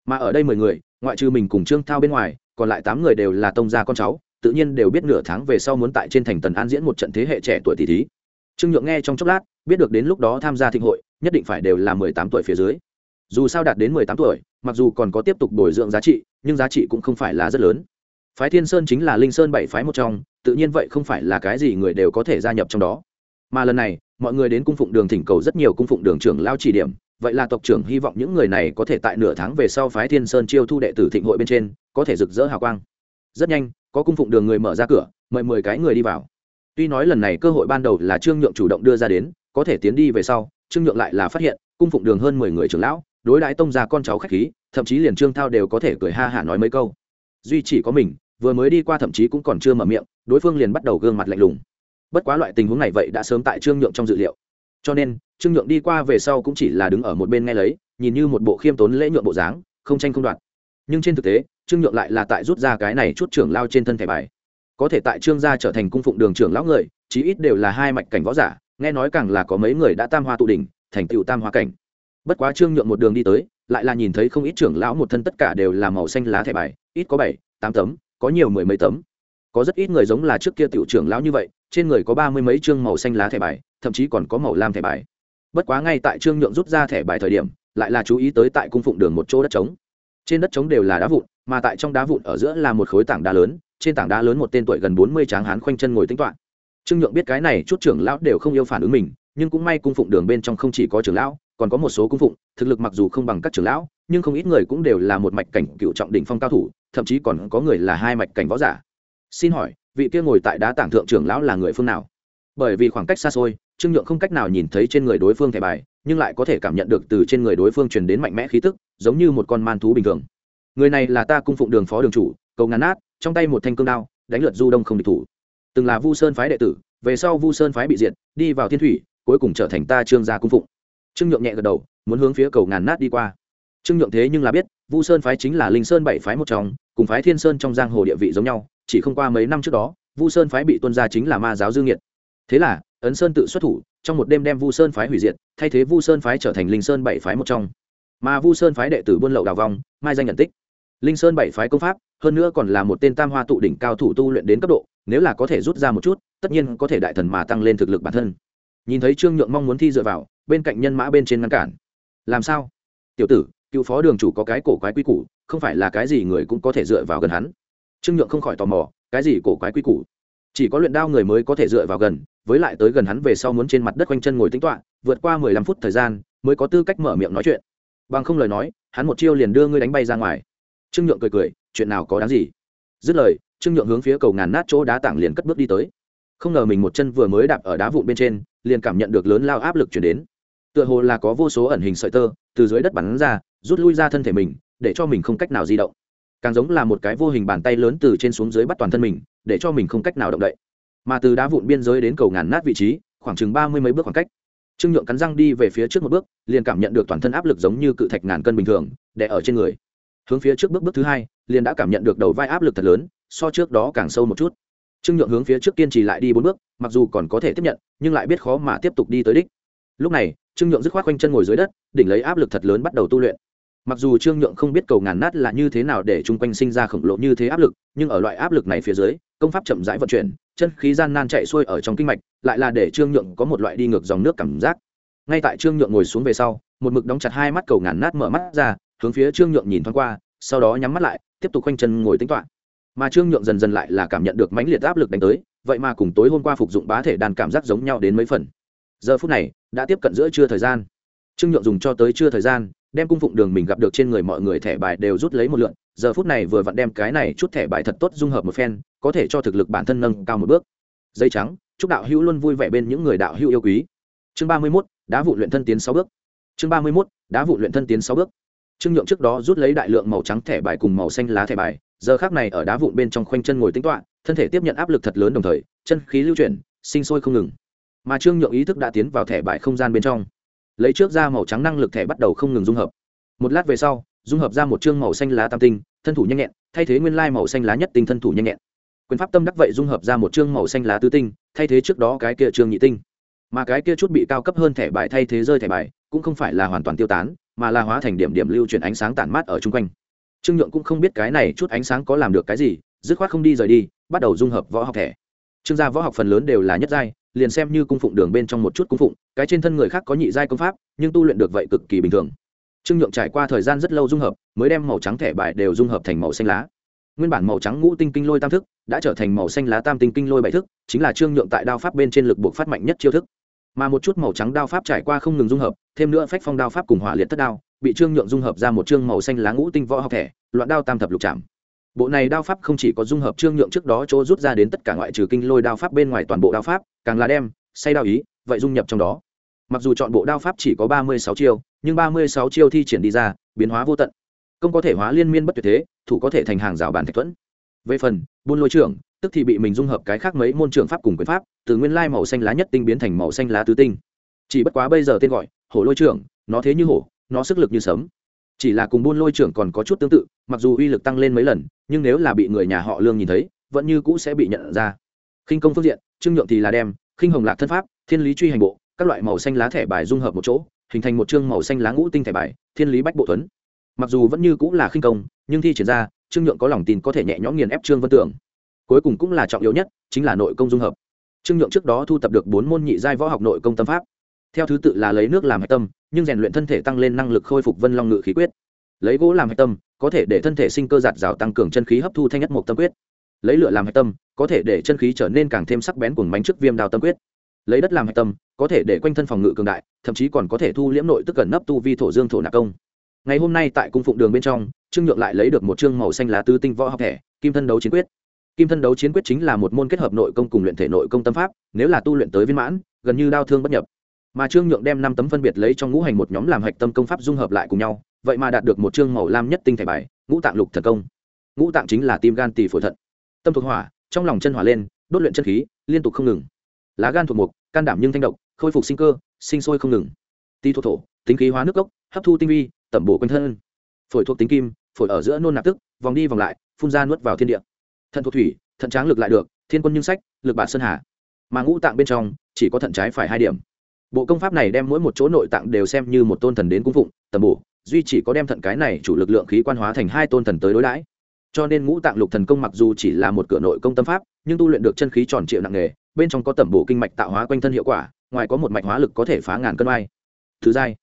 Mà ở đây mười người, ngoại trừ mình cùng trương thao bên ngoài, còn lại tám người đều là tông gia con cháu tự nhiên đều biết nửa tháng về sau muốn tại trên thành tần an diễn một trận thế hệ trẻ tuổi tỷ thí. Trương nhượng nghe trong chốc lát, biết được đến lúc đó tham gia thịnh hội, nhất định phải đều là mười tám tuổi phía dưới. Dù sao đạt đến mười tám tuổi, mặc dù còn có tiếp tục bồi dưỡng giá trị, nhưng giá trị cũng không phải là rất lớn. Phái thiên sơn chính là linh sơn bảy phái một trong, tự nhiên vậy không phải là cái gì người đều có thể gia nhập trong đó. Mà lần này, mọi người đến cung phụng đường thỉnh cầu rất nhiều cung phụng đường trưởng lao chỉ điểm, vậy là tộc trưởng hy vọng những người này có thể tại nửa tháng về sau phái thiên sơn chiêu thu đệ tử thịnh hội bên trên, có thể rực rỡ hào quang. Rất nhanh có cung phụng đường người mở ra cửa, mời mười cái người đi vào. Tuy nói lần này cơ hội ban đầu là trương nhượng chủ động đưa ra đến, có thể tiến đi về sau, trương nhượng lại là phát hiện, cung phụng đường hơn mười người trưởng lão, đối đãi tông ra con cháu khách khí, thậm chí liền trương thao đều có thể cười ha hả nói mấy câu. Duy chỉ có mình, vừa mới đi qua thậm chí cũng còn chưa mở miệng, đối phương liền bắt đầu gương mặt lạnh lùng. Bất quá loại tình huống này vậy đã sớm tại trương nhượng trong dự liệu. Cho nên, trương nhượng đi qua về sau cũng chỉ là đứng ở một bên nghe lấy, nhìn như một bộ khiêm tốn lễ nhượng bộ dáng, không tranh không đoạt. Nhưng trên thực tế trương nhượng lại là tại rút ra cái này chút trưởng lao trên thân thẻ bài. Có thể tại trương gia trở thành cung phụng đường trưởng lão người, chí ít đều là hai mạch cảnh võ giả, nghe nói càng là có mấy người đã tam hoa tụ đỉnh, thành tựu tam hoa cảnh. Bất quá trương nhượng một đường đi tới, lại là nhìn thấy không ít trưởng lão một thân tất cả đều là màu xanh lá thẻ bài, ít có bảy, tám tấm, có nhiều mười mấy tấm. Có rất ít người giống là trước kia tiểu trưởng lão như vậy, trên người có ba mươi mấy chương màu xanh lá thẻ bài, thậm chí còn có màu lam thẻ bài. Bất quá ngay tại trương nhượng rút ra thẻ bài thời điểm, lại là chú ý tới tại cung phụng đường một chỗ đất trống. Trên đất trống đều là đá vụn mà tại trong đá vụn ở giữa là một khối tảng đá lớn, trên tảng đá lớn một tên tuổi gần bốn mươi tráng hán khoanh chân ngồi tính toán. Trương nhượng biết cái này chút trưởng lão đều không yêu phản ứng mình, nhưng cũng may cung phụng đường bên trong không chỉ có trưởng lão, còn có một số cung phụng, thực lực mặc dù không bằng các trưởng lão, nhưng không ít người cũng đều là một mạch cảnh cựu trọng đỉnh phong cao thủ, thậm chí còn có người là hai mạch cảnh võ giả. Xin hỏi, vị kia ngồi tại đá tảng thượng trưởng lão là người phương nào? Bởi vì khoảng cách xa xôi, trương nhượng không cách nào nhìn thấy trên người đối phương thẻ bài, nhưng lại có thể cảm nhận được từ trên người đối phương truyền đến mạnh mẽ khí tức, giống như một con man thú bình thường người này là ta cung phụng đường phó đường chủ, cầu ngắn nát, trong tay một thanh cương đao, đánh lượt du đông không địch thủ. Từng là vu sơn phái đệ tử, về sau vu sơn phái bị diệt, đi vào thiên thủy, cuối cùng trở thành ta trương gia cung phụng. Trương nhượng nhẹ gật đầu, muốn hướng phía cầu ngàn nát đi qua. Trương nhượng thế nhưng là biết, vu sơn phái chính là linh sơn bảy phái một trong, cùng phái thiên sơn trong giang hồ địa vị giống nhau, chỉ không qua mấy năm trước đó, vu sơn phái bị tuân ra chính là ma giáo dương nhiệt thế là, ấn sơn tự xuất thủ, trong một đêm đem vu sơn phái hủy diệt, thay thế vu sơn phái trở thành linh sơn bảy phái một trong. Mà vu sơn phái đệ tử buôn lậu đào vong, mai danh nhận tích linh sơn bảy phái công pháp, hơn nữa còn là một tên tam hoa tụ đỉnh cao thủ tu luyện đến cấp độ, nếu là có thể rút ra một chút, tất nhiên có thể đại thần mà tăng lên thực lực bản thân. Nhìn thấy trương nhượng mong muốn thi dựa vào, bên cạnh nhân mã bên trên ngăn cản. Làm sao? Tiểu tử, cựu phó đường chủ có cái cổ quái quy củ, không phải là cái gì người cũng có thể dựa vào gần hắn. Trương nhượng không khỏi tò mò, cái gì cổ quái quy củ? Chỉ có luyện đao người mới có thể dựa vào gần, với lại tới gần hắn về sau muốn trên mặt đất quanh chân ngồi tính toạ vượt qua mười lăm phút thời gian, mới có tư cách mở miệng nói chuyện. Bằng không lời nói, hắn một chiêu liền đưa ngươi đánh bay ra ngoài trương nhượng cười cười, chuyện nào có đáng gì? Dứt lời, trương nhượng hướng phía cầu ngàn nát chỗ đá tảng liền cất bước đi tới. Không ngờ mình một chân vừa mới đạp ở đá vụn bên trên, liền cảm nhận được lớn lao áp lực chuyển đến. Tựa hồ là có vô số ẩn hình sợi tơ từ dưới đất bắn ra, rút lui ra thân thể mình, để cho mình không cách nào di động. Càng giống là một cái vô hình bàn tay lớn từ trên xuống dưới bắt toàn thân mình, để cho mình không cách nào động đậy. Mà từ đá vụn biên giới đến cầu ngàn nát vị trí, khoảng chừng ba mươi mấy bước khoảng cách. Trương nhượng cắn răng đi về phía trước một bước, liền cảm nhận được toàn thân áp lực giống như cự thạch ngàn cân bình thường, đè ở trên người hướng phía trước bước bước thứ hai, liền đã cảm nhận được đầu vai áp lực thật lớn, so trước đó càng sâu một chút. Trương nhượng hướng phía trước kiên trì lại đi bốn bước, mặc dù còn có thể tiếp nhận, nhưng lại biết khó mà tiếp tục đi tới đích. Lúc này, trương nhượng dứt khoát quanh chân ngồi dưới đất, đỉnh lấy áp lực thật lớn bắt đầu tu luyện. Mặc dù trương nhượng không biết cầu ngàn nát là như thế nào để chung quanh sinh ra khổng lồ như thế áp lực, nhưng ở loại áp lực này phía dưới, công pháp chậm rãi vận chuyển, chân khí gian nan chạy xuôi ở trong kinh mạch, lại là để trương nhượng có một loại đi ngược dòng nước cảm giác. Ngay tại trương nhượng ngồi xuống về sau, một mực đóng chặt hai mắt cầu ngàn nát mở mắt ra hướng phía trương nhượng nhìn thoáng qua, sau đó nhắm mắt lại, tiếp tục quanh chân ngồi tính toạ mà trương nhượng dần dần lại là cảm nhận được mãnh liệt áp lực đánh tới, vậy mà cùng tối hôm qua phục dụng bá thể đàn cảm giác giống nhau đến mấy phần. Giờ phút này, đã tiếp cận giữa trưa thời gian. Trương nhượng dùng cho tới trưa thời gian, đem cung phụng đường mình gặp được trên người mọi người thẻ bài đều rút lấy một lượn, giờ phút này vừa vặn đem cái này chút thẻ bài thật tốt dung hợp một phen, có thể cho thực lực bản thân nâng cao một bước. Dây trắng, chúc đạo hữu luôn vui vẻ bên những người đạo hữu yêu quý. Chương ba mươi mốt đã vụ luyện thân tiến sáu bước. Chương ba mươi mốt đã vụ luyện thân tiến sáu bước trương nhượng trước đó rút lấy đại lượng màu trắng thẻ bài cùng màu xanh lá thẻ bài, giờ khác này ở đá vụn bên trong khoanh chân ngồi tính toạ thân thể tiếp nhận áp lực thật lớn đồng thời, chân khí lưu chuyển, sinh sôi không ngừng. Mà trương nhượng ý thức đã tiến vào thẻ bài không gian bên trong. Lấy trước ra màu trắng năng lực thẻ bắt đầu không ngừng dung hợp. Một lát về sau, dung hợp ra một chương màu xanh lá tam tinh, thân thủ nhanh nhẹn, thay thế nguyên lai màu xanh lá nhất tinh thân thủ nhanh nhẹn. Quyền pháp tâm đắc vậy dung hợp ra một chương màu xanh lá tứ tinh, thay thế trước đó cái kia trương nhị tinh. Mà cái kia chút bị cao cấp hơn thẻ bài thay thế rơi thẻ bài, cũng không phải là hoàn toàn tiêu tán mà là hóa thành điểm điểm lưu chuyển ánh sáng tản mát ở chung quanh. Trương nhượng cũng không biết cái này chút ánh sáng có làm được cái gì, dứt khoát không đi rời đi, bắt đầu dung hợp võ học thẻ. Trương gia võ học phần lớn đều là nhất giai, liền xem như cung phụng đường bên trong một chút cung phụng, cái trên thân người khác có nhị giai công pháp, nhưng tu luyện được vậy cực kỳ bình thường. Trương nhượng trải qua thời gian rất lâu dung hợp, mới đem màu trắng thẻ bài đều dung hợp thành màu xanh lá. Nguyên bản màu trắng ngũ tinh kinh lôi tam thức, đã trở thành màu xanh lá tam tinh kinh lôi bảy thức, chính là trương nhượng tại đao pháp bên trên lực buộc phát mạnh nhất chiêu thức mà một chút màu trắng đao pháp trải qua không ngừng dung hợp, thêm nữa phách phong đao pháp cùng hỏa liệt thất đao, bị trương nhượng dung hợp ra một chương màu xanh lá ngũ tinh võ học thẻ, loạn đao tam thập lục trạm bộ này đao pháp không chỉ có dung hợp trương nhượng trước đó chỗ rút ra đến tất cả ngoại trừ kinh lôi đao pháp bên ngoài toàn bộ đao pháp, càng là đem, say đao ý, vậy dung nhập trong đó. Mặc dù chọn bộ đao pháp chỉ có ba mươi sáu chiêu, nhưng ba mươi sáu chiêu thi triển đi ra, biến hóa vô tận. Công có thể hóa liên miên bất tuyệt thế, thủ có thể thành hàng rào bàn thạch thuẫn. Về phần, buôn lôi trưởng tức thì bị mình dung hợp cái khác mấy môn trưởng pháp cùng quyền pháp, từ nguyên lai màu xanh lá nhất tinh biến thành màu xanh lá tứ tinh. Chỉ bất quá bây giờ tên gọi, hổ lôi trưởng, nó thế như hổ, nó sức lực như sấm. Chỉ là cùng buôn lôi trưởng còn có chút tương tự, mặc dù uy lực tăng lên mấy lần, nhưng nếu là bị người nhà họ lương nhìn thấy, vẫn như cũ sẽ bị nhận ra. Khinh công phương diện, trương nhượng thì là đem, khinh hồng lạc thân pháp, thiên lý truy hành bộ, các loại màu xanh lá thẻ bài dung hợp một chỗ, hình thành một chương màu xanh lá ngũ tinh thẻ bài, thiên lý bách bộ tuấn. Mặc dù vẫn như cũng là khinh công, nhưng thi triển ra, trương nhượng có lòng tin có thể nhẹ nhõm nghiền ép trương vân tưởng cuối cùng cũng là trọng yếu nhất, chính là nội công dung hợp. Trương nhượng trước đó thu tập được bốn môn nhị giai võ học nội công tâm pháp. Theo thứ tự là lấy nước làm hạch tâm, nhưng rèn luyện thân thể tăng lên năng lực khôi phục vân long ngự khí quyết. Lấy gỗ làm hạch tâm, có thể để thân thể sinh cơ giạt rào tăng cường chân khí hấp thu thanh nhất một tâm quyết. Lấy lửa làm hạch tâm, có thể để chân khí trở nên càng thêm sắc bén cùng bánh trước viêm đào tâm quyết. Lấy đất làm hạch tâm, có thể để quanh thân phòng ngự cường đại, thậm chí còn có thể thu liễm nội tức gần nấp tu vi thổ dương thổ nạp công. Ngày hôm nay tại cung phụng đường bên trong, trương nhượng lại lấy được một chương màu xanh lá tứ tinh võ học thẻ, kim thân đấu chiến quyết kim thân đấu chiến quyết chính là một môn kết hợp nội công cùng luyện thể nội công tâm pháp, nếu là tu luyện tới viên mãn, gần như đau thương bất nhập. Mà trương nhượng đem năm tấm phân biệt lấy trong ngũ hành một nhóm làm hạch tâm công pháp dung hợp lại cùng nhau, vậy mà đạt được một chương màu lam nhất tinh thể bài, ngũ tạng lục thần công. Ngũ tạng chính là tim gan tỳ phổi thận. Tâm thuộc hỏa, trong lòng chân hỏa lên, đốt luyện chân khí, liên tục không ngừng. Lá gan thuộc mục, can đảm nhưng thanh độc, khôi phục sinh cơ, sinh sôi không ngừng. Ti thuộc thổ, tính khí hóa nước cốc, hấp thu tinh vi, tẩm bổ quanh thân. Phổi thuộc tính kim, phổi ở giữa nôn nạp tức, vòng đi vòng lại, phun ra nuốt vào thiên địa thận thuộc thủy, thận tráng lực lại được, thiên quân nhưng sách, lực bản sơn hà. Mà ngũ tạng bên trong, chỉ có thận trái phải hai điểm. Bộ công pháp này đem mỗi một chỗ nội tạng đều xem như một tôn thần đến cung phụng, tầm bổ, duy chỉ có đem thận cái này chủ lực lượng khí quan hóa thành hai tôn thần tới đối đãi. Cho nên ngũ tạng lục thần công mặc dù chỉ là một cửa nội công tâm pháp, nhưng tu luyện được chân khí tròn triệu nặng nghề bên trong có tẩm bổ kinh mạch tạo hóa quanh thân hiệu quả, ngoài có một mạch hóa lực có thể phá ngàn cân vai thứ giai.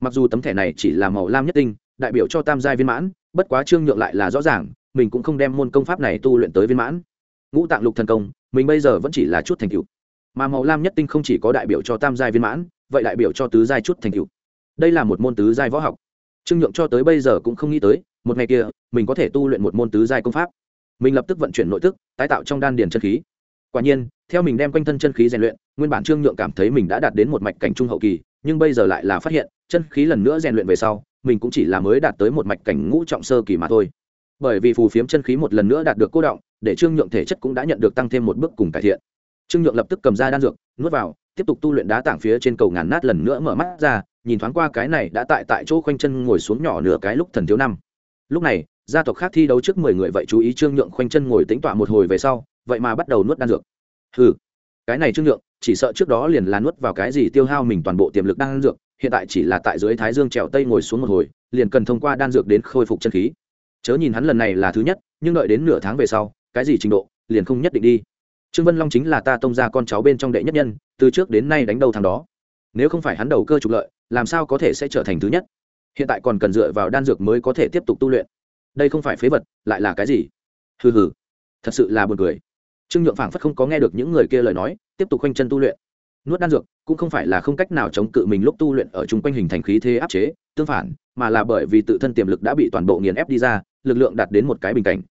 Mặc dù tấm thẻ này chỉ là màu lam nhất tinh, đại biểu cho tam giai viên mãn, bất quá trương nhượng lại là rõ ràng mình cũng không đem môn công pháp này tu luyện tới viên mãn. Ngũ tạng lục thần công, mình bây giờ vẫn chỉ là chút thành tựu. Mà màu lam nhất tinh không chỉ có đại biểu cho tam giai viên mãn, vậy đại biểu cho tứ giai chút thành tựu. Đây là một môn tứ giai võ học. Trương nhượng cho tới bây giờ cũng không nghĩ tới, một ngày kia, mình có thể tu luyện một môn tứ giai công pháp. Mình lập tức vận chuyển nội tức tái tạo trong đan điền chân khí. Quả nhiên, theo mình đem quanh thân chân khí rèn luyện, nguyên bản trương nhượng cảm thấy mình đã đạt đến một mạch cảnh trung hậu kỳ, nhưng bây giờ lại là phát hiện, chân khí lần nữa rèn luyện về sau, mình cũng chỉ là mới đạt tới một mạch cảnh ngũ trọng sơ kỳ mà thôi bởi vì phù phiếm chân khí một lần nữa đạt được cố động, để trương nhượng thể chất cũng đã nhận được tăng thêm một bước cùng cải thiện. Trương nhượng lập tức cầm ra đan dược, nuốt vào, tiếp tục tu luyện đá tảng phía trên cầu ngàn nát lần nữa mở mắt ra, nhìn thoáng qua cái này đã tại tại chỗ khoanh chân ngồi xuống nhỏ nửa cái lúc thần thiếu năm. Lúc này, gia tộc khác thi đấu trước mười người vậy chú ý trương nhượng khoanh chân ngồi tính tọa một hồi về sau, vậy mà bắt đầu nuốt đan dược. Hừ, cái này trương nhượng, chỉ sợ trước đó liền là nuốt vào cái gì tiêu hao mình toàn bộ tiềm lực đan dược, hiện tại chỉ là tại dưới thái dương trèo tây ngồi xuống một hồi, liền cần thông qua đan dược đến khôi phục chân khí chớ nhìn hắn lần này là thứ nhất, nhưng đợi đến nửa tháng về sau, cái gì trình độ, liền không nhất định đi. Trương vân long chính là ta tông ra con cháu bên trong đệ nhất nhân, từ trước đến nay đánh đầu thằng đó. Nếu không phải hắn đầu cơ trục lợi, làm sao có thể sẽ trở thành thứ nhất? Hiện tại còn cần dựa vào đan dược mới có thể tiếp tục tu luyện. Đây không phải phế vật, lại là cái gì? Hừ hừ, thật sự là buồn cười. Trương nhượng phảng phất không có nghe được những người kia lời nói, tiếp tục khoanh chân tu luyện. Nuốt đan dược, cũng không phải là không cách nào chống cự mình lúc tu luyện ở chung quanh hình thành khí thế áp chế, tương phản, mà là bởi vì tự thân tiềm lực đã bị toàn bộ nghiền ép đi ra lực lượng đạt đến một cái bình cảnh.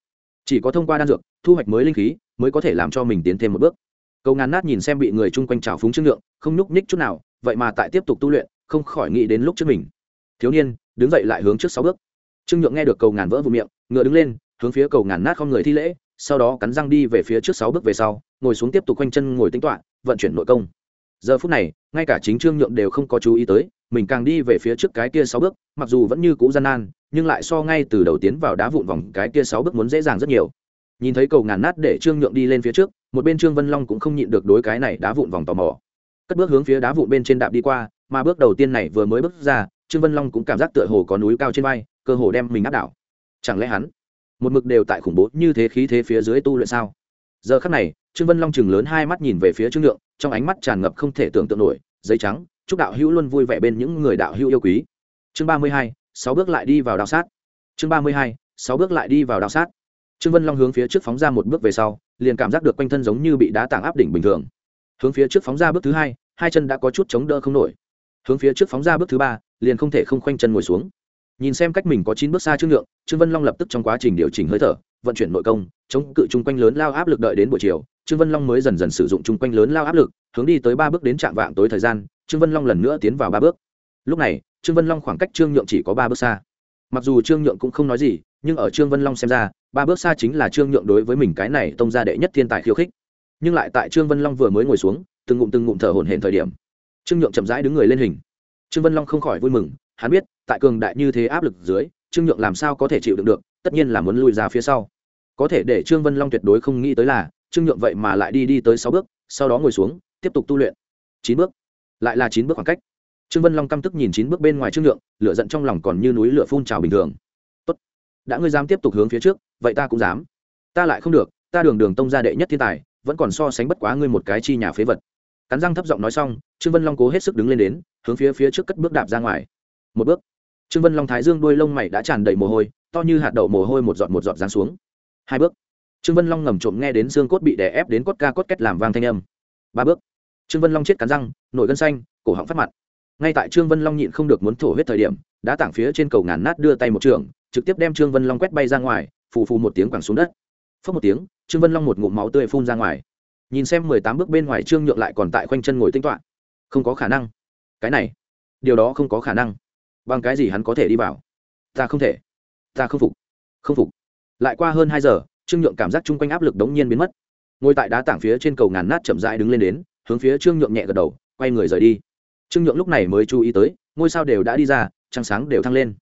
Chỉ có thông qua đan dược, thu hoạch mới linh khí, mới có thể làm cho mình tiến thêm một bước. Cầu ngàn nát nhìn xem bị người chung quanh trào phúng trương lượng không nhúc nhích chút nào, vậy mà tại tiếp tục tu luyện, không khỏi nghĩ đến lúc trước mình. Thiếu niên, đứng dậy lại hướng trước sáu bước. Trương nhượng nghe được cầu ngàn vỡ vụn miệng, ngựa đứng lên, hướng phía cầu ngàn nát không người thi lễ, sau đó cắn răng đi về phía trước sáu bước về sau, ngồi xuống tiếp tục quanh chân ngồi tính toạ vận chuyển nội công. Giờ phút này, ngay cả chính trương nhượng đều không có chú ý tới, mình càng đi về phía trước cái kia sáu bước, mặc dù vẫn như cũ gian nan nhưng lại so ngay từ đầu tiến vào đá vụn vòng cái kia sáu bước muốn dễ dàng rất nhiều. Nhìn thấy cầu ngàn nát để trương nhượng đi lên phía trước, một bên trương vân long cũng không nhịn được đối cái này đá vụn vòng tò mò. Cất bước hướng phía đá vụn bên trên đạp đi qua, mà bước đầu tiên này vừa mới bước ra, trương vân long cũng cảm giác tựa hồ có núi cao trên vai, cơ hồ đem mình áp đảo. Chẳng lẽ hắn, một mực đều tại khủng bố như thế khí thế phía dưới tu luyện sao? Giờ khắc này, trương vân long chừng lớn hai mắt nhìn về phía trương nhượng, trong ánh mắt tràn ngập không thể tưởng tượng nổi, giấy trắng, chúc đạo hữu luôn vui vẻ bên những người đạo hữu yêu quý. Chương ba mươi hai sáu bước lại đi vào đào sát. Chương ba mươi hai, sáu bước lại đi vào đào sát. Trương vân long hướng phía trước phóng ra một bước về sau, liền cảm giác được quanh thân giống như bị đá tảng áp đỉnh bình thường. Hướng phía trước phóng ra bước thứ hai hai chân đã có chút chống đỡ không nổi. Hướng phía trước phóng ra bước thứ ba, liền không thể không khoanh chân ngồi xuống. Nhìn xem cách mình có chín bước xa trước ngượng trương vân long lập tức trong quá trình điều chỉnh hơi thở, vận chuyển nội công, chống cự chung quanh lớn lao áp lực đợi đến buổi chiều. Trương vân long mới dần dần sử dụng chung quanh lớn lao áp lực, hướng đi tới ba bước đến trạm vạng tối thời gian, trương vân long lần nữa tiến vào ba bước. Lúc này trương vân long khoảng cách trương nhượng chỉ có ba bước xa. Mặc dù trương nhượng cũng không nói gì, nhưng ở trương vân long xem ra, ba bước xa chính là trương nhượng đối với mình cái này tông ra đệ nhất thiên tài khiêu khích. Nhưng lại tại trương vân long vừa mới ngồi xuống, từng ngụm từng ngụm thở hổn hển thời điểm, trương nhượng chậm rãi đứng người lên hình. Trương vân long không khỏi vui mừng, hắn biết, tại cường đại như thế áp lực dưới, trương nhượng làm sao có thể chịu đựng được, tất nhiên là muốn lui ra phía sau. Có thể để trương vân long tuyệt đối không nghĩ tới là, trương nhượng vậy mà lại đi đi tới sáu bước, sau đó ngồi xuống, tiếp tục tu luyện. Chín bước. Lại là chín bước khoảng cách trương vân long căm tức nhìn chín bước bên ngoài trương nhượng, lửa giận trong lòng còn như núi lửa phun trào bình thường. Tốt, đã ngươi dám tiếp tục hướng phía trước, vậy ta cũng dám. Ta lại không được, ta đường đường tông gia đệ nhất thiên tài, vẫn còn so sánh bất quá ngươi một cái chi nhà phế vật. Cắn răng thấp giọng nói xong, trương vân long cố hết sức đứng lên đến, hướng phía phía trước cất bước đạp ra ngoài. Một bước, trương vân long thái dương đuôi lông mày đã tràn đầy mồ hôi, to như hạt đậu mồ hôi một giọt một giọt giáng xuống. Hai bước, trương vân long ngầm trộm nghe đến xương cốt bị đè ép đến cốt ca cốt kết làm vang thanh âm. Ba bước, trương vân long chết cắn răng, nổi gân xanh, cổ họng phát mặt ngay tại trương vân long nhịn không được muốn thổ huyết thời điểm đã tảng phía trên cầu ngàn nát đưa tay một trường, trực tiếp đem trương vân long quét bay ra ngoài, phù phù một tiếng quẳng xuống đất. Phớt một tiếng, trương vân long một ngụm máu tươi phun ra ngoài. Nhìn xem mười tám bước bên ngoài trương nhượng lại còn tại khoanh chân ngồi tinh toạn không có khả năng. Cái này, điều đó không có khả năng. Bằng cái gì hắn có thể đi vào? Ta không thể. Ta không phục. Không phục. Lại qua hơn hai giờ, trương nhượng cảm giác chung quanh áp lực đống nhiên biến mất. Ngồi tại đá tảng phía trên cầu ngàn nát chậm rãi đứng lên đến, hướng phía trương nhượng nhẹ gật đầu, quay người rời đi trương nhượng lúc này mới chú ý tới, ngôi sao đều đã đi ra, trăng sáng đều thăng lên.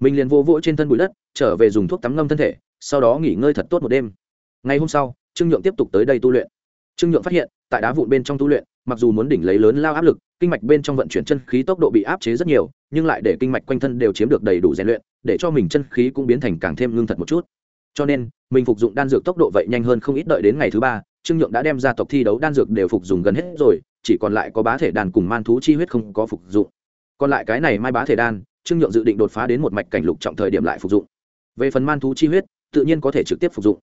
Mình liền vô vỗ trên thân bụi đất, trở về dùng thuốc tắm ngâm thân thể, sau đó nghỉ ngơi thật tốt một đêm. Ngày hôm sau, trương nhượng tiếp tục tới đây tu luyện. Trương nhượng phát hiện, tại đá vụn bên trong tu luyện, mặc dù muốn đỉnh lấy lớn lao áp lực, kinh mạch bên trong vận chuyển chân khí tốc độ bị áp chế rất nhiều, nhưng lại để kinh mạch quanh thân đều chiếm được đầy đủ rèn luyện, để cho mình chân khí cũng biến thành càng thêm ngưng thật một chút. Cho nên, mình phục dụng đan dược tốc độ vậy nhanh hơn không ít đợi đến ngày thứ ba, trương nhượng đã đem ra tộc thi đấu đan dược đều phục dùng gần hết rồi chỉ còn lại có bá thể đàn cùng man thú chi huyết không có phục dụng. Còn lại cái này mai bá thể đan, trương nhượng dự định đột phá đến một mạch cảnh lục trọng thời điểm lại phục dụng. Về phần man thú chi huyết, tự nhiên có thể trực tiếp phục dụng.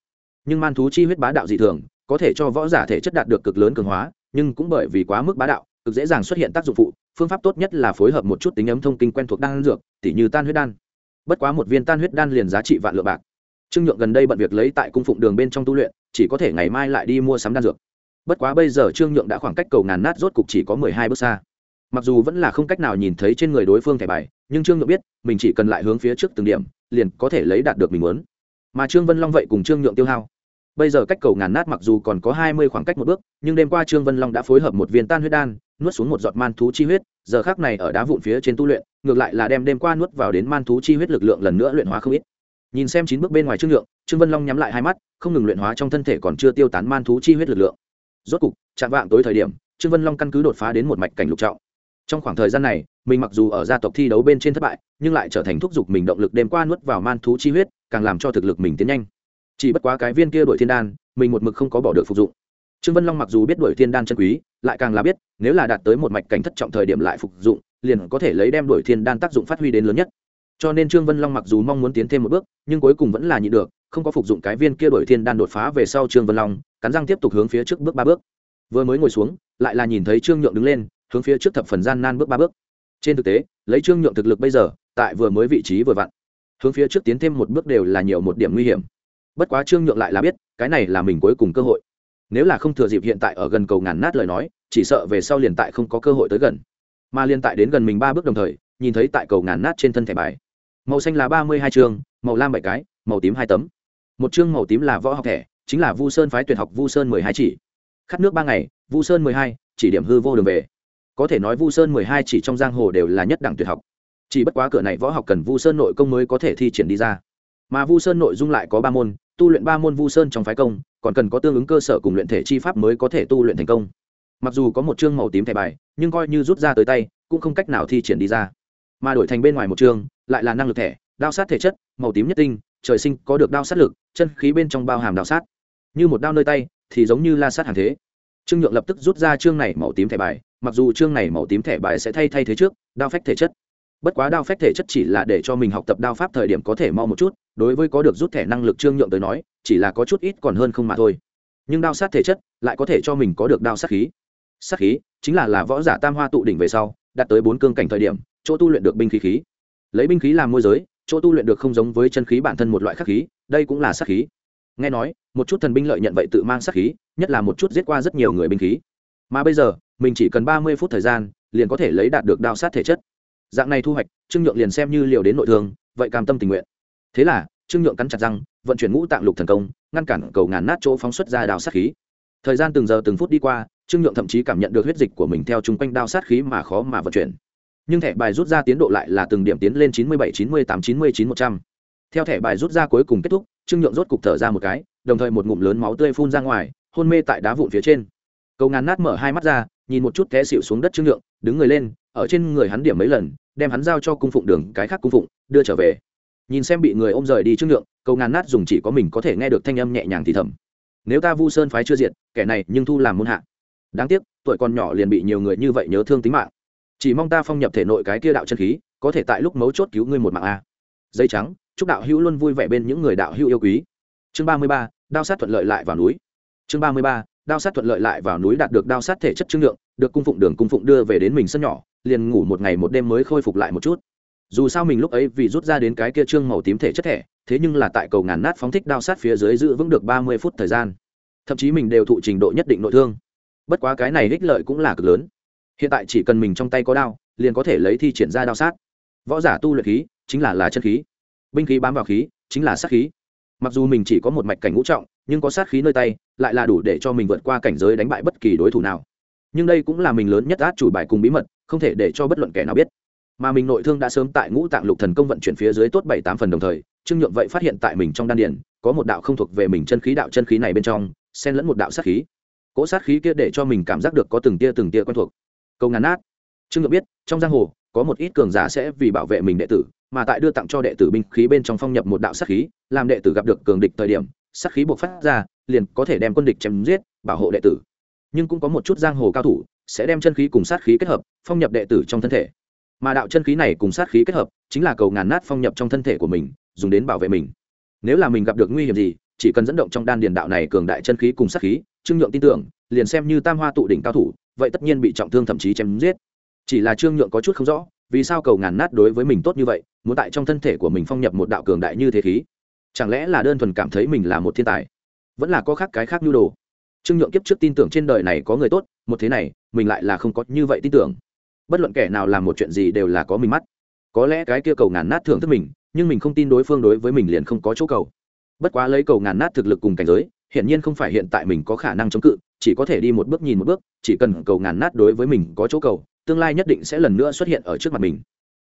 Nhưng man thú chi huyết bá đạo dị thường, có thể cho võ giả thể chất đạt được cực lớn cường hóa, nhưng cũng bởi vì quá mức bá đạo, cực dễ dàng xuất hiện tác dụng phụ, phương pháp tốt nhất là phối hợp một chút tính ấm thông kinh quen thuộc đan dược, tỉ như tan huyết đan. Bất quá một viên tan huyết đan liền giá trị vạn lượng bạc. Trương nhượng gần đây bận việc lấy tại cung phụng đường bên trong tu luyện, chỉ có thể ngày mai lại đi mua sắm đan dược bất quá bây giờ trương nhượng đã khoảng cách cầu ngàn nát rốt cục chỉ có mười hai bước xa. Mặc dù vẫn là không cách nào nhìn thấy trên người đối phương thẻ bài, nhưng trương nhượng biết, mình chỉ cần lại hướng phía trước từng điểm, liền có thể lấy đạt được mình muốn. Mà trương vân long vậy cùng trương nhượng tiêu hao. Bây giờ cách cầu ngàn nát mặc dù còn có hai mươi khoảng cách một bước, nhưng đêm qua trương vân long đã phối hợp một viên tan huyết đan, nuốt xuống một giọt man thú chi huyết, giờ khác này ở đá vụn phía trên tu luyện, ngược lại là đem đêm qua nuốt vào đến man thú chi huyết lực lượng lần nữa luyện hóa không ít. Nhìn xem chín bước bên ngoài trương nhượng, trương vân long nhắm lại hai mắt, không ngừng luyện hóa trong thân thể còn chưa tiêu tán man thú chi huyết lực lượng rốt cục, chạm vạng tối thời điểm, trương vân long căn cứ đột phá đến một mạch cảnh lục trọng. Trong khoảng thời gian này, mình mặc dù ở gia tộc thi đấu bên trên thất bại, nhưng lại trở thành thúc giục mình động lực đêm qua nuốt vào man thú chi huyết, càng làm cho thực lực mình tiến nhanh. Chỉ bất quá cái viên kia đổi thiên đan, mình một mực không có bỏ được phục dụng. Trương vân long mặc dù biết đổi thiên đan chân quý, lại càng là biết, nếu là đạt tới một mạch cảnh thất trọng thời điểm lại phục dụng, liền có thể lấy đem đổi thiên đan tác dụng phát huy đến lớn nhất. Cho nên trương vân long mặc dù mong muốn tiến thêm một bước, nhưng cuối cùng vẫn là nhịn được, không có phục dụng cái viên kia đổi thiên đan đột phá về sau trương vân long cắn răng tiếp tục hướng phía trước bước ba bước. Vừa mới ngồi xuống, lại là nhìn thấy trương nhượng đứng lên, hướng phía trước thập phần gian nan bước ba bước. Trên thực tế, lấy trương nhượng thực lực bây giờ, tại vừa mới vị trí vừa vặn, hướng phía trước tiến thêm một bước đều là nhiều một điểm nguy hiểm. Bất quá trương nhượng lại là biết, cái này là mình cuối cùng cơ hội. Nếu là không thừa dịp hiện tại ở gần cầu ngàn nát lời nói, chỉ sợ về sau liền tại không có cơ hội tới gần. Mà liền tại đến gần mình ba bước đồng thời, nhìn thấy tại cầu ngàn nát trên thân thẻ bài. Màu xanh là ba mươi hai chương màu lam bảy cái, màu tím hai tấm. Một chương màu tím là võ học thẻ chính là vu sơn phái tuyệt học vu sơn mười hai chỉ. Khát nước ba ngày, vu sơn mười hai, chỉ điểm hư vô đường về. Có thể nói vu sơn mười hai chỉ trong giang hồ đều là nhất đẳng tuyệt học. Chỉ bất quá cửa này võ học cần vu sơn nội công mới có thể thi triển đi ra. Mà vu sơn nội dung lại có ba môn, tu luyện ba môn vu sơn trong phái công, còn cần có tương ứng cơ sở cùng luyện thể chi pháp mới có thể tu luyện thành công. Mặc dù có một chương màu tím thẻ bài, nhưng coi như rút ra tới tay, cũng không cách nào thi triển đi ra. Mà đổi thành bên ngoài một chương, lại là năng lực thẻ, đao sát thể chất, màu tím nhất tinh, trời sinh có được đao sát lực, chân khí bên trong bao hàm đao sát như một đao nơi tay, thì giống như la sát hàng thế. Trương nhượng lập tức rút ra chương này màu tím thẻ bài, mặc dù chương này màu tím thẻ bài sẽ thay thay thế trước, đao phách thể chất. Bất quá đao phách thể chất chỉ là để cho mình học tập đao pháp thời điểm có thể mau một chút, đối với có được rút thẻ năng lực trương nhượng tới nói, chỉ là có chút ít còn hơn không mà thôi. Nhưng đao sát thể chất lại có thể cho mình có được đao sát khí. Sát khí chính là là võ giả tam hoa tụ đỉnh về sau, đạt tới bốn cương cảnh thời điểm, chỗ tu luyện được binh khí khí. Lấy binh khí làm môi giới, chỗ tu luyện được không giống với chân khí bản thân một loại khắc khí, đây cũng là sát khí nghe nói, một chút thần binh lợi nhận vậy tự mang sát khí, nhất là một chút giết qua rất nhiều người binh khí. Mà bây giờ, mình chỉ cần ba mươi phút thời gian, liền có thể lấy đạt được đao sát thể chất. Dạng này thu hoạch, trương nhượng liền xem như liều đến nội thương, vậy cam tâm tình nguyện. Thế là, trương nhượng cắn chặt răng, vận chuyển ngũ tạng lục thần công, ngăn cản cầu ngàn nát chỗ phóng xuất ra đao sát khí. Thời gian từng giờ từng phút đi qua, trương nhượng thậm chí cảm nhận được huyết dịch của mình theo chung quanh đao sát khí mà khó mà vận chuyển. Nhưng thẻ bài rút ra tiến độ lại là từng điểm tiến lên chín mươi bảy, chín mươi tám, chín mươi chín, một trăm. Theo thẻ bài rút ra cuối cùng kết thúc trương nhượng rốt cục thở ra một cái, đồng thời một ngụm lớn máu tươi phun ra ngoài, hôn mê tại đá vụn phía trên. Cầu ngàn nát mở hai mắt ra, nhìn một chút té xịu xuống đất trương nhượng, đứng người lên, ở trên người hắn điểm mấy lần, đem hắn giao cho cung phụng đường, cái khác cung phụng, đưa trở về. Nhìn xem bị người ôm rời đi trương nhượng, cầu ngàn nát dùng chỉ có mình có thể nghe được thanh âm nhẹ nhàng thì thầm. Nếu ta vu sơn phái chưa diệt, kẻ này nhưng thu làm môn hạ. Đáng tiếc, tuổi còn nhỏ liền bị nhiều người như vậy nhớ thương tính mạng. Chỉ mong ta phong nhập thể nội cái kia đạo chân khí, có thể tại lúc mấu chốt cứu ngươi một mạng a. Dây trắng chúc đạo hữu luôn vui vẻ bên những người đạo hữu yêu quý. Chương ba mươi ba, đao sát thuận lợi lại vào núi. Chương ba mươi ba, đao sát thuận lợi lại vào núi đạt được đao sát thể chất trương lượng, được cung phụng đường cung phụng đưa về đến mình sân nhỏ, liền ngủ một ngày một đêm mới khôi phục lại một chút. Dù sao mình lúc ấy vì rút ra đến cái kia trương màu tím thể chất thẻ, thế nhưng là tại cầu ngàn nát phóng thích đao sát phía dưới giữ vững được ba mươi phút thời gian. Thậm chí mình đều thụ trình độ nhất định nội thương. Bất quá cái này ích lợi cũng là cực lớn. Hiện tại chỉ cần mình trong tay có đao, liền có thể lấy thi triển ra đao sát. Võ giả tu luyện khí, chính là là chân khí binh khí bám vào khí, chính là sát khí. Mặc dù mình chỉ có một mạch cảnh ngũ trọng, nhưng có sát khí nơi tay, lại là đủ để cho mình vượt qua cảnh giới đánh bại bất kỳ đối thủ nào. Nhưng đây cũng là mình lớn nhất át chủ bài cùng bí mật, không thể để cho bất luận kẻ nào biết. Mà mình nội thương đã sớm tại ngũ tạng lục thần công vận chuyển phía dưới tốt bảy tám phần đồng thời, trương nhượng vậy phát hiện tại mình trong đan điền, có một đạo không thuộc về mình chân khí đạo chân khí này bên trong, xen lẫn một đạo sát khí. Cỗ sát khí kia để cho mình cảm giác được có từng tia từng tia quen thuộc. Câu ngắn nát. Trương nhượng biết, trong giang hồ, có một ít cường giả sẽ vì bảo vệ mình đệ tử mà tại đưa tặng cho đệ tử binh khí bên trong phong nhập một đạo sát khí, làm đệ tử gặp được cường địch thời điểm, sát khí buộc phát ra, liền có thể đem quân địch chém giết, bảo hộ đệ tử. Nhưng cũng có một chút giang hồ cao thủ, sẽ đem chân khí cùng sát khí kết hợp, phong nhập đệ tử trong thân thể. Mà đạo chân khí này cùng sát khí kết hợp, chính là cầu ngàn nát phong nhập trong thân thể của mình, dùng đến bảo vệ mình. Nếu là mình gặp được nguy hiểm gì, chỉ cần dẫn động trong đan điền đạo này cường đại chân khí cùng sát khí, trương nhượng tin tưởng, liền xem như tam hoa tụ đỉnh cao thủ, vậy tất nhiên bị trọng thương thậm chí chém giết. Chỉ là trương nhượng có chút không rõ, vì sao cầu ngàn nát đối với mình tốt như vậy muốn tại trong thân thể của mình phong nhập một đạo cường đại như thế khí. Chẳng lẽ là đơn thuần cảm thấy mình là một thiên tài? Vẫn là có khác cái khác nhu đồ. Trương nhượng kiếp trước tin tưởng trên đời này có người tốt, một thế này, mình lại là không có như vậy tin tưởng. Bất luận kẻ nào làm một chuyện gì đều là có mình mắt. Có lẽ cái kia cầu ngàn nát thưởng thức mình, nhưng mình không tin đối phương đối với mình liền không có chỗ cầu. Bất quá lấy cầu ngàn nát thực lực cùng cảnh giới, hiển nhiên không phải hiện tại mình có khả năng chống cự, chỉ có thể đi một bước nhìn một bước, chỉ cần cầu ngàn nát đối với mình có chỗ cầu, tương lai nhất định sẽ lần nữa xuất hiện ở trước mặt mình.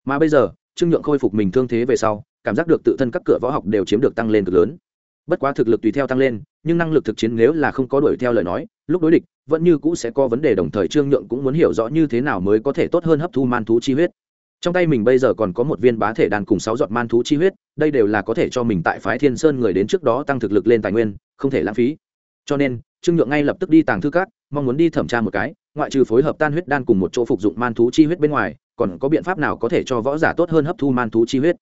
Mà bây giờ trương nhượng khôi phục mình thương thế về sau, cảm giác được tự thân các cửa võ học đều chiếm được tăng lên cực lớn. Bất quá thực lực tùy theo tăng lên, nhưng năng lực thực chiến nếu là không có đuổi theo lời nói, lúc đối địch, vẫn như cũ sẽ có vấn đề đồng thời trương nhượng cũng muốn hiểu rõ như thế nào mới có thể tốt hơn hấp thu man thú chi huyết. Trong tay mình bây giờ còn có một viên bá thể đàn cùng sáu giọt man thú chi huyết, đây đều là có thể cho mình tại phái thiên sơn người đến trước đó tăng thực lực lên tài nguyên, không thể lãng phí. Cho nên, trương nhượng ngay lập tức đi tàng thư cát mong muốn đi thẩm tra một cái, ngoại trừ phối hợp tan huyết đan cùng một chỗ phục dụng man thú chi huyết bên ngoài còn có biện pháp nào có thể cho võ giả tốt hơn hấp thu man thú chi huyết?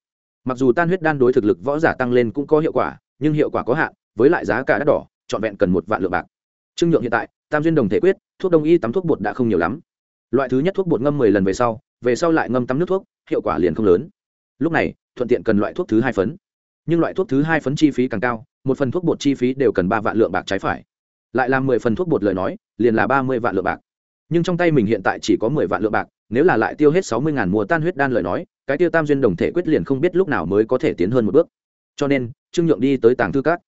Mặc dù tan huyết đan đối thực lực võ giả tăng lên cũng có hiệu quả, nhưng hiệu quả có hạn, với lại giá cả đắt đỏ, trọn vẹn cần một vạn lượng bạc. Trương nhượng hiện tại, tam duyên đồng thể quyết, thuốc đông y tắm thuốc bột đã không nhiều lắm. Loại thứ nhất thuốc bột ngâm mười lần về sau về sau lại ngâm tắm nước thuốc, hiệu quả liền không lớn. Lúc này, thuận tiện cần loại thuốc thứ hai phấn. Nhưng loại thuốc thứ hai phấn chi phí càng cao, một phần thuốc bột chi phí đều cần ba vạn lượng bạc trái phải. Lại làm mười phần thuốc bột lời nói, liền là ba mươi vạn lượng bạc. Nhưng trong tay mình hiện tại chỉ có mười vạn lượng bạc nếu là lại tiêu hết sáu mươi ngàn mùa tan huyết đan lời nói, cái tiêu tam duyên đồng thể quyết liền không biết lúc nào mới có thể tiến hơn một bước. Cho nên, trương nhượng đi tới tàng thư cát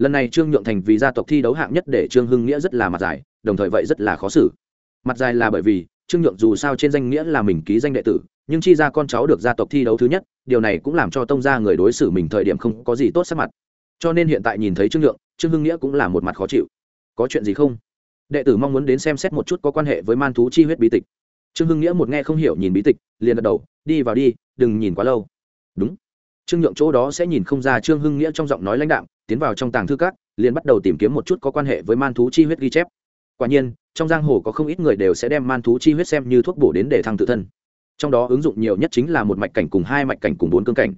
lần này trương nhượng thành vì gia tộc thi đấu hạng nhất để trương hưng nghĩa rất là mặt dài, đồng thời vậy rất là khó xử. Mặt dài là bởi vì, trương nhượng dù sao trên danh nghĩa là mình ký danh đệ tử, nhưng chi ra con cháu được gia tộc thi đấu thứ nhất, điều này cũng làm cho tông gia người đối xử mình thời điểm không có gì tốt sắc mặt. Cho nên hiện tại nhìn thấy trương nhượng, trương hưng nghĩa cũng là một mặt khó chịu. Có chuyện gì không? Đệ tử mong muốn đến xem xét một chút có quan hệ với man thú chi huyết bí tịch trương hưng nghĩa một nghe không hiểu nhìn bí tịch, liền gật đầu, đi vào đi, đừng nhìn quá lâu. Đúng. Trương nhượng chỗ đó sẽ nhìn không ra trương hưng nghĩa trong giọng nói lãnh đạm, tiến vào trong tàng thư các, liền bắt đầu tìm kiếm một chút có quan hệ với man thú chi huyết ghi chép. Quả nhiên, trong giang hồ có không ít người đều sẽ đem man thú chi huyết xem như thuốc bổ đến để thăng tự thân. Trong đó ứng dụng nhiều nhất chính là một mạch cảnh cùng hai mạch cảnh cùng bốn cương cảnh.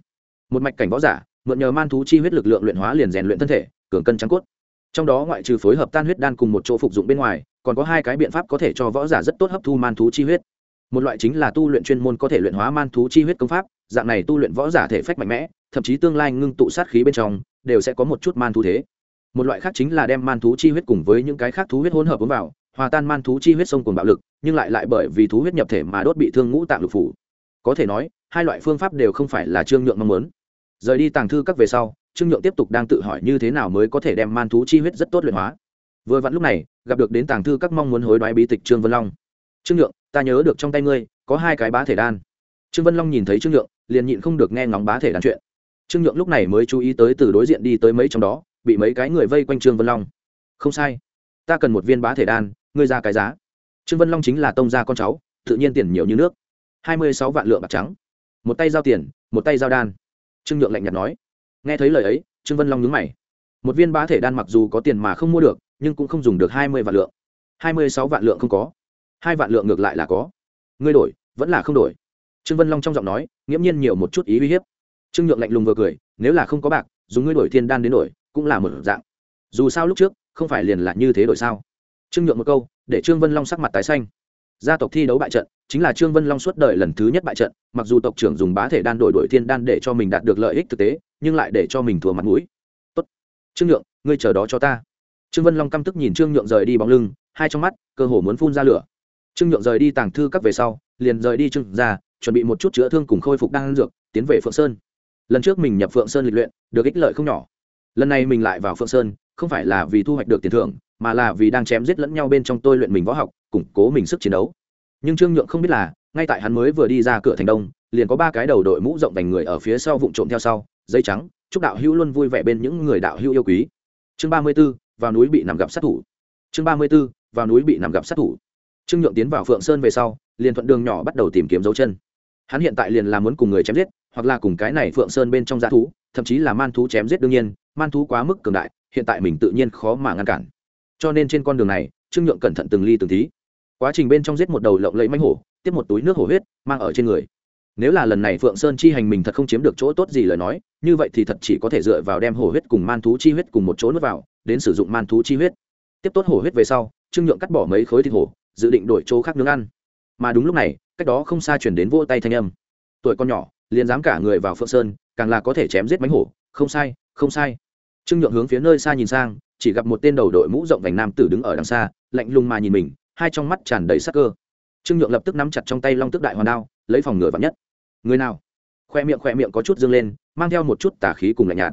Một mạch cảnh võ giả, mượn nhờ man thú chi huyết lực lượng luyện hóa liền rèn luyện thân thể, cường cân trắng cốt trong đó ngoại trừ phối hợp tan huyết đan cùng một chỗ phục dụng bên ngoài, còn có hai cái biện pháp có thể cho võ giả rất tốt hấp thu man thú chi huyết. Một loại chính là tu luyện chuyên môn có thể luyện hóa man thú chi huyết công pháp, dạng này tu luyện võ giả thể phách mạnh mẽ, thậm chí tương lai ngưng tụ sát khí bên trong, đều sẽ có một chút man thú thế. Một loại khác chính là đem man thú chi huyết cùng với những cái khác thú huyết hỗn hợp uống vào, hòa tan man thú chi huyết sông cùng bạo lực, nhưng lại lại bởi vì thú huyết nhập thể mà đốt bị thương ngũ tạng lục phủ. Có thể nói, hai loại phương pháp đều không phải là trương nhượng mong muốn. Rời đi tàng thư các về sau trương nhượng tiếp tục đang tự hỏi như thế nào mới có thể đem man thú chi huyết rất tốt luyện hóa. Vừa vặn lúc này, gặp được đến tàng thư các mong muốn hối đoái bí tịch trương vân long. Trương nhượng, ta nhớ được trong tay ngươi, có hai cái bá thể đan. Trương vân long nhìn thấy trương nhượng, liền nhịn không được nghe ngóng bá thể đan chuyện. Trương nhượng lúc này mới chú ý tới từ đối diện đi tới mấy trong đó, bị mấy cái người vây quanh trương vân long. Không sai, ta cần một viên bá thể đan, ngươi ra cái giá. Trương vân long chính là tông gia con cháu, tự nhiên tiền nhiều như nước. Hai mươi sáu vạn lượng bạc trắng, một tay giao tiền, một tay giao đan. Trương nhượng lạnh nhạt nói nghe thấy lời ấy, trương vân long nhướng mày. Một viên bá thể đan mặc dù có tiền mà không mua được, nhưng cũng không dùng được hai mươi vạn lượng. hai mươi sáu vạn lượng không có. hai vạn lượng ngược lại là có. Ngươi đổi, vẫn là không đổi. Trương vân long trong giọng nói, nghiễm nhiên nhiều một chút ý uy hiếp. Trương nhượng lạnh lùng vừa cười, nếu là không có bạc, dùng ngươi đổi thiên đan đến đổi, cũng là một dạng. Dù sao lúc trước, không phải liền là như thế đổi sao? Trương nhượng một câu, để trương vân long sắc mặt tái xanh. Gia tộc thi đấu bại trận, chính là trương vân long suốt đời lần thứ nhất bại trận, mặc dù tộc trưởng dùng bá thể đan đổi đổi thiên đan để cho mình đạt được lợi ích thực tế nhưng lại để cho mình thua mặt mũi. Tốt, trương nhượng, ngươi chờ đó cho ta. Trương vân long căm tức nhìn trương nhượng rời đi bóng lưng, hai trong mắt cơ hồ muốn phun ra lửa. Trương nhượng rời đi tàng thư các về sau, liền rời đi trương ra chuẩn bị một chút chữa thương cùng khôi phục đan dược, tiến về phượng sơn. Lần trước mình nhập phượng sơn lịch luyện, được ích lợi không nhỏ. Lần này mình lại vào phượng sơn, không phải là vì thu hoạch được tiền thưởng, mà là vì đang chém giết lẫn nhau bên trong tôi luyện mình võ học, củng cố mình sức chiến đấu. Nhưng trương nhượng không biết là, ngay tại hắn mới vừa đi ra cửa thành đông, liền có ba cái đầu đội mũ rộng vành người ở phía sau vụng trộm theo sau dây trắng, chúc đạo hữu luôn vui vẻ bên những người đạo hữu yêu quý. Chương ba mươi b ố vào núi bị nằm gặp sát thủ. Chương ba mươi b ố vào núi bị nằm gặp sát thủ. Trương nhượng tiến vào phượng sơn về sau, liền thuận đường nhỏ bắt đầu tìm kiếm dấu chân. Hắn hiện tại liền là muốn cùng người chém giết, hoặc là cùng cái này phượng sơn bên trong g thú, thậm chí là man thú chém giết đương nhiên, man thú quá mức cường đại, hiện tại mình tự nhiên khó mà ngăn cản. Cho nên trên con đường này, trương nhượng cẩn thận từng ly từng tí. Quá trình bên trong giết một đầu lộng lẫy mánh hổ, tiếp một túi nước hổ huyết, mang ở trên người nếu là lần này phượng sơn chi hành mình thật không chiếm được chỗ tốt gì lời nói, như vậy thì thật chỉ có thể dựa vào đem hổ huyết cùng man thú chi huyết cùng một chỗ nuốt vào, đến sử dụng man thú chi huyết. Tiếp tốt hổ huyết về sau, trương nhượng cắt bỏ mấy khối thịt hổ, dự định đổi chỗ khác nướng ăn. Mà đúng lúc này, cách đó không xa chuyển đến vô tay thanh âm. Tuổi con nhỏ, liền dám cả người vào phượng sơn, càng là có thể chém giết mánh hổ. Không sai không sai. Trương nhượng hướng phía nơi xa nhìn sang, chỉ gặp một tên đầu đội mũ rộng vành nam tử đứng ở đằng xa, lạnh lùng mà nhìn mình, hai trong mắt tràn đầy sắc cơ. Trương nhượng lập tức nắm chặt trong tay long tức đại hoàn đao, lấy phòng ngựa vạn nhất người nào? Khoe miệng khoe miệng có chút dương lên, mang theo một chút tả khí cùng lạnh nhạt.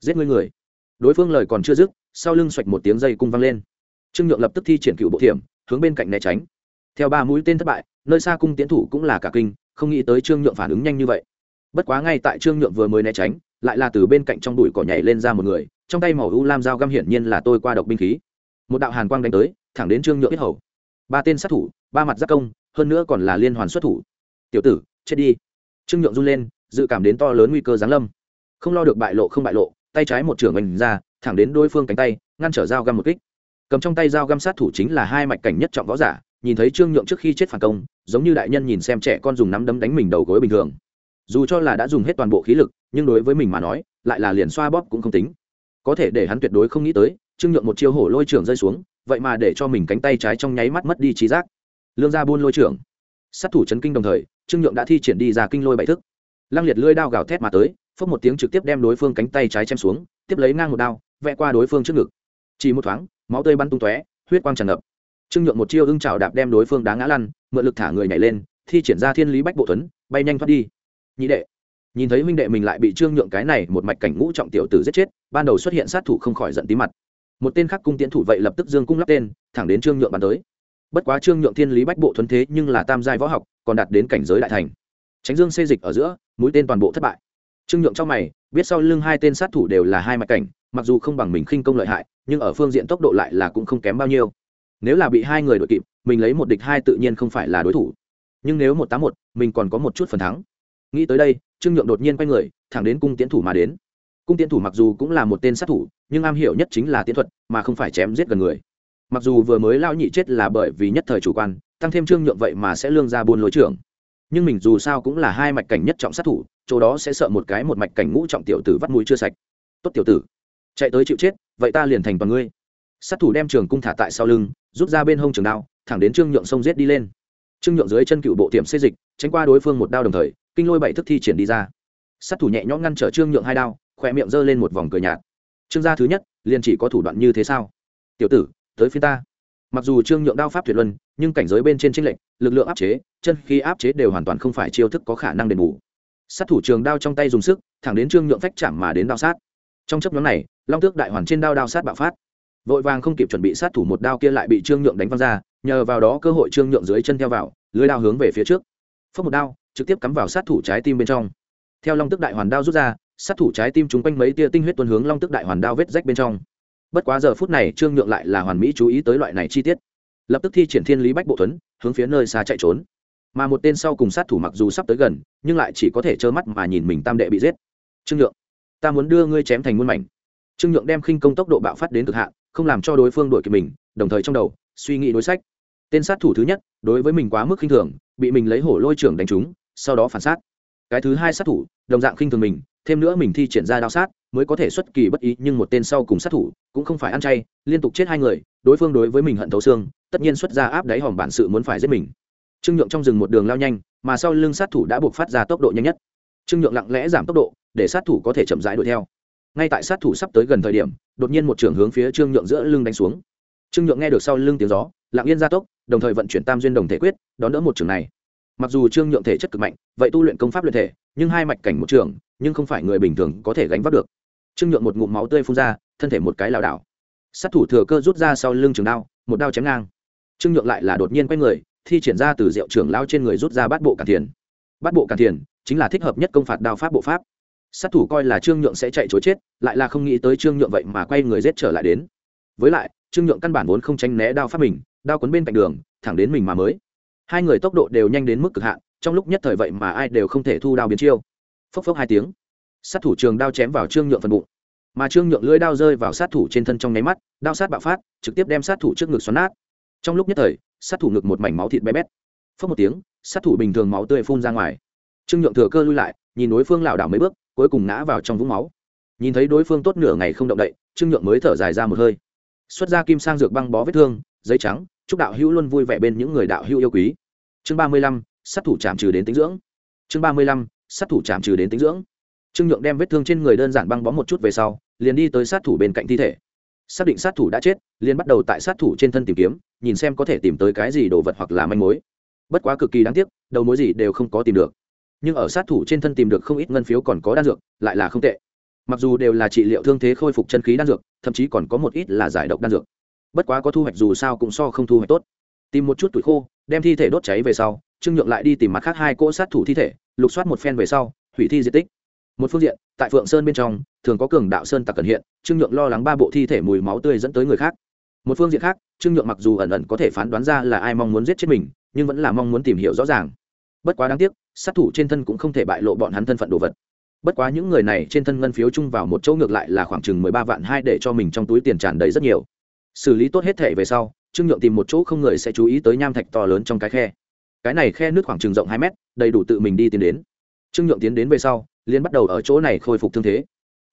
Giết ngươi người. Đối phương lời còn chưa dứt, sau lưng xoạch một tiếng dây cung văng lên. Trương nhượng lập tức thi triển cựu bộ thiểm, hướng bên cạnh né tránh. Theo ba mũi tên thất bại, nơi xa cung tiến thủ cũng là cả kinh, không nghĩ tới trương nhượng phản ứng nhanh như vậy. Bất quá ngay tại trương nhượng vừa mới né tránh, lại là từ bên cạnh trong đùi cỏ nhảy lên ra một người, trong tay màu u lam dao găm hiển nhiên là tôi qua độc binh khí. Một đạo hàn quang đánh tới, thẳng đến trương nhượng biết hầu. Ba tên sát thủ, ba mặt giác công, hơn nữa còn là liên hoàn xuất thủ. Tiểu tử, chết đi trương nhượng run lên, dự cảm đến to lớn nguy cơ giáng lâm. Không lo được bại lộ không bại lộ, tay trái một trưởng mình ra, thẳng đến đối phương cánh tay, ngăn trở dao găm một kích. Cầm trong tay dao găm sát thủ chính là hai mạch cảnh nhất trọng võ giả, nhìn thấy trương nhượng trước khi chết phản công, giống như đại nhân nhìn xem trẻ con dùng nắm đấm đánh mình đầu gối bình thường. Dù cho là đã dùng hết toàn bộ khí lực, nhưng đối với mình mà nói, lại là liền xoa bóp cũng không tính. Có thể để hắn tuyệt đối không nghĩ tới, trương nhượng một chiêu hổ lôi trưởng rơi xuống, vậy mà để cho mình cánh tay trái trong nháy mắt mất đi trí giác. Lương ra buôn lôi trưởng. Sát thủ chấn kinh đồng thời trương nhượng đã thi triển đi ra kinh lôi bảy thức. Lăng liệt lưỡi đao gào thét mà tới, phốc một tiếng trực tiếp đem đối phương cánh tay trái chém xuống, tiếp lấy ngang một đao, vẽ qua đối phương trước ngực. Chỉ một thoáng, máu tươi bắn tung tóe, huyết quang tràn ngập. Trương nhượng một chiêu ưng chảo đạp đem đối phương đá ngã lăn, mượn lực thả người nhảy lên, thi triển ra thiên lý bách bộ tuấn bay nhanh thoát đi. Nhị đệ. Nhìn thấy huynh đệ mình lại bị trương nhượng cái này một mạch cảnh ngũ trọng tiểu tử giết chết, ban đầu xuất hiện sát thủ không khỏi giận tí mặt. Một tên khác cung tiến thủ vậy lập tức dương cung lắp tên, thẳng đến trương nhượng bắn tới. Bất quá trương nhượng thiên lý bách bộ thuấn thế nhưng là tam giai võ học còn đạt đến cảnh giới đại thành. Tránh dương xê dịch ở giữa, mũi tên toàn bộ thất bại. Trương nhượng trong mày, biết sau lưng hai tên sát thủ đều là hai mạch cảnh, mặc dù không bằng mình khinh công lợi hại, nhưng ở phương diện tốc độ lại là cũng không kém bao nhiêu. Nếu là bị hai người đội kịp, mình lấy một địch hai tự nhiên không phải là đối thủ. Nhưng nếu một tám một, mình còn có một chút phần thắng. Nghĩ tới đây, trương nhượng đột nhiên quay người, thẳng đến cung tiến thủ mà đến. Cung tiến thủ mặc dù cũng là một tên sát thủ, nhưng am hiểu nhất chính là tiến thuật, mà không phải chém giết gần người. Mặc dù vừa mới lao nhị chết là bởi vì nhất thời chủ quan tăng thêm trương nhượng vậy mà sẽ lương ra buôn lối trưởng. Nhưng mình dù sao cũng là hai mạch cảnh nhất trọng sát thủ, chỗ đó sẽ sợ một cái một mạch cảnh ngũ trọng tiểu tử vắt mũi chưa sạch. Tốt tiểu tử, chạy tới chịu chết, vậy ta liền thành toàn ngươi. Sát thủ đem trường cung thả tại sau lưng, rút ra bên hông trường đao, thẳng đến trương nhượng sông giết đi lên. Trương nhượng dưới chân cựu bộ tiệm xê dịch, tránh qua đối phương một đao đồng thời, kinh lôi bảy thức thi triển đi ra. Sát thủ nhẹ nhõm ngăn trở trương nhượng hai đao khỏe miệng giơ lên một vòng cười nhạt. Trương gia thứ nhất, liền chỉ có thủ đoạn như thế sao? Tiểu tử, tới phía ta mặc dù trương nhượng đao pháp tuyệt luân, nhưng cảnh giới bên trên tranh lệnh lực lượng áp chế, chân khi áp chế đều hoàn toàn không phải chiêu thức có khả năng đền bù. Sát thủ trường đao trong tay dùng sức, thẳng đến trương nhượng phách chạm mà đến đao sát. Trong chấp nhóm này, long tước đại hoàn trên đao đao sát bạo phát. Vội vàng không kịp chuẩn bị sát thủ một đao kia lại bị trương nhượng đánh văng ra, nhờ vào đó cơ hội trương nhượng dưới chân theo vào, lưới đao hướng về phía trước. Phước một đao, trực tiếp cắm vào sát thủ trái tim bên trong. Theo long tức đại hoàn đao rút ra, sát thủ trái tim chúng quanh mấy tia tinh huyết tuôn hướng long tức đại hoàn đao vết rách bên trong bất quá giờ phút này trương nhượng lại là hoàn mỹ chú ý tới loại này chi tiết. Lập tức thi triển thiên lý bách bộ thuấn, hướng phía nơi xa chạy trốn. Mà một tên sau cùng sát thủ mặc dù sắp tới gần, nhưng lại chỉ có thể trơ mắt mà nhìn mình tam đệ bị giết. Trương nhượng, ta muốn đưa ngươi chém thành muôn mảnh. Trương nhượng đem khinh công tốc độ bạo phát đến cực hạn, không làm cho đối phương đuổi kịp mình, đồng thời trong đầu, suy nghĩ đối sách. Tên sát thủ thứ nhất, đối với mình quá mức khinh thường, bị mình lấy hổ lôi trưởng đánh trúng, sau đó phản sát. Cái thứ hai sát thủ, đồng dạng khinh thường mình thêm nữa mình thi triển ra đao sát mới có thể xuất kỳ bất ý, nhưng một tên sau cùng sát thủ cũng không phải ăn chay, liên tục chết hai người, đối phương đối với mình hận thấu xương, tất nhiên xuất ra áp đáy hòm bản sự muốn phải giết mình. Trương nhượng trong rừng một đường lao nhanh, mà sau lưng sát thủ đã buộc phát ra tốc độ nhanh nhất. Trương nhượng lặng lẽ giảm tốc độ, để sát thủ có thể chậm rãi đuổi theo. Ngay tại sát thủ sắp tới gần thời điểm, đột nhiên một trường hướng phía trương nhượng giữa lưng đánh xuống. Trương nhượng nghe được sau lưng tiếng gió, lặng yên gia tốc, đồng thời vận chuyển tam duyên đồng thể quyết, đón đỡ một trường này. Mặc dù trương nhượng thể chất cực mạnh, vậy tu luyện công pháp luyện thể nhưng hai mạch cảnh một trường, nhưng không phải người bình thường có thể gánh vác được. Trương nhượng một ngụm máu tươi phun ra, thân thể một cái lảo đảo. Sát thủ thừa cơ rút ra sau lưng trường đao, một đao chém ngang. Trương nhượng lại là đột nhiên quay người, thi triển ra từ rượu trưởng lao trên người rút ra bát bộ cản thiền. Bát bộ cản thiền chính là thích hợp nhất công phạt đao pháp bộ pháp. Sát thủ coi là trương nhượng sẽ chạy chối chết, lại là không nghĩ tới trương nhượng vậy mà quay người rết trở lại đến. Với lại, trương nhượng căn bản vốn không tránh né đao pháp mình, đao quấn bên cạnh đường, thẳng đến mình mà mới. Hai người tốc độ đều nhanh đến mức cực hạn trong lúc nhất thời vậy mà ai đều không thể thu đao biến chiêu. Phốc phốc hai tiếng, sát thủ trường đao chém vào trương nhượng phần bụng. Mà trương nhượng lưỡi đao rơi vào sát thủ trên thân trong nháy mắt, đao sát bạo phát, trực tiếp đem sát thủ trước ngực xoắn nát. Trong lúc nhất thời, sát thủ ngực một mảnh máu thịt bé bét. Phốc một tiếng, sát thủ bình thường máu tươi phun ra ngoài. Trương nhượng thừa cơ lui lại, nhìn đối phương lảo đảo mấy bước, cuối cùng ngã vào trong vũng máu. Nhìn thấy đối phương tốt nửa ngày không động đậy, trương nhượng mới thở dài ra một hơi. Xuất ra kim sang dược băng bó vết thương, giấy trắng, chúc đạo hữu luôn vui vẻ bên những người đạo hữu yêu quý. Chương ba mươi lăm sát thủ chạm trừ đến tính dưỡng. Chương ba mươi lăm, sát thủ chạm trừ đến tính dưỡng. Trương nhượng đem vết thương trên người đơn giản băng bó một chút về sau, liền đi tới sát thủ bên cạnh thi thể. Xác định sát thủ đã chết, liền bắt đầu tại sát thủ trên thân tìm kiếm, nhìn xem có thể tìm tới cái gì đồ vật hoặc là manh mối. Bất quá cực kỳ đáng tiếc, đầu mối gì đều không có tìm được. Nhưng ở sát thủ trên thân tìm được không ít ngân phiếu còn có đan dược, lại là không tệ. Mặc dù đều là trị liệu thương thế khôi phục chân khí đan dược, thậm chí còn có một ít là giải độc đan dược. Bất quá có thu hoạch dù sao cũng so không thu hoạch tốt. Tìm một chút tuổi khô, đem thi thể đốt cháy về sau trương nhượng lại đi tìm mặt khác hai cỗ sát thủ thi thể, lục soát một phen về sau, hủy thi di tích. Một phương diện, tại phượng sơn bên trong, thường có cường đạo sơn tặc cẩn hiện, trương nhượng lo lắng ba bộ thi thể mùi máu tươi dẫn tới người khác. Một phương diện khác, trương nhượng mặc dù ẩn ẩn có thể phán đoán ra là ai mong muốn giết chết mình, nhưng vẫn là mong muốn tìm hiểu rõ ràng. Bất quá đáng tiếc, sát thủ trên thân cũng không thể bại lộ bọn hắn thân phận đồ vật. Bất quá những người này trên thân ngân phiếu chung vào một chỗ ngược lại là khoảng chừng mười ba vạn hai để cho mình trong túi tiền tràn đầy rất nhiều. Xử lý tốt hết thể về sau, trương nhượng tìm một chỗ không người sẽ chú ý tới nham thạch to lớn trong cái khe cái này khe nước khoảng chừng rộng hai mét, đầy đủ tự mình đi tiến đến. Trương nhượng tiến đến về sau liên bắt đầu ở chỗ này khôi phục thương thế.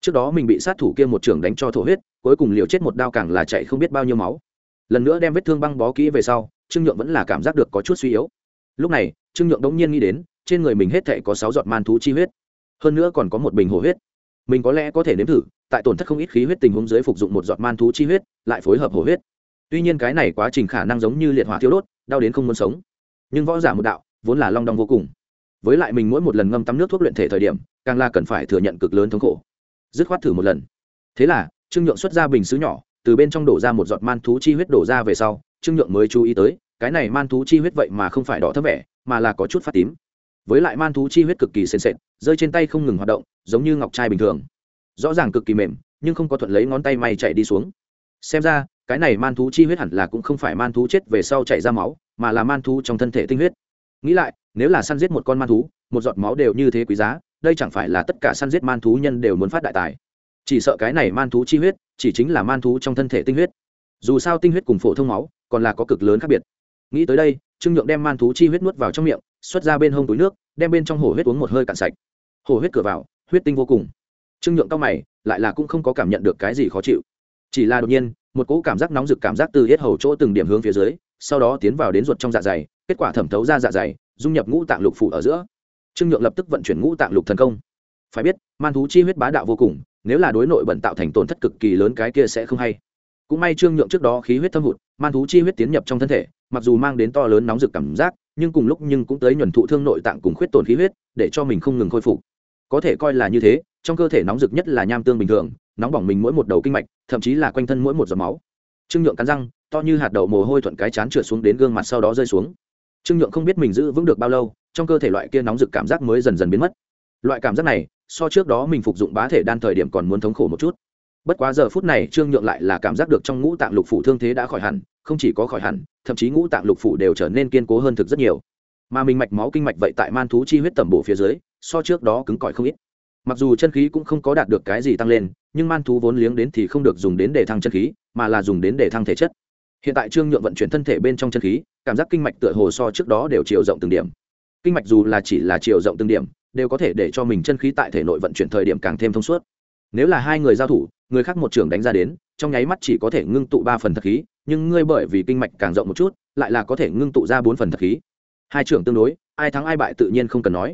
Trước đó mình bị sát thủ kia một trưởng đánh cho thổ huyết, cuối cùng liều chết một đao càng là chạy không biết bao nhiêu máu. Lần nữa đem vết thương băng bó kỹ về sau, trương nhượng vẫn là cảm giác được có chút suy yếu. Lúc này, trương nhượng đống nhiên nghĩ đến, trên người mình hết thảy có sáu giọt man thú chi huyết. Hơn nữa còn có một bình hồ huyết. Mình có lẽ có thể nếm thử, tại tổn thất không ít khí huyết tình huống dưới phục dụng một giọt man thú chi huyết, lại phối hợp hồ huyết. Tuy nhiên cái này quá trình khả năng giống như liệt hỏa thiêu đốt, đau đến không muốn sống nhưng võ giả một đạo vốn là long đong vô cùng. Với lại mình mỗi một lần ngâm tắm nước thuốc luyện thể thời điểm, càng là cần phải thừa nhận cực lớn thống khổ. Dứt khoát thử một lần. Thế là, trương nhượng xuất ra bình xứ nhỏ, từ bên trong đổ ra một giọt man thú chi huyết đổ ra về sau, trương nhượng mới chú ý tới, cái này man thú chi huyết vậy mà không phải đỏ thấp vẻ, mà là có chút phát tím. Với lại man thú chi huyết cực kỳ sền sệt, rơi trên tay không ngừng hoạt động, giống như ngọc trai bình thường. Rõ ràng cực kỳ mềm, nhưng không có thuận lấy ngón tay may chạy đi xuống. Xem ra, cái này man thú chi huyết hẳn là cũng không phải man thú chết về sau chảy ra máu mà là man thú trong thân thể tinh huyết. Nghĩ lại, nếu là săn giết một con man thú, một giọt máu đều như thế quý giá, đây chẳng phải là tất cả săn giết man thú nhân đều muốn phát đại tài. Chỉ sợ cái này man thú chi huyết, chỉ chính là man thú trong thân thể tinh huyết. Dù sao tinh huyết cùng phổ thông máu, còn là có cực lớn khác biệt. Nghĩ tới đây, trương nhượng đem man thú chi huyết nuốt vào trong miệng, xuất ra bên hông túi nước, đem bên trong hồ huyết uống một hơi cạn sạch. Hồ huyết cửa vào, huyết tinh vô cùng. Trương nhượng cao mày, lại là cũng không có cảm nhận được cái gì khó chịu. Chỉ là đột nhiên, một cỗ cảm giác nóng rực cảm giác từ hết hầu chỗ từng điểm hướng phía dưới sau đó tiến vào đến ruột trong dạ dày, kết quả thẩm thấu ra dạ dày, dung nhập ngũ tạng lục phủ ở giữa. Trương nhượng lập tức vận chuyển ngũ tạng lục thần công. Phải biết, man thú chi huyết bá đạo vô cùng, nếu là đối nội bẩn tạo thành tổn thất cực kỳ lớn cái kia sẽ không hay. Cũng may trương nhượng trước đó khí huyết thâm hụt, man thú chi huyết tiến nhập trong thân thể, mặc dù mang đến to lớn nóng rực cảm giác, nhưng cùng lúc nhưng cũng tới nhuần thụ thương nội tạng cùng khuyết tổn khí huyết, để cho mình không ngừng khôi phục. Có thể coi là như thế, trong cơ thể nóng rực nhất là nham tương bình thường, nóng bỏng mình mỗi một đầu kinh mạch, thậm chí là quanh thân mỗi một giọt máu. Trương nhượng cắn răng to như hạt đậu mồ hôi thuận cái chán trượt xuống đến gương mặt sau đó rơi xuống. Trương nhượng không biết mình giữ vững được bao lâu, trong cơ thể loại kia nóng rực cảm giác mới dần dần biến mất. Loại cảm giác này, so trước đó mình phục dụng bá thể đan thời điểm còn muốn thống khổ một chút. Bất quá giờ phút này trương nhượng lại là cảm giác được trong ngũ tạng lục phủ thương thế đã khỏi hẳn, không chỉ có khỏi hẳn, thậm chí ngũ tạng lục phủ đều trở nên kiên cố hơn thực rất nhiều. Mà mình mạch máu kinh mạch vậy tại man thú chi huyết tẩm bổ phía dưới, so trước đó cứng cỏi không ít. Mặc dù chân khí cũng không có đạt được cái gì tăng lên, nhưng man thú vốn liếng đến thì không được dùng đến để thăng chân khí, mà là dùng đến để thăng thể chất hiện tại trương nhượng vận chuyển thân thể bên trong chân khí, cảm giác kinh mạch tựa hồ so trước đó đều chiều rộng từng điểm. Kinh mạch dù là chỉ là chiều rộng từng điểm, đều có thể để cho mình chân khí tại thể nội vận chuyển thời điểm càng thêm thông suốt. Nếu là hai người giao thủ, người khác một trưởng đánh ra đến, trong nháy mắt chỉ có thể ngưng tụ ba phần thật khí, nhưng ngươi bởi vì kinh mạch càng rộng một chút, lại là có thể ngưng tụ ra bốn phần thật khí. Hai trưởng tương đối, ai thắng ai bại tự nhiên không cần nói.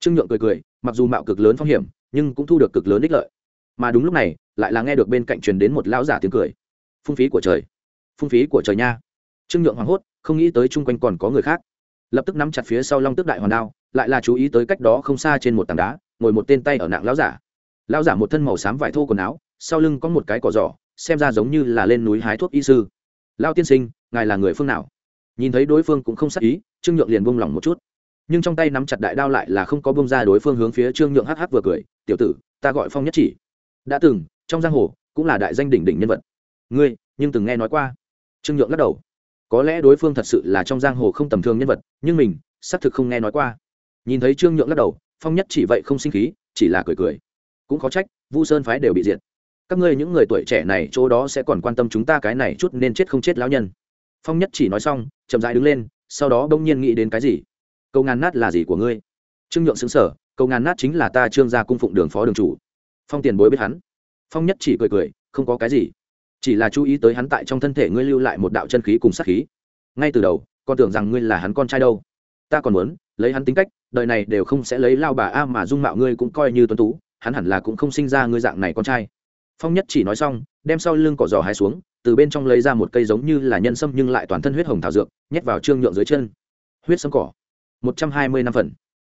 Trương nhượng cười cười, mặc dù mạo cực lớn phong hiểm, nhưng cũng thu được cực lớn ích lợi. Mà đúng lúc này, lại là nghe được bên cạnh truyền đến một lão giả tiếng cười. Phung phí của trời phung phí của trời nha. Trương nhượng hoảng hốt, không nghĩ tới chung quanh còn có người khác. Lập tức nắm chặt phía sau long tức đại hoàn đao, lại là chú ý tới cách đó không xa trên một tảng đá, ngồi một tên tay ở nạng lão giả. Lão giả một thân màu xám vải thô quần áo, sau lưng có một cái cỏ giỏ, xem ra giống như là lên núi hái thuốc y sư. Lao tiên sinh, ngài là người phương nào? Nhìn thấy đối phương cũng không sắc ý, trương nhượng liền buông lỏng một chút. Nhưng trong tay nắm chặt đại đao lại là không có bông ra đối phương hướng phía trương nhượng hh vừa cười, tiểu tử, ta gọi phong nhất chỉ. Đã từng, trong giang hồ, cũng là đại danh đỉnh đỉnh nhân vật. Ngươi, nhưng từng nghe nói qua trương nhượng lắc đầu. Có lẽ đối phương thật sự là trong giang hồ không tầm thường nhân vật, nhưng mình, xác thực không nghe nói qua. Nhìn thấy trương nhượng lắc đầu, phong nhất chỉ vậy không sinh khí, chỉ là cười cười. Cũng khó trách, vu sơn phái đều bị diệt. Các ngươi những người tuổi trẻ này chỗ đó sẽ còn quan tâm chúng ta cái này chút nên chết không chết lão nhân. Phong nhất chỉ nói xong, chậm dãi đứng lên, sau đó đông nhiên nghĩ đến cái gì? Câu ngàn nát là gì của ngươi? Trương nhượng xứng sở câu ngàn nát chính là ta trương gia cung phụng đường phó đường chủ. Phong tiền bối biết hắn. Phong nhất chỉ cười cười, không có cái gì chỉ là chú ý tới hắn tại trong thân thể ngươi lưu lại một đạo chân khí cùng sát khí. Ngay từ đầu, con tưởng rằng ngươi là hắn con trai đâu. Ta còn muốn lấy hắn tính cách, đời này đều không sẽ lấy lao bà a mà dung mạo ngươi cũng coi như tuấn tú, hắn hẳn là cũng không sinh ra ngươi dạng này con trai. Phong nhất chỉ nói xong, đem sau lưng cỏ giò hai xuống, từ bên trong lấy ra một cây giống như là nhân sâm nhưng lại toàn thân huyết hồng thảo dược, nhét vào trương nhượng dưới chân. Huyết sâm cỏ, một trăm hai mươi năm phần.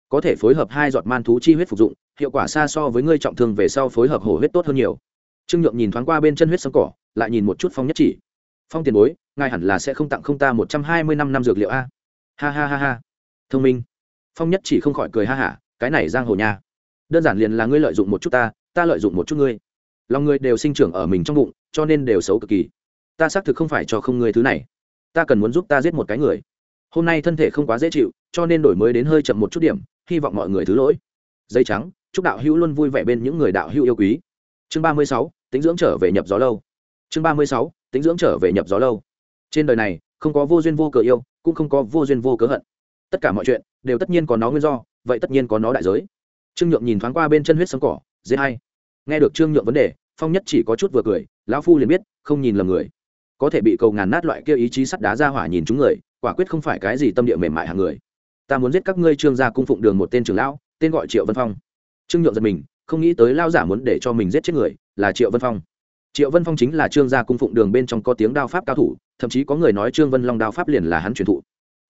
Có thể phối hợp hai giọt man thú chi huyết phục dụng, hiệu quả xa so với ngươi trọng thương về sau phối hợp hổ huyết tốt hơn nhiều. Trương nhượng nhìn thoáng qua bên chân huyết sâm cỏ lại nhìn một chút phong nhất chỉ. Phong tiền bối, ngài hẳn là sẽ không tặng không ta một trăm hai mươi năm năm dược liệu a. Ha ha ha ha. Thông minh. Phong nhất chỉ không khỏi cười ha hả, cái này giang hồ nha. Đơn giản liền là ngươi lợi dụng một chút ta ta lợi dụng một chút ngươi. Lòng ngươi đều sinh trưởng ở mình trong bụng, cho nên đều xấu cực kỳ. Ta xác thực không phải cho không ngươi thứ này. Ta cần muốn giúp ta giết một cái người. Hôm nay thân thể không quá dễ chịu, cho nên đổi mới đến hơi chậm một chút điểm, hy vọng mọi người thứ lỗi. Dây trắng, chúc đạo hữu luôn vui vẻ bên những người đạo hữu yêu quý. Chương ba mươi sáu, tính dưỡng trở về nhập gió lâu chương ba mươi sáu, tính dưỡng trở về nhập gió lâu. Trên đời này, không có vô duyên vô cớ yêu, cũng không có vô duyên vô cớ hận. Tất cả mọi chuyện, đều tất nhiên có nó nguyên do, vậy tất nhiên có nó đại giới. Trương nhượng nhìn thoáng qua bên chân huyết sống cỏ, dễ hay. Nghe được trương nhượng vấn đề, phong nhất chỉ có chút vừa cười, lão phu liền biết, không nhìn lầm người. Có thể bị cầu ngàn nát loại kia ý chí sắt đá ra hỏa nhìn chúng người, quả quyết không phải cái gì tâm địa mềm mại hàng người. Ta muốn giết các ngươi trương gia cung phụng đường một tên trưởng lão, tên gọi triệu vân phong. Trương nhượng giật mình, không nghĩ tới lao giả muốn để cho mình giết chết người, là triệu vân phong triệu vân phong chính là trương gia cung phụng đường bên trong có tiếng đao pháp cao thủ, thậm chí có người nói trương vân long đao pháp liền là hắn truyền thụ.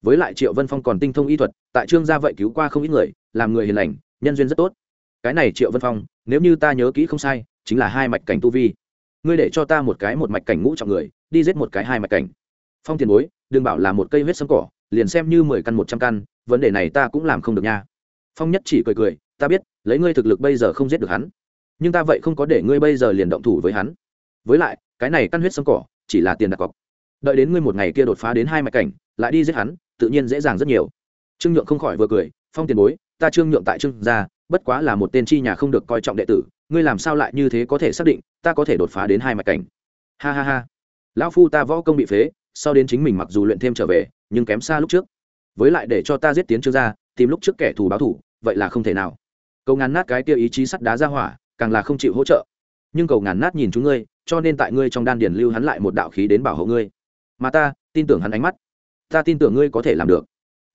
Với lại triệu vân phong còn tinh thông y thuật, tại trương gia vậy cứu qua không ít người, làm người hiền lành, nhân duyên rất tốt. Cái này triệu vân phong, nếu như ta nhớ kỹ không sai, chính là hai mạch cảnh tu vi. Ngươi để cho ta một cái một mạch cảnh ngũ trọng người, đi giết một cái hai mạch cảnh. Phong tiền bối, đừng bảo là một cây huyết sâm cỏ, liền xem như mười căn một trăm căn, vấn đề này ta cũng làm không được nha. Phong nhất chỉ cười cười, ta biết, lấy ngươi thực lực bây giờ không giết được hắn. Nhưng ta vậy không có để ngươi bây giờ liền động thủ với hắn với lại, cái này căn huyết sâm cỏ, chỉ là tiền đặt cọc. Đợi đến ngươi một ngày kia đột phá đến hai mạch cảnh, lại đi giết hắn, tự nhiên dễ dàng rất nhiều. Trương nhượng không khỏi vừa cười, phong tiền bối, ta trương nhượng tại trương gia, bất quá là một tên chi nhà không được coi trọng đệ tử, ngươi làm sao lại như thế có thể xác định, ta có thể đột phá đến hai mạch cảnh? Ha ha ha. Lão phu ta võ công bị phế, sau đến chính mình mặc dù luyện thêm trở về, nhưng kém xa lúc trước. Với lại để cho ta giết tiến trương gia, tìm lúc trước kẻ thù báo thù vậy là không thể nào. Cầu ngàn nát cái kia ý chí sắt đá ra hỏa, càng là không chịu hỗ trợ. Nhưng cầu ngàn nát nhìn chúng ngươi cho nên tại ngươi trong đan điển lưu hắn lại một đạo khí đến bảo hộ ngươi. Mà ta, tin tưởng hắn ánh mắt. Ta tin tưởng ngươi có thể làm được.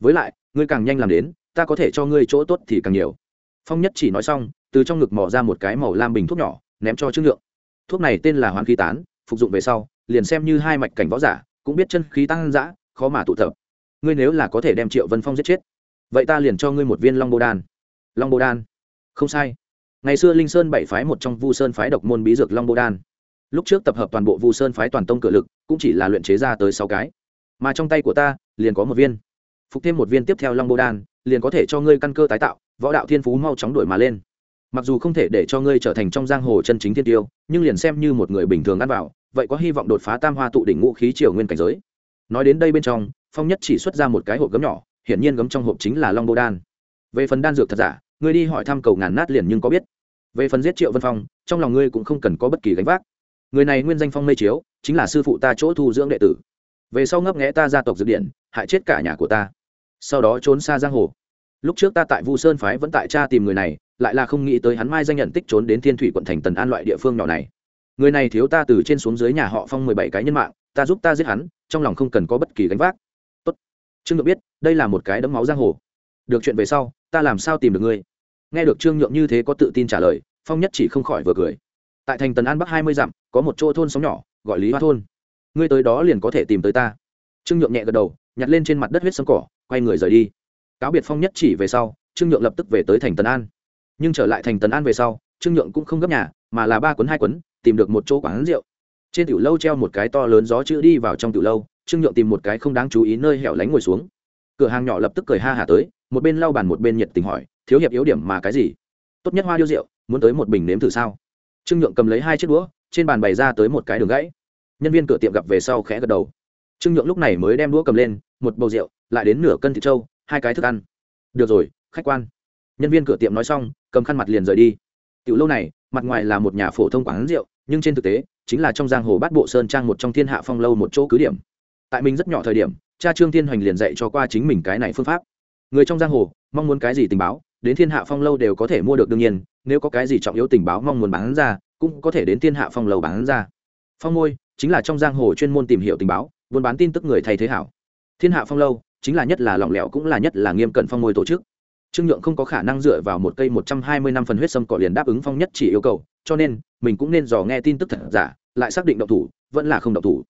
Với lại, ngươi càng nhanh làm đến, ta có thể cho ngươi chỗ tốt thì càng nhiều. Phong nhất chỉ nói xong, từ trong ngực mỏ ra một cái màu lam bình thuốc nhỏ, ném cho trương nhượng. Thuốc này tên là hoán khí tán, phục dụng về sau, liền xem như hai mạch cảnh võ giả, cũng biết chân khí tăng dã, khó mà tụ tập. Ngươi nếu là có thể đem triệu vân phong giết chết, vậy ta liền cho ngươi một viên long bồ đan. Long bồ đan? Không sai. Ngày xưa linh sơn bảy phái một trong vu sơn phái độc môn bí dược long bồ đan lúc trước tập hợp toàn bộ vu sơn phái toàn tông cửa lực, cũng chỉ là luyện chế ra tới sáu cái. Mà trong tay của ta, liền có một viên. Phục thêm một viên tiếp theo long bồ đan, liền có thể cho ngươi căn cơ tái tạo, võ đạo thiên phú mau chóng đổi mà lên. Mặc dù không thể để cho ngươi trở thành trong giang hồ chân chính thiên tiêu, nhưng liền xem như một người bình thường ăn vào, vậy có hy vọng đột phá tam hoa tụ đỉnh ngũ khí triều nguyên cảnh giới. Nói đến đây bên trong, phong nhất chỉ xuất ra một cái hộp gấm nhỏ, hiển nhiên gấm trong hộp chính là long bô đan. Về phần đan dược thật giả, ngươi đi hỏi thăm cầu ngàn nát liền nhưng có biết. Về phần giết triệu vân phong, trong lòng ngươi cũng không cần có bất kỳ gánh vác người này nguyên danh phong mây chiếu, chính là sư phụ ta chỗ thu dưỡng đệ tử. Về sau ngấp nghẽ ta gia tộc dược điện, hại chết cả nhà của ta. Sau đó trốn xa giang hồ. Lúc trước ta tại vu sơn phái vẫn tại cha tìm người này, lại là không nghĩ tới hắn mai danh nhận tích trốn đến thiên thủy quận thành tần an loại địa phương nhỏ này. Người này thiếu ta từ trên xuống dưới nhà họ phong mười bảy cái nhân mạng, ta giúp ta giết hắn, trong lòng không cần có bất kỳ gánh vác. Tốt. Trương nhượng biết, đây là một cái đấm máu giang hồ. Được chuyện về sau, ta làm sao tìm được ngươi? Nghe được trương nhượng như thế có tự tin trả lời, phong nhất chỉ không khỏi vừa cười tại thành tần an bắc hai mươi dặm, có một chỗ thôn sóng nhỏ, gọi lý hoa thôn. Ngươi tới đó liền có thể tìm tới ta. Trương nhượng nhẹ gật đầu, nhặt lên trên mặt đất huyết sâm cỏ, quay người rời đi. Cáo biệt phong nhất chỉ về sau, trương nhượng lập tức về tới thành tần an. Nhưng trở lại thành tần an về sau, trương nhượng cũng không gấp nhà, mà là ba quấn hai quấn tìm được một chỗ quán rượu. Trên tiểu lâu treo một cái to lớn gió chữ đi vào trong tiểu lâu, trương nhượng tìm một cái không đáng chú ý nơi hẻo lánh ngồi xuống. Cửa hàng nhỏ lập tức cười ha hả tới, một bên lau bàn một bên nhiệt tình hỏi, thiếu hiệp yếu điểm mà cái gì? Tốt nhất hoa điêu rượu, muốn tới một bình nếm thử sao? Trương nhượng cầm lấy hai chiếc đũa, trên bàn bày ra tới một cái đường gãy. Nhân viên cửa tiệm gặp về sau khẽ gật đầu. Trương nhượng lúc này mới đem đũa cầm lên, một bầu rượu, lại đến nửa cân thịt trâu, hai cái thức ăn. Được rồi, khách quan. Nhân viên cửa tiệm nói xong, cầm khăn mặt liền rời đi. Tiểu lâu này, mặt ngoài là một nhà phổ thông quán rượu, nhưng trên thực tế, chính là trong giang hồ bát bộ sơn trang một trong thiên hạ phong lâu một chỗ cứ điểm. Tại mình rất nhỏ thời điểm, cha trương thiên hoành liền dạy cho qua chính mình cái này phương pháp. Người trong giang hồ, mong muốn cái gì tình báo đến thiên hạ phong lâu đều có thể mua được đương nhiên, nếu có cái gì trọng yếu tình báo mong muốn bán ra, cũng có thể đến thiên hạ phong lâu bán ra. Phong môi chính là trong giang hồ chuyên môn tìm hiểu tình báo, buôn bán tin tức người thay thế hảo. Thiên hạ phong lâu chính là nhất là lỏng lẻo cũng là nhất là nghiêm cẩn phong môi tổ chức. Trương nhượng không có khả năng dựa vào một cây một trăm hai mươi năm phần huyết sâm cỏ liền đáp ứng phong nhất chỉ yêu cầu, cho nên mình cũng nên dò nghe tin tức thật giả, lại xác định động thủ, vẫn là không động thủ.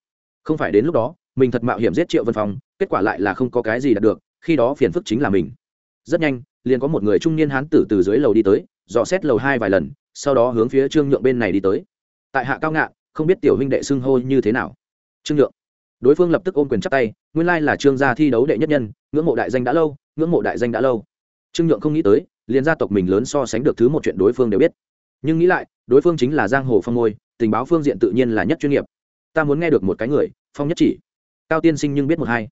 Không phải đến lúc đó, mình thật mạo hiểm giết triệu vân phong, kết quả lại là không có cái gì đạt được, khi đó phiền phức chính là mình. Rất nhanh liền có một người trung niên hán tử từ dưới lầu đi tới, dò xét lầu hai vài lần, sau đó hướng phía trương nhượng bên này đi tới. Tại hạ cao ngạn không biết tiểu huynh đệ xưng hô như thế nào. Trương nhượng. Đối phương lập tức ôm quyền chắp tay, nguyên lai là trương gia thi đấu đệ nhất nhân, ngưỡng mộ đại danh đã lâu, ngưỡng mộ đại danh đã lâu. Trương nhượng không nghĩ tới, liền gia tộc mình lớn so sánh được thứ một chuyện đối phương đều biết. Nhưng nghĩ lại, đối phương chính là giang hồ phong ngôi, tình báo phương diện tự nhiên là nhất chuyên nghiệp. Ta muốn nghe được một cái người, phong nhất chỉ. Cao tiên sinh nhưng biết một hai.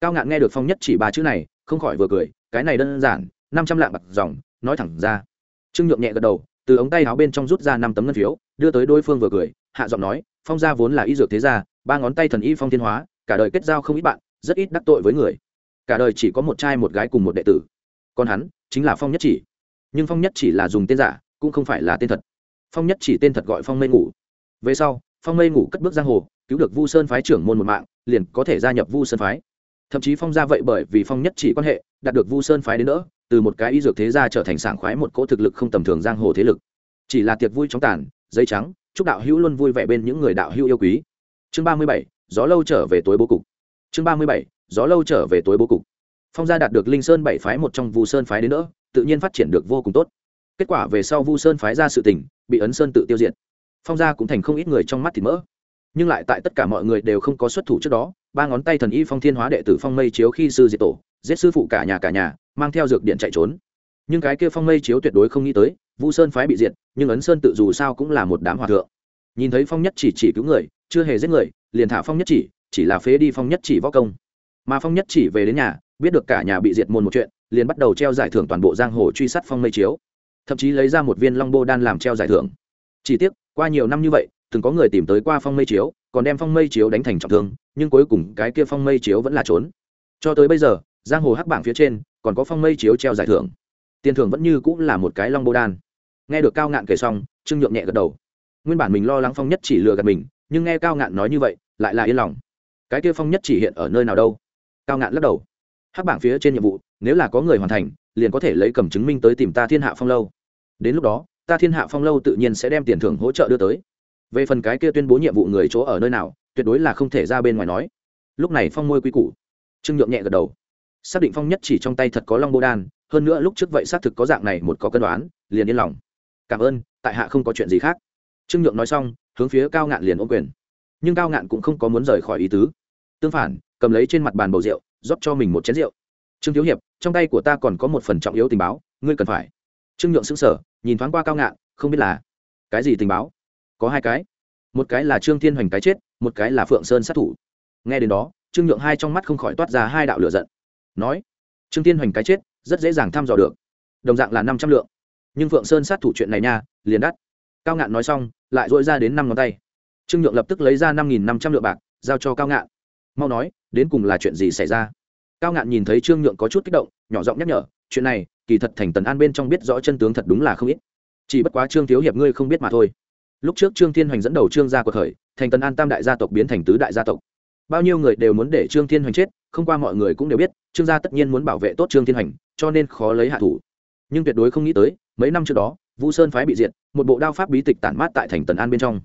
Cao ngạn nghe được phong nhất chỉ ba chữ này, không khỏi vừa cười, cái này đơn giản năm trăm lạng bạc dòng, nói thẳng ra. Trương nhượng nhẹ gật đầu, từ ống tay áo bên trong rút ra năm tấm ngân phiếu, đưa tới đối phương vừa cười, hạ giọng nói, phong gia vốn là y dược thế gia, ba ngón tay thần y phong thiên hóa, cả đời kết giao không ít bạn, rất ít đắc tội với người. Cả đời chỉ có một trai một gái cùng một đệ tử. Còn hắn, chính là phong nhất chỉ. Nhưng phong nhất chỉ là dùng tên giả, cũng không phải là tên thật. Phong nhất chỉ tên thật gọi phong mây ngủ. Về sau, phong mây ngủ cất bước giang hồ, cứu được vu sơn phái trưởng môn một mạng, liền có thể gia nhập vu sơn phái. Thậm chí phong ra vậy bởi vì phong nhất chỉ quan hệ, đạt được vu sơn phái đến nữa từ một cái y dược thế gia trở thành sảng khoái một cỗ thực lực không tầm thường giang hồ thế lực. Chỉ là tiệc vui chóng tàn, giấy trắng, chúc đạo hữu luôn vui vẻ bên những người đạo hữu yêu quý. Chương ba mươi bảy, gió lâu trở về tối bố cục. Chương ba mươi bảy, gió lâu trở về tối bố cục. Phong gia đạt được linh sơn bảy phái một trong vu sơn phái đến nữa tự nhiên phát triển được vô cùng tốt. Kết quả về sau vu sơn phái ra sự tình, bị ấn sơn tự tiêu diệt. Phong gia cũng thành không ít người trong mắt thì mỡ. Nhưng lại tại tất cả mọi người đều không có xuất thủ trước đó, ba ngón tay thần y phong thiên hóa đệ tử phong mây chiếu khi sư diệt tổ, giết sư phụ cả nhà cả nhà mang theo dược điện chạy trốn. Nhưng cái kia phong mây chiếu tuyệt đối không nghĩ tới, vu sơn phái bị diệt, nhưng ấn sơn tự dù sao cũng là một đám hòa thượng. Nhìn thấy phong nhất chỉ chỉ cứu người, chưa hề giết người, liền thả phong nhất chỉ chỉ là phế đi phong nhất chỉ võ công. Mà phong nhất chỉ về đến nhà, biết được cả nhà bị diệt môn một chuyện, liền bắt đầu treo giải thưởng toàn bộ giang hồ truy sát phong mây chiếu. Thậm chí lấy ra một viên long bô đan làm treo giải thưởng. Chỉ tiếc, qua nhiều năm như vậy, từng có người tìm tới qua phong mây chiếu, còn đem phong mây chiếu đánh thành trọng thương, nhưng cuối cùng cái kia phong mây chiếu vẫn là trốn. Cho tới bây giờ, giang hồ hắc bảng phía trên còn có phong mây chiếu treo giải thưởng. Tiền thưởng vẫn như cũng là một cái long bô đan. Nghe được cao ngạn kể xong, trương nhượng nhẹ gật đầu. Nguyên bản mình lo lắng phong nhất chỉ lừa gạt mình, nhưng nghe cao ngạn nói như vậy, lại là yên lòng. Cái kia phong nhất chỉ hiện ở nơi nào đâu? Cao ngạn lắc đầu. Hắc bảng phía trên nhiệm vụ, nếu là có người hoàn thành, liền có thể lấy cầm chứng minh tới tìm ta thiên hạ phong lâu. Đến lúc đó, ta thiên hạ phong lâu tự nhiên sẽ đem tiền thưởng hỗ trợ đưa tới. Về phần cái kia tuyên bố nhiệm vụ người chỗ ở nơi nào, tuyệt đối là không thể ra bên ngoài nói. Lúc này phong môi quy củ. Trương nhượng nhẹ gật đầu xác định phong nhất chỉ trong tay thật có long bô đan, hơn nữa lúc trước vậy xác thực có dạng này một có cân đoán, liền yên lòng. Cảm ơn, tại hạ không có chuyện gì khác. Trương nhượng nói xong, hướng phía cao ngạn liền ôm quyền. Nhưng cao ngạn cũng không có muốn rời khỏi ý tứ. Tương phản, cầm lấy trên mặt bàn bầu rượu, rót cho mình một chén rượu. Trương thiếu hiệp, trong tay của ta còn có một phần trọng yếu tình báo, ngươi cần phải. Trương nhượng xứng sở nhìn thoáng qua cao ngạn, không biết là cái gì tình báo? Có hai cái. Một cái là trương thiên hoành cái chết, một cái là phượng sơn sát thủ. Nghe đến đó, trương nhượng hai trong mắt không khỏi toát ra hai đạo lửa giận nói, trương thiên hoành cái chết, rất dễ dàng thăm dò được. Đồng dạng là năm trăm lượng. Nhưng phượng sơn sát thủ chuyện này nha, liền đắt. Cao ngạn nói xong, lại dội ra đến năm ngón tay. Trương nhượng lập tức lấy ra năm nghìn năm trăm lượng bạc, giao cho cao ngạn. Mau nói, đến cùng là chuyện gì xảy ra? Cao ngạn nhìn thấy trương nhượng có chút kích động, nhỏ giọng nhắc nhở, chuyện này, kỳ thật thành tần an bên trong biết rõ chân tướng thật đúng là không ít. Chỉ bất quá trương thiếu hiệp ngươi không biết mà thôi. Lúc trước trương thiên hoành dẫn đầu trương gia cuộc khởi thành tần an tam đại gia tộc biến thành tứ đại gia tộc bao nhiêu người đều muốn để trương thiên hoành chết, không qua mọi người cũng đều biết, trương gia tất nhiên muốn bảo vệ tốt trương thiên hoành, cho nên khó lấy hạ thủ. Nhưng tuyệt đối không nghĩ tới, mấy năm trước đó, vu sơn phái bị diệt, một bộ đao pháp bí tịch tản mát tại thành tần an bên trong.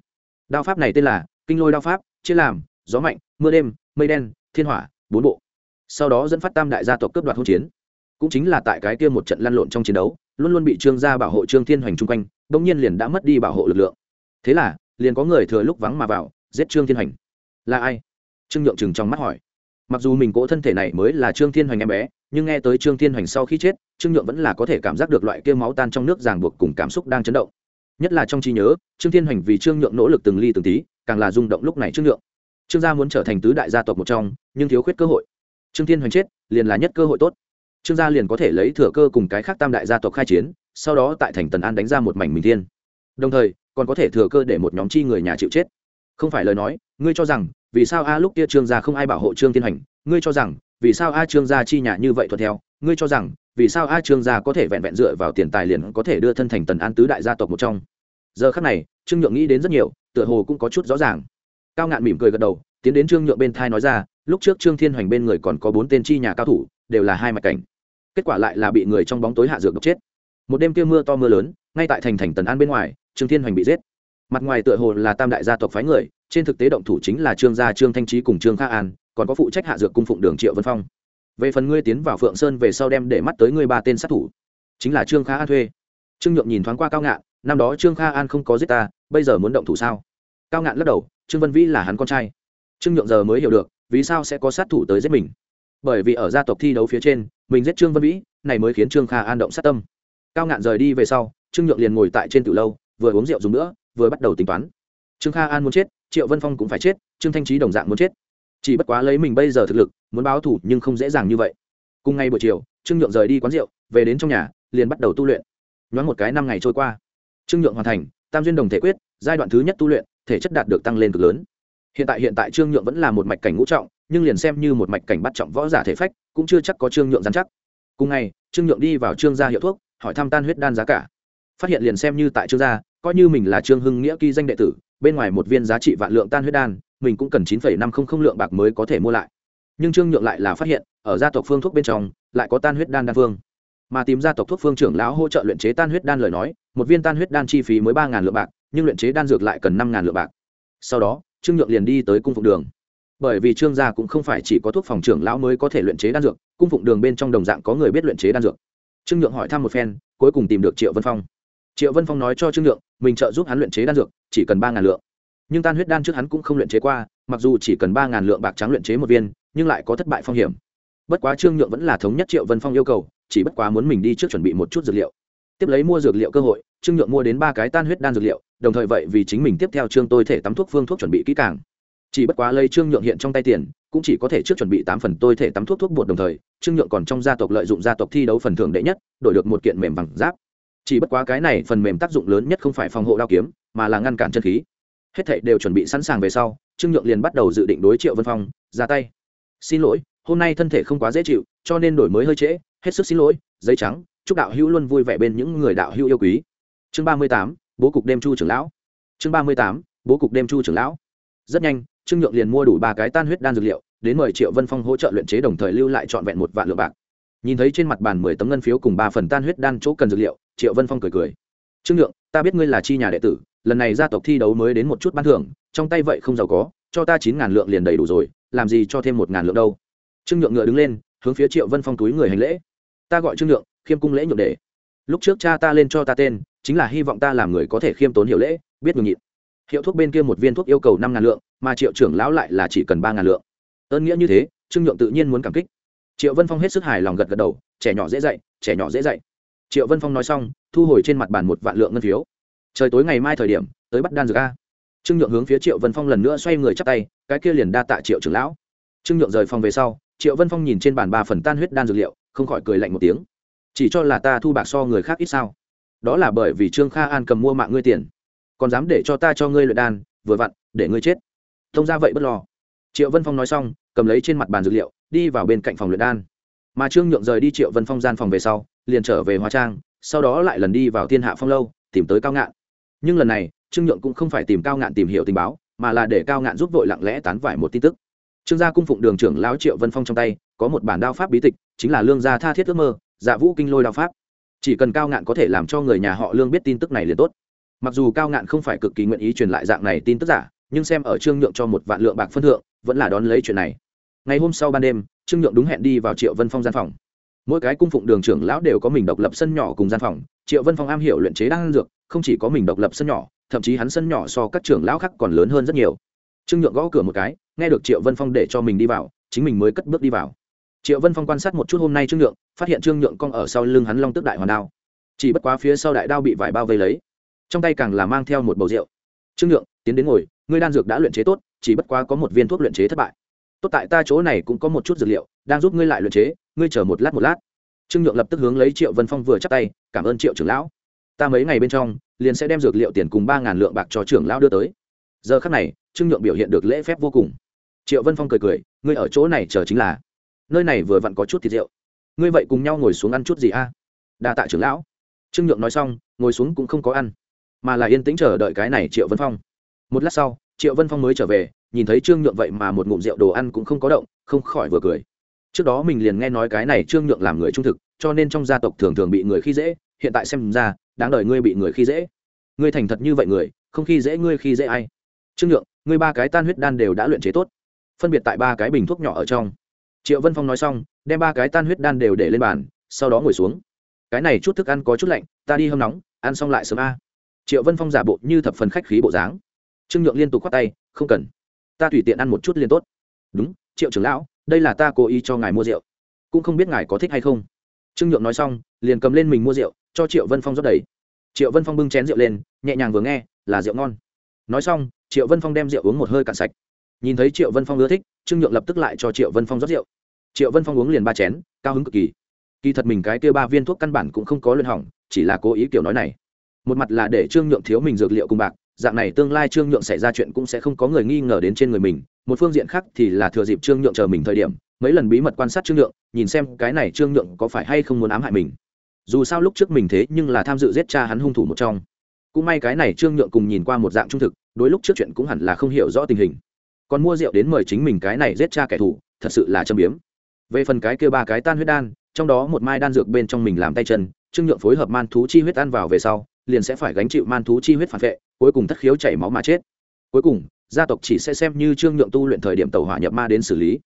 Đao pháp này tên là kinh lôi đao pháp, chia làm, gió mạnh, mưa đêm, mây đen, thiên hỏa, bốn bộ. Sau đó dẫn phát tam đại gia tộc cướp đoạt hỗn chiến. Cũng chính là tại cái kia một trận lăn lộn trong chiến đấu, luôn luôn bị trương gia bảo hộ trương thiên hoành chung quanh, bỗng nhiên liền đã mất đi bảo hộ lực lượng. Thế là, liền có người thừa lúc vắng mà vào, giết trương thiên hoành. Là ai? Trương nhượng chừng trong mắt hỏi. Mặc dù mình cỗ thân thể này mới là trương thiên hoành em bé, nhưng nghe tới trương thiên hoành sau khi chết, trương nhượng vẫn là có thể cảm giác được loại kia máu tan trong nước ràng buộc cùng cảm xúc đang chấn động. Nhất là trong trí nhớ, trương thiên hoành vì trương nhượng nỗ lực từng ly từng tí, càng là rung động lúc này trương nhượng. Trương gia muốn trở thành tứ đại gia tộc một trong, nhưng thiếu khuyết cơ hội. Trương thiên hoành chết, liền là nhất cơ hội tốt. Trương gia liền có thể lấy thừa cơ cùng cái khác tam đại gia tộc khai chiến, sau đó tại thành tần an đánh ra một mảnh mình thiên. Đồng thời, còn có thể thừa cơ để một nhóm chi người nhà chịu chết. Không phải lời nói, ngươi cho rằng vì sao a lúc kia trương gia không ai bảo hộ trương thiên hành ngươi cho rằng, vì sao a trương gia chi nhà như vậy thuận theo? Ngươi cho rằng, vì sao a trương gia có thể vẹn vẹn dựa vào tiền tài liền có thể đưa thân thành tần an tứ đại gia tộc một trong? Giờ khắc này, trương nhượng nghĩ đến rất nhiều, tựa hồ cũng có chút rõ ràng. Cao ngạn mỉm cười gật đầu, tiến đến trương nhượng bên thai nói ra, lúc trước trương thiên hoành bên người còn có bốn tên chi nhà cao thủ, đều là hai mạch cảnh. Kết quả lại là bị người trong bóng tối hạ dược độc chết. Một đêm kia mưa to mưa lớn, ngay tại thành thành tần an bên ngoài, trương thiên hoành bị giết. Mặt ngoài tựa hồ là tam đại gia tộc phái người trên thực tế động thủ chính là trương gia, trương thanh trí cùng trương kha an, còn có phụ trách hạ dược cung phụng đường triệu vân phong. Về phần ngươi tiến vào phượng sơn về sau đem để mắt tới ngươi ba tên sát thủ, chính là trương kha an thuê. Trương nhượng nhìn thoáng qua cao ngạn, năm đó trương kha an không có giết ta, bây giờ muốn động thủ sao? Cao ngạn lắc đầu, trương vân vĩ là hắn con trai. Trương nhượng giờ mới hiểu được, vì sao sẽ có sát thủ tới giết mình. Bởi vì ở gia tộc thi đấu phía trên, mình giết trương vân vĩ, này mới khiến trương kha an động sát tâm. Cao ngạn rời đi về sau, trương nhượng liền ngồi tại trên từ lâu, vừa uống rượu dùng nữa, vừa bắt đầu tính toán trương kha an muốn chết, triệu vân phong cũng phải chết, trương thanh trí đồng dạng muốn chết. Chỉ bất quá lấy mình bây giờ thực lực, muốn báo thủ nhưng không dễ dàng như vậy. Cùng ngày buổi chiều, trương nhượng rời đi quán rượu, về đến trong nhà, liền bắt đầu tu luyện. Nhoáng một cái năm ngày trôi qua, trương nhượng hoàn thành, tam duyên đồng thể quyết, giai đoạn thứ nhất tu luyện, thể chất đạt được tăng lên cực lớn. Hiện tại hiện tại trương nhượng vẫn là một mạch cảnh ngũ trọng, nhưng liền xem như một mạch cảnh bắt trọng võ giả thể phách, cũng chưa chắc có trương nhượng dám chắc. Cùng ngày, trương nhượng đi vào trương gia hiệu thuốc, hỏi thăm tan huyết đan giá cả. Phát hiện liền xem như tại trương gia, coi như mình là trương hưng nghĩa ký danh đệ tử bên ngoài một viên giá trị vạn lượng tan huyết đan, mình cũng cần chín năm trăm linh lượng bạc mới có thể mua lại. Nhưng trương nhượng lại là phát hiện, ở gia tộc phương thuốc bên trong, lại có tan huyết đan đan phương. Mà tìm gia tộc thuốc phương trưởng lão hỗ trợ luyện chế tan huyết đan lời nói, một viên tan huyết đan chi phí mới ba ngàn lượng bạc, nhưng luyện chế đan dược lại cần năm ngàn lượng bạc. Sau đó, trương nhượng liền đi tới cung phụng đường. Bởi vì trương gia cũng không phải chỉ có thuốc phòng trưởng lão mới có thể luyện chế đan dược, cung phụng đường bên trong đồng dạng có người biết luyện chế đan dược. Trương nhượng hỏi thăm một phen, cuối cùng tìm được triệu vân phong triệu vân phong nói cho trương nhượng, mình trợ giúp hắn luyện chế đan dược, chỉ cần ba ngàn lượng. Nhưng tan huyết đan trước hắn cũng không luyện chế qua, mặc dù chỉ cần ba ngàn lượng bạc trắng luyện chế một viên, nhưng lại có thất bại phong hiểm. Bất quá trương nhượng vẫn là thống nhất triệu vân phong yêu cầu, chỉ bất quá muốn mình đi trước chuẩn bị một chút dược liệu. Tiếp lấy mua dược liệu cơ hội, trương nhượng mua đến ba cái tan huyết đan dược liệu, đồng thời vậy vì chính mình tiếp theo trương tôi thể tắm thuốc phương thuốc chuẩn bị kỹ càng. Chỉ bất quá lấy trương nhượng hiện trong tay tiền, cũng chỉ có thể trước chuẩn bị tám phần tôi thể tắm thuốc thuốc bột đồng thời, trương nhượng còn trong gia tộc lợi dụng gia tộc thi đấu phần thưởng đệ nhất, đổi được một kiện mềm bằng giáp chỉ bất quá cái này phần mềm tác dụng lớn nhất không phải phòng hộ đao kiếm, mà là ngăn cản chân khí. Hết thảy đều chuẩn bị sẵn sàng về sau, trương nhượng liền bắt đầu dự định đối triệu vân phong, ra tay. Xin lỗi, hôm nay thân thể không quá dễ chịu, cho nên đổi mới hơi trễ, hết sức xin lỗi, giấy trắng, chúc đạo hữu luôn vui vẻ bên những người đạo hữu yêu quý. Chương ba mươi tám, bố cục đêm chu trưởng lão. Chương ba mươi tám, bố cục đêm chu trưởng lão. Rất nhanh, trương nhượng liền mua đủ ba cái tan huyết đan dược liệu, đến mời triệu vân phong hỗ trợ luyện chế đồng thời lưu lại trọn vẹn một vạn lượng bạc. Nhìn thấy trên mặt bàn mười tấm ngân phiếu cùng ba phần tan huyết đan chỗ cần dược liệu triệu vân phong cười cười trương nhượng ta biết ngươi là chi nhà đệ tử lần này gia tộc thi đấu mới đến một chút ban thưởng trong tay vậy không giàu có cho ta chín ngàn lượng liền đầy đủ rồi làm gì cho thêm một ngàn lượng đâu trương nhượng ngựa đứng lên hướng phía triệu vân phong túi người hành lễ ta gọi trương nhượng khiêm cung lễ nhượng để lúc trước cha ta lên cho ta tên chính là hy vọng ta làm người có thể khiêm tốn hiểu lễ biết ngừng nhịn hiệu thuốc bên kia một viên thuốc yêu cầu năm ngàn lượng mà triệu trưởng lão lại là chỉ cần ba ngàn lượng ơn nghĩa như thế trương nhượng tự nhiên muốn cảm kích triệu vân phong hết sức hài lòng gật gật đầu trẻ nhỏ dễ dạy trẻ nhỏ dễ dạy triệu vân phong nói xong, thu hồi trên mặt bàn một vạn lượng ngân phiếu. Trời tối ngày mai thời điểm, tới bắt đan dược a. Trương nhượng hướng phía triệu vân phong lần nữa xoay người chắp tay, cái kia liền đa tạ triệu trưởng lão. Trương nhượng rời phòng về sau, triệu vân phong nhìn trên bàn ba phần tan huyết đan dược liệu, không khỏi cười lạnh một tiếng. Chỉ cho là ta thu bạc so người khác ít sao? Đó là bởi vì trương kha an cầm mua mạng ngươi tiền. Còn dám để cho ta cho ngươi luyện đan, vừa vặn, để ngươi chết. Thông ra vậy bất lo. Triệu vân phong nói xong, cầm lấy trên mặt bàn dược liệu, đi vào bên cạnh phòng luyện đan. Mà trương nhượng rời đi triệu vân phong gian phòng về sau liền trở về hóa trang, sau đó lại lần đi vào thiên hạ phong lâu, tìm tới cao ngạn. Nhưng lần này, trương nhượng cũng không phải tìm cao ngạn tìm hiểu tình báo, mà là để cao ngạn giúp vội lặng lẽ tán vải một tin tức. Trương gia cung phụng đường trưởng lão triệu vân phong trong tay, có một bản đao pháp bí tịch, chính là lương gia tha thiết ước mơ dạ vũ kinh lôi đao pháp. Chỉ cần cao ngạn có thể làm cho người nhà họ lương biết tin tức này liền tốt. Mặc dù cao ngạn không phải cực kỳ nguyện ý truyền lại dạng này tin tức giả, nhưng xem ở trương nhượng cho một vạn lượng bạc phân thượng, vẫn là đón lấy chuyện này. Ngày hôm sau ban đêm, trương nhượng đúng hẹn đi vào triệu vân phong gian phòng mỗi cái cung phụng đường trưởng lão đều có mình độc lập sân nhỏ cùng gian phòng, triệu vân phong am hiểu luyện chế đan dược, không chỉ có mình độc lập sân nhỏ, thậm chí hắn sân nhỏ so các trưởng lão khác còn lớn hơn rất nhiều. Trương nhượng gõ cửa một cái, nghe được triệu vân phong để cho mình đi vào, chính mình mới cất bước đi vào. Triệu vân phong quan sát một chút hôm nay trương nhượng, phát hiện trương nhượng cong ở sau lưng hắn long tức đại hoàn đao. Chỉ bất quá phía sau đại đao bị vải bao vây lấy, trong tay càng là mang theo một bầu rượu. Trương nhượng, tiến đến ngồi, ngươi đan dược đã luyện chế tốt, chỉ bất quá có một viên thuốc luyện chế thất bại. Tốt tại ta chỗ này cũng có một chút dược liệu, đang giúp ngươi lại luyện chế ngươi chờ một lát một lát. Trương nhượng lập tức hướng lấy triệu vân phong vừa chắc tay, cảm ơn triệu trưởng lão. Ta mấy ngày bên trong, liền sẽ đem dược liệu tiền cùng ba ngàn lượng bạc cho trưởng lão đưa tới. Giờ khắc này, trương nhượng biểu hiện được lễ phép vô cùng. Triệu vân phong cười cười, ngươi ở chỗ này chờ chính là, nơi này vừa vặn có chút thịt rượu. Ngươi vậy cùng nhau ngồi xuống ăn chút gì a? Đa tạ trưởng lão. Trương nhượng nói xong, ngồi xuống cũng không có ăn, mà là yên tĩnh chờ đợi cái này triệu vân phong. Một lát sau, triệu vân phong mới trở về, nhìn thấy trương nhượng vậy mà một ngụm rượu đồ ăn cũng không có động, không khỏi vừa cười trước đó mình liền nghe nói cái này trương nhượng làm người trung thực, cho nên trong gia tộc thường thường bị người khi dễ, hiện tại xem ra, đáng đời ngươi bị người khi dễ. Ngươi thành thật như vậy người, không khi dễ ngươi khi dễ ai? Trương nhượng, ngươi ba cái tan huyết đan đều đã luyện chế tốt. Phân biệt tại ba cái bình thuốc nhỏ ở trong. Triệu vân phong nói xong, đem ba cái tan huyết đan đều để lên bàn, sau đó ngồi xuống. Cái này chút thức ăn có chút lạnh, ta đi hâm nóng, ăn xong lại sớm a. Triệu vân phong giả bộ như thập phần khách khí bộ dáng. Trương nhượng liên tục khoát tay, không cần. Ta tùy tiện ăn một chút liền tốt. Đúng triệu trưởng lão, đây là ta cố ý cho ngài mua rượu. Cũng không biết ngài có thích hay không. Trương nhượng nói xong, liền cầm lên mình mua rượu, cho triệu vân phong rót đầy. Triệu vân phong bưng chén rượu lên, nhẹ nhàng vừa nghe, là rượu ngon. Nói xong, triệu vân phong đem rượu uống một hơi cạn sạch. Nhìn thấy triệu vân phong ưa thích, trương nhượng lập tức lại cho triệu vân phong rót rượu. Triệu vân phong uống liền ba chén, cao hứng cực kỳ. Kỳ thật mình cái kia ba viên thuốc căn bản cũng không có luyện hỏng, chỉ là cố ý kiểu nói này. Một mặt là để trương nhượng thiếu mình dược liệu cùng bạc dạng này tương lai trương nhượng xảy ra chuyện cũng sẽ không có người nghi ngờ đến trên người mình. Một phương diện khác thì là thừa dịp trương nhượng chờ mình thời điểm, mấy lần bí mật quan sát trương nhượng, nhìn xem cái này trương nhượng có phải hay không muốn ám hại mình. Dù sao lúc trước mình thế nhưng là tham dự giết cha hắn hung thủ một trong. Cũng may cái này trương nhượng cùng nhìn qua một dạng trung thực, đối lúc trước chuyện cũng hẳn là không hiểu rõ tình hình. Còn mua rượu đến mời chính mình cái này giết cha kẻ thù, thật sự là châm biếm. Về phần cái kia ba cái tan huyết đan, trong đó một mai đan dược bên trong mình làm tay chân, trương nhượng phối hợp man thú chi huyết ăn vào về sau liền sẽ phải gánh chịu man thú chi huyết phản vệ, cuối cùng thất khiếu chảy máu mà chết. Cuối cùng, gia tộc chỉ sẽ xem như trương nhượng tu luyện thời điểm tàu hỏa nhập ma đến xử lý.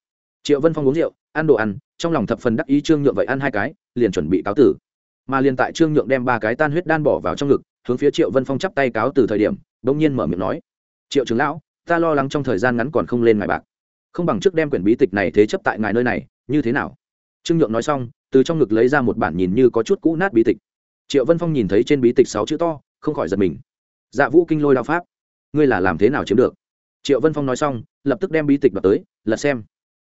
Triệu vân phong uống rượu, ăn đồ ăn, trong lòng thập phần đắc ý trương nhượng vậy ăn hai cái, liền chuẩn bị cáo tử. Mà liền tại trương nhượng đem ba cái tan huyết đan bỏ vào trong ngực, hướng phía triệu vân phong chắp tay cáo từ thời điểm, bỗng nhiên mở miệng nói, triệu trưởng lão, ta lo lắng trong thời gian ngắn còn không lên ngài bạc. Không bằng trước đem quyển bí tịch này thế chấp tại ngài nơi này, như thế nào? Trương nhượng nói xong, từ trong ngực lấy ra một bản nhìn như có chút cũ nát bí tịch triệu vân phong nhìn thấy trên bí tịch sáu chữ to, không khỏi giật mình. Dạ vũ kinh lôi đao pháp, ngươi là làm thế nào chiếm được? Triệu vân phong nói xong, lập tức đem bí tịch vào tới, lật xem.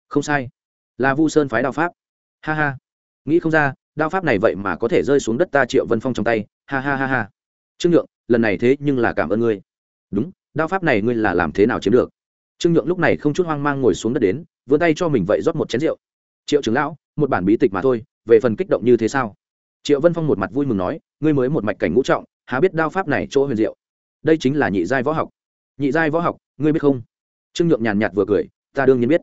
Không sai. Là vu sơn phái đao pháp. Ha ha. Nghĩ không ra, đao pháp này vậy mà có thể rơi xuống đất ta triệu vân phong trong tay. Ha ha ha ha. Trương nhượng, lần này thế nhưng là cảm ơn ngươi. Đúng, đao pháp này ngươi là làm thế nào chiếm được? Trương nhượng lúc này không chút hoang mang ngồi xuống đất đến, vươn tay cho mình vậy rót một chén rượu. Triệu trưởng lão, một bản bí tịch mà thôi, về phần kích động như thế sao? Triệu vân phong một mặt vui mừng nói, ngươi mới một mạch cảnh ngũ trọng, há biết đao pháp này chỗ huyền diệu? Đây chính là nhị giai võ học. Nhị giai võ học, ngươi biết không? Trương nhượng nhàn nhạt vừa cười, ta đương nhiên biết.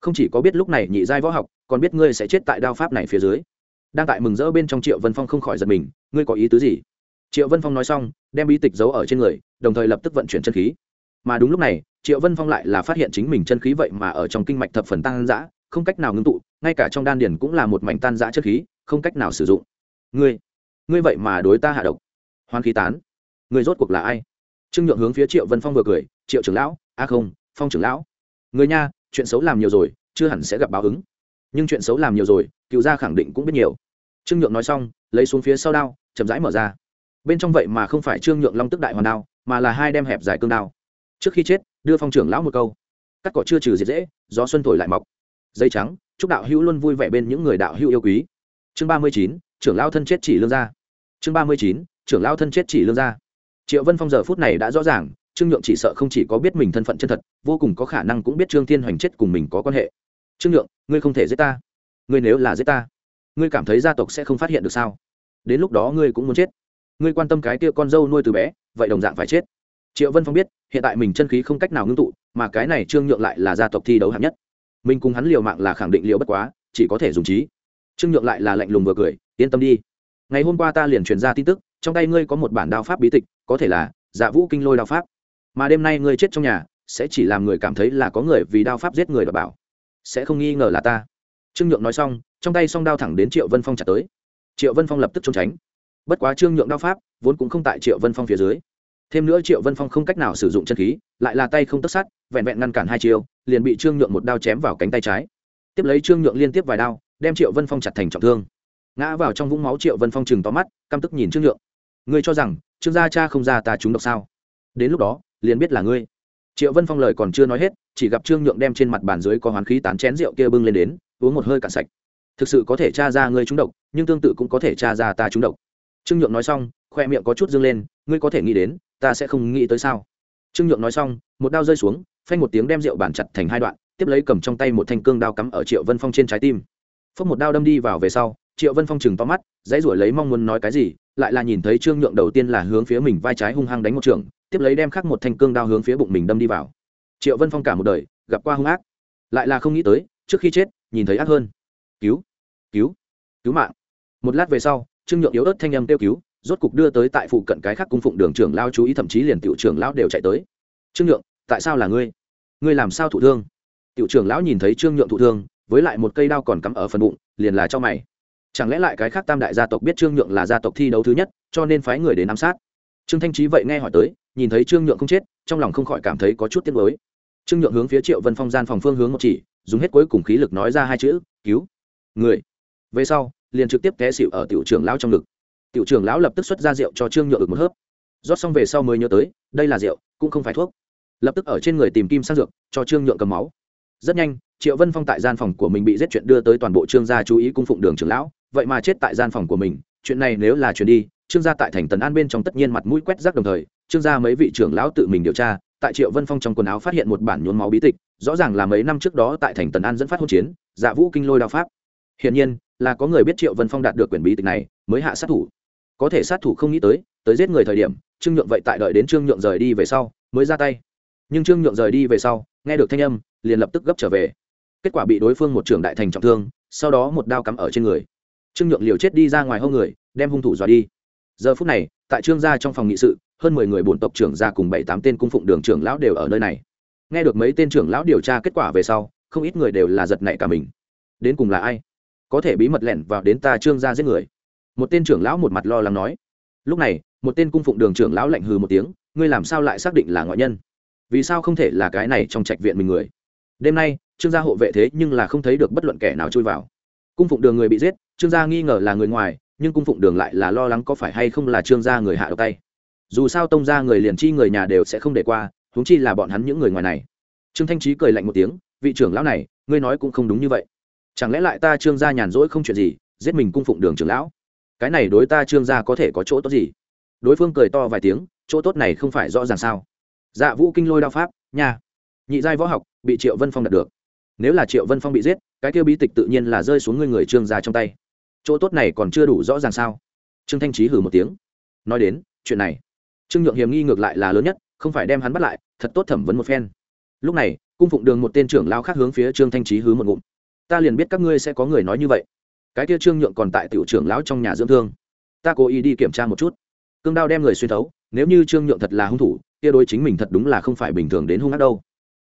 Không chỉ có biết lúc này nhị giai võ học, còn biết ngươi sẽ chết tại đao pháp này phía dưới. Đang tại mừng rỡ bên trong triệu vân phong không khỏi giật mình, ngươi có ý tứ gì? Triệu vân phong nói xong, đem bí tịch giấu ở trên người, đồng thời lập tức vận chuyển chân khí. Mà đúng lúc này, triệu vân phong lại là phát hiện chính mình chân khí vậy mà ở trong kinh mạch thập phần tan giã không cách nào ngưng tụ, ngay cả trong đan điển cũng là một mảnh tan giã chất khí, không cách nào sử dụng ngươi ngươi vậy mà đối ta hạ độc. Hoan khí tán. Ngươi rốt cuộc là ai? Trương nhượng hướng phía triệu vân phong vừa cười, triệu trưởng lão, a không, phong trưởng lão. Người nha, chuyện xấu làm nhiều rồi, chưa hẳn sẽ gặp báo ứng. Nhưng chuyện xấu làm nhiều rồi, cựu gia khẳng định cũng biết nhiều. Trương nhượng nói xong, lấy xuống phía sau đao, chậm rãi mở ra. Bên trong vậy mà không phải trương nhượng long tức đại hoàn đao, mà là hai đem hẹp dài cương đao. Trước khi chết, đưa phong trưởng lão một câu. Cắt cỏ chưa trừ diệt dễ, gió xuân thổi lại mọc. Dây trắng, chúc đạo hữu luôn vui vẻ bên những người đạo hữu yêu quý. Chương ba mươi chín trưởng lao thân chết chỉ lương gia. Chương ba mươi chín, trưởng lao thân chết chỉ lương gia. Triệu vân phong giờ phút này đã rõ ràng, trương nhượng chỉ sợ không chỉ có biết mình thân phận chân thật, vô cùng có khả năng cũng biết trương thiên hoành chết cùng mình có quan hệ. Trương nhượng, ngươi không thể giết ta. Ngươi nếu là giết ta, ngươi cảm thấy gia tộc sẽ không phát hiện được sao? Đến lúc đó ngươi cũng muốn chết. Ngươi quan tâm cái kia con dâu nuôi từ bé, vậy đồng dạng phải chết. Triệu vân phong biết, hiện tại mình chân khí không cách nào ngưng tụ, mà cái này trương nhượng lại là gia tộc thi đấu hạng nhất. Mình cùng hắn liều mạng là khẳng định liều bất quá, chỉ có thể dùng trí. Trương nhượng lại là lạnh lùng vừa cười yên tâm đi. Ngày hôm qua ta liền truyền ra tin tức, trong tay ngươi có một bản đao pháp bí tịch, có thể là dạ vũ kinh lôi đao pháp. Mà đêm nay ngươi chết trong nhà, sẽ chỉ làm người cảm thấy là có người vì đao pháp giết người đ bảo. Sẽ không nghi ngờ là ta. Trương nhượng nói xong, trong tay song đao thẳng đến triệu vân phong chặt tới. Triệu vân phong lập tức trốn tránh. Bất quá trương nhượng đao pháp vốn cũng không tại triệu vân phong phía dưới. Thêm nữa triệu vân phong không cách nào sử dụng chân khí, lại là tay không tất sát, vẹn vẹn ngăn cản hai chiều liền bị trương nhượng một đao chém vào cánh tay trái. Tiếp lấy trương nhượng liên tiếp vài đao, đem triệu vân phong chặt thành trọng thương ngã vào trong vũng máu triệu vân phong chừng tóm mắt, căm tức nhìn trương nhượng. Ngươi cho rằng, trương gia cha không ra ta chúng độc sao? Đến lúc đó, liền biết là ngươi. Triệu vân phong lời còn chưa nói hết, chỉ gặp trương nhượng đem trên mặt bàn dưới có hoán khí tán chén rượu kia bưng lên đến, uống một hơi cạn sạch. Thực sự có thể tra ra ngươi trúng độc, nhưng tương tự cũng có thể tra ra ta trúng độc. Trương nhượng nói xong, khoe miệng có chút dâng lên, ngươi có thể nghĩ đến, ta sẽ không nghĩ tới sao? Trương nhượng nói xong, một đao rơi xuống, phanh một tiếng đem rượu bản chặt thành hai đoạn, tiếp lấy cầm trong tay một thanh cương đao cắm ở triệu vân phong trên trái tim. Phước một đao đâm đi vào về sau triệu vân phong chừng to mắt, dãy ruổi lấy mong muốn nói cái gì, lại là nhìn thấy trương nhượng đầu tiên là hướng phía mình vai trái hung hăng đánh một trường, tiếp lấy đem khắc một thanh cương đao hướng phía bụng mình đâm đi vào. Triệu vân phong cả một đời, gặp qua hung ác, lại là không nghĩ tới, trước khi chết, nhìn thấy ác hơn. Cứu cứu cứu mạng. Một lát về sau, trương nhượng yếu ớt thanh âm kêu cứu, rốt cục đưa tới tại phụ cận cái khác cung phụng đường trưởng lao chú ý, thậm chí liền tiểu trưởng lão đều chạy tới. Trương nhượng, tại sao là ngươi? Ngươi làm sao thụ thương? Tiểu trưởng lão nhìn thấy trương nhượng thụ thương, với lại một cây đao còn cắm ở phần bụng, liền là cho mày chẳng lẽ lại cái khác tam đại gia tộc biết trương nhượng là gia tộc thi đấu thứ nhất, cho nên phái người đến ám sát? Trương thanh trí vậy nghe hỏi tới, nhìn thấy trương nhượng không chết, trong lòng không khỏi cảm thấy có chút tiếc nuối. Trương nhượng hướng phía triệu vân phong gian phòng phương hướng một chỉ, dùng hết cuối cùng khí lực nói ra hai chữ, cứu người. Về sau, liền trực tiếp té xịu ở tiểu trưởng lão trong ngực. Tiểu trưởng lão lập tức xuất ra rượu cho trương nhượng được một hớp. Rót xong về sau mới nhớ tới, đây là rượu, cũng không phải thuốc. Lập tức ở trên người tìm kim sang dược, cho trương nhượng cầm máu. Rất nhanh, triệu vân phong tại gian phòng của mình bị giết chuyện đưa tới toàn bộ trương gia chú ý cung phụng đường trưởng lão vậy mà chết tại gian phòng của mình, chuyện này nếu là chuyện đi, trương gia tại thành tần an bên trong tất nhiên mặt mũi quét rác đồng thời, trương gia mấy vị trưởng lão tự mình điều tra, tại triệu vân phong trong quần áo phát hiện một bản nhuốm máu bí tịch, rõ ràng là mấy năm trước đó tại thành tần an dẫn phát hỗn chiến dạ vũ kinh lôi đao pháp. Hiển nhiên, là có người biết triệu vân phong đạt được quyển bí tịch này, mới hạ sát thủ. Có thể sát thủ không nghĩ tới tới giết người thời điểm, trương nhượng vậy tại đợi đến trương nhượng rời đi về sau, mới ra tay. Nhưng trương nhượng rời đi về sau, nghe được thanh âm, liền lập tức gấp trở về. Kết quả bị đối phương một trưởng đại thành trọng thương, sau đó một đao cắm ở trên người trương nhượng liều chết đi ra ngoài hông người, đem hung thủ dọa đi. Giờ phút này, tại trương gia trong phòng nghị sự, hơn mười người bổn tộc trưởng gia cùng bảy tám tên cung phụng đường trưởng lão đều ở nơi này. Nghe được mấy tên trưởng lão điều tra kết quả về sau, không ít người đều là giật nảy cả mình. Đến cùng là ai? Có thể bí mật lẻn vào đến ta trương gia giết người. Một tên trưởng lão một mặt lo lắng nói. Lúc này, một tên cung phụng đường trưởng lão lạnh hừ một tiếng, ngươi làm sao lại xác định là ngoại nhân? Vì sao không thể là cái này trong trạch viện mình người? Đêm nay, trương gia hộ vệ thế nhưng là không thấy được bất luận kẻ nào chui vào cung phụng đường người bị giết, trương gia nghi ngờ là người ngoài, nhưng cung phụng đường lại là lo lắng có phải hay không là trương gia người hạ độc tay. Dù sao tông gia người liền chi người nhà đều sẽ không để qua, huống chi là bọn hắn những người ngoài này. Trương thanh trí cười lạnh một tiếng, vị trưởng lão này, ngươi nói cũng không đúng như vậy. Chẳng lẽ lại ta trương gia nhàn rỗi không chuyện gì, giết mình cung phụng đường trưởng lão? Cái này đối ta trương gia có thể có chỗ tốt gì? Đối phương cười to vài tiếng, chỗ tốt này không phải rõ ràng sao? Dạ vũ kinh lôi đao pháp, nha, nhị giai võ học, bị triệu vân phong đạt được nếu là triệu vân phong bị giết, cái kêu bí tịch tự nhiên là rơi xuống người người trương gia trong tay. Chỗ tốt này còn chưa đủ rõ ràng sao? Trương thanh trí hử một tiếng. Nói đến, chuyện này, trương nhượng hiểm nghi ngược lại là lớn nhất, không phải đem hắn bắt lại, thật tốt thẩm vấn một phen. Lúc này, cung phụng đường một tên trưởng lao khác hướng phía trương thanh trí hứ một ngụm. Ta liền biết các ngươi sẽ có người nói như vậy. Cái kia trương nhượng còn tại tiểu trưởng lão trong nhà dưỡng thương. Ta cố ý đi kiểm tra một chút. Cương đao đem người xuyên thấu, nếu như trương nhượng thật là hung thủ, kia đối chính mình thật đúng là không phải bình thường đến hung ác đâu.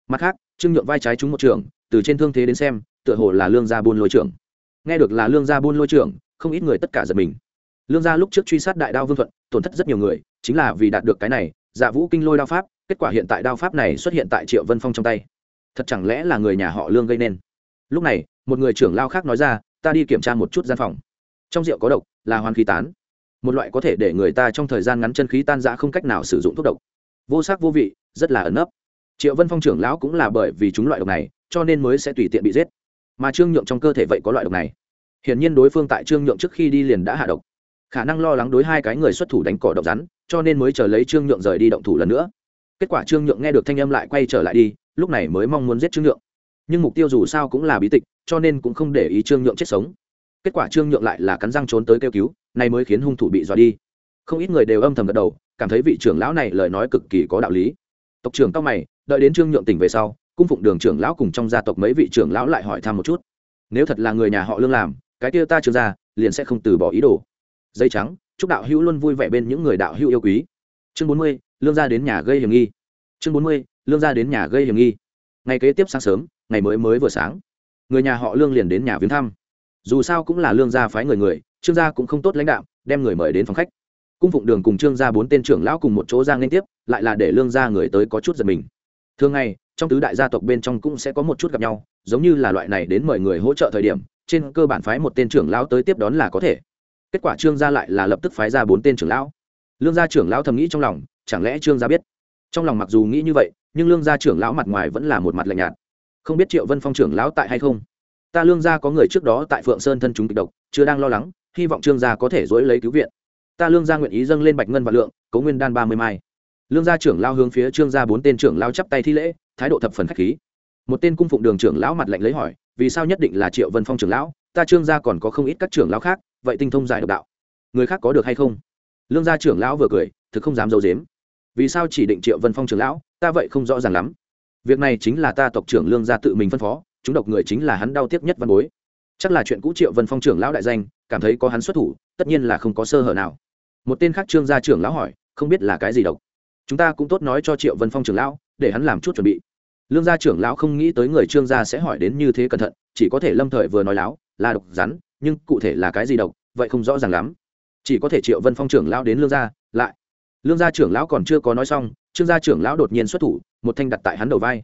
Mặt khác, trương nhượng vai trái trúng một trường từ trên thương thế đến xem, tựa hồ là lương gia buôn lôi trưởng. Nghe được là lương gia buôn lôi trưởng, không ít người tất cả giật mình. Lương gia lúc trước truy sát đại đao vương thuận, tổn thất rất nhiều người, chính là vì đạt được cái này dạ vũ kinh lôi đao pháp, kết quả hiện tại đao pháp này xuất hiện tại triệu vân phong trong tay. Thật chẳng lẽ là người nhà họ lương gây nên? Lúc này, một người trưởng lao khác nói ra, ta đi kiểm tra một chút gian phòng. Trong rượu có độc, là hoàn khí tán. Một loại có thể để người ta trong thời gian ngắn chân khí tan rã không cách nào sử dụng thuốc độc. Vô sắc vô vị, rất là ẩn ấp triệu vân phong trưởng lão cũng là bởi vì chúng loại độc này cho nên mới sẽ tùy tiện bị giết. Mà trương nhượng trong cơ thể vậy có loại độc này. Hiển nhiên đối phương tại trương nhượng trước khi đi liền đã hạ độc. Khả năng lo lắng đối hai cái người xuất thủ đánh cỏ độc rắn, cho nên mới chờ lấy trương nhượng rời đi động thủ lần nữa. Kết quả trương nhượng nghe được thanh âm lại quay trở lại đi, lúc này mới mong muốn giết trương nhượng. Nhưng mục tiêu dù sao cũng là bí tịch, cho nên cũng không để ý trương nhượng chết sống. Kết quả trương nhượng lại là cắn răng trốn tới kêu cứu này mới khiến hung thủ bị dọa đi. Không ít người đều âm thầm gật đầu, cảm thấy vị trưởng lão này lời nói cực kỳ có đạo lý. Tộc trưởng cao mày, đợi đến trương nhượng tỉnh về sau cung phụng đường trưởng lão cùng trong gia tộc mấy vị trưởng lão lại hỏi thăm một chút. Nếu thật là người nhà họ lương làm, cái kia ta trương gia liền sẽ không từ bỏ ý đồ. Dây trắng, chúc đạo hữu luôn vui vẻ bên những người đạo hữu yêu quý. Chương bốn mươi, lương gia đến nhà gây hiểm nghi. Chương bốn mươi, lương gia đến nhà gây hiểm nghi. Ngày kế tiếp sáng sớm, ngày mới mới vừa sáng, người nhà họ lương liền đến nhà viếng thăm. Dù sao cũng là lương gia phái người người, trương gia cũng không tốt lãnh đạo, đem người mời đến phòng khách. Cung phụng đường cùng trương gia bốn tên trưởng lão cùng một chỗ ra liên tiếp, lại là để lương gia người tới có chút giật mình. Thường ngày trong tứ đại gia tộc bên trong cũng sẽ có một chút gặp nhau, giống như là loại này đến mời người hỗ trợ thời điểm, trên cơ bản phái một tên trưởng lão tới tiếp đón là có thể. Kết quả trương gia lại là lập tức phái ra bốn tên trưởng lão. Lương gia trưởng lão thầm nghĩ trong lòng, chẳng lẽ trương gia biết? Trong lòng mặc dù nghĩ như vậy, nhưng lương gia trưởng lão mặt ngoài vẫn là một mặt lạnh nhạt. Không biết triệu vân phong trưởng lão tại hay không? Ta lương gia có người trước đó tại phượng sơn thân chúng kịch độc, chưa đang lo lắng, hy vọng trương gia có thể dối lấy cứu viện. Ta lương gia nguyện ý dâng lên bạch ngân và lượng, cấu nguyên đan ba mươi mai. Lương gia trưởng lao hướng phía trương gia bốn tên trưởng lao chắp tay thi lễ thái độ thập phần khách khí. Một tên cung phụng đường trưởng lão mặt lạnh lấy hỏi, vì sao nhất định là triệu vân phong trưởng lão? Ta trương gia còn có không ít các trưởng lão khác, vậy tinh thông giải độc đạo. Người khác có được hay không? Lương gia trưởng lão vừa cười, thực không dám d i ấ u dếm vì sao chỉ định triệu vân phong trưởng lão? Ta vậy không rõ ràng lắm. Việc này chính là ta tộc trưởng lương gia tự mình phân phó, chúng độc người chính là hắn đau tiếc nhất văn bối. Chắc là chuyện cũ triệu vân phong trưởng lão đại danh, cảm thấy có hắn xuất thủ, tất nhiên là không có sơ hở nào. Một tên khác trương gia trưởng lão hỏi, không biết là cái gì độc? Chúng ta cũng tốt nói cho triệu vân phong trưởng lão, để hắn làm chút chuẩn bị lương gia trưởng lão không nghĩ tới người trương gia sẽ hỏi đến như thế cẩn thận, chỉ có thể lâm thời vừa nói láo, là độc rắn, nhưng cụ thể là cái gì độc, vậy không rõ ràng lắm. Chỉ có thể triệu vân phong trưởng lão đến lương gia, lại. Lương gia trưởng lão còn chưa có nói xong, trương gia trưởng lão đột nhiên xuất thủ, một thanh đặt tại hắn đầu vai.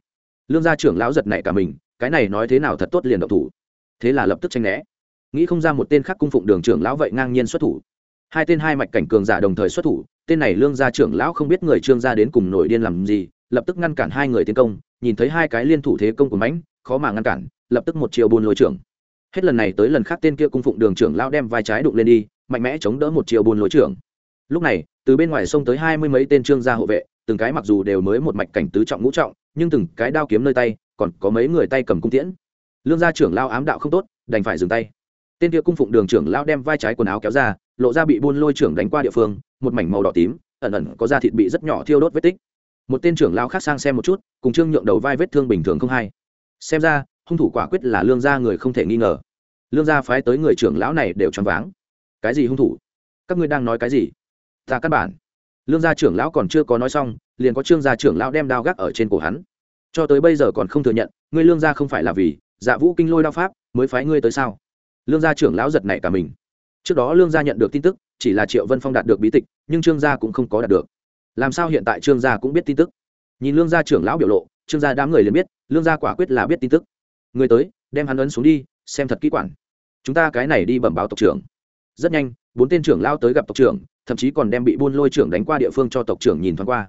Lương gia trưởng lão giật nảy cả mình, cái này nói thế nào thật tốt liền độc thủ. Thế là lập tức tranh né. Nghĩ không ra một tên khác cung phụng đường trưởng lão vậy ngang nhiên xuất thủ. Hai tên hai mạch cảnh cường giả đồng thời xuất thủ, tên này lương gia trưởng lão không biết người trương gia đến cùng nổi điên làm gì, lập tức ngăn cản hai người tiến công nhìn thấy hai cái liên thủ thế công của mãnh, khó mà ngăn cản, lập tức một chiều buôn lôi trưởng. Hết lần này tới lần khác tên kia cung phụng đường trưởng lao đem vai trái đụng lên đi, mạnh mẽ chống đỡ một chiều buôn lôi trưởng. Lúc này, từ bên ngoài sông tới hai mươi mấy tên trương gia hộ vệ, từng cái mặc dù đều mới một mạch cảnh tứ trọng ngũ trọng, nhưng từng cái đao kiếm nơi tay, còn có mấy người tay cầm cung tiễn. Lương gia trưởng lao ám đạo không tốt, đành phải dừng tay. Tên kia cung phụng đường trưởng lao đem vai trái quần áo kéo ra, lộ ra bị buôn lôi trưởng đánh qua địa phương, một mảnh màu đỏ tím, ẩn ẩn có da thịt bị rất nhỏ thiêu đốt vết tích một tên trưởng lao khác sang xem một chút, cùng trương nhượng đầu vai vết thương bình thường không hay. Xem ra, hung thủ quả quyết là lương gia người không thể nghi ngờ. Lương gia phái tới người trưởng lão này đều choáng váng. Cái gì hung thủ? Các ngươi đang nói cái gì? Ta căn bản. Lương gia trưởng lão còn chưa có nói xong, liền có trương gia trưởng lão đem đao gác ở trên cổ hắn. Cho tới bây giờ còn không thừa nhận, ngươi lương gia không phải là vì dạ vũ kinh lôi đao pháp, mới phái ngươi tới sao? Lương gia trưởng lão giật nảy cả mình. Trước đó lương gia nhận được tin tức, chỉ là triệu vân phong đạt được bí tịch, nhưng trương gia cũng không có đạt được làm sao hiện tại trương gia cũng biết tin tức? Nhìn lương gia trưởng lão biểu lộ, trương gia đám người liền biết, lương gia quả quyết là biết tin tức. Người tới, đem hắn ấn xuống đi, xem thật kỹ quản. Chúng ta cái này đi bẩm báo tộc trưởng. Rất nhanh, bốn tên trưởng lao tới gặp tộc trưởng, thậm chí còn đem bị buôn lôi trưởng đánh qua địa phương cho tộc trưởng nhìn thoáng qua.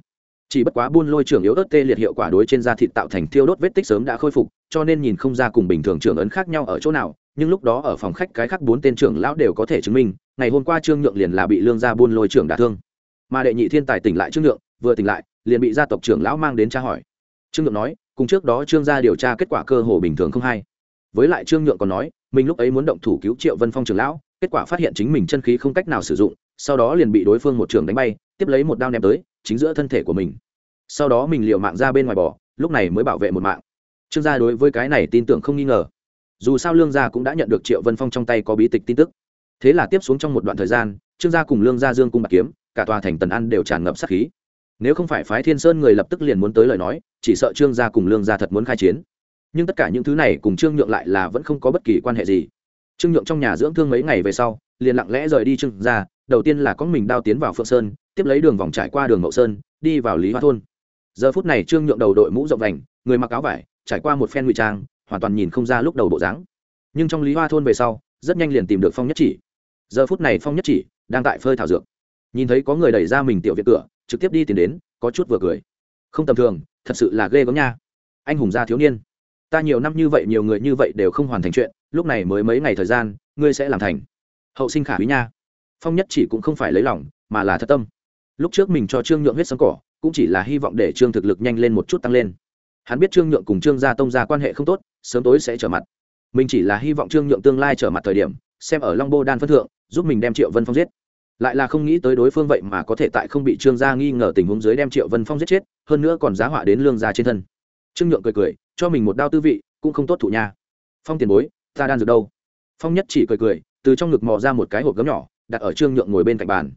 Chỉ bất quá buôn lôi trưởng yếu ớt tê liệt hiệu quả đối trên da thịt tạo thành thiêu đốt vết tích sớm đã khôi phục, cho nên nhìn không ra cùng bình thường trưởng ấn khác nhau ở chỗ nào, nhưng lúc đó ở phòng khách cái khác bốn tên trưởng lão đều có thể chứng minh, ngày hôm qua trương nhượng liền là bị lương gia buôn lôi trưởng đả thương mà đệ nhị thiên tài tỉnh lại trương nhượng, vừa tỉnh lại, liền bị gia tộc trưởng lão mang đến tra hỏi. Trương nhượng nói, cùng trước đó trương gia điều tra kết quả cơ hồ bình thường không hay. Với lại trương nhượng còn nói, mình lúc ấy muốn động thủ cứu triệu vân phong trưởng lão, kết quả phát hiện chính mình chân khí không cách nào sử dụng, sau đó liền bị đối phương một trường đánh bay, tiếp lấy một đao ném tới, chính giữa thân thể của mình. Sau đó mình liều mạng ra bên ngoài bỏ, lúc này mới bảo vệ một mạng. Trương gia đối với cái này tin tưởng không nghi ngờ. Dù sao lương gia cũng đã nhận được triệu vân phong trong tay có bí tịch tin tức. Thế là tiếp xuống trong một đoạn thời gian, trương gia cùng lương gia dương cung bạc kiếm cả tòa thành tần ăn đều tràn ngập sát khí. Nếu không phải phái thiên sơn người lập tức liền muốn tới lời nói, chỉ sợ trương gia cùng lương gia thật muốn khai chiến. Nhưng tất cả những thứ này cùng trương nhượng lại là vẫn không có bất kỳ quan hệ gì. Trương nhượng trong nhà dưỡng thương mấy ngày về sau, liền lặng lẽ rời đi trương gia, đầu tiên là có mình đao tiến vào phượng sơn, tiếp lấy đường vòng trải qua đường mậu sơn, đi vào lý hoa thôn. Giờ phút này trương nhượng đầu đội mũ rộng vành, người mặc áo vải, trải qua một phen ngụy trang, hoàn toàn nhìn không ra lúc đầu bộ dáng. Nhưng trong lý hoa thôn về sau, rất nhanh liền tìm được phong nhất chỉ. Giờ phút này phong nhất chỉ đang tại phơi thảo dược nhìn thấy có người đẩy ra mình tiểu viện cửa, trực tiếp đi tìm đến, có chút vừa cười. Không tầm thường, thật sự là ghê gớm nha. Anh hùng gia thiếu niên. Ta nhiều năm như vậy, nhiều người như vậy đều không hoàn thành chuyện, lúc này mới mấy ngày thời gian, ngươi sẽ làm thành. Hậu sinh khả quý nha. Phong nhất chỉ cũng không phải lấy lòng, mà là thật tâm. Lúc trước mình cho trương nhượng huyết sống cỏ, cũng chỉ là hy vọng để trương thực lực nhanh lên một chút tăng lên. Hắn biết trương nhượng cùng trương gia tông gia quan hệ không tốt, sớm tối sẽ trở mặt. Mình chỉ là hy vọng trương nhượng tương lai trở mặt thời điểm, xem ở long bô đan phân thượng, giúp mình đem triệu vân phong giết lại là không nghĩ tới đối phương vậy mà có thể tại không bị trương gia nghi ngờ tình huống dưới đem triệu vân phong giết chết, hơn nữa còn giá họa đến lương gia trên thân. Trương nhượng cười cười, cho mình một đao tư vị, cũng không tốt thụ nha. Phong tiền bối, ta đan dược đâu? Phong nhất chỉ cười cười, từ trong ngực mò ra một cái hộp gấm nhỏ, đặt ở trương nhượng ngồi bên cạnh bàn.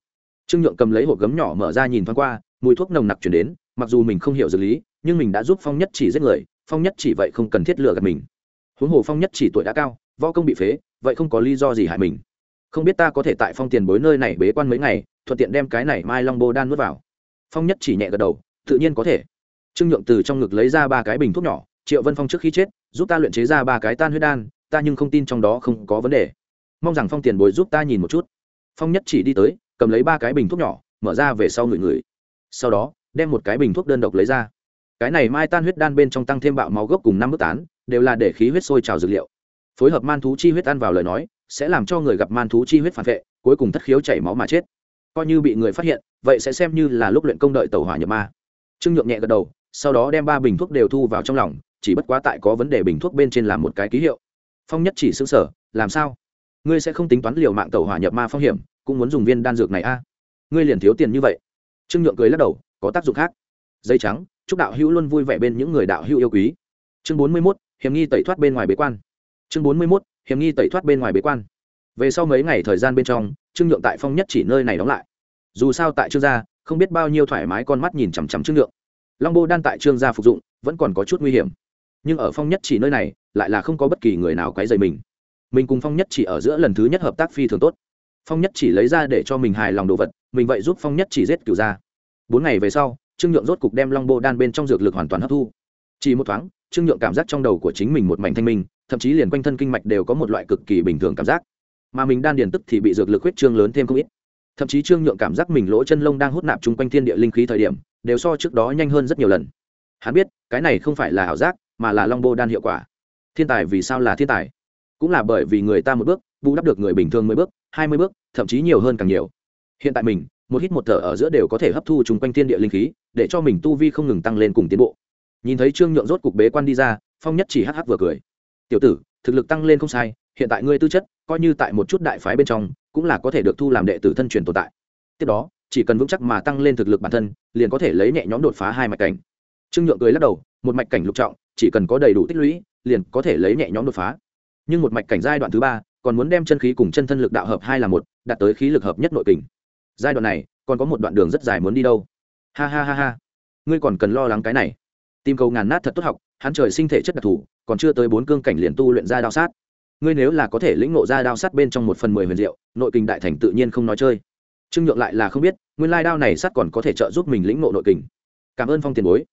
Trương nhượng cầm lấy hộp gấm nhỏ mở ra nhìn thoáng qua, mùi thuốc nồng nặc chuyển đến, mặc dù mình không hiểu dược lý, nhưng mình đã giúp phong nhất chỉ giết người, phong nhất chỉ vậy không cần thiết lừa gạt mình. Huống hồ phong nhất chỉ tuổi đã cao, võ công bị phế, vậy không có lý do gì hại mình không biết ta có thể tại phong tiền bối nơi này bế quan mấy ngày thuận tiện đem cái này mai long bô đan nuốt vào. Phong nhất chỉ nhẹ gật đầu tự nhiên có thể. Trương nhượng từ trong ngực lấy ra ba cái bình thuốc nhỏ triệu vân phong trước khi chết giúp ta luyện chế ra ba cái tan huyết đan ta nhưng không tin trong đó không có vấn đề. Mong rằng phong tiền bối giúp ta nhìn một chút. Phong nhất chỉ đi tới cầm lấy ba cái bình thuốc nhỏ mở ra về sau ngửi ngửi, sau đó đem một cái bình thuốc đơn độc lấy ra. Cái này mai tan huyết đan bên trong tăng thêm bạo máu gốc cùng năm bước tán đều là để khí huyết sôi trào dược liệu. Phối hợp man thú chi huyết ăn vào lời nói sẽ làm cho người gặp man thú chi huyết phản vệ, cuối cùng thất khiếu chảy máu mà chết. Coi như bị người phát hiện, vậy sẽ xem như là lúc luyện công đợi tàu hỏa nhập ma. Trương nhượng nhẹ gật đầu, sau đó đem ba bình thuốc đều thu vào trong lòng, chỉ bất quá tại có vấn đề bình thuốc bên trên làm một cái ký hiệu. Phong nhất chỉ xứng sở làm sao? Ngươi sẽ không tính toán liều mạng tàu hỏa nhập ma phong hiểm, cũng muốn dùng viên đan dược này a? Ngươi liền thiếu tiền như vậy. Trương nhượng cười lắc đầu, có tác dụng khác. Dây trắng, chúc đạo hữu luôn vui vẻ bên những người đạo hữu yêu quý. Chương bốn mươi mốt, hiểm nghi tẩy thoát bên ngoài bế quan. Chương bốn mươi mốt hiểm nghi tẩy thoát bên ngoài bế quan. Về sau mấy ngày thời gian bên trong, trương nhượng tại phong nhất chỉ nơi này đóng lại. Dù sao tại trương gia, không biết bao nhiêu thoải mái con mắt nhìn chằm chằm trương nhượng. Long bô đan tại trương gia phục dụng, vẫn còn có chút nguy hiểm. Nhưng ở phong nhất chỉ nơi này, lại là không có bất kỳ người nào quấy dày mình. Mình cùng phong nhất chỉ ở giữa lần thứ nhất hợp tác phi thường tốt. Phong nhất chỉ lấy ra để cho mình hài lòng đồ vật, mình vậy giúp phong nhất chỉ giết cửu ra bốn ngày về sau, trương nhượng rốt cục đem long bô đan bên trong dược lực hoàn toàn hấp thu. Chỉ một thoáng, trương nhượng cảm giác trong đầu của chính mình một mảnh thanh minh thậm chí liền quanh thân kinh mạch đều có một loại cực kỳ bình thường cảm giác. Mà mình đan điền tức thì bị dược lực huyết trương lớn thêm không ít. Thậm chí trương nhượng cảm giác mình lỗ chân lông đang hút nạp chung quanh thiên địa linh khí thời điểm, đều so trước đó nhanh hơn rất nhiều lần. Hắn biết, cái này không phải là ảo giác, mà là long bô đan hiệu quả. Thiên tài vì sao là thiên tài? Cũng là bởi vì người ta một bước, bù đắp được người bình thường mười bước, hai mươi bước, thậm chí nhiều hơn càng nhiều. Hiện tại mình, một hít một thở ở giữa đều có thể hấp thu chung quanh thiên địa linh khí, để cho mình tu vi không ngừng tăng lên cùng tiến bộ. Nhìn thấy trương nhượng rốt cục bế quan đi ra, phong nhất chỉ hh vừa cười tiểu tử, thực lực tăng lên không sai, hiện tại ngươi tư chất, coi như tại một chút đại phái bên trong, cũng là có thể được thu làm đệ tử thân truyền tồn tại. Tiếp đó, chỉ cần vững chắc mà tăng lên thực lực bản thân, liền có thể lấy nhẹ nhõm đột phá hai mạch cảnh. Trương nhượng cười lắc đầu, một mạch cảnh lục trọng, chỉ cần có đầy đủ tích lũy, liền có thể lấy nhẹ nhõm đột phá. Nhưng một mạch cảnh giai đoạn thứ ba, còn muốn đem chân khí cùng chân thân lực đạo hợp hai là một, đạt tới khí lực hợp nhất nội kình. Giai đoạn này, còn có một đoạn đường rất dài muốn đi đâu. Ha ha ha ha. Ngươi còn cần lo lắng cái này. Tìm cầu ngàn nát thật tốt học, hắn trời sinh thể chất đặc thù còn chưa tới bốn cương cảnh liền tu luyện ra đao sát. Ngươi nếu là có thể lĩnh ngộ ra đao sát bên trong một phần mười huyền diệu, nội kình đại thành tự nhiên không nói chơi. Trương nhượng lại là không biết, nguyên lai đao này sát còn có thể trợ giúp mình lĩnh ngộ nội kình cảm ơn phong tiền bối.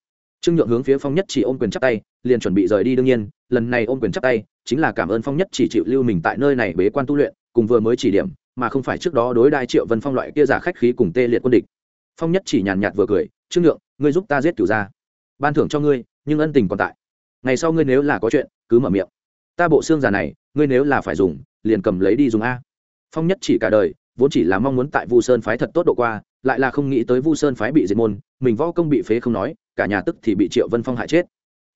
Trương nhượng hướng phía phong nhất chỉ ôm quyền chắp tay, liền chuẩn bị rời đi đương nhiên, lần này ôm quyền chắp tay, chính là cảm ơn phong nhất chỉ chịu lưu mình tại nơi này bế quan tu luyện, cùng vừa mới chỉ điểm, mà không phải trước đó đối đai triệu vân phong loại kia giả khách khí cùng tê liệt quân địch. Phong nhất chỉ nhàn nhạt vừa cười, trương nhượng, ngươi giúp ta giết cửu gia. Ban thưởng cho ngươi, nhưng ân tình còn tại ngày sau ngươi nếu là có chuyện, cứ mở miệng. Ta bộ xương già này, ngươi nếu là phải dùng, liền cầm lấy đi dùng a. Phong nhất chỉ cả đời, vốn chỉ là mong muốn tại vu sơn phái thật tốt độ qua, lại là không nghĩ tới vu sơn phái bị diệt môn, mình võ công bị phế không nói, cả nhà tức thì bị triệu vân phong hại chết.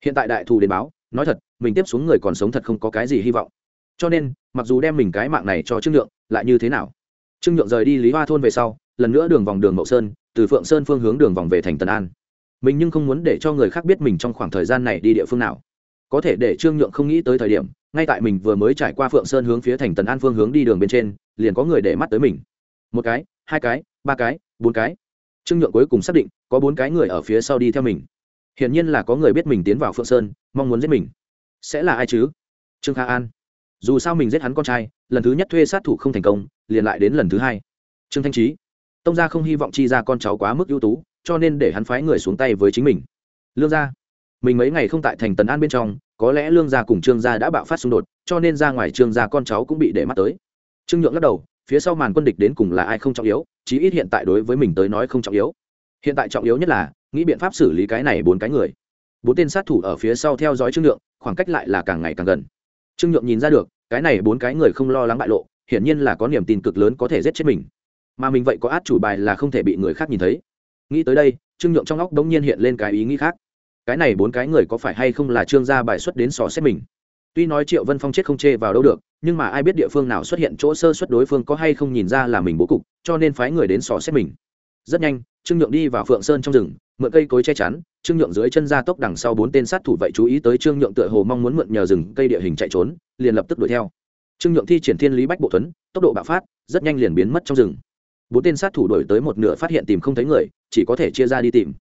Hiện tại đại thù đến báo, nói thật, mình tiếp xuống người còn sống thật không có cái gì hy vọng. Cho nên, mặc dù đem mình cái mạng này cho trương nhượng, lại như thế nào? Trương nhượng rời đi lý hoa thôn về sau, lần nữa đường vòng đường mậu sơn, từ phượng sơn phương hướng đường vòng về thành tân an mình nhưng không muốn để cho người khác biết mình trong khoảng thời gian này đi địa phương nào. Có thể để trương nhượng không nghĩ tới thời điểm, ngay tại mình vừa mới trải qua phượng sơn hướng phía thành tần an phương hướng đi đường bên trên, liền có người để mắt tới mình. Một cái, hai cái, ba cái, bốn cái. Trương nhượng cuối cùng xác định, có bốn cái người ở phía sau đi theo mình. Hiển nhiên là có người biết mình tiến vào phượng sơn, mong muốn giết mình. Sẽ là ai chứ? Trương kha an. Dù sao mình giết hắn con trai, lần thứ nhất thuê sát thủ không thành công, liền lại đến lần thứ hai. Trương thanh trí tông gia không hy vọng chi ra con cháu quá mức ưu tú cho nên để hắn phái người xuống tay với chính mình. Lương gia, mình mấy ngày không tại thành tần an bên trong, có lẽ lương gia cùng trương gia đã bạo phát xung đột, cho nên ra ngoài trương gia con cháu cũng bị để mắt tới. Trương nhượng lắc đầu, phía sau màn quân địch đến cùng là ai không trọng yếu, chí ít hiện tại đối với mình tới nói không trọng yếu. Hiện tại trọng yếu nhất là, nghĩ biện pháp xử lý cái này bốn cái người. Bốn tên sát thủ ở phía sau theo dõi trương nhượng, khoảng cách lại là càng ngày càng gần. Trương nhượng nhìn ra được, cái này bốn cái người không lo lắng bại lộ, hiển nhiên là có niềm tin cực lớn có thể giết chết mình. Mà mình vậy có át chủ bài là không thể bị người khác nhìn thấy nghĩ tới đây, trương nhượng trong óc đống nhiên hiện lên cái ý nghĩ khác. Cái này bốn cái người có phải hay không là trương gia bài xuất đến sò xét mình? Tuy nói triệu vân phong chết không chê vào đâu được, nhưng mà ai biết địa phương nào xuất hiện chỗ sơ xuất đối phương có hay không nhìn ra là mình bố cục, cho nên phái người đến sò xét mình. Rất nhanh, trương nhượng đi vào phượng sơn trong rừng, mượn cây cối che chắn, trương nhượng dưới chân ra tốc đằng sau bốn tên sát thủ vậy chú ý tới trương nhượng tựa hồ mong muốn mượn nhờ rừng cây địa hình chạy trốn, liền lập tức đuổi theo. Trương nhượng thi triển thiên lý bách bộ thuấn, tốc độ bạo phát, rất nhanh liền biến mất trong rừng. Bốn tên sát thủ đuổi tới một nửa phát hiện tìm không thấy người chỉ có thể chia ra đi tìm.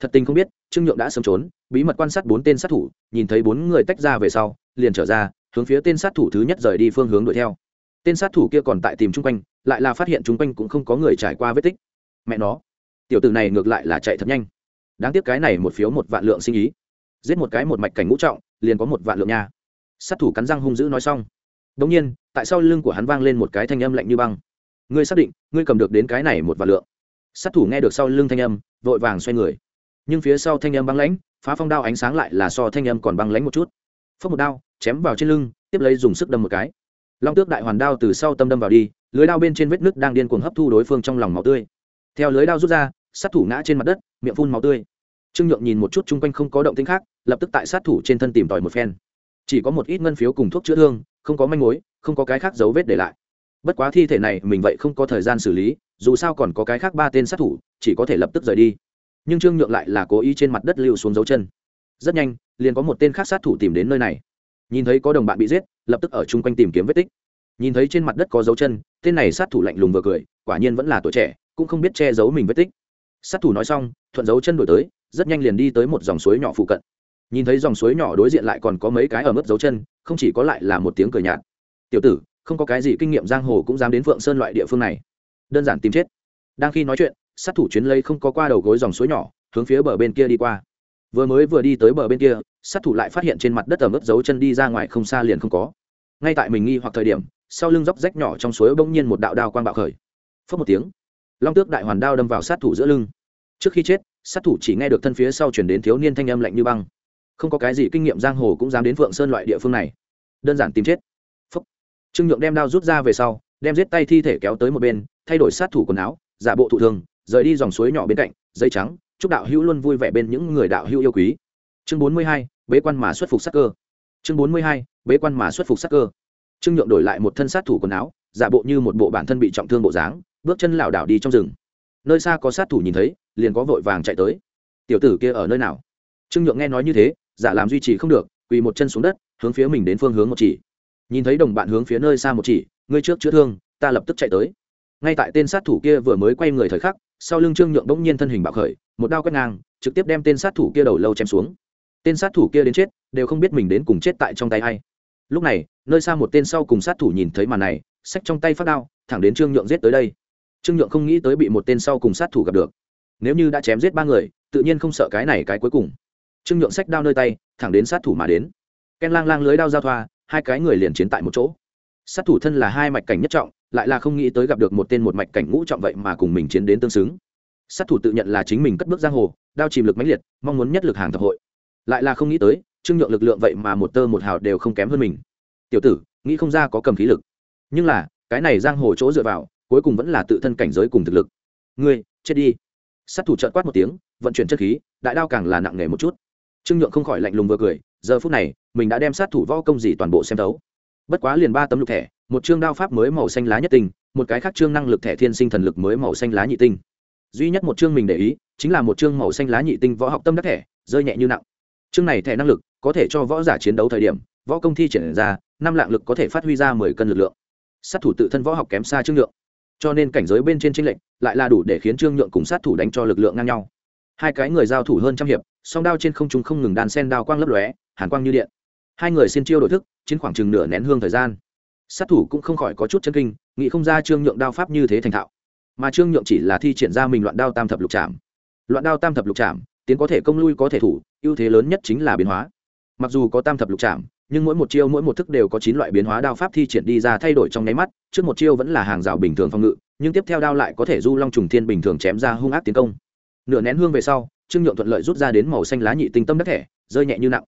Thật tình không biết, trương nhượng đã sớm trốn, bí mật quan sát bốn tên sát thủ, nhìn thấy bốn người tách ra về sau, liền trở ra, hướng phía tên sát thủ thứ nhất rời đi phương hướng đuổi theo. Tên sát thủ kia còn tại tìm chung quanh, lại là phát hiện chung quanh cũng không có người trải qua vết tích. Mẹ nó, tiểu tử này ngược lại là chạy thật nhanh. Đáng tiếc cái này một phiếu một vạn lượng sinh ý. Giết một cái một mạch cảnh ngũ trọng, liền có một vạn lượng nha. Sát thủ cắn răng hung dữ nói xong. Đ ỗ n g nhiên, tại sao lưng của hắn vang lên một cái thanh âm lạnh như băng. Ngươi xác định, ngươi cầm được đến cái này một vạn lượng sát thủ nghe được sau lưng thanh âm, vội vàng xoay người. Nhưng phía sau thanh âm băng lãnh, phá phong đao ánh sáng lại là so thanh âm còn băng lãnh một chút. Phất một đao, chém vào trên lưng, tiếp lấy dùng sức đâm một cái. Long tước đại hoàn đao từ sau tâm đâm vào đi, lưới đao bên trên vết nước đang điên cuồng hấp thu đối phương trong lòng máu tươi. Theo lưới đao rút ra, sát thủ ngã trên mặt đất, miệng phun máu tươi. Trương nhượng nhìn một chút chung quanh không có động tĩnh khác, lập tức tại sát thủ trên thân tìm tòi một phen. Chỉ có một ít ngân phiếu cùng thuốc chữa thương, không có manh mối, không có cái khác dấu vết để lại bất quá thi thể này mình vậy không có thời gian xử lý, dù sao còn có cái khác ba tên sát thủ, chỉ có thể lập tức rời đi. Nhưng trương nhượng lại là cố ý trên mặt đất lưu xuống dấu chân. Rất nhanh, liền có một tên khác sát thủ tìm đến nơi này. Nhìn thấy có đồng bạn bị giết, lập tức ở chung quanh tìm kiếm vết tích. Nhìn thấy trên mặt đất có dấu chân, tên này sát thủ lạnh lùng vừa cười, quả nhiên vẫn là tuổi trẻ, cũng không biết che giấu mình vết tích. Sát thủ nói xong, thuận dấu chân đổi tới, rất nhanh liền đi tới một dòng suối nhỏ phụ cận. Nhìn thấy dòng suối nhỏ đối diện lại còn có mấy cái ở mức dấu chân, không chỉ có lại là một tiếng cười nhạt. Tiểu tử không có cái gì kinh nghiệm giang hồ cũng dám đến phượng sơn loại địa phương này. Đơn giản tìm chết. Đang khi nói chuyện, sát thủ chuyến lây không có qua đầu gối dòng suối nhỏ, hướng phía bờ bên kia đi qua. Vừa mới vừa đi tới bờ bên kia, sát thủ lại phát hiện trên mặt đất ẩm ướt dấu chân đi ra ngoài không xa liền không có. Ngay tại mình nghi hoặc thời điểm, sau lưng dốc rách nhỏ trong suối bỗng nhiên một đạo đao quang bạo khởi. Phớt một tiếng, long tước đại hoàn đao đâm vào sát thủ giữa lưng. Trước khi chết, sát thủ chỉ nghe được thân phía sau chuyển đến thiếu niên thanh âm lạnh như băng. Không có cái gì kinh nghiệm giang hồ cũng dám đến phượng sơn loại địa phương này. Đơn giản tìm chết trương nhượng đem đao rút ra về sau, đem giết tay thi thể kéo tới một bên, thay đổi sát thủ quần áo, giả bộ thụ thường, rời đi dòng suối nhỏ bên cạnh dây trắng, chúc đạo hữu luôn vui vẻ bên những người đạo hữu yêu quý. Chương bốn mươi hai, bế quan mà xuất phục sắc cơ. Chương bốn mươi hai, bế quan mà xuất phục sắc cơ. Trương nhượng đổi lại một thân sát thủ quần áo, giả bộ như một bộ bản thân bị trọng thương bộ dáng, bước chân lảo đảo đi trong rừng. Nơi xa có sát thủ nhìn thấy, liền có vội vàng chạy tới. Tiểu tử kia ở nơi nào? Trương nhượng nghe nói như thế, giả làm duy trì không được, quỳ một chân xuống đất, hướng phía mình đến phương hướng một chỉ nhìn thấy đồng bạn hướng phía nơi xa một chỉ, ngươi trước chữa thương, ta lập tức chạy tới. Ngay tại tên sát thủ kia vừa mới quay người thời khắc, sau lưng trương nhượng bỗng nhiên thân hình bạo khởi, một đao quét ngang, trực tiếp đem tên sát thủ kia đầu lâu chém xuống. Tên sát thủ kia đến chết, đều không biết mình đến cùng chết tại trong tay a i lúc này, nơi xa một tên sau cùng sát thủ nhìn thấy màn này, xách trong tay phát đao, thẳng đến trương nhượng giết tới đây. Trương nhượng không nghĩ tới bị một tên sau cùng sát thủ gặp được. Nếu như đã chém giết ba người, tự nhiên không sợ cái này cái cuối cùng. Trương nhượng xách đao nơi tay, thẳng đến sát thủ mà đến. Ken lang lang lưới đao giao thoa hai cái người liền chiến tại một chỗ. Sát thủ thân là hai mạch cảnh nhất trọng, lại là không nghĩ tới gặp được một tên một mạch cảnh ngũ trọng vậy mà cùng mình chiến đến tương xứng. Sát thủ tự nhận là chính mình cất bước giang hồ, đao chìm lực mãnh liệt, mong muốn nhất lực hàng thập hội. Lại là không nghĩ tới, trương nhượng lực lượng vậy mà một tơ một hào đều không kém hơn mình. Tiểu tử, nghĩ không ra có cầm khí lực. Nhưng là, cái này giang hồ chỗ dựa vào, cuối cùng vẫn là tự thân cảnh giới cùng thực lực. Ngươi, chết đi. Sát thủ trợn quát một tiếng, vận chuyển chất khí, đại đao càng là nặng nề một chút. Trương nhượng không khỏi lạnh lùng vừa cười giờ phút này mình đã đem sát thủ võ công gì toàn bộ xem thấu. Bất quá liền ba tấm lục thẻ một chương đao pháp mới màu xanh lá nhất tinh một cái khác chương năng lực thẻ thiên sinh thần lực mới màu xanh lá nhị tinh. Duy nhất một chương mình để ý chính là một chương màu xanh lá nhị tinh võ học tâm đắc thẻ rơi nhẹ như nặng. Chương này thẻ năng lực có thể cho võ giả chiến đấu thời điểm võ công thi triển ra năm lạng lực có thể phát huy ra mười cân lực lượng. Sát thủ tự thân võ học kém xa trương lượng, cho nên cảnh giới bên trên tranh lệnh lại là đủ để khiến trương nhượng cùng sát thủ đánh cho lực lượng ngang nhau. Hai cái người giao thủ hơn trăm hiệp song đao trên không trung không ngừng đàn sen đao quang lấp lóe hàn quang như điện. Hai người xin chiêu đổi thức, chiến khoảng chừng nửa nén hương thời gian. Sát thủ cũng không khỏi có chút chân kinh, nghĩ không ra trương nhượng đao pháp như thế thành thạo. Mà trương nhượng chỉ là thi triển ra mình loạn đao tam thập lục trảm. Loạn đao tam thập lục trảm, tiến có thể công lui có thể thủ, ưu thế lớn nhất chính là biến hóa. Mặc dù có tam thập lục trảm, nhưng mỗi một chiêu mỗi một thức đều có chín loại biến hóa đao pháp thi triển đi ra thay đổi trong nháy mắt, trước một chiêu vẫn là hàng rào bình thường phòng ngự, nhưng tiếp theo đao lại có thể du long trùng thiên bình thường chém ra hung ác tiến công. Nửa nén hương về sau, trương nhượng thuận lợi rút ra đến màu xanh lá nhị tinh tâm đắc thẻ rơi nhẹ như nặng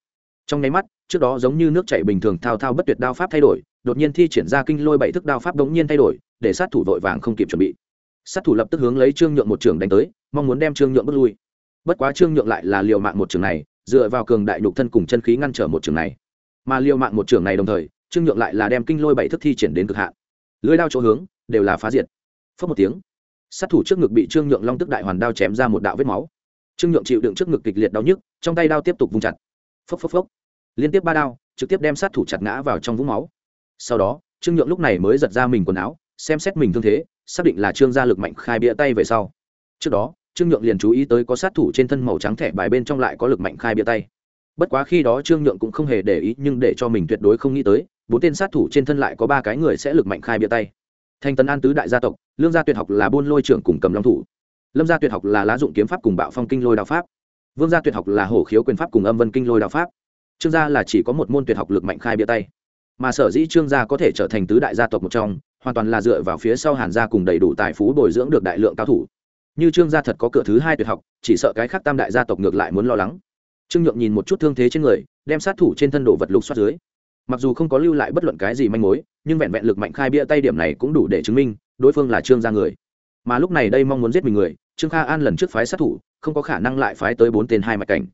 trong nháy mắt, trước đó giống như nước chảy bình thường thao thao bất tuyệt đao pháp thay đổi, đột nhiên thi triển ra kinh lôi bảy thức đao pháp đống nhiên thay đổi, để sát thủ vội vàng không kịp chuẩn bị. Sát thủ lập tức hướng lấy trương nhượng một trường đánh tới, mong muốn đem trương nhượng bước lui. Bất quá trương nhượng lại là liều mạng một trường này, dựa vào cường đại nhục thân cùng chân khí ngăn trở một trường này. Mà liều mạng một trường này đồng thời, trương nhượng lại là đem kinh lôi bảy thức thi triển đến cực hạn. Lưới đao chỗ hướng, đều là phá diệt. Phớt một tiếng, sát thủ trước ngực bị trương nhượng long tức đại hoàn đao chém ra một đạo vết máu. Trương nhượng chịu đựng trước ngực kịch liệt đau nhức, trong tay đao tiếp tục vung chặt phốc phốc phốc. Liên tiếp ba đao, trực tiếp đem sát thủ chặt ngã vào trong vũng máu. Sau đó, trương nhượng lúc này mới giật ra mình quần áo, xem xét mình thương thế, xác định là trương gia lực mạnh khai bịa tay về sau. Trước đó, trương nhượng liền chú ý tới có sát thủ trên thân màu trắng thẻ bài bên trong lại có lực mạnh khai bịa tay. Bất quá khi đó trương nhượng cũng không hề để ý, nhưng để cho mình tuyệt đối không nghĩ tới, bốn tên sát thủ trên thân lại có ba cái người sẽ lực mạnh khai bịa tay. Thanh tấn an tứ đại gia tộc, lương gia tuyệt học là buôn lôi trưởng cùng cầm long thủ. Lâm gia tuyệt học là lá dụng kiếm pháp cùng bạo phong kinh lôi đạo pháp vương gia tuyệt học là hổ khiếu quyền pháp cùng âm vân kinh lôi đạo pháp. Trương gia là chỉ có một môn tuyệt học lực mạnh khai bia tay. Mà sở dĩ trương gia có thể trở thành tứ đại gia tộc một trong, hoàn toàn là dựa vào phía sau hàn gia cùng đầy đủ tài phú bồi dưỡng được đại lượng cao thủ. Như trương gia thật có cửa thứ hai tuyệt học, chỉ sợ cái khác tam đại gia tộc ngược lại muốn lo lắng. Trương nhượng nhìn một chút thương thế trên người, đem sát thủ trên thân đồ vật lục xoát dưới. Mặc dù không có lưu lại bất luận cái gì manh mối, nhưng vẹn vẹn lực mạnh khai bia tay điểm này cũng đủ để chứng minh, đối phương là trương gia người. Mà lúc này đây mong muốn giết mình người, trương kha an lần trước phái sát thủ không có khả năng lại phái tới bốn tên hai mạch cảnh.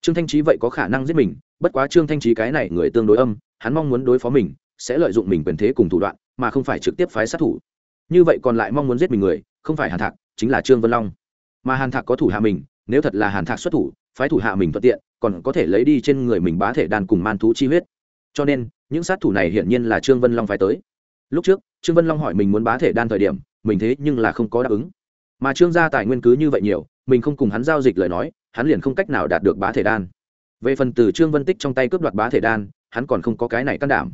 Trương thanh trí vậy có khả năng giết mình, bất quá trương thanh trí cái này người tương đối âm, hắn mong muốn đối phó mình, sẽ lợi dụng mình quyền thế cùng thủ đoạn, mà không phải trực tiếp phái sát thủ. Như vậy còn lại mong muốn giết mình người, không phải hàn thạc, chính là trương vân long. Mà hàn thạc có thủ hạ mình, nếu thật là hàn thạc xuất thủ, phái thủ hạ mình thuận tiện, còn có thể lấy đi trên người mình bá thể đàn cùng man thú chi huyết. Cho nên, những sát thủ này hiển nhiên là trương vân long phái tới. Lúc trước, trương vân long hỏi mình muốn bá thể đan thời điểm, mình thế nhưng là không có đáp ứng. Mà trương gia tài nguyên cứ như vậy nhiều mình không cùng hắn giao dịch lời nói hắn liền không cách nào đạt được bá thể đan. Về phần từ trương vân tích trong tay cướp đoạt bá thể đan hắn còn không có cái này can đảm.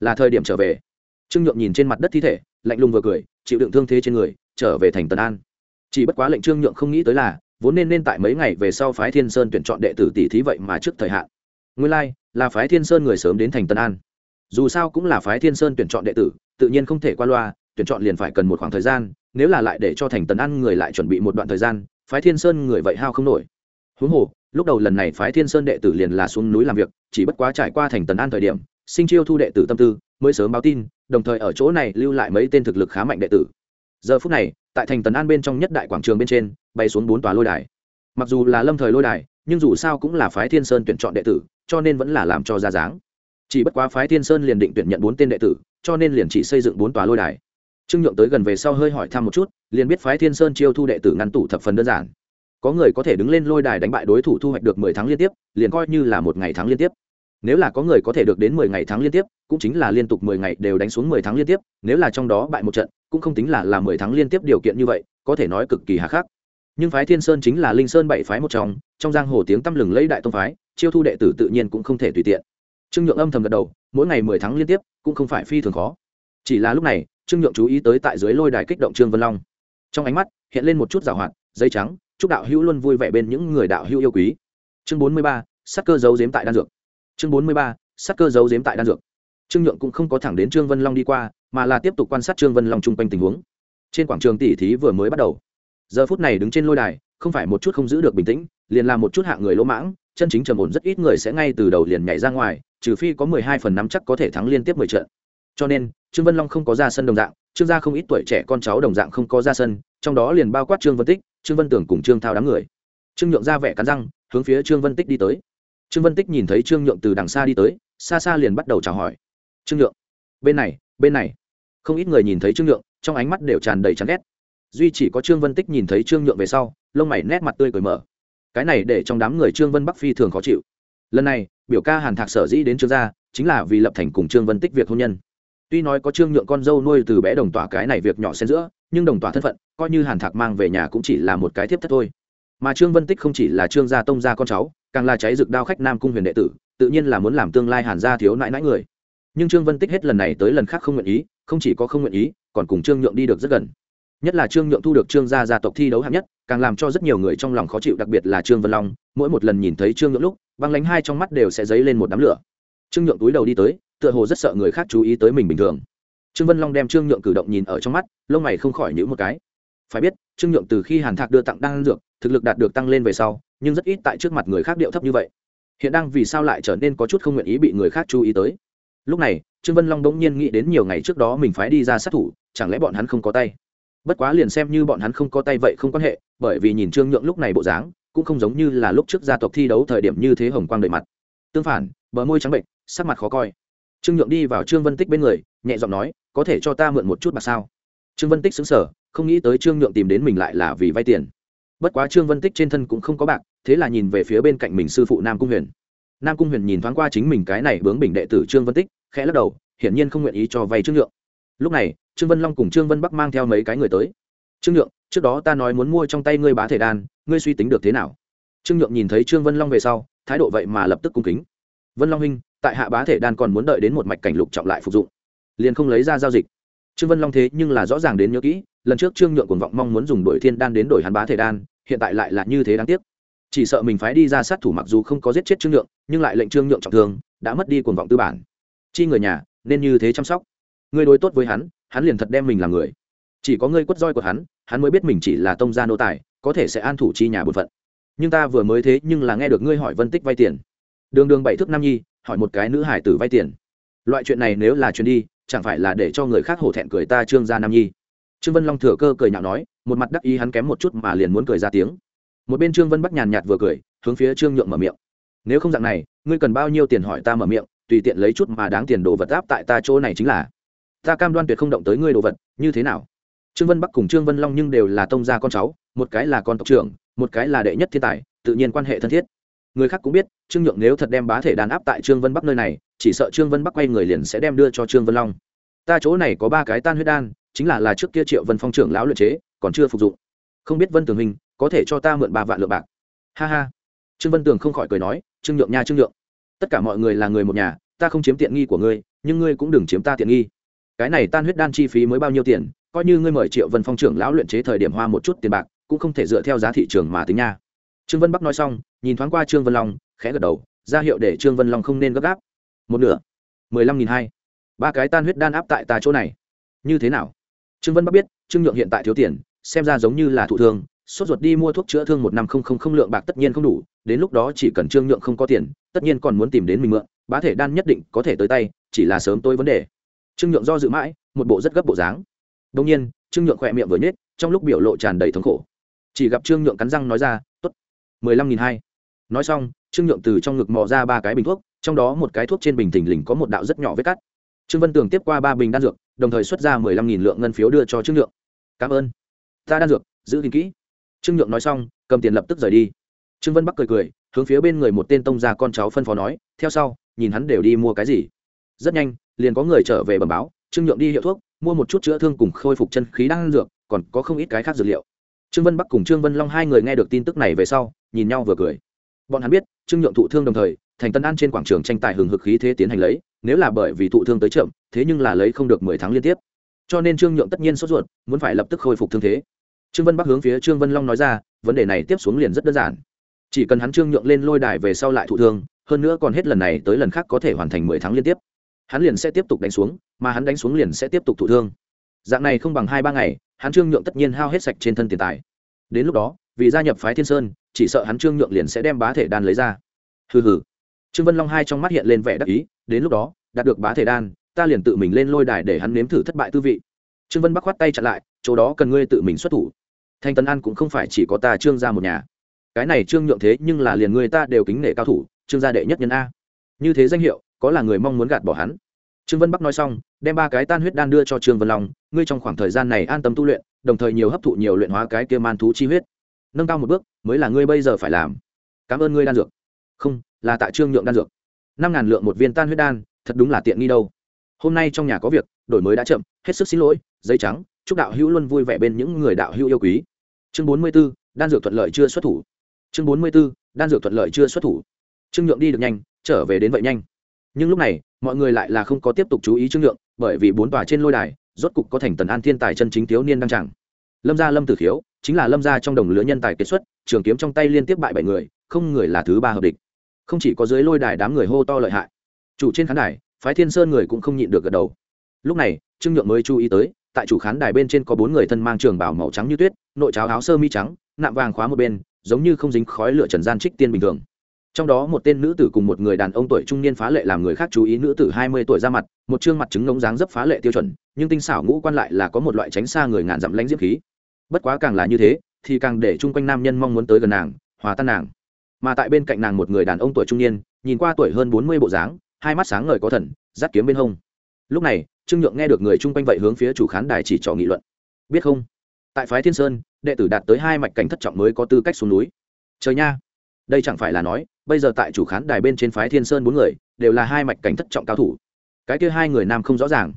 Là thời điểm trở về. Trương nhượng nhìn trên mặt đất thi thể lạnh lùng vừa cười chịu đựng thương thế trên người trở về thành tân an. Chỉ bất quá lệnh trương nhượng không nghĩ tới là vốn nên nên tại mấy ngày về sau phái thiên sơn tuyển chọn đệ tử tỷ thí vậy mà trước thời hạn. Nguyên lai、like, là phái thiên sơn người sớm đến thành tân an. Dù sao cũng là phái thiên sơn tuyển chọn đệ tử tự nhiên không thể qua loa tuyển chọn liền phải cần một khoảng thời gian nếu là lại để cho thành tân an người lại chuẩn bị một đoạn thời gian phái thiên sơn người vậy hao không nổi. Huống hồ, lúc đầu lần này phái thiên sơn đệ tử liền là xuống núi làm việc, chỉ bất quá trải qua thành tần an thời điểm, sinh chiêu thu đệ tử tâm tư, mới sớm báo tin, đồng thời ở chỗ này lưu lại mấy tên thực lực khá mạnh đệ tử. Giờ phút này, tại thành tần an bên trong nhất đại quảng trường bên trên, bay xuống bốn tòa lôi đài. Mặc dù là lâm thời lôi đài, nhưng dù sao cũng là phái thiên sơn tuyển chọn đệ tử, cho nên vẫn là làm cho ra dáng. Chỉ bất quá phái thiên sơn liền định tuyển nhận bốn tên đệ tử, cho nên liền chỉ xây dựng bốn tòa lôi đài trương nhượng tới gần về sau hơi hỏi thăm một chút, liền biết phái thiên sơn chiêu thu đệ tử ngăn tủ thập phần đơn giản. Có người có thể đứng lên lôi đài đánh bại đối thủ thu hoạch được mười tháng liên tiếp, liền coi như là một ngày tháng liên tiếp. Nếu là có người có thể được đến mười ngày tháng liên tiếp, cũng chính là liên tục mười ngày đều đánh xuống mười tháng liên tiếp, nếu là trong đó bại một trận, cũng không tính là là mười tháng liên tiếp điều kiện như vậy, có thể nói cực kỳ hà khắc. Nhưng phái thiên sơn chính là linh sơn bảy phái một trong trong giang hồ tiếng tăm lừng lấy đại tông phái, chiêu thu đệ tử tự nhiên cũng không thể tùy tiện. Trương nhượng âm thầm gật đầu, mỗi ngày mười tháng liên tiếp, cũng không phải phi thường khó. Chỉ là lúc này trương nhượng chú ý tới tại dưới lôi đài kích động trương vân long. Trong ánh mắt, hiện lên một chút giảo hoạt, dây trắng, chúc đạo hữu luôn vui vẻ bên những người đạo hữu yêu quý. Chương bốn mươi ba, sắc cơ giấu giếm tại đan dược. Chương bốn mươi ba, sắc cơ giấu giếm tại đan dược. Trương nhượng cũng không có thẳng đến trương vân long đi qua, mà là tiếp tục quan sát trương vân long chung quanh tình huống. Trên quảng trường tỷ thí vừa mới bắt đầu. Giờ phút này đứng trên lôi đài, không phải một chút không giữ được bình tĩnh, liền là một chút hạ người lỗ mãng, chân chính trầm ổn rất ít người sẽ ngay từ đầu liền nhảy ra ngoài, trừ phi có mười hai phần năm chắc có thể thắng liên tiếp mười trận. Cho nên trương vân long không có ra sân đồng dạng, trương gia không ít tuổi trẻ con cháu đồng dạng không có ra sân, trong đó liền bao quát trương vân tích, trương vân tưởng cùng trương thao đám người. Trương nhượng ra vẻ cắn răng, hướng phía trương vân tích đi tới. Trương vân tích nhìn thấy trương nhượng từ đằng xa đi tới, xa xa liền bắt đầu chào hỏi. Trương nhượng, bên này bên này. Không ít người nhìn thấy trương nhượng, trong ánh mắt đều tràn đầy chán ghét. Duy chỉ có trương vân tích nhìn thấy trương nhượng về sau, lông mày nét mặt tươi cởi mở. Cái này để trong đám người trương vân bắc phi thường khó chịu. Lần này, biểu ca hàn thạc sở dĩ đến trương gia, chính là vì lập thành cùng trương vân tích việc hôn nhân tuy nói có trương nhượng con dâu nuôi từ bé đồng tỏa cái này việc nhỏ xen giữa, nhưng đồng tỏa thân phận, coi như hàn thạc mang về nhà cũng chỉ là một cái thiếp thất thôi. Mà trương vân tích không chỉ là trương gia tông gia con cháu, càng là cháy rực đao khách nam cung huyền đệ tử, tự nhiên là muốn làm tương lai hàn gia thiếu nãi nãi người. Nhưng trương vân tích hết lần này tới lần khác không nguyện ý, không chỉ có không nguyện ý, còn cùng trương nhượng đi được rất gần. Nhất là trương nhượng thu được trương gia gia tộc thi đấu hạng nhất, càng làm cho rất nhiều người trong lòng khó chịu, đặc biệt là trương vân long, mỗi một lần nhìn thấy trương nhượng lúc, băng lánh hai trong mắt đều sẽ dấy lên một đám lửa. Trương nhượng túi đầu đi tới tựa hồ rất sợ người khác chú ý tới mình bình thường. Trương vân long đem trương nhượng cử động nhìn ở trong mắt, lông mày không khỏi nhữ một cái. Phải biết, trương nhượng từ khi hàn thạc đưa tặng đan dược, thực lực đạt được tăng lên về sau, nhưng rất ít tại trước mặt người khác điệu thấp như vậy. Hiện đang vì sao lại trở nên có chút không nguyện ý bị người khác chú ý tới? Lúc này, trương vân long đ ỗ n g nhiên nghĩ đến nhiều ngày trước đó mình phái đi ra sát thủ, chẳng lẽ bọn hắn không có tay? Bất quá liền xem như bọn hắn không có tay vậy không quan hệ, bởi vì nhìn trương nhượng lúc này bộ dáng, cũng không giống như là lúc trước gia tộc thi đấu thời điểm như thế hồng quang đầy mặt. Tương phản, bờ môi trắng bệnh, sắc mặt khó coi trương nhượng đi vào trương vân tích bên người, nhẹ giọng nói, có thể cho ta mượn một chút bạc sao? Trương vân tích xứng sở không nghĩ tới trương nhượng tìm đến mình lại là vì vay tiền. Bất quá trương vân tích trên thân cũng không có bạc, thế là nhìn về phía bên cạnh mình sư phụ nam cung huyền. Nam cung huyền nhìn thoáng qua chính mình cái này bướng bình đệ tử trương vân tích, khẽ lắc đầu, hiển nhiên không nguyện ý cho vay trương nhượng. Lúc này, trương vân long cùng trương vân bắc mang theo mấy cái người tới. Trương nhượng, trước đó ta nói muốn mua trong tay ngươi bá thể đan, ngươi suy tính được thế nào? Trương nhượng nhìn thấy trương vân long về sau, thái độ vậy mà lập tức cung kính vân long huynh, tại hạ bá thể đan còn muốn đợi đến một mạch cảnh lục trọng lại phục dụng. Liền không lấy ra giao dịch. Trương vân long thế nhưng là rõ ràng đến nhớ kỹ, lần trước trương nhượng cuồng vọng mong muốn dùng đổi thiên đan đến đổi hắn bá thể đan, hiện tại lại là như thế đáng tiếc. Chỉ sợ mình phái đi ra sát thủ mặc dù không có giết chết trương nhượng, nhưng lại lệnh trương nhượng trọng thương, đã mất đi cuồng vọng tư bản. Chi người nhà, nên như thế chăm sóc. Ngươi đối tốt với hắn hắn liền thật đem mình làm người. Chỉ có ngươi quất roi của hắn hắn mới biết mình chỉ là tông gia nô tài, có thể sẽ an thủ chi nhà bột phận. Nhưng ta vừa mới thế nhưng là nghe được ngươi hỏi vân tích vay tiền đường đường bảy thước nam nhi, hỏi một cái nữ hải tử vay tiền. Loại chuyện này nếu là chuyện đi, chẳng phải là để cho người khác hổ thẹn cười ta trương gia nam nhi? Trương vân long thừa cơ cười nhạo nói, một mặt đắc ý hắn kém một chút mà liền muốn cười ra tiếng. Một bên trương vân bắc nhàn nhạt vừa cười, hướng phía trương nhượng mở miệng. Nếu không dạng này, ngươi cần bao nhiêu tiền hỏi ta mở miệng, tùy tiện lấy chút mà đáng tiền đồ vật áp tại ta chỗ này chính là. Ta cam đoan tuyệt không động tới ngươi đồ vật, như thế nào? Trương vân bắc cùng trương vân long nhưng đều là tông gia con cháu, một cái là con tộc trưởng, một cái là đệ nhất thiên tài, tự nhiên quan hệ thân thiết người khác cũng biết, trương nhượng nếu thật đem bá thể đàn áp tại trương vân bắc nơi này, chỉ sợ trương vân bắc quay người liền sẽ đem đưa cho trương vân long. Ta chỗ này có ba cái tan huyết đan, chính là là trước kia triệu vân phong trưởng lão luyện chế, còn chưa phục dụng. Không biết vân tường hình, có thể cho ta mượn ba vạn lượng bạc. Ha ha. Trương vân tường không khỏi cười nói, trương nhượng nha trương nhượng. Tất cả mọi người là người một nhà, ta không chiếm tiện nghi của ngươi, nhưng ngươi cũng đừng chiếm ta tiện nghi. Cái này tan huyết đan chi phí mới bao nhiêu tiền, coi như ngươi mời triệu vân phong trưởng lão luyện chế thời điểm hoa một chút tiền bạc, cũng không thể dựa theo giá thị trường mà tính nha trương vân bắc nói xong, nhìn thoáng qua trương vân long, khẽ gật đầu, ra hiệu để trương vân long không nên gấp gáp. Một nửa. mười lăm nghìn hai. Ba cái tan huyết đan áp tại ta chỗ này. Như thế nào? Trương vân bắc biết, trương nhượng hiện tại thiếu tiền, xem ra giống như là thụ thương sốt ruột đi mua thuốc chữa thương một năm không không không lượng bạc tất nhiên không đủ, đến lúc đó chỉ cần trương nhượng không có tiền, tất nhiên còn muốn tìm đến mình mượn, bá thể đan nhất định có thể tới tay, chỉ là sớm tôi vấn đề. Trương nhượng do dự mãi, một bộ rất gấp bộ dáng. Đông nhiên, trương nhượng khỏe miệng vừa nhết trong lúc biểu lộ tràn đầy thống khổ. Chỉ gặp trương nhượng cắn răng nói ra t ố t mười lăm nghìn hai. Nói xong, trương nhượng từ trong ngực mò ra ba cái bình thuốc, trong đó một cái thuốc trên bình thình lình có một đạo rất nhỏ vết cắt. Trương vân tường tiếp qua ba bình đan dược, đồng thời xuất ra mười lăm nghìn lượng ngân phiếu đưa cho trương nhượng. Cảm ơn. Ta đan dược, giữ gìn kỹ. Trương nhượng nói xong, cầm tiền lập tức rời đi. Trương vân bắc cười cười, hướng phía bên người một tên tông gia con cháu phân phó nói, theo sau, nhìn hắn đều đi mua cái gì. Rất nhanh, liền có người trở về bẩm báo, trương nhượng đi hiệu thuốc, mua một chút chữa thương cùng khôi phục chân khí đan dược, còn có không ít cái khác dược liệu trương vân bắc cùng trương vân long hai người nghe được tin tức này về sau, nhìn nhau vừa cười. Bọn hắn biết, trương nhượng thụ thương đồng thời, thành tân an trên quảng trường tranh tài hừng hực khí thế tiến hành lấy, nếu là bởi vì thụ thương tới chậm, thế nhưng là lấy không được mười tháng liên tiếp. Cho nên trương nhượng tất nhiên sốt ruột, muốn phải lập tức khôi phục thương thế. Trương vân bắc hướng phía trương vân long nói ra, vấn đề này tiếp xuống liền rất đơn giản. Chỉ cần hắn trương nhượng lên lôi đài về sau lại thụ thương, hơn nữa còn hết lần này tới lần khác có thể hoàn thành mười tháng liên tiếp. Hắn liền sẽ tiếp tục đánh xuống, mà hắn đánh xuống liền sẽ tiếp tục thụ thương. Dạng này không bằng hai ba ngày hắn trương nhượng tất nhiên hao hết sạch trên thân tiền tài. Đến lúc đó, vì gia nhập phái thiên sơn, chỉ sợ hắn trương nhượng liền sẽ đem bá thể đan lấy ra. Hừ hừ. Trương vân long hai trong mắt hiện lên vẻ đắc ý, đến lúc đó, đạt được bá thể đan, ta liền tự mình lên lôi đài để hắn nếm thử thất bại tư vị. Trương vân bắc khoát tay chặn lại, chỗ đó cần ngươi tự mình xuất thủ. Thanh tấn an cũng không phải chỉ có ta trương gia một nhà. Cái này trương nhượng thế nhưng là liền người ta đều kính nể cao thủ, trương gia đệ nhất nhân a. Như thế danh hiệu, có là người mong muốn gạt bỏ hắn. Trương vân bắc nói xong, đem ba cái tan huyết đan đưa cho trương vân long ngươi trong khoảng thời gian này an tâm tu luyện, đồng thời nhiều hấp thụ nhiều luyện hóa cái kia man thú chi huyết. Nâng cao một bước, mới là ngươi bây giờ phải làm. Cảm ơn ngươi đan dược. Không, là tạ trương nhượng đan dược. Năm ngàn lượng một viên tan huyết đan, thật đúng là tiện nghi đâu. Hôm nay trong nhà có việc, đổi mới đã chậm, hết sức xin lỗi, giấy trắng, chúc đạo hữu luôn vui vẻ bên những người đạo hữu yêu quý. Chương bốn mươi b ố đan dược thuận lợi chưa xuất thủ. Chương bốn mươi b ố đan dược thuận lợi chưa xuất thủ. Trương nhượng đi được nhanh, trở về đến vậy nhanh. Nhưng lúc này, mọi người lại là không có tiếp tục chú ý trương nhượng, bởi vì bốn tòa trên lôi đài rốt cục có thành tần an thiên tài chân chính thiếu niên đăng tràng. Lâm gia lâm tử khiếu, chính là lâm gia trong đồng lứa nhân tài kết xuất, trường kiếm trong tay liên tiếp bại bảy người, không người là thứ ba hợp địch. Không chỉ có dưới lôi đài đám người hô to lợi hại, chủ trên khán đài, phái thiên sơn người cũng không nhịn được gật đầu. Lúc này, trương nhượng mới chú ý tới, tại chủ khán đài bên trên có bốn người thân mang trường bảo màu trắng như tuyết, nội cháo áo sơ mi trắng, nạm vàng khóa một bên, giống như không dính khói lửa trần gian trích tiên bình thường. Trong đó một tên nữ tử cùng một người đàn ông tuổi trung niên phá lệ làm người khác chú ý nữ tử hai mươi tuổi ra mặt, một chương mặt trứng ngống dáng dấp phá lệ tiêu chuẩn nhưng tinh xảo ngũ quan lại là có một loại tránh xa người ngàn dặm lãnh diễm khí. Bất quá càng là như thế, thì càng để chung quanh nam nhân mong muốn tới gần nàng, hòa tan nàng. Mà tại bên cạnh nàng một người đàn ông tuổi trung niên, nhìn qua tuổi hơn bốn mươi bộ dáng, hai mắt sáng ngời có thần, dắt kiếm bên hông. Lúc này, trương nhượng nghe được người chung quanh vậy hướng phía chủ khán đài chỉ trỏ nghị luận. Biết không? Tại phái thiên sơn, đệ tử đạt tới hai mạch cảnh thất trọng mới có tư cách xuống núi. Trời nha! Đây chẳng phải là nói, bây giờ tại chủ khán đài bên trên phái thiên sơn bốn người, đều là hai mạch cảnh thất trọng cao thủ. Cái kia hai người nam không rõ ràng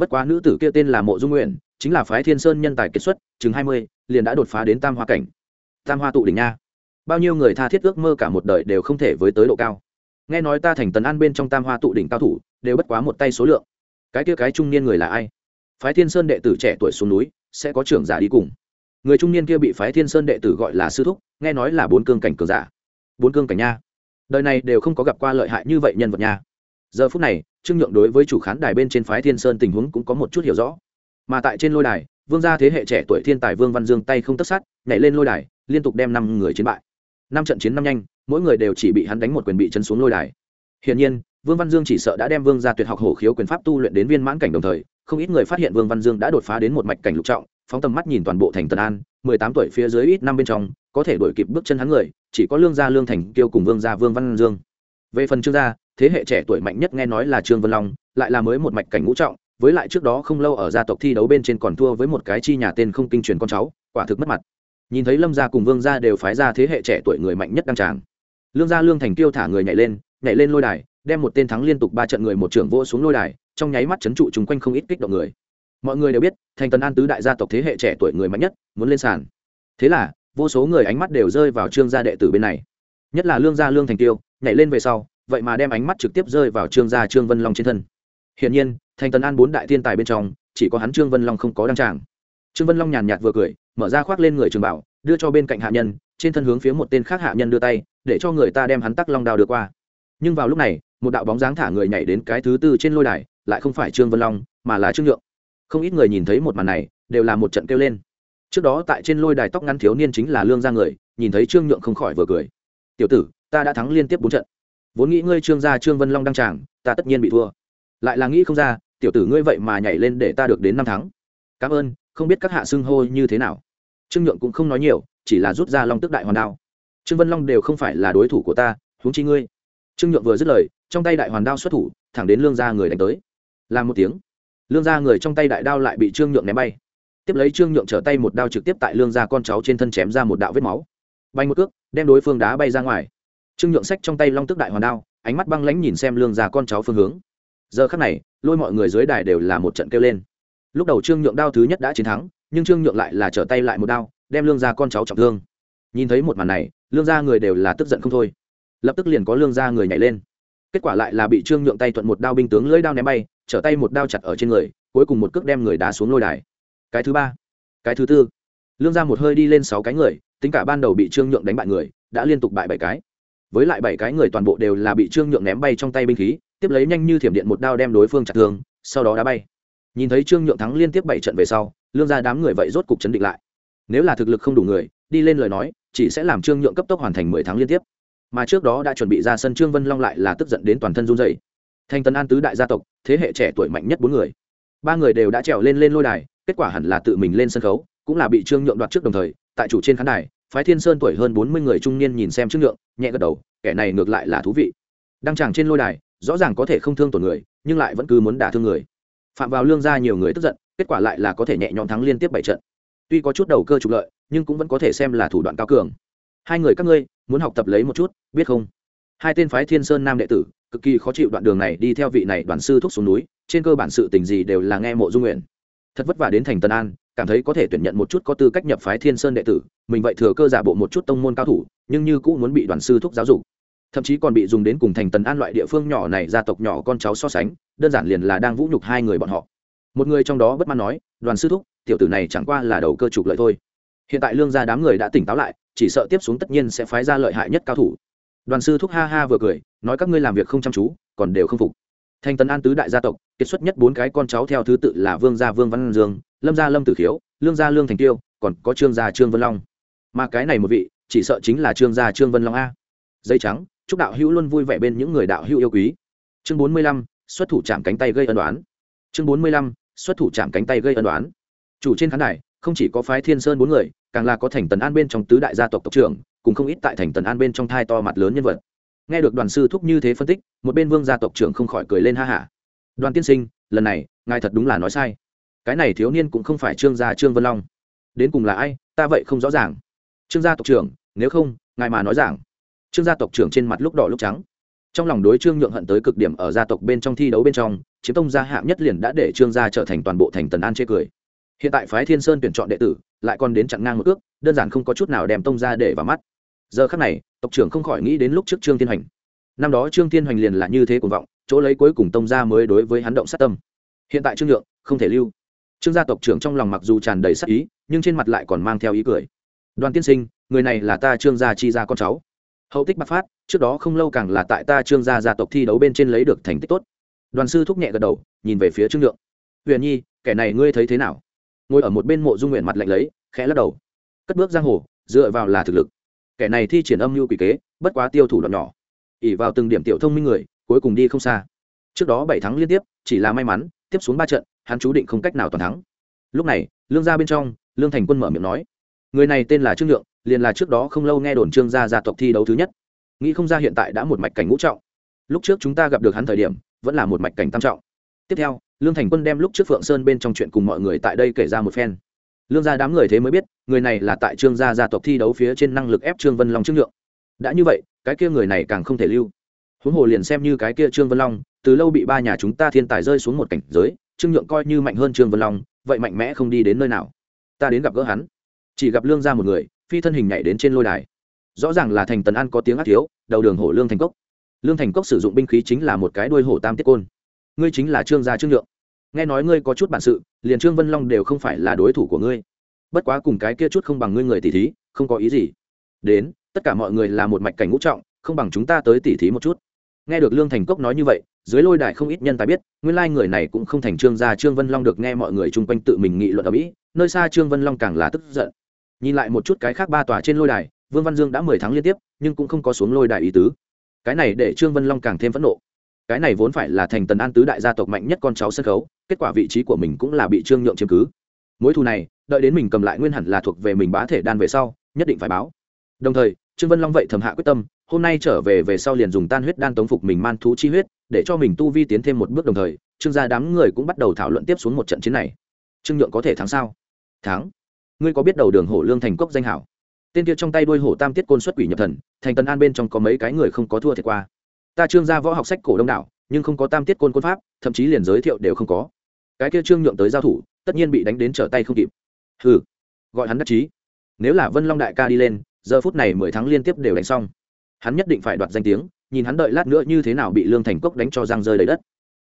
bất quá nữ tử kia tên là mộ dung nguyện, chính là phái thiên sơn nhân tài kiệt xuất, chừng hai mươi, liền đã đột phá đến tam hoa cảnh. Tam hoa tụ đỉnh nha. Bao nhiêu người tha thiết ước mơ cả một đời đều không thể với tới độ cao. Nghe nói ta thành tấn an bên trong tam hoa tụ đỉnh cao thủ, đều bất quá một tay số lượng. Cái kia cái trung niên người là ai? Phái thiên sơn đệ tử trẻ tuổi xuống núi, sẽ có trưởng giả đi cùng. Người trung niên kia bị phái thiên sơn đệ tử gọi là sư thúc, nghe nói là bốn cương cảnh cường giả. Bốn cương cảnh nha. Đời này đều không có gặp qua lợi hại như vậy nhân vật nha giờ phút này, trương nhượng đối với chủ khán đài bên trên phái thiên sơn tình huống cũng có một chút hiểu rõ. Mà tại trên lôi đài, vương gia thế hệ trẻ tuổi thiên tài vương văn dương tay không tất sát, nhảy lên lôi đài, liên tục đem năm người chiến bại. Năm trận chiến năm nhanh, mỗi người đều chỉ bị hắn đánh một quyền bị chân xuống lôi đài. Hiển nhiên, vương văn dương chỉ sợ đã đem vương gia tuyệt học hổ khiếu quyền pháp tu luyện đến viên mãn cảnh đồng thời, không ít người phát hiện vương văn dương đã đột phá đến một mạch cảnh lục trọng, phóng tầm mắt nhìn toàn bộ thành tân an, mười tám tuổi phía dưới ít năm bên trong, có thể đổi kịp bước chân hắn người, chỉ có lương gia lương thành kêu cùng vương gia vương văn dương. Về phần trương gia thế hệ trẻ tuổi mạnh nhất nghe nói là trương vân long, lại là mới một mạch cảnh ngũ trọng, với lại trước đó không lâu ở gia tộc thi đấu bên trên còn thua với một cái chi nhà tên không kinh truyền con cháu, quả thực mất mặt. Nhìn thấy lâm gia cùng vương gia đều phái ra thế hệ trẻ tuổi người mạnh nhất đăng tràng. Lương gia lương thành tiêu thả người nhảy lên nhảy lên lôi đài, đem một tên thắng liên tục ba trận người một trưởng vô xuống lôi đài, trong nháy mắt chấn trụ chung quanh không ít kích động người. Mọi người đều biết, thành tần an tứ đại gia tộc thế hệ trẻ tuổi người mạnh nhất, muốn lên sàn. Thế là, vô số người ánh mắt đều rơi vào trương gia đệ tử bên này. Nhất là lương gia lương thành tiêu, nhảy lên về sau vậy mà đem ánh mắt trực tiếp rơi vào trương gia trương vân long trên thân. Hiển nhiên, thành tần an bốn đại thiên tài bên trong, chỉ có hắn trương vân long không có đăng tràng. Trương vân long nhàn nhạt vừa cười, mở ra khoác lên người trường bảo, đưa cho bên cạnh hạ nhân, trên thân hướng phía một tên khác hạ nhân đưa tay, để cho người ta đem hắn tắc long đào đưa qua. Nhưng vào lúc này, một đạo bóng dáng thả người nhảy đến cái thứ tư trên lôi đài, lại không phải trương vân long, mà là trương nhượng. Không ít người nhìn thấy một màn này, đều là một trận kêu lên. Trước đó tại trên lôi đài tóc ngắn thiếu niên chính là lương gia người, nhìn thấy trương nhượng không khỏi vừa cười. Tiểu tử, ta đã thắng liên tiếp bốn trận vốn nghĩ ngươi trương gia trương vân long đăng tràng, ta tất nhiên bị thua. Lại là nghĩ không ra, tiểu tử ngươi vậy mà nhảy lên để ta được đến năm tháng cảm ơn, không biết các hạ xưng hô như thế nào. Trương nhượng cũng không nói nhiều, chỉ là rút ra long tức đại hoàn đao. Trương vân long đều không phải là đối thủ của ta, huống chi ngươi. Trương nhượng vừa dứt lời, trong tay đại hoàn đao xuất thủ, thẳng đến lương gia người đánh tới. Làm một tiếng. Lương gia người trong tay đại đao lại bị trương nhượng ném bay. Tiếp lấy trương nhượng trở tay một đao trực tiếp tại lương gia con cháu trên thân chém ra một đạo vết máu. Bay một cước, đem đối phương đá bay ra ngoài trương nhượng sách trong tay long tức đại hoàn đao, ánh mắt băng lãnh nhìn xem lương gia con cháu phương hướng. Giờ khắc này, lôi mọi người dưới đài đều là một trận kêu lên. Lúc đầu trương nhượng đao thứ nhất đã chiến thắng, nhưng trương nhượng lại là trở tay lại một đao, đem lương gia con cháu trọng thương. Nhìn thấy một màn này, lương gia người đều là tức giận không thôi. Lập tức liền có lương gia người nhảy lên. Kết quả lại là bị trương nhượng tay thuận một đao binh tướng lưỡi đao ném bay, trở tay một đao chặt ở trên người, cuối cùng một cước đem người đá xuống lôi đài. Cái thứ ba, cái thứ tư. Lương Gia một hơi đi lên sáu cái người, tính cả ban đầu bị trương nhượng đánh bại người, đã liên tục bại bảy cái với lại bảy cái người toàn bộ đều là bị trương nhượng ném bay trong tay binh khí, tiếp lấy nhanh như thiểm điện một đao đem đối phương chặt thương, sau đó đá bay. Nhìn thấy trương nhượng thắng liên tiếp bảy trận về sau, lương ra đám người vậy rốt cục chấn định lại. Nếu là thực lực không đủ người, đi lên lời nói, chỉ sẽ làm trương nhượng cấp tốc hoàn thành mười tháng liên tiếp. Mà trước đó đã chuẩn bị ra sân trương vân long lại là tức giận đến toàn thân run dày thanh tân an tứ đại gia tộc, thế hệ trẻ tuổi mạnh nhất bốn người. Ba người đều đã trèo lên lên lôi đài, kết quả hẳn là tự mình lên sân khấu, cũng là bị trương nhượng đoạt trước đồng thời, tại chủ trên khán đài phái thiên sơn tuổi hơn bốn mươi người trung niên nhìn xem trước ngượng nhẹ gật đầu, kẻ này ngược lại là thú vị. Đăng tràng trên lôi đài, rõ ràng có thể không thương tổn người, nhưng lại vẫn cứ muốn đả thương người. Phạm vào lương ra nhiều người tức giận, kết quả lại là có thể nhẹ nhõm thắng liên tiếp bảy trận. Tuy có chút đầu cơ trục lợi, nhưng cũng vẫn có thể xem là thủ đoạn cao cường. Hai người các ngươi, muốn học tập lấy một chút, biết không? Hai tên phái thiên sơn nam đệ tử, cực kỳ khó chịu đoạn đường này đi theo vị này đoàn sư thúc xuống núi, trên cơ bản sự tình gì đều là nghe mộ dung nguyện. Thật vất vả đến thành tân an cảm thấy có thể tuyển nhận một chút có tư cách nhập phái thiên sơn đệ tử, mình vậy thừa cơ giả bộ một chút tông môn cao thủ, nhưng như cũng muốn bị đoàn sư thúc giáo dục. Thậm chí còn bị dùng đến cùng thành tần an loại địa phương nhỏ này gia tộc nhỏ con cháu so sánh, đơn giản liền là đang vũ nhục hai người bọn họ. Một người trong đó bất mãn nói, đoàn sư thúc, tiểu tử này chẳng qua là đầu cơ trục lợi thôi. Hiện tại lương gia đám người đã tỉnh táo lại, chỉ sợ tiếp xuống tất nhiên sẽ phái ra lợi hại nhất cao thủ. Đoàn sư thúc ha ha vừa cười, nói, các ngươi làm việc không chăm chú, còn đều không phục. Thanh tần an tứ đại gia tộc kết xuất nhất bốn cái con cháu theo thứ tự là vương gia vương văn dương lâm gia lâm tử khiếu, lương gia lương thành tiêu, còn có trương gia trương vân long. Mà cái này một vị, chỉ sợ chính là trương gia trương vân long a. Dây trắng, chúc đạo hữu luôn vui vẻ bên những người đạo hữu yêu quý. Chương bốn mươi lăm, xuất thủ chạm cánh tay gây ân đoán chương bốn mươi lăm, xuất thủ chạm cánh tay gây ân đoán chủ trên khán đài, không chỉ có phái thiên sơn bốn người, càng là có thành tần an bên trong tứ đại gia tộc tộc trưởng, cùng không ít tại thành tần an bên trong thai to mặt lớn nhân vật. Nghe được đoàn sư thúc như thế phân tích, một bên vương gia tộc trưởng không khỏi cười lên ha hả. Đoàn tiên sinh, lần này, ngài thật đúng là nói sai cái này thiếu niên cũng không phải trương gia trương vân long. Đến cùng là ai, ta vậy không rõ ràng. Trương gia tộc trưởng, nếu không, ngài mà nói rằng trương gia tộc trưởng trên mặt lúc đỏ lúc trắng. Trong lòng đối trương nhượng hận tới cực điểm ở gia tộc bên trong thi đấu bên trong, chiếm tông gia hạng nhất liền đã để trương gia trở thành toàn bộ thành tần an chê cười. Hiện tại phái thiên sơn tuyển chọn đệ tử, lại còn đến chặn ngang một ước, đơn giản không có chút nào đem tông gia để vào mắt. Giờ khắc này, tộc trưởng không khỏi nghĩ đến lúc trước trương thiên hoành. Năm đó trương thiên hoành liền là như thế cuồng vọng, chỗ lấy cuối cùng tông gia mới đối với hắn động sát tâm. Hiện tại trương nhượng không thể lưu trương gia tộc trưởng trong lòng mặc dù tràn đầy sắc ý, nhưng trên mặt lại còn mang theo ý cười. Đoàn tiên sinh, người này là ta trương gia chi gia con cháu. Hậu tích bắc phát, trước đó không lâu càng là tại ta trương gia gia tộc thi đấu bên trên lấy được thành tích tốt. Đoàn sư thúc nhẹ gật đầu, nhìn về phía trương lượng. huyền nhi, kẻ này ngươi thấy thế nào? Ngồi ở một bên mộ dung nguyện mặt lạnh lấy, khẽ lắc đầu. Cất bước giang hồ, dựa vào là thực lực. Kẻ này thi triển âm mưu quỷ kế, bất quá tiêu thủ đoạn nhỏ. Ỉ vào từng điểm tiểu thông minh người, cuối cùng đi không xa. Trước đó bảy tháng liên tiếp, chỉ là may mắn, tiếp xuống ba trận hắn chú định không cách nào toàn thắng. Lúc này, lương gia bên trong, lương thành quân mở miệng nói, người này tên là trương nhượng liền là trước đó không lâu nghe đồn trương gia gia tộc thi đấu thứ nhất. Nghĩ không ra hiện tại đã một mạch cảnh ngũ trọng. Lúc trước chúng ta gặp được hắn thời điểm, vẫn là một mạch cảnh tam trọng. Tiếp theo, lương thành quân đem lúc trước phượng sơn bên trong chuyện cùng mọi người tại đây kể ra một phen. Lương gia đám người thế mới biết, người này là tại trương gia gia tộc thi đấu phía trên năng lực ép trương vân long trương nhượng đã như vậy, cái kia người này càng không thể lưu. Huống hồ liền xem như cái kia trương vân long, từ lâu bị ba nhà chúng ta thiên tài rơi xuống một cảnh giới trương nhượng coi như mạnh hơn trương vân long, vậy mạnh mẽ không đi đến nơi nào? Ta đến gặp gỡ hắn. Chỉ gặp lương gia một người, phi thân hình nhảy đến trên lôi đài. Rõ ràng là thành tần an có tiếng ác thiếu, đầu đường hổ lương thành cốc. Lương thành cốc sử dụng binh khí chính là một cái đuôi hổ tam tiết côn. Ngươi chính là trương gia trương nhượng. Nghe nói ngươi có chút bản sự, liền trương vân long đều không phải là đối thủ của ngươi. Bất quá cùng cái kia chút không bằng ngươi người tỷ thí, không có ý gì. Đến, tất cả mọi người là một mạch cảnh ngũ trọng, không bằng chúng ta tới tỷ thí một chút nghe được lương thành cốc nói như vậy, dưới lôi đài không ít nhân tài biết, nguyên lai người này cũng không thành trương gia trương vân long được nghe mọi người chung quanh tự mình nghị luận ở mỹ, nơi xa trương vân long càng là tức giận. Nhìn lại một chút cái khác ba tòa trên lôi đài, vương văn dương đã mười tháng liên tiếp, nhưng cũng không có xuống lôi đài ý tứ. Cái này để trương vân long càng thêm phẫn nộ. Cái này vốn phải là thành tần an tứ đại gia tộc mạnh nhất con cháu sân khấu, kết quả vị trí của mình cũng là bị trương nhượng chiếm cứ. Mối thù này, đợi đến mình cầm lại nguyên hẳn là thuộc về mình bá thể đan về sau, nhất định phải báo. Đồng thời, trương vân long vậy thầm hạ quyết tâm hôm nay trở về về sau liền dùng tan huyết đan tống phục mình man thú chi huyết, để cho mình tu vi tiến thêm một bước đồng thời, trương gia đám người cũng bắt đầu thảo luận tiếp xuống một trận chiến này. Trương nhượng có thể thắng sao? Thắng. Ngươi có biết đầu đường hổ lương thành cốc danh hảo? Tên kia trong tay đuôi hổ tam tiết côn xuất quỷ nhập thần, thành tần an bên trong có mấy cái người không có thua thiệt qua. Ta trương gia võ học sách cổ đông đảo, nhưng không có tam tiết côn côn pháp, thậm chí liền giới thiệu đều không có. Cái kia trương nhượng tới giao thủ, tất nhiên bị đánh đến trở tay không kịp. Hừ. Gọi hắn đắc chí. Nếu là vân long đại ca đi lên, giờ phút này mười tháng liên tiếp đều đánh xong hắn nhất định phải đoạt danh tiếng, nhìn hắn đợi lát nữa như thế nào bị lương thành cốc đánh cho răng rơi đầy đất.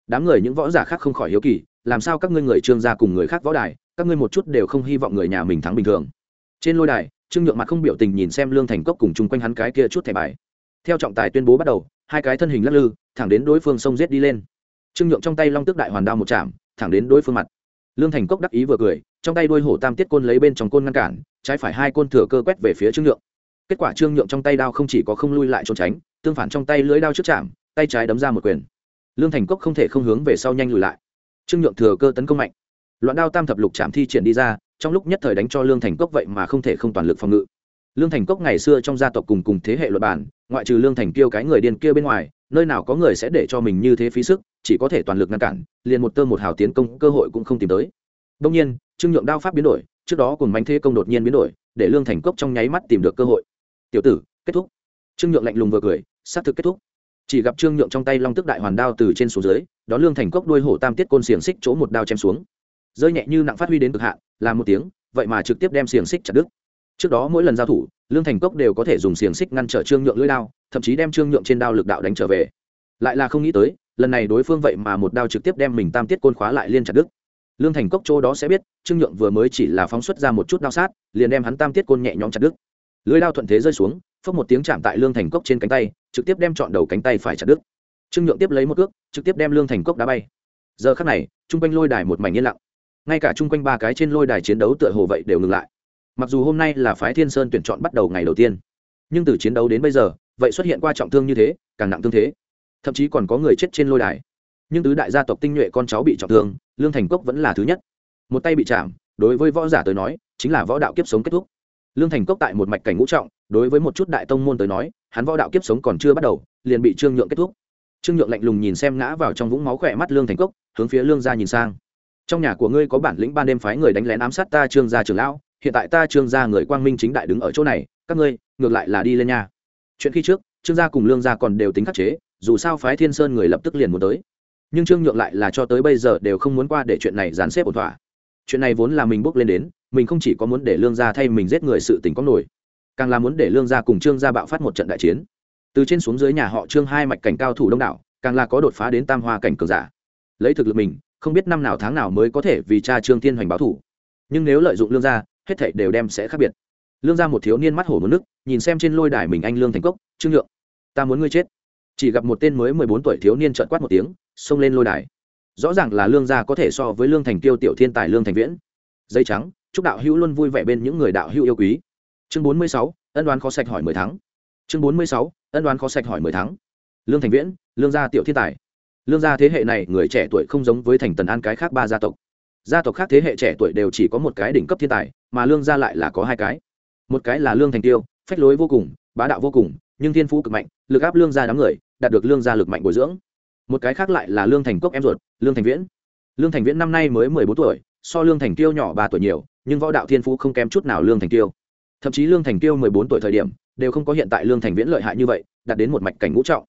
Đám người những võ giả khác không khỏi hiếu kỳ, làm sao các ngươi người trương gia cùng người khác võ đài, các ngươi một chút đều không hy vọng người nhà mình thắng bình thường. Trên lôi đài, trương nhượng mặt không biểu tình nhìn xem lương thành cốc cùng chung quanh hắn cái kia chút thẻ bài. Theo trọng tài tuyên bố bắt đầu, hai cái thân hình lắc lư, thẳng đến đối phương sông giết đi lên. Trương nhượng trong tay long tước đại hoàn đao một chạm, thẳng đến đối phương mặt. Lương thành cốc đắc ý vừa cười, trong tay đuôi hổ tam tiết côn lấy bên trong côn ngăn cản, trái phải hai côn thừa cơ quét về phía trương nhượng kết quả trương nhượng trong tay đao không chỉ có không lui lại trốn tránh, tương phản trong tay lưới đao trước chạm, tay trái đấm ra một quyền. Lương thành cốc không thể không hướng về sau nhanh lùi lại. Trương nhượng thừa cơ tấn công mạnh. Loạn đao tam thập lục chạm thi triển đi ra, trong lúc nhất thời đánh cho lương thành cốc vậy mà không thể không toàn lực phòng ngự. Lương thành cốc ngày xưa trong gia tộc cùng cùng thế hệ luật bản, ngoại trừ lương thành kiêu cái người điên kia bên ngoài, nơi nào có người sẽ để cho mình như thế phí sức, chỉ có thể toàn lực ngăn cản, liền một tơ một hào tiến công, cơ hội cũng không tìm tới. Đông nhiên, trương nhượng đao pháp biến đổi, trước đó cùng mánh thế công đột nhiên biến đổi, để lương thành cốc trong nháy mắt tìm được cơ hội tiểu tử, kết thúc. Trương nhượng lạnh lùng vừa cười xác thực kết thúc. Chỉ gặp trương nhượng trong tay long tức đại hoàn đao từ trên xuống dưới, đó lương thành cốc đuôi hổ tam tiết côn xiềng xích chỗ một đao chém xuống. Rơi nhẹ như nặng phát huy đến cực hạn làm một tiếng, vậy mà trực tiếp đem xiềng xích chặt đứt. Trước đó mỗi lần giao thủ, lương thành cốc đều có thể dùng xiềng xích ngăn trở trương nhượng lưỡi đao, thậm chí đem trương nhượng trên đao lực đạo đánh trở về. Lại là không nghĩ tới, lần này đối phương vậy mà một đao trực tiếp đem mình tam tiết côn khóa lại liên chặt đứt. Lương thành cốc chỗ đó sẽ biết, trương nhượng vừa mới chỉ là phóng xuất ra một chút đao sát, liền đem hắn tam tiết côn nhẹ nhõm chặt đứt lưới lao thuận thế rơi xuống, phốc một tiếng chạm tại lương thành cốc trên cánh tay, trực tiếp đem chọn đầu cánh tay phải chặt đứt. Trương nhượng tiếp lấy một cước, trực tiếp đem lương thành cốc đá bay. Giờ khắc này, chung quanh lôi đài một mảnh yên lặng. Ngay cả chung quanh ba cái trên lôi đài chiến đấu tựa hồ vậy đều ngừng lại. Mặc dù hôm nay là phái thiên sơn tuyển chọn bắt đầu ngày đầu tiên, nhưng từ chiến đấu đến bây giờ, vậy xuất hiện qua trọng thương như thế, càng nặng thương thế. Thậm chí còn có người chết trên lôi đài. Nhưng tứ đại gia tộc tinh nhuệ con cháu bị trọng thương, lương thành cốc vẫn là thứ nhất. Một tay bị chạm, đối với võ giả tới nói, chính là võ đạo kiếp sống kết thúc lương thành cốc tại một mạch cảnh ngũ trọng, đối với một chút đại tông môn tới nói, hắn võ đạo kiếp sống còn chưa bắt đầu, liền bị trương nhượng kết thúc. Trương nhượng lạnh lùng nhìn xem ngã vào trong vũng máu khỏe mắt lương thành cốc, hướng phía lương gia nhìn sang. Trong nhà của ngươi có bản lĩnh ban đêm phái người đánh lén ám sát ta trương gia trưởng lão, hiện tại ta trương gia người quang minh chính đại đứng ở chỗ này, các ngươi, ngược lại là đi lên nhà chuyện khi trước, trương gia cùng lương gia còn đều tính khắc chế, dù sao phái thiên sơn người lập tức liền muốn tới. Nhưng trương nhượng lại là cho tới bây giờ đều không muốn qua để chuyện này dàn xếp ổn thỏa. Chuyện này vốn là mình bước lên đến mình không chỉ có muốn để lương gia thay mình giết người sự tình có nổi, càng là muốn để lương gia cùng trương gia bạo phát một trận đại chiến. Từ trên xuống dưới nhà họ trương hai mạch cảnh cao thủ đông đảo, càng là có đột phá đến tam hoa cảnh cường giả. Lấy thực lực mình, không biết năm nào tháng nào mới có thể vì cha trương tiên hoành báo thủ. Nhưng nếu lợi dụng lương gia, hết thảy đều đem sẽ khác biệt. Lương gia một thiếu niên mắt hổ một nước, nhìn xem trên lôi đài mình anh lương thành cốc, trương nhượng, ta muốn ngươi chết. Chỉ gặp một tên mới mười bốn tuổi thiếu niên trợn quát một tiếng, xông lên lôi đài. Rõ ràng là lương gia có thể so với lương thành tiêu tiểu thiên tài lương thành viễn. Dây trắng chúc đạo hữu luôn vui vẻ bên những người đạo hữu yêu quý. Chương bốn mươi sáu, ân đoán khó sạch hỏi mười tháng. Chương bốn mươi sáu, ân đoán khó sạch hỏi mười tháng. Lương thành viễn, lương gia tiểu thiên tài. Lương gia thế hệ này, người trẻ tuổi không giống với thành tần an cái khác ba gia tộc. Gia tộc khác thế hệ trẻ tuổi đều chỉ có một cái đỉnh cấp thiên tài, mà lương gia lại là có hai cái. Một cái là lương thành tiêu, phách lối vô cùng, bá đạo vô cùng, nhưng thiên phú cực mạnh, lực áp lương gia đám người, đạt được lương gia lực mạnh bồi dưỡng. Một cái khác lại là lương thành cốc em ruột, lương thành viễn. Lương thành viễn năm nay mới mười bốn tuổi, so lương thành tiêu nhỏ ba tuổi nhiều nhưng võ đạo thiên phú không kém chút nào lương thành tiêu thậm chí lương thành tiêu mười bốn tuổi thời điểm, đều không có hiện tại lương thành viễn lợi hại như vậy, đạt đến một mạch cảnh ngũ trọng.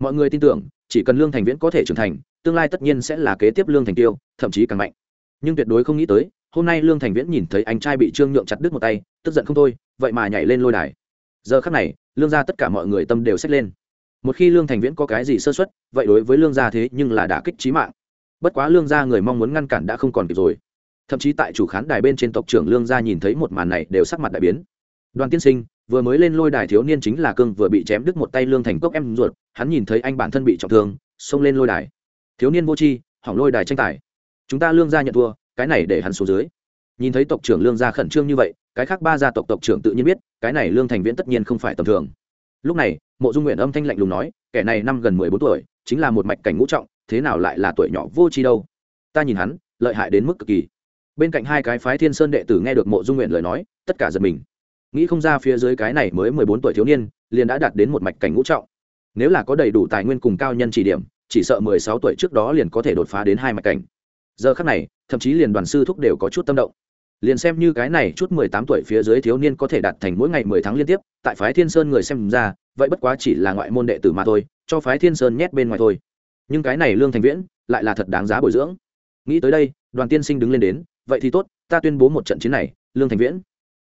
Mọi người tin tưởng, chỉ cần lương thành viễn có thể trưởng thành, tương lai tất nhiên sẽ là kế tiếp lương thành tiêu thậm chí càng mạnh. Nhưng tuyệt đối không nghĩ tới, hôm nay lương thành viễn nhìn thấy anh trai bị trương nhượng chặt đứt một tay, tức giận không thôi, vậy mà nhảy lên lôi đài. Giờ khắc này, lương gia tất cả mọi người tâm đều xách lên. Một khi lương thành viễn có cái gì sơ xuất vậy đối với lương gia thế nhưng là đả kích trí mạng. Bất quá lương gia người mong muốn ngăn cản đã không còn kịp rồi thậm chí tại chủ khán đài bên trên tộc trưởng lương gia nhìn thấy một màn này đều sắc mặt đại biến. Đoàn tiên sinh, vừa mới lên lôi đài thiếu niên chính là cương, vừa bị chém đứt một tay lương thành cốc em ruột, hắn nhìn thấy anh bản thân bị trọng thương, xông lên lôi đài. Thiếu niên vô tri, hỏng lôi đài tranh tài. Chúng ta lương gia nhận thua, cái này để hắn xuống dưới. Nhìn thấy tộc trưởng lương gia khẩn trương như vậy, cái khác ba gia tộc tộc trưởng tự nhiên biết, cái này lương thành viễn tất nhiên không phải tầm thường. Lúc này, mộ dung nguyện âm thanh lạnh lùng nói, kẻ này năm gần mười bốn tuổi, chính là một mạch cảnh ngũ trọng, thế nào lại là tuổi nhỏ vô tri đâu? Ta nhìn hắn, lợi hại đến mức cực kỳ bên cạnh hai cái phái thiên sơn đệ tử nghe được mộ dung nguyện lời nói, tất cả giật mình. Nghĩ không ra phía dưới cái này mới mười bốn tuổi thiếu niên, liền đã đạt đến một mạch cảnh ngũ trọng. Nếu là có đầy đủ tài nguyên cùng cao nhân chỉ điểm, chỉ sợ mười sáu tuổi trước đó liền có thể đột phá đến hai mạch cảnh. Giờ khác này, thậm chí liền đoàn sư thúc đều có chút tâm động. Liền xem như cái này chút mười tám tuổi phía dưới thiếu niên có thể đạt thành mỗi ngày mười tháng liên tiếp, tại phái thiên sơn người xem ra, vậy bất quá chỉ là ngoại môn đệ tử mà thôi, cho phái thiên sơn nhét bên ngoài thôi. Nhưng cái này lương thành viễn, lại là thật đáng giá bồi dưỡng. Nghĩ tới đây, đoàn tiên sinh đứng lên đến vậy thì tốt, ta tuyên bố một trận chiến này, lương thành viễn.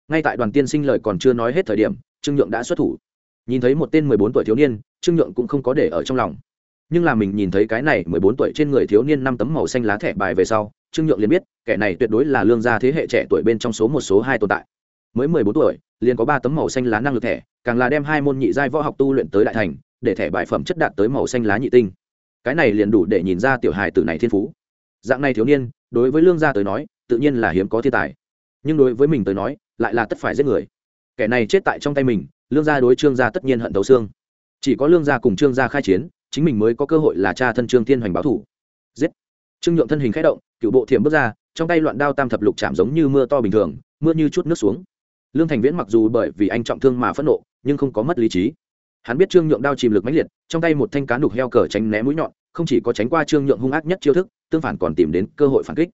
Ngay tại đoàn tiên sinh lời còn chưa nói hết thời điểm, trương nhượng đã xuất thủ. Nhìn thấy một tên mười bốn tuổi thiếu niên, trương nhượng cũng không có để ở trong lòng. Nhưng là mình nhìn thấy cái này mười bốn tuổi trên người thiếu niên năm tấm màu xanh lá thẻ bài về sau, trương nhượng liền biết, kẻ này tuyệt đối là lương gia thế hệ trẻ tuổi bên trong số một, số hai tồn tại. Mới mười bốn tuổi, liền có ba tấm màu xanh lá năng lực thẻ, càng là đem hai môn nhị giai võ học tu luyện tới đại thành, để thẻ bài phẩm chất đạt tới màu xanh lá nhị tinh. Cái này liền đủ để nhìn ra tiểu hài tử này thiên phú. Dạng này thiếu niên, đối với lương gia tới nói tự nhiên là hiếm có thiên tài. Nhưng đối với mình tới nói, lại là tất phải giết người. Kẻ này chết tại trong tay mình, lương gia đối trương gia tất nhiên hận thấu xương. Chỉ có lương gia cùng trương gia khai chiến, chính mình mới có cơ hội là cha thân trương thiên hoành báo thủ. Giết! Trương nhượng thân hình khẽ động, cựu bộ thiểm bước ra, trong tay loạn đao tam thập lục chạm giống như mưa to bình thường, mưa như chút nước xuống. Lương thành viễn mặc dù bởi vì anh trọng thương mà phẫn nộ, nhưng không có mất lý trí. Hắn biết trương nhượng đao chìm lực mãnh liệt, trong tay một thanh cá nục heo cờ tránh né mũi nhọn, không chỉ có tránh qua trương nhượng hung ác nhất chiêu thức, tương phản còn tìm đến cơ hội phản kích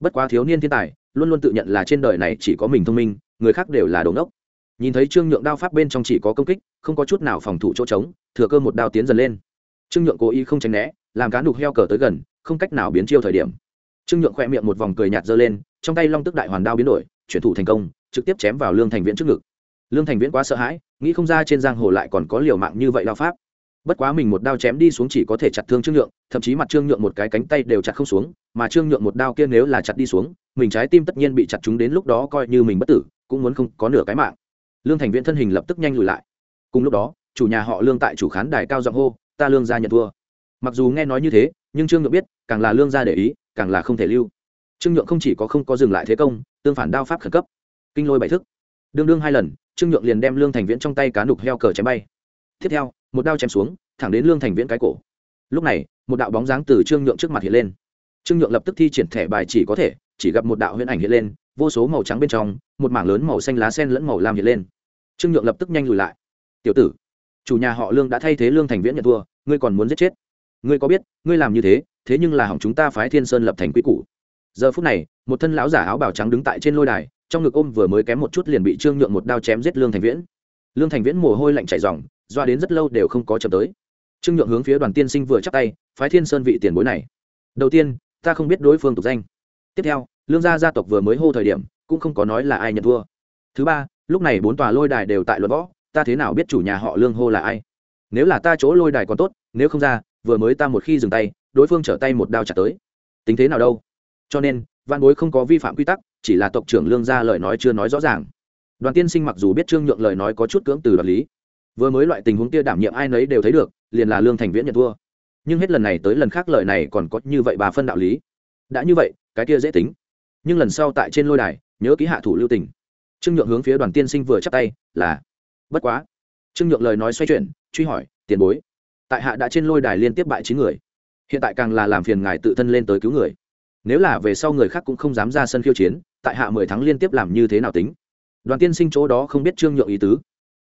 bất quá thiếu niên thiên tài, luôn luôn tự nhận là trên đời này chỉ có mình thông minh, người khác đều là đồn đốc nhìn thấy trương nhượng đao pháp bên trong chỉ có công kích, không có chút nào phòng thủ chỗ trống, thừa cơ một đao tiến dần lên. Trương nhượng cố ý không tránh né, làm cá nục heo cờ tới gần, không cách nào biến chiêu thời điểm. Trương nhượng khoe miệng một vòng cười nhạt dơ lên, trong tay long tức đại hoàn đao biến đổi, chuyển thủ thành công, trực tiếp chém vào lương thành viễn trước ngực. Lương thành viễn quá sợ hãi, nghĩ không ra trên giang hồ lại còn có liều mạng như vậy đao pháp bất quá mình một đao chém đi xuống chỉ có thể chặt thương trương nhượng, thậm chí mặt trương nhượng một cái cánh tay đều chặt không xuống, mà trương nhượng một đao kia nếu là chặt đi xuống, mình trái tim tất nhiên bị chặt chúng đến lúc đó coi như mình bất tử, cũng muốn không có nửa cái mạng. Lương thành viễn thân hình lập tức nhanh lùi lại. Cùng lúc đó, chủ nhà họ lương tại chủ khán đài cao giọng hô, ta lương gia nhận thua. Mặc dù nghe nói như thế, nhưng trương nhượng biết, càng là lương gia để ý, càng là không thể lưu. Trương nhượng không chỉ có không có dừng lại thế công, tương phản đao pháp khẩn cấp. Kinh lôi bảy thức. Đương đương hai lần, trương nhượng liền đem lương thành viễn trong tay cá nục heo cờ chém bay. Tiếp theo một đao chém xuống, thẳng đến lương thành viễn cái cổ. Lúc này, một đạo bóng dáng từ trương nhượng trước mặt hiện lên. Trương nhượng lập tức thi triển thẻ bài chỉ có thể, chỉ gặp một đạo huyễn ảnh hiện lên, vô số màu trắng bên trong, một mảng lớn màu xanh lá sen lẫn màu lam hiện lên. Trương nhượng lập tức nhanh lùi lại. Tiểu tử, chủ nhà họ lương đã thay thế lương thành viễn nhận thua, ngươi còn muốn giết chết? Ngươi có biết, ngươi làm như thế thế nhưng là hỏng chúng ta phái thiên sơn lập thành quy củ. Giờ phút này, một thân lão giả áo bào trắng đứng tại trên lôi đài, trong ngực ôm vừa mới kém một chút liền bị trương nhượng một đao chém giết lương thành viễn. Lương thành viễn mồ hôi lạnh chảy dòng doa đến rất lâu đều không có chậm tới. Trương nhượng hướng phía đoàn tiên sinh vừa chắc tay, phái thiên sơn vị tiền bối này. Đầu tiên, ta không biết đối phương tục danh. Tiếp theo, lương gia gia tộc vừa mới hô thời điểm, cũng không có nói là ai nhận thua. Thứ ba, lúc này bốn tòa lôi đài đều tại luật võ, ta thế nào biết chủ nhà họ lương hô là ai? Nếu là ta chỗ lôi đài còn tốt, nếu không ra, vừa mới ta một khi dừng tay, đối phương trở tay một đao trả tới. Tính thế nào đâu? Cho nên, văn bối không có vi phạm quy tắc, chỉ là tộc trưởng lương gia lời nói chưa nói rõ ràng. Đoàn tiên sinh mặc dù biết trương nhượng lời nói có chút cưỡng từ đoạt lý vừa mới loại tình huống kia đảm nhiệm ai nấy đều thấy được, liền là lương thành viễn nhận thua. Nhưng hết lần này tới lần khác lời này còn có như vậy bà phân đạo lý. Đã như vậy, cái kia dễ tính. Nhưng lần sau tại trên lôi đài, nhớ ký hạ thủ lưu tình. Trương nhượng hướng phía đoàn tiên sinh vừa chắp tay, là, bất quá. Trương nhượng lời nói xoay chuyển, truy hỏi, tiền bối, tại hạ đã trên lôi đài liên tiếp bại chín người. Hiện tại càng là làm phiền ngài tự thân lên tới cứu người. Nếu là về sau người khác cũng không dám ra sân khiêu chiến, tại hạ mười tháng liên tiếp làm như thế nào tính? Đoàn tiên sinh chỗ đó không biết trương nhượng ý tứ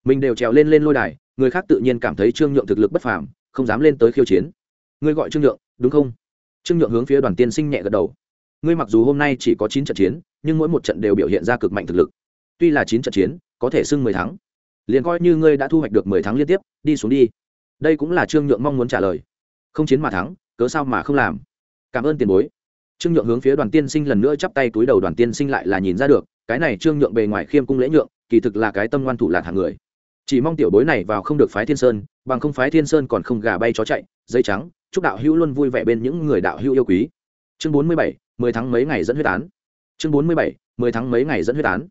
mình đều trèo lên lên lôi đài, người khác tự nhiên cảm thấy trương nhượng thực lực bất phàm, không dám lên tới khiêu chiến. Ngươi gọi trương nhượng, đúng không? Trương nhượng hướng phía đoàn tiên sinh nhẹ gật đầu. Ngươi mặc dù hôm nay chỉ có chín trận chiến, nhưng mỗi một trận đều biểu hiện ra cực mạnh thực lực. Tuy là chín trận chiến, có thể xưng mười tháng liền coi như ngươi đã thu hoạch được mười tháng liên tiếp, đi xuống đi. Đây cũng là trương nhượng mong muốn trả lời. Không chiến mà thắng, cớ sao mà không làm? Cảm ơn tiền bối. Trương nhượng hướng phía đoàn tiên sinh lần nữa chắp tay túi đầu, đoàn tiên sinh lại là nhìn ra được, cái này trương nhượng bề ngoài khiêm cung lễ nhượng, kỳ thực là cái tâm ngoan thủ lạc hàng người chỉ mong tiểu bối này vào không được phái thiên sơn, bằng không phái thiên sơn còn không gà bay chó chạy, dây trắng, chúc đạo hữu luôn vui vẻ bên những người đạo hữu yêu quý. Chương bốn mươi bảy, mười tháng mấy ngày dẫn huyết án. Chương bốn mươi bảy, mười tháng mấy ngày dẫn huyết án.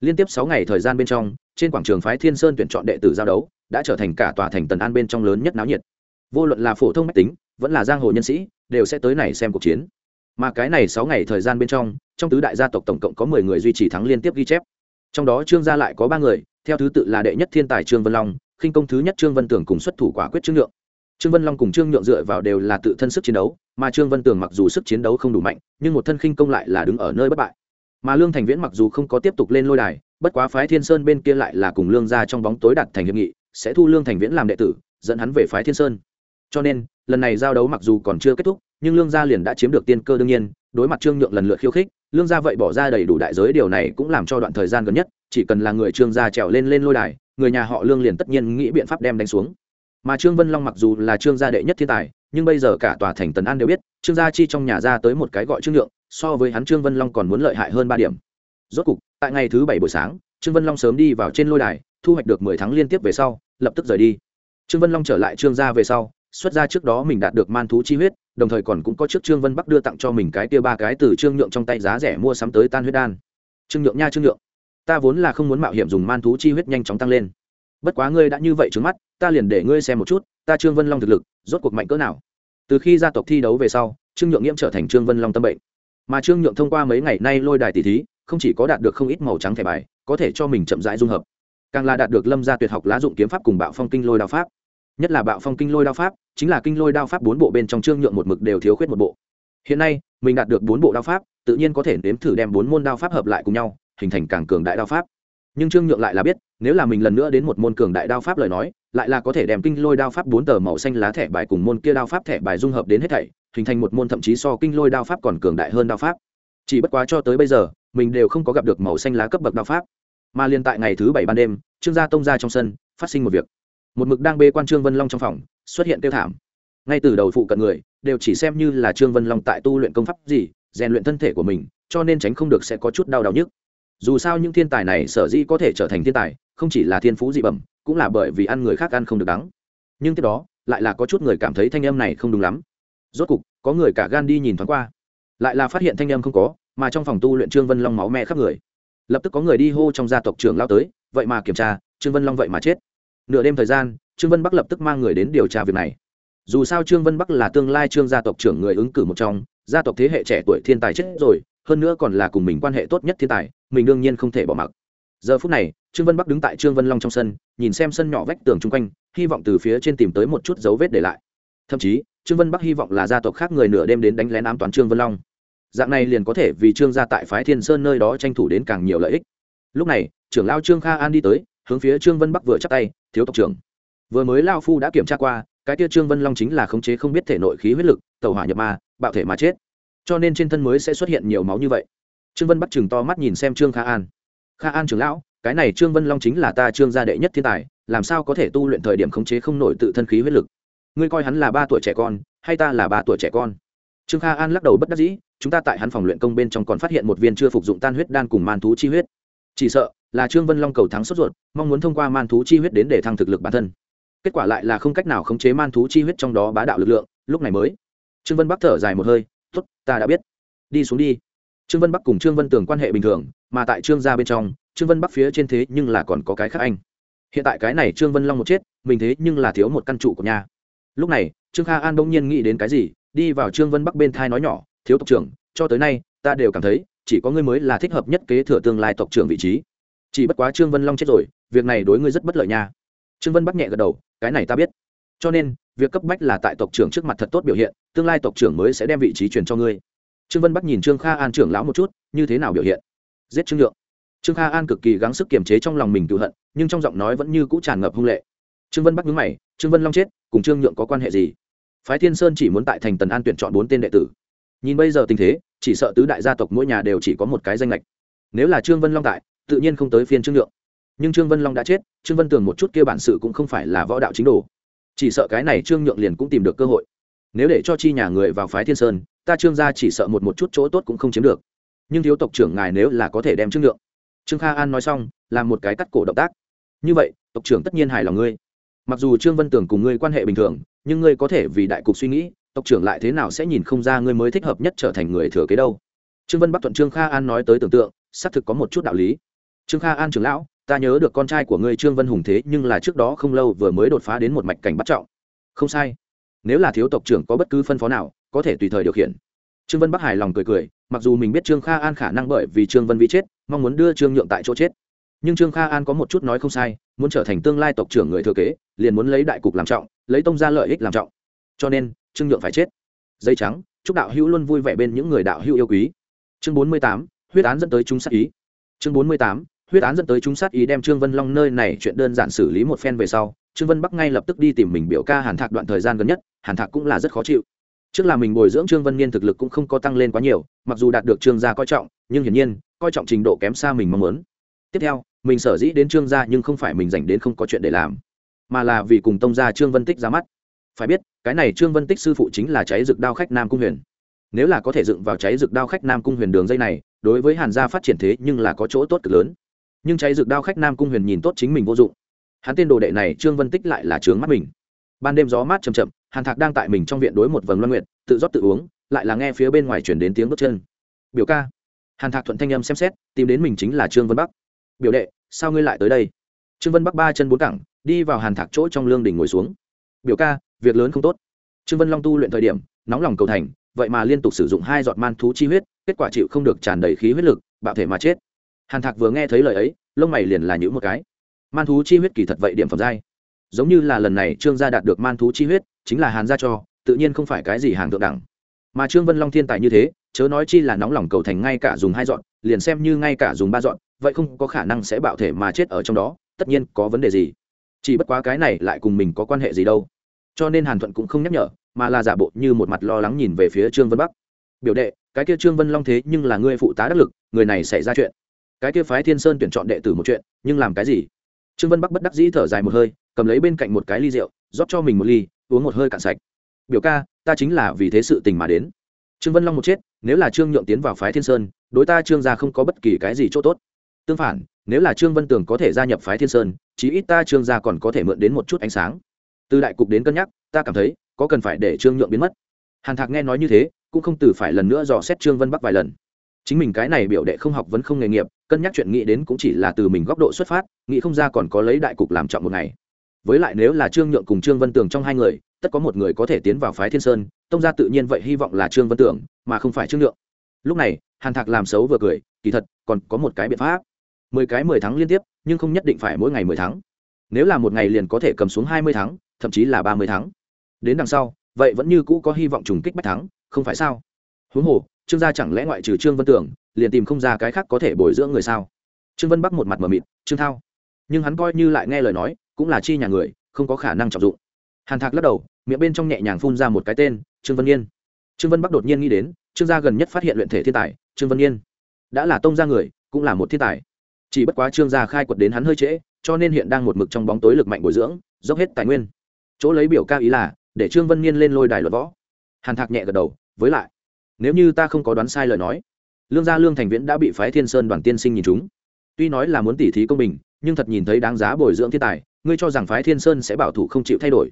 Liên tiếp sáu ngày thời gian bên trong, trên quảng trường phái thiên sơn tuyển chọn đệ tử giao đấu, đã trở thành cả tòa thành tần an bên trong lớn nhất náo nhiệt. Vô luận là phổ thông mách tính, vẫn là giang hồ nhân sĩ, đều sẽ tới này xem cuộc chiến. Mà cái này sáu ngày thời gian bên trong trong tứ đại gia tộc tổng cộng có mười người duy trì thắng liên tiếp ghi chép. Trong đó trương gia lại có ba người theo thứ tự là đệ nhất thiên tài trương vân long, khinh công thứ nhất trương vân tưởng cùng xuất thủ quả quyết trương nhượng. Trương vân long cùng trương nhượng dựa vào đều là tự thân sức chiến đấu, mà trương vân tường mặc dù sức chiến đấu không đủ mạnh, nhưng một thân khinh công lại là đứng ở nơi bất bại. Mà lương thành viễn mặc dù không có tiếp tục lên lôi đài, bất quá phái thiên sơn bên kia lại là cùng lương gia trong bóng tối đặt thành hiệp nghị, sẽ thu lương thành viễn làm đệ tử, dẫn hắn về phái thiên sơn. Cho nên, lần này giao đấu mặc dù còn chưa kết thúc nhưng lương gia liền đã chiếm được tiên cơ đương nhiên, đối mặt trương nhượng lần lượt khiêu khích, lương gia vậy bỏ ra đầy đủ đại giới, điều này cũng làm cho đoạn thời gian gần nhất, chỉ cần là người trương gia trèo lên lên lôi đài, người nhà họ lương liền tất nhiên nghĩ biện pháp đem đánh xuống. Mà trương vân long mặc dù là trương gia đệ nhất thiên tài, nhưng bây giờ cả tòa thành tần an đều biết, trương gia chi trong nhà ra tới một cái gọi trương nhượng, so với hắn trương vân long còn muốn lợi hại hơn ba điểm. Rốt cục, tại ngày thứ bảy buổi sáng, trương vân long sớm đi vào trên lôi đài, thu hoạch được mười tháng liên tiếp về sau, lập tức rời đi. Trương vân long trở lại trương gia về sau, xuất ra trước đó mình đạt được man thú chi huyết đồng thời còn cũng có trước trương vân bắc đưa tặng cho mình cái tia ba cái từ trương nhượng trong tay giá rẻ mua sắm tới tan huyết đan. Trương nhượng nha trương nhượng, ta vốn là không muốn mạo hiểm dùng man thú chi huyết nhanh chóng tăng lên. Bất quá ngươi đã như vậy trứng mắt, ta liền để ngươi xem một chút, ta trương vân long thực lực, rốt cuộc mạnh cỡ nào? Từ khi gia tộc thi đấu về sau, trương nhượng nghiễm trở thành trương vân long tâm bệnh. Mà trương nhượng thông qua mấy ngày nay lôi đài tỷ thí, không chỉ có đạt được không ít màu trắng thẻ bài, có thể cho mình chậm rãi dung hợp. Càng là đạt được lâm gia tuyệt học lá dụng kiếm pháp cùng bạo phong kinh lôi đạo pháp nhất là bạo phong kinh lôi đao pháp, chính là kinh lôi đao pháp bốn bộ bên trong trương nhượng một mực đều thiếu khuyết một bộ. Hiện nay, mình đạt được bốn bộ đao pháp, tự nhiên có thể nếm thử đem bốn môn đao pháp hợp lại cùng nhau, hình thành càng cường đại đao pháp. Nhưng trương nhượng lại là biết, nếu là mình lần nữa đến một môn cường đại đao pháp lời nói, lại là có thể đem kinh lôi đao pháp bốn tờ màu xanh lá thẻ bài cùng môn kia đao pháp thẻ bài dung hợp đến hết thảy, hình thành một môn thậm chí so kinh lôi đao pháp còn cường đại hơn đao pháp. Chỉ bất quá cho tới bây giờ, mình đều không có gặp được màu xanh lá cấp bậc đao pháp. Mà liên tại ngày thứ bảy ban đêm, trương gia tông ra trong sân, phát sinh một việc một mực đang bê quan trương vân long trong phòng, xuất hiện tiêu thảm. Ngay từ đầu phụ cận người, đều chỉ xem như là trương vân long tại tu luyện công pháp gì, rèn luyện thân thể của mình, cho nên tránh không được sẽ có chút đau đau nhức. Dù sao những thiên tài này sở dĩ có thể trở thành thiên tài, không chỉ là thiên phú dị bẩm, cũng là bởi vì ăn người khác ăn không được đắng. Nhưng tiếp đó, lại là có chút người cảm thấy thanh âm này không đúng lắm. Rốt cục, có người cả gan đi nhìn thoáng qua. Lại là phát hiện thanh âm không có, mà trong phòng tu luyện trương vân long máu me khắp người. Lập tức có người đi hô trong gia tộc trưởng lao tới, vậy mà kiểm tra, trương vân long vậy mà chết nửa đêm thời gian, trương vân bắc lập tức mang người đến điều tra việc này. Dù sao trương vân bắc là tương lai trương gia tộc trưởng người ứng cử một trong, gia tộc thế hệ trẻ tuổi thiên tài chết rồi, hơn nữa còn là cùng mình quan hệ tốt nhất thiên tài, mình đương nhiên không thể bỏ mặc. Giờ phút này, trương vân bắc đứng tại trương vân long trong sân, nhìn xem sân nhỏ vách tường chung quanh, hy vọng từ phía trên tìm tới một chút dấu vết để lại. Thậm chí, trương vân bắc hy vọng là gia tộc khác người nửa đêm đến đánh lén ám toán trương vân long. Dạng này liền có thể vì trương gia tại phái thiên sơn nơi đó tranh thủ đến càng nhiều lợi ích. Lúc này, trưởng lao trương kha an đi tới hướng phía trương vân bắc vừa chắc tay, thiếu tộc trưởng, vừa mới lao phu đã kiểm tra qua, cái tia trương vân long chính là khống chế không biết thể nội khí huyết lực, tàu hỏa nhập ma, bạo thể mà chết. Cho nên trên thân mới sẽ xuất hiện nhiều máu như vậy. Trương vân bắc chừng to mắt nhìn xem trương kha an. Kha an trưởng lão, cái này trương vân long chính là ta trương gia đệ nhất thiên tài, làm sao có thể tu luyện thời điểm khống chế không nổi tự thân khí huyết lực? Ngươi coi hắn là ba tuổi trẻ con, hay ta là ba tuổi trẻ con? Trương kha an lắc đầu bất đắc dĩ, chúng ta tại hắn phòng luyện công bên trong còn phát hiện một viên chưa phục dụng tan huyết đan cùng man thú chi huyết. Chỉ sợ là trương vân long cầu thắng sốt ruột, mong muốn thông qua man thú chi huyết đến để thăng thực lực bản thân. Kết quả lại là không cách nào khống chế man thú chi huyết trong đó bá đạo lực lượng, lúc này mới. Trương vân bắc thở dài một hơi t ố t ta đã biết. Đi xuống đi. Trương vân bắc cùng trương vân tường quan hệ bình thường, mà tại trương gia bên trong, trương vân bắc phía trên thế nhưng là còn có cái khác anh. Hiện tại cái này trương vân long một chết, mình thế nhưng là thiếu một căn trụ của nhà. Lúc này, trương kha an bỗng nhiên nghĩ đến cái gì, đi vào trương vân bắc bên thai nói nhỏ, thiếu tộc trưởng, cho tới nay, ta đều cảm thấy, chỉ có ngươi mới là thích hợp nhất kế thừa tương lai tộc trưởng vị trí chỉ bất quá trương vân long chết rồi, việc này đối ngươi rất bất lợi nha. Trương vân bắc nhẹ gật đầu, cái này ta biết. Cho nên, việc cấp bách là tại tộc trưởng trước mặt thật tốt biểu hiện, tương lai tộc trưởng mới sẽ đem vị trí truyền cho ngươi. Trương vân bắc nhìn trương kha an trưởng lão một chút, như thế nào biểu hiện? Giết trương nhượng. Trương kha an cực kỳ gắng sức kiềm chế trong lòng mình cựu hận, nhưng trong giọng nói vẫn như cũ tràn ngập hung lệ. Trương vân bắc nhướng mày, trương vân long chết, cùng trương nhượng có quan hệ gì? Phái thiên sơn chỉ muốn tại thành tần an tuyển chọn bốn tên đệ tử. Nhìn bây giờ tình thế, chỉ sợ tứ đại gia tộc mỗi nhà đều chỉ có một cái danh lệch nếu là trương vân long tại tự nhiên không tới phiên trương nhượng. Nhưng trương vân long đã chết, trương vân tường một chút kia bản sự cũng không phải là võ đạo chính đồ. Chỉ sợ cái này trương nhượng liền cũng tìm được cơ hội. Nếu để cho chi nhà người vào phái thiên sơn, ta trương gia chỉ sợ một một chút chỗ tốt cũng không chiếm được. Nhưng thiếu tộc trưởng ngài nếu là có thể đem trương nhượng. Trương kha an nói xong, làm một cái cắt cổ động tác. Như vậy, tộc trưởng tất nhiên hài lòng ngươi. Mặc dù trương vân tường cùng ngươi quan hệ bình thường, nhưng ngươi có thể vì đại cục suy nghĩ, tộc trưởng lại thế nào sẽ nhìn không ra ngươi mới thích hợp nhất trở thành người thừa kế đâu. Trương vân bắc thuận trương kha an nói tới tưởng tượng, xác thực có một chút đạo lý trương kha an trưởng lão, ta nhớ được con trai của ngươi trương vân hùng thế, nhưng là trước đó không lâu vừa mới đột phá đến một mạch cảnh bắt trọng. Không sai. Nếu là thiếu tộc trưởng có bất cứ phân phó nào, có thể tùy thời điều khiển. Trương vân bắc hài lòng cười cười, mặc dù mình biết trương kha an khả năng bởi vì trương vân vi chết, mong muốn đưa trương nhượng tại chỗ chết. Nhưng trương kha an có một chút nói không sai, muốn trở thành tương lai tộc trưởng người thừa kế, liền muốn lấy đại cục làm trọng, lấy tông ra lợi ích làm trọng. Cho nên, trương nhượng phải chết. Dây trắng, chúc đạo hữu luôn vui vẻ bên những người đạo hữu yêu quý. Chương bốn mươi tám, huyết án dẫn tới chúng sát ý. Chương bốn mươi tám huyết án dẫn tới chúng sát ý đem trương vân long nơi này chuyện đơn giản xử lý một phen về sau, trương vân bắc ngay lập tức đi tìm mình biểu ca hàn thạc đoạn thời gian gần nhất, hàn thạc cũng là rất khó chịu. Trước là mình bồi dưỡng trương vân niên thực lực cũng không có tăng lên quá nhiều, mặc dù đạt được trương gia coi trọng, nhưng hiển nhiên, coi trọng trình độ kém xa mình mong muốn. Tiếp theo, mình sở dĩ đến trương gia nhưng không phải mình dành đến không có chuyện để làm, mà là vì cùng tông gia trương vân tích ra mắt. Phải biết, cái này trương vân tích sư phụ chính là cháy rực đao khách nam cung huyền. Nếu là có thể dựng vào cháy rực đao khách nam cung huyền đường dây này, đối với hàn gia phát triển thế nhưng là có chỗ tốt cực lớn nhưng cháy rực đao khách nam cung huyền nhìn tốt chính mình vô dụng. Hắn tên đồ đệ này, trương vân tích lại là trướng mắt mình. Ban đêm gió mát chầm chậm, hàn thạc đang tại mình trong viện đối một vầng loan nguyện tự rót tự uống, lại là nghe phía bên ngoài chuyển đến tiếng bước chân. Biểu ca. Hàn thạc thuận thanh âm xem xét, tìm đến mình chính là trương vân bắc. Biểu đệ, sao ngươi lại tới đây? Trương vân bắc ba chân bốn cẳng, đi vào hàn thạc chỗ trong lương đình ngồi xuống. Biểu ca, việc lớn không tốt. Trương vân long tu luyện thời điểm, nóng lòng cầu thành, vậy mà liên tục sử dụng hai giọt man thú chi huyết, kết quả chịu không được tràn đầy khí huyết lực, bạo thể mà chết hàn thạc vừa nghe thấy lời ấy, lông mày liền là nhữ một cái. Man thú chi huyết kỳ thật vậy điểm phẩm giai. Giống như là lần này trương gia đạt được man thú chi huyết, chính là hàn gia cho, tự nhiên không phải cái gì hàng thượng đẳng. Mà trương vân long thiên tài như thế, chớ nói chi là nóng lòng cầu thành ngay cả dùng hai dọn, liền xem như ngay cả dùng ba dọn, vậy không có khả năng sẽ bạo thể mà chết ở trong đó, tất nhiên có vấn đề gì. Chỉ bất quá cái này lại cùng mình có quan hệ gì đâu. Cho nên hàn thuận cũng không nhắc nhở, mà là giả bộ như một mặt lo lắng nhìn về phía trương vân bắc. Biểu đệ, cái kia trương vân long thế nhưng là ngươi phụ tá đắc lực, người này xảy ra chuyện cái kia phái thiên sơn tuyển chọn đệ tử một chuyện, nhưng làm cái gì? Trương vân bắc bất đắc dĩ thở dài một hơi, cầm lấy bên cạnh một cái ly rượu, rót cho mình một ly, uống một hơi cạn sạch. Biểu ca, ta chính là vì thế sự tình mà đến. Trương vân long một chết, nếu là trương nhượng tiến vào phái thiên sơn, đối ta trương gia không có bất kỳ cái gì chỗ tốt. Tương phản, nếu là trương vân tường có thể gia nhập phái thiên sơn, chí ít ta trương gia còn có thể mượn đến một chút ánh sáng. Từ đại cục đến cân nhắc, ta cảm thấy, có cần phải để trương nhượng biến mất. Hàn thạc nghe nói như thế, cũng không từ phải lần nữa dò xét trương vân bắc vài lần. Chính mình cái này biểu đệ không học vẫn không nghề nghiệp cân nhắc chuyện nghĩ đến cũng chỉ là từ mình góc độ xuất phát, nghĩ không ra còn có lấy đại cục làm trọng một ngày. Với lại nếu là trương nhượng cùng trương vân tường trong hai người, tất có một người có thể tiến vào phái thiên sơn, tông gia tự nhiên vậy hy vọng là trương vân tường, mà không phải trương nhượng. Lúc này, hàn thạc làm xấu vừa cười, kỳ thật, còn có một cái biện pháp. Mười cái mười tháng liên tiếp, nhưng không nhất định phải mỗi ngày mười tháng nếu là một ngày liền có thể cầm xuống hai mươi tháng thậm chí là ba mươi tháng đến đằng sau, vậy vẫn như cũ có hy vọng trùng kích bách thắng, không phải sao? Huống hồ, trương gia chẳng lẽ ngoại trừ trương vân tưởng liền tìm không ra cái khác có thể bồi dưỡng người sao? Trương vân bắc một mặt mờ mịt, trương thao. Nhưng hắn coi như lại nghe lời nói, cũng là chi nhà người, không có khả năng trọng dụng. Hàn thạc lắc đầu, miệng bên trong nhẹ nhàng phun ra một cái tên, trương vân yên. Trương vân bắc đột nhiên nghĩ đến, trương gia gần nhất phát hiện luyện thể thiên tài, trương vân yên. Đã là tông gia người, cũng là một thiên tài. Chỉ bất quá trương gia khai quật đến hắn hơi trễ, cho nên hiện đang một mực trong bóng tối lực mạnh bồi dưỡng, dốc hết tài nguyên. Chỗ lấy biểu ca ý là, để trương vân niên lên lôi đài luật võ. Hàn thạc nhẹ gật đầu, với lại, nếu như ta không có đoán sai lời nói lương gia lương thành viễn đã bị phái thiên sơn đoàn tiên sinh nhìn chúng. Tuy nói là muốn tỉ thí công bình, nhưng thật nhìn thấy đáng giá bồi dưỡng thiên tài, ngươi cho rằng phái thiên sơn sẽ bảo thủ không chịu thay đổi.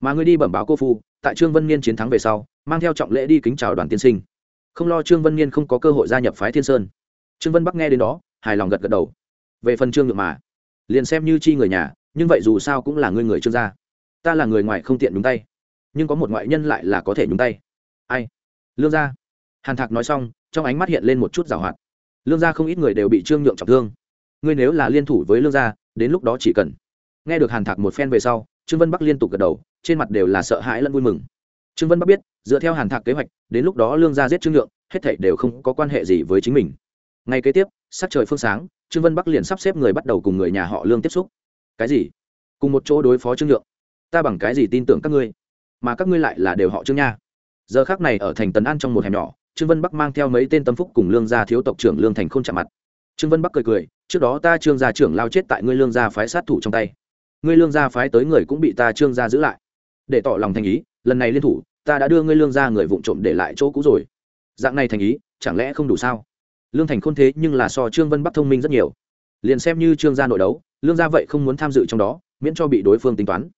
Mà ngươi đi bẩm báo cô phu, tại trương vân niên chiến thắng về sau, mang theo trọng lễ đi kính chào đoàn tiên sinh. Không lo trương vân niên không có cơ hội gia nhập phái thiên sơn. Trương vân bắc nghe đến đó, hài lòng gật gật đầu. Về phần trương ngược mà, liền xem như chi người nhà, nhưng vậy dù sao cũng là ngươi người trương gia. Ta là người ngoài không tiện nhúng tay. Nhưng có một ngoại nhân lại là có thể nhúng tay. Ai? Lương gia. Hàn thạc nói xong trong ánh mắt hiện lên một chút giảo hoạt. Lương gia không ít người đều bị trương nhượng trọng thương. Ngươi nếu là liên thủ với lương gia, đến lúc đó chỉ cần. Nghe được hàn thạc một phen về sau, trương vân bắc liên tục gật đầu, trên mặt đều là sợ hãi lẫn vui mừng. Trương vân bắc biết, dựa theo hàn thạc kế hoạch, đến lúc đó lương gia giết trương nhượng, hết thảy đều không có quan hệ gì với chính mình. Ngay kế tiếp, sắc trời phương sáng, trương vân bắc liền sắp xếp người bắt đầu cùng người nhà họ lương tiếp xúc. Cái gì? Cùng một chỗ đối phó trương nhượng. Ta bằng cái gì tin tưởng các ngươi? Mà các ngươi lại là đều họ trương nha. Giờ khác này ở thành tấn an trong một hẻm nhỏ trương vân bắc mang theo mấy tên tâm phúc cùng lương gia thiếu tộc trưởng lương thành k h ô n chạm mặt. Trương vân bắc cười cười, trước đó ta trương gia trưởng lao chết tại ngươi lương gia phái sát thủ trong tay. Ngươi lương gia phái tới người cũng bị ta trương gia giữ lại. Để tỏ lòng thành ý, lần này liên thủ, ta đã đưa ngươi lương gia người vụng trộm để lại chỗ cũ rồi. Dạng này thành ý, chẳng lẽ không đủ sao? Lương thành khôn thế nhưng là so trương vân bắc thông minh rất nhiều. Liền xem như trương gia nội đấu, lương gia vậy không muốn tham dự trong đó, miễn cho bị đối phương tính toán.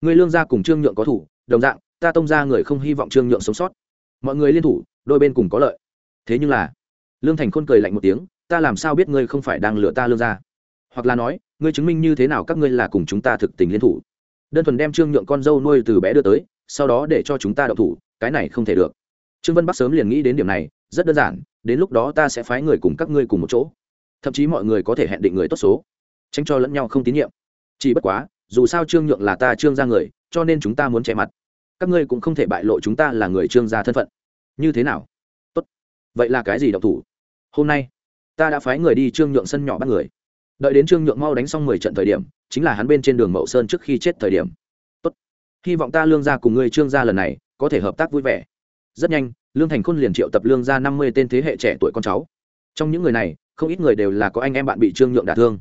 Ngươi lương gia cùng trương nhượng có thủ, đồng dạng, ta tông ra người không hy vọng trương nhượng sống sót. Mọi người liên thủ đôi bên cùng có lợi. Thế nhưng là, lương thành khôn cười lạnh một tiếng, ta làm sao biết ngươi không phải đang lừa ta lương ra hoặc là nói, ngươi chứng minh như thế nào các ngươi là cùng chúng ta thực tình liên thủ? Đơn thuần đem trương nhượng con dâu nuôi từ bé đưa tới, sau đó để cho chúng ta đậu thủ, cái này không thể được. Trương vân bắc sớm liền nghĩ đến điểm này, rất đơn giản, đến lúc đó ta sẽ phái người cùng các ngươi cùng một chỗ. Thậm chí mọi người có thể hẹn định người tốt số, tránh cho lẫn nhau không tín nhiệm. Chỉ bất quá, dù sao trương nhượng là ta trương ra người, cho nên chúng ta muốn che mặt. Các ngươi cũng không thể bại lộ chúng ta là người trương gia thân phận như thế nào? Tốt. Vậy là cái gì độc thủ? Hôm nay, ta đã phái người đi trương nhượng sân nhỏ bắt người. Đợi đến trương nhượng mau đánh xong mười trận thời điểm, chính là hắn bên trên đường mậu sơn trước khi chết thời điểm. Tốt. Hy vọng ta lương gia cùng ngươi trương gia lần này có thể hợp tác vui vẻ. Rất nhanh, lương thành khôn liền triệu tập lương gia năm mươi tên thế hệ trẻ tuổi con cháu. Trong những người này, không ít người đều là có anh em bạn bị trương nhượng đả thương.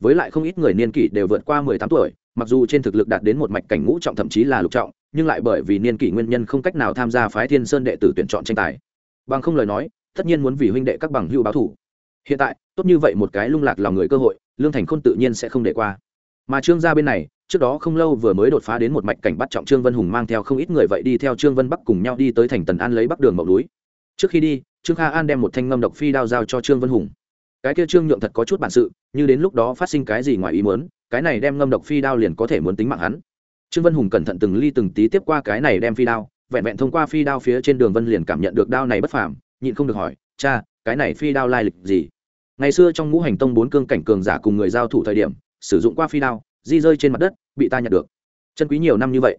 Với lại không ít người niên kỷ đều vượt qua mười tám tuổi, mặc dù trên thực lực đạt đến một mạch cảnh ngũ trọng thậm chí là lục trọng nhưng lại bởi vì niên kỷ nguyên nhân không cách nào tham gia phái thiên sơn đệ tử tuyển chọn tranh tài. Bằng không lời nói, tất nhiên muốn vì huynh đệ các bằng hưu báo thủ. Hiện tại, tốt như vậy một cái lung lạc lòng người cơ hội, lương thành khôn tự nhiên sẽ không để qua. Mà trương gia bên này, trước đó không lâu vừa mới đột phá đến một mạch cảnh bắt trọng trương vân hùng mang theo không ít người vậy đi theo trương vân bắc cùng nhau đi tới thành tần an lấy bắc đường mậu núi. Trước khi đi, trương kha an đem một thanh ngâm độc phi đao giao cho trương vân hùng. Cái kia trương nhượng thật có chút bản sự, như đến lúc đó phát sinh cái gì ngoài ý muốn, cái này đem ngâm độc phi đao liền có thể muốn tính mạng hắn trương vân hùng cẩn thận từng ly từng tí tiếp qua cái này đem phi đao, vẹn vẹn thông qua phi đao phía trên đường vân liền cảm nhận được đao này bất phàm, nhịn không được hỏi, cha, cái này phi đao lai lịch gì? Ngày xưa trong ngũ hành tông bốn cương cảnh cường giả cùng người giao thủ thời điểm, sử dụng qua phi đao, di rơi trên mặt đất, bị ta nhặt được. Chân quý nhiều năm như vậy,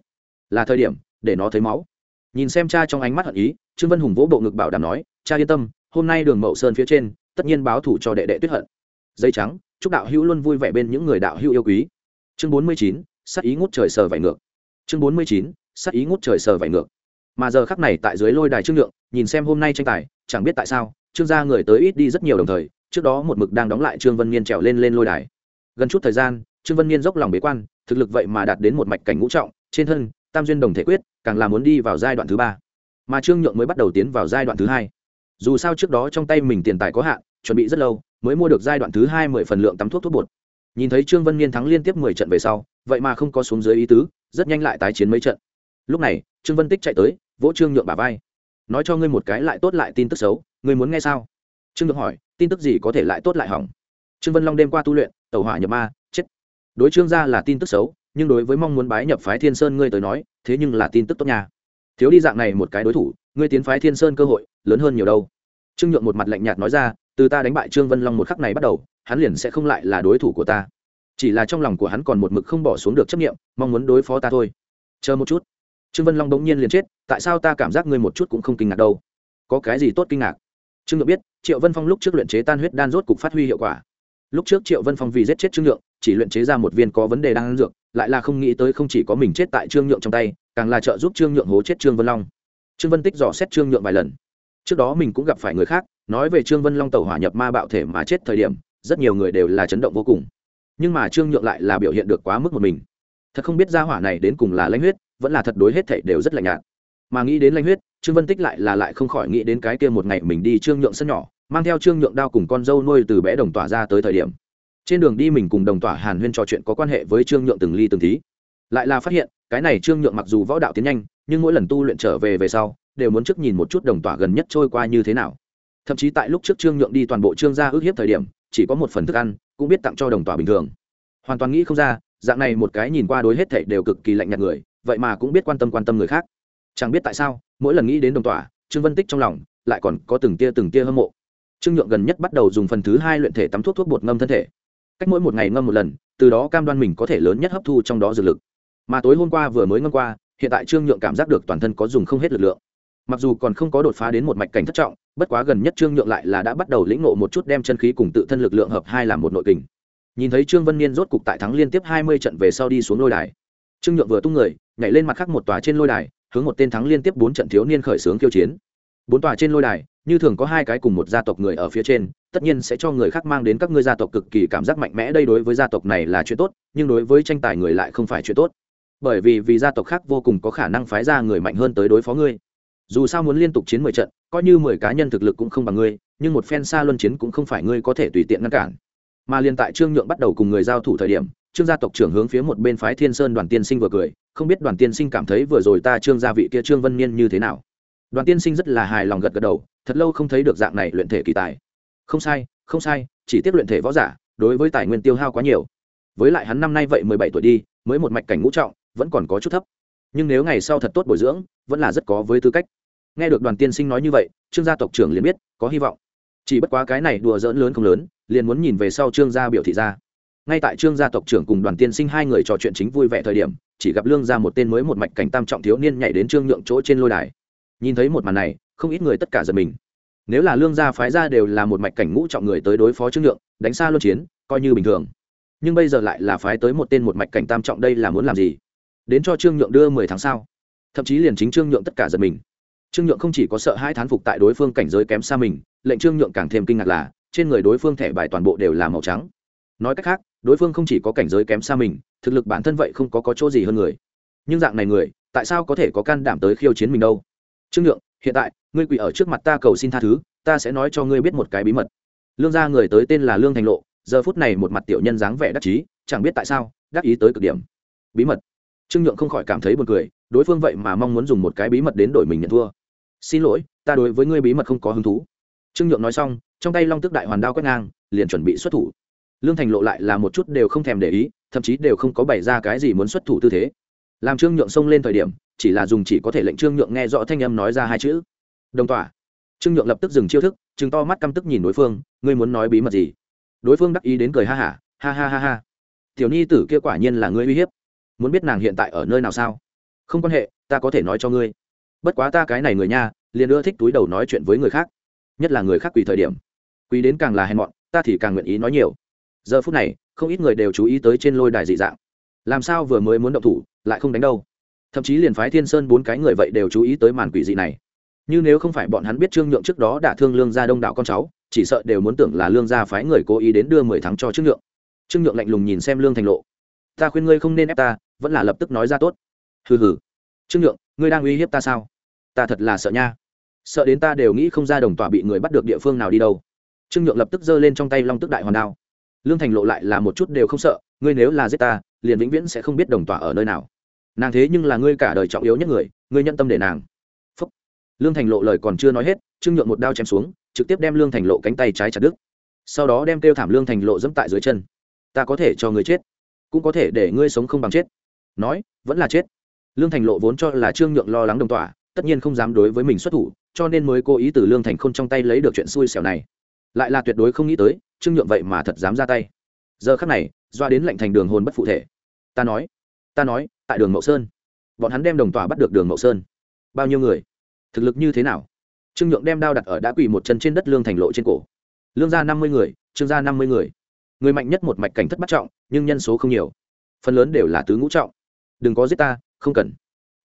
là thời điểm để nó thấy máu. Nhìn xem cha trong ánh mắt hận ý, trương vân hùng vỗ bộ ngực bảo đảm nói, cha yên tâm, hôm nay đường mậu sơn phía trên, tất nhiên báo thủ cho đệ đệ tuyết hận. Dây trắng, chúc đạo hữu luôn vui vẻ bên những người đạo hữu yêu quý. Chương bốn mươi chín sát ý ngút trời sờ vải ngược. Chương bốn mươi chín sắc ý ngút trời sờ vải ngược. Mà giờ khắc này tại dưới lôi đài trương lượng, nhìn xem hôm nay tranh tài, chẳng biết tại sao trương gia người tới ít đi rất nhiều đồng thời, trước đó một mực đang đóng lại trương vân niên trèo lên lên lôi đài. Gần chút thời gian, trương vân niên dốc lòng bế quan, thực lực vậy mà đạt đến một mạch cảnh ngũ trọng, trên thân, tam duyên đồng thể quyết, càng là muốn đi vào giai đoạn thứ ba. Mà trương nhượng mới bắt đầu tiến vào giai đoạn thứ hai. Dù sao trước đó trong tay mình tiền tài có hạn, chuẩn bị rất lâu, mới mua được giai đoạn thứ hai mười phần lượng tắm thuốc thuốc bột. Nhìn thấy trương vân niên thắng liên tiếp mười trận về sau vậy mà không có xuống dưới ý tứ, rất nhanh lại tái chiến mấy trận. Lúc này, trương vân tích chạy tới, vỗ trương nhượng bà vai. Nói cho ngươi một cái lại tốt lại tin tức xấu, ngươi muốn nghe sao? Trương nhượng hỏi, tin tức gì có thể lại tốt lại hỏng? Trương vân long đêm qua tu luyện tàu hỏa nhập ma, chết. Đối trương gia là tin tức xấu, nhưng đối với mong muốn bái nhập phái thiên sơn ngươi tới nói, thế nhưng là tin tức tốt nhà. thiếu đi dạng này một cái đối thủ, ngươi tiến phái thiên sơn cơ hội, lớn hơn nhiều đâu. Trương nhượng một mặt lạnh nhạt nói ra, từ ta đánh bại trương vân long một khắc này bắt đầu, hắn liền sẽ không lại là đối thủ của ta chỉ là trong lòng của hắn còn một mực không bỏ xuống được chấp nghiệm mong muốn đối phó ta thôi. Chờ một chút. Trương vân long bỗng nhiên liền chết, tại sao ta cảm giác ngươi một chút cũng không kinh ngạc đâu? Có cái gì tốt kinh ngạc? Trương nhượng biết, triệu vân phong lúc trước luyện chế tan huyết đan rốt cục phát huy hiệu quả. Lúc trước triệu vân phong vì giết chết trương nhượng, chỉ luyện chế ra một viên có vấn đề đang ăn dược, lại là không nghĩ tới không chỉ có mình chết tại trương nhượng trong tay, càng là trợ giúp trương nhượng hố chết trương vân long. Trương vân tích dò xét trương nhượng vài lần. Trước đó mình cũng gặp phải người khác, nói về trương vân long tàu hỏa nhập ma bạo thể mà chết thời điểm, rất nhiều người đều là chấn động vô cùng nhưng mà trương nhượng lại là biểu hiện được quá mức một mình. Thật không biết ra hỏa này đến cùng là lãnh huyết, vẫn là thật đối hết thảy đều rất lạnh nhạt. Mà nghĩ đến lãnh huyết, trương vân tích lại là lại không khỏi nghĩ đến cái kia một ngày mình đi trương nhượng sân nhỏ, mang theo trương nhượng đao cùng con dâu nuôi từ bé đồng tỏa ra tới thời điểm. Trên đường đi mình cùng đồng tỏa hàn huyên trò chuyện có quan hệ với trương nhượng từng ly từng tí. Lại là phát hiện, cái này trương nhượng mặc dù võ đạo tiến nhanh, nhưng mỗi lần tu luyện trở về về sau, đều muốn trước nhìn một chút đồng tỏa gần nhất trôi qua như thế nào. Thậm chí tại lúc trước trương nhượng đi toàn bộ trương gia ước hiếp thời điểm chỉ có một phần thức ăn cũng biết tặng cho đồng tòa bình thường. Hoàn toàn nghĩ không ra dạng này một cái nhìn qua đối hết thảy đều cực kỳ lạnh nhạt người vậy mà cũng biết quan tâm quan tâm người khác. Chẳng biết tại sao mỗi lần nghĩ đến đồng tòa, trương vân tích trong lòng lại còn có từng tia từng tia hâm mộ. Trương nhượng gần nhất bắt đầu dùng phần thứ hai luyện thể tắm thuốc thuốc bột ngâm thân thể. Cách mỗi một ngày ngâm một lần từ đó cam đoan mình có thể lớn nhất hấp thu trong đó dược lực. Mà tối hôm qua vừa mới ngâm qua hiện tại trương nhượng cảm giác được toàn thân có dùng không hết lực lượng. Mặc dù còn không có đột phá đến một mạch cảnh thất trọng bất quá gần nhất trương nhượng lại là đã bắt đầu lĩnh ngộ một chút đem chân khí cùng tự thân lực lượng hợp hai làm một nội kình. Nhìn thấy trương vân niên rốt cục tại thắng liên tiếp hai mươi trận về sau đi xuống lôi đài. Trương nhượng vừa tung người, nhảy lên mặt khác một tòa trên lôi đài, hướng một tên thắng liên tiếp bốn trận thiếu niên khởi xướng kiêu chiến. Bốn tòa trên lôi đài, như thường có hai cái cùng một gia tộc người ở phía trên, tất nhiên sẽ cho người khác mang đến các ngươi gia tộc cực kỳ cảm giác mạnh mẽ, đây đối với gia tộc này là chuyện tốt, nhưng đối với tranh tài người lại không phải chuyện tốt. Bởi vì vì gia tộc khác vô cùng có khả năng phái ra người mạnh hơn tới đối phó ngươi dù sao muốn liên tục chiến mười trận, coi như mười cá nhân thực lực cũng không bằng ngươi, nhưng một phen xa luân chiến cũng không phải ngươi có thể tùy tiện ngăn cản. Mà liên tại trương nhượng bắt đầu cùng người giao thủ thời điểm, trương gia tộc trưởng hướng phía một bên phái thiên sơn đoàn tiên sinh vừa cười, không biết đoàn tiên sinh cảm thấy vừa rồi ta trương gia vị kia trương vân niên như thế nào. Đoàn tiên sinh rất là hài lòng gật gật đầu, thật lâu không thấy được dạng này luyện thể kỳ tài. Không sai không sai, chỉ tiếp luyện thể võ giả, đối với tài nguyên tiêu hao quá nhiều. Với lại hắn năm nay vậy mười bảy tuổi đi, mới một mạch cảnh ngũ trọng, vẫn còn có chút thấp nhưng nếu ngày sau thật tốt bồi dưỡng, vẫn là rất có với tư cách. Nghe được đoàn tiên sinh nói như vậy, trương gia tộc trưởng liền biết, có hy vọng. Chỉ bất quá cái này đùa dỡn lớn không lớn, liền muốn nhìn về sau trương gia biểu thị ra. Ngay tại trương gia tộc trưởng cùng đoàn tiên sinh hai người trò chuyện chính vui vẻ thời điểm, chỉ gặp lương ra một tên mới một mạch cảnh tam trọng thiếu niên nhảy đến trương nhượng chỗ trên lôi đài. Nhìn thấy một màn này, không ít người tất cả giật mình. Nếu là lương gia phái ra đều là một mạch cảnh ngũ trọng người tới đối phó trương nhượng, đánh xa luân chiến, coi như bình thường. Nhưng bây giờ lại là phái tới một tên một mạch cảnh tam trọng đây là muốn làm gì? Đến cho trương nhượng đưa mười tháng sau thậm chí liền chính trương nhượng tất cả giật mình. Trương nhượng không chỉ có sợ hai thán phục tại đối phương cảnh giới kém xa mình lệnh trương nhượng càng thêm kinh ngạc là trên người đối phương thẻ bài toàn bộ đều là màu trắng. Nói cách khác đối phương không chỉ có cảnh giới kém xa mình thực lực bản thân vậy không có, có chỗ gì hơn người. Nhưng dạng này người tại sao có thể có can đảm tới khiêu chiến mình đâu? Trương nhượng hiện tại ngươi quỳ ở trước mặt ta cầu xin tha thứ ta sẽ nói cho ngươi biết một cái bí mật. Lương gia người tới tên là lương thành lộ giờ phút này một mặt tiểu nhân dáng vẻ đắc chí chẳng biết tại sao đắc ý tới cực điểm. Bí mật trương nhượng không khỏi cảm thấy buồn cười đối phương vậy mà mong muốn dùng một cái bí mật đến đổi mình nhận thua. Xin lỗi ta đối với ngươi bí mật không có hứng thú. Trương nhượng nói xong trong tay long tức đại hoàn đao quét ngang liền chuẩn bị xuất thủ. Lương thành lộ lại là một chút đều không thèm để ý thậm chí đều không có bày ra cái gì muốn xuất thủ tư thế. Làm trương nhượng xông lên thời điểm chỉ là dùng chỉ có thể lệnh trương nhượng nghe rõ thanh âm nói ra hai chữ. Đồng tỏa. Trương nhượng lập tức dừng chiêu thức chứng to mắt căm tức nhìn đối phương ngươi muốn nói bí mật gì? Đối phương đắc ý đến cười ha hả ha, ha ha ha ha. Tiểu nhi tử kia quả nhiên là ngươi uy hiếp muốn biết nàng hiện tại ở nơi nào sao? Không quan hệ, ta có thể nói cho ngươi. Bất quá ta cái này người nha, liền ưa thích túi đầu nói chuyện với người khác, nhất là người khác quỳ thời điểm. Quỳ đến càng là hèn mọn, ta thì càng nguyện ý nói nhiều. Giờ phút này, không ít người đều chú ý tới trên lôi đài dị dạng. Làm sao vừa mới muốn động thủ, lại không đánh đâu? Thậm chí liền phái thiên sơn bốn cái người vậy đều chú ý tới màn quỷ dị này. Như nếu không phải bọn hắn biết trương nhượng trước đó đã thương lương gia đông đạo con cháu, chỉ sợ đều muốn tưởng là lương gia phái người cố ý đến đưa mười tháng cho trương nhượng. Trương nhượng lạnh lùng nhìn xem lương thành lộ. Ta khuyên ngươi không nên ép ta vẫn là lập tức nói ra tốt. Hừ hừ. Trương nhượng, ngươi đang uy hiếp ta sao? Ta thật là sợ nha. Sợ đến ta đều nghĩ không ra đồng tỏa bị người bắt được địa phương nào đi đâu. Trương nhượng lập tức giơ lên trong tay long tức đại hoàn đao. Lương thành lộ lại là một chút đều không sợ, ngươi nếu là giết ta, liền vĩnh viễn sẽ không biết đồng tỏa ở nơi nào. Nàng thế nhưng là ngươi cả đời trọng yếu nhất người, ngươi nhân tâm để nàng. Phúc. lương thành lộ lời còn chưa nói hết, trương nhượng một đao chém xuống, trực tiếp đem lương thành lộ cánh tay trái chặt đứt. Sau đó đem kêu thảm lương thành lộ dẫm tại dưới chân. Ta có thể cho ngươi chết, cũng có thể để ngươi sống không bằng chết nói, vẫn là chết. Lương thành lộ vốn cho là trương nhượng lo lắng đồng tỏa, tất nhiên không dám đối với mình xuất thủ, cho nên mới cố ý từ lương thành k h ô n trong tay lấy được chuyện xui xẻo này. Lại là tuyệt đối không nghĩ tới, trương nhượng vậy mà thật dám ra tay. Giờ khắc này, doa đến lệnh thành đường hồn bất phụ thể. Ta nói ta nói, tại đường mậu sơn. Bọn hắn đem đồng tỏa bắt được đường mậu sơn. Bao nhiêu người? Thực lực như thế nào? Trương nhượng đem đao đặt ở đã quỳ một chân trên đất lương thành lộ trên cổ. Lương ra năm mươi người, trương gia năm mươi người. Người mạnh nhất một mạch cảnh thất bắt trọng, nhưng nhân số không nhiều. Phần lớn đều là tứ ngũ trọng đừng có giết ta, không cần.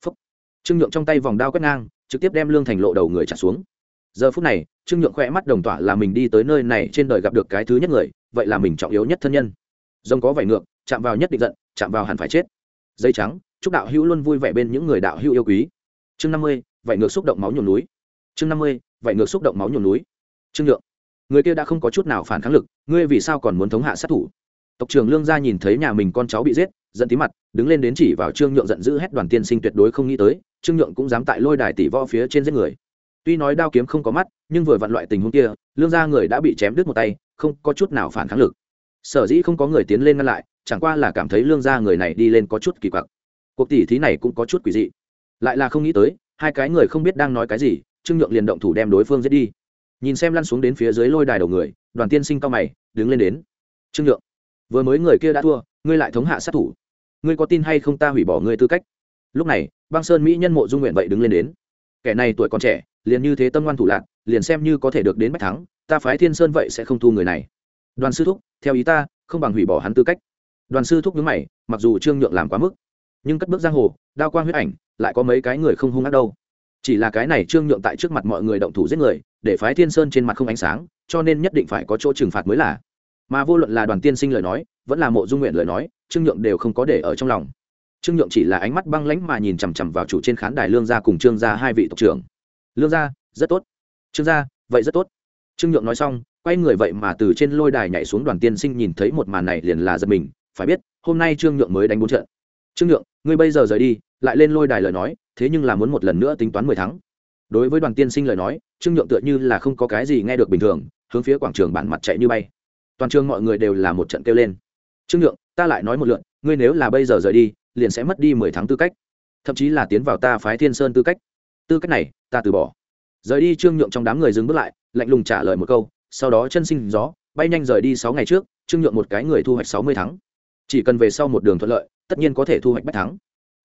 Phúc. Trương nhượng trong tay vòng đao quét ngang, trực tiếp đem lương thành lộ đầu người trả xuống. Giờ phút này, trương nhượng khỏe mắt đồng tỏa là mình đi tới nơi này trên đời gặp được cái thứ nhất người, vậy là mình trọng yếu nhất thân nhân. Rông có vải ngược, chạm vào nhất định giận, chạm vào hẳn phải chết. Dây trắng, chúc đạo hữu luôn vui vẻ bên những người đạo hữu yêu quý. Chương năm mươi vải ngược xúc động máu nhuộm núi. Chương năm mươi vải ngược xúc động máu nhuộm núi. Trương nhượng, người kia đã không có chút nào phản kháng lực, ngươi vì sao còn muốn thống hạ sát thủ? Tộc trưởng lương gia nhìn thấy nhà mình con cháu bị giết giận tí mặt, đứng lên đến chỉ vào trương nhượng giận dữ hét đoàn tiên sinh tuyệt đối không nghĩ tới, trương nhượng cũng dám tại lôi đài tỷ vo phía trên giết người. Tuy nói đao kiếm không có mắt, nhưng vừa vặn loại tình huống kia, lương gia người đã bị chém đứt một tay, không có chút nào phản kháng lực. Sở dĩ không có người tiến lên ngăn lại, chẳng qua là cảm thấy lương gia người này đi lên có chút kỳ quặc. Cuộc tỷ thí này cũng có chút quỷ dị. Lại là không nghĩ tới, hai cái người không biết đang nói cái gì, trương nhượng liền động thủ đem đối phương giết đi. Nhìn xem lăn xuống đến phía dưới lôi đài đầu người, đoàn tiên sinh cao mày, đứng lên đến. Trương nhượng, vừa mới người kia đã thua, ngươi lại thống hạ sát thủ ngươi có tin hay không ta hủy bỏ ngươi tư cách? Lúc này, băng sơn mỹ nhân mộ dung nguyện vậy đứng lên đến. Kẻ này tuổi còn trẻ, liền như thế tâm ngoan thủ lạc, liền xem như có thể được đến bách thắng, ta phái thiên sơn vậy sẽ không thu người này. Đoàn sư thúc, theo ý ta, không bằng hủy bỏ hắn tư cách. Đoàn sư thúc nhớ mày, mặc dù trương nhượng làm quá mức, nhưng cất bước giang hồ, đao quang huyết ảnh, lại có mấy cái người không hung ác đâu. Chỉ là cái này trương nhượng tại trước mặt mọi người động thủ giết người, để phái thiên sơn trên mặt không ánh sáng, cho nên nhất định phải có chỗ trừng phạt mới là. Mà vô luận là đoàn tiên sinh lời nói, vẫn là mộ dung nguyện lời nói trương nhượng đều không có để ở trong lòng. Trương nhượng chỉ là ánh mắt băng lãnh mà nhìn chằm chằm vào chủ trên khán đài lương gia cùng trương gia hai vị tộc trưởng. Lương gia, rất tốt. Trương gia, vậy rất tốt. Trương nhượng nói xong, quay người vậy mà từ trên lôi đài nhảy xuống đoàn tiên sinh nhìn thấy một màn này liền là giật mình. Phải biết, hôm nay trương nhượng mới đánh bốn trận. Trương nhượng, ngươi bây giờ rời đi, lại lên lôi đài lời nói, thế nhưng là muốn một lần nữa tính toán mười tháng. đối với đoàn tiên sinh lời nói, trương nhượng tựa như là không có cái gì nghe được bình thường, hướng phía quảng trường bản mặt chạy như bay. Toàn trường mọi người đều là một trận kêu lên. Trương nhượng ta lại nói một lượn, ngươi nếu là bây giờ rời đi, liền sẽ mất đi mười tháng tư cách. Thậm chí là tiến vào ta phái thiên sơn tư cách. Tư cách này, ta từ bỏ. Rời đi trương nhượng trong đám người dừng bước lại, lạnh lùng trả lời một câu, sau đó chân sinh gió, bay nhanh rời đi sáu ngày trước, trương nhượng một cái người thu hoạch sáu mươi tháng. Chỉ cần về sau một đường thuận lợi, tất nhiên có thể thu hoạch bách thắng.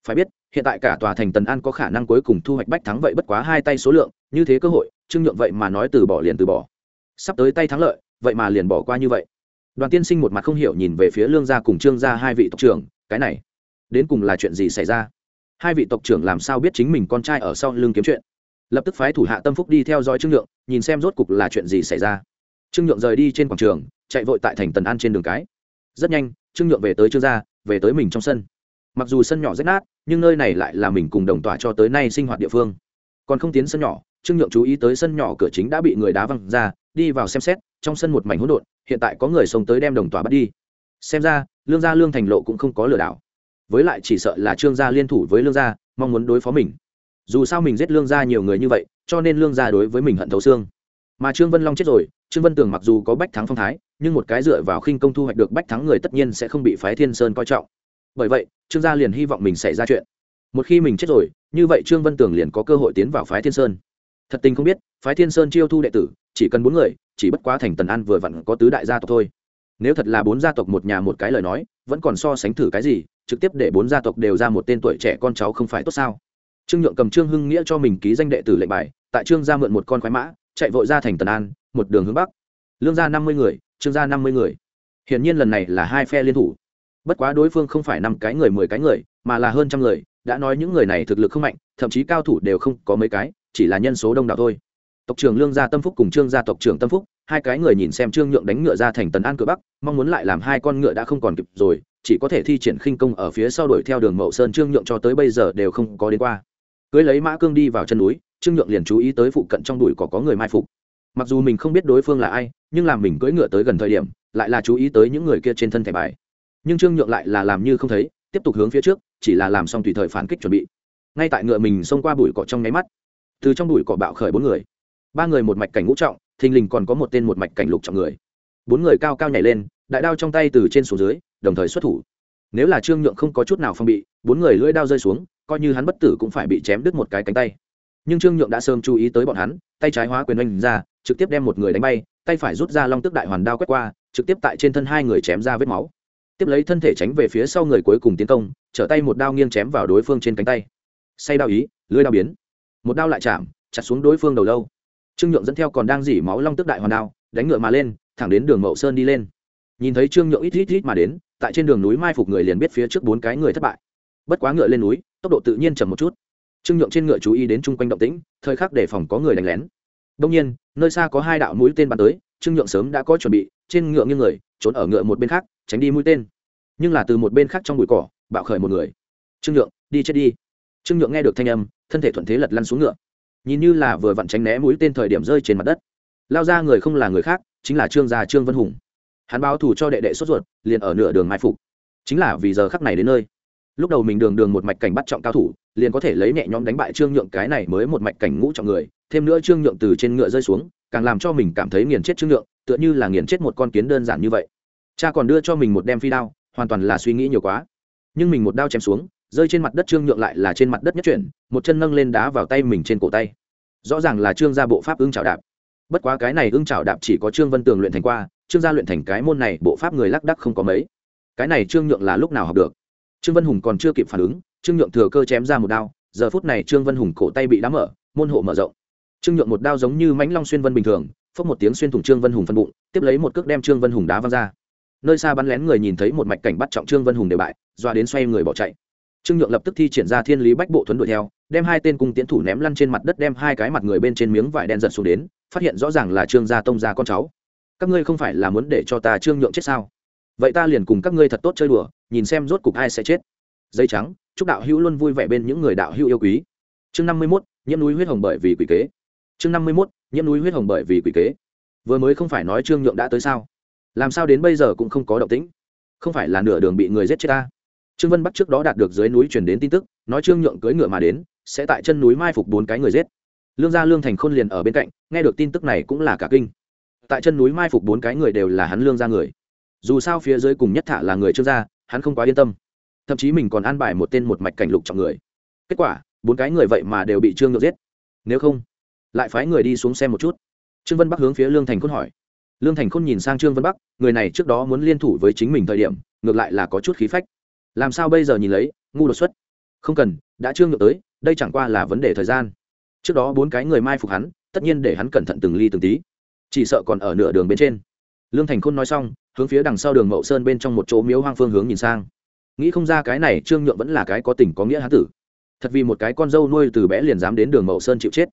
Phải biết, hiện tại cả tòa thành tần an có khả năng cuối cùng thu hoạch bách thắng vậy bất quá hai tay số lượng, như thế cơ hội, trương nhượng vậy mà nói từ bỏ liền từ bỏ. Sắp tới tay thắng lợi, vậy mà liền bỏ qua như vậy đoàn tiên sinh một mặt không hiểu nhìn về phía lương gia cùng trương gia hai vị tộc trưởng, cái này, đến cùng là chuyện gì xảy ra? Hai vị tộc trưởng làm sao biết chính mình con trai ở sau lưng kiếm chuyện? Lập tức phái thủ hạ tâm phúc đi theo dõi trương nhượng, nhìn xem rốt cục là chuyện gì xảy ra. Trương nhượng rời đi trên quảng trường, chạy vội tại thành tần an trên đường cái. Rất nhanh, trương nhượng về tới trương gia, về tới mình trong sân. Mặc dù sân nhỏ rách nát, nhưng nơi này lại là mình cùng đồng tỏa cho tới nay sinh hoạt địa phương. Còn không tiến sân nhỏ, trương nhượng chú ý tới sân nhỏ cửa chính đã bị người đá văng ra, đi vào xem xét trong sân một mảnh hỗn độn, hiện tại có người sống tới đem đồng tòa bắt đi. Xem ra, lương gia lương thành lộ cũng không có lừa đảo. Với lại chỉ sợ là trương gia liên thủ với lương gia, mong muốn đối phó mình. Dù sao mình giết lương gia nhiều người như vậy, cho nên lương gia đối với mình hận thấu xương. Mà trương vân long chết rồi, trương vân tường mặc dù có bách thắng phong thái, nhưng một cái dựa vào khinh công thu hoạch được bách thắng người tất nhiên sẽ không bị phái thiên sơn coi trọng. Bởi vậy, trương gia liền hy vọng mình xảy ra chuyện. Một khi mình chết rồi, như vậy trương vân tường liền có cơ hội tiến vào phái thiên sơn. Thật tình không biết, phái thiên sơn chiêu thu đệ tử chỉ cần bốn người, chỉ bất quá thành tần an vừa vặn có tứ đại gia tộc thôi. Nếu thật là bốn gia tộc một nhà một cái lời nói, vẫn còn so sánh thử cái gì, trực tiếp để bốn gia tộc đều ra một tên tuổi trẻ con cháu không phải tốt sao? Trương nhượng cầm trương hưng nghĩa cho mình ký danh đệ tử lệnh bài, tại trương gia mượn một con khoái mã, chạy vội ra thành tần an, một đường hướng bắc. Lương gia năm mươi người, trương gia năm mươi người. Hiển nhiên lần này là hai phe liên thủ. Bất quá đối phương không phải năm cái người, mười cái người, mà là hơn trăm người, đã nói những người này thực lực không mạnh, thậm chí cao thủ đều không có mấy cái, chỉ là nhân số đông đảo thôi tộc trưởng lương gia tâm phúc cùng trương gia tộc trưởng tâm phúc, hai cái người nhìn xem trương nhượng đánh ngựa ra thành tần an cửa bắc, mong muốn lại làm hai con ngựa đã không còn kịp rồi, chỉ có thể thi triển khinh công ở phía sau đuổi theo đường mậu sơn trương nhượng cho tới bây giờ đều không có đến qua. Cưới lấy mã cương đi vào chân núi, trương nhượng liền chú ý tới phụ cận trong đùi có có người mai phục. Mặc dù mình không biết đối phương là ai, nhưng làm mình cưỡi ngựa tới gần thời điểm, lại là chú ý tới những người kia trên thân thẻ bài. Nhưng trương nhượng lại là làm như không thấy, tiếp tục hướng phía trước, chỉ là làm xong tùy thời phản kích chuẩn bị. Ngay tại ngựa mình xông qua bụi cỏ trong nháy mắt, từ trong bụi cỏ bạo khởi bốn người ba người một mạch cảnh ngũ trọng, thình lình còn có một tên một mạch cảnh lục trọng người. Bốn người cao cao nhảy lên, đại đao trong tay từ trên xuống dưới, đồng thời xuất thủ. Nếu là trương nhượng không có chút nào phong bị, bốn người lưỡi đao rơi xuống, coi như hắn bất tử cũng phải bị chém đứt một cái cánh tay. Nhưng trương nhượng đã sớm chú ý tới bọn hắn, tay trái hóa quyền oanh ra, trực tiếp đem một người đánh bay, tay phải rút ra long tức đại hoàn đao quét qua, trực tiếp tại trên thân hai người chém ra vết máu. Tiếp lấy thân thể tránh về phía sau người cuối cùng tiến công, trở tay một đao nghiêng chém vào đối phương trên cánh tay. Say đao ý lưới đao biến. Một đao lại chạm, chặt xuống đối phương đầu lâu trương nhượng dẫn theo còn đang dỉ máu long tức đại hoàn đao, đánh ngựa mà lên, thẳng đến đường mậu sơn đi lên. Nhìn thấy trương nhượng ít ít ít mà đến, tại trên đường núi mai phục người liền biết phía trước bốn cái người thất bại. Bất quá ngựa lên núi, tốc độ tự nhiên chậm một chút. Trương nhượng trên ngựa chú ý đến chung quanh động tĩnh, thời khắc đề phòng có người đánh lén. Đông nhiên, nơi xa có hai đạo mũi tên bắn tới, trương nhượng sớm đã có chuẩn bị, trên ngựa nghiêng người, trốn ở ngựa một bên khác, tránh đi mũi tên. Nhưng là từ một bên khác trong bụi cỏ, bạo khởi một người. Trương nhượng, đi chết đi. Trương nhượng nghe được thanh âm, thân thể thuận thế lật lăn xuống ngựa nhìn như là vừa vặn tránh né mũi tên thời điểm rơi trên mặt đất. Lao ra người không là người khác, chính là trương gia trương vân hùng. Hắn báo thù cho đệ đệ sốt ruột, liền ở nửa đường mai phục. Chính là vì giờ khắc này đến nơi. Lúc đầu mình đường đường một mạch cảnh bắt trọng cao thủ, liền có thể lấy nhẹ nhõm đánh bại trương nhượng cái này mới một mạch cảnh ngũ trọng người, thêm nữa trương nhượng từ trên ngựa rơi xuống, càng làm cho mình cảm thấy nghiền chết trương nhượng, tựa như là nghiền chết một con kiến đơn giản như vậy. Cha còn đưa cho mình một đem phi đao, hoàn toàn là suy nghĩ nhiều quá. Nhưng mình một đao chém xuống rơi trên mặt đất trương nhượng lại là trên mặt đất nhất chuyển, một chân nâng lên đá vào tay mình trên cổ tay. Rõ ràng là trương gia bộ pháp ưng trào đạp. Bất quá cái này ưng trào đạp chỉ có trương vân tường luyện thành qua, trương gia luyện thành cái môn này bộ pháp người lắc đắc không có mấy. Cái này trương nhượng là lúc nào học được? Trương vân hùng còn chưa kịp phản ứng, trương nhượng thừa cơ chém ra một đao, giờ phút này trương vân hùng cổ tay bị đá mở, môn hộ mở rộng. Trương nhượng một đao giống như mãnh long xuyên vân bình thường, phốc một tiếng xuyên thủng trương vân hùng phân bụng, tiếp lấy một cước đem trương vân hùng đá văng ra. Nơi xa bắn lén người nhìn thấy một mạch cảnh bắt trọng trương vân hùng đều bại, doa đến xoay người bỏ chạy trương nhượng lập tức thi triển ra thiên lý bách bộ thuấn đuổi theo, đem hai tên cung tiến thủ ném lăn trên mặt đất, đem hai cái mặt người bên trên miếng vải đen giật xuống đến, phát hiện rõ ràng là trương gia tông gia con cháu. Các ngươi không phải là muốn để cho ta trương nhượng chết sao? Vậy ta liền cùng các ngươi thật tốt chơi đùa, nhìn xem rốt cục ai sẽ chết. Dây trắng, chúc đạo hữu luôn vui vẻ bên những người đạo hữu yêu quý. Chương năm mươi mốt, nhiễm núi huyết hồng bởi vì quỷ kế. Chương năm mươi mốt, nhiễm núi huyết hồng bởi vì quỷ kế. Vừa mới không phải nói trương nhượng đã tới sao? Làm sao đến bây giờ cũng không có động tĩnh? Không phải là nửa đường bị người giết chết ta? Trương vân bắc trước đó đạt được dưới núi truyền đến tin tức, nói trương nhượng cưỡi ngựa mà đến, sẽ tại chân núi mai phục bốn cái người giết. Lương gia lương thành khôn liền ở bên cạnh, nghe được tin tức này cũng là cả kinh. Tại chân núi mai phục bốn cái người đều là hắn lương gia người. Dù sao phía dưới cùng nhất thả là người trương gia, hắn không quá yên tâm. Thậm chí mình còn an bài một tên một mạch cảnh lục trọng người. Kết quả, bốn cái người vậy mà đều bị trương nhượng giết. Nếu không, lại phái người đi xuống xem một chút. Trương vân bắc hướng phía lương thành khôn hỏi. Lương thành khôn nhìn sang trương vân bắc, người này trước đó muốn liên thủ với chính mình thời điểm, ngược lại là có chút khí phách làm sao bây giờ nhìn lấy, ngu đột xuất? Không cần, đã trương ngược tới, đây chẳng qua là vấn đề thời gian. Trước đó bốn cái người mai phục hắn, tất nhiên để hắn cẩn thận từng ly từng tí. Chỉ sợ còn ở nửa đường bên trên. Lương thành khôn nói xong, hướng phía đằng sau đường mậu sơn bên trong một chỗ miếu hoang phương hướng nhìn sang. Nghĩ không ra cái này trương nhượng vẫn là cái có tình có nghĩa hán tử. Thật vì một cái con dâu nuôi từ bé liền dám đến đường mậu sơn chịu chết.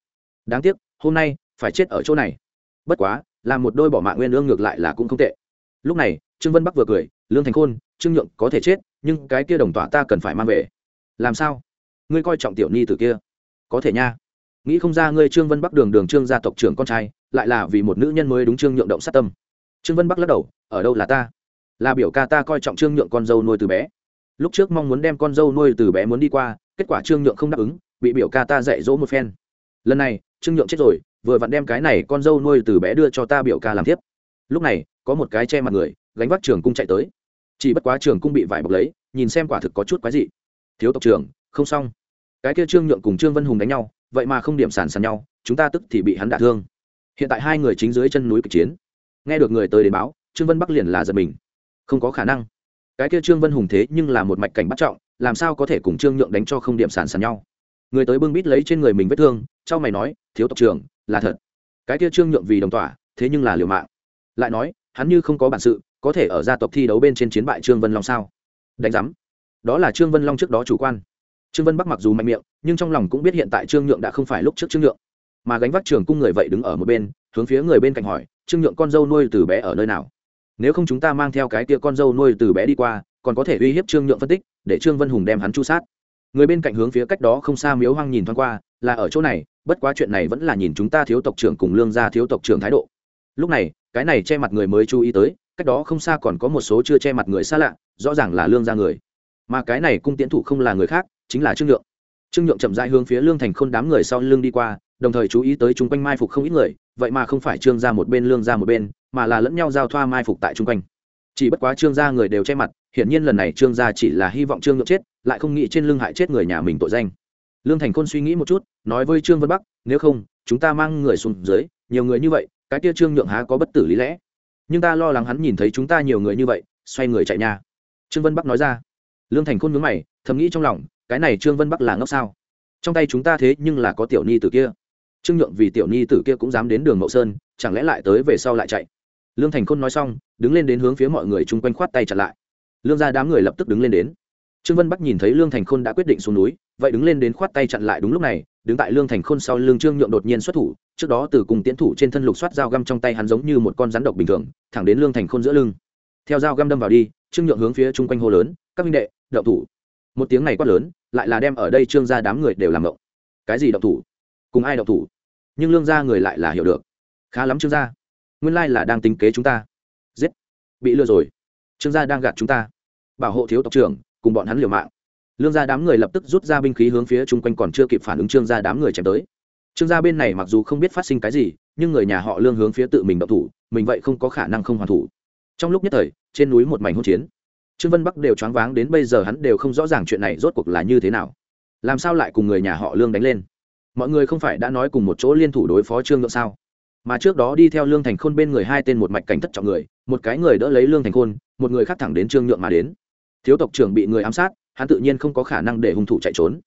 Đáng tiếc, hôm nay, phải chết ở chỗ này. Bất quá, làm một đôi bỏ mạng nguyên lương ngược lại là cũng không tệ. Lúc này, trương vân bắc vừa cười, lương thành khôn, trương nhượng có thể chết nhưng cái kia đồng tọa ta cần phải mang về. Làm sao? Ngươi coi trọng tiểu ni từ kia. Có thể nha. Nghĩ không ra ngươi trương vân bắc đường đường trương gia tộc trưởng con trai, lại là vì một nữ nhân mới đúng trương nhượng động sát tâm. Trương vân bắc lắc đầu, ở đâu là ta? Là biểu ca ta coi trọng trương nhượng con dâu nuôi từ bé. Lúc trước mong muốn đem con dâu nuôi từ bé muốn đi qua, kết quả trương nhượng không đáp ứng, bị biểu ca ta dạy dỗ một phen. Lần này, trương nhượng chết rồi, vừa vặn đem cái này con dâu nuôi từ bé đưa cho ta biểu ca làm tiếp lúc này, có một cái che mặt người, gánh vác trường cung chạy tới chỉ bất quá trường cung bị vải bọc lấy, nhìn xem quả thực có chút quái dị. Thiếu tộc trưởng, không xong. Cái kia trương nhượng cùng trương vân hùng đánh nhau, vậy mà không điểm sàn sàn nhau, chúng ta tức thì bị hắn đả thương. Hiện tại hai người chính dưới chân núi kịch chiến. Nghe được người tới đến báo, trương vân bắc liền là giật mình. Không có khả năng. Cái kia trương vân hùng thế nhưng là một mạch cảnh bắt trọng, làm sao có thể cùng trương nhượng đánh cho không điểm sàn sàn nhau? Người tới bưng bít lấy trên người mình vết thương, trao mày nói, thiếu tộc trưởng, là thật. Cái kia trương nhượng vì đồng tỏa, thế nhưng là liều mạng. Lại nói, hắn như không có bản sự có thể ở gia tộc thi đấu bên trên chiến bại trương vân long sao? Đánh giám. Đó là trương vân long trước đó chủ quan. Trương vân bắc mặc dù mạnh miệng, nhưng trong lòng cũng biết hiện tại trương nhượng đã không phải lúc trước trương nhượng. Mà gánh vác trường cung người vậy đứng ở một bên, hướng phía người bên cạnh hỏi, trương nhượng, con dâu nuôi từ bé ở nơi nào? Nếu không chúng ta mang theo cái tia con dâu nuôi từ bé đi qua, còn có thể uy hiếp trương nhượng phân tích, để trương vân hùng đem hắn chu sát. Người bên cạnh hướng phía cách đó không xa miếu hoang nhìn thoáng qua, là ở chỗ này, bất quá chuyện này vẫn là nhìn chúng ta thiếu tộc trưởng cùng lương gia thiếu tộc trưởng thái độ. Lúc này, cái này che mặt người mới chú ý tới cách đó không xa còn có một số chưa che mặt người xa lạ, rõ ràng là lương gia người. Mà cái này cung tiến thủ không là người khác, chính là trương nhượng. Trương nhượng chậm rãi hướng phía lương thành khôn đám người sau lưng đi qua, đồng thời chú ý tới chung quanh mai phục không ít người, vậy mà không phải trương gia một bên, lương gia một bên, mà là lẫn nhau giao thoa mai phục tại chung quanh. Chỉ bất quá trương gia người đều che mặt, hiển nhiên lần này trương gia chỉ là hy vọng trương nhượng chết, lại không nghĩ trên lưng hại chết người nhà mình tội danh. Lương thành khôn suy nghĩ một chút, nói với trương vân bắc, nếu không, chúng ta mang người xuống dưới, nhiều người như vậy, cái kia trương nhượng há có bất tử lý lẽ? Nhưng ta lo lắng hắn nhìn thấy chúng ta nhiều người như vậy, xoay người chạy nha. Trương vân bắc nói ra. Lương thành khôn nhướng mày, thầm nghĩ trong lòng, cái này trương vân bắc là ngốc sao? Trong tay chúng ta thế nhưng là có tiểu ni tử kia. Trương nhượng vì tiểu nhi tử kia cũng dám đến đường mậu sơn, chẳng lẽ lại tới về sau lại chạy? Lương thành khôn nói xong, đứng lên đến hướng phía mọi người chung quanh khoát tay chặn lại. Lương ra đám người lập tức đứng lên đến. Trương vân bắc nhìn thấy lương thành khôn đã quyết định xuống núi, vậy đứng lên đến khoát tay chặn lại đúng lúc này đứng tại lương thành khôn sau lương trương nhượng đột nhiên xuất thủ, trước đó từ cùng tiến thủ trên thân lục xoát dao găm trong tay hắn giống như một con rắn độc bình thường, thẳng đến lương thành khôn giữa lưng. Theo dao găm đâm vào đi, trương nhượng hướng phía chung quanh hô lớn, các minh đệ đậu thủ. Một tiếng này quát lớn, lại là đem ở đây trương gia đám người đều làm ngộng. Cái gì đậu thủ? Cùng ai đậu thủ? Nhưng lương gia người lại là hiểu được. Khá lắm trương gia, nguyên lai là đang tính kế chúng ta. Giết! Bị lừa rồi. Trương gia đang gạt chúng ta. Bảo hộ thiếu tộc trưởng, cùng bọn hắn liều mạng lương gia đám người lập tức rút ra binh khí hướng phía chung quanh còn chưa kịp phản ứng trương gia đám người chém tới. Trương gia bên này mặc dù không biết phát sinh cái gì, nhưng người nhà họ lương hướng phía tự mình động thủ, mình vậy không có khả năng không hoàn thủ. Trong lúc nhất thời, trên núi một mảnh hỗn chiến. Trương vân bắc đều choáng váng đến bây giờ hắn đều không rõ ràng chuyện này rốt cuộc là như thế nào. Làm sao lại cùng người nhà họ lương đánh lên? Mọi người không phải đã nói cùng một chỗ liên thủ đối phó trương ngượng sao? Mà trước đó đi theo lương thành khôn bên người hai tên một mạch cảnh thất trọng người, một cái người đỡ lấy lương thành khôn, một người khác thẳng đến trương nhượng mà đến. Thiếu tộc trưởng bị người ám sát hắn tự nhiên không có khả năng để hung thủ chạy trốn.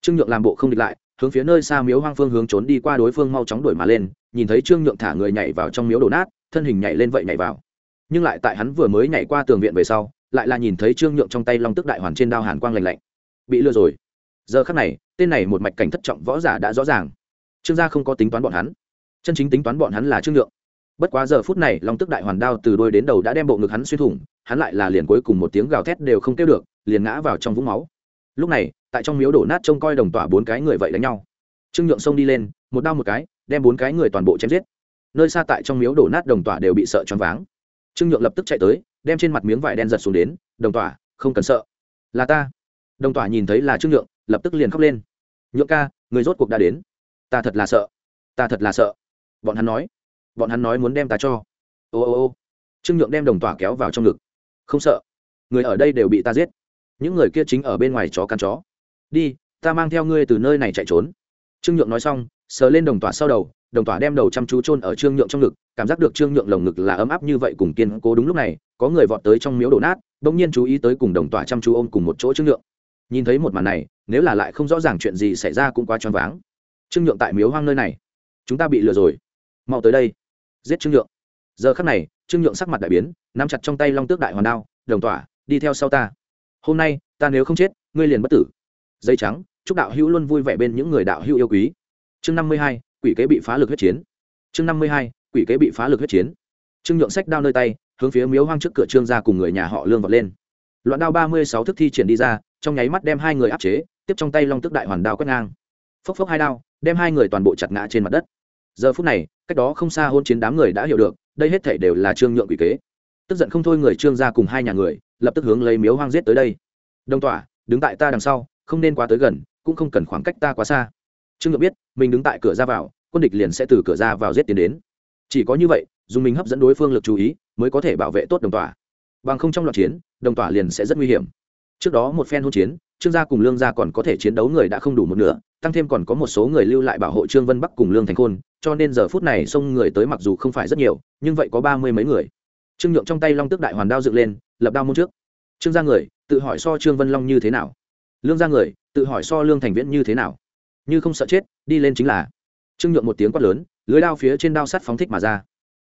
Trương nhượng làm bộ không địch lại, hướng phía nơi xa miếu hoang phương hướng trốn đi qua đối phương mau chóng đuổi mà lên, nhìn thấy trương nhượng thả người nhảy vào trong miếu đổ nát, thân hình nhảy lên vậy nhảy vào. Nhưng lại tại hắn vừa mới nhảy qua tường viện về sau, lại là nhìn thấy trương nhượng trong tay long tức đại hoàn trên đao hàn quang lạnh lạnh. Bị lừa rồi. Giờ khắc này, tên này một mạch cảnh thất trọng võ giả đã rõ ràng. Trương gia không có tính toán bọn hắn. Chân chính tính toán bọn hắn là trương nhượng. Bất quá giờ phút này, long tức đại hoàn đao từ đôi đến đầu đã đem bộ ngực hắn xuyên thủng hắn lại là liền cuối cùng một tiếng gào thét đều không kêu được, liền ngã vào trong vũng máu. Lúc này, tại trong miếu đổ nát trông coi đồng tỏa bốn cái người vậy đánh nhau. Trương nhượng xông đi lên, một đao một cái, đem bốn cái người toàn bộ chém giết. Nơi xa tại trong miếu đổ nát đồng tỏa đều bị sợ choáng váng. Trương nhượng lập tức chạy tới, đem trên mặt miếng vải đen giật xuống đến, đồng tỏa, không cần sợ. Là ta. Đồng tỏa nhìn thấy là trương nhượng, lập tức liền khóc lên. Nhượng ca, người rốt cuộc đã đến. Ta thật là sợ. Ta thật là sợ. Bọn hắn nói. Bọn hắn nói muốn đem ta cho. Ô ô ô. Trương nhượng đem đồng tỏa kéo vào trong ngực không sợ. Người ở đây đều bị ta giết. Những người kia chính ở bên ngoài chó căn chó. Đi, ta mang theo ngươi từ nơi này chạy trốn. Trương nhượng nói xong, sờ lên đồng tỏa sau đầu, đồng tỏa đem đầu chăm chú chôn ở trương nhượng trong ngực, cảm giác được trương nhượng lồng ngực là ấm áp như vậy cùng kiên cố đúng lúc này, có người vọt tới trong miếu đổ nát, bỗng nhiên chú ý tới cùng đồng tỏa chăm chú ôm cùng một chỗ trương nhượng. Nhìn thấy một màn này, nếu là lại không rõ ràng chuyện gì xảy ra cũng quá choáng váng. Trương nhượng tại miếu hoang nơi này. Chúng ta bị lừa rồi. Mau tới đây. Giết trương nhượng. Giờ khắc này trương nhượng sắc mặt đại biến, nắm chặt trong tay long tước đại hoàn đao, đồng tỏa, đi theo sau ta. Hôm nay, ta nếu không chết, ngươi liền bất tử. Dây trắng, chúc đạo hữu luôn vui vẻ bên những người đạo hữu yêu quý. Chương năm mươi hai, quỷ kế bị phá lực huyết chiến. Chương năm mươi hai, quỷ kế bị phá lực huyết chiến. Trương nhượng sách đao nơi tay, hướng phía miếu hoang trước cửa trương ra cùng người nhà họ lương vọt lên. Loạn đao ba mươi sáu thức thi triển đi ra, trong nháy mắt đem hai người áp chế, tiếp trong tay long tức đại hoàn đao quét ngang. Phốc phốc hai đao, đem hai người toàn bộ chặt ngã trên mặt đất giờ phút này, cách đó không xa hôn chiến đám người đã hiểu được, đây hết thể đều là trương nhượng quỷ kế. Tức giận không thôi người trương ra cùng hai nhà người, lập tức hướng lấy miếu hoang giết tới đây. Đồng tỏa, đứng tại ta đằng sau, không nên quá tới gần, cũng không cần khoảng cách ta quá xa. Trương nhượng biết, mình đứng tại cửa ra vào, quân địch liền sẽ từ cửa ra vào giết tiến đến. Chỉ có như vậy, dùng mình hấp dẫn đối phương lực chú ý, mới có thể bảo vệ tốt đồng tỏa. Bằng không trong loạt chiến, đồng tỏa liền sẽ rất nguy hiểm trước đó một phen hôn chiến, trương gia cùng lương gia còn có thể chiến đấu người đã không đủ một nửa, tăng thêm còn có một số người lưu lại bảo hộ trương vân bắc cùng lương thành khôn, cho nên giờ phút này xông người tới mặc dù không phải rất nhiều, nhưng vậy có ba mươi mấy người. Trương nhượng trong tay long tước đại hoàn đao dựng lên, lập đao môn trước. Trương gia người, tự hỏi so trương vân long như thế nào? Lương gia người, tự hỏi so lương thành viễn như thế nào? Như không sợ chết, đi lên chính là. Trương nhượng một tiếng quát lớn, lưới đao phía trên đao sắt phóng thích mà ra.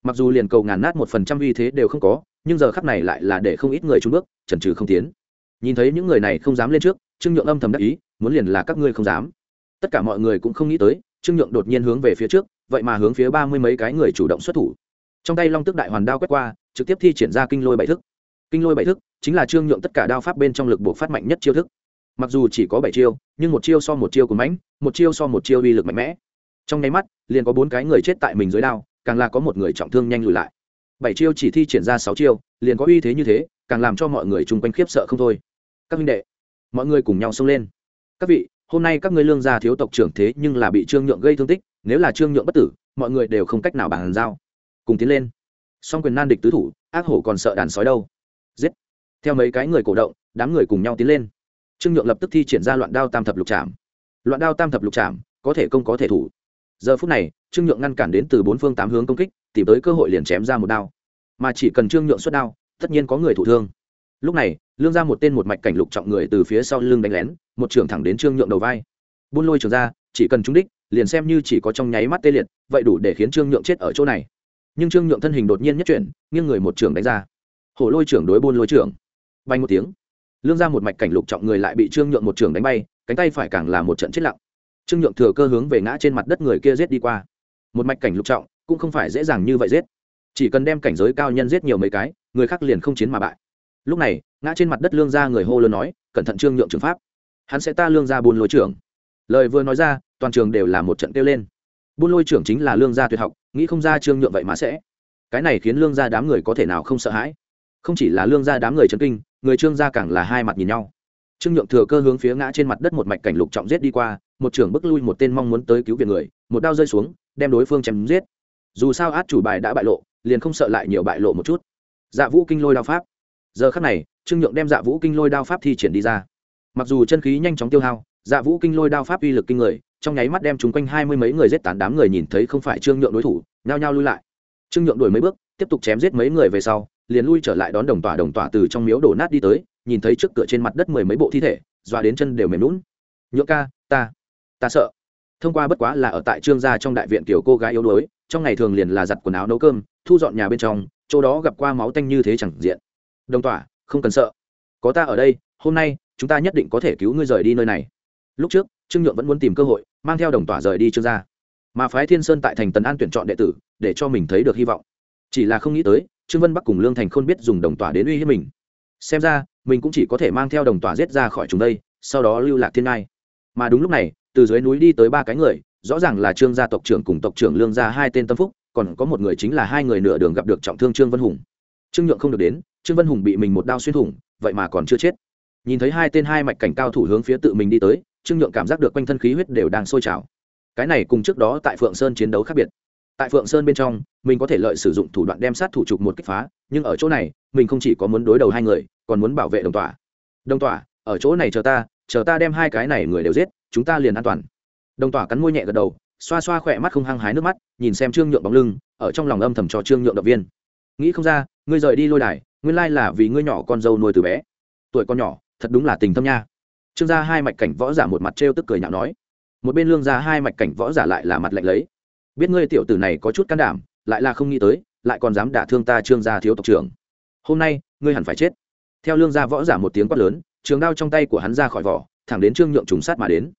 Mặc dù liền cầu ngàn nát một phần trăm uy thế đều không có, nhưng giờ khắp này lại là để không ít người trúng bước, chần trừ không tiến nhìn thấy những người này không dám lên trước, trương nhượng âm thầm đắc ý, muốn liền là các ngươi không dám. Tất cả mọi người cũng không nghĩ tới, trương nhượng đột nhiên hướng về phía trước, vậy mà hướng phía ba mươi mấy cái người chủ động xuất thủ. Trong tay long tức đại hoàn đao quét qua, trực tiếp thi triển ra kinh lôi bảy thức. Kinh lôi bảy thức chính là trương nhượng tất cả đao pháp bên trong lực buộc phát mạnh nhất chiêu thức. Mặc dù chỉ có bảy chiêu, nhưng một chiêu so một chiêu của mãnh, một chiêu so một chiêu uy lực mạnh mẽ. Trong nháy mắt, liền có bốn cái người chết tại mình dưới đao, càng là có một người trọng thương nhanh lùi lại. Bảy chiêu chỉ thi triển ra sáu chiêu, liền có uy thế như thế, càng làm cho mọi người chung quanh khiếp sợ không thôi các minh đệ, mọi người cùng nhau xông lên. Các vị, hôm nay các ngươi lương gia thiếu tộc trưởng thế nhưng là bị trương nhượng gây thương tích, nếu là trương nhượng bất tử, mọi người đều không cách nào bàn giao. Cùng tiến lên. Song quyền nan địch tứ thủ, ác hổ còn sợ đàn sói đâu. Giết. Theo mấy cái người cổ động, đám người cùng nhau tiến lên. Trương nhượng lập tức thi triển ra loạn đao tam thập lục trạm loạn đao tam thập lục trạm có thể công có thể thủ. Giờ phút này, trương nhượng ngăn cản đến từ bốn phương tám hướng công kích, tìm tới cơ hội liền chém ra một đao. Mà chỉ cần trương nhượng xuất đao, tất nhiên có người thụ thương lúc này, lương ra một tên một mạch cảnh lục trọng người từ phía sau lưng đánh lén, một trường thẳng đến trương nhượng đầu vai. Buôn lôi trường ra chỉ cần trúng đích, liền xem như chỉ có trong nháy mắt tê liệt, vậy đủ để khiến trương nhượng chết ở chỗ này. Nhưng trương nhượng thân hình đột nhiên nhất chuyển, nghiêng người một trưởng đánh ra. Hổ lôi trưởng đối buôn lôi trưởng. Bay một tiếng, lương ra một mạch cảnh lục trọng người lại bị trương nhượng một trưởng đánh bay, cánh tay phải càng là một trận chết lặng. Trương nhượng thừa cơ hướng về ngã trên mặt đất người kia giết đi qua. Một mạch cảnh lục trọng, cũng không phải dễ dàng như vậy giết. Chỉ cần đem cảnh giới cao nhân giết nhiều mấy cái, người khác liền không chiến mà bại lúc này, ngã trên mặt đất lương gia người hô lớn nói, cẩn thận trương nhượng trường pháp. Hắn sẽ ta lương gia buôn lôi trưởng. Lời vừa nói ra, toàn trường đều là một trận kêu lên. Buôn lôi trưởng chính là lương gia tuyệt học, nghĩ không ra trương nhượng vậy mà sẽ. Cái này khiến lương gia đám người có thể nào không sợ hãi? Không chỉ là lương gia đám người chân kinh, người trương gia càng là hai mặt nhìn nhau. Trương nhượng thừa cơ hướng phía ngã trên mặt đất một mạch cảnh lục trọng giết đi qua, một trưởng bức lui một tên mong muốn tới cứu viện người, một đao rơi xuống, đem đối phương chém giết. Dù sao át chủ bài đã bại lộ, liền không sợ lại nhiều bại lộ một chút. Dạ vũ kinh lôi đao pháp giờ khắc này, trương nhượng đem dạ vũ kinh lôi đao pháp thi triển đi ra. Mặc dù chân khí nhanh chóng tiêu hao dạ vũ kinh lôi đao pháp uy lực kinh người, trong nháy mắt đem chúng quanh hai mươi mấy người giết tán đám người nhìn thấy không phải trương nhượng đối thủ, nhao nhao lui lại. Trương nhượng đuổi mấy bước, tiếp tục chém giết mấy người về sau, liền lui trở lại đón đồng tỏa đồng tỏa từ trong miếu đổ nát đi tới, nhìn thấy trước cửa trên mặt đất mười mấy bộ thi thể doa đến chân đều mềm lún nhượng ca, ta ta sợ. Thông qua bất quá là ở tại trương gia trong đại viện kiểu cô gái yếu đuối, trong ngày thường liền là giặt quần áo nấu cơm, thu dọn nhà bên trong, chỗ đó gặp qua máu tanh như thế chẳng diện đồng tỏa, không cần sợ. Có ta ở đây, hôm nay, chúng ta nhất định có thể cứu ngươi rời đi nơi này. Lúc trước, trương nhượng vẫn muốn tìm cơ hội, mang theo đồng tỏa rời đi trương gia. Mà phái thiên sơn tại thành tần an tuyển chọn đệ tử, để cho mình thấy được hy vọng. Chỉ là không nghĩ tới, trương vân bắc cùng lương thành khôn biết dùng đồng tỏa đến uy hiếp mình. Xem ra, mình cũng chỉ có thể mang theo đồng tỏa giết ra khỏi chúng đây, sau đó lưu lạc thiên ngai. Mà đúng lúc này, từ dưới núi đi tới ba cái người, rõ ràng là trương gia tộc trưởng cùng tộc trưởng lương gia hai tên tâm phúc, còn có một người chính là hai người nửa đường gặp được trọng thương trương vân hùng. Trương nhượng không được đến trương vân hùng bị mình một đao xuyên thủng, vậy mà còn chưa chết. Nhìn thấy hai tên hai mạch cảnh cao thủ hướng phía tự mình đi tới, trương nhượng cảm giác được quanh thân khí huyết đều đang sôi trào. Cái này cùng trước đó tại phượng sơn chiến đấu khác biệt. Tại phượng sơn bên trong, mình có thể lợi sử dụng thủ đoạn đem sát thủ trục một kích phá, nhưng ở chỗ này, mình không chỉ có muốn đối đầu hai người, còn muốn bảo vệ đồng tỏa đồng tỏa ở chỗ này chờ ta chờ ta đem hai cái này người đều giết, chúng ta liền an toàn. Đồng tỏa cắn môi nhẹ gật đầu, xoa xoa khỏe mắt không hăng hái nước mắt, nhìn xem trương nhượng bóng lưng, ở trong lòng âm thầm cho trương nhượng động viên. Nghĩ không ra, ngươi rời đi lôi đài nguyên lai là vì ngươi nhỏ con dâu nuôi từ bé. Tuổi con nhỏ, thật đúng là tình thâm nha. Trương gia hai mạch cảnh võ giả một mặt trêu tức cười nhạo nói. Một bên lương gia hai mạch cảnh võ giả lại là mặt lạnh lấy. Biết ngươi tiểu tử này có chút can đảm, lại là không nghĩ tới, lại còn dám đả thương ta trương gia thiếu tộc trưởng. Hôm nay, ngươi hẳn phải chết. Theo lương gia võ giả một tiếng quát lớn, trường đao trong tay của hắn ra khỏi vỏ, thẳng đến trương nhượng trùng sát mà đến.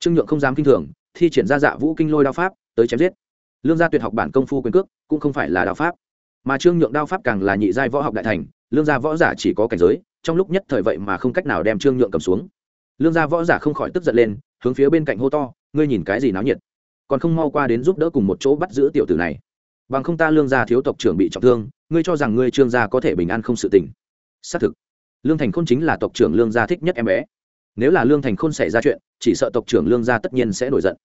Trương nhượng không dám kinh thường, thi triển ra dạ vũ kinh lôi đao pháp, tới chém giết. Lương gia tuyệt học bản công phu quyền cước, cũng không phải là đao pháp mà trương nhượng đao pháp càng là nhị giai võ học đại thành, lương gia võ giả chỉ có cảnh giới, trong lúc nhất thời vậy mà không cách nào đem trương nhượng cầm xuống. Lương gia võ giả không khỏi tức giận lên, hướng phía bên cạnh hô to, ngươi nhìn cái gì náo nhiệt? Còn không mau qua đến giúp đỡ cùng một chỗ bắt giữ tiểu tử này. Bằng không ta lương gia thiếu tộc trưởng bị trọng thương, ngươi cho rằng ngươi trương gia có thể bình an không sự tình. Xác thực, lương thành khôn chính là tộc trưởng lương gia thích nhất em bé. Nếu là lương thành khôn xảy ra chuyện, chỉ sợ tộc trưởng lương gia tất nhiên sẽ nổi giận.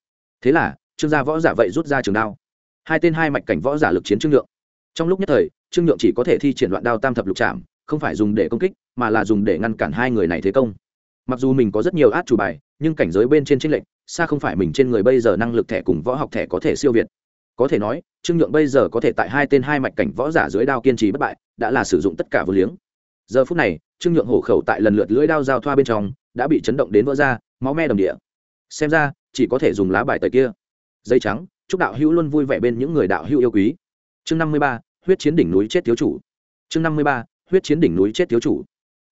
Thế là, trương gia võ giả vậy rút ra trường đao. Hai tên hai mạch cảnh võ giả lực chiến trương nhượng trong lúc nhất thời, trương nhượng chỉ có thể thi triển đoạn đao tam thập lục trạm không phải dùng để công kích, mà là dùng để ngăn cản hai người này thế công. Mặc dù mình có rất nhiều át chủ bài, nhưng cảnh giới bên trên tranh lệch, xa không phải mình trên người bây giờ năng lực thẻ cùng võ học thẻ có thể siêu việt. Có thể nói, trương nhượng bây giờ có thể tại hai tên hai mạch cảnh võ giả dưới đao kiên trì bất bại, đã là sử dụng tất cả vô liếng. Giờ phút này, trương nhượng hổ khẩu tại lần lượt lưỡi đao giao thoa bên trong, đã bị chấn động đến vỡ ra, máu me đồng địa. Xem ra, chỉ có thể dùng lá bài tờ kia. Dây trắng, chúc đạo hữu luôn vui vẻ bên những người đạo hữu yêu quý. Chương năm mươi ba huyết chiến đỉnh núi chết thiếu chủ. Chương năm mươi ba, huyết chiến đỉnh núi chết thiếu chủ.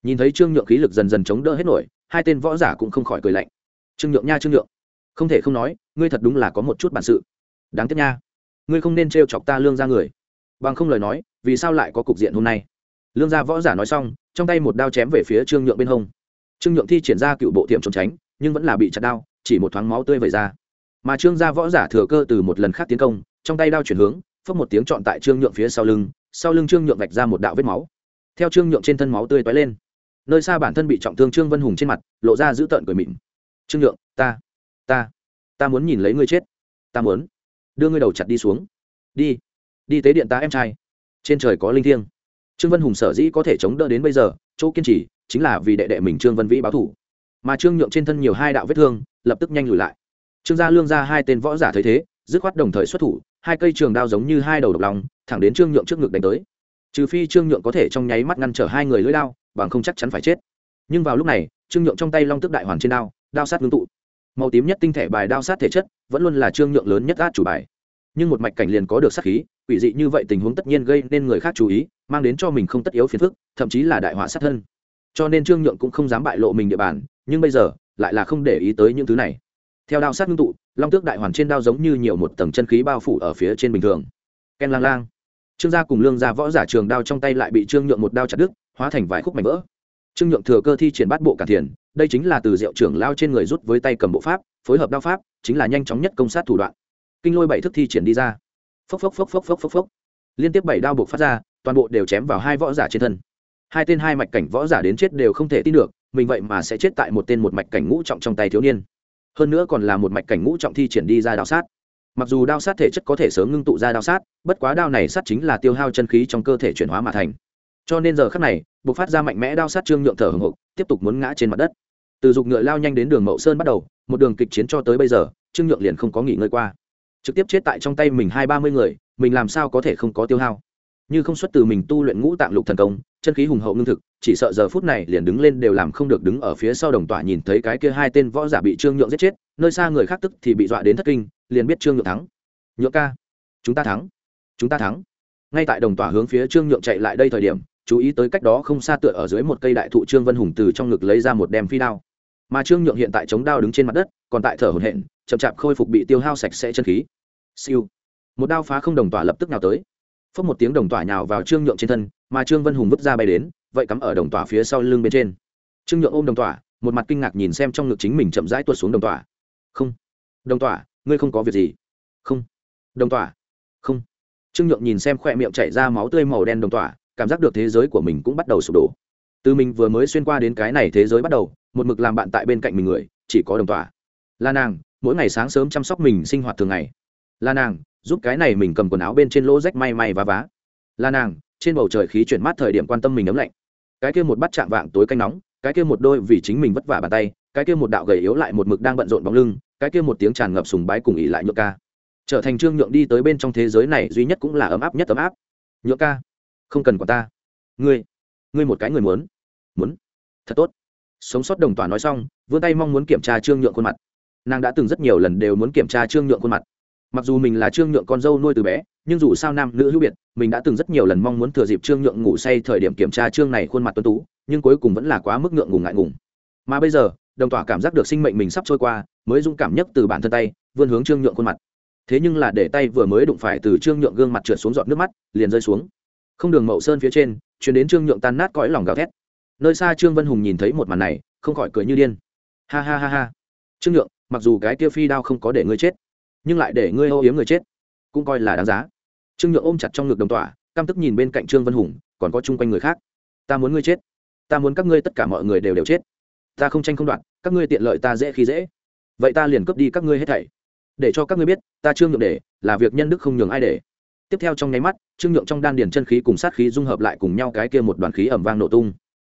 Nhìn thấy trương nhượng khí lực dần dần chống đỡ hết nổi, hai tên võ giả cũng không khỏi cười lạnh. Trương nhượng nha trương nhượng, không thể không nói, ngươi thật đúng là có một chút bản sự. Đáng tiếc nha, ngươi không nên t chọc ta lương ra người. Bằng không lời nói, vì sao lại có cục diện hôm nay? Lương gia võ giả nói xong, trong tay một đao chém về phía trương nhượng bên hông. Trương nhượng thi triển ra cựu bộ tiệm trốn tránh, nhưng vẫn là bị chặt đao, chỉ một thoáng máu tươi vẩy ra. Mà trương gia võ giả thừa cơ từ một lần khác tiến công, trong tay đao chuyển hướng phất một tiếng chọn tại trương nhượng phía sau lưng sau lưng trương nhượng vạch ra một đạo vết máu. Theo trương nhượng trên thân máu tươi toái lên, nơi xa bản thân bị trọng thương trương vân hùng trên mặt, lộ ra dữ tợn cười mịn. Trương nhượng, ta ta ta muốn nhìn lấy ngươi chết. Ta muốn đưa ngươi đầu chặt đi xuống. Đi đi tế điện ta em trai. Trên trời có linh thiêng. Trương vân hùng sở dĩ có thể chống đỡ đến bây giờ, chỗ kiên trì chính là vì đệ đệ mình trương vân vĩ báo thủ. Mà trương nhượng trên thân nhiều hai đạo vết thương lập tức nhanh lùi lại. Trương gia lương ra hai tên võ giả thấy thế, dứt khoát đồng thời xuất thủ hai cây trường đao giống như hai đầu độc lòng thẳng đến trương nhượng trước ngực đánh tới. Trừ phi trương nhượng có thể trong nháy mắt ngăn trở hai người lưỡi đao, bằng không chắc chắn phải chết. Nhưng vào lúc này, trương nhượng trong tay long tức đại hoàn trên đao đao sát ngưng tụ. Màu tím nhất tinh thể bài đao sát thể chất, vẫn luôn là trương nhượng lớn nhất át chủ bài. Nhưng một mạch cảnh liền có được sát khí, quỷ dị như vậy tình huống tất nhiên gây nên người khác chú ý, mang đến cho mình không tất yếu phiền phức, thậm chí là đại họa sát thân. Cho nên trương nhượng cũng không dám bại lộ mình địa bàn, nhưng bây giờ, lại là không để ý tới những thứ này theo đao sát ngưng tụ, long tước đại hoàn trên đao giống như nhiều một tầng chân khí bao phủ ở phía trên bình thường. Ken lang lang. Trương gia cùng lương gia võ giả trường đao trong tay lại bị trương nhượng một đao chặt đứt, hóa thành vài khúc mảnh vỡ. Trương nhượng thừa cơ thi triển bát bộ cả thiền, đây chính là từ diệu trưởng lao trên người rút với tay cầm bộ pháp, phối hợp đao pháp, chính là nhanh chóng nhất công sát thủ đoạn. Kinh lôi bảy thức thi triển đi ra. Phốc phốc phốc phốc phốc phốc phốc. Liên tiếp bảy đao buộc phát ra, toàn bộ đều chém vào hai võ giả trên thân. Hai tên hai mạch cảnh võ giả đến chết đều không thể tin được, mình vậy mà sẽ chết tại một tên một mạch cảnh ngũ trọng trong tay thiếu niên hơn nữa còn là một mạch cảnh ngũ trọng thi triển đi ra đao sát. Mặc dù đao sát thể chất có thể sớm ngưng tụ ra đao sát, bất quá đao này sát chính là tiêu hao chân khí trong cơ thể chuyển hóa mà thành. Cho nên giờ khắc này buộc phát ra mạnh mẽ đao sát trương nhượng thở hồng hộc tiếp tục muốn ngã trên mặt đất. Từ dục ngựa lao nhanh đến đường mậu sơn bắt đầu, một đường kịch chiến cho tới bây giờ, trương nhượng liền không có nghỉ ngơi qua. Trực tiếp chết tại trong tay mình hai ba mươi người, mình làm sao có thể không có tiêu hao? Như không xuất từ mình tu luyện ngũ tạng lục thần công, chân khí hùng hậu ngưng thực, chỉ sợ giờ phút này liền đứng lên đều làm không được đứng ở phía sau đồng tỏa nhìn thấy cái kia hai tên võ giả bị trương nhượng giết chết, nơi xa người khác tức thì bị dọa đến thất kinh, liền biết trương nhượng thắng. Nhượng ca, chúng ta thắng, chúng ta thắng. Ngay tại đồng tỏa hướng phía trương nhượng chạy lại đây thời điểm, chú ý tới cách đó không xa tựa ở dưới một cây đại thụ trương vân hùng từ trong ngực lấy ra một đem phi đao. Mà trương nhượng hiện tại chống đao đứng trên mặt đất, còn tại thở hổn hển, chậm chạp khôi phục bị tiêu hao sạch sẽ chân khí. Siêu. Một đao phá không đồng tỏa lập tức nào tới phất một tiếng đồng tỏa nhào vào trương nhượng trên thân, mà trương vân hùng vứt ra bay đến, vậy cắm ở đồng tỏa phía sau lưng bên trên. Trương nhượng ôm đồng tỏa, một mặt kinh ngạc nhìn xem trong ngực chính mình chậm rãi tuột xuống đồng tỏa. Không, đồng tỏa, ngươi không có việc gì. Không, đồng tỏa, không. Trương nhượng nhìn xem khoe miệng chảy ra máu tươi màu đen đồng tỏa, cảm giác được thế giới của mình cũng bắt đầu sụp đổ. Từ mình vừa mới xuyên qua đến cái này thế giới bắt đầu, một mực làm bạn tại bên cạnh mình người, chỉ có đồng tỏa. Là nàng, mỗi ngày sáng sớm chăm sóc mình sinh hoạt thường ngày. Là nàng giúp cái này mình cầm quần áo bên trên lỗ rách may may và vá. Là nàng, trên bầu trời khí chuyển mát thời điểm quan tâm mình ấm lạnh. Cái kia một bát chạm vạng tối canh nóng, cái kia một đôi vì chính mình vất vả bàn tay, cái kia một đạo gầy yếu lại một mực đang bận rộn bóng lưng, cái kia một tiếng tràn ngập sùng bái cùng ỉ lại nhượng ca. Trở thành trương nhượng đi tới bên trong thế giới này duy nhất cũng là ấm áp nhất ấm áp. Nhượng ca, không cần quả ta. Ngươi ngươi một cái người muốn. Muốn. Thật tốt. Sống sót đồng tỏa nói xong, vươn tay mong muốn kiểm tra trương nhượng khuôn mặt. Nàng đã từng rất nhiều lần đều muốn kiểm tra trương nhượng khuôn mặt mặc dù mình là trương nhượng con dâu nuôi từ bé, nhưng dù sao nam nữ hữu biệt, mình đã từng rất nhiều lần mong muốn thừa dịp trương nhượng ngủ say thời điểm kiểm tra trương này khuôn mặt tuân tú, nhưng cuối cùng vẫn là quá mức ngượng ngùng ngại ngùng. Mà bây giờ, đồng tỏa cảm giác được sinh mệnh mình sắp trôi qua, mới dũng cảm nhất từ bản thân tay, vươn hướng trương nhượng khuôn mặt. Thế nhưng là để tay vừa mới đụng phải từ trương nhượng gương mặt trượt xuống giọt nước mắt, liền rơi xuống. Không đường mậu sơn phía trên chuyển đến trương nhượng tan nát cõi lòng gào thét. Nơi xa trương vân hùng nhìn thấy một màn này, không khỏi cười như điên. Ha ha ha ha. Trương nhượng, mặc dù cái kia phi đao không có để ngươi chết nhưng lại để ngươi âu yếm người chết. Cũng coi là đáng giá. Trương nhượng ôm chặt trong ngực đồng tỏa căm tức nhìn bên cạnh trương vân hùng, còn có chung quanh người khác. Ta muốn ngươi chết. Ta muốn các ngươi tất cả mọi người đều đều chết. Ta không tranh không đoạt, các ngươi tiện lợi ta dễ khi dễ. Vậy ta liền cướp đi các ngươi hết thảy. Để cho các ngươi biết, ta trương nhượng để, là việc nhân đức không nhường ai để. Tiếp theo trong nháy mắt, trương nhượng trong đan điền chân khí cùng sát khí dung hợp lại cùng nhau cái kia một đoàn khí ẩm vang nổ tung.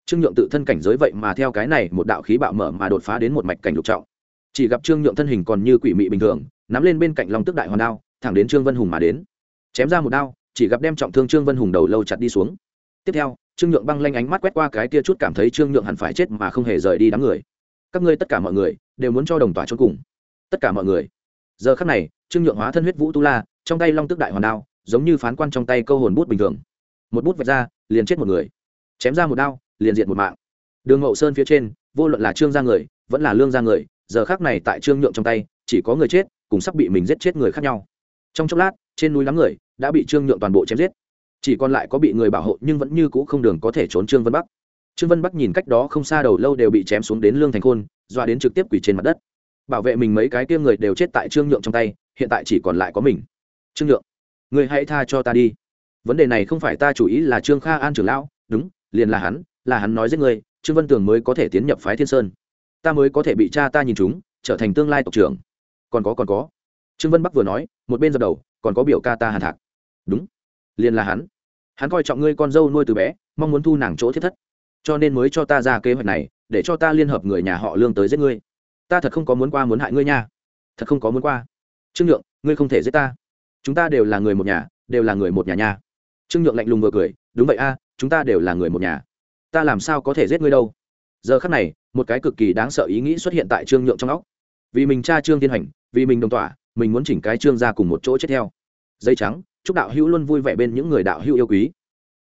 Trương nhượng tự thân cảnh giới vậy mà theo cái này một đạo khí bạo mở mà đột phá đến một mạch cảnh lục trọng. Chỉ gặp trương nhượng thân hình còn như quỷ mị bình thường nắm lên bên cạnh lòng tức đại hoàn đao, thẳng đến trương vân hùng mà đến. Chém ra một đao, chỉ gặp đem trọng thương trương vân hùng đầu lâu chặt đi xuống. Tiếp theo, trương nhượng băng lanh ánh mắt quét qua cái kia chút cảm thấy trương nhượng hẳn phải chết mà không hề rời đi đám người. Các ngươi tất cả mọi người, đều muốn cho đồng tỏa cho cùng. Tất cả mọi người. Giờ khắc này, trương nhượng hóa thân huyết vũ tu la, trong tay long tức đại hoàn đao, giống như phán quan trong tay câu hồn bút bình thường. Một bút vạch ra, liền chết một người. Chém ra một đao, liền diệt một mạng. Đường mậu sơn phía trên, vô luận là trương ra người, vẫn là lương ra người, giờ khác này tại trương nhượng trong tay, chỉ có người chết cùng sắp bị mình giết chết người khác nhau. Trong chốc lát, trên núi lắm người đã bị trương nhượng toàn bộ chém giết. Chỉ còn lại có bị người bảo hộ nhưng vẫn như cũ không đường có thể trốn trương vân bắc. Trương vân bắc nhìn cách đó không xa đầu lâu đều bị chém xuống đến lương thành khôn doa đến trực tiếp quỷ trên mặt đất. Bảo vệ mình mấy cái kia người đều chết tại trương nhượng trong tay, hiện tại chỉ còn lại có mình. Trương nhượng, người hãy tha cho ta đi. Vấn đề này không phải ta chủ ý là trương kha an trưởng lão, đúng, liền là hắn là hắn nói giết người, trương vân tường mới có thể tiến nhập phái thiên sơn. Ta mới có thể bị cha ta nhìn chúng trở thành tương lai tộc trưởng còn có còn có. Trương vân bắc vừa nói, một bên dập đầu, còn có biểu ca ta hàn thạc. Đúng. Liền là hắn. Hắn coi trọng ngươi con dâu nuôi từ bé, mong muốn thu nàng chỗ thiết thất. Cho nên mới cho ta ra kế hoạch này, để cho ta liên hợp người nhà họ lương tới giết ngươi. Ta thật không có muốn qua muốn hại ngươi nha. Thật không có muốn qua. Trương nhượng, ngươi không thể giết ta. Chúng ta đều là người một nhà, đều là người một nhà nha. Trương nhượng lạnh lùng vừa cười, đúng vậy a, chúng ta đều là người một nhà. Ta làm sao có thể giết ngươi đâu? Giờ khắc này, một cái cực kỳ đáng sợ ý nghĩ xuất hiện tại trương nhượng trong óc vì mình cha trương thiên hành, vì mình đồng tỏa, mình muốn chỉnh cái trương ra cùng một chỗ chết theo. Dây trắng, chúc đạo hữu luôn vui vẻ bên những người đạo hữu yêu quý.